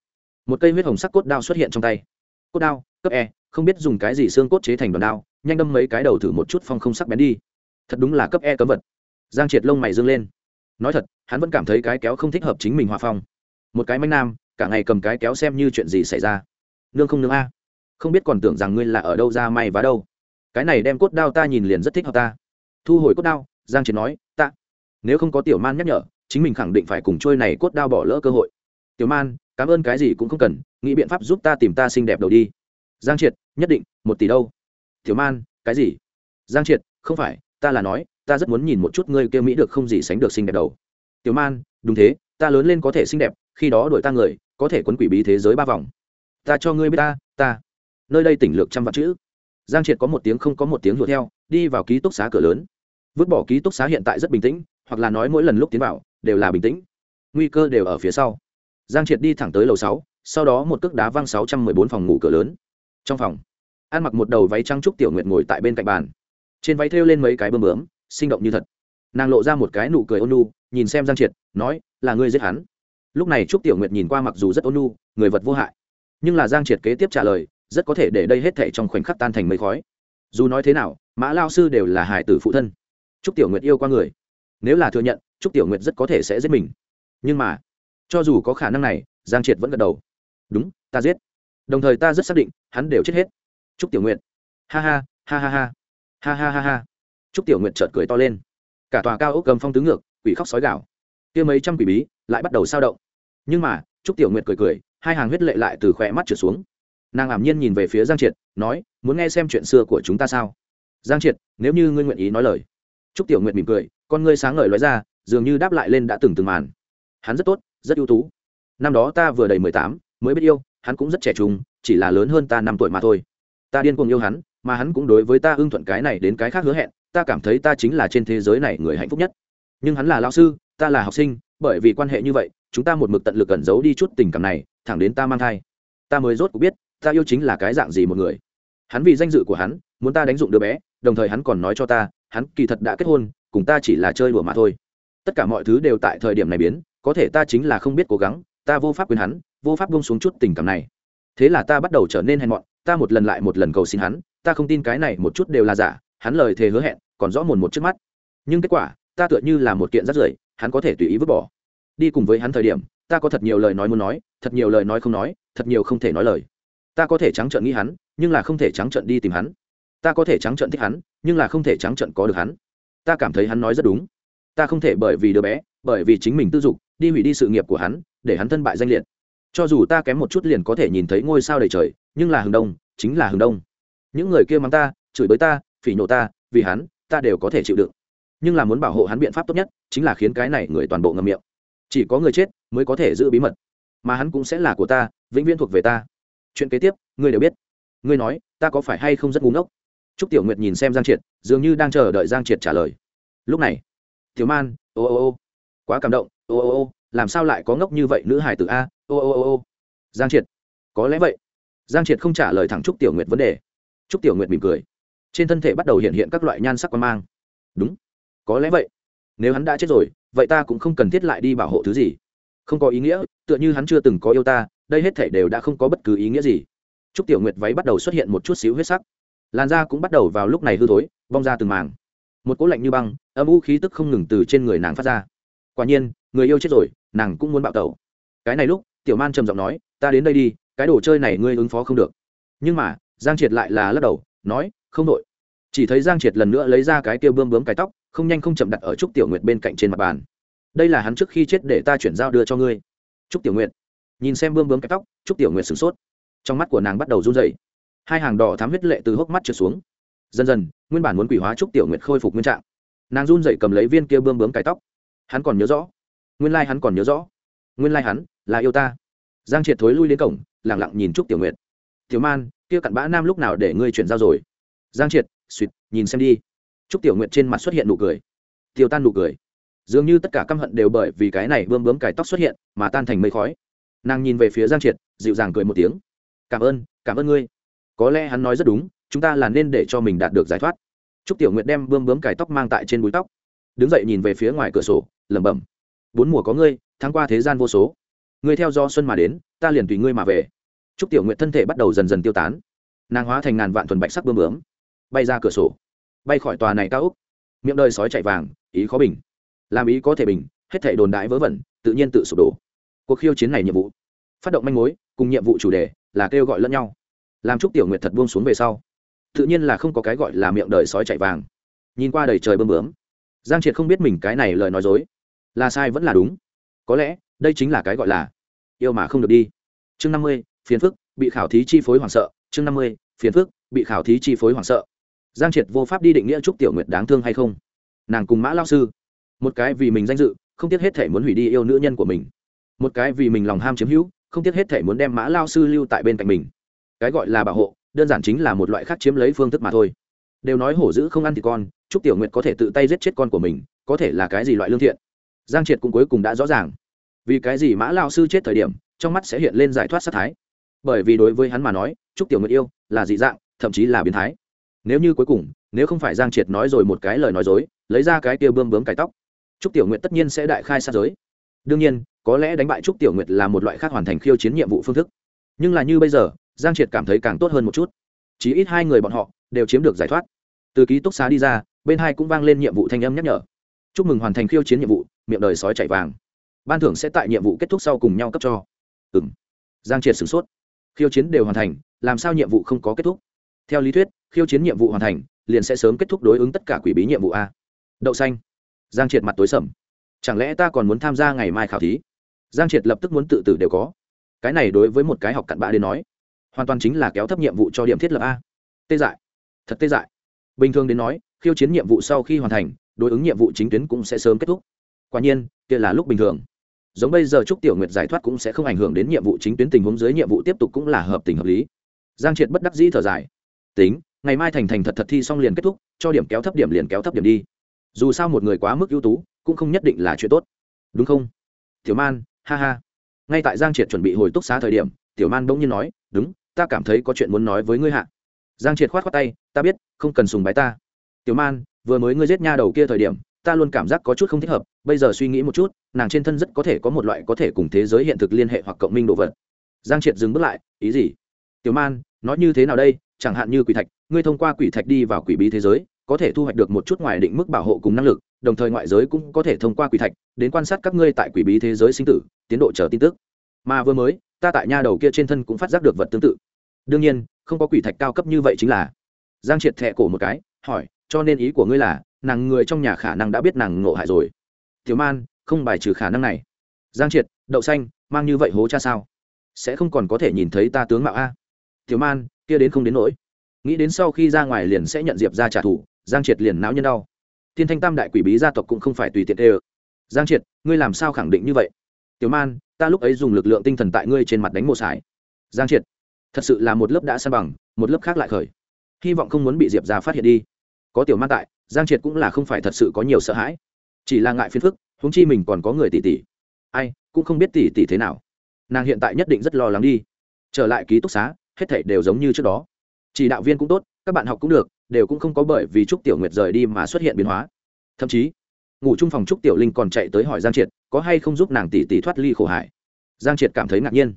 Một cây huyết hồng sắc cốt đao xuất hiện trong tay. Cốt đao, cấp e không biết dùng cái gì xương cốt chế thành đòn đao, nhanh đâm mấy cái đầu thử một chút phong không sắc bén đi. Thật đúng là cấp e cấm vật. Giang triệt lông mày dương lên. Nói thật, hắn vẫn cảm thấy cái kéo không thích hợp chính mình hòa phong. Một cái manh nam, cả ngày cầm cái kéo xem như chuyện gì xảy ra. Nương không nương a. Không biết còn tưởng rằng ngươi là ở đâu ra may vá đâu. Cái này đem cốt đao ta nhìn liền rất thích hợp ta. Thu hồi cốt đao, giang triệt nói, ta, nếu không có tiểu man nhắc nhở, chính mình khẳng định phải cùng trôi này cốt đao bỏ lỡ cơ hội. Tiểu man, cảm ơn cái gì cũng không cần, nghĩ biện pháp giúp ta tìm ta xinh đẹp đầu đi giang triệt, nhất định, một tỷ đâu? Tiểu man, cái gì? Giang triệt, không phải, ta là nói, ta rất muốn nhìn một chút ngươi kêu mỹ được không gì sánh được xinh đẹp đầu. Tiểu man, đúng thế, ta lớn lên có thể xinh đẹp, khi đó đổi ta người, có thể quấn quỷ bí thế giới ba vòng. Ta cho ngươi biết ta ta. Nơi đây tỉnh lược trăm vạn chữ. Giang triệt có một tiếng không có một tiếng đuổi theo, đi vào ký túc xá cửa lớn. Vứt bỏ ký túc xá hiện tại rất bình tĩnh, hoặc là nói mỗi lần lúc tiến vào, đều là bình tĩnh. Nguy cơ đều ở phía sau. Giang triệt đi thẳng tới lầu sáu, sau đó một cước đá văng sáu trăm mười bốn phòng ngủ cửa lớn trong phòng ăn mặc một đầu váy trắng trúc tiểu nguyệt ngồi tại bên cạnh bàn. Trên váy thêu lên mấy cái bơm bướm, sinh động như thật. Nàng lộ ra một cái nụ cười ôn nu nhìn xem giang triệt, nói, là ngươi giết hắn. Lúc này trúc tiểu nguyệt nhìn qua mặc dù rất ôn nu người vật vô hại. Nhưng là giang triệt kế tiếp trả lời, rất có thể để đây hết thảy trong khoảnh khắc tan thành mây khói. Dù nói thế nào, mã lao sư đều là hải tử phụ thân. Trúc tiểu nguyệt yêu qua người. Nếu là thừa nhận, trúc tiểu nguyệt rất có thể sẽ giết mình. Nhưng mà, cho dù có khả năng này, giang triệt vẫn gật đầu. Đúng, ta giết đồng thời ta rất xác định, hắn đều chết hết. Trúc tiểu nguyệt. Ha ha ha ha ha. Ha ha ha ha. Trúc tiểu nguyệt chợt cười to lên. Cả tòa cao ốc cầm phong tứ ngược, quỷ khóc sói gạo kia mấy trăm quỷ bí lại bắt đầu sao động. Nhưng mà trúc tiểu nguyệt cười cười, hai hàng huyết lệ lại từ khỏe mắt trượt xuống. Nàng ảm nhiên nhìn về phía giang triệt, nói, muốn nghe xem chuyện xưa của chúng ta sao? Giang triệt, nếu như ngươi nguyện ý nói lời. Trúc tiểu nguyệt mỉm cười, con ngươi sáng ngời lóe ra, dường như đáp lại lên đã từng từng màn. Hắn rất tốt, rất ưu tú. Năm đó ta vừa đầy mười tám, mới biết yêu hắn cũng rất trẻ trung, chỉ là lớn hơn ta năm tuổi mà thôi. Ta điên cuồng yêu hắn, mà hắn cũng đối với ta ưng thuận cái này đến cái khác hứa hẹn, ta cảm thấy ta chính là trên thế giới này người hạnh phúc nhất. Nhưng hắn là lao sư, ta là học sinh, bởi vì quan hệ như vậy, chúng ta một mực tận lực cẩn giấu đi chút tình cảm này, thẳng đến ta mang thai. Ta mới rốt cuộc biết, ta yêu chính là cái dạng gì một người. Hắn vì danh dự của hắn, muốn ta đánh dụng đứa bé, đồng thời hắn còn nói cho ta, hắn kỳ thật đã kết hôn, cùng ta chỉ là chơi đùa mà thôi. Tất cả mọi thứ đều tại thời điểm này biến, có thể ta chính là không biết cố gắng, ta vô pháp quên hắn vô pháp bông xuống chút tình cảm này. Thế là ta bắt đầu trở nên hèn mọn, ta một lần lại một lần cầu xin hắn, ta không tin cái này một chút đều là giả, hắn lời thề hứa hẹn, còn rõ mồn một trước mắt. Nhưng kết quả, ta tựa như là một kiện rắt rưởi, hắn có thể tùy ý vứt bỏ. Đi cùng với hắn thời điểm, ta có thật nhiều lời nói muốn nói, thật nhiều lời nói không nói, thật nhiều không thể nói lời. Ta có thể trắng trợn nghĩ hắn, nhưng là không thể trắng trợn đi tìm hắn. Ta có thể trắng trợn thích hắn, nhưng là không thể trắng trợn có được hắn. Ta cảm thấy hắn nói rất đúng. Ta không thể bởi vì đứa bé, bởi vì chính mình tư dục, đi hủy đi sự nghiệp của hắn, để hắn thân bại danh liệt cho dù ta kém một chút liền có thể nhìn thấy ngôi sao đầy trời, nhưng là hừng đông, chính là hừng đông. Những người kia mắng ta, chửi bới ta, phỉ nhổ ta, vì hắn, ta đều có thể chịu đựng. Nhưng là muốn bảo hộ hắn biện pháp tốt nhất, chính là khiến cái này người toàn bộ ngầm miệng. Chỉ có người chết mới có thể giữ bí mật. Mà hắn cũng sẽ là của ta, vĩnh viễn thuộc về ta. Chuyện kế tiếp, ngươi đều biết. Ngươi nói, ta có phải hay không rất ngu ngốc? T r ú c tiểu nguyệt nhìn xem giang triệt, dường như đang chờ đợi giang triệt trả lời. Lúc này thiếu man, ô ô ô. Quá cảm động, ô ô ô làm sao lại có ngốc như vậy nữ hải tử a? Ô ô ô ô. Giang triệt. Có lẽ vậy. Giang triệt không trả lời thẳng trúc tiểu nguyệt vấn đề. Trúc tiểu nguyệt mỉm cười. Trên thân thể bắt đầu hiện hiện các loại nhan sắc quan mang. Đúng. Có lẽ vậy. Nếu hắn đã chết rồi, vậy ta cũng không cần thiết lại đi bảo hộ thứ gì. Không có ý nghĩa, tựa như hắn chưa từng có yêu ta, đây hết thể đều đã không có bất cứ ý nghĩa gì. Trúc tiểu nguyệt váy bắt đầu xuất hiện một chút xíu huyết sắc. Làn da cũng bắt đầu vào lúc này hư thối, bong ra từng màng một cỗ lạnh như băng, âm u khí tức không ngừng từ trên người nàng phát ra quả nhiên, người yêu chết rồi, nàng cũng muốn bạo tẩu. Cái này lúc, tiểu man trầm giọng nói, ta đến đây đi, cái đồ chơi này ngươi ứng phó không được. Nhưng mà, giang triệt lại là lắc đầu, nói, không đội. Chỉ thấy giang triệt lần nữa lấy ra cái kia bươm bướm cái tóc, không nhanh không chậm đặt ở trúc tiểu nguyệt bên cạnh trên mặt bàn. Đây là hắn trước khi chết để ta chuyển giao đưa cho ngươi. Trúc tiểu nguyệt nhìn xem bươm bướm cái tóc, trúc tiểu nguyệt sửng sốt. Trong mắt của nàng bắt đầu run rẩy. Hai hàng đỏ thám huyết lệ từ hốc mắt trượt xuống. Dần dần, nguyên bản muốn quỷ hóa trúc tiểu nguyệt khôi phục nguyên trạng, nàng run rẩy cầm lấy viên kia bươm bướm cái tóc hắn còn nhớ rõ. Nguyên lai hắn còn nhớ rõ. Nguyên lai hắn là yêu ta. Giang triệt thối lui đến cổng lẳng lặng nhìn trúc tiểu nguyệt. Tiểu man, kia cặn bã nam lúc nào để ngươi chuyển giao rồi? Giang triệt suỵt nhìn xem đi. Trúc tiểu nguyệt trên mặt xuất hiện nụ cười. Tiêu tan nụ cười. Dường như tất cả căm hận đều bởi vì cái này bươm bướm cải tóc xuất hiện, mà tan thành mây khói. Nàng nhìn về phía giang triệt, dịu dàng cười một tiếng. Cảm ơn cảm ơn ngươi. Có lẽ hắn nói rất đúng, chúng ta là nên để cho mình đạt được giải thoát. Trúc tiểu nguyệt đem bươm bướm cải tóc mang tại trên búi tóc. Đứng dậy nhìn về phía ngoài cửa sổ lẩm bẩm. Bốn mùa có ngươi tháng qua thế gian vô số. Ngươi theo do xuân mà đến, ta liền tùy ngươi mà về. Trúc tiểu nguyệt thân thể bắt đầu dần dần tiêu tán. Nàng hóa thành ngàn vạn thuần bạch sắc bươm bướm. Bay ra cửa sổ. Bay khỏi tòa này cao úc miệng đời sói chạy vàng, ý khó bình. Làm ý có thể bình, hết thể đồn đại vớ vẩn, tự nhiên tự sụp đổ. Cuộc khiêu chiến này nhiệm vụ, phát động manh mối, cùng nhiệm vụ chủ đề là kêu gọi lẫn nhau. Làm trúc tiểu nguyệt thật buông xuống về sau, tự nhiên là không có cái gọi là miệng đời sói chạy vàng. Nhìn qua đầy trời bơm bướm, giang triệt không biết mình cái này lời nói dối là sai vẫn là đúng? Có lẽ, đây chính là cái gọi là yêu mà không được đi. Chương năm mươi, phiền phức, bị khảo thí chi phối hoảng sợ. Chương năm mươi, phiền phức, bị khảo thí chi phối hoảng sợ. Giang triệt vô pháp đi định nghĩa trúc tiểu nguyệt đáng thương hay không? Nàng cùng mã lao sư. Một cái vì mình danh dự, không tiếc hết thể muốn hủy đi yêu nữ nhân của mình. Một cái vì mình lòng ham chiếm hữu, không tiếc hết thể muốn đem mã lao sư lưu tại bên cạnh mình. Cái gọi là bảo hộ, đơn giản chính là một loại khác chiếm lấy phương thức mà thôi. Đều nói hổ dữ không ăn thì con, trúc tiểu nguyệt có thể tự tay giết chết con của mình, có thể là cái gì loại lương thiện? Giang triệt cũng cuối cùng đã rõ ràng. Vì cái gì mã lao sư chết thời điểm, trong mắt sẽ hiện lên giải thoát sát thái? Bởi vì đối với hắn mà nói, trúc tiểu nguyệt yêu là dị dạng, thậm chí là biến thái. Nếu như cuối cùng, nếu không phải giang triệt nói rồi một cái lời nói dối, lấy ra cái kia bươm bướm cải tóc, trúc tiểu nguyệt tất nhiên sẽ đại khai sát giới. Đương nhiên, có lẽ đánh bại trúc tiểu nguyệt là một loại khác hoàn thành khiêu chiến nhiệm vụ phương thức. Nhưng là như bây giờ, giang triệt cảm thấy càng tốt hơn một chút. Chỉ ít hai người bọn họ đều chiếm được giải thoát. Từ ký túc xá đi ra, bên hai cũng vang lên nhiệm vụ thanh âm nhắc nhở chúc mừng hoàn thành khiêu chiến nhiệm vụ, miệng đời sói chạy vàng. Ban thưởng sẽ tại nhiệm vụ kết thúc sau cùng nhau cấp cho. Ừ m giang triệt sửng sốt. Khiêu chiến đều hoàn thành, làm sao nhiệm vụ không có kết thúc? Theo lý thuyết, khiêu chiến nhiệm vụ hoàn thành, liền sẽ sớm kết thúc đối ứng tất cả quỷ bí nhiệm vụ a. Đậu xanh. Giang triệt mặt tối sầm. Chẳng lẽ ta còn muốn tham gia ngày mai khảo thí? Giang triệt lập tức muốn tự tử đều có. Cái này đối với một cái học cặn bã đến nói, hoàn toàn chính là kéo thấp nhiệm vụ cho điểm thiết lập a. Tê dại. Thật tê dại. Bình thường đến nói, khiêu chiến nhiệm vụ sau khi hoàn thành đối ứng nhiệm vụ chính tuyến cũng sẽ sớm kết thúc. Quả nhiên, kia là lúc bình thường. Giống bây giờ trúc tiểu nguyệt giải thoát cũng sẽ không ảnh hưởng đến nhiệm vụ chính tuyến tình huống dưới nhiệm vụ tiếp tục cũng là hợp tình hợp lý. Giang triệt bất đắc dĩ thở dài. Tính, ngày mai thành thành thật thật thi xong liền kết thúc, cho điểm kéo thấp điểm liền kéo thấp điểm đi. Dù sao một người quá mức ưu tú, cũng không nhất định là chuyện tốt. Đúng không? Tiểu man, ha ha. Ngay tại giang triệt chuẩn bị hồi túc xá thời điểm, tiểu man bỗng nhiên nói, đúng, ta cảm thấy có chuyện muốn nói với ngươi hạ. Giang triệt khoát khoát tay, ta biết, không cần sùng bái ta. Tiểu man vừa mới ngươi giết nha đầu kia thời điểm, ta luôn cảm giác có chút không thích hợp, bây giờ suy nghĩ một chút, nàng trên thân rất có thể có một loại có thể cùng thế giới hiện thực liên hệ hoặc cộng minh đồ vật. Giang triệt dừng bước lại, ý gì? Tiểu man, nói như thế nào đây? Chẳng hạn như quỷ thạch, ngươi thông qua quỷ thạch đi vào quỷ bí thế giới, có thể thu hoạch được một chút ngoài định mức bảo hộ cùng năng lực, đồng thời ngoại giới cũng có thể thông qua quỷ thạch đến quan sát các ngươi tại quỷ bí thế giới sinh tử, tiến độ chờ tin tức. Mà vừa mới, ta tại nha đầu kia trên thân cũng phát giác được vật tương tự. Đương nhiên, không có quỷ thạch cao cấp như vậy chính là. Giang triệt thẹ cổ một cái, hỏi cho nên ý của ngươi là, nàng người trong nhà khả năng đã biết nàng ngộ hại rồi. Tiểu man, không bài trừ khả năng này. Giang triệt, đậu xanh, mang như vậy hố cha sao? Sẽ không còn có thể nhìn thấy ta tướng mạo a. Tiểu man, kia đến không đến nỗi. Nghĩ đến sau khi ra ngoài liền sẽ nhận diệp ra trả thù, giang triệt liền não nhân đau. Thiên thanh tam đại quỷ bí gia tộc cũng không phải tùy tiện ê ờ giang triệt, ngươi làm sao khẳng định như vậy? Tiểu man, ta lúc ấy dùng lực lượng tinh thần tại ngươi trên mặt đánh một sải. Giang triệt, thật sự là một lớp đã san bằng, một lớp khác lại khởi. Hy vọng không muốn bị diệp ra phát hiện đi có tiểu man tại, giang triệt cũng là không phải thật sự có nhiều sợ hãi. Chỉ là ngại phiền phức húng chi mình còn có người tỷ tỷ. Ai, cũng không biết tỷ tỷ thế nào. Nàng hiện tại nhất định rất lo lắng đi. Trở lại ký túc xá, hết thảy đều giống như trước đó. Chỉ đạo viên cũng tốt, các bạn học cũng được, đều cũng không có bởi vì trúc tiểu nguyệt rời đi mà xuất hiện biến hóa. Thậm chí, ngủ chung phòng trúc tiểu linh còn chạy tới hỏi giang triệt, có hay không giúp nàng tỷ tỷ thoát ly khổ hải giang triệt cảm thấy ngạc nhiên.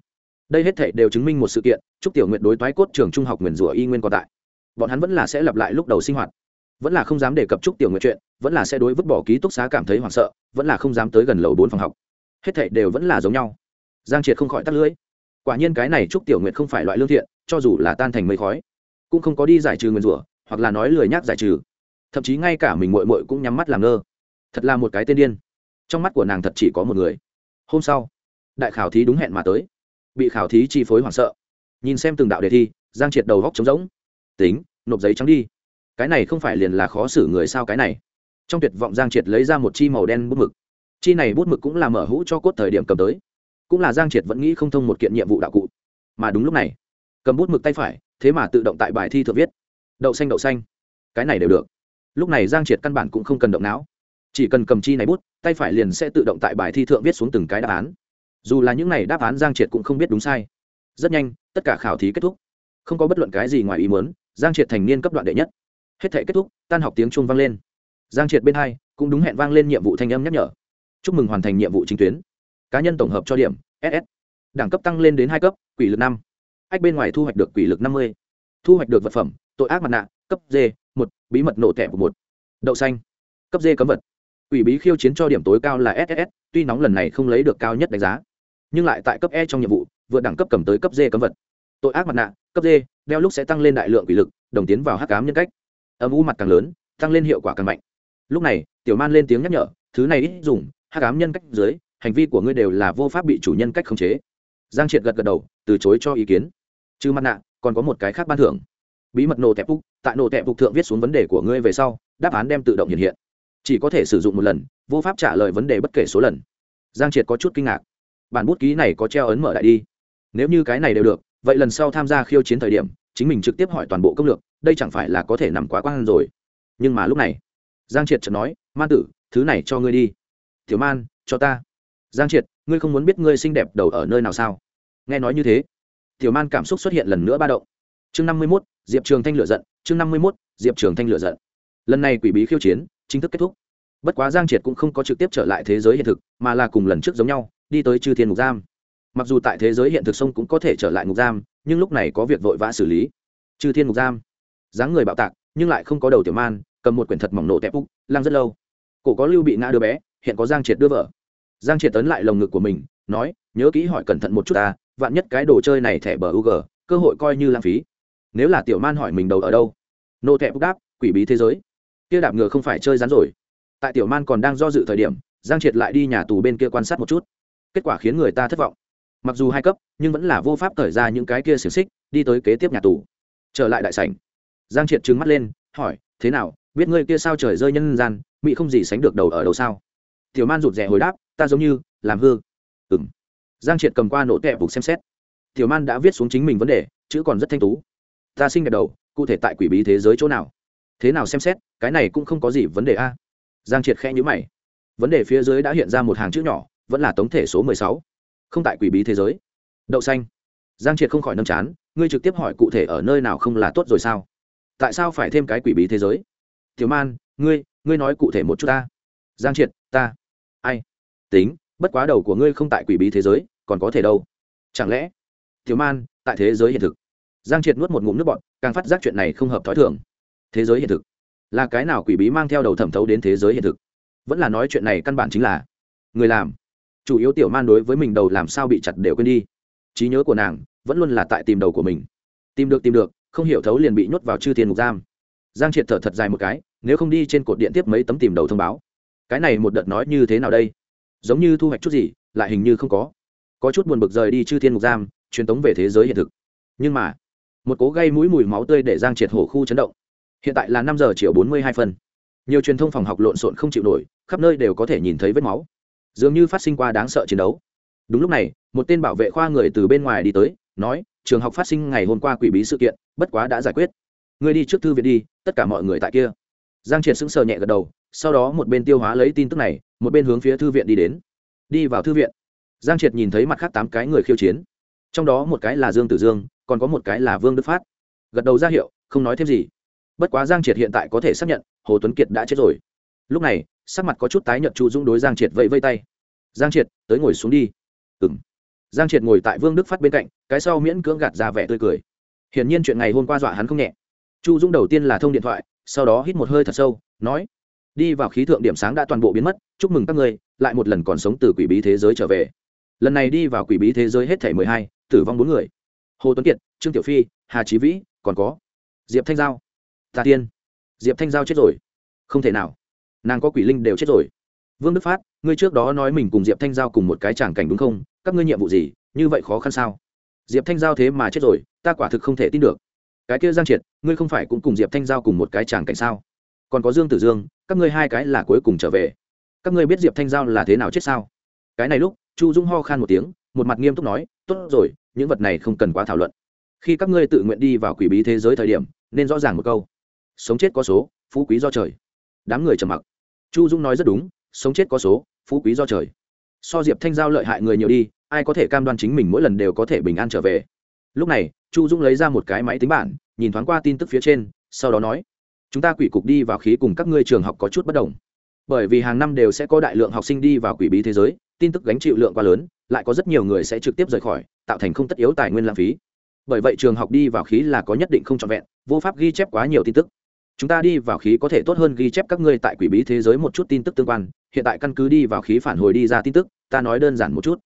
Đây hết thảy đều chứng minh một sự kiện, trúc tiểu nguyệt đối toái cốt trường trung học nguyền rủa y nguyên còn tại. Bọn hắn vẫn là sẽ lặp lại lúc đầu sinh hoạt vẫn là không dám đề cập trúc tiểu nguyệt chuyện, vẫn là sẽ đối vứt bỏ ký túc xá cảm thấy hoảng sợ, vẫn là không dám tới gần lầu bốn phòng học. Hết thảy đều vẫn là giống nhau. Giang triệt không khỏi tắt lưỡi. Quả nhiên cái này trúc tiểu nguyệt không phải loại lương thiện, cho dù là tan thành mây khói, cũng không có đi giải trừ nguyên rủa, hoặc là nói lười nhác giải trừ. Thậm chí ngay cả mình mội mội cũng nhắm mắt làm ngơ. Thật là một cái tên điên. Trong mắt của nàng thật chỉ có một người. Hôm sau, đại khảo thí đúng hẹn mà tới. Bị khảo thí chi phối hoảng sợ. Nhìn xem từng đạo đề thi, giang triệt đầu góc trống rỗng. Tính, nộp giấy trắng đi cái này không phải liền là khó xử người sao cái này? Trong tuyệt vọng giang triệt lấy ra một chi màu đen bút mực. Chi này bút mực cũng là mở hũ cho cốt thời điểm cầm tới. Cũng là giang triệt vẫn nghĩ không thông một kiện nhiệm vụ đạo cụ. Mà đúng lúc này, cầm bút mực tay phải, thế mà tự động tại bài thi thượng viết, đậu xanh đậu xanh. Cái này đều được. Lúc này giang triệt căn bản cũng không cần động não. Chỉ cần cầm chi này bút, tay phải liền sẽ tự động tại bài thi thượng viết xuống từng cái đáp án. Dù là những này đáp án giang triệt cũng không biết đúng sai. Rất nhanh, tất cả khảo thí kết thúc. Không có bất luận cái gì ngoài ý muốn, giang triệt thành niên cấp đoạn đệ nhất hết thể kết thúc, tan học tiếng chuông vang lên. Giang triệt bên hai cũng đúng hẹn vang lên nhiệm vụ thanh âm nhắc nhở. Chúc mừng hoàn thành nhiệm vụ chính tuyến. Cá nhân tổng hợp cho điểm ss đẳng cấp tăng lên đến hai cấp, quỷ lực năm. Ách bên ngoài thu hoạch được quỷ lực năm mươi. Thu hoạch được vật phẩm, tội ác mặt nạ, cấp d một, bí mật nổ tẻ của một. Đậu xanh, cấp d cấm vật. Quỷ bí khiêu chiến cho điểm tối cao là ss tuy nóng lần này không lấy được cao nhất đánh giá. Nhưng lại tại cấp e trong nhiệm vụ, vượt đẳng cấp cầm tới cấp d cấm vật. Tội ác mặt nạ, cấp d, đeo lúc sẽ tăng lên đại lượng quỷ lực, đồng tiến vào hắc cám nhân cách âm u mặt càng lớn, tăng lên hiệu quả càng mạnh. Lúc này, tiểu man lên tiếng nhắc nhở, thứ này ít dùng hát cám nhân cách dưới, hành vi của ngươi đều là vô pháp bị chủ nhân cách khống chế. Giang triệt gật gật đầu, từ chối cho ý kiến. Trừ mặt nạ, còn có một cái khác ban thưởng. Bí mật nổ tẹp phục tại nổ tẹp phục thượng viết xuống vấn đề của ngươi về sau, đáp án đem tự động hiện hiện. Chỉ có thể sử dụng một lần, vô pháp trả lời vấn đề bất kể số lần. Giang triệt có chút kinh ngạc. Bản bút ký này có treo ấn mở lại đi. Nếu như cái này đều được, vậy lần sau tham gia khiêu chiến thời điểm, chính mình trực tiếp hỏi toàn bộ công lược đây chẳng phải là có thể nằm quá quan rồi. Nhưng mà lúc này, giang triệt chợt nói, man tử, thứ này cho ngươi đi. Tiểu man, cho ta. Giang triệt, ngươi không muốn biết ngươi xinh đẹp đầu ở nơi nào sao? Nghe nói như thế, tiểu man cảm xúc xuất hiện lần nữa ba động. Chương năm mươi mốt, diệp trường thanh lựa giận, chương năm mươi mốt, diệp trường thanh lựa giận. Lần này quỷ bí khiêu chiến chính thức kết thúc. Bất quá giang triệt cũng không có trực tiếp trở lại thế giới hiện thực, mà là cùng lần trước giống nhau, đi tới chư thiên ngục giam. Mặc dù tại thế giới hiện thực sông cũng có thể trở lại ngục giam, nhưng lúc này có việc vội vã xử lý. Chư thiên ngục giam dáng người bạo tạc, nhưng lại không có đầu tiểu man, cầm một quyển thật mỏng nổ tẹp úc, lăng rất lâu. Cổ có lưu bị ngã đứa bé, hiện có giang triệt đưa vợ. Giang triệt tấn lại lồng ngực của mình, nói, nhớ kỹ hỏi cẩn thận một chút ta, vạn nhất cái đồ chơi này thẻ bờ u g cơ hội coi như lãng phí. Nếu là tiểu man hỏi mình đầu ở đâu? Nô tẹp úc đáp, quỷ bí thế giới. Kia đạp ngựa không phải chơi rắn rồi. Tại tiểu man còn đang do dự thời điểm, giang triệt lại đi nhà tù bên kia quan sát một chút. Kết quả khiến người ta thất vọng. Mặc dù hai cấp, nhưng vẫn là vô pháp thời ra những cái kia xiềng xích, đi tới kế tiếp nhà tù. Trở lại đại sảnh giang triệt trừng mắt lên, hỏi, thế nào, biết ngươi kia sao trời rơi nhân gian mỹ không gì sánh được đầu ở đầu sao? Tiểu man rụt rè hồi đáp, ta giống như, làm hư. Ừng giang triệt cầm qua nổ tẹp bục xem xét. Tiểu man đã viết xuống chính mình vấn đề, chữ còn rất thanh tú. Ta sinh đẹp đầu, cụ thể tại quỷ bí thế giới chỗ nào? Thế nào xem xét, cái này cũng không có gì vấn đề a. Giang triệt khẽ nhữ mày. Vấn đề phía dưới đã hiện ra một hàng chữ nhỏ, vẫn là tống thể số mười sáu. Không tại quỷ bí thế giới. Đậu xanh. Giang triệt không khỏi nâm chán, ngươi trực tiếp hỏi cụ thể ở nơi nào không là tốt rồi sao? Tại sao phải thêm cái quỷ bí thế giới? Tiểu man, ngươi ngươi nói cụ thể một chút ta. Giang triệt, ta. Ai? Tính, bất quá đầu của ngươi không tại quỷ bí thế giới, còn có thể đâu? Chẳng lẽ? Tiểu man, tại thế giới hiện thực. Giang triệt nuốt một ngụm nước bọt, càng phát giác chuyện này không hợp t h ó i thường. Thế giới hiện thực. Là cái nào quỷ bí mang theo đầu thẩm thấu đến thế giới hiện thực? Vẫn là nói chuyện này căn bản chính là người làm. Chủ yếu tiểu man đối với mình đầu làm sao bị chặt đều quên đi. Trí nhớ của nàng vẫn luôn là tại tìm đầu của mình. Tìm được tìm được không hiểu thấu liền bị nhốt vào chư thiên mục giam. Giang triệt thở thật dài một cái, nếu không đi trên cột điện tiếp mấy tấm tìm đầu thông báo. Cái này một đợt nói như thế nào đây? Giống như thu hoạch chút gì, lại hình như không có. Có chút buồn bực rời đi chư thiên mục giam, truyền tống về thế giới hiện thực. Nhưng mà, một cố gây mũi mùi máu tươi để giang triệt hổ khu chấn động. Hiện tại là năm giờ chiều bốn mươi hai phân. Nhiều truyền thông phòng học lộn xộn không chịu nổi, khắp nơi đều có thể nhìn thấy vết máu. Dường như phát sinh qua đáng sợ chiến đấu. Đúng lúc này, một tên bảo vệ khoa người từ bên ngoài đi tới, nói trường học phát sinh ngày hôm qua quỷ bí sự kiện, bất quá đã giải quyết. Người đi trước thư viện đi, tất cả mọi người tại kia. Giang triệt sững sờ nhẹ gật đầu, sau đó một bên tiêu hóa lấy tin tức này, một bên hướng phía thư viện đi đến. Đi vào thư viện. Giang triệt nhìn thấy mặt khác tám cái người khiêu chiến. Trong đó một cái là dương tử dương, còn có một cái là vương đức phát. Gật đầu ra hiệu, không nói thêm gì. Bất quá giang triệt hiện tại có thể xác nhận, hồ tuấn kiệt đã chết rồi. Lúc này, sắc mặt có chút tái nhợt chu dũng đối giang triệt vẫy vây tay. Giang triệt, tới ngồi xuống đi. Ừng giang triệt ngồi tại vương đức phát bên cạnh cái sau miễn cưỡng gạt ra vẻ tươi cười. Hiển nhiên chuyện ngày hôm qua dọa hắn không nhẹ. Chu dũng đầu tiên là thông điện thoại, sau đó hít một hơi thật sâu, nói, đi vào khí thượng điểm sáng đã toàn bộ biến mất, chúc mừng các ngươi, lại một lần còn sống từ quỷ bí thế giới trở về. Lần này đi vào quỷ bí thế giới hết thể mười hai, tử vong bốn người. Hồ tuấn kiệt, trương tiểu phi, hà trí vĩ, còn có diệp thanh giao. Tà tiên. Diệp thanh giao chết rồi. Không thể nào. Nàng có quỷ linh đều chết rồi. Vương đức phát, ngươi trước đó nói mình cùng diệp thanh giao cùng một cái tràng cảnh đúng không? Các ngươi nhiệm vụ gì? Như vậy khó khăn sao? Diệp thanh giao thế mà chết rồi, ta quả thực không thể tin được. Cái kia giang triệt, ngươi không phải cũng cùng diệp thanh giao cùng một cái tràng cảnh sao? Còn có dương tử dương, các ngươi hai cái là cuối cùng trở về. Các ngươi biết diệp thanh giao là thế nào chết sao? Cái này lúc, chu dung ho khan một tiếng, một mặt nghiêm túc nói, tốt rồi, những vật này không cần quá thảo luận. Khi các ngươi tự nguyện đi vào quỷ bí thế giới thời điểm, nên rõ ràng một câu. Sống chết có số, phú quý do trời. Đám người trầm mặc. Chu dung nói rất đúng, sống chết có số, phú quý do trời so diệp thanh giao lợi hại người nhiều đi, ai có thể cam đoan chính mình mỗi lần đều có thể bình an trở về. Lúc này, chu dung lấy ra một cái máy tính bản nhìn thoáng qua tin tức phía trên, sau đó nói, chúng ta quỷ cục đi vào khí cùng các ngươi trường học có chút bất đồng. Bởi vì hàng năm đều sẽ có đại lượng học sinh đi vào quỷ bí thế giới, tin tức gánh chịu lượng quá lớn, lại có rất nhiều người sẽ trực tiếp rời khỏi, tạo thành không tất yếu tài nguyên lãng phí. Bởi vậy trường học đi vào khí là có nhất định không trọn vẹn, vô pháp ghi chép quá nhiều tin tức chúng ta đi vào khí có thể tốt hơn ghi chép các ngươi tại quỷ bí thế giới một chút tin tức tương quan. Hiện tại căn cứ đi vào khí phản hồi đi ra tin tức, ta nói đơn giản một chút.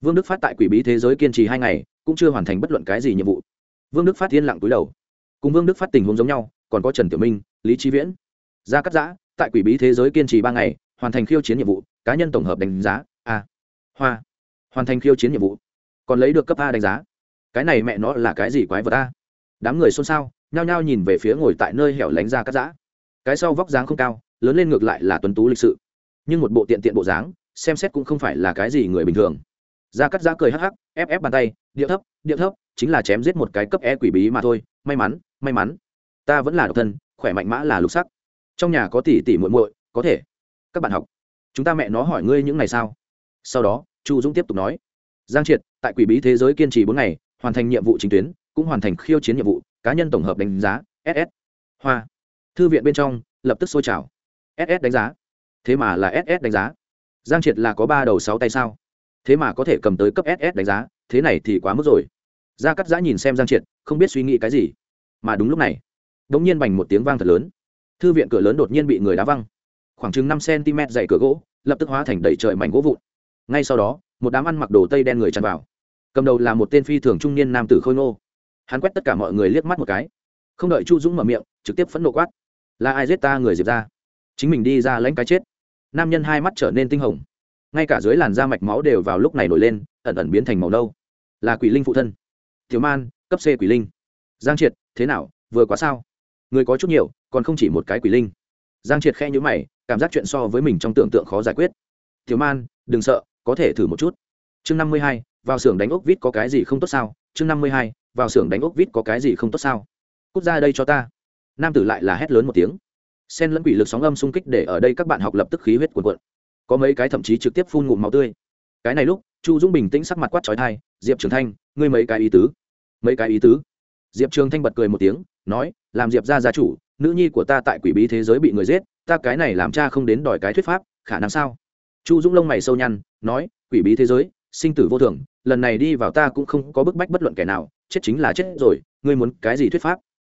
Vương đức phát tại quỷ bí thế giới kiên trì hai ngày, cũng chưa hoàn thành bất luận cái gì nhiệm vụ. Vương đức phát yên lặng túi đầu. Cùng vương đức phát tình huống giống nhau, còn có trần tiểu minh, lý trí viễn. Gia cắt giã, tại quỷ bí thế giới kiên trì ba ngày, hoàn thành khiêu chiến nhiệm vụ, cá nhân tổng hợp đánh giá, a. Hoa. Hoàn thành khiêu chiến nhiệm vụ. Còn lấy được cấp a đánh giá. Cái này mẹ nó là cái gì quái vật a? Đám người xôn xao nhao nhao nhìn về phía ngồi tại nơi hẻo lánh ra cắt giã. Cái sau vóc dáng không cao, lớn lên ngược lại là tuấn tú lịch sự. Nhưng một bộ tiện tiện bộ dáng, xem xét cũng không phải là cái gì người bình thường. Ra cắt giã cười hắc hắc, ép ép bàn tay, điệu thấp điệu thấp, chính là chém giết một cái cấp e quỷ bí mà thôi. May mắn may mắn. Ta vẫn là độc thân, khỏe mạnh mã là lục sắc. Trong nhà có tỷ tỷ muội muội, có thể. Các bạn học, chúng ta mẹ nó hỏi ngươi những ngày sao sau đó, chu dũng tiếp tục nói. Giang triệt, tại quỷ bí thế giới kiên trì bốn ngày, hoàn thành nhiệm vụ chính tuyến, cũng hoàn thành khiêu chiến nhiệm vụ cá nhân tổng hợp đánh giá ss hoa. Thư viện bên trong, lập tức sôi trào. Ss đánh giá. Thế mà là ss đánh giá. Giang triệt là có ba đầu sáu tay sao? Thế mà có thể cầm tới cấp ss đánh giá, thế này thì quá mức rồi. Gia cắt giã nhìn xem giang triệt, không biết suy nghĩ cái gì. Mà đúng lúc này đ ỗ n g nhiên bành một tiếng vang thật lớn. Thư viện cửa lớn đột nhiên bị người đá văng. Khoảng chừng năm cm dày cửa gỗ, lập tức hóa thành đầy trời mảnh gỗ vụn. Ngay sau đó, một đám ăn mặc đồ tây đen người tràn vào. Cầm đầu là một tên phi thường trung niên nam tử khôi ngô hắn quét tất cả mọi người liếc mắt một cái. Không đợi chu dũng mở miệng, trực tiếp phẫn nộ quát. Là ai giết ta người diệp ra chính mình đi ra lãnh cái chết. Nam nhân hai mắt trở nên tinh hồng. Ngay cả dưới làn da mạch máu đều vào lúc này nổi lên, ẩn ẩn biến thành màu nâu. Là quỷ linh phụ thân. Thiếu man, cấp c quỷ linh. Giang triệt, thế nào, vừa quá sao? Người có chút nhiều, còn không chỉ một cái quỷ linh. Giang triệt khe nhữ mày, cảm giác chuyện so với mình trong tưởng tượng khó giải quyết. Thiếu man, đừng sợ, có thể thử một chút. Chương năm mươi hai, vào xưởng đánh ốc vít có cái gì không tốt sao? Chương năm mươi hai vào xưởng đánh ốc vít có cái gì không tốt sao? Cút ra đây cho ta. Nam tử lại là hét lớn một tiếng. Sen lẫn quỷ lực sóng âm xung kích để ở đây các bạn học lập tức khí huyết cuồn cuộn. Có mấy cái thậm chí trực tiếp phun ngụm máu tươi. Cái này lúc, chu dũng bình tĩnh sắc mặt quát trói thai diệp trường thanh, ngươi mấy cái ý tứ? Mấy cái ý tứ? Diệp trường thanh bật cười một tiếng, nói, làm diệp ra gia chủ, nữ nhi của ta tại quỷ bí thế giới bị người giết, ta cái này làm cha không đến đòi cái thuyết pháp, khả năng sao? Chu dũng lông mày sâu nhăn, nói, quỷ bí thế giới, sinh tử vô thường lần này đi vào ta cũng không có bức bách bất luận kẻ nào, chết chính là chết rồi, ngươi muốn cái gì thuyết pháp?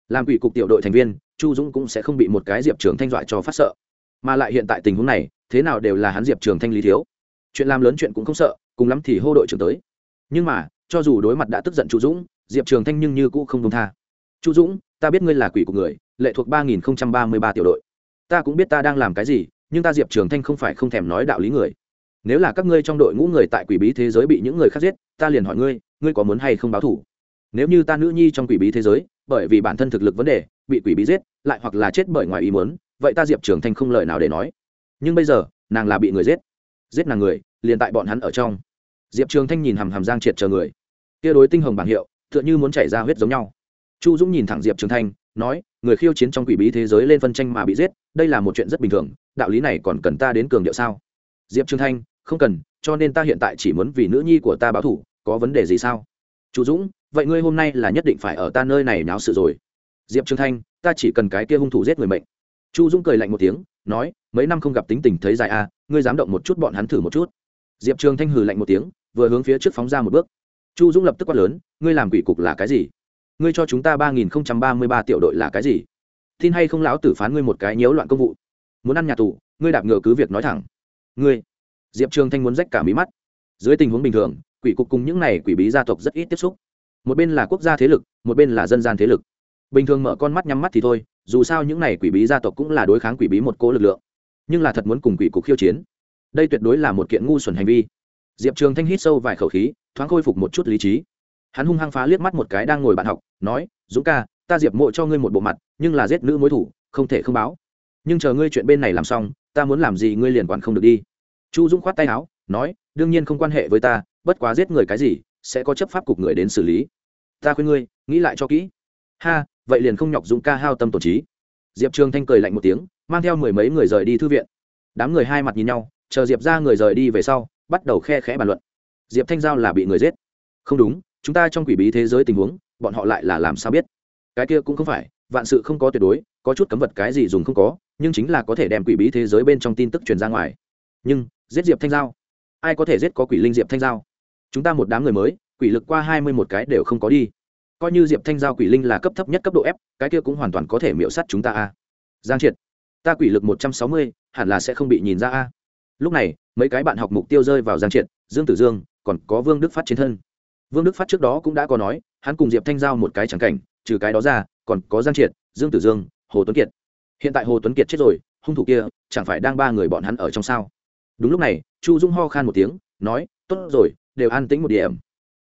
Làm quỷ cục tiểu đội thành viên, chu dũng cũng sẽ không bị một cái diệp trường thanh dọa cho phát sợ. Mà lại hiện tại tình huống này, thế nào đều là hắn diệp trường thanh lý thiếu. Chuyện làm lớn chuyện cũng không sợ, cùng lắm thì hô đội trưởng tới. Nhưng mà, cho dù đối mặt đã tức giận chu dũng, diệp trường thanh nhưng như cũ không công tha. Chu dũng, ta biết ngươi là quỷ của người, lệ thuộc ba nghìn ba mươi ba tiểu đội. Ta cũng biết ta đang làm cái gì, nhưng ta diệp trường thanh không phải không thèm nói đạo lý người nếu là các ngươi trong đội ngũ người tại quỷ bí thế giới bị những người khác giết, ta liền hỏi ngươi ngươi có muốn hay không báo thủ? Nếu như ta nữ nhi trong quỷ bí thế giới, bởi vì bản thân thực lực vấn đề, bị quỷ bí giết, lại hoặc là chết bởi ngoài ý muốn, vậy ta diệp trường thanh không lời nào để nói. Nhưng bây giờ, nàng là bị người giết. Giết nàng người, liền tại bọn hắn ở trong. Diệp trường thanh nhìn hàm hàm giang triệt chờ người. Kia đối tinh hồng bảng hiệu, tựa như muốn chảy ra huyết giống nhau. Chu dũng nhìn thẳng diệp trường thanh, nói, người khiêu chiến trong quỷ bí thế giới lên phân tranh mà bị giết, đây là một chuyện rất bình thường, đạo lý này còn cần ta đến cường điệu sao? Diệp trường thanh không cần, cho nên ta hiện tại chỉ muốn vì nữ nhi của ta báo thủ, có vấn đề gì sao? Chu dũng, vậy ngươi hôm nay là nhất định phải ở ta nơi này náo sự rồi. Diệp trường thanh, ta chỉ cần cái kia hung thủ giết người mệnh. Chu dũng cười lạnh một tiếng, nói, mấy năm không gặp tính tình thấy dài à ngươi dám động một chút bọn hắn thử một chút. Diệp trường thanh hừ lạnh một tiếng, vừa hướng phía trước phóng ra một bước. Chu dũng lập tức quát lớn, ngươi làm quỷ cục là cái gì? Ngươi cho chúng ta ba nghìn không trăm ba mươi ba tiểu đội là cái gì? Tin hay không lão tử phán ngươi một cái nhiễu loạn công vụ. Muốn ăn nhà tù, ngươi đạp ngựa cứ việc nói thẳng. Ngươi diệp trường thanh muốn rách cả mí mắt. Dưới tình huống bình thường, quỷ cục cùng những này quỷ bí gia tộc rất ít tiếp xúc. Một bên là quốc gia thế lực, một bên là dân gian thế lực. Bình thường mở con mắt nhắm mắt thì thôi, dù sao những này quỷ bí gia tộc cũng là đối kháng quỷ bí một cố lực lượng. Nhưng là thật muốn cùng quỷ cục khiêu chiến. Đây tuyệt đối là một kiện ngu xuẩn hành vi. Diệp trường thanh hít sâu vài khẩu khí, thoáng khôi phục một chút lý trí. Hắn hung hăng phá liếc mắt một cái đang ngồi bạn học, nói, dũng ca, ta diệp mộ cho ngươi một bộ mặt, nhưng là giết nữ mối thủ, không thể không báo. Nhưng chờ ngươi chuyện bên này làm xong, ta muốn làm gì ngươi liền quản không được đi chu dũng khoát tay áo, nói, đương nhiên không quan hệ với ta, bất quá giết người cái gì, sẽ có chấp pháp cục người đến xử lý. Ta khuyên ngươi, nghĩ lại cho kỹ. Ha, vậy liền không nhọc dũng ca hao tâm tổn trí. Diệp trường thanh cười lạnh một tiếng, mang theo mười mấy người rời đi thư viện. Đám người hai mặt nhìn nhau, chờ diệp ra người rời đi về sau, bắt đầu khe khẽ bàn luận. Diệp thanh giao là bị người giết. Không đúng, chúng ta trong quỷ bí thế giới tình huống, bọn họ lại là làm sao biết? Cái kia cũng không phải, vạn sự không có tuyệt đối, có chút cấm vật cái gì dùng không có, nhưng chính là có thể đem quỷ bí thế giới bên trong tin tức truyền ra ngoài. Nhưng giết diệp thanh giao. Ai có thể giết có quỷ linh diệp thanh giao? Chúng ta một đám người mới, quỷ lực qua hai mươi một cái đều không có đi. Coi như diệp thanh giao quỷ linh là cấp thấp nhất cấp độ f, cái kia cũng hoàn toàn có thể miễu s á t chúng ta a. Giang triệt, ta quỷ lực một trăm sáu mươi, hẳn là sẽ không bị nhìn ra a. Lúc này, mấy cái bạn học mục tiêu rơi vào giang triệt, dương tử dương, còn có vương đức phát trên thân. Vương đức phát trước đó cũng đã có nói, hắn cùng diệp thanh giao một cái chẳng cảnh, trừ cái đó ra, còn có giang triệt, dương tử dương, hồ tuấn kiệt. Hiện tại hồ tuấn kiệt chết rồi, hung thủ kia, chẳng phải đang ba người bọn hắn ở trong sao? Đúng lúc này, chu dung ho khan một tiếng, nói, tốt rồi, đều an tĩnh một điểm.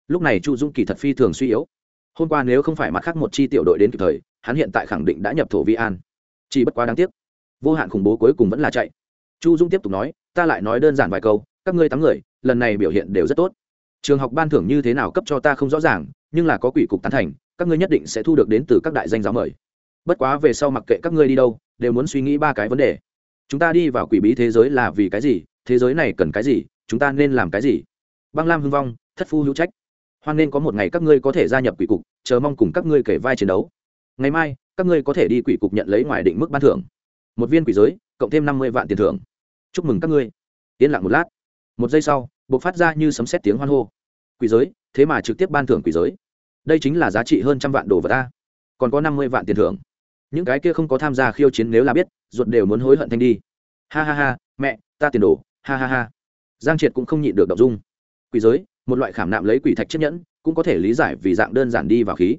Lúc này chu dung kỳ thật phi thường suy yếu. Hôm qua nếu không phải mặt khác một chi tiểu đội đến kịp thời, hắn hiện tại khẳng định đã nhập thổ vi an. Chỉ bất quá đáng tiếc, vô hạn khủng bố cuối cùng vẫn là chạy. Chu dung tiếp tục nói, ta lại nói đơn giản vài câu, các ngươi tám người, lần này biểu hiện đều rất tốt. Trường học ban thưởng như thế nào cấp cho ta không rõ ràng, nhưng là có quỷ cục tán thành, các ngươi nhất định sẽ thu được đến từ các đại danh giáo mời. Bất quá về sau mặc kệ các ngươi đi đâu, đều muốn suy nghĩ ba cái vấn đề. Chúng ta đi vào quỷ bí thế giới là vì cái gì thế giới này cần cái gì, chúng ta nên làm cái gì? Băng lam hưng vong, thất phu hữu trách. Hoan nên có một ngày các ngươi có thể gia nhập quỷ cục, chờ mong cùng các ngươi kể vai chiến đấu. Ngày mai, các ngươi có thể đi quỷ cục nhận lấy ngoài định mức ban thưởng. Một viên quỷ giới, cộng thêm năm mươi vạn tiền thưởng. Chúc mừng các ngươi. Yên lặng một lát. Một giây sau b ộ c phát ra như sấm xét tiếng hoan hô. Quỷ giới, thế mà trực tiếp ban thưởng quỷ giới. Đây chính là giá trị hơn trăm vạn đồ vật ta. Còn có năm mươi vạn tiền thưởng. Những cái kia không có tham gia khiêu chiến nếu là biết, ruột đều muốn hối hận thanh đi. Ha ha ha, mẹ, ta tiền đồ ha ha ha. Giang triệt cũng không nhịn được đ dung. Quỷ giới, một loại khảm nạm lấy quỷ thạch chiếc nhẫn, cũng có thể lý giải vì dạng đơn giản đi vào khí.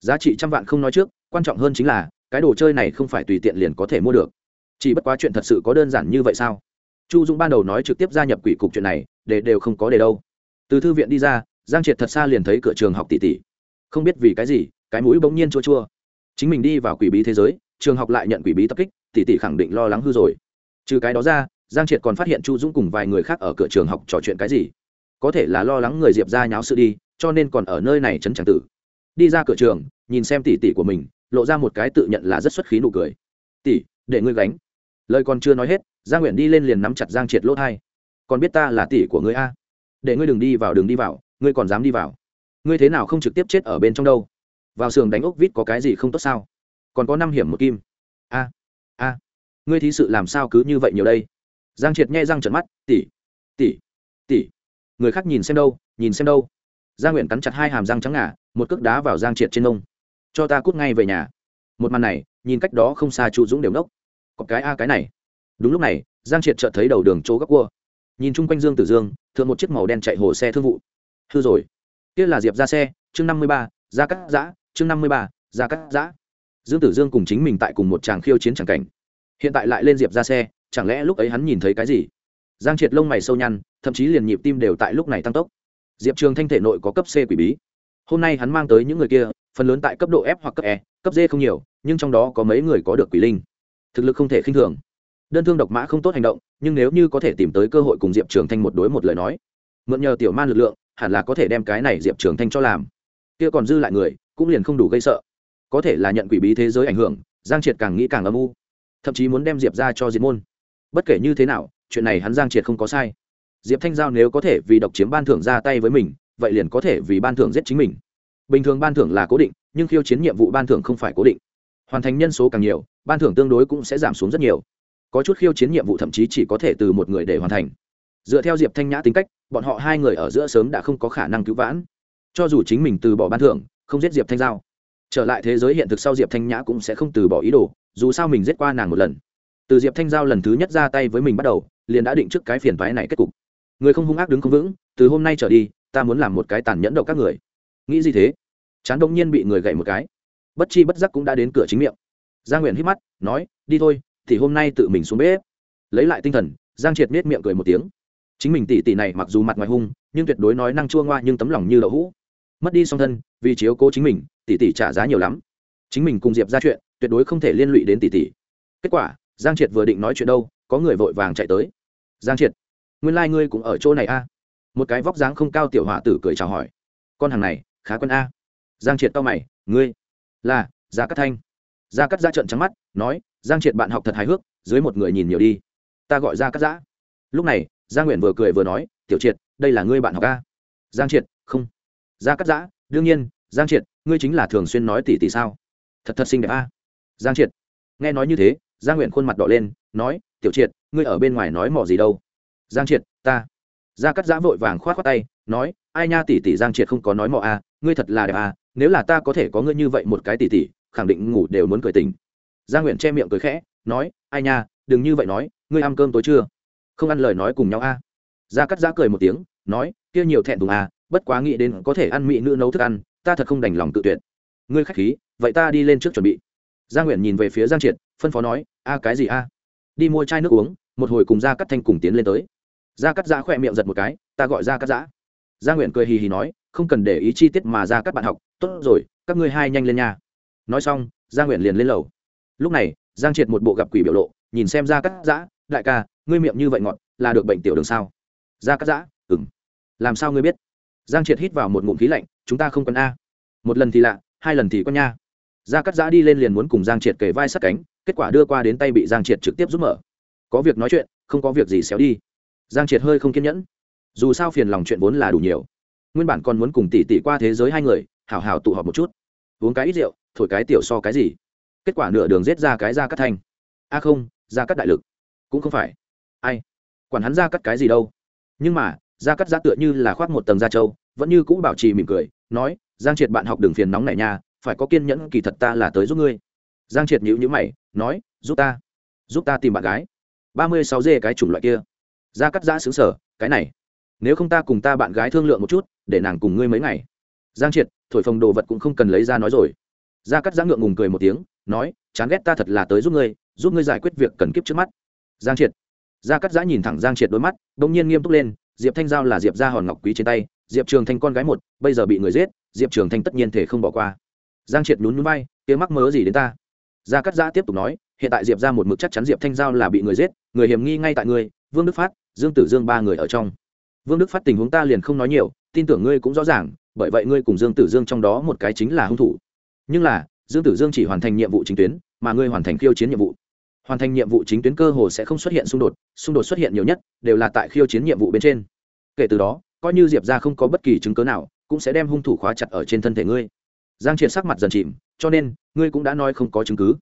Giá trị trăm vạn không nói trước, quan trọng hơn chính là, cái đồ chơi này không phải tùy tiện liền có thể mua được. Chỉ bất quá chuyện thật sự có đơn giản như vậy sao? Chu dũng ban đầu nói trực tiếp gia nhập quỷ cục chuyện này, để đều không có để đâu. Từ thư viện đi ra, giang triệt thật xa liền thấy cửa trường học tỷ tỷ không biết vì cái gì, cái mũi bỗng nhiên chua chua. Chính mình đi vào quỷ bí thế giới, trường học lại nhận quỷ bí tập kích tỷ tỷ khẳng định lo lắng hư rồi. Trừ cái đó ra giang triệt còn phát hiện chu dũng cùng vài người khác ở cửa trường học trò chuyện cái gì. Có thể là lo lắng người diệp ra nháo sự đi, cho nên còn ở nơi này chấn tràng tử. Đi ra cửa trường, nhìn xem tỷ tỷ của mình, lộ ra một cái tự nhận là rất xuất khí nụ cười. Tỷ, để ngươi gánh. Lời còn chưa nói hết, giang nguyện đi lên liền nắm chặt giang triệt lỗ thai. Còn biết ta là tỷ của ngươi a? Để ngươi đừng đi vào, đừng đi vào, ngươi còn dám đi vào. Ngươi thế nào không trực tiếp chết ở bên trong đâu? Vào sườn đánh ốc vít có cái gì không tốt sao? Còn có năm hiểm một kim. A a, ngươi thí sự làm sao cứ như vậy nhiều đây? Giang triệt nhẹ răng trợn mắt, tỷ tỷ tỷ, người khác nhìn xem đâu, nhìn xem đâu. Giang nguyện cắn chặt hai hàm răng trắng ngà, một cước đá vào giang triệt trên nông cho ta cút ngay về nhà. Một màn này, nhìn cách đó không xa chu dũng đều nốc có cái a, cái này. Đúng lúc này, giang triệt chợt thấy đầu đường chỗ góc cua. Nhìn chung quanh dương tử dương, thượng một chiếc màu đen chạy hồ xe thương vụ. Hư rồi. Kia là diệp ra xe, chương năm mươi ba ra cắt giã, chương năm mươi ba ra cắt giã. Dương tử dương cùng chính mình tại cùng một tràng khiêu chiến tràng cảnh hiện tại lại lên diệp ra xe, chẳng lẽ lúc ấy hắn nhìn thấy cái gì? Giang triệt lông mày sâu nhăn, thậm chí liền nhịp tim đều tại lúc này tăng tốc. Diệp trường thanh thể nội có cấp c quỷ bí. Hôm nay hắn mang tới những người kia, phần lớn tại cấp độ f hoặc cấp e cấp d không nhiều, nhưng trong đó có mấy người có được quỷ linh. Thực lực không thể khinh thường. Đơn thương độc mã không tốt hành động, nhưng nếu như có thể tìm tới cơ hội cùng diệp trường thanh một đối một lời nói, mượn nhờ tiểu man lực lượng, hẳn là có thể đem cái này diệp trường thanh cho làm. Kia còn dư lại người, cũng liền không đủ gây sợ. Có thể là nhận quỷ bí thế giới ảnh hưởng, giang triệt càng nghĩ càng âm u thậm chí muốn đem diệp ra cho diệt môn bất kể như thế nào chuyện này hắn giang triệt không có sai diệp thanh giao nếu có thể vì độc chiếm ban thưởng ra tay với mình vậy liền có thể vì ban thưởng giết chính mình bình thường ban thưởng là cố định nhưng khiêu chiến nhiệm vụ ban thưởng không phải cố định hoàn thành nhân số càng nhiều ban thưởng tương đối cũng sẽ giảm xuống rất nhiều có chút khiêu chiến nhiệm vụ thậm chí chỉ có thể từ một người để hoàn thành dựa theo diệp thanh nhã tính cách bọn họ hai người ở giữa sớm đã không có khả năng cứu vãn cho dù chính mình từ bỏ ban thưởng không giết diệp thanh giao trở lại thế giới hiện thực sau diệp thanh nhã cũng sẽ không từ bỏ ý đồ dù sao mình giết qua nàng một lần. Từ diệp thanh giao lần thứ nhất ra tay với mình bắt đầu, liền đã định trước cái phiền toái này kết cục. Người không hung ác đứng không vững, từ hôm nay trở đi, ta muốn làm một cái tàn nhẫn độc các người. Nghĩ gì thế? Chán đông nhiên bị người gậy một cái. Bất chi bất giác cũng đã đến cửa chính miệng. Giang nguyện hít mắt, nói, đi thôi, thì hôm nay tự mình xuống bếp. Lấy lại tinh thần, giang triệt nết miệng cười một tiếng. Chính mình tỷ tỷ này mặc dù mặt ngoài hung, nhưng tuyệt đối nói năng chua ngoa nhưng tấm lòng như đậu hũ. Mất đi song thân, vì chiếu cố chính mình, tỷ tỷ trả giá nhiều lắm. Chính mình cùng diệp ra chuyện tuyệt đối không thể liên lụy đến tỷ tỷ. Kết quả, giang triệt vừa định nói chuyện đâu, có người vội vàng chạy tới. Giang triệt, nguyên lai、like、ngươi cũng ở chỗ này a. Một cái vóc dáng không cao tiểu họa tử cười chào hỏi. Con hàng này, khá quân a. Giang triệt tao mày, ngươi là gia cát thanh. Gia cát ra trận trắng mắt, nói, giang triệt bạn học thật hài hước, dưới một người nhìn nhiều đi. Ta gọi gia cát giã. Lúc này, giang nguyện vừa cười vừa nói, tiểu triệt, đây là ngươi bạn học a? Giang triệt, không. Gia cát giã, đương nhiên, giang triệt, ngươi chính là thường xuyên nói tỷ tỷ sao? Thật thật xinh đẹp a giang triệt. Nghe nói như thế, giang nguyện khuôn mặt đỏ lên, nói, tiểu triệt, ngươi ở bên ngoài nói mỏ gì đâu? Giang triệt, ta. Gia cắt giã vội vàng k h o á t khoác tay, nói, ai nha tỷ tỷ giang triệt không có nói mọ à ngươi thật là đẹp à nếu là ta có thể có ngươi như vậy một cái tỷ tỷ, khẳng định ngủ đều muốn cười tình gia nguyện che miệng cười khẽ, nói, ai nha, đừng như vậy nói, ngươi ăn cơm tối chưa? Không ăn lời nói cùng nhau à. gia cắt giã cười một tiếng, nói, kia nhiều thẹn thùng à bất quá nghĩ đến có thể ăn mỹ nữ nấu thức ăn, ta thật không đành lòng tự tuyệt. Ngươi khách khí, vậy ta đi lên trước chuẩn bị gia nguyện nhìn về phía giang triệt, phân phó nói, a, cái gì a? Đi mua chai nước uống, một hồi cùng gia cắt thanh cùng tiến lên tới. Gia cắt giã khỏe miệng giật một cái, ta gọi gia cắt giã. Gia nguyện cười hì hì nói, không cần để ý chi tiết mà ra các bạn học, tốt rồi, các ngươi hai nhanh lên nha. Nói xong gia nguyện liền lên lầu. Lúc này, giang triệt một bộ gặp quỷ biểu lộ, nhìn xem gia cắt giã, đại ca, ngươi miệng như vậy ngọt, là được bệnh tiểu đường sao? Gia cắt giã ừng làm sao ngươi biết? Giang triệt hít vào một ngụm khí lạnh, chúng ta không cần a. Một lần thì lạ, hai lần thì con nha gia cắt giã đi lên liền muốn cùng giang triệt kề vai sát cánh, kết quả đưa qua đến tay bị giang triệt trực tiếp giúp mở. Có việc nói chuyện, không có việc gì xéo đi. Giang triệt hơi không kiên nhẫn. Dù sao phiền lòng chuyện vốn là đủ nhiều. Nguyên bản còn muốn cùng tỷ tỷ qua thế giới hai người hào hào tụ họp một chút. Uống cái ít rượu, thổi cái tiểu so cái gì. Kết quả nửa đường giết ra cái ra cắt thanh. A không ra cắt đại lực. Cũng không phải. Ai? Quản hắn ra cắt cái gì đâu. Nhưng mà ra cắt ra tựa như là khoác một tầng da trâu, vẫn như cũ bảo trì mỉm cười, nói, giang triệt bạn học đường phiền nóng này nha phải có kiên nhẫn kỳ thật ta là tới giúp ngươi. Giang triệt nhữ nhữ mày, nói, giúp ta giúp ta tìm bạn gái. Ba mươi sáu dê cái chủng loại kia. Ra cắt giã xứng sở, cái này. Nếu không ta cùng ta bạn gái thương lượng một chút, để nàng cùng ngươi mấy ngày. Giang triệt, thổi phồng đồ vật cũng không cần lấy ra nói rồi. Ra cắt giã ngượng ngùng cười một tiếng, nói, chán ghét ta thật là tới giúp ngươi giúp ngươi giải quyết việc cần kiếp trước mắt. Giang triệt. Ra cắt giã nhìn thẳng giang triệt đôi mắt đ ỗ n g nhiên nghiêm túc lên, diệp thanh giao là diệp ra hòn ngọc quý trên tay, diệp trường thanh con gái một, bây giờ bị người giết, diệp trường thanh tất nhiên thể không bỏ qua giang triệt nhún nhún bay kia mắc mớ gì đến ta? Gia cắt giã tiếp tục nói, hiện tại diệp ra một mực chắc chắn diệp thanh giao là bị người giết, người hiểm nghi ngay tại ngươi, vương đức phát, dương tử dương ba người ở trong. Vương đức phát tình huống ta liền không nói nhiều, tin tưởng ngươi cũng rõ ràng, bởi vậy ngươi cùng dương tử dương trong đó một cái chính là hung thủ. Nhưng là, dương tử dương chỉ hoàn thành nhiệm vụ chính tuyến, mà ngươi hoàn thành khiêu chiến nhiệm vụ. Hoàn thành nhiệm vụ chính tuyến cơ hồ sẽ không xuất hiện xung đột xung đột xuất hiện nhiều nhất, đều là tại khiêu chiến nhiệm vụ bên trên. Kể từ đó, coi như diệp ra không có bất kỳ chứng cớ nào, cũng sẽ đem hung thủ khóa chặt ở trên thân thể ngươi giang triệt sắc mặt dần chìm, cho nên, ngươi cũng đã nói không có chứng cứ.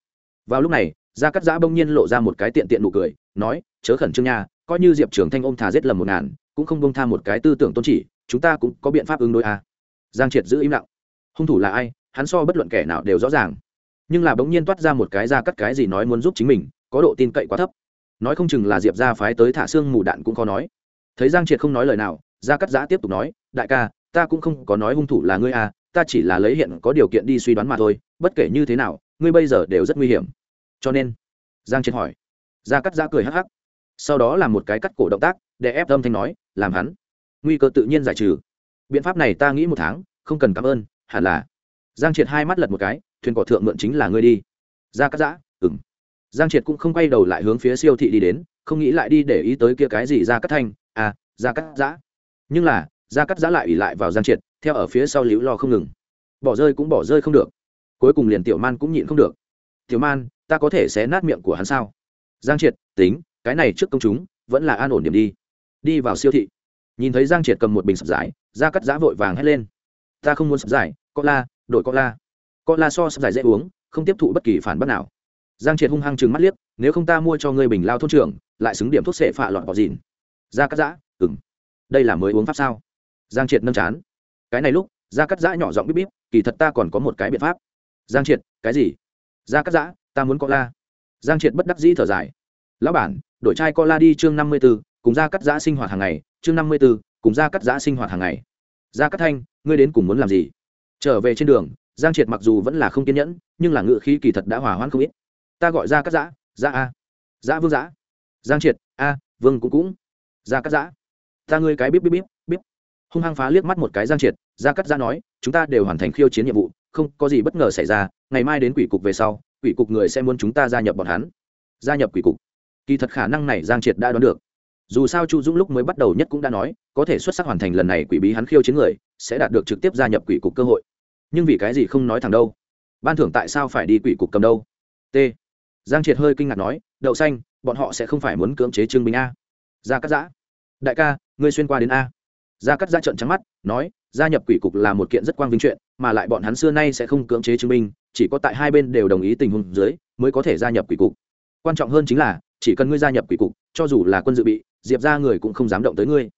Vào lúc này, gia cắt giã bỗng nhiên lộ ra một cái tiện tiện nụ cười, nói, chớ khẩn trương nha, coi như diệp trường thanh ôm thà giết lầm một ngàn, cũng không bông tha một cái tư tưởng tôn chỉ, chúng ta cũng có biện pháp ứng đối à. giang triệt giữ im lặng. Hung thủ là ai, hắn so bất luận kẻ nào đều rõ ràng. Nhưng là bỗng nhiên toát ra một cái ra cắt cái gì nói muốn giúp chính mình, có độ tin cậy quá thấp. Nói không chừng là diệp ra phái tới thả xương mù đạn cũng khó nói. Thấy giang triệt không nói lời nào, gia cắt giã tiếp tục nói, đại ca, ta cũng không có nói hung thủ là ngươi à ta chỉ là lấy hiện có điều kiện đi suy đoán mà thôi, bất kể như thế nào, ngươi bây giờ đều rất nguy hiểm. Cho nên, giang triệt hỏi. Gia cắt giã cười hắc hắc. Sau đó làm một cái cắt cổ động tác, để ép âm thanh nói, làm hắn. Nguy cơ tự nhiên giải trừ. Biện pháp này ta nghĩ một tháng, không cần cảm ơn, hẳn là. Giang triệt hai mắt lật một cái, thuyền cỏ thượng mượn chính là ngươi đi. Gia cắt giã ừng giang triệt cũng không quay đầu lại hướng phía siêu thị đi đến, không nghĩ lại đi để ý tới kia cái gì gia cắt thanh. À gia cắt giã. Nhưng là ra cắt giã lại ủy lại vào giang triệt, theo ở phía sau liễu lo không ngừng. Bỏ rơi cũng bỏ rơi không được. Cuối cùng liền tiểu man cũng nhịn không được. Tiểu man, ta có thể xé nát miệng của hắn sao? Giang triệt, tính, cái này trước công chúng, vẫn là an ổn điểm đi. Đi vào siêu thị. Nhìn thấy giang triệt cầm một bình sập giải, gia cắt giã vội vàng hét lên. Ta không muốn sập giải, có la, đổi có la. Có la so sập giải dễ uống, không tiếp thụ bất kỳ phản bác nào. Giang triệt hung hăng chừng mắt liếc, nếu không ta mua cho ngươi bình lao thôn trưởng, lại xứng điểm thuốc sệ phạ lọt bỏ dìn. Ra cắt giã ừng đây là mới uống pháp sao? Giang triệt nâm chán. Cái này lúc Ra cắt giã nhỏ giọng bíp bíp kỳ thật ta còn có một cái biện pháp. Giang triệt cái gì? Ra cắt giã ta muốn có la. Giang triệt bất đắc dĩ thở dài. Lão bản đổi trai cola đi chương năm mươi 54, cùng ra cắt giã sinh hoạt hàng ngày chương năm mươi 54, cùng ra cắt giã sinh hoạt hàng ngày. Ra cắt thanh ngươi đến cùng muốn làm gì? Trở về trên đường giang triệt mặc dù vẫn là không kiên nhẫn nhưng là ngự khí kỳ thật đã hòa hoãn không ít. Ta gọi ra cắt giã giã a. Giã vương giã. Giang triệt a vương cũng cũng. Ra cắt giã. Ta ngươi cái bíp bíp bíp hung hăng phá liếc mắt một cái giang triệt ra cắt giã nói chúng ta đều hoàn thành khiêu chiến nhiệm vụ không có gì bất ngờ xảy ra ngày mai đến quỷ cục về sau quỷ cục người sẽ muốn chúng ta gia nhập bọn hắn gia nhập quỷ cục kỳ thật khả năng này giang triệt đã đoán được dù sao chu dũng lúc mới bắt đầu nhất cũng đã nói có thể xuất sắc hoàn thành lần này quỷ bí hắn khiêu chiến người sẽ đạt được trực tiếp gia nhập quỷ cục cơ hội nhưng vì cái gì không nói thẳng đâu ban thưởng tại sao phải đi quỷ cục cầm đâu t giang triệt hơi kinh ngạc nói đậu xanh bọn họ sẽ không phải muốn cưỡng chế trương binh a gia cắt giã đại ca ngươi xuyên qua đến a gia cắt ra trận trắng mắt, nói, gia nhập quỷ cục là một kiện rất quang vinh chuyện, mà lại bọn hắn xưa nay sẽ không cưỡng chế chứng minh, chỉ có tại hai bên đều đồng ý tình huống dưới, mới có thể gia nhập quỷ cục. Quan trọng hơn chính là, chỉ cần ngươi gia nhập quỷ cục, cho dù là quân dự bị, diệp ra người cũng không dám động tới ngươi.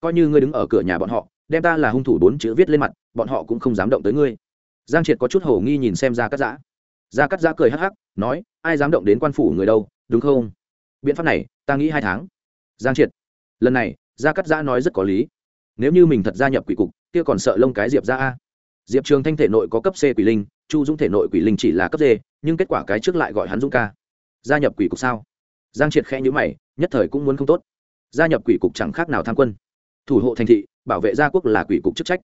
Coi như ngươi đứng ở cửa nhà bọn họ, đem ta là hung thủ bốn chữ viết lên mặt, bọn họ cũng không dám động tới ngươi. Giang triệt có chút hổ nghi nhìn xem Gia cắt giã Gia cắt giã cười hắc hắc, nói, ai dám động đến quan phủ người đâu, đúng không? Biện pháp này, ta nghĩ hai tháng. Giang triệt, lần này, gia cắt giã nói rất có lý nếu như mình thật gia nhập quỷ cục, kia còn sợ lông cái diệp ra a? Diệp trường thanh thể nội có cấp c quỷ linh, chu dũng thể nội quỷ linh chỉ là cấp d, nhưng kết quả cái trước lại gọi hắn dũng ca. Gia nhập quỷ cục sao? Giang triệt khẽ nhữ mày, nhất thời cũng muốn không tốt. Gia nhập quỷ cục chẳng khác nào tham quân. Thủ hộ thành thị, bảo vệ gia quốc là quỷ cục chức trách.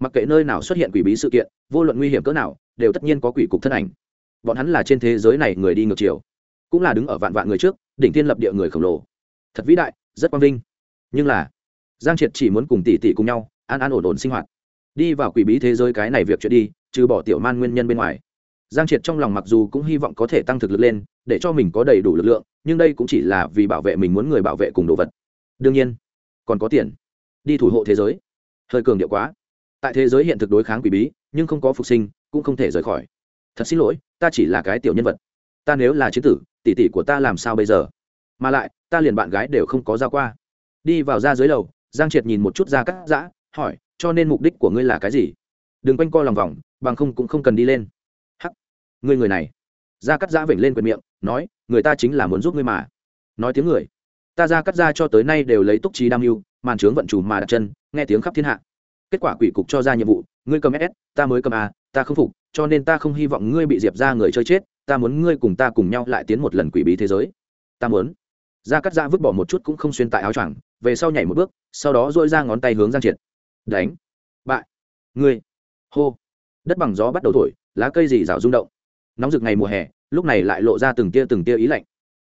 Mặc kệ nơi nào xuất hiện quỷ bí sự kiện, vô luận nguy hiểm cỡ nào, đều tất nhiên có quỷ cục thân ảnh. Bọn hắn là trên thế giới này người đi ngược chiều, cũng là đứng ở vạn vạn người trước, đỉnh thiên lập địa người khổng lồ. Thật vĩ đại, rất quang vinh. Nhưng là giang triệt chỉ muốn cùng tỷ tỷ cùng nhau, an an ổn ổn sinh hoạt. Đi vào quỷ bí thế giới cái này việc chuyện đi, trừ bỏ tiểu man nguyên nhân bên ngoài. Giang triệt trong lòng mặc dù cũng hy vọng có thể tăng thực lực lên, để cho mình có đầy đủ lực lượng, nhưng đây cũng chỉ là vì bảo vệ mình muốn người bảo vệ cùng đồ vật. Đương nhiên, còn có tiền. Đi thủ hộ thế giới. Hơi cường điệu quá. Tại thế giới hiện thực đối kháng quỷ bí, nhưng không có phục sinh, cũng không thể rời khỏi. Thật xin lỗi, ta chỉ là cái tiểu nhân vật. Ta nếu là chiến tử, tỷ tỷ của ta làm sao bây giờ? Mà lại, ta liền bạn gái đều không có ra qua. Đi vào ra dưới lầu giang triệt nhìn một chút ra cắt giã, hỏi, cho nên mục đích của ngươi là cái gì? Đừng quanh co lòng vòng, bằng không cũng không cần đi lên. Hắc, ngươi người này. Ra cắt giã vểnh lên quyền miệng, nói, người ta chính là muốn giúp ngươi mà. Nói tiếng người, ta ra cắt ra cho tới nay đều lấy túc trí đam mưu, màn trướng vận chủ mà đặt chân, nghe tiếng khắp thiên hạ. Kết quả quỷ cục cho ra nhiệm vụ, ngươi cầm s, ta mới cầm a, ta không phục, cho nên ta không hy vọng ngươi bị diệp ra người chơi chết, ta muốn ngươi cùng ta cùng nhau lại tiến một lần quỷ bí thế giới. Ta muốn. Ra cắt ra vứt bỏ một chút cũng không xuyên tại áo choàng về sau nhảy một bước, sau đó dội ra ngón tay hướng giang triệt. Đánh. Bại. Người. Hô. Đất bằng gió bắt đầu thổi, lá cây dì rào rung động. Nóng rực ngày mùa hè, lúc này lại lộ ra từng tia từng tia ý lạnh.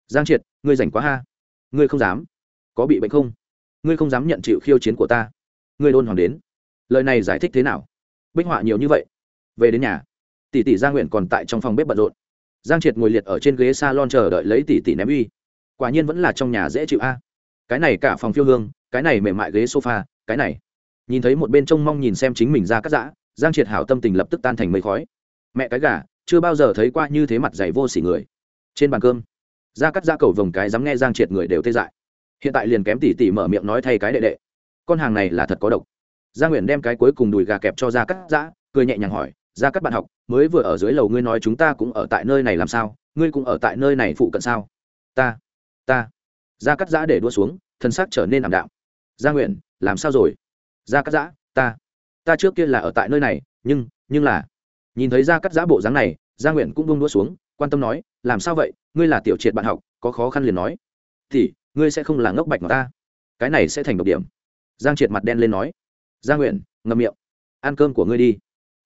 Giang triệt, ngươi rảnh quá ha. Ngươi không dám. Có bị bệnh không? Ngươi không dám nhận chịu khiêu chiến của ta. Ngươi đôn hoàng đến. Lời này giải thích thế nào? Bích họa nhiều như vậy. Về đến nhà. Tỷ tỷ gia nguyện còn tại trong phòng bếp bận rộn. Giang triệt ngồi liệt ở trên ghế s a lon chờ đợi lấy tỷ tỷ ném uy. Quả nhiên vẫn là trong nhà dễ chịu a cái này cả phòng phiêu hương, cái này mềm mại ghế sofa, cái này. Nhìn thấy một bên trông mong nhìn xem chính mình ra cắt giã, giang triệt hảo tâm tình lập tức tan thành mây khói. Mẹ cái gà, chưa bao giờ thấy qua như thế mặt dày vô s ỉ người. Trên bàn cơm, ra cắt giã cầu vồng cái dám nghe giang triệt người đều tê dại. Hiện tại liền kém tỉ tỉ mở miệng nói thay cái đệ đệ. Con hàng này là thật có độc. Gia nguyện đem cái cuối cùng đùi gà kẹp cho ra cắt giã, cười nhẹ nhàng hỏi, ra các bạn học, mới vừa ở dưới lầu ngươi nói chúng ta cũng ở tại nơi này làm sao? Ngươi cũng ở tại nơi này phụ cận sao? Ta ta. Gia cắt giã để đua xuống, thân xác trở nên ảm đạm. Gia nguyện, làm sao rồi? Gia cắt giã, ta ta trước kia là ở tại nơi này, nhưng nhưng là nhìn thấy Gia cắt giã bộ dáng này, gia nguyện cũng bông đua xuống, quan tâm nói, làm sao vậy? Ngươi là tiểu triệt bạn học, có khó khăn liền nói. Thì, ngươi sẽ không là ngốc bạch mà ta. Cái này sẽ thành độc điểm. Giang triệt mặt đen lên nói. Gia nguyện, ngậm miệng. Ăn cơm của ngươi đi.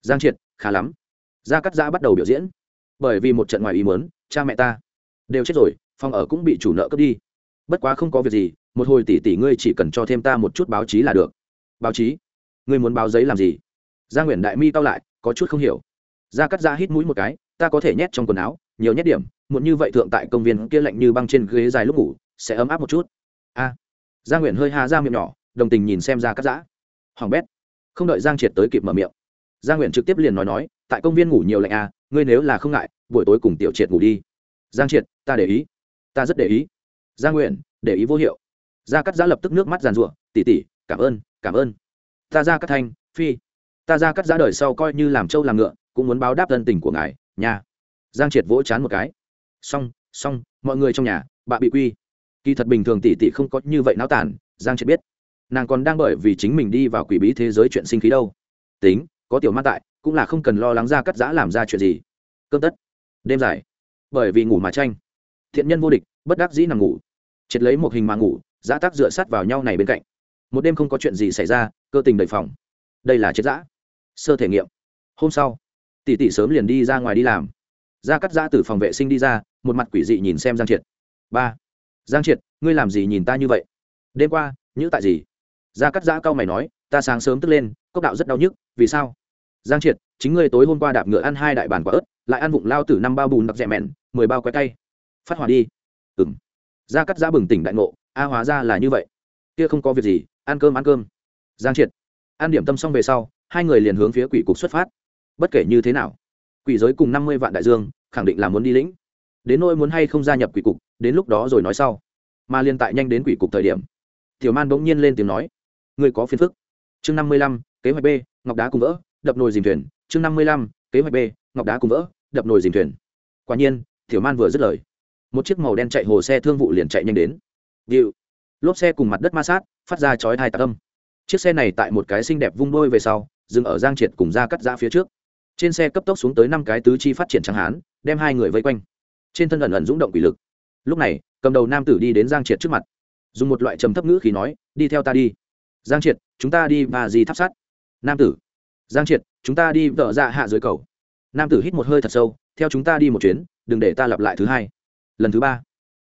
Giang triệt, khá lắm. Gia cắt giã bắt đầu biểu diễn. Bởi vì một trận ngoài ý muốn, cha mẹ ta đều chết rồi, phòng ở cũng bị chủ nợ cướp đi bất quá không có việc gì, một hồi tỷ tỷ ngươi chỉ cần cho thêm ta một chút báo chí là được. Báo chí? Ngươi muốn báo giấy làm gì? Gia nguyễn đại mi cao lại, có chút không hiểu. Gia cắt ra hít mũi một cái, ta có thể nhét trong quần áo, nhiều nhét điểm, muộn như vậy thượng tại công viên kia lạnh như băng trên ghế dài lúc ngủ, sẽ ấm áp một chút. A. Gia nguyễn hơi hà ra miệng nhỏ, đồng tình nhìn xem gia cắt giã hoàng bét. Không đợi giang triệt tới kịp mở miệng, gia nguyễn trực tiếp liền nói nói, tại công viên ngủ nhiều lạnh à ngươi nếu là không ngại, buổi tối cùng tiểu triệt ngủ đi. Giang triệt, ta để ý. Ta rất để ý gia nguyện, để ý vô hiệu. Gia cắt giã lập tức nước mắt giàn rụa tỉ tỉ cảm ơn cảm ơn. Ta gia cắt thanh, phi. Ta gia cắt giã đời sau coi như làm trâu làm ngựa, cũng muốn báo đáp thân tình của ngài nhà giang triệt vỗ chán một cái. Xong xong, mọi người trong nhà bà bị quy. Kỳ thật bình thường tỷ tỷ không có như vậy náo tản giang triệt biết. Nàng còn đang bởi vì chính mình đi vào quỷ bí thế giới chuyện sinh khí đâu. Tính, có tiểu ma tại, cũng là không cần lo lắng ra cắt giã làm ra chuyện gì. Cơm tất. Đêm dài. Bởi vì ngủ mà tranh thiện nhân vô địch, bất đắc dĩ nằm ngủ. Triệt lấy một hình mà ngủ, giã tác dựa sát vào nhau này bên cạnh. Một đêm không có chuyện gì xảy ra, cơ tình đầy phòng. Đây là triệt giã. Sơ thể nghiệm. Hôm sau, tỷ tỷ sớm liền đi ra ngoài đi làm. Ra cắt giã từ phòng vệ sinh đi ra, một mặt quỷ dị nhìn xem giang triệt. Ba, giang triệt, ngươi làm gì nhìn ta như vậy? Đêm qua, nhữ tại gì? Ra cắt giã cao mày nói, ta sáng sớm tức lên, cốc đạo rất đau nhức, vì sao? Giang triệt, chính ngươi tối hôm qua đạp ngựa ăn hai đại bàn quả ớt, lại ăn vụng lao từ năm bao bùn đặc rẻ mẹn, mười bao quái tay phát hỏa đi. Ừng ra cắt giã bừng tỉnh đại ngộ, a hóa ra là như vậy. Kia không có việc gì, ăn cơm ăn cơm. Giang triệt. Ăn điểm tâm xong về sau, hai người liền hướng phía quỷ cục xuất phát. Bất kể như thế nào, quỷ giới cùng năm mươi vạn đại dương, khẳng định là muốn đi lĩnh. Đến nỗi muốn hay không gia nhập quỷ cục, đến lúc đó rồi nói sau. Mà liên tại nhanh đến quỷ cục thời điểm, tiểu man bỗng nhiên lên tiếng nói, ngươi có phiền phức. Chương năm mươi lăm, kế hoạch b, ngọc đá cùng vỡ, đập nồi dìm thuyền. Chương năm mươi lăm, kế hoạch b, ngọc đá cùng vỡ, đập nồi dìm thuyền. Quả nhiên, tiểu man vừa dứt lời một chiếc màu đen chạy hồ xe thương vụ liền chạy nhanh đến. Điệu. Lốp xe cùng mặt đất ma sát, phát ra chói hai tạc âm. Chiếc xe này tại một cái xinh đẹp vung đôi về sau, dừng ở giang triệt cùng ra cắt giã phía trước. Trên xe cấp tốc xuống tới năm cái tứ chi phát triển trắng hán, đem hai người vây quanh. Trên thân ẩn ẩn rúng động quỷ lực. Lúc này, cầm đầu nam tử đi đến giang triệt trước mặt. Dùng một loại trầm thấp ngữ khí nói, đi theo ta đi. Giang triệt, chúng ta đi và gì tháp sát. Nam tử. Giang triệt, chúng ta đi vợ dạ hạ dưới cầu. Nam tử hít một hơi thật sâu, theo chúng ta đi một chuyến, đừng để ta lặp lại thứ hai lần thứ ba.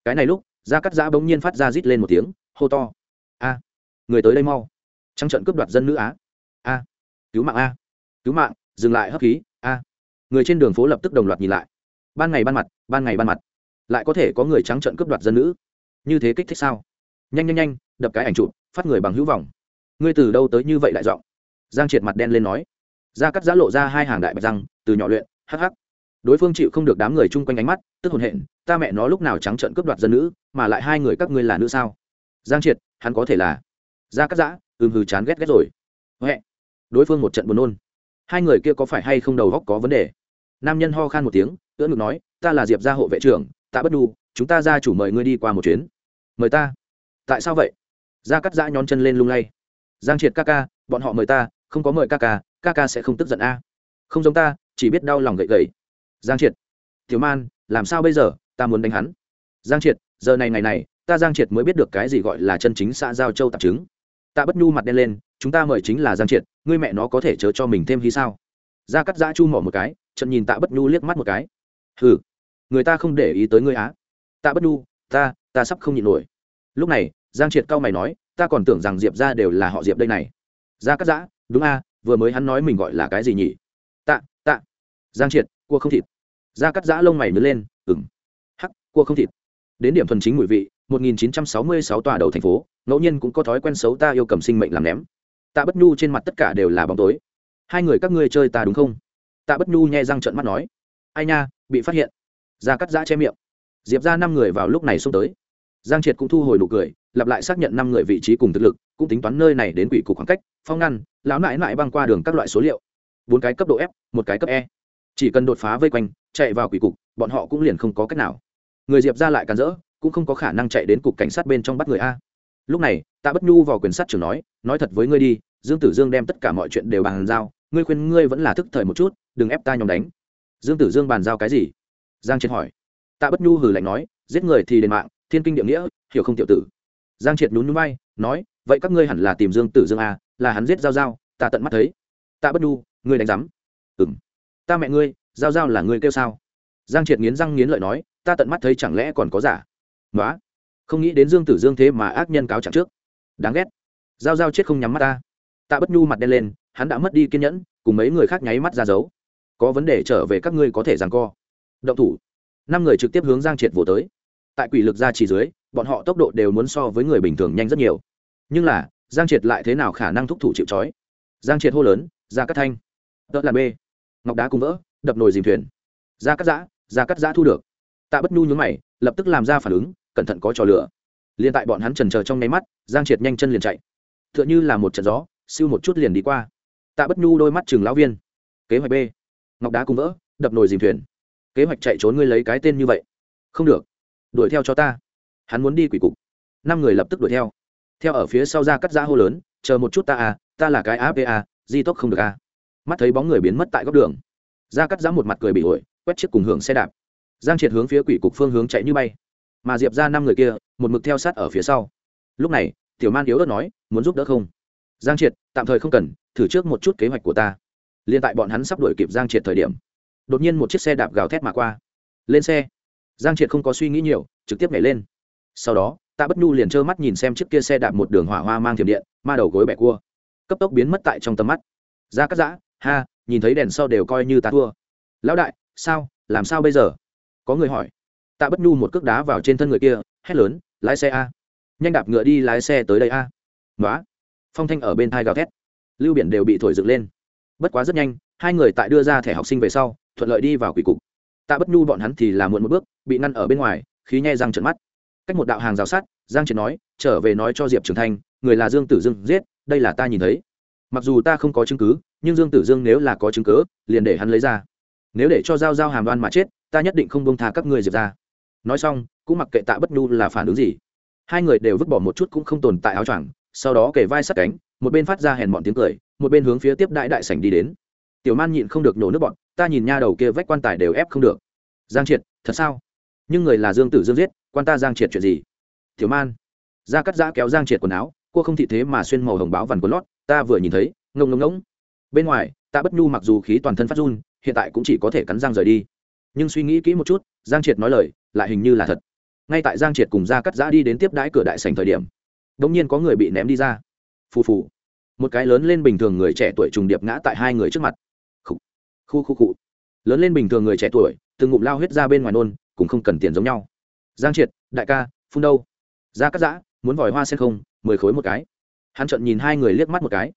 Cái này lúc, gia cắt giã bỗng nhiên phát ra rít lên một tiếng, hô to. A, người tới đây mau. Trăng trận cướp đoạt dân nữ á. A, cứu mạng a, cứu mạng, dừng lại hấp khí. A, người trên đường phố lập tức đồng loạt nhìn lại. Ban ngày ban mặt, ban ngày ban mặt. Lại có thể có người trắng trận cướp đoạt dân nữ. Như thế kích thích sao? Nhanh nhanh nhanh, đập cái ảnh chụp, phát người bằng hữu vọng. Ngươi từ đâu tới như vậy lại giọng? Giang triệt mặt đen lên nói. Da cắt giã lộ ra hai hàng đại bạch răng, từ nhỏ luyện hh đối phương chịu không được đám người chung quanh ánh mắt, tức hồn hện, ta mẹ nó lúc nào trắng trợn cướp đoạt dân nữ, mà lại hai người các ngươi là nữ sao? Giang triệt, hắn có thể là ra cắt giã, ừm hừ chán ghét ghét rồi. Huệ. Đối phương một trận buồn nôn. Hai người kia có phải hay không đầu góc có vấn đề? Nam nhân ho khan một tiếng, ưỡn ngực nói, ta là diệp gia hộ vệ trưởng tạ bất đu chúng ta ra chủ mời ngươi đi qua một chuyến. Mời ta? Tại sao vậy? Gia cắt giã nhón chân lên lung lay. Giang triệt ca ca, bọn họ mời ta, không có mời ca ca ca ca sẽ không tức giận a. Không giống ta, chỉ biết đau lòng gậy gậy giang triệt. Tiểu man, làm sao bây giờ? Ta muốn đánh hắn. Giang triệt, giờ này ngày này, ta giang triệt mới biết được cái gì gọi là chân chính xã giao châu tạp chứng. Tạ bất nhu mặt đen lên, chúng ta mời chính là giang triệt, ngươi mẹ nó có thể chớ cho mình thêm hy sao? Gia cắt giã chu mỏ một cái, trận nhìn tạ bất nhu liếc mắt một cái. Hừ, người ta không để ý tới ngươi á. Tạ bất nhu, ta ta sắp không nhịn nổi. Lúc này, giang triệt cao mày nói, ta còn tưởng rằng diệp ra đều là họ diệp đây này. Gia cắt giã, đúng a, vừa mới hắn nói mình gọi là cái gì nhỉ? Tạ tạ. Giang triệt cua không thịt. Da cắt giã lông mày nứt lên ừng hắc, cua không thịt. Đến điểm thuần chính mùi vị 1966 tòa đầu thành phố, ngẫu nhiên cũng có thói quen xấu ta yêu cầm sinh mệnh làm ném. Tạ bất nhu trên mặt tất cả đều là bóng tối. Hai người các ngươi chơi ta đúng không? Tạ bất nhu nhẹ răng trận mắt nói. Ai nha, bị phát hiện. Da cắt giã che miệng. Diệp ra năm người vào lúc này xông tới. Giang triệt cũng thu hồi nụ cười, lặp lại xác nhận năm người vị trí cùng thực lực, cũng tính toán nơi này đến quỷ cục khoảng cách, phong ngăn, lão nại nại băng qua đường các loại số liệu. Bốn cái cấp độ f, một cái cấp e chỉ cần đột phá vây quanh, chạy vào quỷ cục, bọn họ cũng liền không có cách nào. Người diệp ra lại cản rỡ, cũng không có khả năng chạy đến cục cảnh sát bên trong bắt người a. Lúc này, tạ bất nhu vào quyền sát trưởng nói nói thật với ngươi đi, dương tử dương đem tất cả mọi chuyện đều bàn giao, ngươi khuyên ngươi vẫn là thức thời một chút, đừng ép ta nhóm đánh. Dương tử dương bàn giao cái gì? Giang triệt hỏi. Tạ bất nhu hừ lạnh nói, giết người thì đền mạng, thiên kinh địa nghĩa, hiểu không tiểu tử? Giang triệt nhún nhún bay nói, vậy các ngươi hẳn là tìm dương tử dương a, là hắn giết giao giao, ta tận mắt thấy. Tạ bất nhu, ngươi đánh giám ta mẹ ngươi, giao giao là ngươi kêu sao? Giang triệt nghiến răng nghiến lợi nói, ta tận mắt thấy chẳng lẽ còn có giả? Nói không nghĩ đến dương tử dương thế mà ác nhân cáo trạng trước. Đáng ghét. Giao giao chết không nhắm mắt ta. Tạ bất nhu mặt đen lên, hắn đã mất đi kiên nhẫn, cùng mấy người khác nháy mắt ra dấu. Có vấn đề trở về các ngươi có thể rằng co. Động thủ. Năm người trực tiếp hướng giang triệt vỗ tới. Tại quỷ lực ra chỉ dưới, bọn họ tốc độ đều muốn so với người bình thường nhanh rất nhiều. Nhưng là, giang triệt lại thế nào khả năng thúc thủ chịu c giang triệt hô lớn, ra cắt thanh. Tớ là b ngọc đá cùng vỡ, đập nồi dìm thuyền. Ra cắt giã, ra cắt giã thu được. Tạ bất nhu nhún mày, lập tức làm ra phản ứng, cẩn thận có trò lửa. Liền tại bọn hắn trần chờ trong nháy mắt, giang triệt nhanh chân liền chạy. T h ư ợ n h ư là một trận gió, siêu một chút liền đi qua. Tạ bất nhu đôi mắt chừng lão viên. Kế hoạch b. Ngọc đá cùng vỡ, đập nồi dìm thuyền. Kế hoạch chạy trốn ngươi lấy cái tên như vậy. Không được. Đuổi theo cho ta. Hắn muốn đi quỷ cục. Năm người lập tức đuổi theo. Theo ở phía sau ra cắt giã hô lớn, chờ một chút ta à ta là cái apa di tốc không được à mắt thấy bóng người biến mất tại góc đường. Ra cắt giã một mặt cười bị ổi, quét chiếc cùng hưởng xe đạp. Giang triệt hướng phía quỷ cục phương hướng chạy như bay. Mà diệp ra năm người kia, một mực theo sát ở phía sau. Lúc này, tiểu man yếu ớt nói, muốn giúp đỡ không? Giang triệt, tạm thời không cần, thử trước một chút kế hoạch của ta. Liên tại bọn hắn sắp đuổi kịp giang triệt thời điểm, đột nhiên một chiếc xe đạp gào thét mà qua. Lên xe. Giang triệt không có suy nghĩ nhiều, trực tiếp nhảy lên. Sau đó ta bất nhu liền trơ mắt nhìn xem chiếc kia xe đạp một đường hỏa hoa mang thiểm điện, ma đầu gối bẻ cua. Cấp tốc biến mất tại trong tầm mắt. Ra cắt giã ha, nhìn thấy đèn sau đều coi như ta thua. Lão đại, sao, làm sao bây giờ? Có người hỏi. Tạ bất nhu một cước đá vào trên thân người kia, hét lớn, lái xe a. Nhanh đạp ngựa đi, lái xe tới đây a. Nói phong thanh ở bên thai gào thét. Lưu biển đều bị thổi dựng lên. Bất quá rất nhanh, hai người tại đưa ra thẻ học sinh về sau, thuận lợi đi vào quỷ cục. Tạ bất nhu bọn hắn thì là muộn một bước, bị ngăn ở bên ngoài, khí nhai răng trận mắt. Cách một đạo hàng rào sát giang triệt nói, trở về nói cho diệp trường thanh, người là dương tử dương giết, đây là ta nhìn thấy mặc dù ta không có chứng cứ, nhưng dương tử dương nếu là có chứng cứ, liền để hắn lấy ra. Nếu để cho giao giao hàm đoan mà chết, ta nhất định không bông tha các ngươi diệp ra nói xong, cũng mặc kệ tạ bất nhu là phản ứng gì. Hai người đều vứt bỏ một chút cũng không tồn tại áo choàng, sau đó kể vai sát cánh, một bên phát ra hèn bọn tiếng cười, một bên hướng phía tiếp đại đại sảnh đi đến. Tiểu man nhịn không được nổ nước bọn, ta nhìn nha đầu kia vách quan tài đều ép không được. Giang triệt, thật sao? Nhưng người là dương tử dương giết, quan ta giang triệt chuyện gì? Tiểu man, ra cắt giã kéo giang triệt quần áo cô không thị thế mà xuyên màu hồng báo vằn quần lót ta vừa nhìn thấy, ngông ngông ngỗng. Bên ngoài, tạ bất nhu mặc dù khí toàn thân phát run, hiện tại cũng chỉ có thể cắn răng rời đi. Nhưng suy nghĩ kỹ một chút, giang triệt nói lời, lại hình như là thật. Ngay tại giang triệt cùng ra cắt giã đi đến tiếp đãi cửa đại sành thời điểm đ ỗ n g nhiên có người bị ném đi ra. Phù phù. Một cái lớn lên bình thường người trẻ tuổi trùng điệp ngã tại hai người trước mặt. Khu khu khu khu lớn lên bình thường người trẻ tuổi, từng ngụm lao huyết ra bên ngoài nôn, cũng không cần tiền giống nhau. Giang triệt, đại ca, phun đâu? Ra cắt giã, muốn vòi hoa sen không? Mười khối một cái hắn trận nhìn hai người liếc mắt một cái.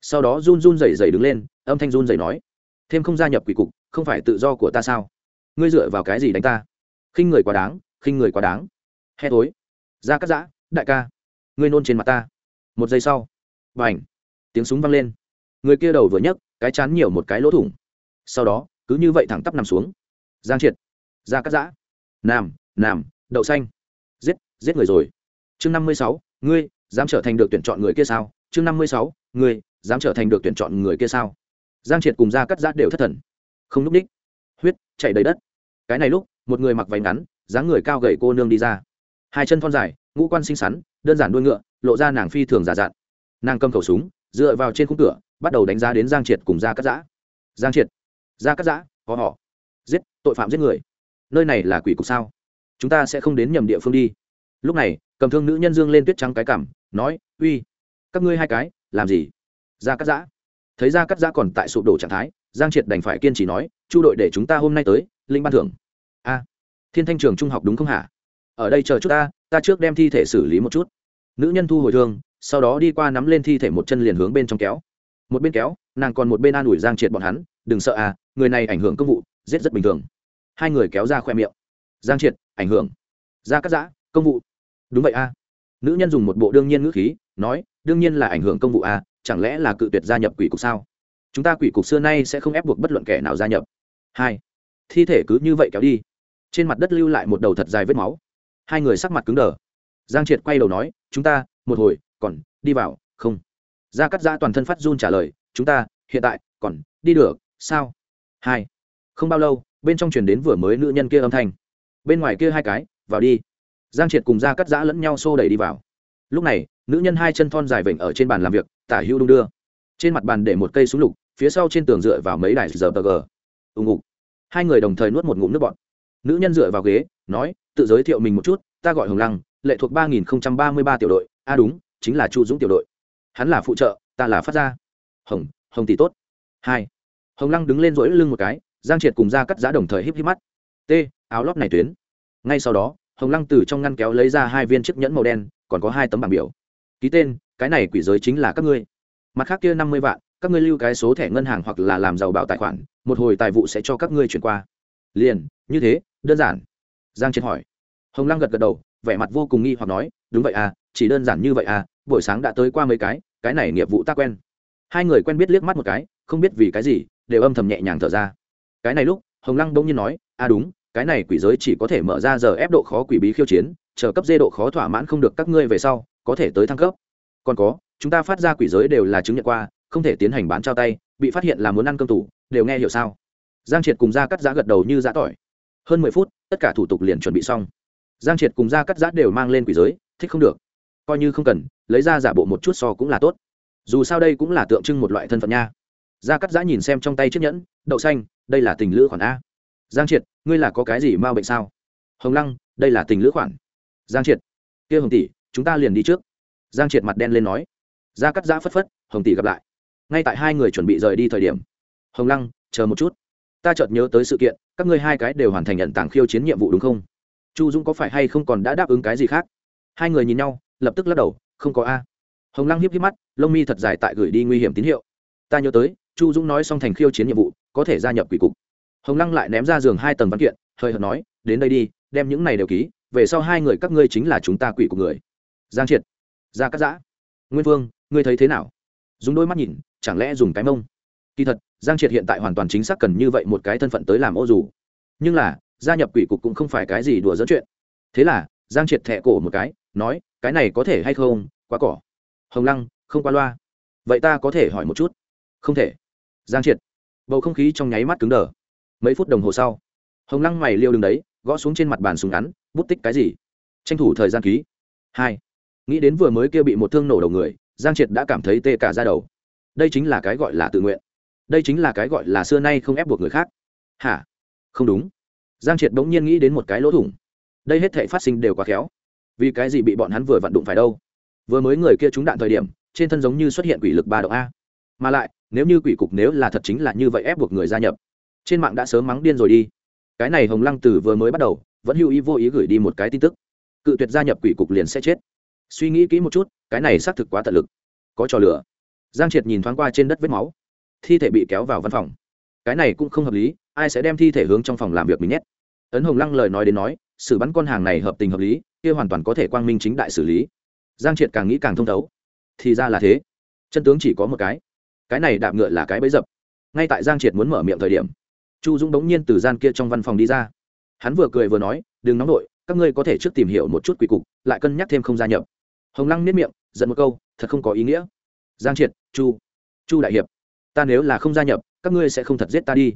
Sau đó run run rẩy rẩy đứng lên, âm thanh run rẩy nói, thêm không gia nhập quỷ cục, không phải tự do của ta sao? Ngươi dựa vào cái gì đánh ta? Khinh người quá đáng, khinh người quá đáng. He tối ra cắt giã, đại ca, ngươi nôn trên mặt ta. Một giây sau b à n h tiếng súng vang lên. Người kia đầu vừa nhấc, cái chán nhiều một cái lỗ thủng. Sau đó, cứ như vậy thẳng tắp nằm xuống. Giang triệt ra cắt giã. Nam nam, đậu xanh. Giết giết người rồi. Chương năm mươi sáu, ngươi dám trở thành được tuyển chọn người kia sao? Chương năm mươi sáu người, dám trở thành được tuyển chọn người kia sao? Giang triệt cùng ra cắt giã đều thất thần. Không núp ních huyết chạy đầy đất. Cái này lúc một người mặc váy ngắn dáng người cao gầy cô nương đi ra. Hai chân thon dài ngũ quan xinh xắn đơn giản đuôi ngựa lộ ra nàng phi thường giả dặn nàng cầm khẩu súng dựa vào trên khung cửa bắt đầu đánh giá đến giang triệt cùng gia cắt giã. Giang triệt gia cắt giã có họ giết tội phạm giết người. Nơi này là quỷ cục sao? Chúng ta sẽ không đến nhầm địa phương đi. Lúc này cầm thương nữ nhân dương lên tuyết trắng cái cảm nói, uy, các ngươi hai cái, làm gì? Gia cắt giã. Thấy gia cắt giã còn tại sụp đổ trạng thái, giang triệt đành phải kiên trì nói, chu đội để chúng ta hôm nay tới linh ban thưởng. A, thiên thanh trường trung học đúng không hả? Ở đây chờ chút ta ta trước đem thi thể xử lý một chút. Nữ nhân thu hồi thương, sau đó đi qua nắm lên thi thể một chân liền hướng bên trong kéo. Một bên kéo, nàng còn một bên an ủi giang triệt bọn hắn, đừng sợ à người này ảnh hưởng công vụ, giết rất bình thường. Hai người kéo ra khoe miệng. Giang triệt, ảnh hưởng. Ra cắt giã, công vụ. Đúng vậy a à nữ nhân dùng một bộ đương nhiên ngữ khí nói đương nhiên là ảnh hưởng công vụ a à, chẳng lẽ là cự tuyệt gia nhập quỷ cục sao? Chúng ta quỷ cục xưa nay sẽ không ép buộc bất luận kẻ nào gia nhập. Hai thi thể cứ như vậy kéo đi. Trên mặt đất lưu lại một đầu thật dài vết máu. Hai người sắc mặt cứng đờ. Giang triệt quay đầu nói chúng ta một hồi còn đi vào không. Gia cắt giã toàn thân phát run trả lời chúng ta hiện tại còn đi được sao? Hai không bao lâu bên trong chuyển đến vừa mới nữ nhân kia âm thanh. Bên ngoài kia hai cái vào đi giang triệt cùng gia cắt giã lẫn nhau xô đẩy đi vào. Lúc này, nữ nhân hai chân thon dài vểnh ở trên bàn làm việc, tả hữu đung đưa. Trên mặt bàn để một cây súng lục, phía sau trên tường dựa vào mấy đài giờ tờ gờ ù ngục hai người đồng thời nuốt một ngụm nước bọt. Nữ nhân dựa vào ghế, nói, tự giới thiệu mình một chút, ta gọi hồng lăng, lệ thuộc ba nghìn ba mươi ba tiểu đội. A à đúng, chính là chu dũng tiểu đội. Hắn là phụ trợ, ta là phát gia. Hồng hồng tỷ tốt. Hai. Hồng lăng đứng lên rỗi lưng một cái, giang triệt cùng ra cắt giá đồng thời híp híp mắt. T áo lót này tuyến. Ngay sau đó hồng lăng từ trong ngăn kéo lấy ra hai viên chiếc nhẫn màu đen, còn có hai tấm bảng biểu. Ký tên, cái này quỷ giới chính là các ngươi. Mặt khác kia năm mươi vạn, các ngươi lưu cái số thẻ ngân hàng hoặc là làm giàu bảo tài khoản, một hồi tài vụ sẽ cho các ngươi chuyển qua. Liền, như thế, đơn giản. Giang triệt hỏi. Hồng lăng gật gật đầu, vẻ mặt vô cùng nghi hoặc nói, đúng vậy à chỉ đơn giản như vậy à buổi sáng đã tới qua mấy cái cái này nghiệp vụ ta quen. Hai người quen biết liếc mắt một cái, không biết vì cái gì, đều âm thầm nhẹ nhàng thở ra. Cái này lúc, hồng lăng bỗng nhiên nói à đúng cái này quỷ giới chỉ có thể mở ra giờ ép độ khó quỷ bí khiêu chiến, chờ cấp dê độ khó thỏa mãn không được các ngươi về sau, có thể tới thăng cấp. Còn có, chúng ta phát ra quỷ giới đều là chứng nhận qua, không thể tiến hành bán trao tay, bị phát hiện là muốn ăn cơm tủ, đều nghe hiểu sao? Giang triệt cùng ra cắt giá gật đầu như giã tỏi. Hơn mười phút, tất cả thủ tục liền chuẩn bị xong. Giang triệt cùng ra cắt giá đều mang lên quỷ giới, thích không được. Coi như không cần, lấy ra giả bộ một chút so cũng là tốt. Dù sao đây cũng là tượng trưng một loại thân phận nha. Gia cắt giã nhìn xem trong tay chiếc nhẫn, đậu xanh, đây là tình lữ khoản a giang triệt, ngươi là có cái gì m bệnh sao? Hồng lăng, đây là tình lữ khoản. Giang triệt. Kia hồng tỷ, chúng ta liền đi trước. Giang triệt mặt đen lên nói. Ra cắt giã phất phất, hồng tỷ gặp lại. Ngay tại hai người chuẩn bị rời đi thời điểm, hồng lăng, chờ một chút. Ta chợt nhớ tới sự kiện, các ngươi hai cái đều hoàn thành nhận tảng khiêu chiến nhiệm vụ đúng không? Chu dũng có phải hay không còn đã đáp ứng cái gì khác? Hai người nhìn nhau, lập tức lắc đầu, không có a. Hồng lăng hiếp hiếp mắt, lông mi thật dài tại gửi đi nguy hiểm tín hiệu. Ta nhớ tới, chu dũng nói xong thành khiêu chiến nhiệm vụ, có thể gia nhập quỷ cục hồng lăng lại ném ra giường hai tầng văn kiện, hơi hợt nói, đến đây đi, đem những này đều ký, về sau hai người các ngươi chính là chúng ta quỷ của người. Giang triệt gia cắt giã. Nguyên vương, ngươi thấy thế nào? Dùng đôi mắt nhìn, chẳng lẽ dùng cái mông? Kỳ thật, giang triệt hiện tại hoàn toàn chính xác cần như vậy một cái thân phận tới làm ô dù. Nhưng là, gia nhập quỷ cục cũng không phải cái gì đùa dẫn chuyện. Thế là, giang triệt thẹ cổ một cái, nói, cái này có thể hay không? Quá cỏ. Hồng lăng, không qua loa. Vậy ta có thể hỏi một chút. Không thể. Giang triệt, bầu không khí trong nháy mắt cứng đờ mấy phút đồng hồ sau, hồng lăng mày liêu đứng đấy, gõ xuống trên mặt bàn súng ngắn, bút tích cái gì? Tranh thủ thời gian ký. Hai. Nghĩ đến vừa mới kia bị một thương nổ đầu người, giang triệt đã cảm thấy tê cả ra đầu. Đây chính là cái gọi là tự nguyện. Đây chính là cái gọi là xưa nay không ép buộc người khác. Hả? Không đúng. Giang triệt bỗng nhiên nghĩ đến một cái lỗ thủng. Đây hết thể phát sinh đều quá khéo. Vì cái gì bị bọn hắn vừa vặn đụng phải đâu? Vừa mới người kia trúng đạn thời điểm, trên thân giống như xuất hiện quỷ lực ba độ a. Mà lại, nếu như quỷ cục nếu là thật chính là như vậy ép buộc người gia nhập trên mạng đã sớm mắng điên rồi đi. Cái này hồng lăng từ vừa mới bắt đầu, vẫn hữu ý vô ý gửi đi một cái tin tức. Cự tuyệt gia nhập quỷ cục liền sẽ chết. Suy nghĩ kỹ một chút, cái này xác thực quá tận lực. Có trò lửa. Giang triệt nhìn thoáng qua trên đất vết máu. Thi thể bị kéo vào văn phòng. Cái này cũng không hợp lý, ai sẽ đem thi thể hướng trong phòng làm việc mình nhét? Ấn hồng lăng lời nói đến nói, xử bắn con hàng này hợp tình hợp lý, kia hoàn toàn có thể quang minh chính đại xử lý. Giang triệt càng nghĩ càng thông thấu. Thì ra là thế. Chân tướng chỉ có một cái. Cái này đạp ngựa là cái bấy dập. Ngay tại giang triệt muốn mở miệng thời điểm chu dũng bỗng nhiên từ gian kia trong văn phòng đi ra. Hắn vừa cười vừa nói đừng nóng nổi, các ngươi có thể trước tìm hiểu một chút quỷ cục lại cân nhắc thêm không gia nhập. Hồng lăng nếp miệng giận một câu thật không có ý nghĩa. Giang triệt chu chu đại hiệp ta nếu là không gia nhập các ngươi sẽ không thật giết ta đi.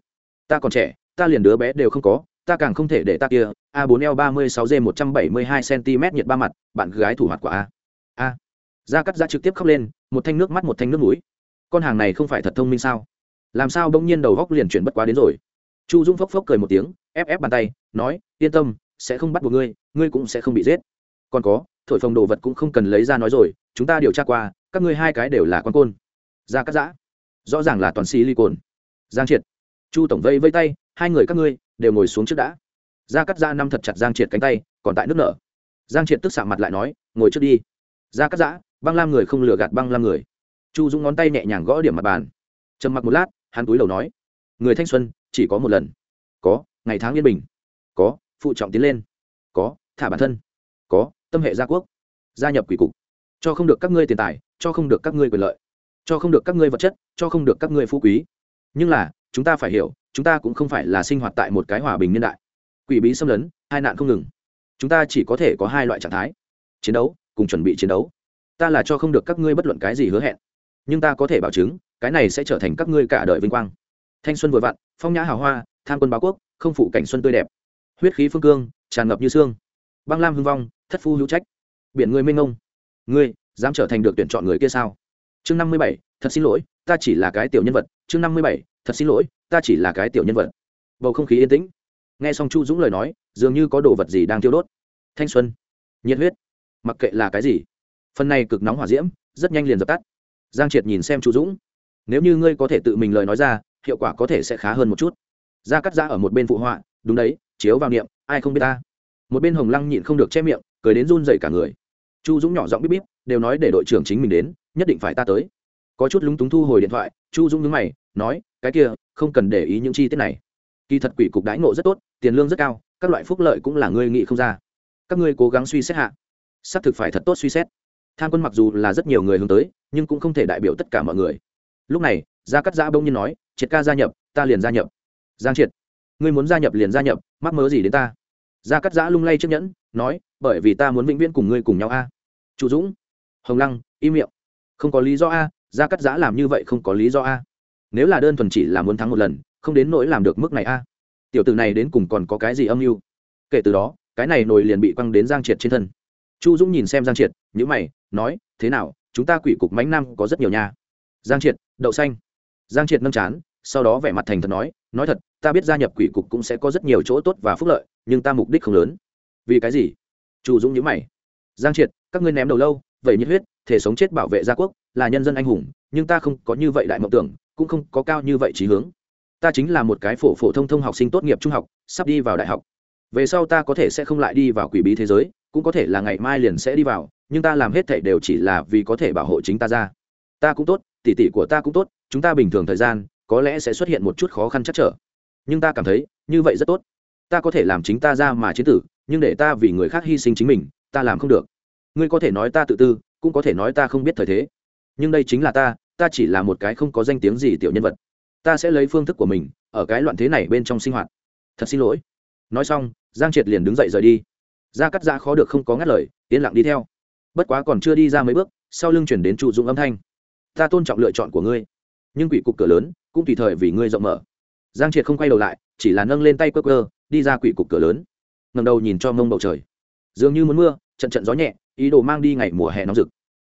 Ta còn trẻ ta liền đứa bé đều không có ta càng không thể để ta kia a 4 l 36 g 172 cm nhiệt ba mặt bạn gái thủ hoạt của a. A. Ra cắt ra trực tiếp khóc lên một thanh nước mắt một thanh nước mũi. Con hàng này không phải thật thông minh sao? Làm sao bỗng nhiên đầu góc liền chuyển bất quá đến rồi? Chu dung phốc phốc cười một tiếng, ép ép bàn tay, nói, yên tâm, sẽ không bắt buộc ngươi ngươi cũng sẽ không bị giết. Còn có, thổi phồng đồ vật cũng không cần lấy ra nói rồi, chúng ta điều tra qua, các ngươi hai cái đều là con côn. Gia cắt giã. Rõ ràng là toàn silicon. Giang triệt. Chu tổng vây vây tay, hai người các ngươi đều ngồi xuống trước đã. Gia cắt giã năm thật chặt giang triệt cánh tay, còn tại nước nở. Giang triệt tức xạ mặt lại nói, ngồi trước đi. Gia cắt giã, băng lam người không lừa gạt băng lam người. Chu dũng ngón tay nhẹ nhàng gõ điểm mặt bàn. Trầm mặc một lát, hắn túi đầu nói, người thanh xuân chỉ có một lần. Có, ngày tháng yên bình. Có, phụ trọng tiến lên. Có, thả bản thân. Có, tâm hệ gia quốc. Gia nhập quỷ cục. Cho không được các ngươi tiền tài, cho không được các ngươi quyền lợi. Cho không được các ngươi vật chất, cho không được các ngươi phú quý. Nhưng là, chúng ta phải hiểu, chúng ta cũng không phải là sinh hoạt tại một cái hòa bình niên đại. Quỷ bí xâm lấn hai nạn không ngừng. Chúng ta chỉ có thể có hai loại trạng thái. Chiến đấu cùng chuẩn bị chiến đấu. Ta là cho không được các ngươi bất luận cái gì hứa hẹn. Nhưng ta có thể bảo chứng, cái này sẽ trở thành các ngươi cả đời vinh quang. Thanh xuân vừa vặn phong nhã hào hoa, tham quân báo quốc, không phụ cảnh xuân tươi đẹp. Huyết khí phương cương, tràn ngập như xương. Băng lam hưng vong, thất phu hữu trách. Biển người mênh ngông ngươi, dám trở thành được tuyển chọn người kia sao? Chương năm mươi bảy, thật xin lỗi, ta chỉ là cái tiểu nhân vật. Chương năm mươi bảy, thật xin lỗi, ta chỉ là cái tiểu nhân vật. Bầu không khí yên tĩnh. Nghe xong chu dũng lời nói, dường như có đồ vật gì đang thiêu đốt. Thanh xuân. Nhiệt huyết. Mặc kệ là cái gì. Phần này cực nóng hỏa diễm, rất nhanh liền dập tắt. Giang triệt nhìn xem chu dũng. Nếu như ngươi có thể tự mình lời nói ra hiệu quả có thể sẽ khá hơn một chút. Gia cắt ra ở một bên phụ họa, đúng đấy, chiếu vào niệm, ai không biết ta? Một bên hồng lăng nhịn không được che miệng, cười đến run dậy cả người. Chu dũng nhỏ giọng bíp bíp, đều nói để đội trưởng chính mình đến, nhất định phải ta tới. Có chút lúng túng thu hồi điện thoại, chu dũng nhớ mày, nói, cái kia, không cần để ý những chi tiết này. Kỳ thật quỷ cục đãi ngộ rất tốt, tiền lương rất cao, các loại phúc lợi cũng là ngươi nghĩ không ra. Các ngươi cố gắng suy xét hạ. Xác thực phải thật tốt suy xét. Tham quân mặc dù là rất nhiều người hướng tới, nhưng cũng không thể đại biểu tất cả mọi người. Lúc này, gia cắt giã bỗng nhiên nói triệt ca gia nhập, ta liền gia nhập. Giang triệt, ngươi muốn gia nhập liền gia nhập, mắc mớ gì đến ta? Gia cắt giã lung lay chiếc nhẫn, nói, bởi vì ta muốn vĩnh viễn cùng ngươi cùng nhau a. Chủ dũng, hồng lăng, im miệng. Không có lý do a, gia cắt giã làm như vậy không có lý do a. Nếu là đơn thuần chỉ là muốn thắng một lần, không đến nỗi làm được mức này a. Tiểu tử này đến cùng còn có cái gì âm mưu? Kể từ đó, cái này nổi liền bị quăng đến giang triệt trên thân. Chu dũng nhìn xem giang triệt nhữ mày, nói, thế nào, chúng ta quỷ cục mánh nam có rất nhiều nhà giang triệt, đậu xanh giang triệt nâng chán, sau đó vẻ mặt thành thật nói nói thật, ta biết gia nhập quỷ cục cũng sẽ có rất nhiều chỗ tốt và phúc lợi, nhưng ta mục đích không lớn. Vì cái gì? Chu dũng nhữ mày. Giang triệt, các ngươi ném đầu lâu, vậy nhiệt huyết, thể sống chết bảo vệ gia quốc, là nhân dân anh hùng, nhưng ta không có như vậy đại mộng tưởng, cũng không có cao như vậy trí hướng. Ta chính là một cái phổ phổ thông thông học sinh tốt nghiệp trung học, sắp đi vào đại học. Về sau ta có thể sẽ không lại đi vào quỷ bí thế giới, cũng có thể là ngày mai liền sẽ đi vào, nhưng ta làm hết thảy đều chỉ là vì có thể bảo hộ chính ta ra. Ta cũng tốt, tỷ tỷ của ta cũng tốt chúng ta bình thường thời gian, có lẽ sẽ xuất hiện một chút khó khăn chắc trở. Nhưng ta cảm thấy, như vậy rất tốt. Ta có thể làm chính ta ra mà chiến tử, nhưng để ta vì người khác hy sinh chính mình, ta làm không được. Ngươi có thể nói ta tự tư, cũng có thể nói ta không biết thời thế. Nhưng đây chính là ta ta chỉ là một cái không có danh tiếng gì tiểu nhân vật. Ta sẽ lấy phương thức của mình, ở cái loạn thế này bên trong sinh hoạt. Thật xin lỗi. Nói xong, giang triệt liền đứng dậy rời đi. Ra cắt ra khó được không có ngắt lời, yên lặng đi theo. Bất quá còn chưa đi ra mấy bước, sau lưng chuyển đến trụ dụng âm thanh. Ta tôn trọng lựa chọn của ngươi nhưng quỷ cục cửa lớn cũng tùy thời vì ngươi rộng mở. Giang triệt không quay đầu lại, chỉ là nâng lên tay quơ quơ, đi ra quỷ cục cửa lớn. Ngầm đầu nhìn cho mông bầu trời. Dường như muốn mưa, trận trận gió nhẹ, ý đồ mang đi ngày mùa hè nóng rực.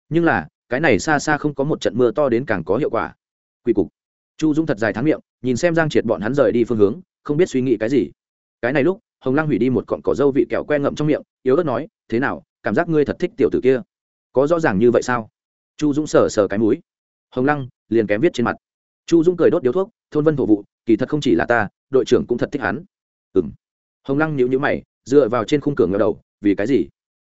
Nhưng là, cái này xa xa không có một trận mưa to đến càng có hiệu quả. Quỷ cục. Chu dung thật dài thắng miệng, nhìn xem giang triệt bọn hắn rời đi phương hướng, không biết suy nghĩ cái gì. Cái này lúc, hồng lăng hủy đi một cọn cỏ dâu vị kẹo que ngậm trong miệng, yếu ớt nói, thế nào, cảm giác ngươi thật thích tiểu tử kia? Có rõ ràng như vậy sao? Chu dũng sờ sờ cái mũi hồng lăng liền kém viết trên mặt chu dũng cười đốt điếu thuốc thôn vân thổ vụ kỳ thật không chỉ là ta đội trưởng cũng thật thích hắn ừ m hồng lăng nhịu nhữ mày dựa vào trên khung cửa ngờ đầu vì cái gì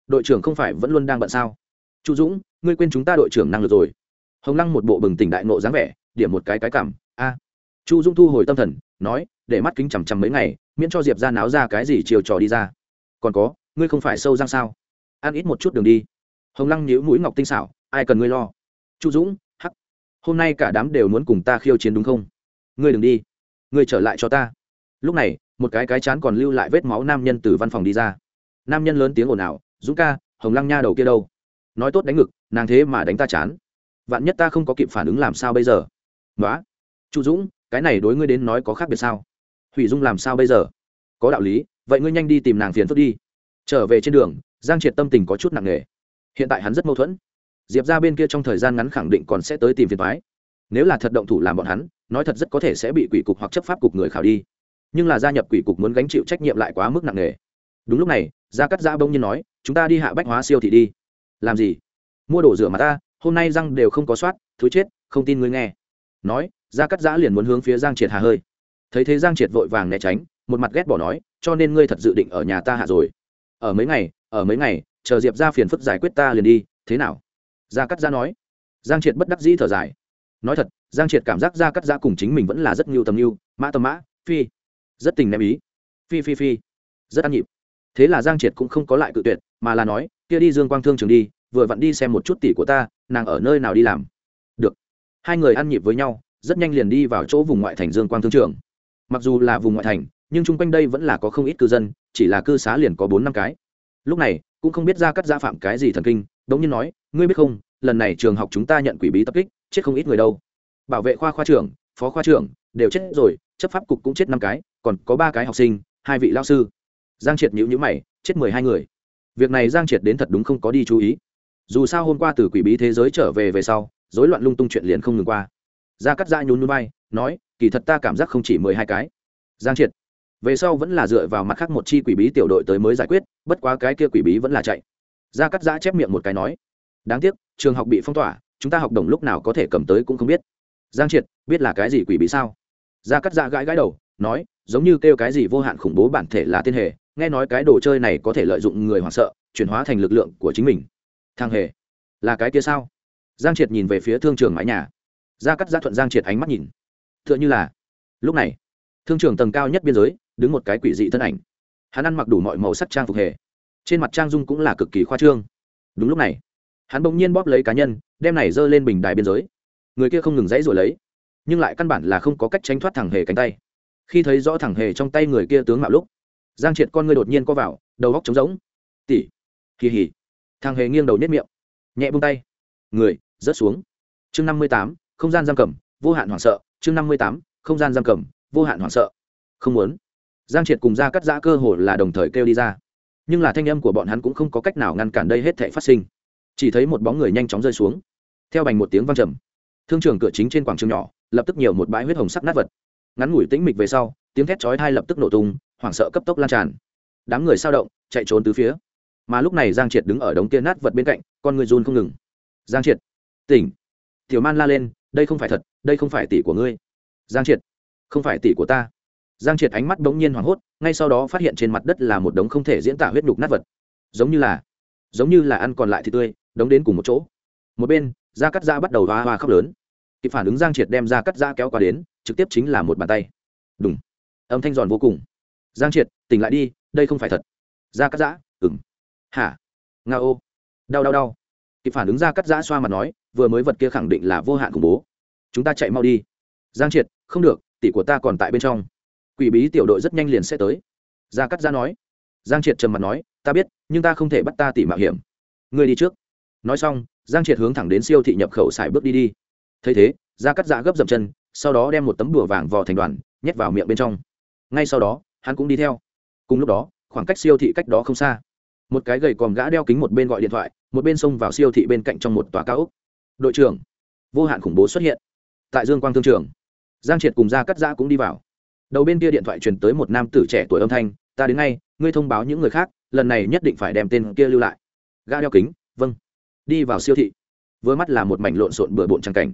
đội trưởng không phải vẫn luôn đang bận sao chu dũng ngươi quên chúng ta đội trưởng năng lực rồi hồng lăng một bộ bừng tỉnh đại nộ dáng vẻ điểm một cái cái cảm a chu dũng thu hồi tâm thần nói để mắt kính chằm chằm mấy ngày miễn cho diệp ra náo ra cái gì chiều trò đi ra còn có ngươi không phải sâu răng sao ăn ít một chút đường đi hồng lăng nhíu mũi ngọc tinh xảo ai cần ngươi lo chu dũng hôm nay cả đám đều muốn cùng ta khiêu chiến đúng không? Ngươi đừng đi. Ngươi trở lại cho ta. Lúc này, một cái cái chán còn lưu lại vết máu nam nhân từ văn phòng đi ra. Nam nhân lớn tiếng ồn ào, dũng ca, hồng lăng nha đầu kia đâu? Nói tốt đánh ngực, nàng thế mà đánh ta chán. Vạn nhất ta không có kịp phản ứng làm sao bây giờ? Nói chu dũng, cái này đối ngươi đến nói có khác biệt sao? Hủy dung làm sao bây giờ? Có đạo lý, vậy ngươi nhanh đi tìm nàng phiền phức đi. Trở về trên đường, giang triệt tâm tình có chút nặng nề. Hiện tại hắn rất mâu thuẫn diệp ra bên kia trong thời gian ngắn khẳng định còn sẽ tới tìm phiền thoái nếu là thật động thủ làm bọn hắn, nói thật rất có thể sẽ bị quỷ cục hoặc chấp pháp cục người khảo đi. Nhưng là gia nhập quỷ cục muốn gánh chịu trách nhiệm lại quá mức nặng nề. Đúng lúc này, gia cắt giã bông nhiên nói, chúng ta đi hạ bách hóa siêu thị đi. Làm gì? Mua đồ rửa mà ta, hôm nay răng đều không có soát thú chết, không tin ngươi nghe. Nói, gia cắt giã liền muốn hướng phía giang triệt hà hơi. Thấy thế giang triệt vội vàng né tránh, một mặt ghét bỏ nói, cho nên ngươi thật dự định ở nhà ta hạ rồi. Ở mấy ngày, ở mấy ngày, chờ diệp ra phiền phức giải quyết ta liền đi, thế nào? Gia cắt Gia nói. Giang triệt bất đắc dĩ thở dài. Nói thật, giang triệt cảm giác gia cắt Gia cùng chính mình vẫn là rất nhiều tầm ngưu mã tầm mã, phi. Rất tình ném ý. Phi phi phi. Rất ăn nhịp. Thế là giang triệt cũng không có lại cự tuyệt, mà là nói, kia đi dương quang thương trường đi, vừa vặn đi xem một chút tỷ của ta, nàng ở nơi nào đi làm. Được. Hai người ăn nhịp với nhau, rất nhanh liền đi vào chỗ vùng ngoại thành dương quang thương trường. Mặc dù là vùng ngoại thành, nhưng chung quanh đây vẫn là có không ít cư dân, chỉ là cư xá liền có bốn năm cái. Lúc này, cũng không biết ra cắt gia phạm cái gì thần kinh đống nhiên nói, ngươi biết không, lần này trường học chúng ta nhận quỷ bí tập kích, chết không ít người đâu. Bảo vệ khoa khoa trưởng, phó khoa trưởng, đều chết rồi, chấp pháp cục cũng chết năm cái, còn có ba cái học sinh, hai vị lao sư. Giang triệt nhữ nhữ mày, chết mười hai người. Việc này giang triệt đến thật đúng không có đi chú ý. Dù sao hôm qua từ quỷ bí thế giới trở về về sau, rối loạn lung tung chuyện liền không ngừng qua. Gia cắt ra nhún núi bay nói, kỳ thật ta cảm giác không chỉ mười hai cái. Giang triệt, về sau vẫn là dựa vào mặt khác một chi quỷ bí tiểu đội tới mới giải quyết, bất quá cái kia quỷ bí vẫn là chạy gia cắt giã chép miệng một cái nói, đáng tiếc, trường học bị phong tỏa, chúng ta học đồng lúc nào có thể cầm tới cũng không biết. Giang triệt, biết là cái gì quỷ bí sao? Gia cắt giã gãi gãi đầu, nói, giống như kêu cái gì vô hạn khủng bố bản thể là tiên hề, nghe nói cái đồ chơi này có thể lợi dụng người hoảng sợ, chuyển hóa thành lực lượng của chính mình. Thang hề, là cái kia sao? Giang triệt nhìn về phía thương trường mái nhà. Gia cắt giã thuận giang triệt ánh mắt nhìn. T h ư ợ n h ư là, lúc này, thương trường tầng cao nhất biên giới, đứng một cái quỷ dị thân ảnh. Hắn ăn mặc đủ mọi màu sắc trang phục hề trên mặt trang dung cũng là cực kỳ khoa trương. Đúng lúc này, hắn bỗng nhiên bóp lấy cá nhân, đem này giơ lên bình đài biên giới. Người kia không ngừng dãy rồi lấy, nhưng lại căn bản là không có cách tránh thoát thẳng hề cánh tay. Khi thấy rõ thẳng hề trong tay người kia tướng mạo lúc, giang triệt con người đột nhiên co vào, đầu góc trống rỗng. Tỉ kỳ hỉ thằng hề nghiêng đầu nhét miệng, nhẹ bung tay. Người, rớt xuống. Chương năm mươi tám, không gian giam cầm, vô hạn hoảng sợ. Chương năm mươi tám, không gian giam cầm, vô hạn hoảng sợ. Không muốn. Giang triệt cùng ra cắt giã cơ hồ là đồng thời kêu đi ra nhưng là thanh âm của bọn hắn cũng không có cách nào ngăn cản đây hết thể phát sinh. Chỉ thấy một bóng người nhanh chóng rơi xuống. Theo bành một tiếng văng trầm, thương trường cửa chính trên quảng trường nhỏ, lập tức nhiều một bãi huyết hồng sắc nát vật. Ngắn ngủi tĩnh mịch về sau, tiếng thét chói thai lập tức nổ tung, hoảng sợ cấp tốc lan tràn. Đám người sao động, chạy trốn từ phía. Mà lúc này giang triệt đứng ở đống kia nát vật bên cạnh, con người run không ngừng. Giang triệt, tỉnh. Tiểu man la lên, đây không phải thật, đây không phải tỷ của ngươi. Giang triệt, không phải tỷ của ta giang triệt ánh mắt bỗng nhiên hoảng hốt, ngay sau đó phát hiện trên mặt đất là một đống không thể diễn tả huyết nhục nát vật. Giống như là, giống như là ăn còn lại thì tươi, đống đến cùng một chỗ. Một bên da cắt da bắt đầu hoa hoa khóc lớn. Kịp phản ứng giang triệt đem da cắt da kéo qua đến, trực tiếp chính là một bàn tay. Đúng âm thanh giòn vô cùng. Giang triệt, tỉnh lại đi, đây không phải thật. Da cắt da ừng hả? Nga ô. Đau đau đau. Kịp phản ứng ra cắt da xoa mặt nói, vừa mới vật kia khẳng định là vô hạn khủng bố. Chúng ta chạy mau đi. Giang triệt, không được, tỷ của ta còn tại bên trong quỷ bí tiểu đội rất nhanh liền sẽ tới. Gia cắt Gia nói. Giang triệt trầm mặt nói, ta biết, nhưng ta không thể bắt ta tỷ mạo hiểm. Ngươi đi trước. Nói xong, giang triệt hướng thẳng đến siêu thị nhập khẩu xài bước đi đi. Thấy thế, gia cắt dạ gấp dậm chân, sau đó đem một tấm đùa vàng vò thành đoàn, nhét vào miệng bên trong. Ngay sau đó, hắn cũng đi theo. Cùng lúc đó, khoảng cách siêu thị cách đó không xa, một cái gầy còm gã đeo kính một bên gọi điện thoại, một bên xông vào siêu thị bên cạnh trong một tòa cao ốc. Đội trưởng. Vô hạn khủng bố xuất hiện. Tại dương quang thương trường, giang triệt cùng gia cắt giã cũng đi vào đầu bên kia điện thoại truyền tới một nam tử trẻ tuổi âm thanh, ta đến ngay, ngươi thông báo những người khác, lần này nhất định phải đem tên kia lưu lại. Gã đeo kính vâng. Đi vào siêu thị, vừa mắt là một mảnh lộn xộn bừa bộn trắng cảnh.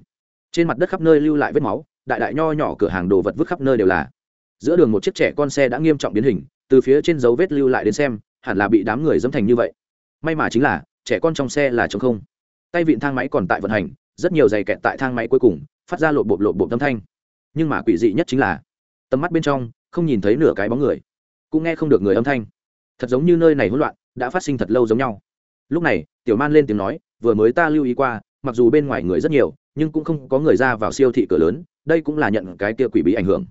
Trên mặt đất khắp nơi lưu lại vết máu, đại đại nho nhỏ cửa hàng đồ vật vứt khắp nơi đều là. Giữa đường một chiếc trẻ con xe đã nghiêm trọng biến hình, từ phía trên dấu vết lưu lại đến xem, hẳn là bị đám người dẫm thành như vậy. May mà chính là, trẻ con trong xe là t không. Tay vịn thang máy còn tại vận hành, rất nhiều giày kẹt tại thang máy cuối cùng, phát ra lộp bộp lộp bộp âm thanh. Nhưng mà quỷ dị nhất chính là tầm mắt bên trong, không nhìn thấy nửa cái bóng người, cũng nghe không được người âm thanh. Thật giống như nơi này hỗn loạn, đã phát sinh thật lâu giống nhau. Lúc này, tiểu man lên tiếng nói, vừa mới ta lưu ý qua, mặc dù bên ngoài người rất nhiều, nhưng cũng không có người ra vào siêu thị cửa lớn, đây cũng là nhận cái kia quỷ bí ảnh hưởng.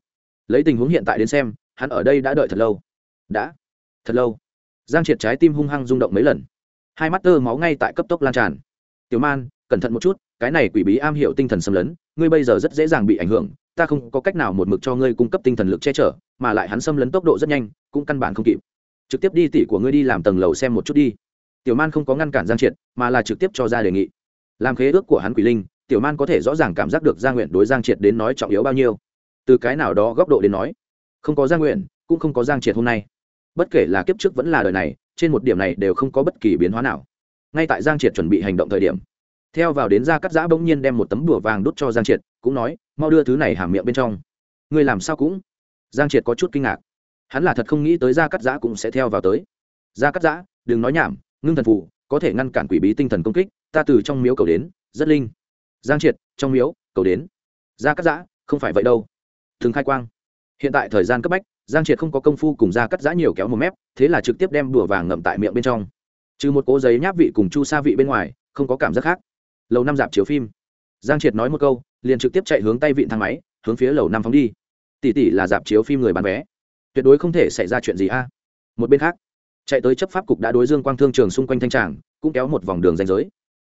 Lấy tình huống hiện tại đến xem, hắn ở đây đã đợi thật lâu. Đã. Thật lâu. Giang triệt trái tim hung hăng rung động mấy lần. Hai mắt tơ máu ngay tại cấp tốc lan tràn. Tiểu man, cẩn thận một chút, cái này quỷ bí am hiểu tinh thần xâm lấn, ngươi bây giờ rất dễ dàng bị ảnh hưởng ta không có cách nào một mực cho ngươi cung cấp tinh thần lực che chở, mà lại hắn xâm lấn tốc độ rất nhanh, cũng căn bản không kịp. Trực tiếp đi tỉ của ngươi đi làm tầng lầu xem một chút đi. Tiểu man không có ngăn cản giang triệt, mà là trực tiếp cho ra đề nghị. Làm khế ước của hắn quỷ linh, tiểu man có thể rõ ràng cảm giác được gia nguyện đối giang triệt đến nói trọng yếu bao nhiêu. Từ cái nào đó góc độ đến nói, không có gia nguyện, cũng không có giang triệt hôm nay. Bất kể là kiếp trước vẫn là đời này, trên một điểm này đều không có bất kỳ biến hóa nào. Ngay tại giang triệt chuẩn bị hành động thời điểm, theo vào đến ra cắt giã bỗng nhiên đem một tấm đùa vàng đút cho giang triệt, cũng nói mau đưa thứ này hàm miệng bên trong. Ngươi làm sao cũng? Giang triệt có chút kinh ngạc. Hắn là thật không nghĩ tới gia cắt giã cũng sẽ theo vào tới. Gia cắt giã, đừng nói nhảm, ngưng thần phù, có thể ngăn cản quỷ bí tinh thần công kích, ta từ trong miếu cầu đến, rất linh. Giang triệt, trong miếu, cầu đến. Gia cắt giã, không phải vậy đâu. Thường khai quang. Hiện tại thời gian cấp bách, giang triệt không có công phu cùng gia cắt giã nhiều kéo một mép, thế là trực tiếp đem đùa vàng ngậm tại miệng bên trong. Trừ một cỗ giấy nháp vị cùng chu sa vị bên ngoài, không có cảm giác khác. Lâu năm dạp chiếu phim giang triệt nói một câu, liền trực tiếp chạy hướng tay vịn thang máy, hướng phía lầu năm phóng đi. Tỷ tỷ là dạp chiếu phim người bán vé. Tuyệt đối không thể xảy ra chuyện gì a. Một bên khác, chạy tới chấp pháp cục đã đối dương quang thương trường xung quanh thanh tràng, cũng kéo một vòng đường danh giới.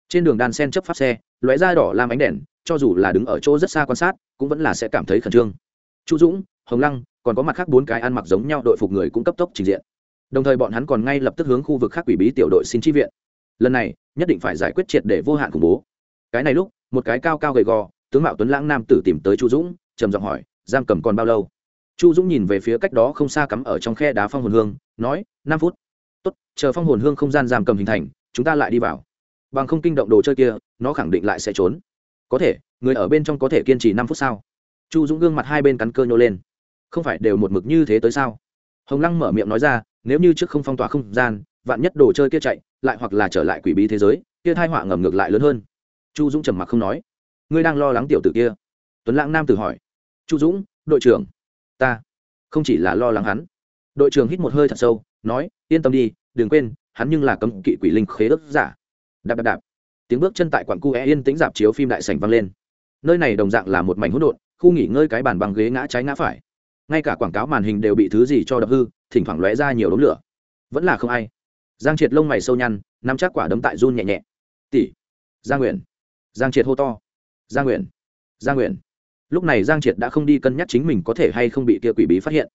Trên đường đàn sen chấp pháp xe, lóe da đỏ làm ánh đèn, cho dù là đứng ở chỗ rất xa quan sát, cũng vẫn là sẽ cảm thấy khẩn trương. Chu dũng, hồng lăng, còn có mặt khác bốn cái ăn mặc giống nhau đội phục người cũng cấp tốc trình diện. Đồng thời bọn hắn còn ngay lập tức hướng khu vực khác quỷ bí tiểu đội xin chi viện. Lần này, nhất định phải giải quyết triệt để vô hạn khủng bố. Cái này lúc một cái cao cao gầy gò, tướng mạo tuấn lãng nam tử tìm tới chu dũng, trầm giọng hỏi, giam cầm còn bao lâu? Chu dũng nhìn về phía cách đó không xa cắm ở trong khe đá phong hồn hương, nói, năm phút. Tốt, chờ phong hồn hương không gian giam cầm hình thành, chúng ta lại đi vào. Bằng không kinh động đồ chơi kia, nó khẳng định lại sẽ trốn. Có thể, người ở bên trong có thể kiên trì năm phút sao? Chu dũng gương mặt hai bên cắn cơ nhô lên. Không phải đều một mực như thế tới sao? Hồng lăng mở miệng nói ra, nếu như trước không phong tỏa không gian, vạn nhất đồ chơi kia chạy, lại hoặc là trở lại quỷ bí thế giới, kia thai họa ngầm ngược lại lớn hơn chu dũng trầm mặc không nói. Ngươi đang lo lắng tiểu tử kia? Tuấn lãng nam tử hỏi. Chu dũng, đội trưởng. Ta. Không chỉ là lo lắng hắn. Đội trưởng hít một hơi thật sâu, nói, yên tâm đi, đừng quên, hắn nhưng là cấm kỵ quỷ linh khế ước giả. Đạp đạp đạp. Tiếng bước chân tại quảng cu é yên tĩnh dạp chiếu phim đại sảnh vang lên. Nơi này đồng dạng là một mảnh hỗn độn, khu nghỉ ngơi cái bàn bằng ghế ngã trái ngã phải. Ngay cả quảng cáo màn hình đều bị thứ gì cho đập hư, thỉnh thoảng lóe ra nhiều đống lửa. Vẫn là không ai. Giang triệt lông mày sâu nhăn, nắm chắc quả đấm tại run nhẹ nhẹ. Tỷ. Gia nguyện giang triệt hô to. Gia nguyện gia nguyện lúc này giang triệt đã không đi cân nhắc chính mình có thể hay không bị kia quỷ bí phát hiện.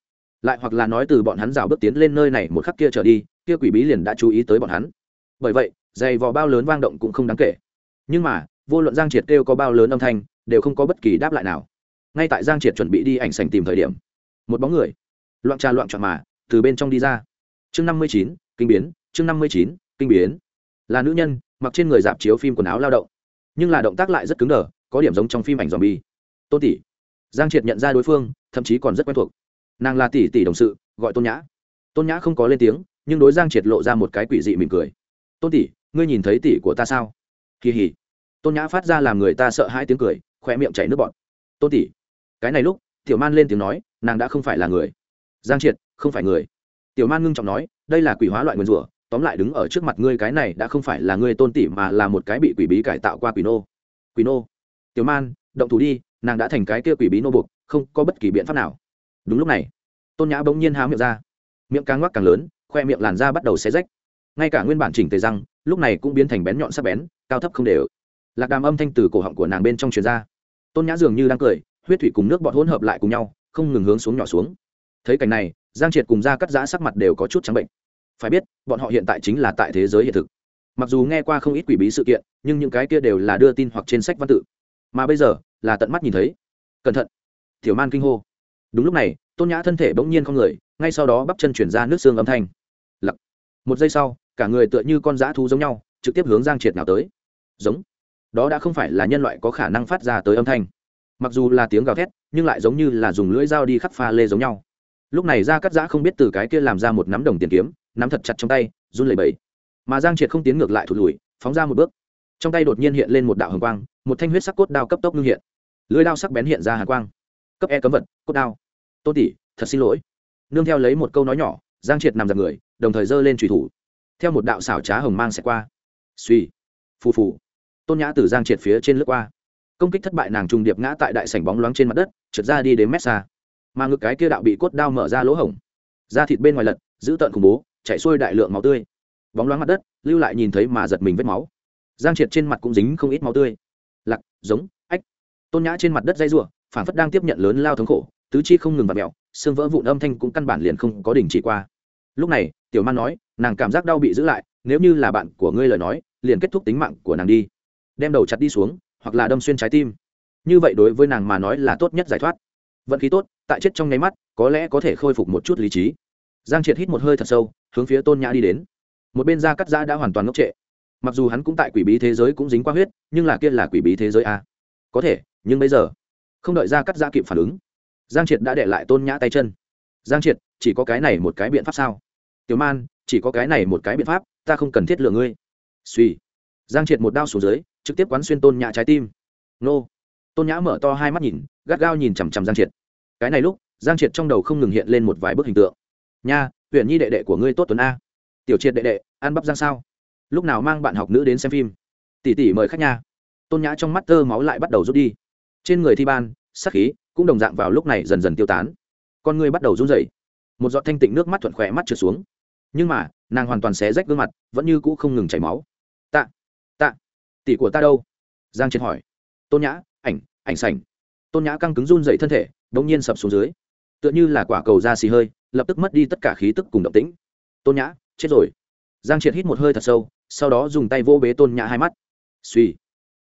Lại hoặc là nói từ bọn hắn rào bước tiến lên nơi này một khắc kia trở đi, kia quỷ bí liền đã chú ý tới bọn hắn. Bởi vậy giày vò bao lớn vang động cũng không đáng kể. Nhưng mà, vô luận giang triệt kêu có bao lớn âm thanh, đều không có bất kỳ đáp lại nào. Ngay tại giang triệt chuẩn bị đi ảnh sành tìm thời điểm, một bóng người, loạn trà loạn trọn mà, từ bên trong đi ra. Chương năm mươi chín, kinh biến, chương năm mươi chín, kinh biến. Là nữ nhân, mặc trên người dạp chiếu phim quần áo lao động nhưng là động tác lại rất cứng đờ, có điểm giống trong phim ảnh dòm bi tôn tỷ. Giang triệt nhận ra đối phương, thậm chí còn rất quen thuộc. Nàng là tỷ tỷ đồng sự, gọi tôn nhã. Tôn nhã không có lên tiếng, nhưng đối giang triệt lộ ra một cái quỷ dị mỉm cười. Tôn tỷ, ngươi nhìn thấy tỷ của ta sao? Kỳ hỉ. Tôn nhã phát ra làm người ta sợ hai tiếng cười khoe miệng chảy nước bọt. Tôn tỷ. Cái này lúc, tiểu man lên tiếng nói, nàng đã không phải là người. Giang triệt, không phải người. Tiểu man ngưng trọng nói, đây là quỷ hóa loại nguyên rủa tóm lại đứng ở trước mặt ngươi cái này đã không phải là ngươi tôn tỷ mà là một cái bị quỷ bí cải tạo qua quỷ nô. Quỷ nô. Tiểu man, động thủ đi, nàng đã thành cái kia quỷ bí nô buộc, không có bất kỳ biện pháp nào. Đúng lúc này, tôn nhã bỗng nhiên há miệng ra. Miệng càng ngoắc càng lớn, khoe miệng làn da bắt đầu xé rách. Ngay cả nguyên bản chỉnh tề răng, lúc này cũng biến thành bén nhọn sắc bén, cao thấp không đều. Lạc đàm âm thanh từ cổ họng của nàng bên trong truyền ra. Tôn nhã dường như đang cười, huyết thủy cùng nước bọt hỗn hợp lại cùng nhau, không ngừng hướng xuống nhỏ xuống. Thấy cảnh này, giang triệt cùng da cắt giã sắc mặt đều có chút trắng bệnh phải biết, bọn họ hiện tại chính là tại thế giới hiện thực. Mặc dù nghe qua không ít quỷ bí sự kiện, nhưng những cái kia đều là đưa tin hoặc trên sách văn tự. Mà bây giờ, là tận mắt nhìn thấy. Cẩn thận. Thiểu man kinh hô. Đúng lúc này, tôn nhã thân thể bỗng nhiên không người, ngay sau đó bắp chân chuyển ra nước xương âm thanh. Lặc. Một giây sau, cả người tựa như con dã thú giống nhau, trực tiếp hướng giang triệt nào tới. Giống. Đó đã không phải là nhân loại có khả năng phát ra tới âm thanh. Mặc dù là tiếng gào thét, nhưng lại giống như là dùng lưỡi dao đi khắp pha lê giống nhau. Lúc này ra cắt giã không biết từ cái kia làm ra một nắm đồng tiền kiếm nắm thật chặt trong tay, run lẩy bẩy. Mà giang triệt không tiến ngược lại thụt lùi, phóng ra một bước. Trong tay đột nhiên hiện lên một đạo hồng quang, một thanh huyết sắc cốt đao cấp tốc ngưng hiện. Lưỡi đao sắc bén hiện ra hàn quang. Cấp e cấm vật, cốt đao. Tôn tỷ, thật xin lỗi. Nương theo lấy một câu nói nhỏ, giang triệt nằm giật người, đồng thời giơ lên trùy thủ. Theo một đạo xảo trá hồng mang sẽ qua. Suy phù phù. Tôn nhã từ giang triệt phía trên lướt qua. Công kích thất bại nàng trùng điệp ngã tại đại sảnh bóng loáng trên mặt đất, trượt ra đi đến mét xa. Mà ngực cái kia đạo bị cốt đao mở ra lỗ hổng. Da thịt bên ngoài lật, giữ tợn khủng bố chạy xuôi đại lượng máu tươi. Bóng loáng mặt đất, lưu lại nhìn thấy mà giật mình vết máu. Giang triệt trên mặt cũng dính không ít máu tươi. Lặc giống, ách. Tôn nhã trên mặt đất dây r u ộ phản phất đang tiếp nhận lớn lao thống khổ, tứ chi không ngừng vặt mẹo xương vỡ vụn âm thanh cũng căn bản liền không có đình chỉ qua. Lúc này, tiểu man nói, nàng cảm giác đau bị giữ lại, nếu như là bạn của ngươi lời nói, liền kết thúc tính mạng của nàng đi. Đem đầu chặt đi xuống, hoặc là đâm xuyên trái tim. Như vậy đối với nàng mà nói là tốt nhất giải thoát. Vận khí tốt, tại chết trong nháy mắt, có lẽ có thể khôi phục một chút lý trí giang triệt hít một hơi thật sâu, hướng phía tôn nhã đi đến. Một bên da cắt giã đã hoàn toàn ngốc trệ. Mặc dù hắn cũng tại quỷ bí thế giới cũng dính qua huyết, nhưng là kia là quỷ bí thế giới a có thể, nhưng bây giờ, không đợi ra cắt giã kịp phản ứng, giang triệt đã để lại tôn nhã tay chân. Giang triệt, chỉ có cái này một cái biện pháp sao? Tiểu man, chỉ có cái này một cái biện pháp, ta không cần thiết lựa ngươi. Suy giang triệt một đao xuống dưới, trực tiếp quán xuyên tôn nhã trái tim. Nô. Tôn nhã mở to hai mắt nhìn, gắt gao nhìn chằm chằm giang triệt. Cái này lúc, giang triệt trong đầu không ngừng hiện lên một vài bức hình tượng nha, huyện nhi đệ đệ của ngươi tốt tuấn a. Tiểu triệt đệ đệ, ăn bắp giang sao? Lúc nào mang bạn học nữ đến xem phim? Tỷ tỷ mời khách nha. Tôn nhã trong mắt tơ máu lại bắt đầu rút đi. Trên người thi ban, sắc khí cũng đồng dạng vào lúc này dần dần tiêu tán. Con ngươi bắt đầu run rẩy. Một giọt thanh tịnh nước mắt thuận khỏe mắt trượt xuống. Nhưng mà, nàng hoàn toàn xé rách gương mặt, vẫn như cũ không ngừng chảy máu. Tạ tạ, tỷ của ta đâu? Giang triệt hỏi. Tôn nhã, ảnh ảnh sảnh. Tôn nhã căng cứng run dậy thân thể đ ỗ n g nhiên sập xuống dưới. Tựa như là quả cầu da xì hơi lập tức mất đi tất cả khí tức cùng động tĩnh. Tôn nhã, chết rồi. Giang triệt hít một hơi thật sâu, sau đó dùng tay vô bế tôn nhã hai mắt. Suy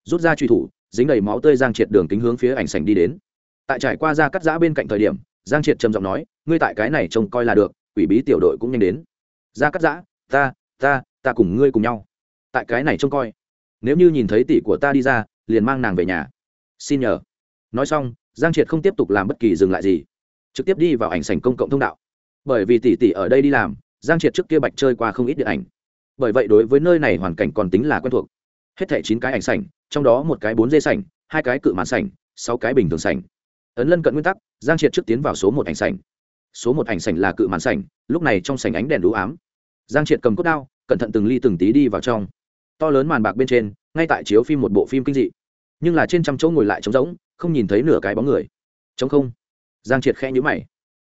rút ra truy thủ, dính đầy máu tươi giang triệt đường kính hướng phía ảnh sảnh đi đến. Tại trải qua ra cắt giã bên cạnh thời điểm, giang triệt trầm giọng nói, ngươi tại cái này trông coi là được, quỷ bí tiểu đội cũng nhanh đến. Ra cắt giã, ta ta ta cùng ngươi cùng nhau. Tại cái này trông coi, nếu như nhìn thấy tỷ của ta đi ra, liền mang nàng về nhà. Xin nhờ. Nói xong, giang triệt không tiếp tục làm bất kỳ dừng lại gì, trực tiếp đi vào ảnh sảnh công cộng thông đạo bởi vì tỷ tỷ ở đây đi làm, giang triệt trước kia bạch chơi qua không ít điện ảnh. Bởi vậy đối với nơi này hoàn cảnh còn tính là quen thuộc. Hết thảy chín cái ảnh sảnh, trong đó một cái bốn dây sảnh, hai cái cự màn sảnh, sáu cái bình thường sảnh. Ấn lân cận nguyên tắc, giang triệt trước tiến vào số một ảnh sảnh. Số một ảnh sảnh là cự màn sảnh, lúc này trong sảnh ánh đèn đũ ám. Giang triệt cầm cốt đao, cẩn thận từng ly từng tí đi vào trong. To lớn màn bạc bên trên, ngay tại chiếu phim một bộ phim kinh dị. Nhưng là trên trăm chỗ ngồi lại trống rỗng, không nhìn thấy nửa cái bóng người. Trống không. Giang triệt khẽ nhữ mày.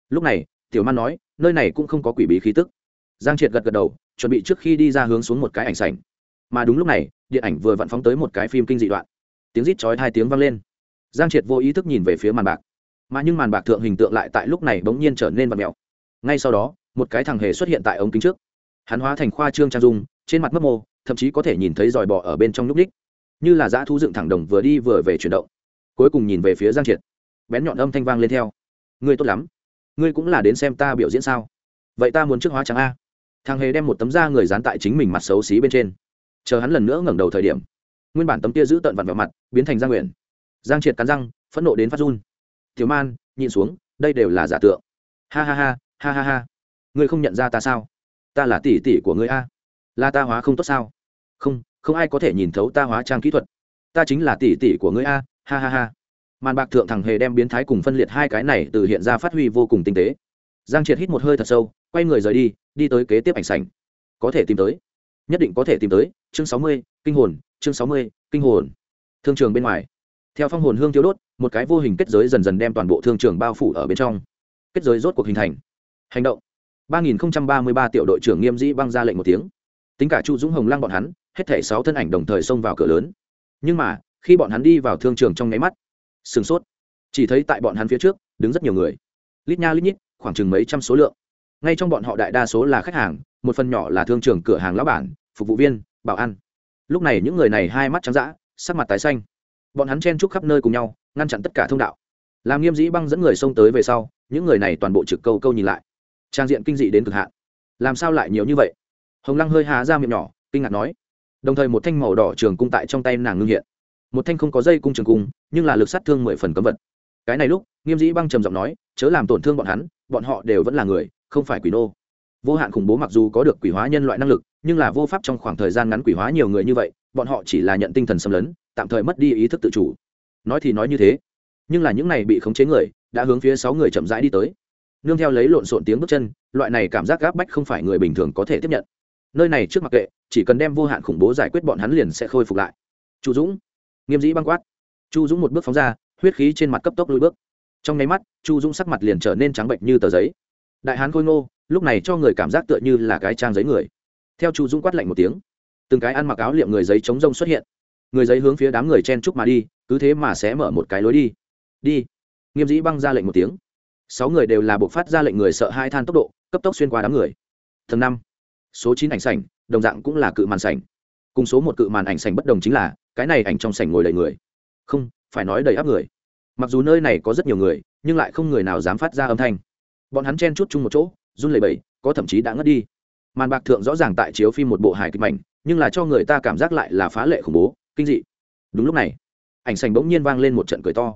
Lúc này, tiểu man nói nơi này cũng không có quỷ bí khí tức. Giang triệt gật gật đầu, chuẩn bị trước khi đi ra hướng xuống một cái ảnh sảnh. Mà đúng lúc này, điện ảnh vừa vặn phóng tới một cái phim kinh dị đoạn. Tiếng rít chói hai tiếng vang lên. Giang triệt vô ý thức nhìn về phía màn bạc. Mà nhưng màn bạc thượng hình tượng lại tại lúc này bỗng nhiên trở nên vật mèo. Ngay sau đó, một cái thằng hề xuất hiện tại ống kính trước. Hắn hóa thành khoa trương trang dung, trên mặt mấp mô, thậm chí có thể nhìn thấy dòi bọ ở bên trong núp ních như là dã thu dựng thẳng đồng vừa đi vừa về chuyển động. Cuối cùng nhìn về phía giang triệt. Bén nhọn âm thanh vang lên theo. Ngươi tốt lắm ngươi cũng là đến xem ta biểu diễn sao? Vậy ta muốn trước hóa trắng a. Thằng hề đem một tấm da người dán tại chính mình mặt xấu xí bên trên. Chờ hắn lần nữa ngẩng đầu thời điểm, nguyên bản tấm kia giữ tận vặn vào mặt, biến thành giang nguyện giang triệt cắn răng, phẫn nộ đến phát run. Thiếu man, nhìn xuống, đây đều là giả tượng. Ha ha ha ha ha ha. Ngươi không nhận ra ta sao? Ta là tỷ tỷ của ngươi a. Là ta hóa không tốt sao? Không không ai có thể nhìn thấu ta hóa trang kỹ thuật. Ta chính là tỷ tỷ của ngươi a. Ha ha ha màn bạc thượng thằng hề đem biến thái cùng phân liệt hai cái này từ hiện ra phát huy vô cùng tinh tế. Giang triệt hít một hơi thật sâu, quay người rời đi đi tới kế tiếp ảnh sảnh. Có thể tìm tới. Nhất định có thể tìm tới. Chương sáu mươi, kinh hồn, chương sáu mươi, kinh hồn. Thương trường bên ngoài. Theo phong hồn hương thiếu đốt, một cái vô hình kết giới dần dần đem toàn bộ thương trường bao phủ ở bên trong. Kết giới rốt cuộc hình thành. Hành động. ba nghìn ba mươi ba tiểu đội trưởng nghiêm dĩ băng ra lệnh một tiếng. Tính cả chu dũng hồng lăng bọn hắn, hết thể sáu thân ảnh đồng thời xông vào cửa lớn. Nhưng mà, khi bọn hắn đi vào thương trường trong nháy mắt sửng sốt. Chỉ thấy tại bọn hắn phía trước, đứng rất nhiều người. Lít nha lít nhít, khoảng chừng mấy trăm số lượng. Ngay trong bọn họ đại đa số là khách hàng, một phần nhỏ là thương trường cửa hàng lão bản, phục vụ viên, bảo ăn lúc này những người này hai mắt trắng d ã sắc mặt tái xanh. Bọn hắn chen chúc khắp nơi cùng nhau, ngăn chặn tất cả thông đạo. Làm nghiêm dĩ băng dẫn người xông tới về sau, những người này toàn bộ trực câu câu nhìn lại. Trang diện kinh dị đến cực hạn. Làm sao lại nhiều như vậy? Hồng lăng hơi há ra miệng nhỏ, kinh ngạc nói. Đồng thời một thanh màu đỏ trường cung tại trong tay nàng ngưng hiện một thanh không có dây cung trường cung, nhưng là lực sát thương mười phần cấm vật. Cái này lúc, nghiêm dĩ băng trầm giọng nói, chớ làm tổn thương bọn hắn, bọn họ đều vẫn là người, không phải quỷ nô. Vô hạn khủng bố mặc dù có được quỷ hóa nhân loại năng lực, nhưng là vô pháp trong khoảng thời gian ngắn quỷ hóa nhiều người như vậy, bọn họ chỉ là nhận tinh thần xâm lấn, tạm thời mất đi ý thức tự chủ. Nói thì nói như thế, nhưng là những này bị khống chế người, đã hướng phía sáu người chậm rãi đi tới. Nương theo lấy lộn xộn tiếng bước chân, loại này cảm giác gáp bách không phải người bình thường có thể tiếp nhận. Nơi này trước mặc kệ, chỉ cần đem vô hạn khủng bố giải quyết bọn hắn liền sẽ khôi phục lại. Chủ dũng nghiêm dĩ băng quát. Chu dũng một bước phóng ra, huyết khí trên mặt cấp tốc lùi bước. Trong nháy mắt, chu dũng sắc mặt liền trở nên trắng bệnh như tờ giấy. Đại hán khôi ngô, lúc này cho người cảm giác tựa như là cái trang giấy người. Theo chu dũng quát lạnh một tiếng, từng cái ăn mặc áo liệm người giấy chống rông xuất hiện. Người giấy hướng phía đám người chen chúc mà đi, cứ thế mà sẽ mở một cái lối đi. Đi. Nghiêm dĩ băng ra lệnh một tiếng. Sáu người đều là buộc phát ra lệnh người sợ hai than tốc độ, cấp tốc xuyên qua đám người. Tầng năm, số chín ảnh sảnh, đồng dạng cũng là cự màn sảnh. Cùng số một cự màn ảnh sảnh bất đồng chính là cái này ảnh trong sảnh ngồi đầy người. Không, phải nói đầy áp người. Mặc dù nơi này có rất nhiều người, nhưng lại không người nào dám phát ra âm thanh. Bọn hắn chen chút chung một chỗ, run lẩy bẩy, có thậm chí đã ngất đi. Màn bạc thượng rõ ràng tại chiếu phim một bộ hài kịch mảnh, nhưng là cho người ta cảm giác lại là phá lệ khủng bố, kinh dị. Đúng lúc này, ảnh sành bỗng nhiên vang lên một trận cười to.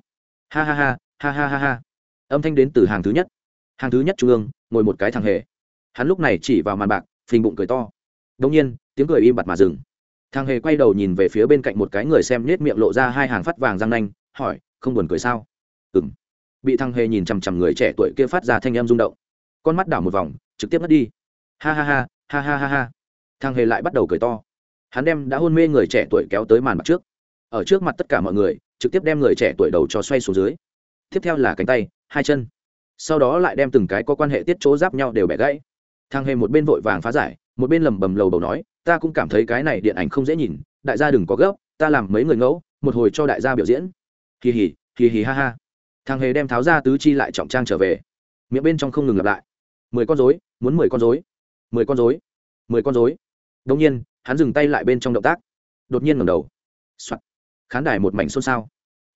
Ha ha ha ha ha ha ha. Âm thanh đến từ hàng thứ nhất. Hàng thứ nhất trung ương, ngồi một cái thằng hề. Hắn lúc này chỉ vào màn bạc, phình bụng cười to. Đông nhiên, tiếng cười im bặt mà dừng thằng hề quay đầu nhìn về phía bên cạnh một cái người xem nết miệng lộ ra hai hàng phát vàng răng nanh, hỏi, không buồn cười sao? Ừ m bị thằng hề nhìn chằm chằm người trẻ tuổi kia phát ra thanh em rung động. Con mắt đảo một vòng, trực tiếp mất đi. Ha ha ha ha ha ha ha. Thằng hề lại bắt đầu cười to. Hắn đem đã hôn mê người trẻ tuổi kéo tới màn mặt trước. Ở trước mặt tất cả mọi người, trực tiếp đem người trẻ tuổi đầu cho xoay xuống dưới. Tiếp theo là cánh tay, hai chân. Sau đó lại đem từng cái có quan hệ tiết chỗ giáp nhau đều bẻ gãy. Thằng hề một bên vội vàng phá giải, một bên lầm bầm lầu bầu nói ta cũng cảm thấy cái này điện ảnh không dễ nhìn, đại gia đừng có gấp, ta làm mấy người ngẫu, một hồi cho đại gia biểu diễn. Kỳ hỉ kỳ hỉ ha ha. Thằng hề đem tháo ra tứ chi lại trọng trang trở về. Miệng bên trong không ngừng lặp lại. Mười con dối muốn mười con dối mười con dối mười con dối đông nhiên, hắn dừng tay lại bên trong động tác. Đột nhiên ngầm đầu、Soạn. khán đài một mảnh xôn xao.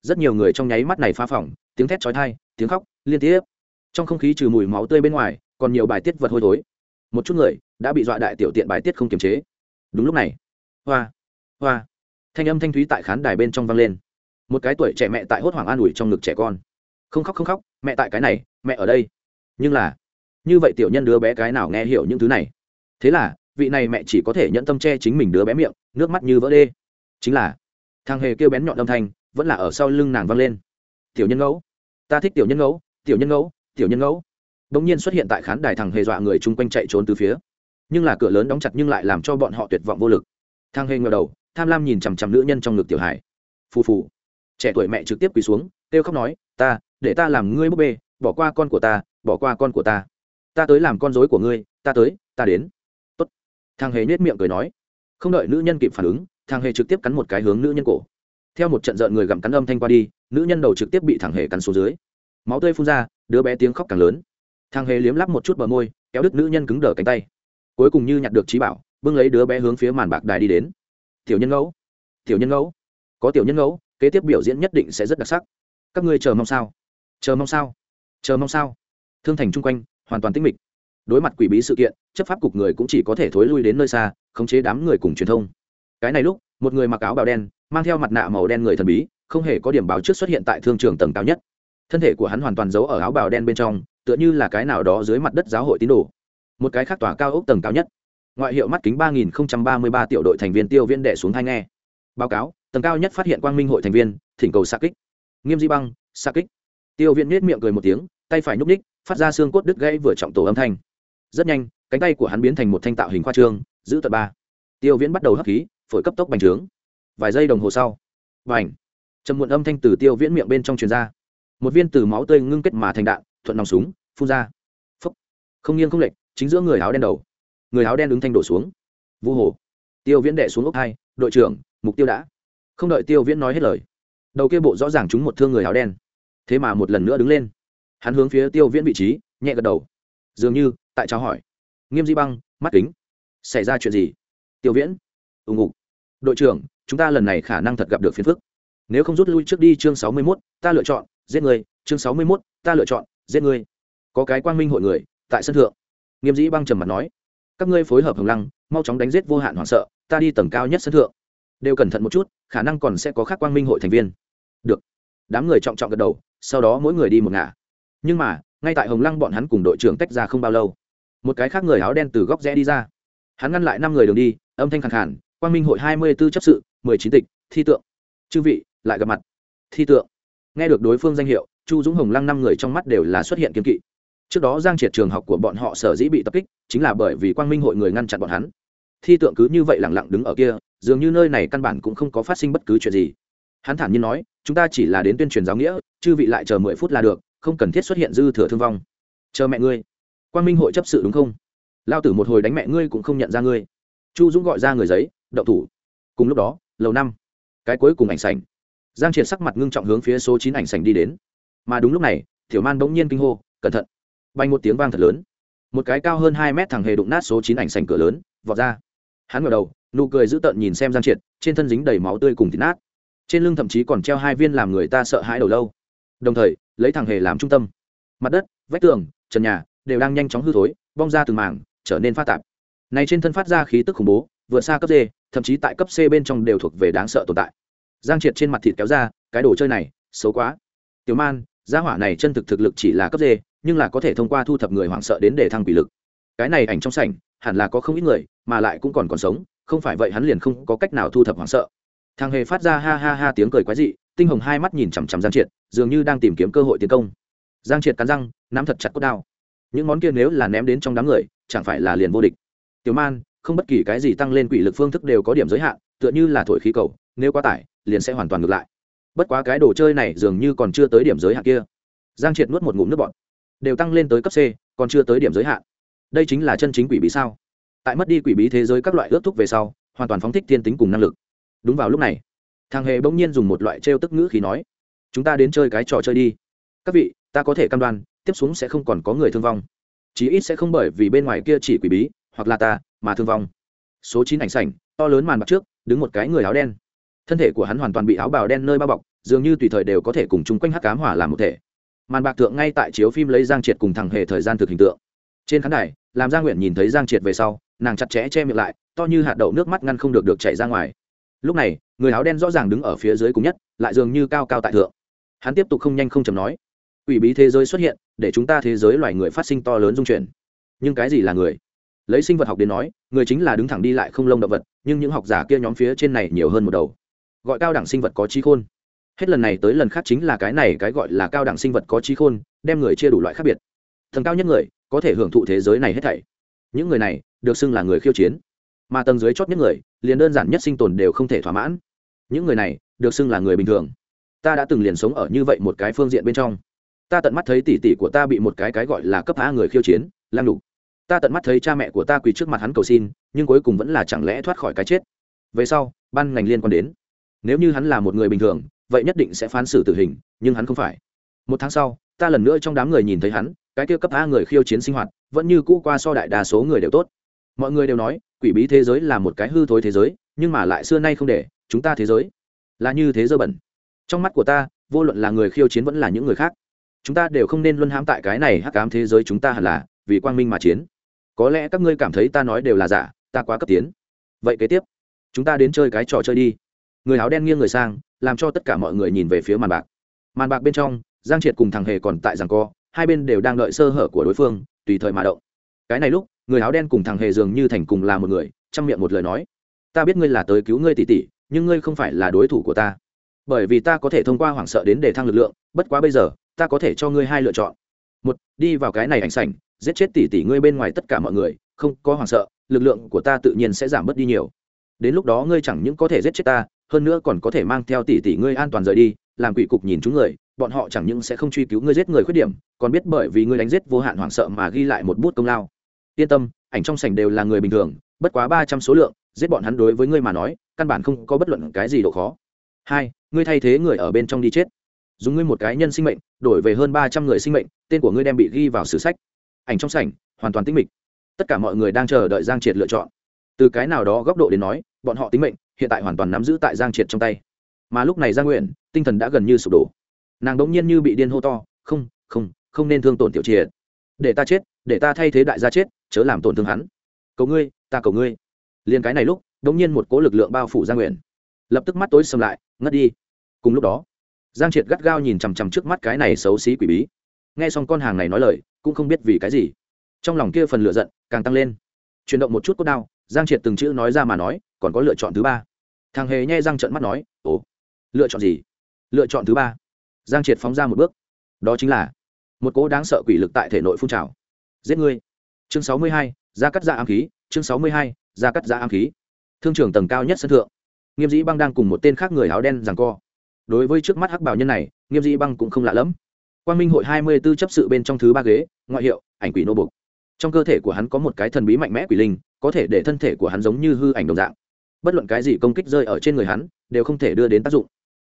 Rất nhiều người trong nháy mắt này phá phỏng tiếng thét trói thai tiếng khóc, liên tiếp. Trong không khí trừ mùi máu tươi bên ngoài, còn nhiều bài tiết vật hôi thối. Một chút người đã bị dọa đại tiểu tiện bài tiết không kiềm chế đúng lúc này. Hoa. Hoa. Thanh âm thanh thúy tại khán đài bên trong vang lên. Một cái tuổi trẻ mẹ tại hốt hoảng an ủi trong ngực trẻ con. Không khóc không khóc, mẹ tại cái này, mẹ ở đây. Nhưng là, như vậy tiểu nhân đứa bé cái nào nghe hiểu những thứ này? Thế là, vị này mẹ chỉ có thể nhẫn tâm che chính mình đứa bé miệng, nước mắt như vỡ đê. Chính là, thằng hề kêu bén nhọn âm thanh, vẫn là ở sau lưng nàng vang lên. Tiểu nhân ngẫu ta thích tiểu nhân ngẫu tiểu nhân ngẫu tiểu nhân ngẫu đ ỗ n g nhiên xuất hiện tại khán đài thằng hề dọa người chung quanh chạy trốn từ phía nhưng là cửa lớn đóng chặt nhưng lại làm cho bọn họ tuyệt vọng vô lực. Thang hề ngờ đầu, tham lam nhìn chằm chằm nữ nhân trong ngực tiểu hải phù phù. Trẻ tuổi mẹ trực tiếp quỳ xuống, kêu khóc nói, ta, để ta làm ngươi búp bê, bỏ qua con của ta, bỏ qua con của ta. Ta tới làm con dối của ngươi, ta tới, ta đến. Tốt. thằng hề nhét miệng cười nói. Không đợi nữ nhân kịp phản ứng thằng hề trực tiếp cắn một cái hướng nữ nhân cổ. Theo một trận rợn người gặm cắn âm thanh qua đi, nữ nhân đầu trực tiếp bị thằng hề cắn xuống dưới. Máu tươi phun ra, đứa bé tiếng khóc càng lớn. Thằng hề liếm lắp một chút bờ môi, kéo đứt nữ nhân cứng đờ cánh tay cuối cùng như nhặt được trí bảo, bưng lấy đứa bé hướng phía màn bạc đài đi đến. Tiểu nhân ngẫu, tiểu nhân ngẫu, có tiểu nhân ngẫu, kế tiếp biểu diễn nhất định sẽ rất đặc sắc. Các ngươi chờ mong sao? Chờ mong sao? Chờ mong sao? Thương thành chung quanh, hoàn toàn tĩnh mịch. Đối mặt quỷ bí sự kiện, chấp pháp cục người cũng chỉ có thể thối lui đến nơi xa, khống chế đám người cùng truyền thông. Cái này lúc, một người mặc áo bào đen, mang theo mặt nạ màu đen người thần bí, không hề có điểm báo trước xuất hiện tại thương trường tầng cao nhất. Thân thể của hắn hoàn toàn giấu ở áo bào đen bên trong, tựa như là cái nào đó dưới mặt đất giáo hội tín đồ một cái khác tòa cao ốc tầng cao nhất. Ngoại hiệu mắt kính ba nghìn ba mươi ba tiểu đội thành viên tiêu viên đệ xuống thai nghe. Báo cáo, tầng cao nhất phát hiện quang minh hội thành viên, thỉnh cầu xa kích. Nghiêm di băng xa kích. Tiêu viên nết miệng cười một tiếng, tay phải nhúc ních phát ra xương cốt đứt gãy vừa trọng tổ âm thanh. Rất nhanh, cánh tay của hắn biến thành một thanh tạo hình khoa trương, giữ tận ba. Tiêu viễn bắt đầu hấp khí, phổi cấp tốc bành trướng. Vài giây đồng hồ sau vành trầm muộn âm thanh từ tiêu viễn miệng bên trong truyền ra. Một viên từ máu tươi ngưng kết mà thành đạn, thuận nòng súng, phun ra. Phấp không nghiêng không lệch chính giữa người áo đen đầu. Người áo đen ứng thanh đổ xuống. Vu hồ. Tiêu viễn đệ xuống ốc hai, đội trưởng, mục tiêu đã. Không đợi tiêu viễn nói hết lời, đầu kia bộ rõ ràng chúng một thương người áo đen. Thế mà một lần nữa đứng lên. Hắn hướng phía tiêu viễn vị trí, nhẹ gật đầu. Dường như, tại trao hỏi. Nghiêm di băng, mắt kính, xảy ra chuyện gì? Tiêu viễn ừ, ùng ục đội trưởng, chúng ta lần này khả năng thật gặp được phiền phức. Nếu không rút lui trước đi chương sáu mươi mốt, ta lựa chọn giết người. Chương sáu mươi mốt, ta lựa chọn giết người. Có cái quang minh hội người, tại sân thượng nghiêm dĩ băng trầm mặt nói, các ngươi phối hợp hồng lăng, mau chóng đánh giết vô hạn hoảng sợ, ta đi tầng cao nhất sân thượng. Đều cẩn thận một chút, khả năng còn sẽ có khác quang minh hội thành viên. Được. Đám người trọng trọng gật đầu, sau đó mỗi người đi một ngả. Nhưng mà, ngay tại hồng lăng bọn hắn cùng đội trưởng tách ra không bao lâu, một cái khác người áo đen từ góc rẽ đi ra. Hắn ngăn lại năm người đường đi, âm thanh khẳng khản quang minh hội hai mươi b ố chấp sự, mười chín tịch, thi tượng. Chư vị, lại gặp mặt. Thi tượng. Nghe được đối phương danh hiệu, chu dũng hồng lăng năm người trong mắt đều là xuất hiện kiếm kỵ trước đó giang triệt trường học của bọn họ sở dĩ bị tập kích, chính là bởi vì quang minh hội người ngăn chặn bọn hắn. Thi tượng cứ như vậy lẳng lặng đứng ở kia, dường như nơi này căn bản cũng không có phát sinh bất cứ chuyện gì. Hắn thản nhiên nói, chúng ta chỉ là đến tuyên truyền giáo nghĩa, chư vị lại chờ mười phút là được, không cần thiết xuất hiện dư thừa thương vong. Chờ mẹ ngươi. Quang minh hội chấp sự đúng không? Lao tử một hồi đánh mẹ ngươi cũng không nhận ra ngươi. Chu dũng gọi ra người giấy đậu thủ. Cùng lúc đó, lầu năm, cái cuối cùng ảnh sành giang triệt sắc mặt ngưng trọng hướng phía số chín ảnh sành đi đến. Mà đúng lúc này, tiểu man bỗng nhiên kinh hô, cẩn thận bay một tiếng vang thật lớn. Một cái cao hơn hai mét thằng hề đụng nát số chín ảnh sành cửa lớn, vọt ra. Hắn ngờ đầu, nụ cười dữ tợn nhìn xem giang triệt, trên thân dính đầy máu tươi cùng thịt nát. Trên lưng thậm chí còn treo hai viên làm người ta sợ hãi đầu lâu. Đồng thời, lấy thằng hề làm trung tâm. Mặt đất, vách tường, trần nhà đều đang nhanh chóng hư thối, bong ra từng mảng, trở nên phát tạp. Này trên thân phát ra khí tức khủng bố vượt xa cấp d, thậm chí tại cấp c bên trong đều thuộc về đáng sợ tồn tại. Giang triệt trên mặt thịt kéo ra, cái đồ chơi này, xấu quá. Tiểu man, gia hỏa này chân thực thực lực chỉ là cấp d nhưng là có thể thông qua thu thập người hoảng sợ đến để thăng quỷ lực. Cái này ảnh trong sảnh, hẳn là có không ít người, mà lại cũng còn còn sống, không phải vậy hắn liền không có cách nào thu thập hoảng sợ. Thằng hề phát ra ha ha ha tiếng cười quái dị, tinh hồng hai mắt nhìn chằm chằm giang triệt, dường như đang tìm kiếm cơ hội tiến công. Giang triệt cắn răng, nắm thật chặt cốt đao. Những món kia nếu là ném đến trong đám người, chẳng phải là liền vô địch. Tiểu man, không bất kỳ cái gì tăng lên quỷ lực phương thức đều có điểm giới hạn, tựa như là thổi khí cầu, nếu quá tải, liền sẽ hoàn toàn ngược lại. Bất quá cái đồ chơi này dường như còn chưa tới điểm giới hạn kia. Giang triệt nuốt một ngụm nước bọt đều tăng lên tới cấp c, còn chưa tới điểm giới hạn. Đây chính là chân chính quỷ bí sao? Tại mất đi quỷ bí thế giới các loại ước thúc về sau, hoàn toàn phóng thích thiên tính cùng năng lực. Đúng vào lúc này, thằng hề bỗng nhiên dùng một loại trêu tức ngữ khí nói, chúng ta đến chơi cái trò chơi đi. Các vị, ta có thể cam đoan, tiếp xuống sẽ không còn có người thương vong. Chí ít sẽ không bởi vì bên ngoài kia chỉ quỷ bí, hoặc là ta, mà thương vong. Số chín ảnh sảnh, to lớn màn bạc trước, đứng một cái người áo đen. Thân thể của hắn hoàn toàn bị áo bào đen nơi bao bọc, dường như tùy thời đều có thể cùng chung quanh hắc cám hỏa làm một thể màn bạc tượng ngay tại chiếu phim lấy giang triệt cùng thằng hề thời gian thực hình tượng. Trên khán đài, làm giang nguyện nhìn thấy giang triệt về sau, nàng chặt chẽ che miệng lại, to như hạt đậu nước mắt ngăn không được được chảy ra ngoài. Lúc này, người áo đen rõ ràng đứng ở phía dưới cùng nhất, lại dường như cao cao tại thượng. Hắn tiếp tục không nhanh không chầm nói ủy bí thế giới xuất hiện, để chúng ta thế giới loài người phát sinh to lớn dung chuyển. Nhưng cái gì là người? Lấy sinh vật học đến nói, người chính là đứng thẳng đi lại không lông động vật, nhưng những học giả kia nhóm phía trên này nhiều hơn một đầu. Gọi cao đẳng sinh vật có trí khôn hết lần này tới lần khác chính là cái này cái gọi là cao đẳng sinh vật có trí khôn, đem người chia đủ loại khác biệt. Tầng cao nhất người có thể hưởng thụ thế giới này hết thảy. Những người này được xưng là người khiêu chiến. Mà tầng dưới chót nhất người, liền đơn giản nhất sinh tồn đều không thể thỏa mãn. Những người này được xưng là người bình thường. Ta đã từng liền sống ở như vậy một cái phương diện bên trong. Ta tận mắt thấy tỷ tỷ của ta bị một cái cái gọi là cấp há người khiêu chiến lam đục ta tận mắt thấy cha mẹ của ta quỳ trước mặt hắn cầu xin, nhưng cuối cùng vẫn là chẳng lẽ thoát khỏi cái chết. Về sau, ban ngành liên quan đến. Nếu như hắn là một người bình thường vậy nhất định sẽ phán xử tử hình, nhưng hắn không phải. Một tháng sau, ta lần nữa trong đám người nhìn thấy hắn, cái kia cấp a người khiêu chiến sinh hoạt, vẫn như cũ qua so đại đa số người đều tốt. Mọi người đều nói, quỷ bí thế giới là một cái hư thối thế giới, nhưng mà lại xưa nay không để, chúng ta thế giới là như thế dơ bẩn. Trong mắt của ta, vô luận là người khiêu chiến vẫn là những người khác, chúng ta đều không nên luân hãm tại cái này hắc ám thế giới chúng ta hẳn là, vì quang minh mà chiến. Có lẽ các ngươi cảm thấy ta nói đều là giả, ta quá cấp tiến. Vậy kế tiếp, chúng ta đến chơi cái trò chơi đi người áo đen nghiêng người sang, làm cho tất cả mọi người nhìn về phía màn bạc. Màn bạc bên trong, giang triệt cùng thằng hề còn tại rằng co, hai bên đều đang đợi sơ hở của đối phương, tùy thời mà động. Cái này lúc, người áo đen cùng thằng hề dường như thành cùng là một người, chăm miệng một lời nói. Ta biết ngươi là tới cứu ngươi tỷ tỷ, nhưng ngươi không phải là đối thủ của ta. Bởi vì ta có thể thông qua hoảng sợ đến để thăng lực lượng, bất quá bây giờ, ta có thể cho ngươi hai lựa chọn. Một, đi vào cái này ảnh sảnh, giết chết tỷ tỷ ngươi bên ngoài tất cả mọi người, không có hoảng sợ, lực lượng của ta tự nhiên sẽ giảm bớt đi nhiều. Đến lúc đó ngươi chẳng những có thể giết chết ta hơn nữa còn có thể mang theo tỷ tỷ ngươi an toàn rời đi, làm quỷ cục nhìn chúng người, bọn họ chẳng những sẽ không truy cứu ngươi giết người khuyết điểm, còn biết bởi vì ngươi đánh giết vô hạn hoảng sợ mà ghi lại một bút công lao. Yên tâm, ảnh trong sảnh đều là người bình thường, bất quá ba trăm số lượng, giết bọn hắn đối với ngươi mà nói, căn bản không có bất luận cái gì độ khó. Hai, ngươi thay thế người ở bên trong đi chết. Dùng ngươi một cái nhân sinh mệnh, đổi về hơn ba trăm người sinh mệnh, tên của ngươi đem bị ghi vào sử sách. Ảnh trong sảnh, hoàn toàn tĩnh mịch. Tất cả mọi người đang chờ đợi giang triệt lựa chọn. Từ cái nào đó góc độ đến nói, bọn họ tính mệnh hiện tại hoàn toàn nắm giữ tại giang triệt trong tay. Mà lúc này giang nguyện, tinh thần đã gần như sụp đổ. Nàng đống nhiên như bị điên hô to, không không không nên thương tổn tiểu triệt. Để ta chết, để ta thay thế đại gia chết, chớ làm tổn thương hắn. Cầu ngươi, ta cầu ngươi. Liền cái này lúc, đống nhiên một cố lực lượng bao phủ giang nguyện. Lập tức mắt tối sầm lại, ngất đi. Cùng lúc đó, giang triệt gắt gao nhìn chằm chằm trước mắt cái này xấu xí quỷ bí. Nghe xong con hàng này nói lời, cũng không biết vì cái gì. Trong lòng kia phần lửa giận càng tăng lên. Chuyển động một chút cốt đao, giang triệt từng chữ nói ra mà nói còn có lựa chọn thứ ba. Thằng hề nhai răng trận mắt nói, ồ, lựa chọn gì? Lựa chọn thứ ba. Giang triệt phóng ra một bước. Đó chính là một cố đáng sợ quỷ lực tại thể nội phun trào. Giết ngươi. Chương sáu mươi hai, ra cắt ra ám khí. Chương sáu mươi hai, ra cắt ra ám khí. Thương trưởng tầng cao nhất sân thượng. Nghiêm dĩ băng đang cùng một tên khác người áo đen rằng co. Đối với trước mắt hắc bảo nhân này, nghiêm dĩ băng cũng không lạ lẫm. Quan minh hội hai mươi b ố chấp sự bên trong thứ ba ghế, ngoại hiệu, ảnh quỷ nô bục. Trong cơ thể của hắn có một cái thần bí mạnh mẽ quỷ linh, có thể để thân thể của hắn giống như hư ảnh đồng dạng bất luận cái gì công kích rơi ở trên người hắn, đều không thể đưa đến tác dụng.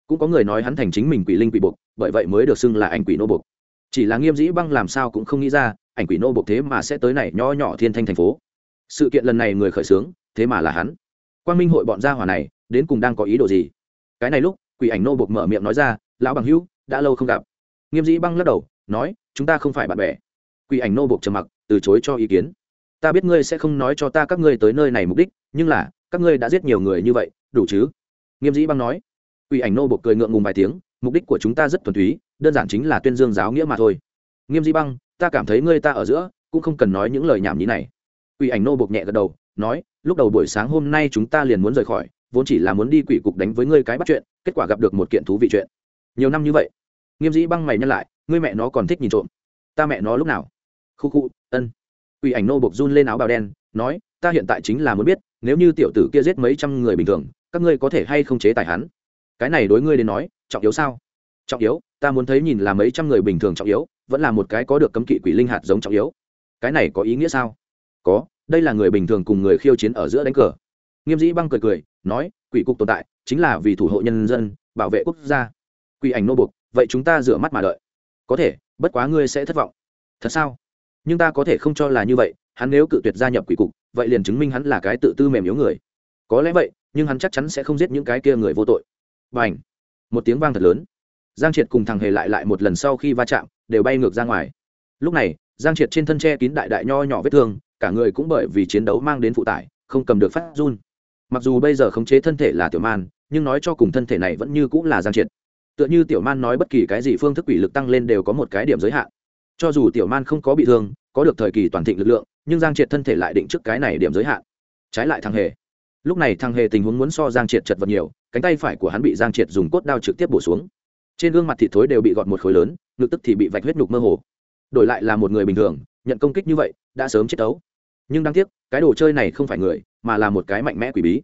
Cũng có người nói hắn thành chính mình quỷ linh quỷ buộc, bởi vậy mới được xưng là ảnh quỷ nô buộc. Chỉ là nghiêm dĩ băng làm sao cũng không nghĩ ra, ảnh quỷ nô buộc thế mà sẽ tới này nho nhỏ thiên thanh thành phố. Sự kiện lần này người khởi xướng, thế mà là hắn. Quan minh hội bọn gia hỏa này, đến cùng đang có ý đồ gì? Cái này lúc, quỷ ảnh nô buộc mở miệng nói ra, lão bằng hữu, đã lâu không gặp. Nghiêm dĩ băng lắc đầu, nói, chúng ta không phải bạn bè. Quỷ ảnh nô buộc trầm mặc, từ chối cho ý kiến. Ta biết ngươi sẽ không nói cho ta các ngươi tới nơi này mục đích, nhưng là các ngươi đã giết nhiều người như vậy, đủ chứ? Nghiêm dĩ băng nói. Quỷ ảnh nô buộc cười ngượng ngùng vài tiếng, mục đích của chúng ta rất thuần túy, đơn giản chính là tuyên dương giáo nghĩa mà thôi. Nghiêm dĩ băng, ta cảm thấy ngươi ta ở giữa, cũng không cần nói những lời nhảm nhí này. Quỷ ảnh nô buộc nhẹ gật đầu, nói, lúc đầu buổi sáng hôm nay chúng ta liền muốn rời khỏi, vốn chỉ là muốn đi quỷ cục đánh với ngươi cái bắt chuyện, kết quả gặp được một kiện thú vị chuyện. Nhiều năm như vậy, nghiêm dĩ băng mày nhân lại, ngươi mẹ nó còn thích nhìn trộm. Ta mẹ nó lúc nào? Khu khu, ân. Quỷ ảnh nô buộc run lên áo bào đen, nói ta hiện tại chính là muốn biết, nếu như tiểu tử kia giết mấy trăm người bình thường, các ngươi có thể hay không chế tài hắn? Cái này đối ngươi đến nói, trọng yếu sao? Trọng yếu, ta muốn thấy nhìn là mấy trăm người bình thường trọng yếu, vẫn là một cái có được cấm kỵ quỷ linh hạt giống trọng yếu. Cái này có ý nghĩa sao? Có, đây là người bình thường cùng người khiêu chiến ở giữa đánh cờ. Nghiêm dĩ băng cười cười, nói, quỷ cục tồn tại, chính là vì thủ hộ nhân dân, bảo vệ quốc gia. Quỷ ảnh nô buộc, vậy chúng ta rửa mắt mà đợi. Có thể, bất quá ngươi sẽ thất vọng. Thật sao? Nhưng ta có thể không cho là như vậy, hắn nếu cự tuyệt gia nhập quỷ cục vậy liền chứng minh hắn là cái tự tư mềm yếu người. Có lẽ vậy, nhưng hắn chắc chắn sẽ không giết những cái kia người vô tội. B à n h một tiếng vang thật lớn. Giang triệt cùng thằng hề lại lại một lần sau khi va chạm, đều bay ngược ra ngoài. Lúc này, giang triệt trên thân tre kín đại đại nho nhỏ vết thương, cả người cũng bởi vì chiến đấu mang đến phụ tải, không cầm được phát run. Mặc dù bây giờ khống chế thân thể là tiểu man, nhưng nói cho cùng thân thể này vẫn như cũng là giang triệt. Tựa như tiểu man nói bất kỳ cái gì phương thức quỷ lực tăng lên đều có một cái điểm giới hạn. Cho dù tiểu man không có bị thương, có được thời kỳ toàn thịnh lực lượng nhưng giang triệt thân thể lại định trước cái này điểm giới hạn trái lại thằng hề lúc này thằng hề tình huống muốn so giang triệt chật vật nhiều cánh tay phải của hắn bị giang triệt dùng cốt đao trực tiếp bổ xuống trên gương mặt thịt thối đều bị gọt một khối lớn ngực tức thì bị vạch huyết nhục mơ hồ đổi lại là một người bình thường nhận công kích như vậy đã sớm chết đấu nhưng đáng tiếc cái đồ chơi này không phải người mà là một cái mạnh mẽ quỷ bí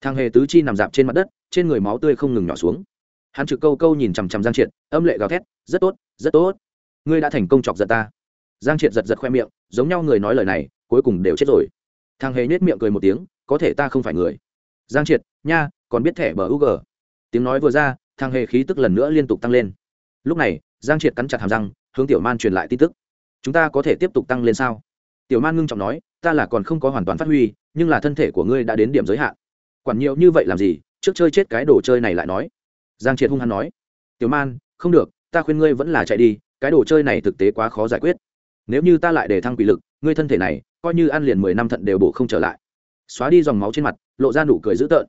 thằng hề tứ chi nằm dạp trên mặt đất trên người máu tươi không ngừng nhỏ xuống hắn trực câu câu nhìn chằm chằm giang triệt âm lệ gào thét rất tốt rất tốt ngươi đã thành công chọc giận ta giang triệt giật giật khoe miệng, giống nhau người nói lời này, cuối cùng đều chết rồi. Thằng hề nhếch miệng cười một tiếng, có thể ta không phải người. Giang triệt, nha, còn biết thẻ bờ u g tiếng nói vừa ra, thằng hề khí tức lần nữa liên tục tăng lên. Lúc này, giang triệt cắn chặt hàm răng, hướng tiểu man truyền lại tin tức. Chúng ta có thể tiếp tục tăng lên sao? Tiểu man ngưng trọng nói, ta là còn không có hoàn toàn phát huy, nhưng là thân thể của ngươi đã đến điểm giới hạn. Quản nhiều như vậy làm gì, trước chơi chết cái đồ chơi này lại nói. Giang triệt hung hăng nói, tiểu man, không được, ta khuyên ngươi vẫn là chạy đi, cái đồ chơi này thực tế quá khó giải quyết nếu như ta lại để thăng quỷ lực, ngươi thân thể này, coi như ăn liền mười năm thận đều bổ không trở lại. Xóa đi dòng máu trên mặt, lộ ra nụ cười dữ tợn.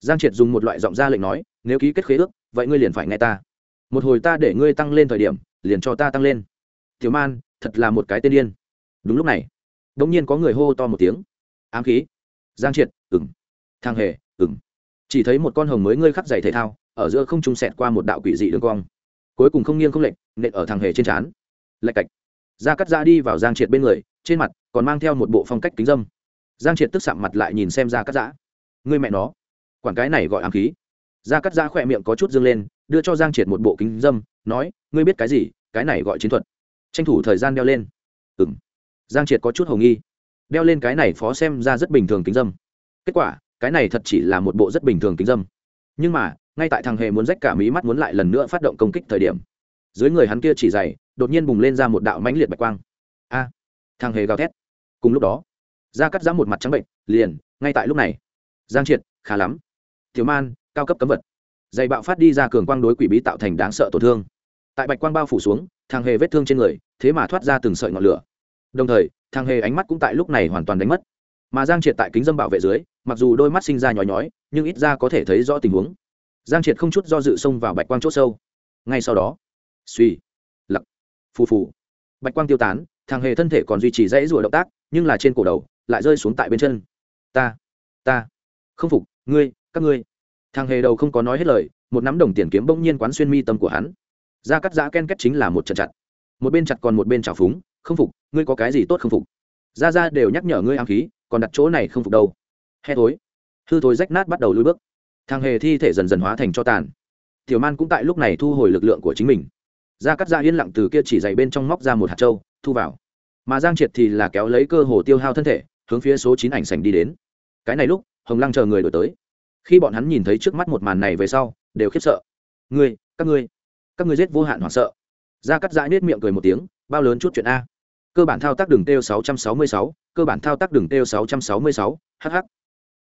Giang triệt dùng một loại giọng ra lệnh nói, nếu ký kết khế ước, vậy ngươi liền phải nghe ta. Một hồi ta để ngươi tăng lên thời điểm, liền cho ta tăng lên. Thiếu man, thật là một cái tên điên. Đúng lúc này đ ỗ n g nhiên có người hô to một tiếng. Ám khí. Giang triệt ừng thang hề ừng chỉ thấy một con hồng mới ngươi khắc giày thể thao, ở giữa không trung sẹt qua một đạo quỷ dị đường cong. Cuối cùng không nghiêng không lệch, nện ở thằng hề trên trán. Lạch cạch da cắt da đi vào giang triệt bên người, trên mặt còn mang theo một bộ phong cách kính dâm. Giang triệt tức sạm mặt lại nhìn xem da cắt giã. Người mẹ nó, quản cái này gọi ám khí. Gia cắt giã khỏe miệng có chút dương lên, đưa cho giang triệt một bộ kính dâm, nói, ngươi biết cái gì? Cái này gọi chiến thuật. Tranh thủ thời gian đeo lên. Ừ m giang triệt có chút h ầ nghi. Đeo lên cái này phó xem ra rất bình thường kính dâm. Kết quả, cái này thật chỉ là một bộ rất bình thường kính dâm. Nhưng mà, ngay tại thằng hề muốn rách cả mí mắt muốn lại lần nữa phát động công kích thời điểm dưới người hắn kia chỉ dày, đột nhiên bùng lên ra một đạo mãnh liệt bạch quang. A, thằng hề gào thét. Cùng lúc đó da cắt giã một mặt trắng bệnh, liền, ngay tại lúc này. Giang triệt, khá lắm. Thiếu man, cao cấp cấm vật. Dày bạo phát đi ra cường quang đối quỷ bí tạo thành đáng sợ tổn thương. Tại bạch quang bao phủ xuống, thằng hề vết thương trên người, thế mà thoát ra từng sợi ngọn lửa. Đồng thời, thằng hề ánh mắt cũng tại lúc này hoàn toàn đánh mất. Mà giang triệt tại kính dâm bảo vệ dưới, mặc dù đôi mắt sinh ra nhói nhói, nhưng ít ra có thể thấy rõ tình huống. Giang triệt không chút do dự xông vào bạch quang c h ỗ sâu. Ngay sau đó suy, lặc, phù phù. Bạch quang tiêu tán, thằng hề thân thể còn duy trì dãy rủa động tác, nhưng là trên cổ đầu lại rơi xuống tại bên chân. Ta ta, không phục, ngươi, các ngươi. Thằng hề đầu không có nói hết lời, một nắm đồng tiền kiếm bỗng nhiên quán xuyên mi tâm của hắn. Ra cắt giã ken kết chính là một trận chặt. Một bên chặt còn một bên trào phúng, không phục, ngươi có cái gì tốt không phục? Ra ra đều nhắc nhở ngươi ám khí, còn đặt chỗ này không phục đâu. Hè thối. Hư thối rách nát bắt đầu lui bước. Thằng hề thi thể dần dần hóa thành cho tàn. Tiểu man cũng tại lúc này thu hồi lực lượng của chính mình gia cắt ra yên lặng từ kia chỉ dày bên trong móc ra một hạt trâu thu vào. Mà giang triệt thì là kéo lấy cơ hồ tiêu hao thân thể hướng phía số chín ảnh sành đi đến. Cái này lúc hồng lăng chờ người đổi tới. Khi bọn hắn nhìn thấy trước mắt một màn này về sau đều khiếp sợ. Ngươi các ngươi các ngươi giết vô hạn hoảng sợ. Gia cắt dãi nết miệng cười một tiếng bao lớn chút chuyện a. Cơ bản thao tác đường têu 666, cơ bản thao tác đường têu 666, hh